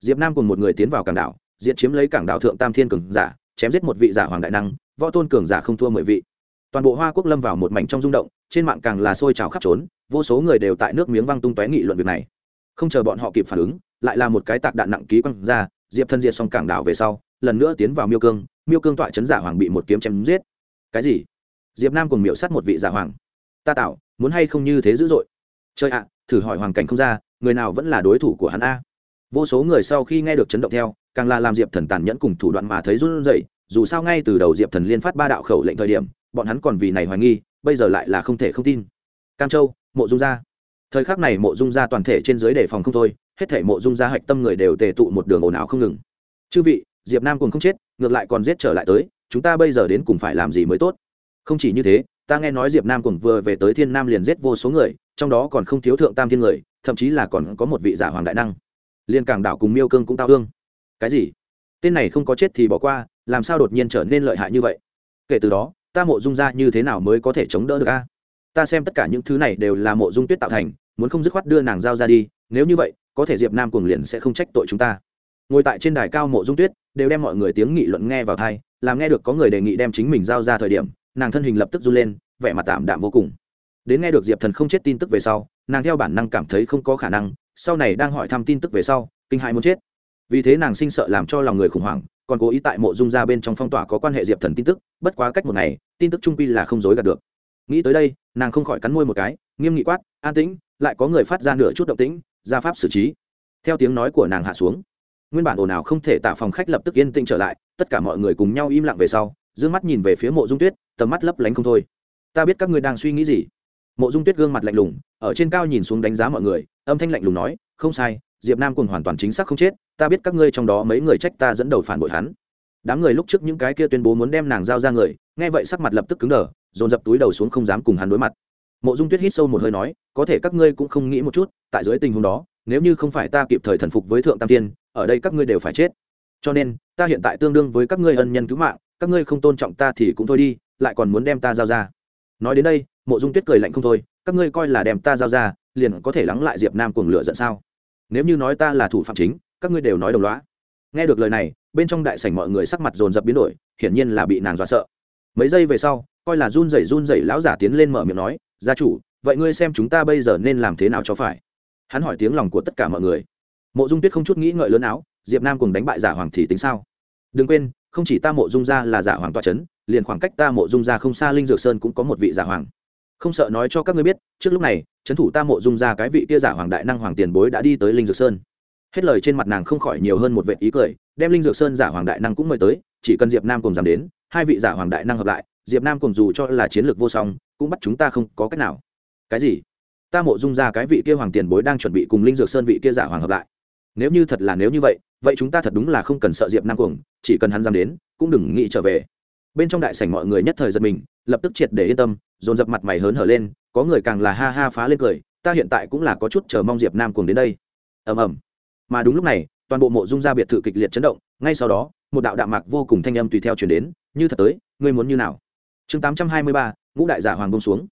Diệp nam cùng một người tiến vào cảng đảo diện chiếm lấy cảng đảo thượng tam thiên cường giả, chém giết một vị giả hoàng đại năng, võ tôn cường giả không thua mười vị. Toàn bộ hoa quốc lâm vào một mảnh trong rung động, trên mạng càng là sôi trào khắp trốn, vô số người đều tại nước miếng văng tung tóe nghị luận việc này. Không chờ bọn họ kịp phản ứng, lại là một cái tạc đạn nặng ký quăng ra, diệp thân diệt xong cảng đảo về sau, lần nữa tiến vào miêu cương miêu cương tọa chấn giả hoàng bị một kiếm chém giết. Cái gì? Diệp nam cùng miệu sát một vị giả hoàng. Ta tạo, muốn hay không như thế dữ dội? Chơi ạ thử hỏi hoàng cảnh không ra, người nào vẫn là đối thủ của hắn a. Vô số người sau khi nghe được chấn động theo, càng là làm diệp thần tàn nhẫn cùng thủ đoạn mà thấy run rẩy, dù sao ngay từ đầu diệp thần liên phát ba đạo khẩu lệnh thời điểm, bọn hắn còn vì này hoài nghi, bây giờ lại là không thể không tin. Cam châu, mộ dung gia. Thời khắc này mộ dung gia toàn thể trên dưới đề phòng không thôi, hết thể mộ dung gia hạch tâm người đều tề tụ một đường ồn ào không ngừng. Chư vị, diệp nam cùng không chết, ngược lại còn giết trở lại tới, chúng ta bây giờ đến cùng phải làm gì mới tốt? Không chỉ như thế, ta nghe nói diệp nam cùng vừa về tới thiên nam liền giết vô số người trong đó còn không thiếu thượng tam thiên người, thậm chí là còn có một vị giả hoàng đại năng. Liên cảng đảo cùng miêu cương cũng tao hương cái gì? Tên này không có chết thì bỏ qua, làm sao đột nhiên trở nên lợi hại như vậy? Kể từ đó, ta mộ dung ra như thế nào mới có thể chống đỡ được a? Ta xem tất cả những thứ này đều là mộ dung tuyết tạo thành, muốn không dứt khoát đưa nàng giao ra đi, nếu như vậy, có thể diệp nam cuồng liền sẽ không trách tội chúng ta. Ngồi tại trên đài cao mộ dung tuyết, đều đem mọi người tiếng nghị luận nghe vào thai làm nghe được có người đề nghị đem chính mình giao ra thời điểm, nàng thân hình lập tức run lên, vẻ mặt tạm đạm vô cùng đến nghe được diệp thần không chết tin tức về sau, nàng theo bản năng cảm thấy không có khả năng, sau này đang hỏi thăm tin tức về sau, kinh hãi muốn chết. Vì thế nàng sinh sợ làm cho lòng người khủng hoảng, còn cố ý tại mộ dung ra bên trong phong tỏa có quan hệ diệp thần tin tức, bất quá cách một ngày, tin tức trung quy là không dối gạt được. Nghĩ tới đây, nàng không khỏi cắn môi một cái, nghiêm nghị quát, an tĩnh, lại có người phát ra nửa chút động tĩnh, ra pháp xử trí. Theo tiếng nói của nàng hạ xuống, nguyên bản ồn ào không thể tạo phòng khách lập tức yên tĩnh trở lại, tất cả mọi người cùng nhau im lặng về sau d ư ơ n g mắt nhìn về phía mộ dung tuyết, tầm mắt lấp lánh không thôi. Ta biết các ngươi đang suy nghĩ gì mộ dung tuyết gương mặt lạnh lùng, ở trên cao nhìn xuống đánh giá mọi người, âm thanh lạnh lùng nói, không sai, diệp nam cùng hoàn toàn chính xác không chết, ta biết các ngươi trong đó mấy người trách ta dẫn đầu phản bội hắn. Đám người lúc trước những cái kia tuyên bố muốn đem nàng giao ra người, nghe vậy sắc mặt lập tức cứng đờ, dồn dập túi đầu xuống không dám cùng hắn đối mặt. Mộ dung tuyết hít sâu một hơi nói, có thể các ngươi cũng không nghĩ một chút, tại dưới tình huống đó, nếu như không phải ta kịp thời thần phục với thượng tam tiên, ở đây các ngươi đều phải chết. Cho nên, ta hiện tại tương đương với các ngươi ân nhân cứu mạng, các ngươi không tôn trọng ta thì cũng thôi đi, lại còn muốn đem ta giao ra. Nói đến đây mộ dung tuyết cười lạnh không thôi, các ngươi coi là đem ta giao ra, liền có thể lắng lại diệp nam cuồng lửa giận sao? Nếu như nói ta là thủ phạm chính, các ngươi đều nói đồng loá nghe được lời này, bên trong đại sảnh mọi người sắc mặt dồn dập biến đổi, hiển nhiên là bị nàng dọa sợ. Mấy giây về sau, coi là run rẩy run rẩy lão giả tiến lên mở miệng nói, gia chủ, vậy ngươi xem chúng ta bây giờ nên làm thế nào cho phải? Hắn hỏi tiếng lòng của tất cả mọi người. Mộ dung tuyết không chút nghĩ ngợi lớn áo, diệp nam cùng đánh bại giả hoàng thì tính sao? Đừng quên, không chỉ ta mộ dung gia là giả hoàng toa c h ấ n liền khoảng cách ta mộ dung gia không xa linh dược sơn cũng có một vị giả hoàng không sợ nói cho các ngươi biết, trước lúc này, trấn thủ ta mộ dung gia cái vị kia giả hoàng đại năng hoàng tiền bối đã đi tới linh dược sơn. Hết lời trên mặt nàng không khỏi nhiều hơn một vệ ý cười, đem linh dược sơn giả hoàng đại năng cũng mời tới, chỉ cần diệp nam cùng dám đến, hai vị giả hoàng đại năng hợp lại, diệp nam cùng dù cho là chiến lược vô song, cũng bắt chúng ta không có cách nào. Cái gì? Ta mộ dung ra cái vị kia hoàng tiền bối đang chuẩn bị cùng linh dược sơn vị kia giả hoàng hợp lại. Nếu như thật là nếu như vậy vậy chúng ta thật đúng là không cần sợ diệp nam cuồng, chỉ cần hắn dám đến, cũng đừng nghĩ trở về. Bên trong đại sảnh mọi người nhất thời giật mình, lập tức triệt để yên tâm dồn dập mặt mày hớn hở lên, có người càng là ha ha phá lên cười, ta hiện tại cũng là có chút chờ mong diệp nam cùng đến đây. Ầm ầm. Mà đúng lúc này, toàn bộ mộ dung ra biệt thự kịch liệt chấn động, ngay sau đó, một đạo đạm mạc vô cùng thanh âm tùy theo chuyển đến, như thật tới, ngươi muốn như nào? Chương tám trăm hai mươi ba, ngũ đại giả hoàng bông xuống.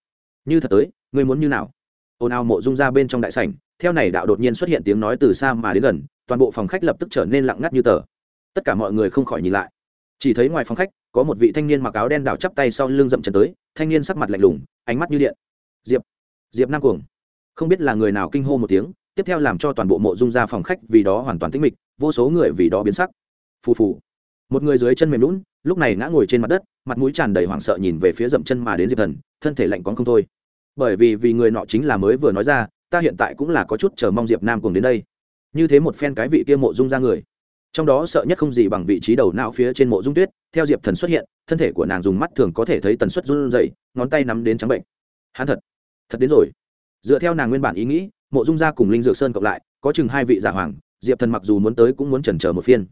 Như thật tới, ngươi muốn như nào? Ồn ào mộ dung ra bên trong đại sảnh, theo này đạo đột nhiên xuất hiện tiếng nói từ xa mà đến gần, toàn bộ phòng khách lập tức trở nên lặng ngắt như tờ. Tất cả mọi người không khỏi nhìn lại. Chỉ thấy ngoài phòng khách, có một vị thanh niên mặc áo đen đảo chắp tay sau lưng dậm chân tới thanh niên sắc mặt lạnh lùng, ánh mắt như điện. Diệp diệp nam cuồng. Không biết là người nào kinh hô một tiếng, tiếp theo làm cho toàn bộ mộ dung ra phòng khách vì đó hoàn toàn tĩnh mịch, vô số người vì đó biến sắc. Phù phù. Một người dưới chân mềm lún lúc này ngã ngồi trên mặt đất, mặt mũi tràn đầy hoảng sợ nhìn về phía dậm chân mà đến diệp thần, thân thể lạnh quán không thôi. Bởi vì vì người nọ chính là mới vừa nói ra, ta hiện tại cũng là có chút chờ mong diệp nam cùng đến đây. Như thế một phen cái vị kia mộ dung ra người trong đó sợ nhất không gì bằng vị trí đầu não phía trên mộ dung tuyết, theo diệp thần xuất hiện, thân thể của nàng dùng mắt thường có thể thấy tần suất run rẩy, ngón tay nắm đến trắng bệnh. Hắn thật thật đến rồi. Dựa theo nàng nguyên bản ý nghĩ, mộ dung gia cùng linh dược sơn cộng lại, có chừng hai vị giả hoàng, diệp thần mặc dù muốn tới cũng muốn chần chờ một phiên.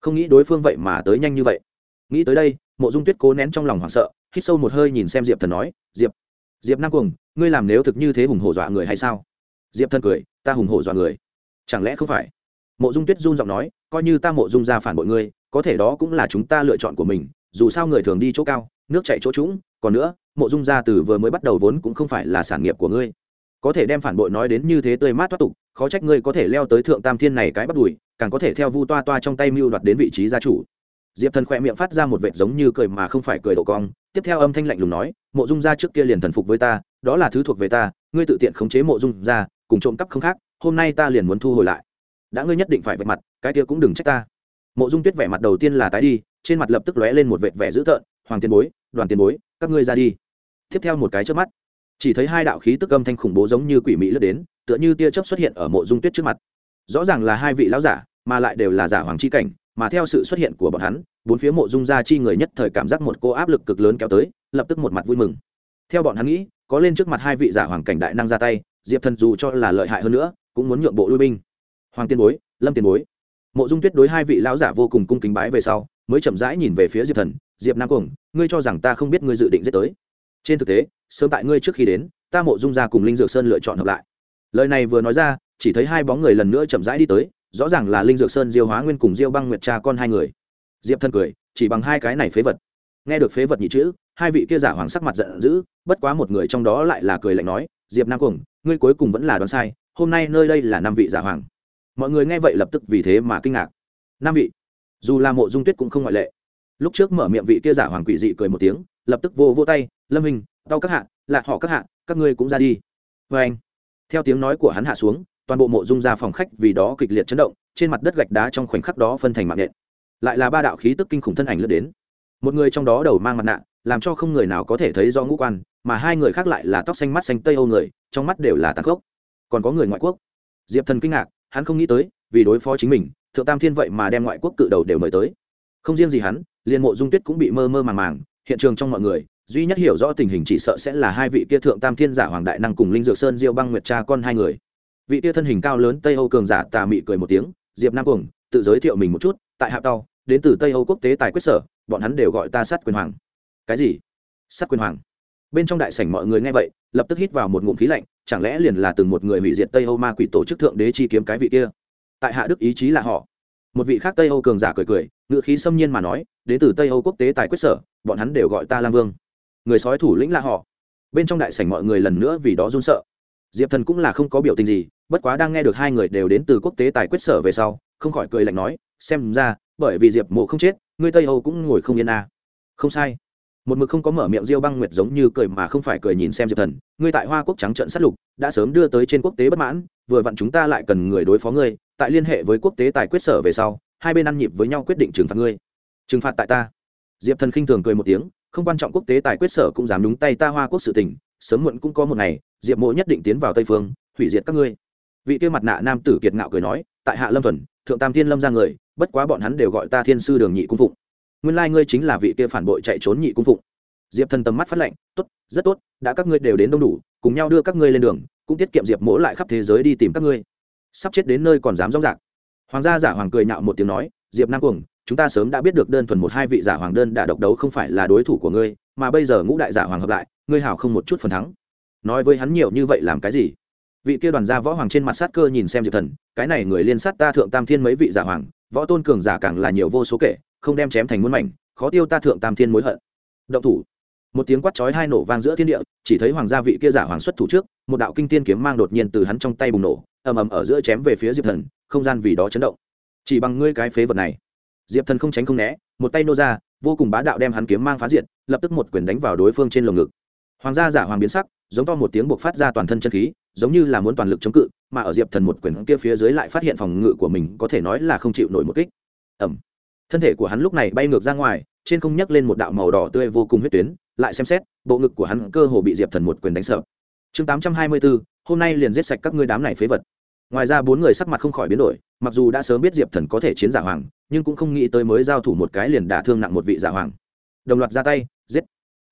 Không nghĩ đối phương vậy mà tới nhanh như vậy. Nghĩ tới đây, mộ dung tuyết cố nén trong lòng hoảng sợ, hít sâu một hơi nhìn xem diệp thần nói, diệp diệp nam cuồng, ngươi làm nếu thực như thế hùng hổ dọa người hay sao? Diệp thần cười, ta hùng hổ dọa người. Chẳng lẽ không phải? Mộ dung tuyết run giọng nói coi như ta mộ dung ra phản bội ngươi, có thể đó cũng là chúng ta lựa chọn của mình, dù sao người thường đi chỗ cao, nước chạy chỗ trũng, còn nữa, mộ dung gia từ vừa mới bắt đầu vốn cũng không phải là sản nghiệp của ngươi. Có thể đem phản bội nói đến như thế tươi mát thoát tục, khó trách ngươi có thể leo tới thượng tam thiên này cái bắt đùi, càng có thể theo vu toa toa trong tay mưu đoạt đến vị trí gia chủ. Diệp thần khỏe miệng phát ra một vệt giống như cười mà không phải cười độ cong, tiếp theo âm thanh lạnh lùng nói, mộ dung gia trước kia liền thần phục với ta, đó là thứ thuộc về ta, ngươi tự tiện khống chế mộ dung gia cùng trộm cắp không khác, hôm nay ta liền muốn thu hồi lại. Đã ngươi nhất định phải vạch mặt cái kia cũng đừng trách ta. Mộ dung tuyết vẻ mặt đầu tiên là tái đi, trên mặt lập tức lóe lên một vệt vẻ dữ tợn, hoàng tiền bối, đoàn tiền bối, các ngươi ra đi. Tiếp theo một cái trước mắt, chỉ thấy hai đạo khí tức âm thanh khủng bố giống như quỷ mỹ lướt đến, tựa như tia chớp xuất hiện ở mộ dung tuyết trước mặt. Rõ ràng là hai vị lão giả, mà lại đều là giả hoàng chi cảnh, mà theo sự xuất hiện của bọn hắn, bốn phía mộ dung gia chi người nhất thời cảm giác một cô áp lực cực lớn kéo tới, lập tức một mặt vui mừng. Theo bọn hắn nghĩ, có lên trước mặt hai vị giả hoàng cảnh đại năng ra tay, diệp thần dù cho là lợi hại hơn nữa, cũng muốn nhượng bộ lui binh. Hoàng tiên bối, lâm tiền bối mộ dung tuyết đối hai vị lão giả vô cùng cung kính bái về sau, mới chậm rãi nhìn về phía diệp thần, diệp nam cuồng, ngươi cho rằng ta không biết ngươi dự định giết tới. Trên thực tế, sớm tại ngươi trước khi đến, ta mộ dung ra cùng linh dược sơn lựa chọn hợp lại. Lời này vừa nói ra, chỉ thấy hai bóng người lần nữa chậm rãi đi tới, rõ ràng là linh dược sơn, diêu hóa nguyên cùng diêu băng nguyệt cha con hai người. Diệp thân cười, chỉ bằng hai cái này phế vật. Nghe được phế vật nhị chữ, hai vị kia giả hoàng sắc mặt giận dữ, bất quá một người trong đó lại là cười lạnh nói, diệp nam cuồng, ngươi cuối cùng vẫn là đoán sai, hôm nay nơi đây là năm vị giả hoàng mọi người nghe vậy lập tức vì thế mà kinh ngạc. Năm vị. Dù là mộ dung tuyết cũng không ngoại lệ. Lúc trước mở miệng vị kia giả hoàng quỷ dị cười một tiếng, lập tức vô vô tay, lâm hình đau các hạ, là họ các hạ, các ngươi cũng ra đi. Vê anh. Theo tiếng nói của hắn hạ xuống, toàn bộ mộ dung ra phòng khách vì đó kịch liệt chấn động, trên mặt đất gạch đá trong khoảnh khắc đó phân thành mạng nện. Lại là ba đạo khí tức kinh khủng thân ảnh lướt đến. Một người trong đó đầu mang mặt nạ, làm cho không người nào có thể thấy do ngũ quan, mà hai người khác lại là tóc xanh mắt xanh tây âu người, trong mắt đều là tàn khốc. Còn có người ngoại quốc. Diệp thần kinh ngạc hắn không nghĩ tới, vì đối phó chính mình, thượng tam thiên vậy mà đem ngoại quốc cự đầu đều mời tới. Không riêng gì hắn liên mộ dung tuyết cũng bị mơ mơ màng màng, hiện trường trong mọi người, duy nhất hiểu rõ tình hình chỉ sợ sẽ là hai vị kia thượng tam thiên giả hoàng đại năng cùng linh dược sơn diêu băng nguyệt cha con hai người. Vị kia thân hình cao lớn tây âu cường giả tà mị cười một tiếng, diệp nam cuồng, tự giới thiệu mình một chút, tại hạ tàu đến từ tây âu quốc tế tài quyết sở, bọn hắn đều gọi ta sát quyền hoàng. Cái gì? Sát quyền hoàng. Bên trong đại sảnh mọi người nghe vậy, lập tức hít vào một ngụm khí lạnh chẳng lẽ liền là từng một người hủy diệt tây âu ma quỷ tổ chức thượng đế chi kiếm cái vị kia? Tại hạ đức ý chí là họ. Một vị khác tây âu cường giả cười cười ngựa khí xâm nhiên mà nói, đến từ tây âu quốc tế tài quyết sở, bọn hắn đều gọi ta lam vương. Người sói thủ lĩnh là họ. Bên trong đại sảnh mọi người lần nữa vì đó run sợ. Diệp thần cũng là không có biểu tình gì, bất quá đang nghe được hai người đều đến từ quốc tế tài quyết sở về sau, không khỏi cười lạnh nói, xem ra, bởi vì diệp mộ không chết, ngươi tây âu cũng ngồi không yên à. không sai một mực không có mở miệng diêu băng nguyệt giống như cười mà không phải cười nhìn xem diệp thần, ngươi tại hoa quốc trắng trận sát lục, đã sớm đưa tới trên quốc tế bất mãn, vừa vặn chúng ta lại cần người đối phó ngươi, tại liên hệ với quốc tế tài quyết sở về sau, hai bên ăn nhịp với nhau quyết định trừng phạt ngươi. Trừng phạt tại ta. Diệp thần khinh thường cười một tiếng, không quan trọng quốc tế tài quyết sở cũng dám đúng tay ta hoa quốc sự tình, sớm muộn cũng có một ngày, diệp mộ nhất định tiến vào tây phương, hủy diệt các ngươi. Vị kia mặt nạ nam tử kiệt ngạo cười nói, tại hạ lâm thuần, thượng tam thiên lâm ra người, bất quá bọn hắn đều gọi ta thiên sư đường nhị cung phụng nguyên lai ngươi chính là vị kia phản bội chạy trốn nhị cung phụng. Diệp thần tầm mắt phát lệnh tốt, rất tốt, đã các ngươi đều đến đông đủ, cùng nhau đưa các ngươi lên đường, cũng tiết kiệm diệp mỗ lại khắp thế giới đi tìm các ngươi. Sắp chết đến nơi còn dám rong rạc. Hoàng gia giả hoàng cười nhạo một tiếng nói, diệp nam cuồng, chúng ta sớm đã biết được đơn thuần một hai vị giả hoàng đơn đã độc đấu không phải là đối thủ của ngươi, mà bây giờ ngũ đại giả hoàng hợp lại, ngươi hảo không một chút phần thắng. Nói với hắn nhiều như vậy làm cái gì? Vị kia đoàn gia võ hoàng trên mặt sát cơ nhìn xem diệp thần, cái này người liên sát ta thượng tam thiên mấy vị giả hoàng võ tôn cường giả càng là nhiều vô số kể, không đem chém thành muôn mảnh, khó tiêu ta thượng tam thiên mối hận. Động thủ. Một tiếng quát chói hai nổ vang giữa thiên địa, chỉ thấy hoàng gia vị kia giả hoàng xuất thủ trước, một đạo kinh tiên kiếm mang đột nhiên từ hắn trong tay bùng nổ, ầm ầm ở giữa chém về phía diệp thần, không gian vì đó chấn động. Chỉ bằng ngươi cái phế vật này. Diệp thần không tránh không né, một tay nô ra, vô cùng bá đạo đem hắn kiếm mang phá diệt, lập tức một quyền đánh vào đối phương trên lồng ngực. Hoàng gia giả hoàng biến sắc, giống to một tiếng buộc phát ra toàn thân chân khí giống như là muốn toàn lực chống cự, mà ở diệp thần một quyền kia phía dưới lại phát hiện phòng ngự của mình có thể nói là không chịu nổi một kích. Ẩm thân thể của hắn lúc này bay ngược ra ngoài, trên không nhấc lên một đạo màu đỏ tươi vô cùng huyết tuyến, lại xem xét, bộ ngực của hắn cơ hồ bị diệp thần một quyền đánh sợ. Chương tám trăm hai mươi bốn hôm nay liền giết sạch các ngươi đám này phế vật. Ngoài ra bốn người sắc mặt không khỏi biến đổi, mặc dù đã sớm biết diệp thần có thể chiến giả hoàng, nhưng cũng không nghĩ tới mới giao thủ một cái liền đả thương nặng một vị giả hoàng. Đồng loạt ra tay, giết.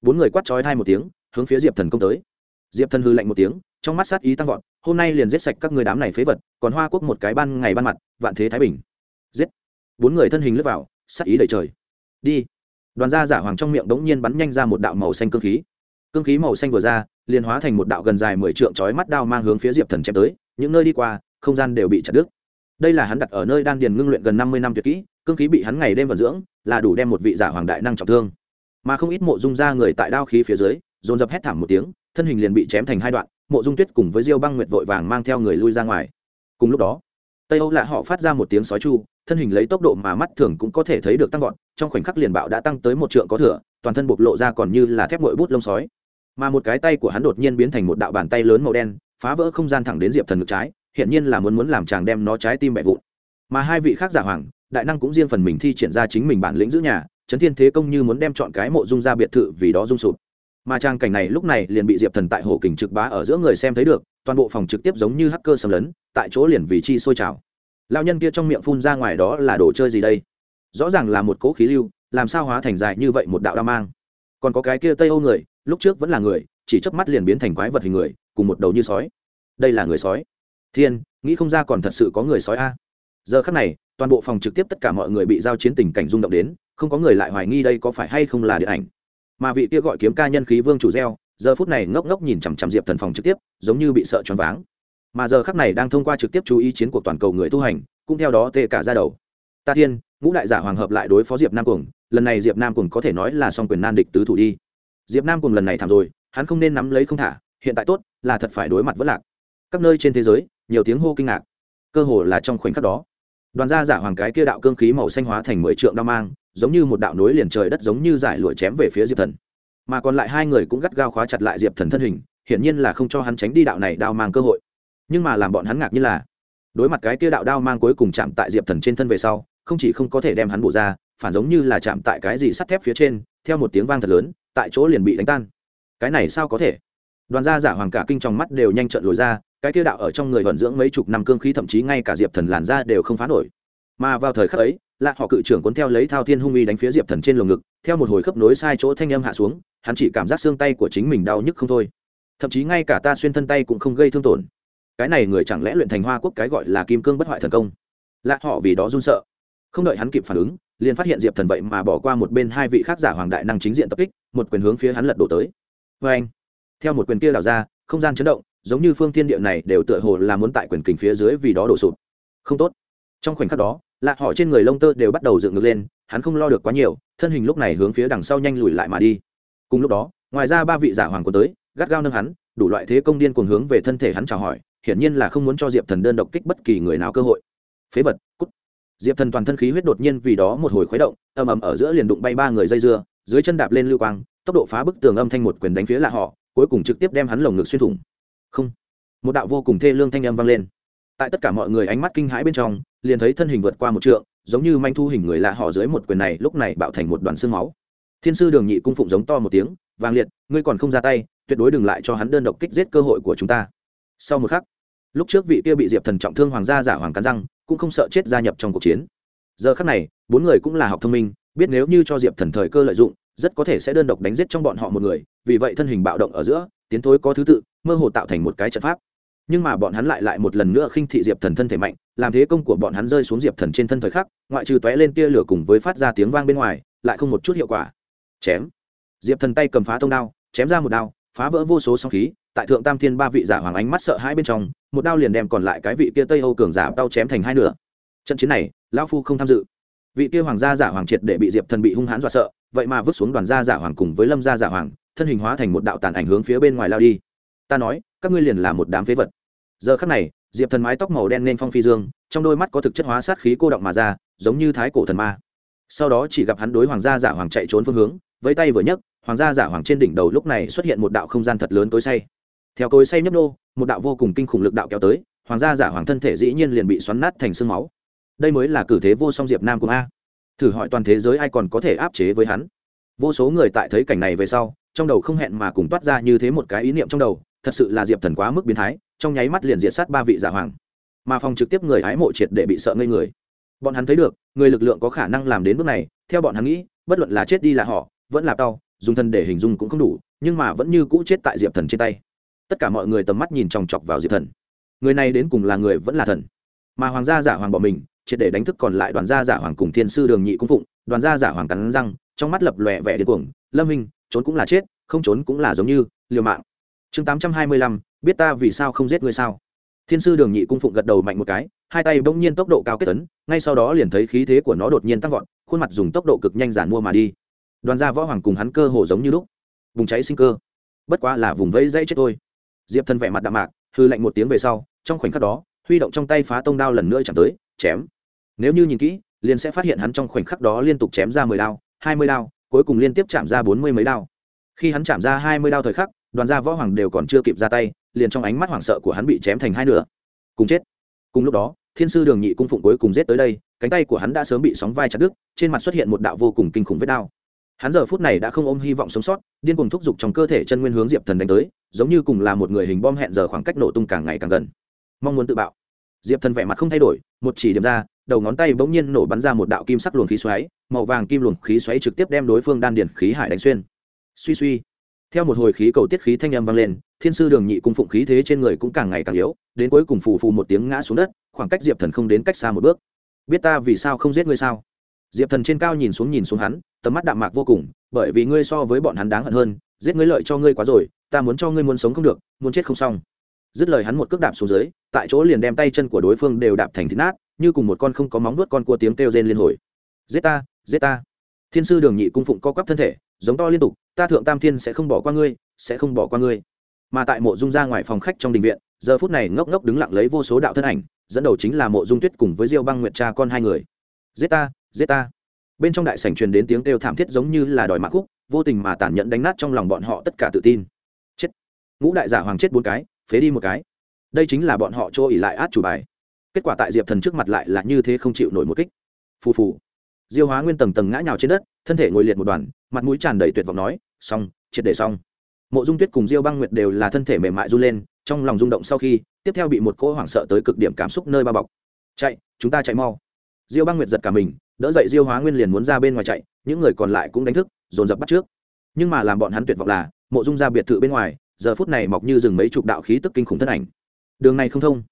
Bốn người quát trói thai một tiếng, hướng phía diệp thần công tới. Diệp thần hư lạnh một tiếng trong mắt sát ý tăng vọt, hôm nay liền giết sạch các người đám này phế vật, còn hoa quốc một cái ban ngày ban mặt, vạn thế thái bình. Giết. Bốn người thân hình lướt vào, sát ý đầy trời. Đi. Đoàn gia giả hoàng trong miệng đống nhiên bắn nhanh ra một đạo màu xanh cương khí. Cương khí màu xanh vừa ra, liền hóa thành một đạo gần dài mười trượng chói mắt đao mang hướng phía diệp thần chém tới, những nơi đi qua, không gian đều bị chặt đứt. Đây là hắn đặt ở nơi đan điền ngưng luyện gần năm mươi năm tuyệt kỹ, cương khí bị hắn ngày đêm vận dưỡng, là đủ đem một vị giả hoàng đại năng trọng thương. Mà không ít mộ dung ra người tại đao khí phía dưới, dồn dập hét thảm một tiếng, thân hình liền bị chém thành hai đoạn mộ dung tuyết cùng với diêu băng nguyệt vội vàng mang theo người lui ra ngoài cùng lúc đó tây âu lạ họ phát ra một tiếng sói chu thân hình lấy tốc độ mà mắt thường cũng có thể thấy được tăng vọt trong khoảnh khắc liền bạo đã tăng tới một trượng có thửa toàn thân bộc lộ ra còn như là thép mội bút lông sói mà một cái tay của hắn đột nhiên biến thành một đạo bàn tay lớn màu đen phá vỡ không gian thẳng đến diệp thần ngực trái hiện nhiên là muốn muốn làm chàng đem nó trái tim bẹ vụn mà hai vị khác giả hoàng đại năng cũng riêng phần mình thi triển ra chính mình bản lĩnh giữ nhà trấn thiên thế công như muốn đem chọn cái mộ dung ra biệt thự vì đó rung sụp mà trang cảnh này lúc này liền bị diệp thần tại hồ kình trực bá ở giữa người xem thấy được, toàn bộ phòng trực tiếp giống như hacker xâm lấn, tại chỗ liền vì chi sôi trào. Lao nhân kia trong miệng phun ra ngoài đó là đồ chơi gì đây? Rõ ràng là một cỗ khí lưu, làm sao hóa thành dài như vậy một đạo đao mang? Còn có cái kia tây âu người, lúc trước vẫn là người, chỉ chớp mắt liền biến thành quái vật hình người, cùng một đầu như sói. Đây là người sói. Thiên, nghĩ không ra còn thật sự có người sói a. Giờ khắc này, toàn bộ phòng trực tiếp tất cả mọi người bị giao chiến tình cảnh rung động đến, không có người lại hoài nghi đây có phải hay không là điện ảnh mà vị kia gọi kiếm ca nhân khí vương chủ gieo, giờ phút này ngốc ngốc nhìn chằm chằm diệp thần phòng trực tiếp, giống như bị sợ choáng váng. Mà giờ khắc này đang thông qua trực tiếp chú ý chiến của toàn cầu người tu hành, cũng theo đó tê cả ra đầu. Ta thiên, ngũ đại giả hoàng hợp lại đối phó diệp nam cuồng, lần này diệp nam cuồng có thể nói là song quyền nan địch tứ thủ đi. Diệp nam cuồng lần này thảm rồi, hắn không nên nắm lấy không thả, hiện tại tốt, là thật phải đối mặt vất lạc. Các nơi trên thế giới, nhiều tiếng hô kinh ngạc. Cơ hồ là trong khoảnh khắc đó, đoàn gia giả hoàng cái kia đạo cương khí màu xanh hóa thành mười trượng đao mang giống như một đạo nối liền trời đất giống như giải lụa chém về phía diệp thần. Mà còn lại hai người cũng gắt gao khóa chặt lại diệp thần thân hình, hiển nhiên là không cho hắn tránh đi đạo này đao mang cơ hội. Nhưng mà làm bọn hắn ngạc như là, đối mặt cái kia đạo đao mang cuối cùng chạm tại diệp thần trên thân về sau, không chỉ không có thể đem hắn bổ ra, phản giống như là chạm tại cái gì sắt thép phía trên, theo một tiếng vang thật lớn, tại chỗ liền bị đánh tan. Cái này sao có thể? Đoàn gia giả hoàng cả kinh trong mắt đều nhanh trận lồi ra, cái kia đạo ở trong người vận dưỡng mấy chục năm cương khí thậm chí ngay cả diệp thần làn ra đều không phá nổi. Mà vào thời khắc ấy lạ họ cự trưởng cuốn theo lấy thao thiên hung uy đánh phía diệp thần trên lồng ngực, theo một hồi khớp nối sai chỗ thanh âm hạ xuống, hắn chỉ cảm giác xương tay của chính mình đau nhức không thôi. Thậm chí ngay cả ta xuyên thân tay cũng không gây thương tổn. Cái này người chẳng lẽ luyện thành hoa quốc cái gọi là kim cương bất hoại thần công? Lạ họ vì đó run sợ. Không đợi hắn kịp phản ứng, liền phát hiện diệp thần vậy mà bỏ qua một bên hai vị khác giả hoàng đại năng chính diện tập kích, một quyền hướng phía hắn lật đổ tới. Vê anh theo một quyền kia đào ra, không gian chấn động, giống như phương thiên địa này đều tựa hồ là muốn tại quyền kình phía dưới vì đó đổ sụp. Không tốt. Trong khoảnh khắc đó lạc họ trên người lông tơ đều bắt đầu dựng ngược lên, hắn không lo được quá nhiều, thân hình lúc này hướng phía đằng sau nhanh lùi lại mà đi. Cùng lúc đó, ngoài ra ba vị giả hoàng có tới, gắt gao nâng hắn, đủ loại thế công điên cuồng hướng về thân thể hắn chào hỏi, hiển nhiên là không muốn cho diệp thần đơn độc kích bất kỳ người nào cơ hội. Phế vật, cút. Diệp thần toàn thân khí huyết đột nhiên vì đó một hồi khuấy động, ầm ầm ở giữa liền đụng bay ba người dây dưa, dưới chân đạp lên lưu quang, tốc độ phá bức tường âm thanh một quyền đánh phía lạ họ, cuối cùng trực tiếp đem hắn lồng ngực xuyên thủng. Không. Một đạo vô cùng thê lương thanh âm vang lên. Tại tất cả mọi người ánh mắt kinh hãi bên trong liền thấy thân hình vượt qua một trượng, giống như manh thu hình người lạ họ dưới một quyền này, lúc này bạo thành một đoàn xương máu. Thiên sư đường nhị cung phụng giống to một tiếng vang liệt, ngươi còn không ra tay, tuyệt đối đừng lại cho hắn đơn độc kích giết cơ hội của chúng ta. Sau một khắc, lúc trước vị kia bị diệp thần trọng thương hoàng gia giả hoàng cắn răng, cũng không sợ chết gia nhập trong cuộc chiến. Giờ khắc này, bốn người cũng là học thông minh, biết nếu như cho diệp thần thời cơ lợi dụng, rất có thể sẽ đơn độc đánh giết trong bọn họ một người, vì vậy thân hình bạo động ở giữa, tiến thối có thứ tự, mơ hồ tạo thành một cái trận pháp nhưng mà bọn hắn lại lại một lần nữa khinh thị diệp thần thân thể mạnh, làm thế công của bọn hắn rơi xuống diệp thần trên thân thời khắc, ngoại trừ tóe lên tia lửa cùng với phát ra tiếng vang bên ngoài, lại không một chút hiệu quả. Chém. Diệp thần tay cầm phá tông đao, chém ra một đao, phá vỡ vô số song khí, tại thượng tam thiên ba vị giả hoàng ánh mắt sợ hãi bên trong, một đao liền đem còn lại cái vị kia tây âu cường giả đao chém thành hai nửa. Trận chiến này, lão phu không tham dự. Vị kia hoàng gia giả hoàng triệt để bị diệp thần bị hung hãn dọa sợ, vậy mà vứt xuống đoàn gia giả hoàng cùng với lâm gia giả hoàng, thân hình hóa thành một đạo tàn ảnh hướng phía bên ngoài lao đi ta nói, các ngươi liền là một đám phế vật. Giờ khắc này, diệp thần mái tóc màu đen nên phong phi dương, trong đôi mắt có thực chất hóa sát khí cô động mà ra, giống như thái cổ thần ma. Sau đó chỉ gặp hắn đối hoàng gia giả hoàng chạy trốn phương hướng với tay vừa nhấc, hoàng gia giả hoàng trên đỉnh đầu lúc này xuất hiện một đạo không gian thật lớn tối say. Theo cối say nhấp nô, một đạo vô cùng kinh khủng lực đạo kéo tới, hoàng gia giả hoàng thân thể dĩ nhiên liền bị xoắn nát thành sương máu. Đây mới là cử thế vô song diệp nam của a. Thử hỏi toàn thế giới ai còn có thể áp chế với hắn? Vô số người tại thấy cảnh này về sau, trong đầu không hẹn mà cùng toát ra như thế một cái ý niệm trong đầu thật sự là diệp thần quá mức biến thái, trong nháy mắt liền diệt sát ba vị giả hoàng. Mà phòng trực tiếp người hái mộ triệt để bị sợ ngây người. Bọn hắn thấy được, người lực lượng có khả năng làm đến bước này, theo bọn hắn nghĩ, bất luận là chết đi là họ, vẫn là đau, dùng thân để hình dung cũng không đủ, nhưng mà vẫn như cũ chết tại diệp thần trên tay. Tất cả mọi người tầm mắt nhìn chòng chọc vào diệp thần. Người này đến cùng là người vẫn là thần. Mà hoàng gia giả hoàng bỏ mình, triệt để đánh thức còn lại đoàn gia giả hoàng cùng thiên sư đường nhị cung phụng, đoàn gia giả hoàng cắn răng, trong mắt lập lòe vẻ điên cuồng, lâm minh trốn cũng là chết, không trốn cũng là giống như, liều mạng chương tám trăm hai mươi lăm, biết ta vì sao không giết ngươi sao? Thiên sư đường nhị cung phụng gật đầu mạnh một cái, hai tay bỗng nhiên tốc độ cao kết tấn ngay sau đó liền thấy khí thế của nó đột nhiên tăng vọt, khuôn mặt dùng tốc độ cực nhanh giản mua mà đi. Đoàn gia võ hoàng cùng hắn cơ hồ giống như lúc. Vùng cháy sinh cơ. Bất quá là vùng vẫy dãy chết thôi. diệp thần vẻ mặt đạm mạc hư lạnh một tiếng về sau, trong khoảnh khắc đó, huy động trong tay phá tông đao lần nữa chạm tới, chém. Nếu như nhìn kỹ, liền sẽ phát hiện hắn trong khoảnh khắc đó liên tục chém ra mười đao, hai mươi đao, cuối cùng liên tiếp chạm ra bốn mươi mấy đao. Khi hắn chạm ra hai mươi đao thời khắc đoàn gia võ hoàng đều còn chưa kịp ra tay, liền trong ánh mắt hoảng sợ của hắn bị chém thành hai nửa. Cùng chết. Cùng lúc đó, thiên sư đường nhị cung phụng cuối cùng giết tới đây, cánh tay của hắn đã sớm bị sóng vai chặt đứt, trên mặt xuất hiện một đạo vô cùng kinh khủng vết đao hắn giờ phút này đã không ôm hy vọng sống sót, điên cùng thúc giục trong cơ thể chân nguyên hướng diệp thần đánh tới, giống như cùng là một người hình bom hẹn giờ khoảng cách nổ tung càng ngày càng gần. Mong muốn tự bạo. Diệp thần vẻ mặt không thay đổi, một chỉ điểm ra, đầu ngón tay bỗng nhiên nổ bắn ra một đạo kim sắc luồng khí xoáy, màu vàng kim luồng khí xoáy trực tiếp đem đối phương đan điển khí hải đánh xuyên. Suy suy theo một hồi khí cầu tiết khí thanh âm vang lên, thiên sư đường nhị cung phụng khí thế trên người cũng càng ngày càng yếu, đến cuối cùng phù phù một tiếng ngã xuống đất, khoảng cách diệp thần không đến cách xa một bước. Biết ta vì sao không giết ngươi sao? Diệp thần trên cao nhìn xuống nhìn xuống hắn, tầm mắt đạm mạc vô cùng, bởi vì ngươi so với bọn hắn đáng hận hơn, giết ngươi lợi cho ngươi quá rồi, ta muốn cho ngươi muốn sống không được, muốn chết không xong. Dứt lời hắn một cước đạp xuống dưới, tại chỗ liền đem tay chân của đối phương đều đạp thành thịt nát, như cùng một con không có móng nuốt con cua tiếng kêu rên liên hồi. Giết ta giết ta. Thiên sư đường nhị cung phụng co quắp thân thể giống to liên tục, ta thượng tam thiên sẽ không bỏ qua ngươi, sẽ không bỏ qua ngươi. Mà tại mộ dung ra ngoài phòng khách trong đình viện, giờ phút này ngốc ngốc đứng lặng lấy vô số đạo thân ảnh, dẫn đầu chính là mộ dung tuyết cùng với diêu băng nguyệt cha con hai người. Giết ta giết ta. Bên trong đại sảnh truyền đến tiếng kêu thảm thiết giống như là đòi mạng khúc, vô tình mà tàn nhẫn đánh nát trong lòng bọn họ tất cả tự tin. Chết. Ngũ đại giả hoàng chết bốn cái, phế đi một cái. Đây chính là bọn họ trôi ỉ lại át chủ bài. Kết quả tại diệp thần trước mặt lại là như thế không chịu nổi một kích. Phù phù diêu hóa nguyên tầng tầng ngã nhào trên đất, thân thể ngồi liệt một đoàn, mặt mũi tràn đầy tuyệt vọng nói, xong, triệt để xong. Mộ dung tuyết cùng diêu băng nguyệt đều là thân thể mềm mại run lên, trong lòng rung động sau khi, tiếp theo bị một cỗ hoảng sợ tới cực điểm cảm xúc nơi bao bọc. Chạy, chúng ta chạy mau. Diêu băng nguyệt giật cả mình, đỡ dậy diêu hóa nguyên liền muốn ra bên ngoài chạy, những người còn lại cũng đánh thức, dồn dập bắt trước. Nhưng mà làm bọn hắn tuyệt vọng là, mộ dung ra biệt thự bên ngoài, giờ phút này mọc như rừng mấy chục đạo khí tức kinh khủng thân ảnh. Đường này không thông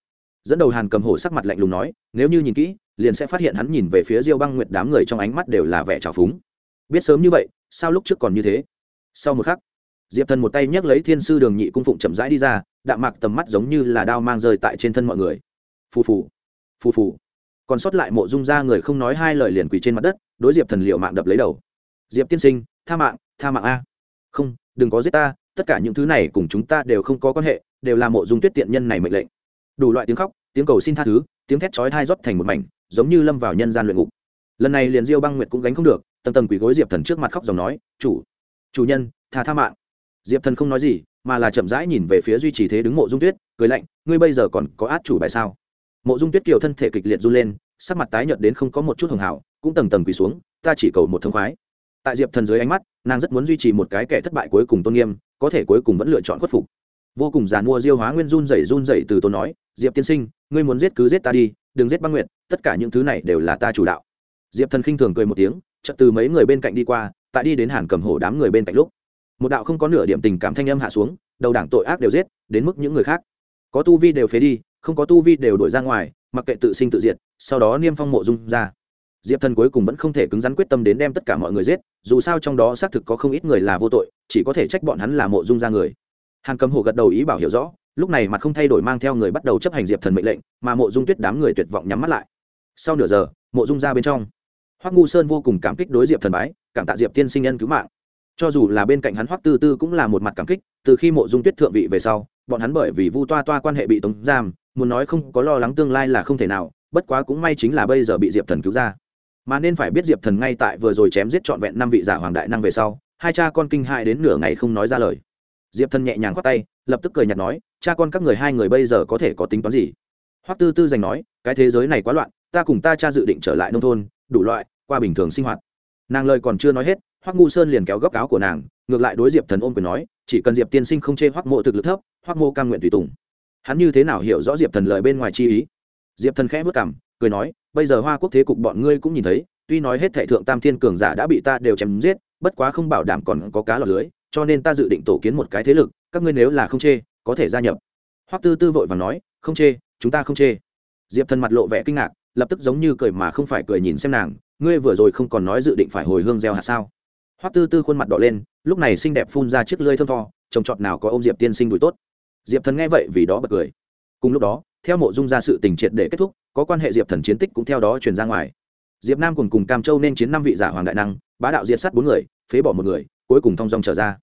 dẫn đầu hàn cầm hổ sắc mặt lạnh lùng nói, nếu như nhìn kỹ, liền sẽ phát hiện hắn nhìn về phía diêu băng nguyệt đám người trong ánh mắt đều là vẻ trào phúng. Biết sớm như vậy, sao lúc trước còn như thế? Sau một khắc, diệp thần một tay nhấc lấy thiên sư đường nhị cung phụng chậm rãi đi ra, đạm mạc tầm mắt giống như là đao mang rơi tại trên thân mọi người. Phù phù phù phù. Còn sót lại mộ dung ra người không nói hai lời liền quỳ trên mặt đất, đối diệp thần liệu mạng đập lấy đầu. Diệp tiên sinh, tha mạng tha mạng a. Không, đừng có giết ta, tất cả những thứ này cùng chúng ta đều không có quan hệ, đều là mộ dung tuyết tiện nhân này mệnh lệnh đủ loại tiếng khóc, tiếng cầu xin tha thứ, tiếng thét chói thai rót thành một mảnh, giống như lâm vào nhân gian luyện ngục. Lần này liền diêu băng nguyệt cũng gánh không được, tầng tầng quỳ gối diệp thần trước mặt khóc dòng nói, chủ chủ nhân, tha tha mạng. Diệp thần không nói gì, mà là chậm rãi nhìn về phía duy trì thế đứng mộ dung tuyết, cười lạnh, ngươi bây giờ còn có át chủ bài sao? Mộ dung tuyết kiều thân thể kịch liệt run lên, sắc mặt tái nhợt đến không có một chút hưởng hảo, cũng tầng tầng quỳ xuống, ta chỉ cầu một thông khoái. Tại diệp thần dưới ánh mắt, nàng rất muốn duy trì một cái kẻ thất bại cuối cùng tôn nghiêm, có thể cuối cùng vẫn lựa chọn khuất phục vô cùng giàn mua diêu hóa nguyên run rẩy run rẩy từ tôn nói, diệp tiên sinh, ngươi muốn giết cứ giết ta đi, đừng giết băng nguyệt, tất cả những thứ này đều là ta chủ đạo. Diệp thần khinh thường cười một tiếng, chợt từ mấy người bên cạnh đi qua, tại đi đến hàn cầm hổ đám người bên cạnh lúc. Một đạo không có nửa điểm tình cảm thanh âm hạ xuống, đầu đảng tội ác đều giết, đến mức những người khác. Có tu vi đều phế đi, không có tu vi đều đổi ra ngoài, mặc kệ tự sinh tự diệt, sau đó niêm phong mộ dung ra. Diệp thần cuối cùng vẫn không thể cứng rắn quyết tâm đến đem tất cả mọi người giết, dù sao trong đó xác thực có không ít người là vô tội, chỉ có thể trách bọn hắn là mộ dung ra người hàn cầm hổ gật đầu ý bảo hiểu rõ, lúc này mặt không thay đổi mang theo người bắt đầu chấp hành diệp thần mệnh lệnh, mà mộ dung tuyết đám người tuyệt vọng nhắm mắt lại. Sau nửa giờ, mộ dung ra bên trong. Hoắc ngu sơn vô cùng cảm kích đối diệp thần bái, cảm tạ diệp tiên sinh nhân cứu mạng. Cho dù là bên cạnh hắn hoắc tư tư cũng là một mặt cảm kích, từ khi mộ dung tuyết thượng vị về sau, bọn hắn bởi vì vu toa toa quan hệ bị tống giam, muốn nói không có lo lắng tương lai là không thể nào, bất quá cũng may chính là bây giờ bị diệp thần cứu ra. Mà nên phải biết diệp thần ngay tại vừa rồi chém giết trọn vẹn năm vị giả hoàng đại năng về sau, hai cha con kinh hại đến nửa ngày không nói ra lời diệp thần nhẹ nhàng khoát tay, lập tức cười nhạt nói, cha con các người hai người bây giờ có thể có tính toán gì? Hoắc tư tư giành nói, cái thế giới này quá loạn, ta cùng ta cha dự định trở lại nông thôn, đủ loại, qua bình thường sinh hoạt. Nàng lời còn chưa nói hết, hoắc ngu sơn liền kéo góc áo của nàng, ngược lại đối diệp thần ôm quyền nói, chỉ cần diệp tiên sinh không chê hoắc mộ thực lực thấp, hoắc mô cam nguyện tùy tùng. Hắn như thế nào hiểu rõ diệp thần lời bên ngoài chi ý? Diệp thần khẽ vất cảm cười nói, bây giờ hoa quốc thế cục bọn ngươi cũng nhìn thấy, tuy nói hết thệ thượng tam thiên cường giả đã bị ta đều chém giết, bất quá không bảo đảm còn có cá lọt lưới cho nên ta dự định tổ kiến một cái thế lực, các ngươi nếu là không chê, có thể gia nhập. Hoắc tư tư vội và nói, không chê, chúng ta không chê. Diệp thần mặt lộ vẻ kinh ngạc, lập tức giống như cười mà không phải cười nhìn xem nàng, ngươi vừa rồi không còn nói dự định phải hồi hương gieo hạt sao? Hoắc tư tư khuôn mặt đỏ lên, lúc này xinh đẹp phun ra chiếc lưỡi thơm tho trồng trọt nào có ôm diệp tiên sinh đùi tốt. Diệp thần nghe vậy vì đó bật cười. Cùng lúc đó, theo mộ dung ra sự tình triệt để kết thúc, có quan hệ diệp thần chiến tích cũng theo đó truyền ra ngoài. Diệp nam cùng cùng cam châu nên chiến năm vị giả hoàng đại năng, bá đạo diệt sát bốn người, phế bỏ một người cuối cùng thong dong trở ra.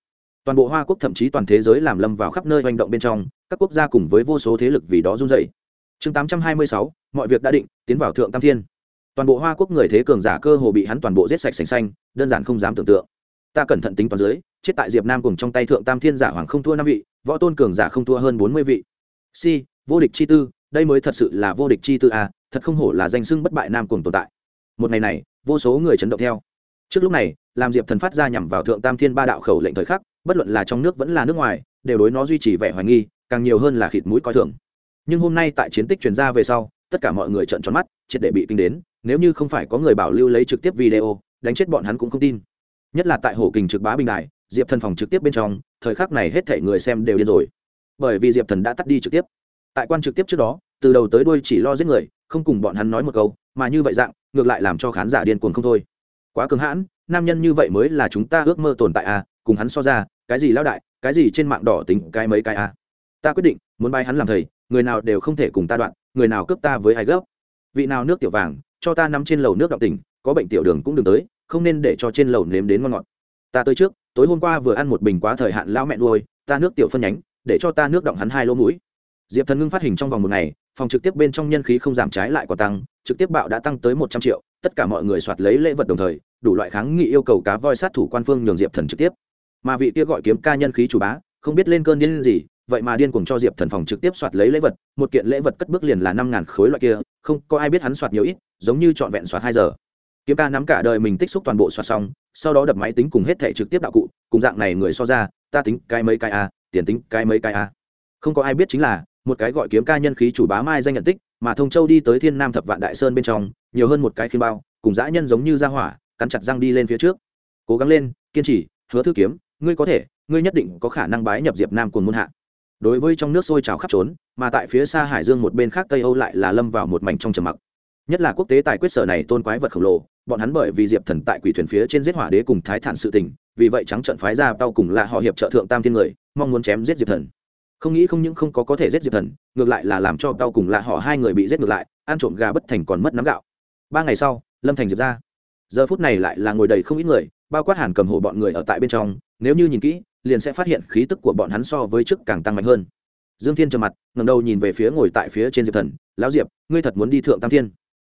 Toàn bộ hoa quốc thậm chí toàn thế giới làm lâm vào khắp nơi hành động bên trong các quốc gia cùng với vô số thế lực vì đó run dậy chương tám trăm hai mươi sáu mọi việc đã định tiến vào thượng tam thiên. Toàn bộ hoa quốc người thế cường giả cơ hồ bị hắn toàn bộ giết sạch sành xanh đơn giản không dám tưởng tượng. Ta cẩn thận tính toán dưới chết tại diệp nam cùng trong tay thượng tam thiên giả hoàng không thua năm vị võ tôn cường giả không thua hơn bốn mươi vị. Si vô địch chi tư đây mới thật sự là vô địch chi tư à, thật không hổ là danh sưng bất bại nam cùng tồn tại. Một ngày này vô số người chấn động theo trước lúc này, làm diệp thần phát ra nhằm vào thượng tam thiên ba đạo khẩu lệnh thời khắc, bất luận là trong nước vẫn là nước ngoài, đều đối nó duy trì vẻ hoài nghi, càng nhiều hơn là khịt mũi coi thường. Nhưng hôm nay tại chiến tích chuyển ra về sau, tất cả mọi người trợn tròn mắt, triệt để bị kinh đến, nếu như không phải có người bảo lưu lấy trực tiếp video, đánh chết bọn hắn cũng không tin. Nhất là tại hổ kình trực bá bình đài, diệp thần phòng trực tiếp bên trong, thời khắc này hết thể người xem đều điên rồi. Bởi vì diệp thần đã tắt đi trực tiếp. Tại quan trực tiếp trước đó, từ đầu tới đuôi chỉ lo giết người, không cùng bọn hắn nói một câu, mà như vậy dạng, ngược lại làm cho khán giả điên cuồng không thôi quá cứng hãn, nam nhân như vậy mới là chúng ta ước mơ tồn tại à cùng hắn so ra, cái gì lão đại, cái gì trên mạng đỏ tính, cái mấy cái à. Ta quyết định, muốn bay hắn làm thầy, người nào đều không thể cùng ta đoạn, người nào cướp ta với ai gấp. Vị nào nước tiểu vàng, cho ta nắm trên lầu nước động tỉnh có bệnh tiểu đường cũng đừng tới, không nên để cho trên lầu nếm đến ngon ngọt. Ta tới trước, tối hôm qua vừa ăn một bình quá thời hạn lão mẹ nuôi, ta nước tiểu phân nhánh, để cho ta nước động hắn hai lỗ mũi. Diệp thần ngưng phát hình trong vòng một ngày, phòng trực tiếp bên trong nhân khí không giảm trái lại còn tăng, trực tiếp bạo đã tăng tới một trăm triệu, tất cả mọi người soạt lấy lễ vật đồng thời đủ loại kháng nghị yêu cầu cá voi sát thủ quan phương nhường diệp thần trực tiếp. Mà vị kia gọi kiếm ca nhân khí chủ bá, không biết lên cơn điên gì, vậy mà điên cuồng cho diệp thần phòng trực tiếp soạt lấy lễ vật, một kiện lễ vật cất bước liền là năm ngàn khối loại kia, không có ai biết hắn soạt nhiều ít, giống như trọn vẹn soạt hai giờ. Kiếm ca nắm cả đời mình tích xúc toàn bộ soạt xong, sau đó đập máy tính cùng hết thẻ trực tiếp đạo cụ, cùng dạng này người so ra, ta tính cái mấy cái a, tiền tính cái mấy cái a. Không có ai biết chính là, một cái gọi kiếm ca nhân khí chủ bá mai danh nhận tích, mà thông châu đi tới thiên nam thập vạn đại sơn bên trong, nhiều hơn một cái khiêm bao, cùng dã nhân giống như ra hỏa cắn chặt răng đi lên phía trước. Cố gắng lên, kiên trì, hứa thư kiếm, ngươi có thể, ngươi nhất định có khả năng bái nhập diệp nam cùng môn hạ. Đối với trong nước sôi trào khắp trốn, mà tại phía xa hải dương một bên khác tây âu lại là lâm vào một mảnh trong trầm mặc. Nhất là quốc tế tài quyết sở này tôn quái vật khổng lồ, bọn hắn bởi vì diệp thần tại quỷ thuyền phía trên giết hỏa đế cùng thái thản sự tình, vì vậy trắng trận phái ra tao cùng là họ hiệp trợ thượng tam thiên người, mong muốn chém giết diệp thần. Không nghĩ không những không có có thể giết diệp thần, ngược lại là làm cho tao cùng là họ hai người bị giết ngược lại, ăn trộm gà bất thành còn mất nắm gạo. Ba ngày sau, lâm thành diệp ra giờ phút này lại là ngồi đầy không ít người, bao quát hàn cầm hộ bọn người ở tại bên trong, nếu như nhìn kỹ, liền sẽ phát hiện khí tức của bọn hắn so với trước càng tăng mạnh hơn. Dương thiên trầm mặt ngầm đầu nhìn về phía ngồi tại phía trên diệp thần, lão diệp, ngươi thật muốn đi thượng tam thiên?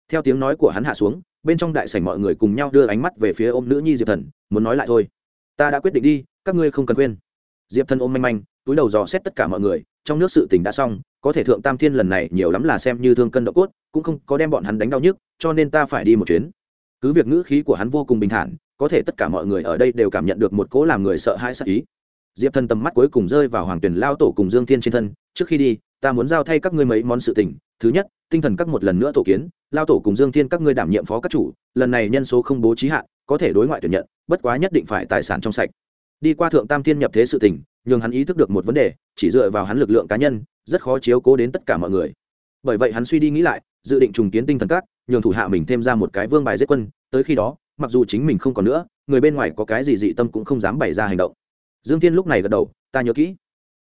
Theo tiếng nói của hắn hạ xuống, bên trong đại sảnh mọi người cùng nhau đưa ánh mắt về phía ôm nữ nhi diệp thần, muốn nói lại thôi. Ta đã quyết định đi, các ngươi không cần quên. Diệp thần ôm manh manh, túi đầu dò xét tất cả mọi người, trong nước sự tình đã xong, có thể thượng tam thiên lần này nhiều lắm là xem như thương cân độ cốt, cũng không có đem bọn hắn đánh đau nhức, cho nên ta phải đi một chuyến cứ việc ngữ khí của hắn vô cùng bình thản, có thể tất cả mọi người ở đây đều cảm nhận được một cố làm người sợ hãi sắc ý. Diệp thần tầm mắt cuối cùng rơi vào hoàng tuyển lao tổ cùng dương thiên trên thân, trước khi đi, ta muốn giao thay các ngươi mấy món sự tình. Thứ nhất, tinh thần các một lần nữa tổ kiến, lao tổ cùng dương thiên các ngươi đảm nhiệm phó các chủ, lần này nhân số không bố trí hạn, có thể đối ngoại tuyển nhận, bất quá nhất định phải tài sản trong sạch. Đi qua thượng tam thiên nhập thế sự tình, nhường hắn ý thức được một vấn đề, chỉ dựa vào hắn lực lượng cá nhân, rất khó chiếu cố đến tất cả mọi người. Bởi vậy hắn suy đi nghĩ lại, dự định trùng kiến tinh thần các nhường thủ hạ mình thêm ra một cái vương bài giết quân, tới khi đó, mặc dù chính mình không còn nữa, người bên ngoài có cái gì dị tâm cũng không dám bày ra hành động. Dương thiên lúc này gật đầu, ta nhớ kỹ.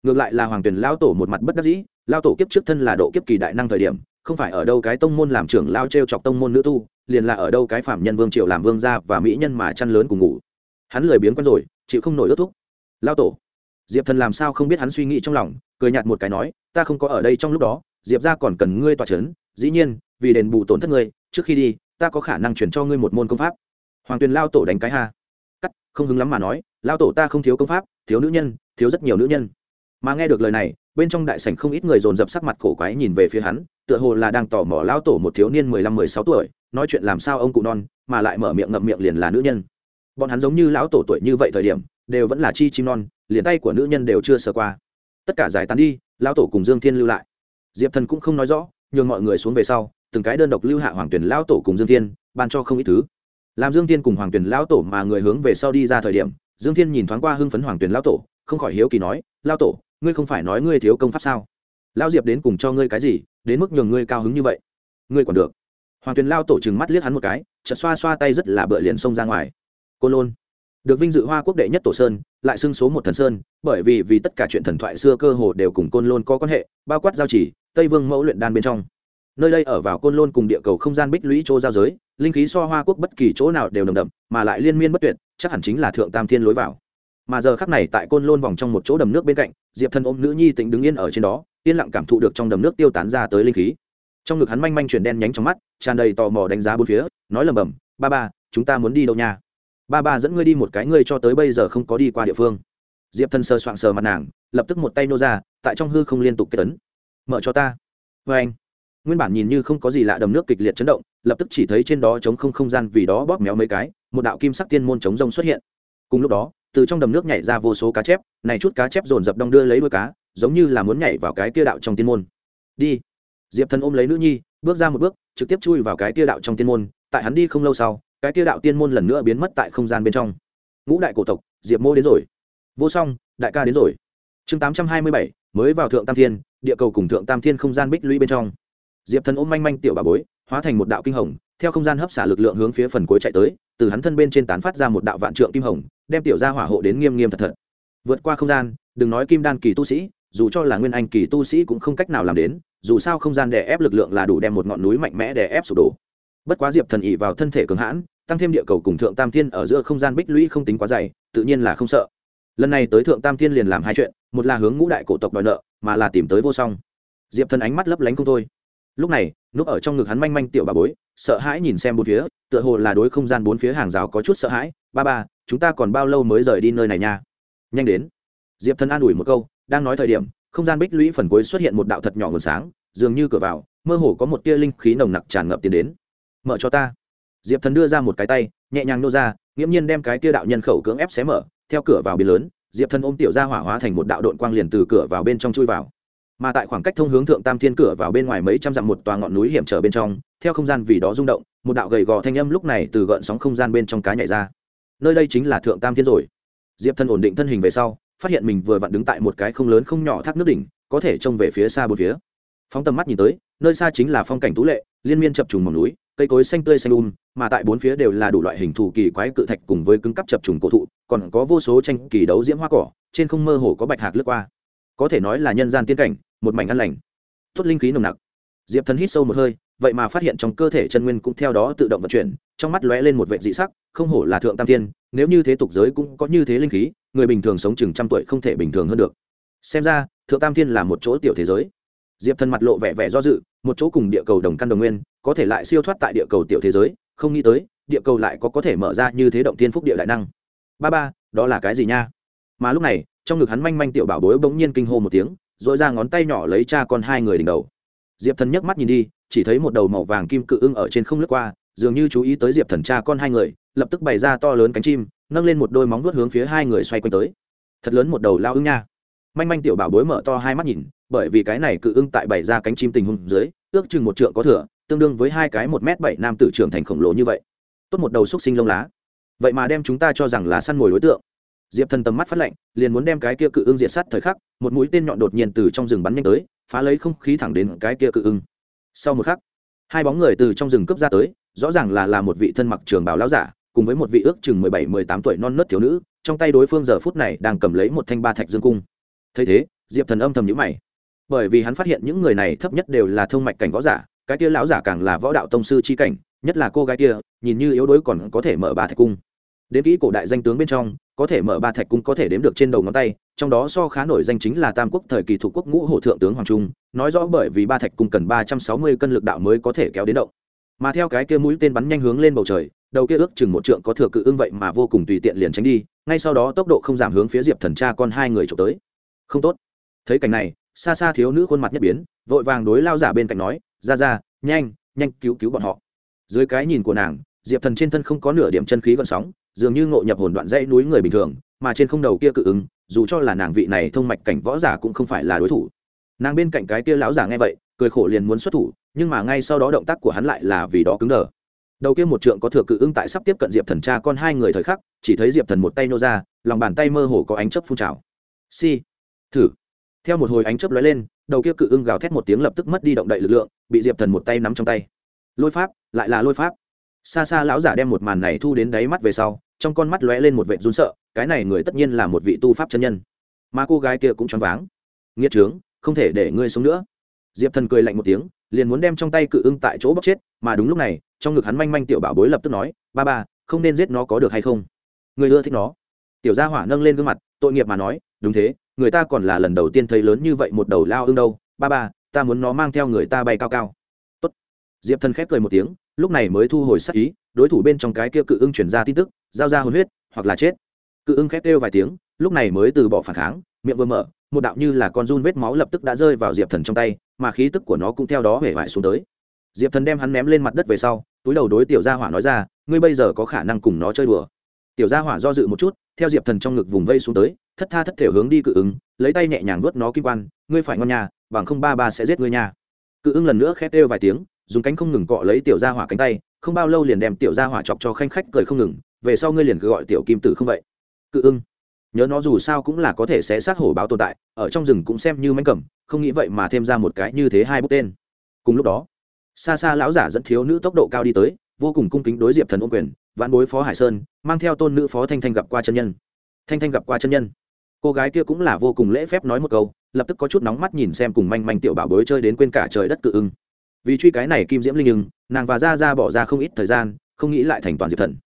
Ngược lại là hoàng tuyền lao tổ một mặt bất đắc dĩ lao tổ kiếp trước thân là độ kiếp kỳ đại năng thời điểm, không phải ở đâu cái tông môn làm trưởng lao t r e o chọc tông môn nữ tu, liền là ở đâu cái phạm nhân vương triệu làm vương gia và mỹ nhân mà chăn lớn cùng ngủ. Hắn lười biếng quen rồi, chịu không nổi ước thúc. Lao tổ. Diệp thần làm sao không biết hắn suy nghĩ trong lòng, cười nhạt một cái nói, ta không có ở đây trong lúc đó, diệp ra còn cần ngươi tỏa c h ấ n dĩ nhiên, vì đền bù tổn thất ngươi, trước khi đi, ta có khả năng chuyển cho ngươi một môn công pháp. Hoàng tuyền lao tổ đánh cái ha. Cắt, không hứng lắm mà nói, lao tổ ta không thiếu công pháp, thiếu nữ nhân, thiếu rất nhiều nữ nhân. Mà nghe được lời này, bên trong đại sảnh không ít người dồn dập sắc mặt cổ quái nhìn về phía hắn, tựa hồ là đang tò mò lao tổ một thiếu niên mười lăm, mười sáu tuổi, nói chuyện làm sao ông cụ non, mà lại mở miệng ngậm miệng liền là nữ nhân. Bọn hắn giống như lão tổ tuổi như vậy thời điểm, đều vẫn là chi chim non, liền tay của nữ nhân đều chưa sờ qua. Tất cả giải tán đi, lão tổ cùng dương thiên lưu lại. Diệp thần cũng không nói rõ nhường mọi người xuống về sau, từng cái đơn độc lưu hạ hoàng tuyển lão tổ cùng dương thiên, ban cho không ít thứ. Làm dương thiên cùng hoàng tuyển lão tổ mà người hướng về sau đi ra thời điểm, dương thiên nhìn thoáng qua hưng phấn hoàng tuyển lão tổ, không khỏi hiếu kỳ nói, lão tổ, ngươi không phải nói ngươi thiếu công pháp sao? Lao diệp đến cùng cho ngươi cái gì, đến mức nhường ngươi cao hứng như vậy? Ngươi còn được. Hoàng tuyền lao tổ chừng mắt liếc hắn một cái, chợt xoa xoa tay rất là bựa liền xông ra ngoài. Côn lôn. Được vinh dự hoa quốc đệ nhất tổ sơn, lại xưng số một thần sơn, bởi vì vì tất cả chuyện thần thoại xưa cơ hồ đều cùng côn lôn có quan hệ, bao quát giao chỉ tây vương mẫu luyện đan bên trong. Nơi đây ở vào côn lôn cùng địa cầu không gian bích lũy chỗ giao giới, linh khí so hoa quốc bất kỳ chỗ nào đều nồng đậm, mà lại liên miên bất tuyệt, chắc hẳn chính là thượng tam thiên lối vào. Mà giờ khắc này tại côn lôn vòng trong một chỗ đầm nước bên cạnh, diệp Thân ôm nữ nhi tĩnh đứng yên ở trên đó, yên lặng cảm thụ được trong đầm nước tiêu tán ra tới linh khí. Trong ngực hắn manh manh chuyển đen nhánh trong mắt, tràn đầy tò mò đánh giá bốn phía, nói lầm bầm ba ba, chúng ta muốn đi đâu nha? Ba ba, dẫn ngươi đi một cái, ngươi cho tới bây giờ không có đi qua địa phương. Diệp Thân sơ soạng sờ mặt nàng, lập tức một tay nô ra, tại trong hư không liên tục kết tấn mở cho ta. Vê anh, nguyên bản nhìn như không có gì lạ đầm nước kịch liệt chấn động, lập tức chỉ thấy trên đó chống không không gian vì đó bóp méo mấy cái, một đạo kim sắc tiên môn chống rông xuất hiện. Cùng lúc đó, từ trong đầm nước nhảy ra vô số cá chép, này chút cá chép dồn dập đong đưa lấy đuôi cá, giống như là muốn nhảy vào cái kia đạo trong tiên môn. Đi. Diệp thần ôm lấy nữ nhi, bước ra một bước, trực tiếp chui vào cái kia đạo trong tiên môn, tại hắn đi không lâu sau, cái kia đạo tiên môn lần nữa biến mất tại không gian bên trong. Ngũ đại cổ tộc, diệp mô đến rồi. Vô song, đại ca đến rồi. Chương tám trăm hai mươi bảy, mới vào thượng tam thiên địa cầu cùng thượng tam thiên không gian bích lũy bên trong. Diệp thần ôm manh manh tiểu bà bối, hóa thành một đạo kinh hồng, theo không gian hấp xả lực lượng hướng phía phần cuối chạy tới, từ hắn thân bên trên tán phát ra một đạo vạn trượng kim hồng, đem tiểu gia hỏa hộ đến nghiêm nghiêm thật thật. Vượt qua không gian, đừng nói kim đan kỳ tu sĩ, dù cho là nguyên anh kỳ tu sĩ cũng không cách nào làm đến, dù sao không gian đè ép lực lượng là đủ đem một ngọn núi mạnh mẽ đè ép sụp đổ. Bất quá diệp thần ỉ vào thân thể cường hãn, tăng thêm địa cầu cùng thượng tam thiên ở giữa không gian bích lũy không tính quá dày, tự nhiên là không sợ. Lần này tới thượng tam thiên liền làm hai chuyện, một là hướng ngũ đại cổ tộc đòi nợ mà là tìm tới vô song. Diệp thần ánh mắt lấp lánh không thôi. Lúc này, núp ở trong ngực hắn manh manh tiểu bà bối, sợ hãi nhìn xem bốn phía, tựa hồ là đối không gian bốn phía hàng rào có chút sợ hãi. Ba ba, chúng ta còn bao lâu mới rời đi nơi này nha? Nhanh đến. Diệp thần an ủi một câu, đang nói thời điểm, không gian bích lũy phần cuối xuất hiện một đạo thật nhỏ nguồn sáng, dường như cửa vào, mơ hồ có một tia linh khí nồng nặc tràn ngập tiến đến. Mở cho ta. Diệp thần đưa ra một cái tay, nhẹ nhàng nô ra, nghiễm nhiên đem cái tia đạo nhân khẩu cưỡng ép xé mở, theo cửa vào biển lớn diệp thần ôm tiểu ra hỏa hóa thành một đạo đội quang liền từ cửa vào bên trong chui vào mà tại khoảng cách thông hướng thượng tam thiên cửa vào bên ngoài mấy trăm dặm một tòa ngọn núi hiểm trở bên trong theo không gian vì đó rung động một đạo gầy gò thanh âm lúc này từ gợn sóng không gian bên trong cá nhảy ra nơi đây chính là thượng tam thiên rồi diệp thần ổn định thân hình về sau phát hiện mình vừa vặn đứng tại một cái không lớn không nhỏ thác nước đỉnh có thể trông về phía xa bốn phía phóng tầm mắt nhìn tới nơi xa chính là phong cảnh tú lệ liên miên chập trùng mỏng núi cây cối xanh tươi xanh um mà tại bốn phía đều là đủ loại hình thù kỳ quái cự thạch cùng với cứng cắp chập trùng cổ thụ, còn có vô số tranh kỳ đấu diễm hoa cỏ, trên không mơ hồ có bạch hạc lướt qua. Có thể nói là nhân gian tiên cảnh, một mảnh ăn lành. Tốt linh khí nồng nặc. Diệp thần hít sâu một hơi, vậy mà phát hiện trong cơ thể chân nguyên cũng theo đó tự động vận chuyển, trong mắt lóe lên một vệ dị sắc, không hổ là thượng tam tiên, nếu như thế tục giới cũng có như thế linh khí, người bình thường sống chừng trăm tuổi không thể bình thường hơn được. Xem ra, thượng tam tiên là một chỗ tiểu thế giới. Diệp thần mặt lộ vẻ vẻ do dự, một chỗ cùng địa cầu đồng căn đồng nguyên, có thể lại siêu thoát tại địa cầu tiểu thế giới không nghĩ tới, địa cầu lại có có thể mở ra như thế động tiên phúc địa đại năng. Ba ba, đó là cái gì nha? Mà lúc này, trong ngực hắn manh manh tiểu bảo bối bỗng nhiên kinh hô một tiếng, rồi ra ngón tay nhỏ lấy cha con hai người đỉnh đầu. Diệp thần nhấc mắt nhìn đi, chỉ thấy một đầu màu vàng kim cự ưng ở trên không lướt qua, dường như chú ý tới diệp thần cha con hai người, lập tức bày ra to lớn cánh chim, nâng lên một đôi móng vuốt hướng phía hai người xoay quanh tới. Thật lớn một đầu lao ưng nha. Manh manh tiểu bảo bối mở to hai mắt nhìn, bởi vì cái này cự ưng tại bày ra cánh chim tình huống dưới, ước chừng một trượng có thừa tương đương với hai cái một m bảy nam tử trưởng thành khổng lồ như vậy. Tốt một đầu xúc sinh lông lá. Vậy mà đem chúng ta cho rằng là săn mồi đối tượng. Diệp thần tầm mắt phát lạnh, liền muốn đem cái kia cự ưng diệt sát thời khắc, một mũi tên nhọn đột nhiên từ trong rừng bắn nhanh tới, phá lấy không khí thẳng đến cái kia cự ưng. Sau một khắc, hai bóng người từ trong rừng cướp ra tới, rõ ràng là là một vị thân mặc trường bảo lão giả, cùng với một vị ước chừng mười bảy, mười tám tuổi non nớt thiếu nữ, trong tay đối phương giờ phút này đang cầm lấy một thanh ba thạch dương cung. Thấy thế, diệp thần âm thầm nhữ mày. Bởi vì hắn phát hiện những người này thấp nhất đều là thông mạch cảnh võ giả cái kia lão giả càng là võ đạo tông sư chi cảnh, nhất là cô gái kia, nhìn như yếu đuối còn có thể mở ba thạch cung. Đến kỹ cổ đại danh tướng bên trong, có thể mở ba thạch cung có thể đếm được trên đầu ngón tay, trong đó so khá nổi danh chính là tam quốc thời kỳ thủ quốc ngũ hổ thượng tướng hoàng trung, nói rõ bởi vì ba thạch cung cần ba trăm sáu mươi cân lực đạo mới có thể kéo đến động. Mà theo cái kia mũi tên bắn nhanh hướng lên bầu trời, đầu kia ước chừng một trượng có thừa cự ưng vậy mà vô cùng tùy tiện liền tránh đi, ngay sau đó tốc độ không giảm hướng phía diệp thần cha con hai người trộm tới. Không tốt. Thấy cảnh này, xa xa thiếu nữ khuôn mặt nhất biến, vội vàng đối lao giả bên cạnh nói ra ra, nhanh nhanh cứu cứu bọn họ. Dưới cái nhìn của nàng, diệp thần trên thân không có nửa điểm chân khí gọn sóng, dường như ngộ nhập hồn đoạn dãy núi người bình thường, mà trên không đầu kia cự ứng, dù cho là nàng vị này thông mạch cảnh võ giả cũng không phải là đối thủ. Nàng bên cạnh cái kia lão giả nghe vậy, cười khổ liền muốn xuất thủ, nhưng mà ngay sau đó động tác của hắn lại là vì đó cứng đờ. Đầu kia một trượng có thừa cự ứng tại sắp tiếp cận diệp thần cha con hai người thời khắc, chỉ thấy diệp thần một tay nô ra, lòng bàn tay mơ hồ có ánh chớp phun trào. Si, thử theo một hồi ánh chớp lóe lên, đầu kia cự ưng gào thét một tiếng lập tức mất đi động đậy lực lượng, bị diệp thần một tay nắm trong tay. Lôi pháp, lại là lôi pháp. Xa xa lão giả đem một màn này thu đến đáy mắt về sau, trong con mắt lóe lên một vệ run sợ, cái này người tất nhiên là một vị tu pháp chân nhân. Mà cô gái kia cũng choáng váng. Nghiệt trướng, không thể để ngươi sống nữa. Diệp thần cười lạnh một tiếng, liền muốn đem trong tay cự ưng tại chỗ bóc chết, mà đúng lúc này, trong ngực hắn manh manh tiểu bảo bối lập tức nói, ba ba, không nên giết nó có được hay không? Người ưa thích nó. Tiểu gia hỏa nâng lên gương mặt, tội nghiệp mà nói, đúng thế người ta còn là lần đầu tiên thấy lớn như vậy một đầu lao ưng đâu, ba ba, ta muốn nó mang theo người ta bay cao cao. Tốt. diệp thần khép cười một tiếng, lúc này mới thu hồi sắc ý, đối thủ bên trong cái kia cự ưng chuyển ra tin tức, giao ra hồn huyết, hoặc là chết. Cự ưng khép kêu vài tiếng, lúc này mới từ bỏ phản kháng, miệng vừa mở, một đạo như là con run vết máu lập tức đã rơi vào diệp thần trong tay, mà khí tức của nó cũng theo đó hể vải xuống tới. Diệp thần đem hắn ném lên mặt đất về sau, túi đầu đối tiểu gia hỏa nói ra, ngươi bây giờ có khả năng cùng nó chơi đùa tiểu gia hỏa do dự một chút, theo diệp thần trong ngực vùng vây xuống tới, thất tha thất thể hướng đi cự ứng, lấy tay nhẹ nhàng nuốt nó kim quan, ngươi phải ngon nhà bằng không ba ba sẽ giết ngươi nhà cự ứng lần nữa khét kêu vài tiếng, dùng cánh không ngừng cọ lấy tiểu gia hỏa cánh tay, không bao lâu liền đem tiểu gia hỏa chọc cho khanh khách cười không ngừng, về sau ngươi liền cứ gọi tiểu kim tử không vậy. Cự ưng nhớ nó dù sao cũng là có thể sẽ sát hổ báo tồn tại, ở trong rừng cũng xem như mánh cầm, không nghĩ vậy mà thêm ra một cái như thế hai bút tên. Cùng lúc đó, xa xa lão giả dẫn thiếu nữ tốc độ cao đi tới, vô cùng cung kính đối diệp thần ôm quyền vãn bối phó hải sơn, mang theo tôn nữ phó thanh thanh gặp qua chân nhân. Thanh thanh gặp qua chân nhân. Cô gái kia cũng là vô cùng lễ phép nói một câu, lập tức có chút nóng mắt nhìn xem cùng manh manh tiểu bảo bối chơi đến quên cả trời đất cự ưng. Vì truy cái này kim diễm linh ưng, nàng và ra ra bỏ ra không ít thời gian, không nghĩ lại thành toàn diệp thần.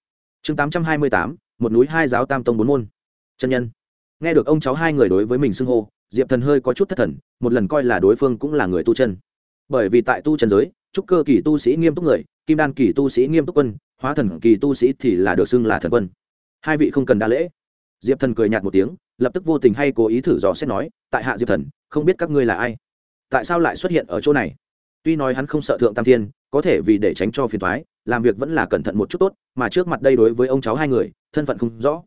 Chương tám trăm hai mươi tám, một núi hai giáo tam tông bốn môn. Chân nhân. Nghe được ông cháu hai người đối với mình xưng hô, diệp thần hơi có chút thất thần, một lần coi là đối phương cũng là người tu chân bởi vì tại tu trần giới, trúc cơ kỳ tu sĩ nghiêm túc người, kim đan kỳ tu sĩ nghiêm túc quân, hóa thần kỳ tu sĩ thì là được xưng là thần quân. Hai vị không cần đa lễ. Diệp thần cười nhạt một tiếng, lập tức vô tình hay cố ý thử dò xét nói, tại hạ diệp thần, không biết các ngươi là ai? Tại sao lại xuất hiện ở chỗ này? Tuy nói hắn không sợ thượng tam thiên, có thể vì để tránh cho phiền thoái làm việc vẫn là cẩn thận một chút tốt, mà trước mặt đây đối với ông cháu hai người, thân phận không rõ.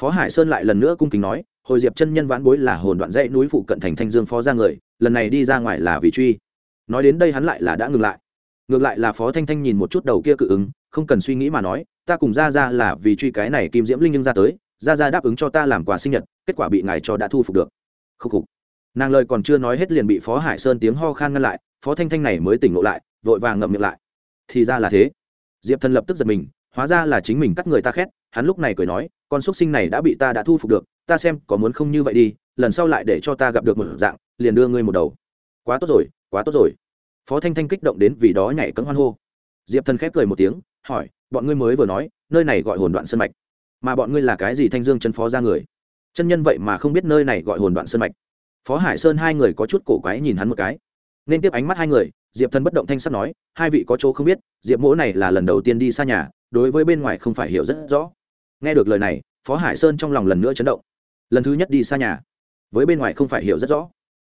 Phó hải sơn lại lần nữa cung kính nói, hồi diệp chân nhân vãn bối là hồn đoạn dãy núi phụ cận thành thanh dương phó ra người, lần này đi ra ngoài là vì truy nói đến đây hắn lại là đã ngừng lại. Ngược lại là phó thanh thanh nhìn một chút đầu kia cự ứng, không cần suy nghĩ mà nói, ta cùng ra ra là vì truy cái này kim diễm linh nhưng ra tới ra ra đáp ứng cho ta làm quà sinh nhật, kết quả bị ngài cho đã thu phục được. Khúc khục. Nàng lời còn chưa nói hết liền bị phó hải sơn tiếng ho khan ngăn lại, phó thanh thanh này mới tỉnh ngộ lại, vội vàng ngậm miệng lại. Thì ra là thế. Diệp thần lập tức giật mình, hóa ra là chính mình cắt người ta khét, hắn lúc này cười nói, con xúc sinh này đã bị ta đã thu phục được, ta xem có muốn không như vậy đi, lần sau lại để cho ta gặp được một dạng, liền đưa ngươi một đầu. Quá tốt rồi quá tốt rồi. Phó thanh thanh kích động đến vì đó nhảy cấm hoan hô. Diệp thần khép cười một tiếng, hỏi, bọn ngươi mới vừa nói, nơi này gọi hồn đoạn sân mạch, mà bọn ngươi là cái gì thanh dương chân phó ra người? Chân nhân vậy mà không biết nơi này gọi hồn đoạn sân mạch. Phó hải sơn hai người có chút cổ quái nhìn hắn một cái. Nên tiếp ánh mắt hai người, diệp thần bất động thanh sắt nói, hai vị có chỗ không biết, diệp mỗ này là lần đầu tiên đi xa nhà, đối với bên ngoài không phải hiểu rất rõ. Nghe được lời này, phó hải sơn trong lòng lần nữa chấn động. Lần thứ nhất đi xa nhà, với bên ngoài không phải hiểu rất rõ.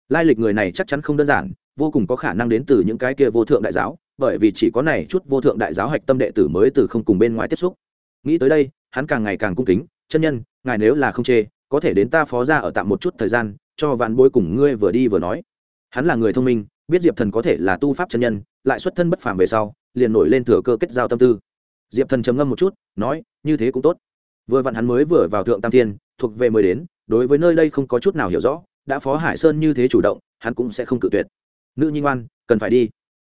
Lai lịch người này chắc chắn không đơn giản vô cùng có khả năng đến từ những cái kia vô thượng đại giáo, bởi vì chỉ có này chút vô thượng đại giáo hạch tâm đệ tử mới từ không cùng bên ngoài tiếp xúc. Nghĩ tới đây, hắn càng ngày càng cung kính, chân nhân, ngài nếu là không chê, có thể đến ta phó ra ở tạm một chút thời gian, cho vạn bối cùng ngươi vừa đi vừa nói. Hắn là người thông minh, biết diệp thần có thể là tu pháp chân nhân, lại xuất thân bất phàm về sau, liền nổi lên thừa cơ kết giao tâm tư. Diệp thần trầm ngâm một chút, nói, như thế cũng tốt. Vừa vặn hắn mới vừa vào thượng tam thiên, thuộc về mới đến, đối với nơi đây không có chút nào hiểu rõ, đã phó hải sơn như thế chủ động, hắn cũng sẽ không cự tuyệt nữ nhi ngoan, cần phải đi.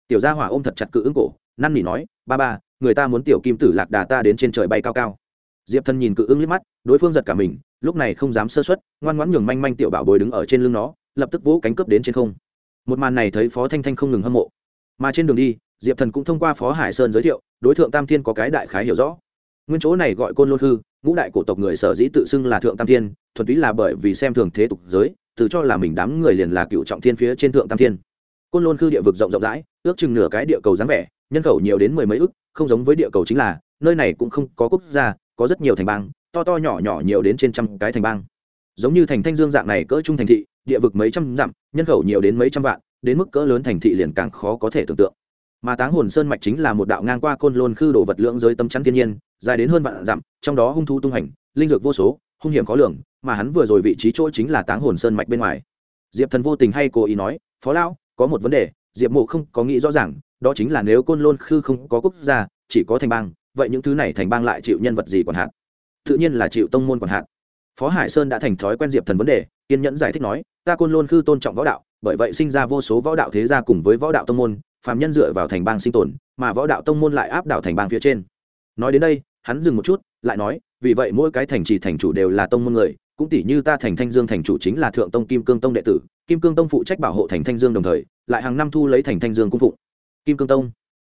Tiểu gia hỏa ôm thật chặt cự ứng cổ, năn nỉ nói, ba ba, người ta muốn tiểu kim tử lạc đà ta đến trên trời bay cao cao. Diệp thần nhìn cự ứng liếc mắt, đối phương giật cả mình, lúc này không dám sơ xuất ngoan ngoãn nhường manh manh tiểu bảo bồi đứng ở trên lưng nó, lập tức vỗ cánh cướp đến trên không. Một màn này thấy phó thanh thanh không ngừng hâm mộ. Mà trên đường đi, diệp thần cũng thông qua phó hải sơn giới thiệu, đối tượng tam thiên có cái đại khái hiểu rõ. Nguyên chỗ này gọi côn lôn hư, ngũ đại cổ tộc người sở dĩ tự xưng là thượng tam thiên, thuần túy là bởi vì xem thường thế tục giới, tự cho là mình đám người liền là cựu trọng thiên phía trên thượng tam thiên côn lôn khư địa vực rộng rộng rãi, ước chừng nửa cái địa cầu dáng vẻ, nhân khẩu nhiều đến mười mấy ước không giống với địa cầu chính là, nơi này cũng không có quốc gia, có rất nhiều thành bang, to to nhỏ nhỏ nhiều đến trên trăm cái thành bang. Giống như thành thanh dương dạng này cỡ trung thành thị, địa vực mấy trăm dặm, nhân khẩu nhiều đến mấy trăm vạn, đến mức cỡ lớn thành thị liền càng khó có thể tưởng tượng. Mà táng hồn sơn mạch chính là một đạo ngang qua côn lôn khư đồ vật lượng giới tâm chắn thiên nhiên, dài đến hơn vạn dặm, trong đó hung thu tung hành, linh dược vô số, hung hiểm khó lường, mà hắn vừa rồi vị trí chỗ chính là táng hồn sơn mạch bên ngoài. Diệp thần vô tình hay cố ý nói, phó lão có một vấn đề, diệp mộ không có nghĩ rõ ràng, đó chính là nếu côn lôn khư không có quốc gia, chỉ có thành bang, vậy những thứ này thành bang lại chịu nhân vật gì còn hạn tự nhiên là chịu tông môn còn hạn phó hải sơn đã thành thói quen diệp thần vấn đề, kiên nhẫn giải thích nói, ta côn lôn khư tôn trọng võ đạo, bởi vậy sinh ra vô số võ đạo thế gia cùng với võ đạo tông môn, phàm nhân dựa vào thành bang sinh tồn, mà võ đạo tông môn lại áp đảo thành bang phía trên. Nói đến đây, hắn dừng một chút, lại nói, vì vậy mỗi cái thành trì thành chủ đều là tông môn người, cũng tỷ như ta thành thanh dương thành chủ chính là thượng tông kim cương tông đệ tử kim cương tông phụ trách bảo hộ thành thanh dương đồng thời, lại hàng năm thu lấy thành thanh dương cung phụng. Kim cương tông.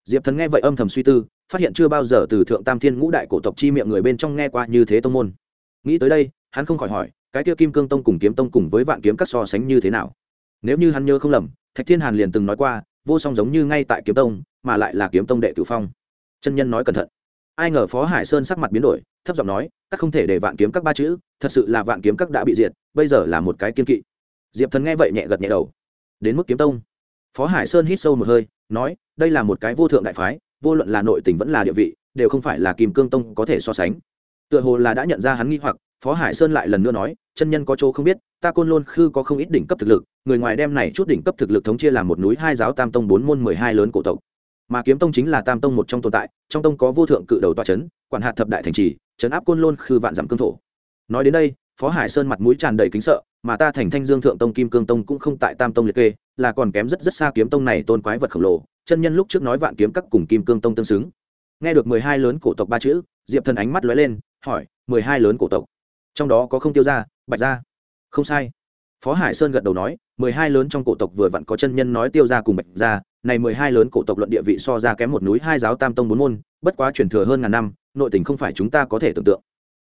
Diệp thần nghe vậy âm thầm suy tư, phát hiện chưa bao giờ từ thượng tam thiên ngũ đại cổ tộc chi miệng người bên trong nghe qua như thế tông môn. Nghĩ tới đây, hắn không khỏi hỏi, cái kia kim cương tông cùng kiếm tông cùng với vạn kiếm các so sánh như thế nào? Nếu như hắn nhớ không lầm, thạch thiên hàn liền từng nói qua, vô song giống như ngay tại kiếm tông, mà lại là kiếm tông đệ cửu phong. Chân nhân nói cẩn thận. Ai ngờ phó hải sơn sắc mặt biến đổi, thấp giọng nói, các không thể để vạn kiếm các ba chữ, thật sự là vạn kiếm các đã bị diệt, bây giờ là một cái kiên kỵ diệp thần nghe vậy nhẹ gật nhẹ đầu đến mức kiếm tông phó hải sơn hít sâu một hơi nói đây là một cái vô thượng đại phái vô luận là nội tình vẫn là địa vị đều không phải là kim cương tông có thể so sánh tựa hồ là đã nhận ra hắn nghi hoặc phó hải sơn lại lần nữa nói chân nhân có chỗ không biết ta côn lôn khư có không ít đỉnh cấp thực lực người ngoài đem này chút đỉnh cấp thực lực thống chia làm một núi hai giáo tam tông bốn môn mười hai lớn cổ tộc mà kiếm tông chính là tam tông một trong tồn tại trong tông có vô thượng cự đầu toa c h ấ n quản hạt thập đại thành trì chấn áp côn lôn khư vạn dặm cương thổ nói đến đây phó hải sơn mặt mũi tràn đầy kính sợ mà ta thành thanh dương thượng tông kim cương tông cũng không tại tam tông liệt kê, là còn kém rất rất xa kiếm tông này tôn quái vật khổng lồ, chân nhân lúc trước nói vạn kiếm các cùng kim cương tông tương xứng. Nghe được mười hai lớn cổ tộc ba chữ, diệp thần ánh mắt lóe lên, hỏi, mười hai lớn cổ tộc? Trong đó có không tiêu ra bạch ra không sai. Phó hải sơn gật đầu nói, mười hai lớn trong cổ tộc vừa vặn có chân nhân nói tiêu ra cùng bạch ra này mười hai lớn cổ tộc luận địa vị so ra kém một núi hai giáo tam tông bốn môn, bất quá truyền thừa hơn ngàn năm, nội tình không phải chúng ta có thể tưởng tượng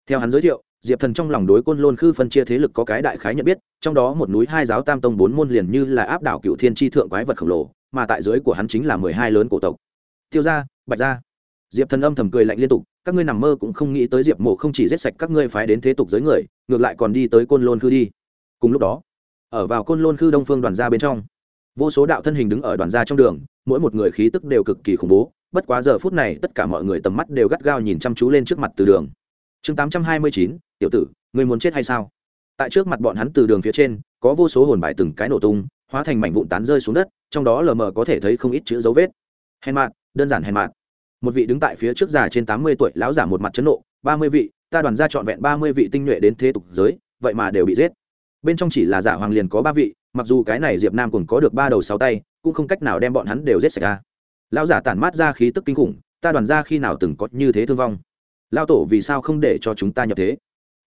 theo hắn giới thiệu, diệp thần trong lòng đối côn lôn khư phân chia thế lực có cái đại khái nhận biết, trong đó một núi hai giáo tam tông bốn môn liền như là áp đảo cựu thiên tri thượng quái vật khổng lồ, mà tại dưới của hắn chính là mười hai lớn cổ tộc. Tiêu gia, bạch gia. Diệp thần âm thầm cười lạnh liên tục, các ngươi nằm mơ cũng không nghĩ tới diệp mộ không chỉ giết sạch các ngươi phái đến thế tục giới người, ngược lại còn đi tới côn lôn khư đi. Cùng lúc đó, ở vào côn lôn khư đông phương đoàn gia bên trong, vô số đạo thân hình đứng ở đoàn gia trong đường, mỗi một người khí tức đều cực kỳ khủng bố, bất quá giờ phút này tất cả mọi người tầm mắt đều gắt gao nhìn chăm chú lên trước mặt từ đường chương tám trăm hai mươi chín, tiểu tử người muốn chết hay sao? Tại trước mặt bọn hắn từ đường phía trên, có vô số hồn bài từng cái nổ tung, hóa thành mảnh vụn tán rơi xuống đất, trong đó lờ mờ có thể thấy không ít chữ dấu vết. Hèn mạn đơn giản hèn mạn một vị đứng tại phía trước già trên tám mươi tuổi, lão giả một mặt chấn nộ, ba mươi vị, ta đoàn ra trọn vẹn ba mươi vị tinh nhuệ đến thế tục giới, vậy mà đều bị giết. Bên trong chỉ là giả hoàng liền có ba vị, mặc dù cái này diệp nam cùng có được ba đầu sáu tay, cũng không cách nào đem bọn hắn đều giết sạch ra. Lão giả tản mát ra khí tức kinh khủng, ta đoàn ra khi nào từng có như thế thương vong? Lao tổ vì sao không để cho chúng ta nhập thế?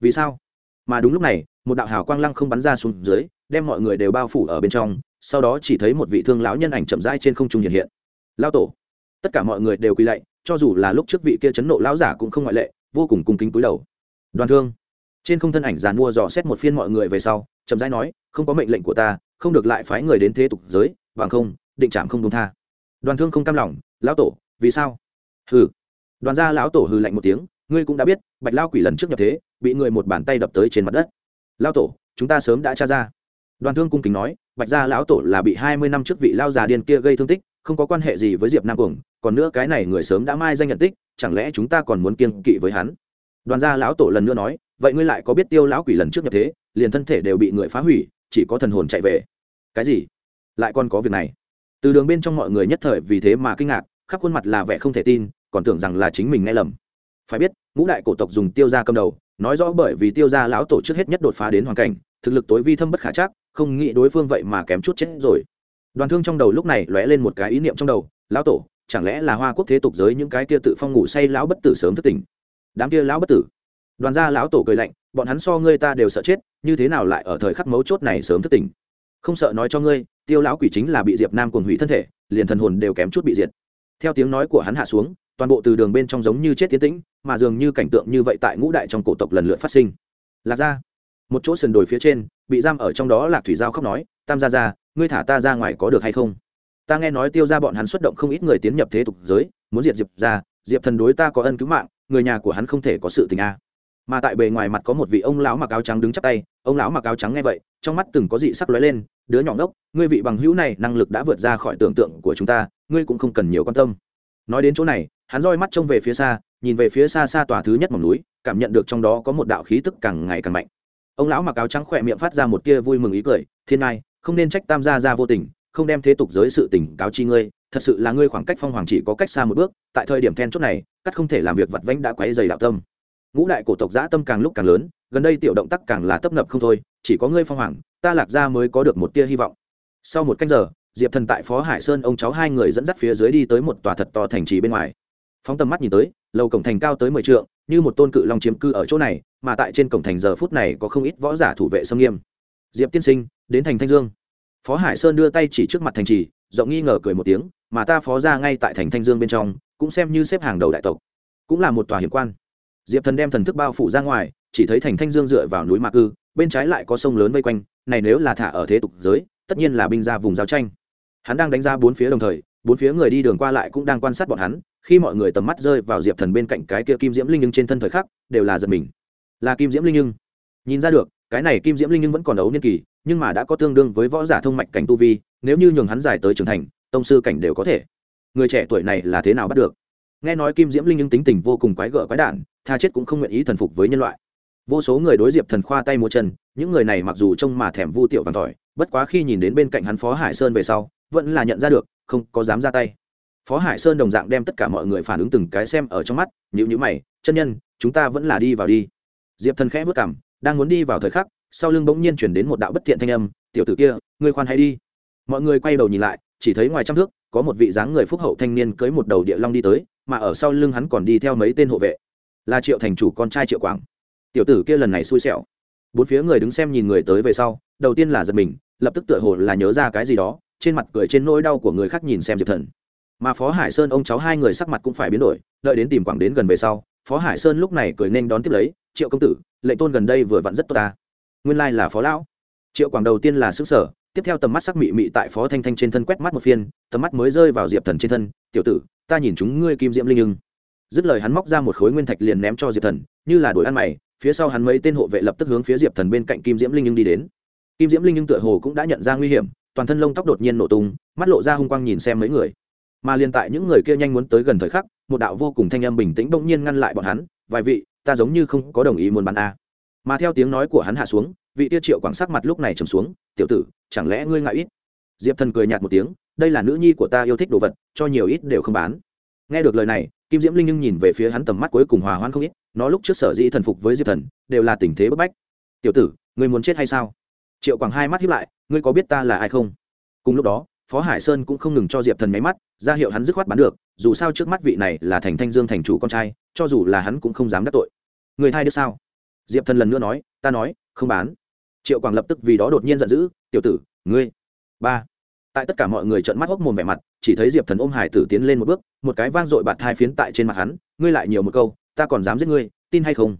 Vì sao? Mà đúng lúc này, một đạo hào quang lăng không bắn ra xuống dưới, đem mọi người đều bao phủ ở bên trong, sau đó chỉ thấy một vị thương lão nhân ảnh chậm rãi trên không trung hiện hiện. Lao tổ. Tất cả mọi người đều quỳ lạy, cho dù là lúc trước vị kia chấn nộ lão giả cũng không ngoại lệ, vô cùng cung kính cúi đầu. Đoàn thương. Trên không thân ảnh giàn mua dò xét một phiên mọi người về sau, chậm rãi nói, không có mệnh lệnh của ta, không được lại phái người đến thế tục giới bằng không, định trạm không đúng tha. Đoàn thương không cam lòng, lão tổ, vì sao? Hừ. Đoàn gia lão tổ hừ lạnh một tiếng ngươi cũng đã biết, bạch lao quỷ lần trước nhập thế, bị người một bàn tay đập tới trên mặt đất. Lao tổ, chúng ta sớm đã tra ra. Đoàn thương cung kính nói, bạch gia lão tổ là bị hai mươi năm trước vị lao già điên kia gây thương tích, không có quan hệ gì với diệp nam cuồng, còn nữa cái này người sớm đã mai danh nhận tích, chẳng lẽ chúng ta còn muốn kiên kỵ với hắn? Đoàn gia lão tổ lần nữa nói, vậy ngươi lại có biết tiêu lão quỷ lần trước nhập thế, liền thân thể đều bị người phá hủy, chỉ có thần hồn chạy về. Cái gì? Lại còn có việc này. Từ đường bên trong mọi người nhất thời vì thế mà kinh ngạc, khắp khuôn mặt là vẻ không thể tin, còn tưởng rằng là chính mình nghe lầm phải biết ngũ đại cổ tộc dùng tiêu gia cầm đầu nói rõ bởi vì tiêu gia lão tổ trước hết nhất đột phá đến hoàn cảnh thực lực tối vi thâm bất khả chắc không nghĩ đối phương vậy mà kém chút chết rồi. Đoàn thương trong đầu lúc này lóe lên một cái ý niệm trong đầu lão tổ chẳng lẽ là hoa quốc thế tục giới những cái kia tự phong ngủ say lão bất tử sớm thất tình, đám kia lão bất tử. Đoàn gia lão tổ cười lạnh bọn hắn so ngươi ta đều sợ chết như thế nào lại ở thời khắc mấu chốt này sớm thất tình? không sợ nói cho ngươi tiêu lão quỷ chính là bị diệp nam cuồng hủy thân thể liền thần hồn đều kém chút bị diệt. Theo tiếng nói của hắn hạ xuống toàn bộ từ đường bên trong giống như chết tiến tĩnh, mà dường như cảnh tượng như vậy tại ngũ đại trong cổ tộc lần lượt phát sinh. Lạc ra một chỗ sườn đồi phía trên, bị giam ở trong đó lạc thủy giao khóc nói, tam gia ra ngươi thả ta ra ngoài có được hay không? Ta nghe nói tiêu ra bọn hắn xuất động không ít người tiến nhập thế tục giới, muốn diệt diệp ra diệp thần đối ta có ân cứu mạng, người nhà của hắn không thể có sự tình a. Mà tại bề ngoài mặt có một vị ông lão mặc áo trắng đứng chắp tay, ông lão mặc áo trắng nghe vậy, trong mắt từng có dị sắc lóe lên, đứa nhỏ ngốc, ngươi vị bằng hữu này năng lực đã vượt ra khỏi tưởng tượng của chúng ta, ngươi cũng không cần nhiều quan tâm. Nói đến chỗ này hắn roi mắt trông về phía xa, nhìn về phía xa xa tòa thứ nhất mỏng núi, cảm nhận được trong đó có một đạo khí tức càng ngày càng mạnh. Ông lão mặc áo trắng khỏe miệng phát ra một tia vui mừng ý cười, thiên nai không nên trách tam gia ra vô tình, không đem thế tục giới sự tình cáo chi ngươi, thật sự là ngươi khoảng cách phong hoàng chỉ có cách xa một bước, tại thời điểm then chốt này, cắt không thể làm việc vặt vãnh đã quấy dày đạo tâm. Ngũ đại cổ tộc giã tâm càng lúc càng lớn, gần đây tiểu động tác càng là tấp nập không thôi, chỉ có ngươi phong hoàng, ta lạc ra mới có được một tia hy vọng. Sau một cách giờ, diệp thần tại phó hải sơn ông cháu hai người dẫn dắt phía dưới đi tới một tòa thật to thành trì bên ngoài phóng tầm mắt nhìn tới, lầu cổng thành cao tới mười trượng, như một tôn cự long chiếm cư ở chỗ này, mà tại trên cổng thành giờ phút này có không ít võ giả thủ vệ sông nghiêm. Diệp tiên sinh, đến thành thanh dương. Phó hải sơn đưa tay chỉ trước mặt thành trì rộng nghi ngờ cười một tiếng, mà ta phó ra ngay tại thành thanh dương bên trong, cũng xem như xếp hàng đầu đại tộc, cũng là một tòa hiểm quan. Diệp thần đem thần thức bao phủ ra ngoài, chỉ thấy thành thanh dương dựa vào núi mạc cư bên trái lại có sông lớn vây quanh, này nếu là thả ở thế tục giới, tất nhiên là binh ra vùng giao tranh. Hắn đang đánh ra bốn phía đồng thời, bốn phía người đi đường qua lại cũng đang quan sát bọn hắn khi mọi người tầm mắt rơi vào diệp thần bên cạnh cái kia kim diễm linh nhưng trên thân thời khắc, đều là giật mình. Là kim diễm linh nhưng. Nhìn ra được, cái này kim diễm linh nhưng vẫn còn ấu niên kỳ, nhưng mà đã có tương đương với võ giả thông mạch cảnh tu vi, nếu như nhường hắn giải tới trưởng thành, tông sư cảnh đều có thể. Người trẻ tuổi này là thế nào bắt được? Nghe nói kim diễm linh nhưng tính tình vô cùng quái gở quái đản, tha chết cũng không nguyện ý thần phục với nhân loại. Vô số người đối diệp thần khoa tay múa chân, những người này mặc dù trông mà thèm vu tiểu vàng tỏi, bất quá khi nhìn đến bên cạnh hắn phó hải sơn về sau, vẫn là nhận ra được, không có dám ra tay phó hải sơn đồng dạng đem tất cả mọi người phản ứng từng cái xem ở trong mắt nhữ nhữ mày, chân nhân, chúng ta vẫn là đi vào đi. Diệp thần khẽ vất cảm đang muốn đi vào thời khắc, sau lưng bỗng nhiên chuyển đến một đạo bất thiện thanh âm, tiểu tử kia, ngươi khoan hay đi. Mọi người quay đầu nhìn lại, chỉ thấy ngoài trăm thước, có một vị dáng người phúc hậu thanh niên cưới một đầu địa long đi tới, mà ở sau lưng hắn còn đi theo mấy tên hộ vệ. Là triệu thành chủ con trai triệu quảng. Tiểu tử kia lần này xui xẻo. Bốn phía người đứng xem nhìn người tới về sau, đầu tiên là giật mình, lập tức tựa hồ là nhớ ra cái gì đó, trên mặt cười trên nỗi đau của người khác nhìn xem diệp thần mà phó hải sơn ông cháu hai người sắc mặt cũng phải biến đổi đợi đến tìm quảng đến gần về sau phó hải sơn lúc này cười nên đón tiếp lấy triệu công tử lệnh tôn gần đây vừa vặn rất tốt ta nguyên lai là phó lão triệu quảng đầu tiên là xứ sở tiếp theo tầm mắt sắc mị mị tại phó thanh thanh trên thân quét mắt một phiên tầm mắt mới rơi vào diệp thần trên thân tiểu tử ta nhìn chúng ngươi kim diễm linh nhưng dứt lời hắn móc ra một khối nguyên thạch liền ném cho diệp thần như là đổi ăn mày phía sau hắn mấy tên hộ vệ lập tức hướng phía diệp thần bên cạnh kim diễm linh nhưng đi đến kim diễm linh nhưng tựa hồ cũng đã nhận ra nguy hiểm toàn thân lông tóc đột nhiên nổ tung mắt lộ ra hung quang nhìn xem mấy người mà liền tại những người kia nhanh muốn tới gần thời khắc, một đạo vô cùng thanh âm bình tĩnh bỗng nhiên ngăn lại bọn hắn, vài vị, ta giống như không có đồng ý muốn bắn a. Mà theo tiếng nói của hắn hạ xuống, vị tiêu triệu quảng sắc mặt lúc này trầm xuống, tiểu tử, chẳng lẽ ngươi ngại ít? Diệp thần cười nhạt một tiếng, đây là nữ nhi của ta yêu thích đồ vật, cho nhiều ít đều không bán. Nghe được lời này, kim diễm linh nhưng nhìn về phía hắn tầm mắt cuối cùng hòa hoãn không ít, nó lúc trước sở dĩ thần phục với diệp thần, đều là tình thế bức bách. Tiểu tử, ngươi muốn chết hay sao? Triệu quảng hai mắt hiếp lại, ngươi có biết ta là ai không? Cùng lúc đó phó hải sơn cũng không ngừng cho diệp thần máy mắt, ra hiệu hắn dứt khoát bán được, dù sao trước mắt vị này là thành thanh dương thành chủ con trai, cho dù là hắn cũng không dám đắc tội. Người thai được sao? Diệp thần lần nữa nói, ta nói, không bán. Triệu quảng lập tức vì đó đột nhiên giận dữ, tiểu tử, ngươi, ba. Tại tất cả mọi người trợn mắt hốc mồm vẻ mặt, chỉ thấy diệp thần ôm hải tử tiến lên một bước, một cái vang dội bạt hai phiến tại trên mặt hắn, ngươi lại nhiều một câu, ta còn dám giết ngươi, tin hay không?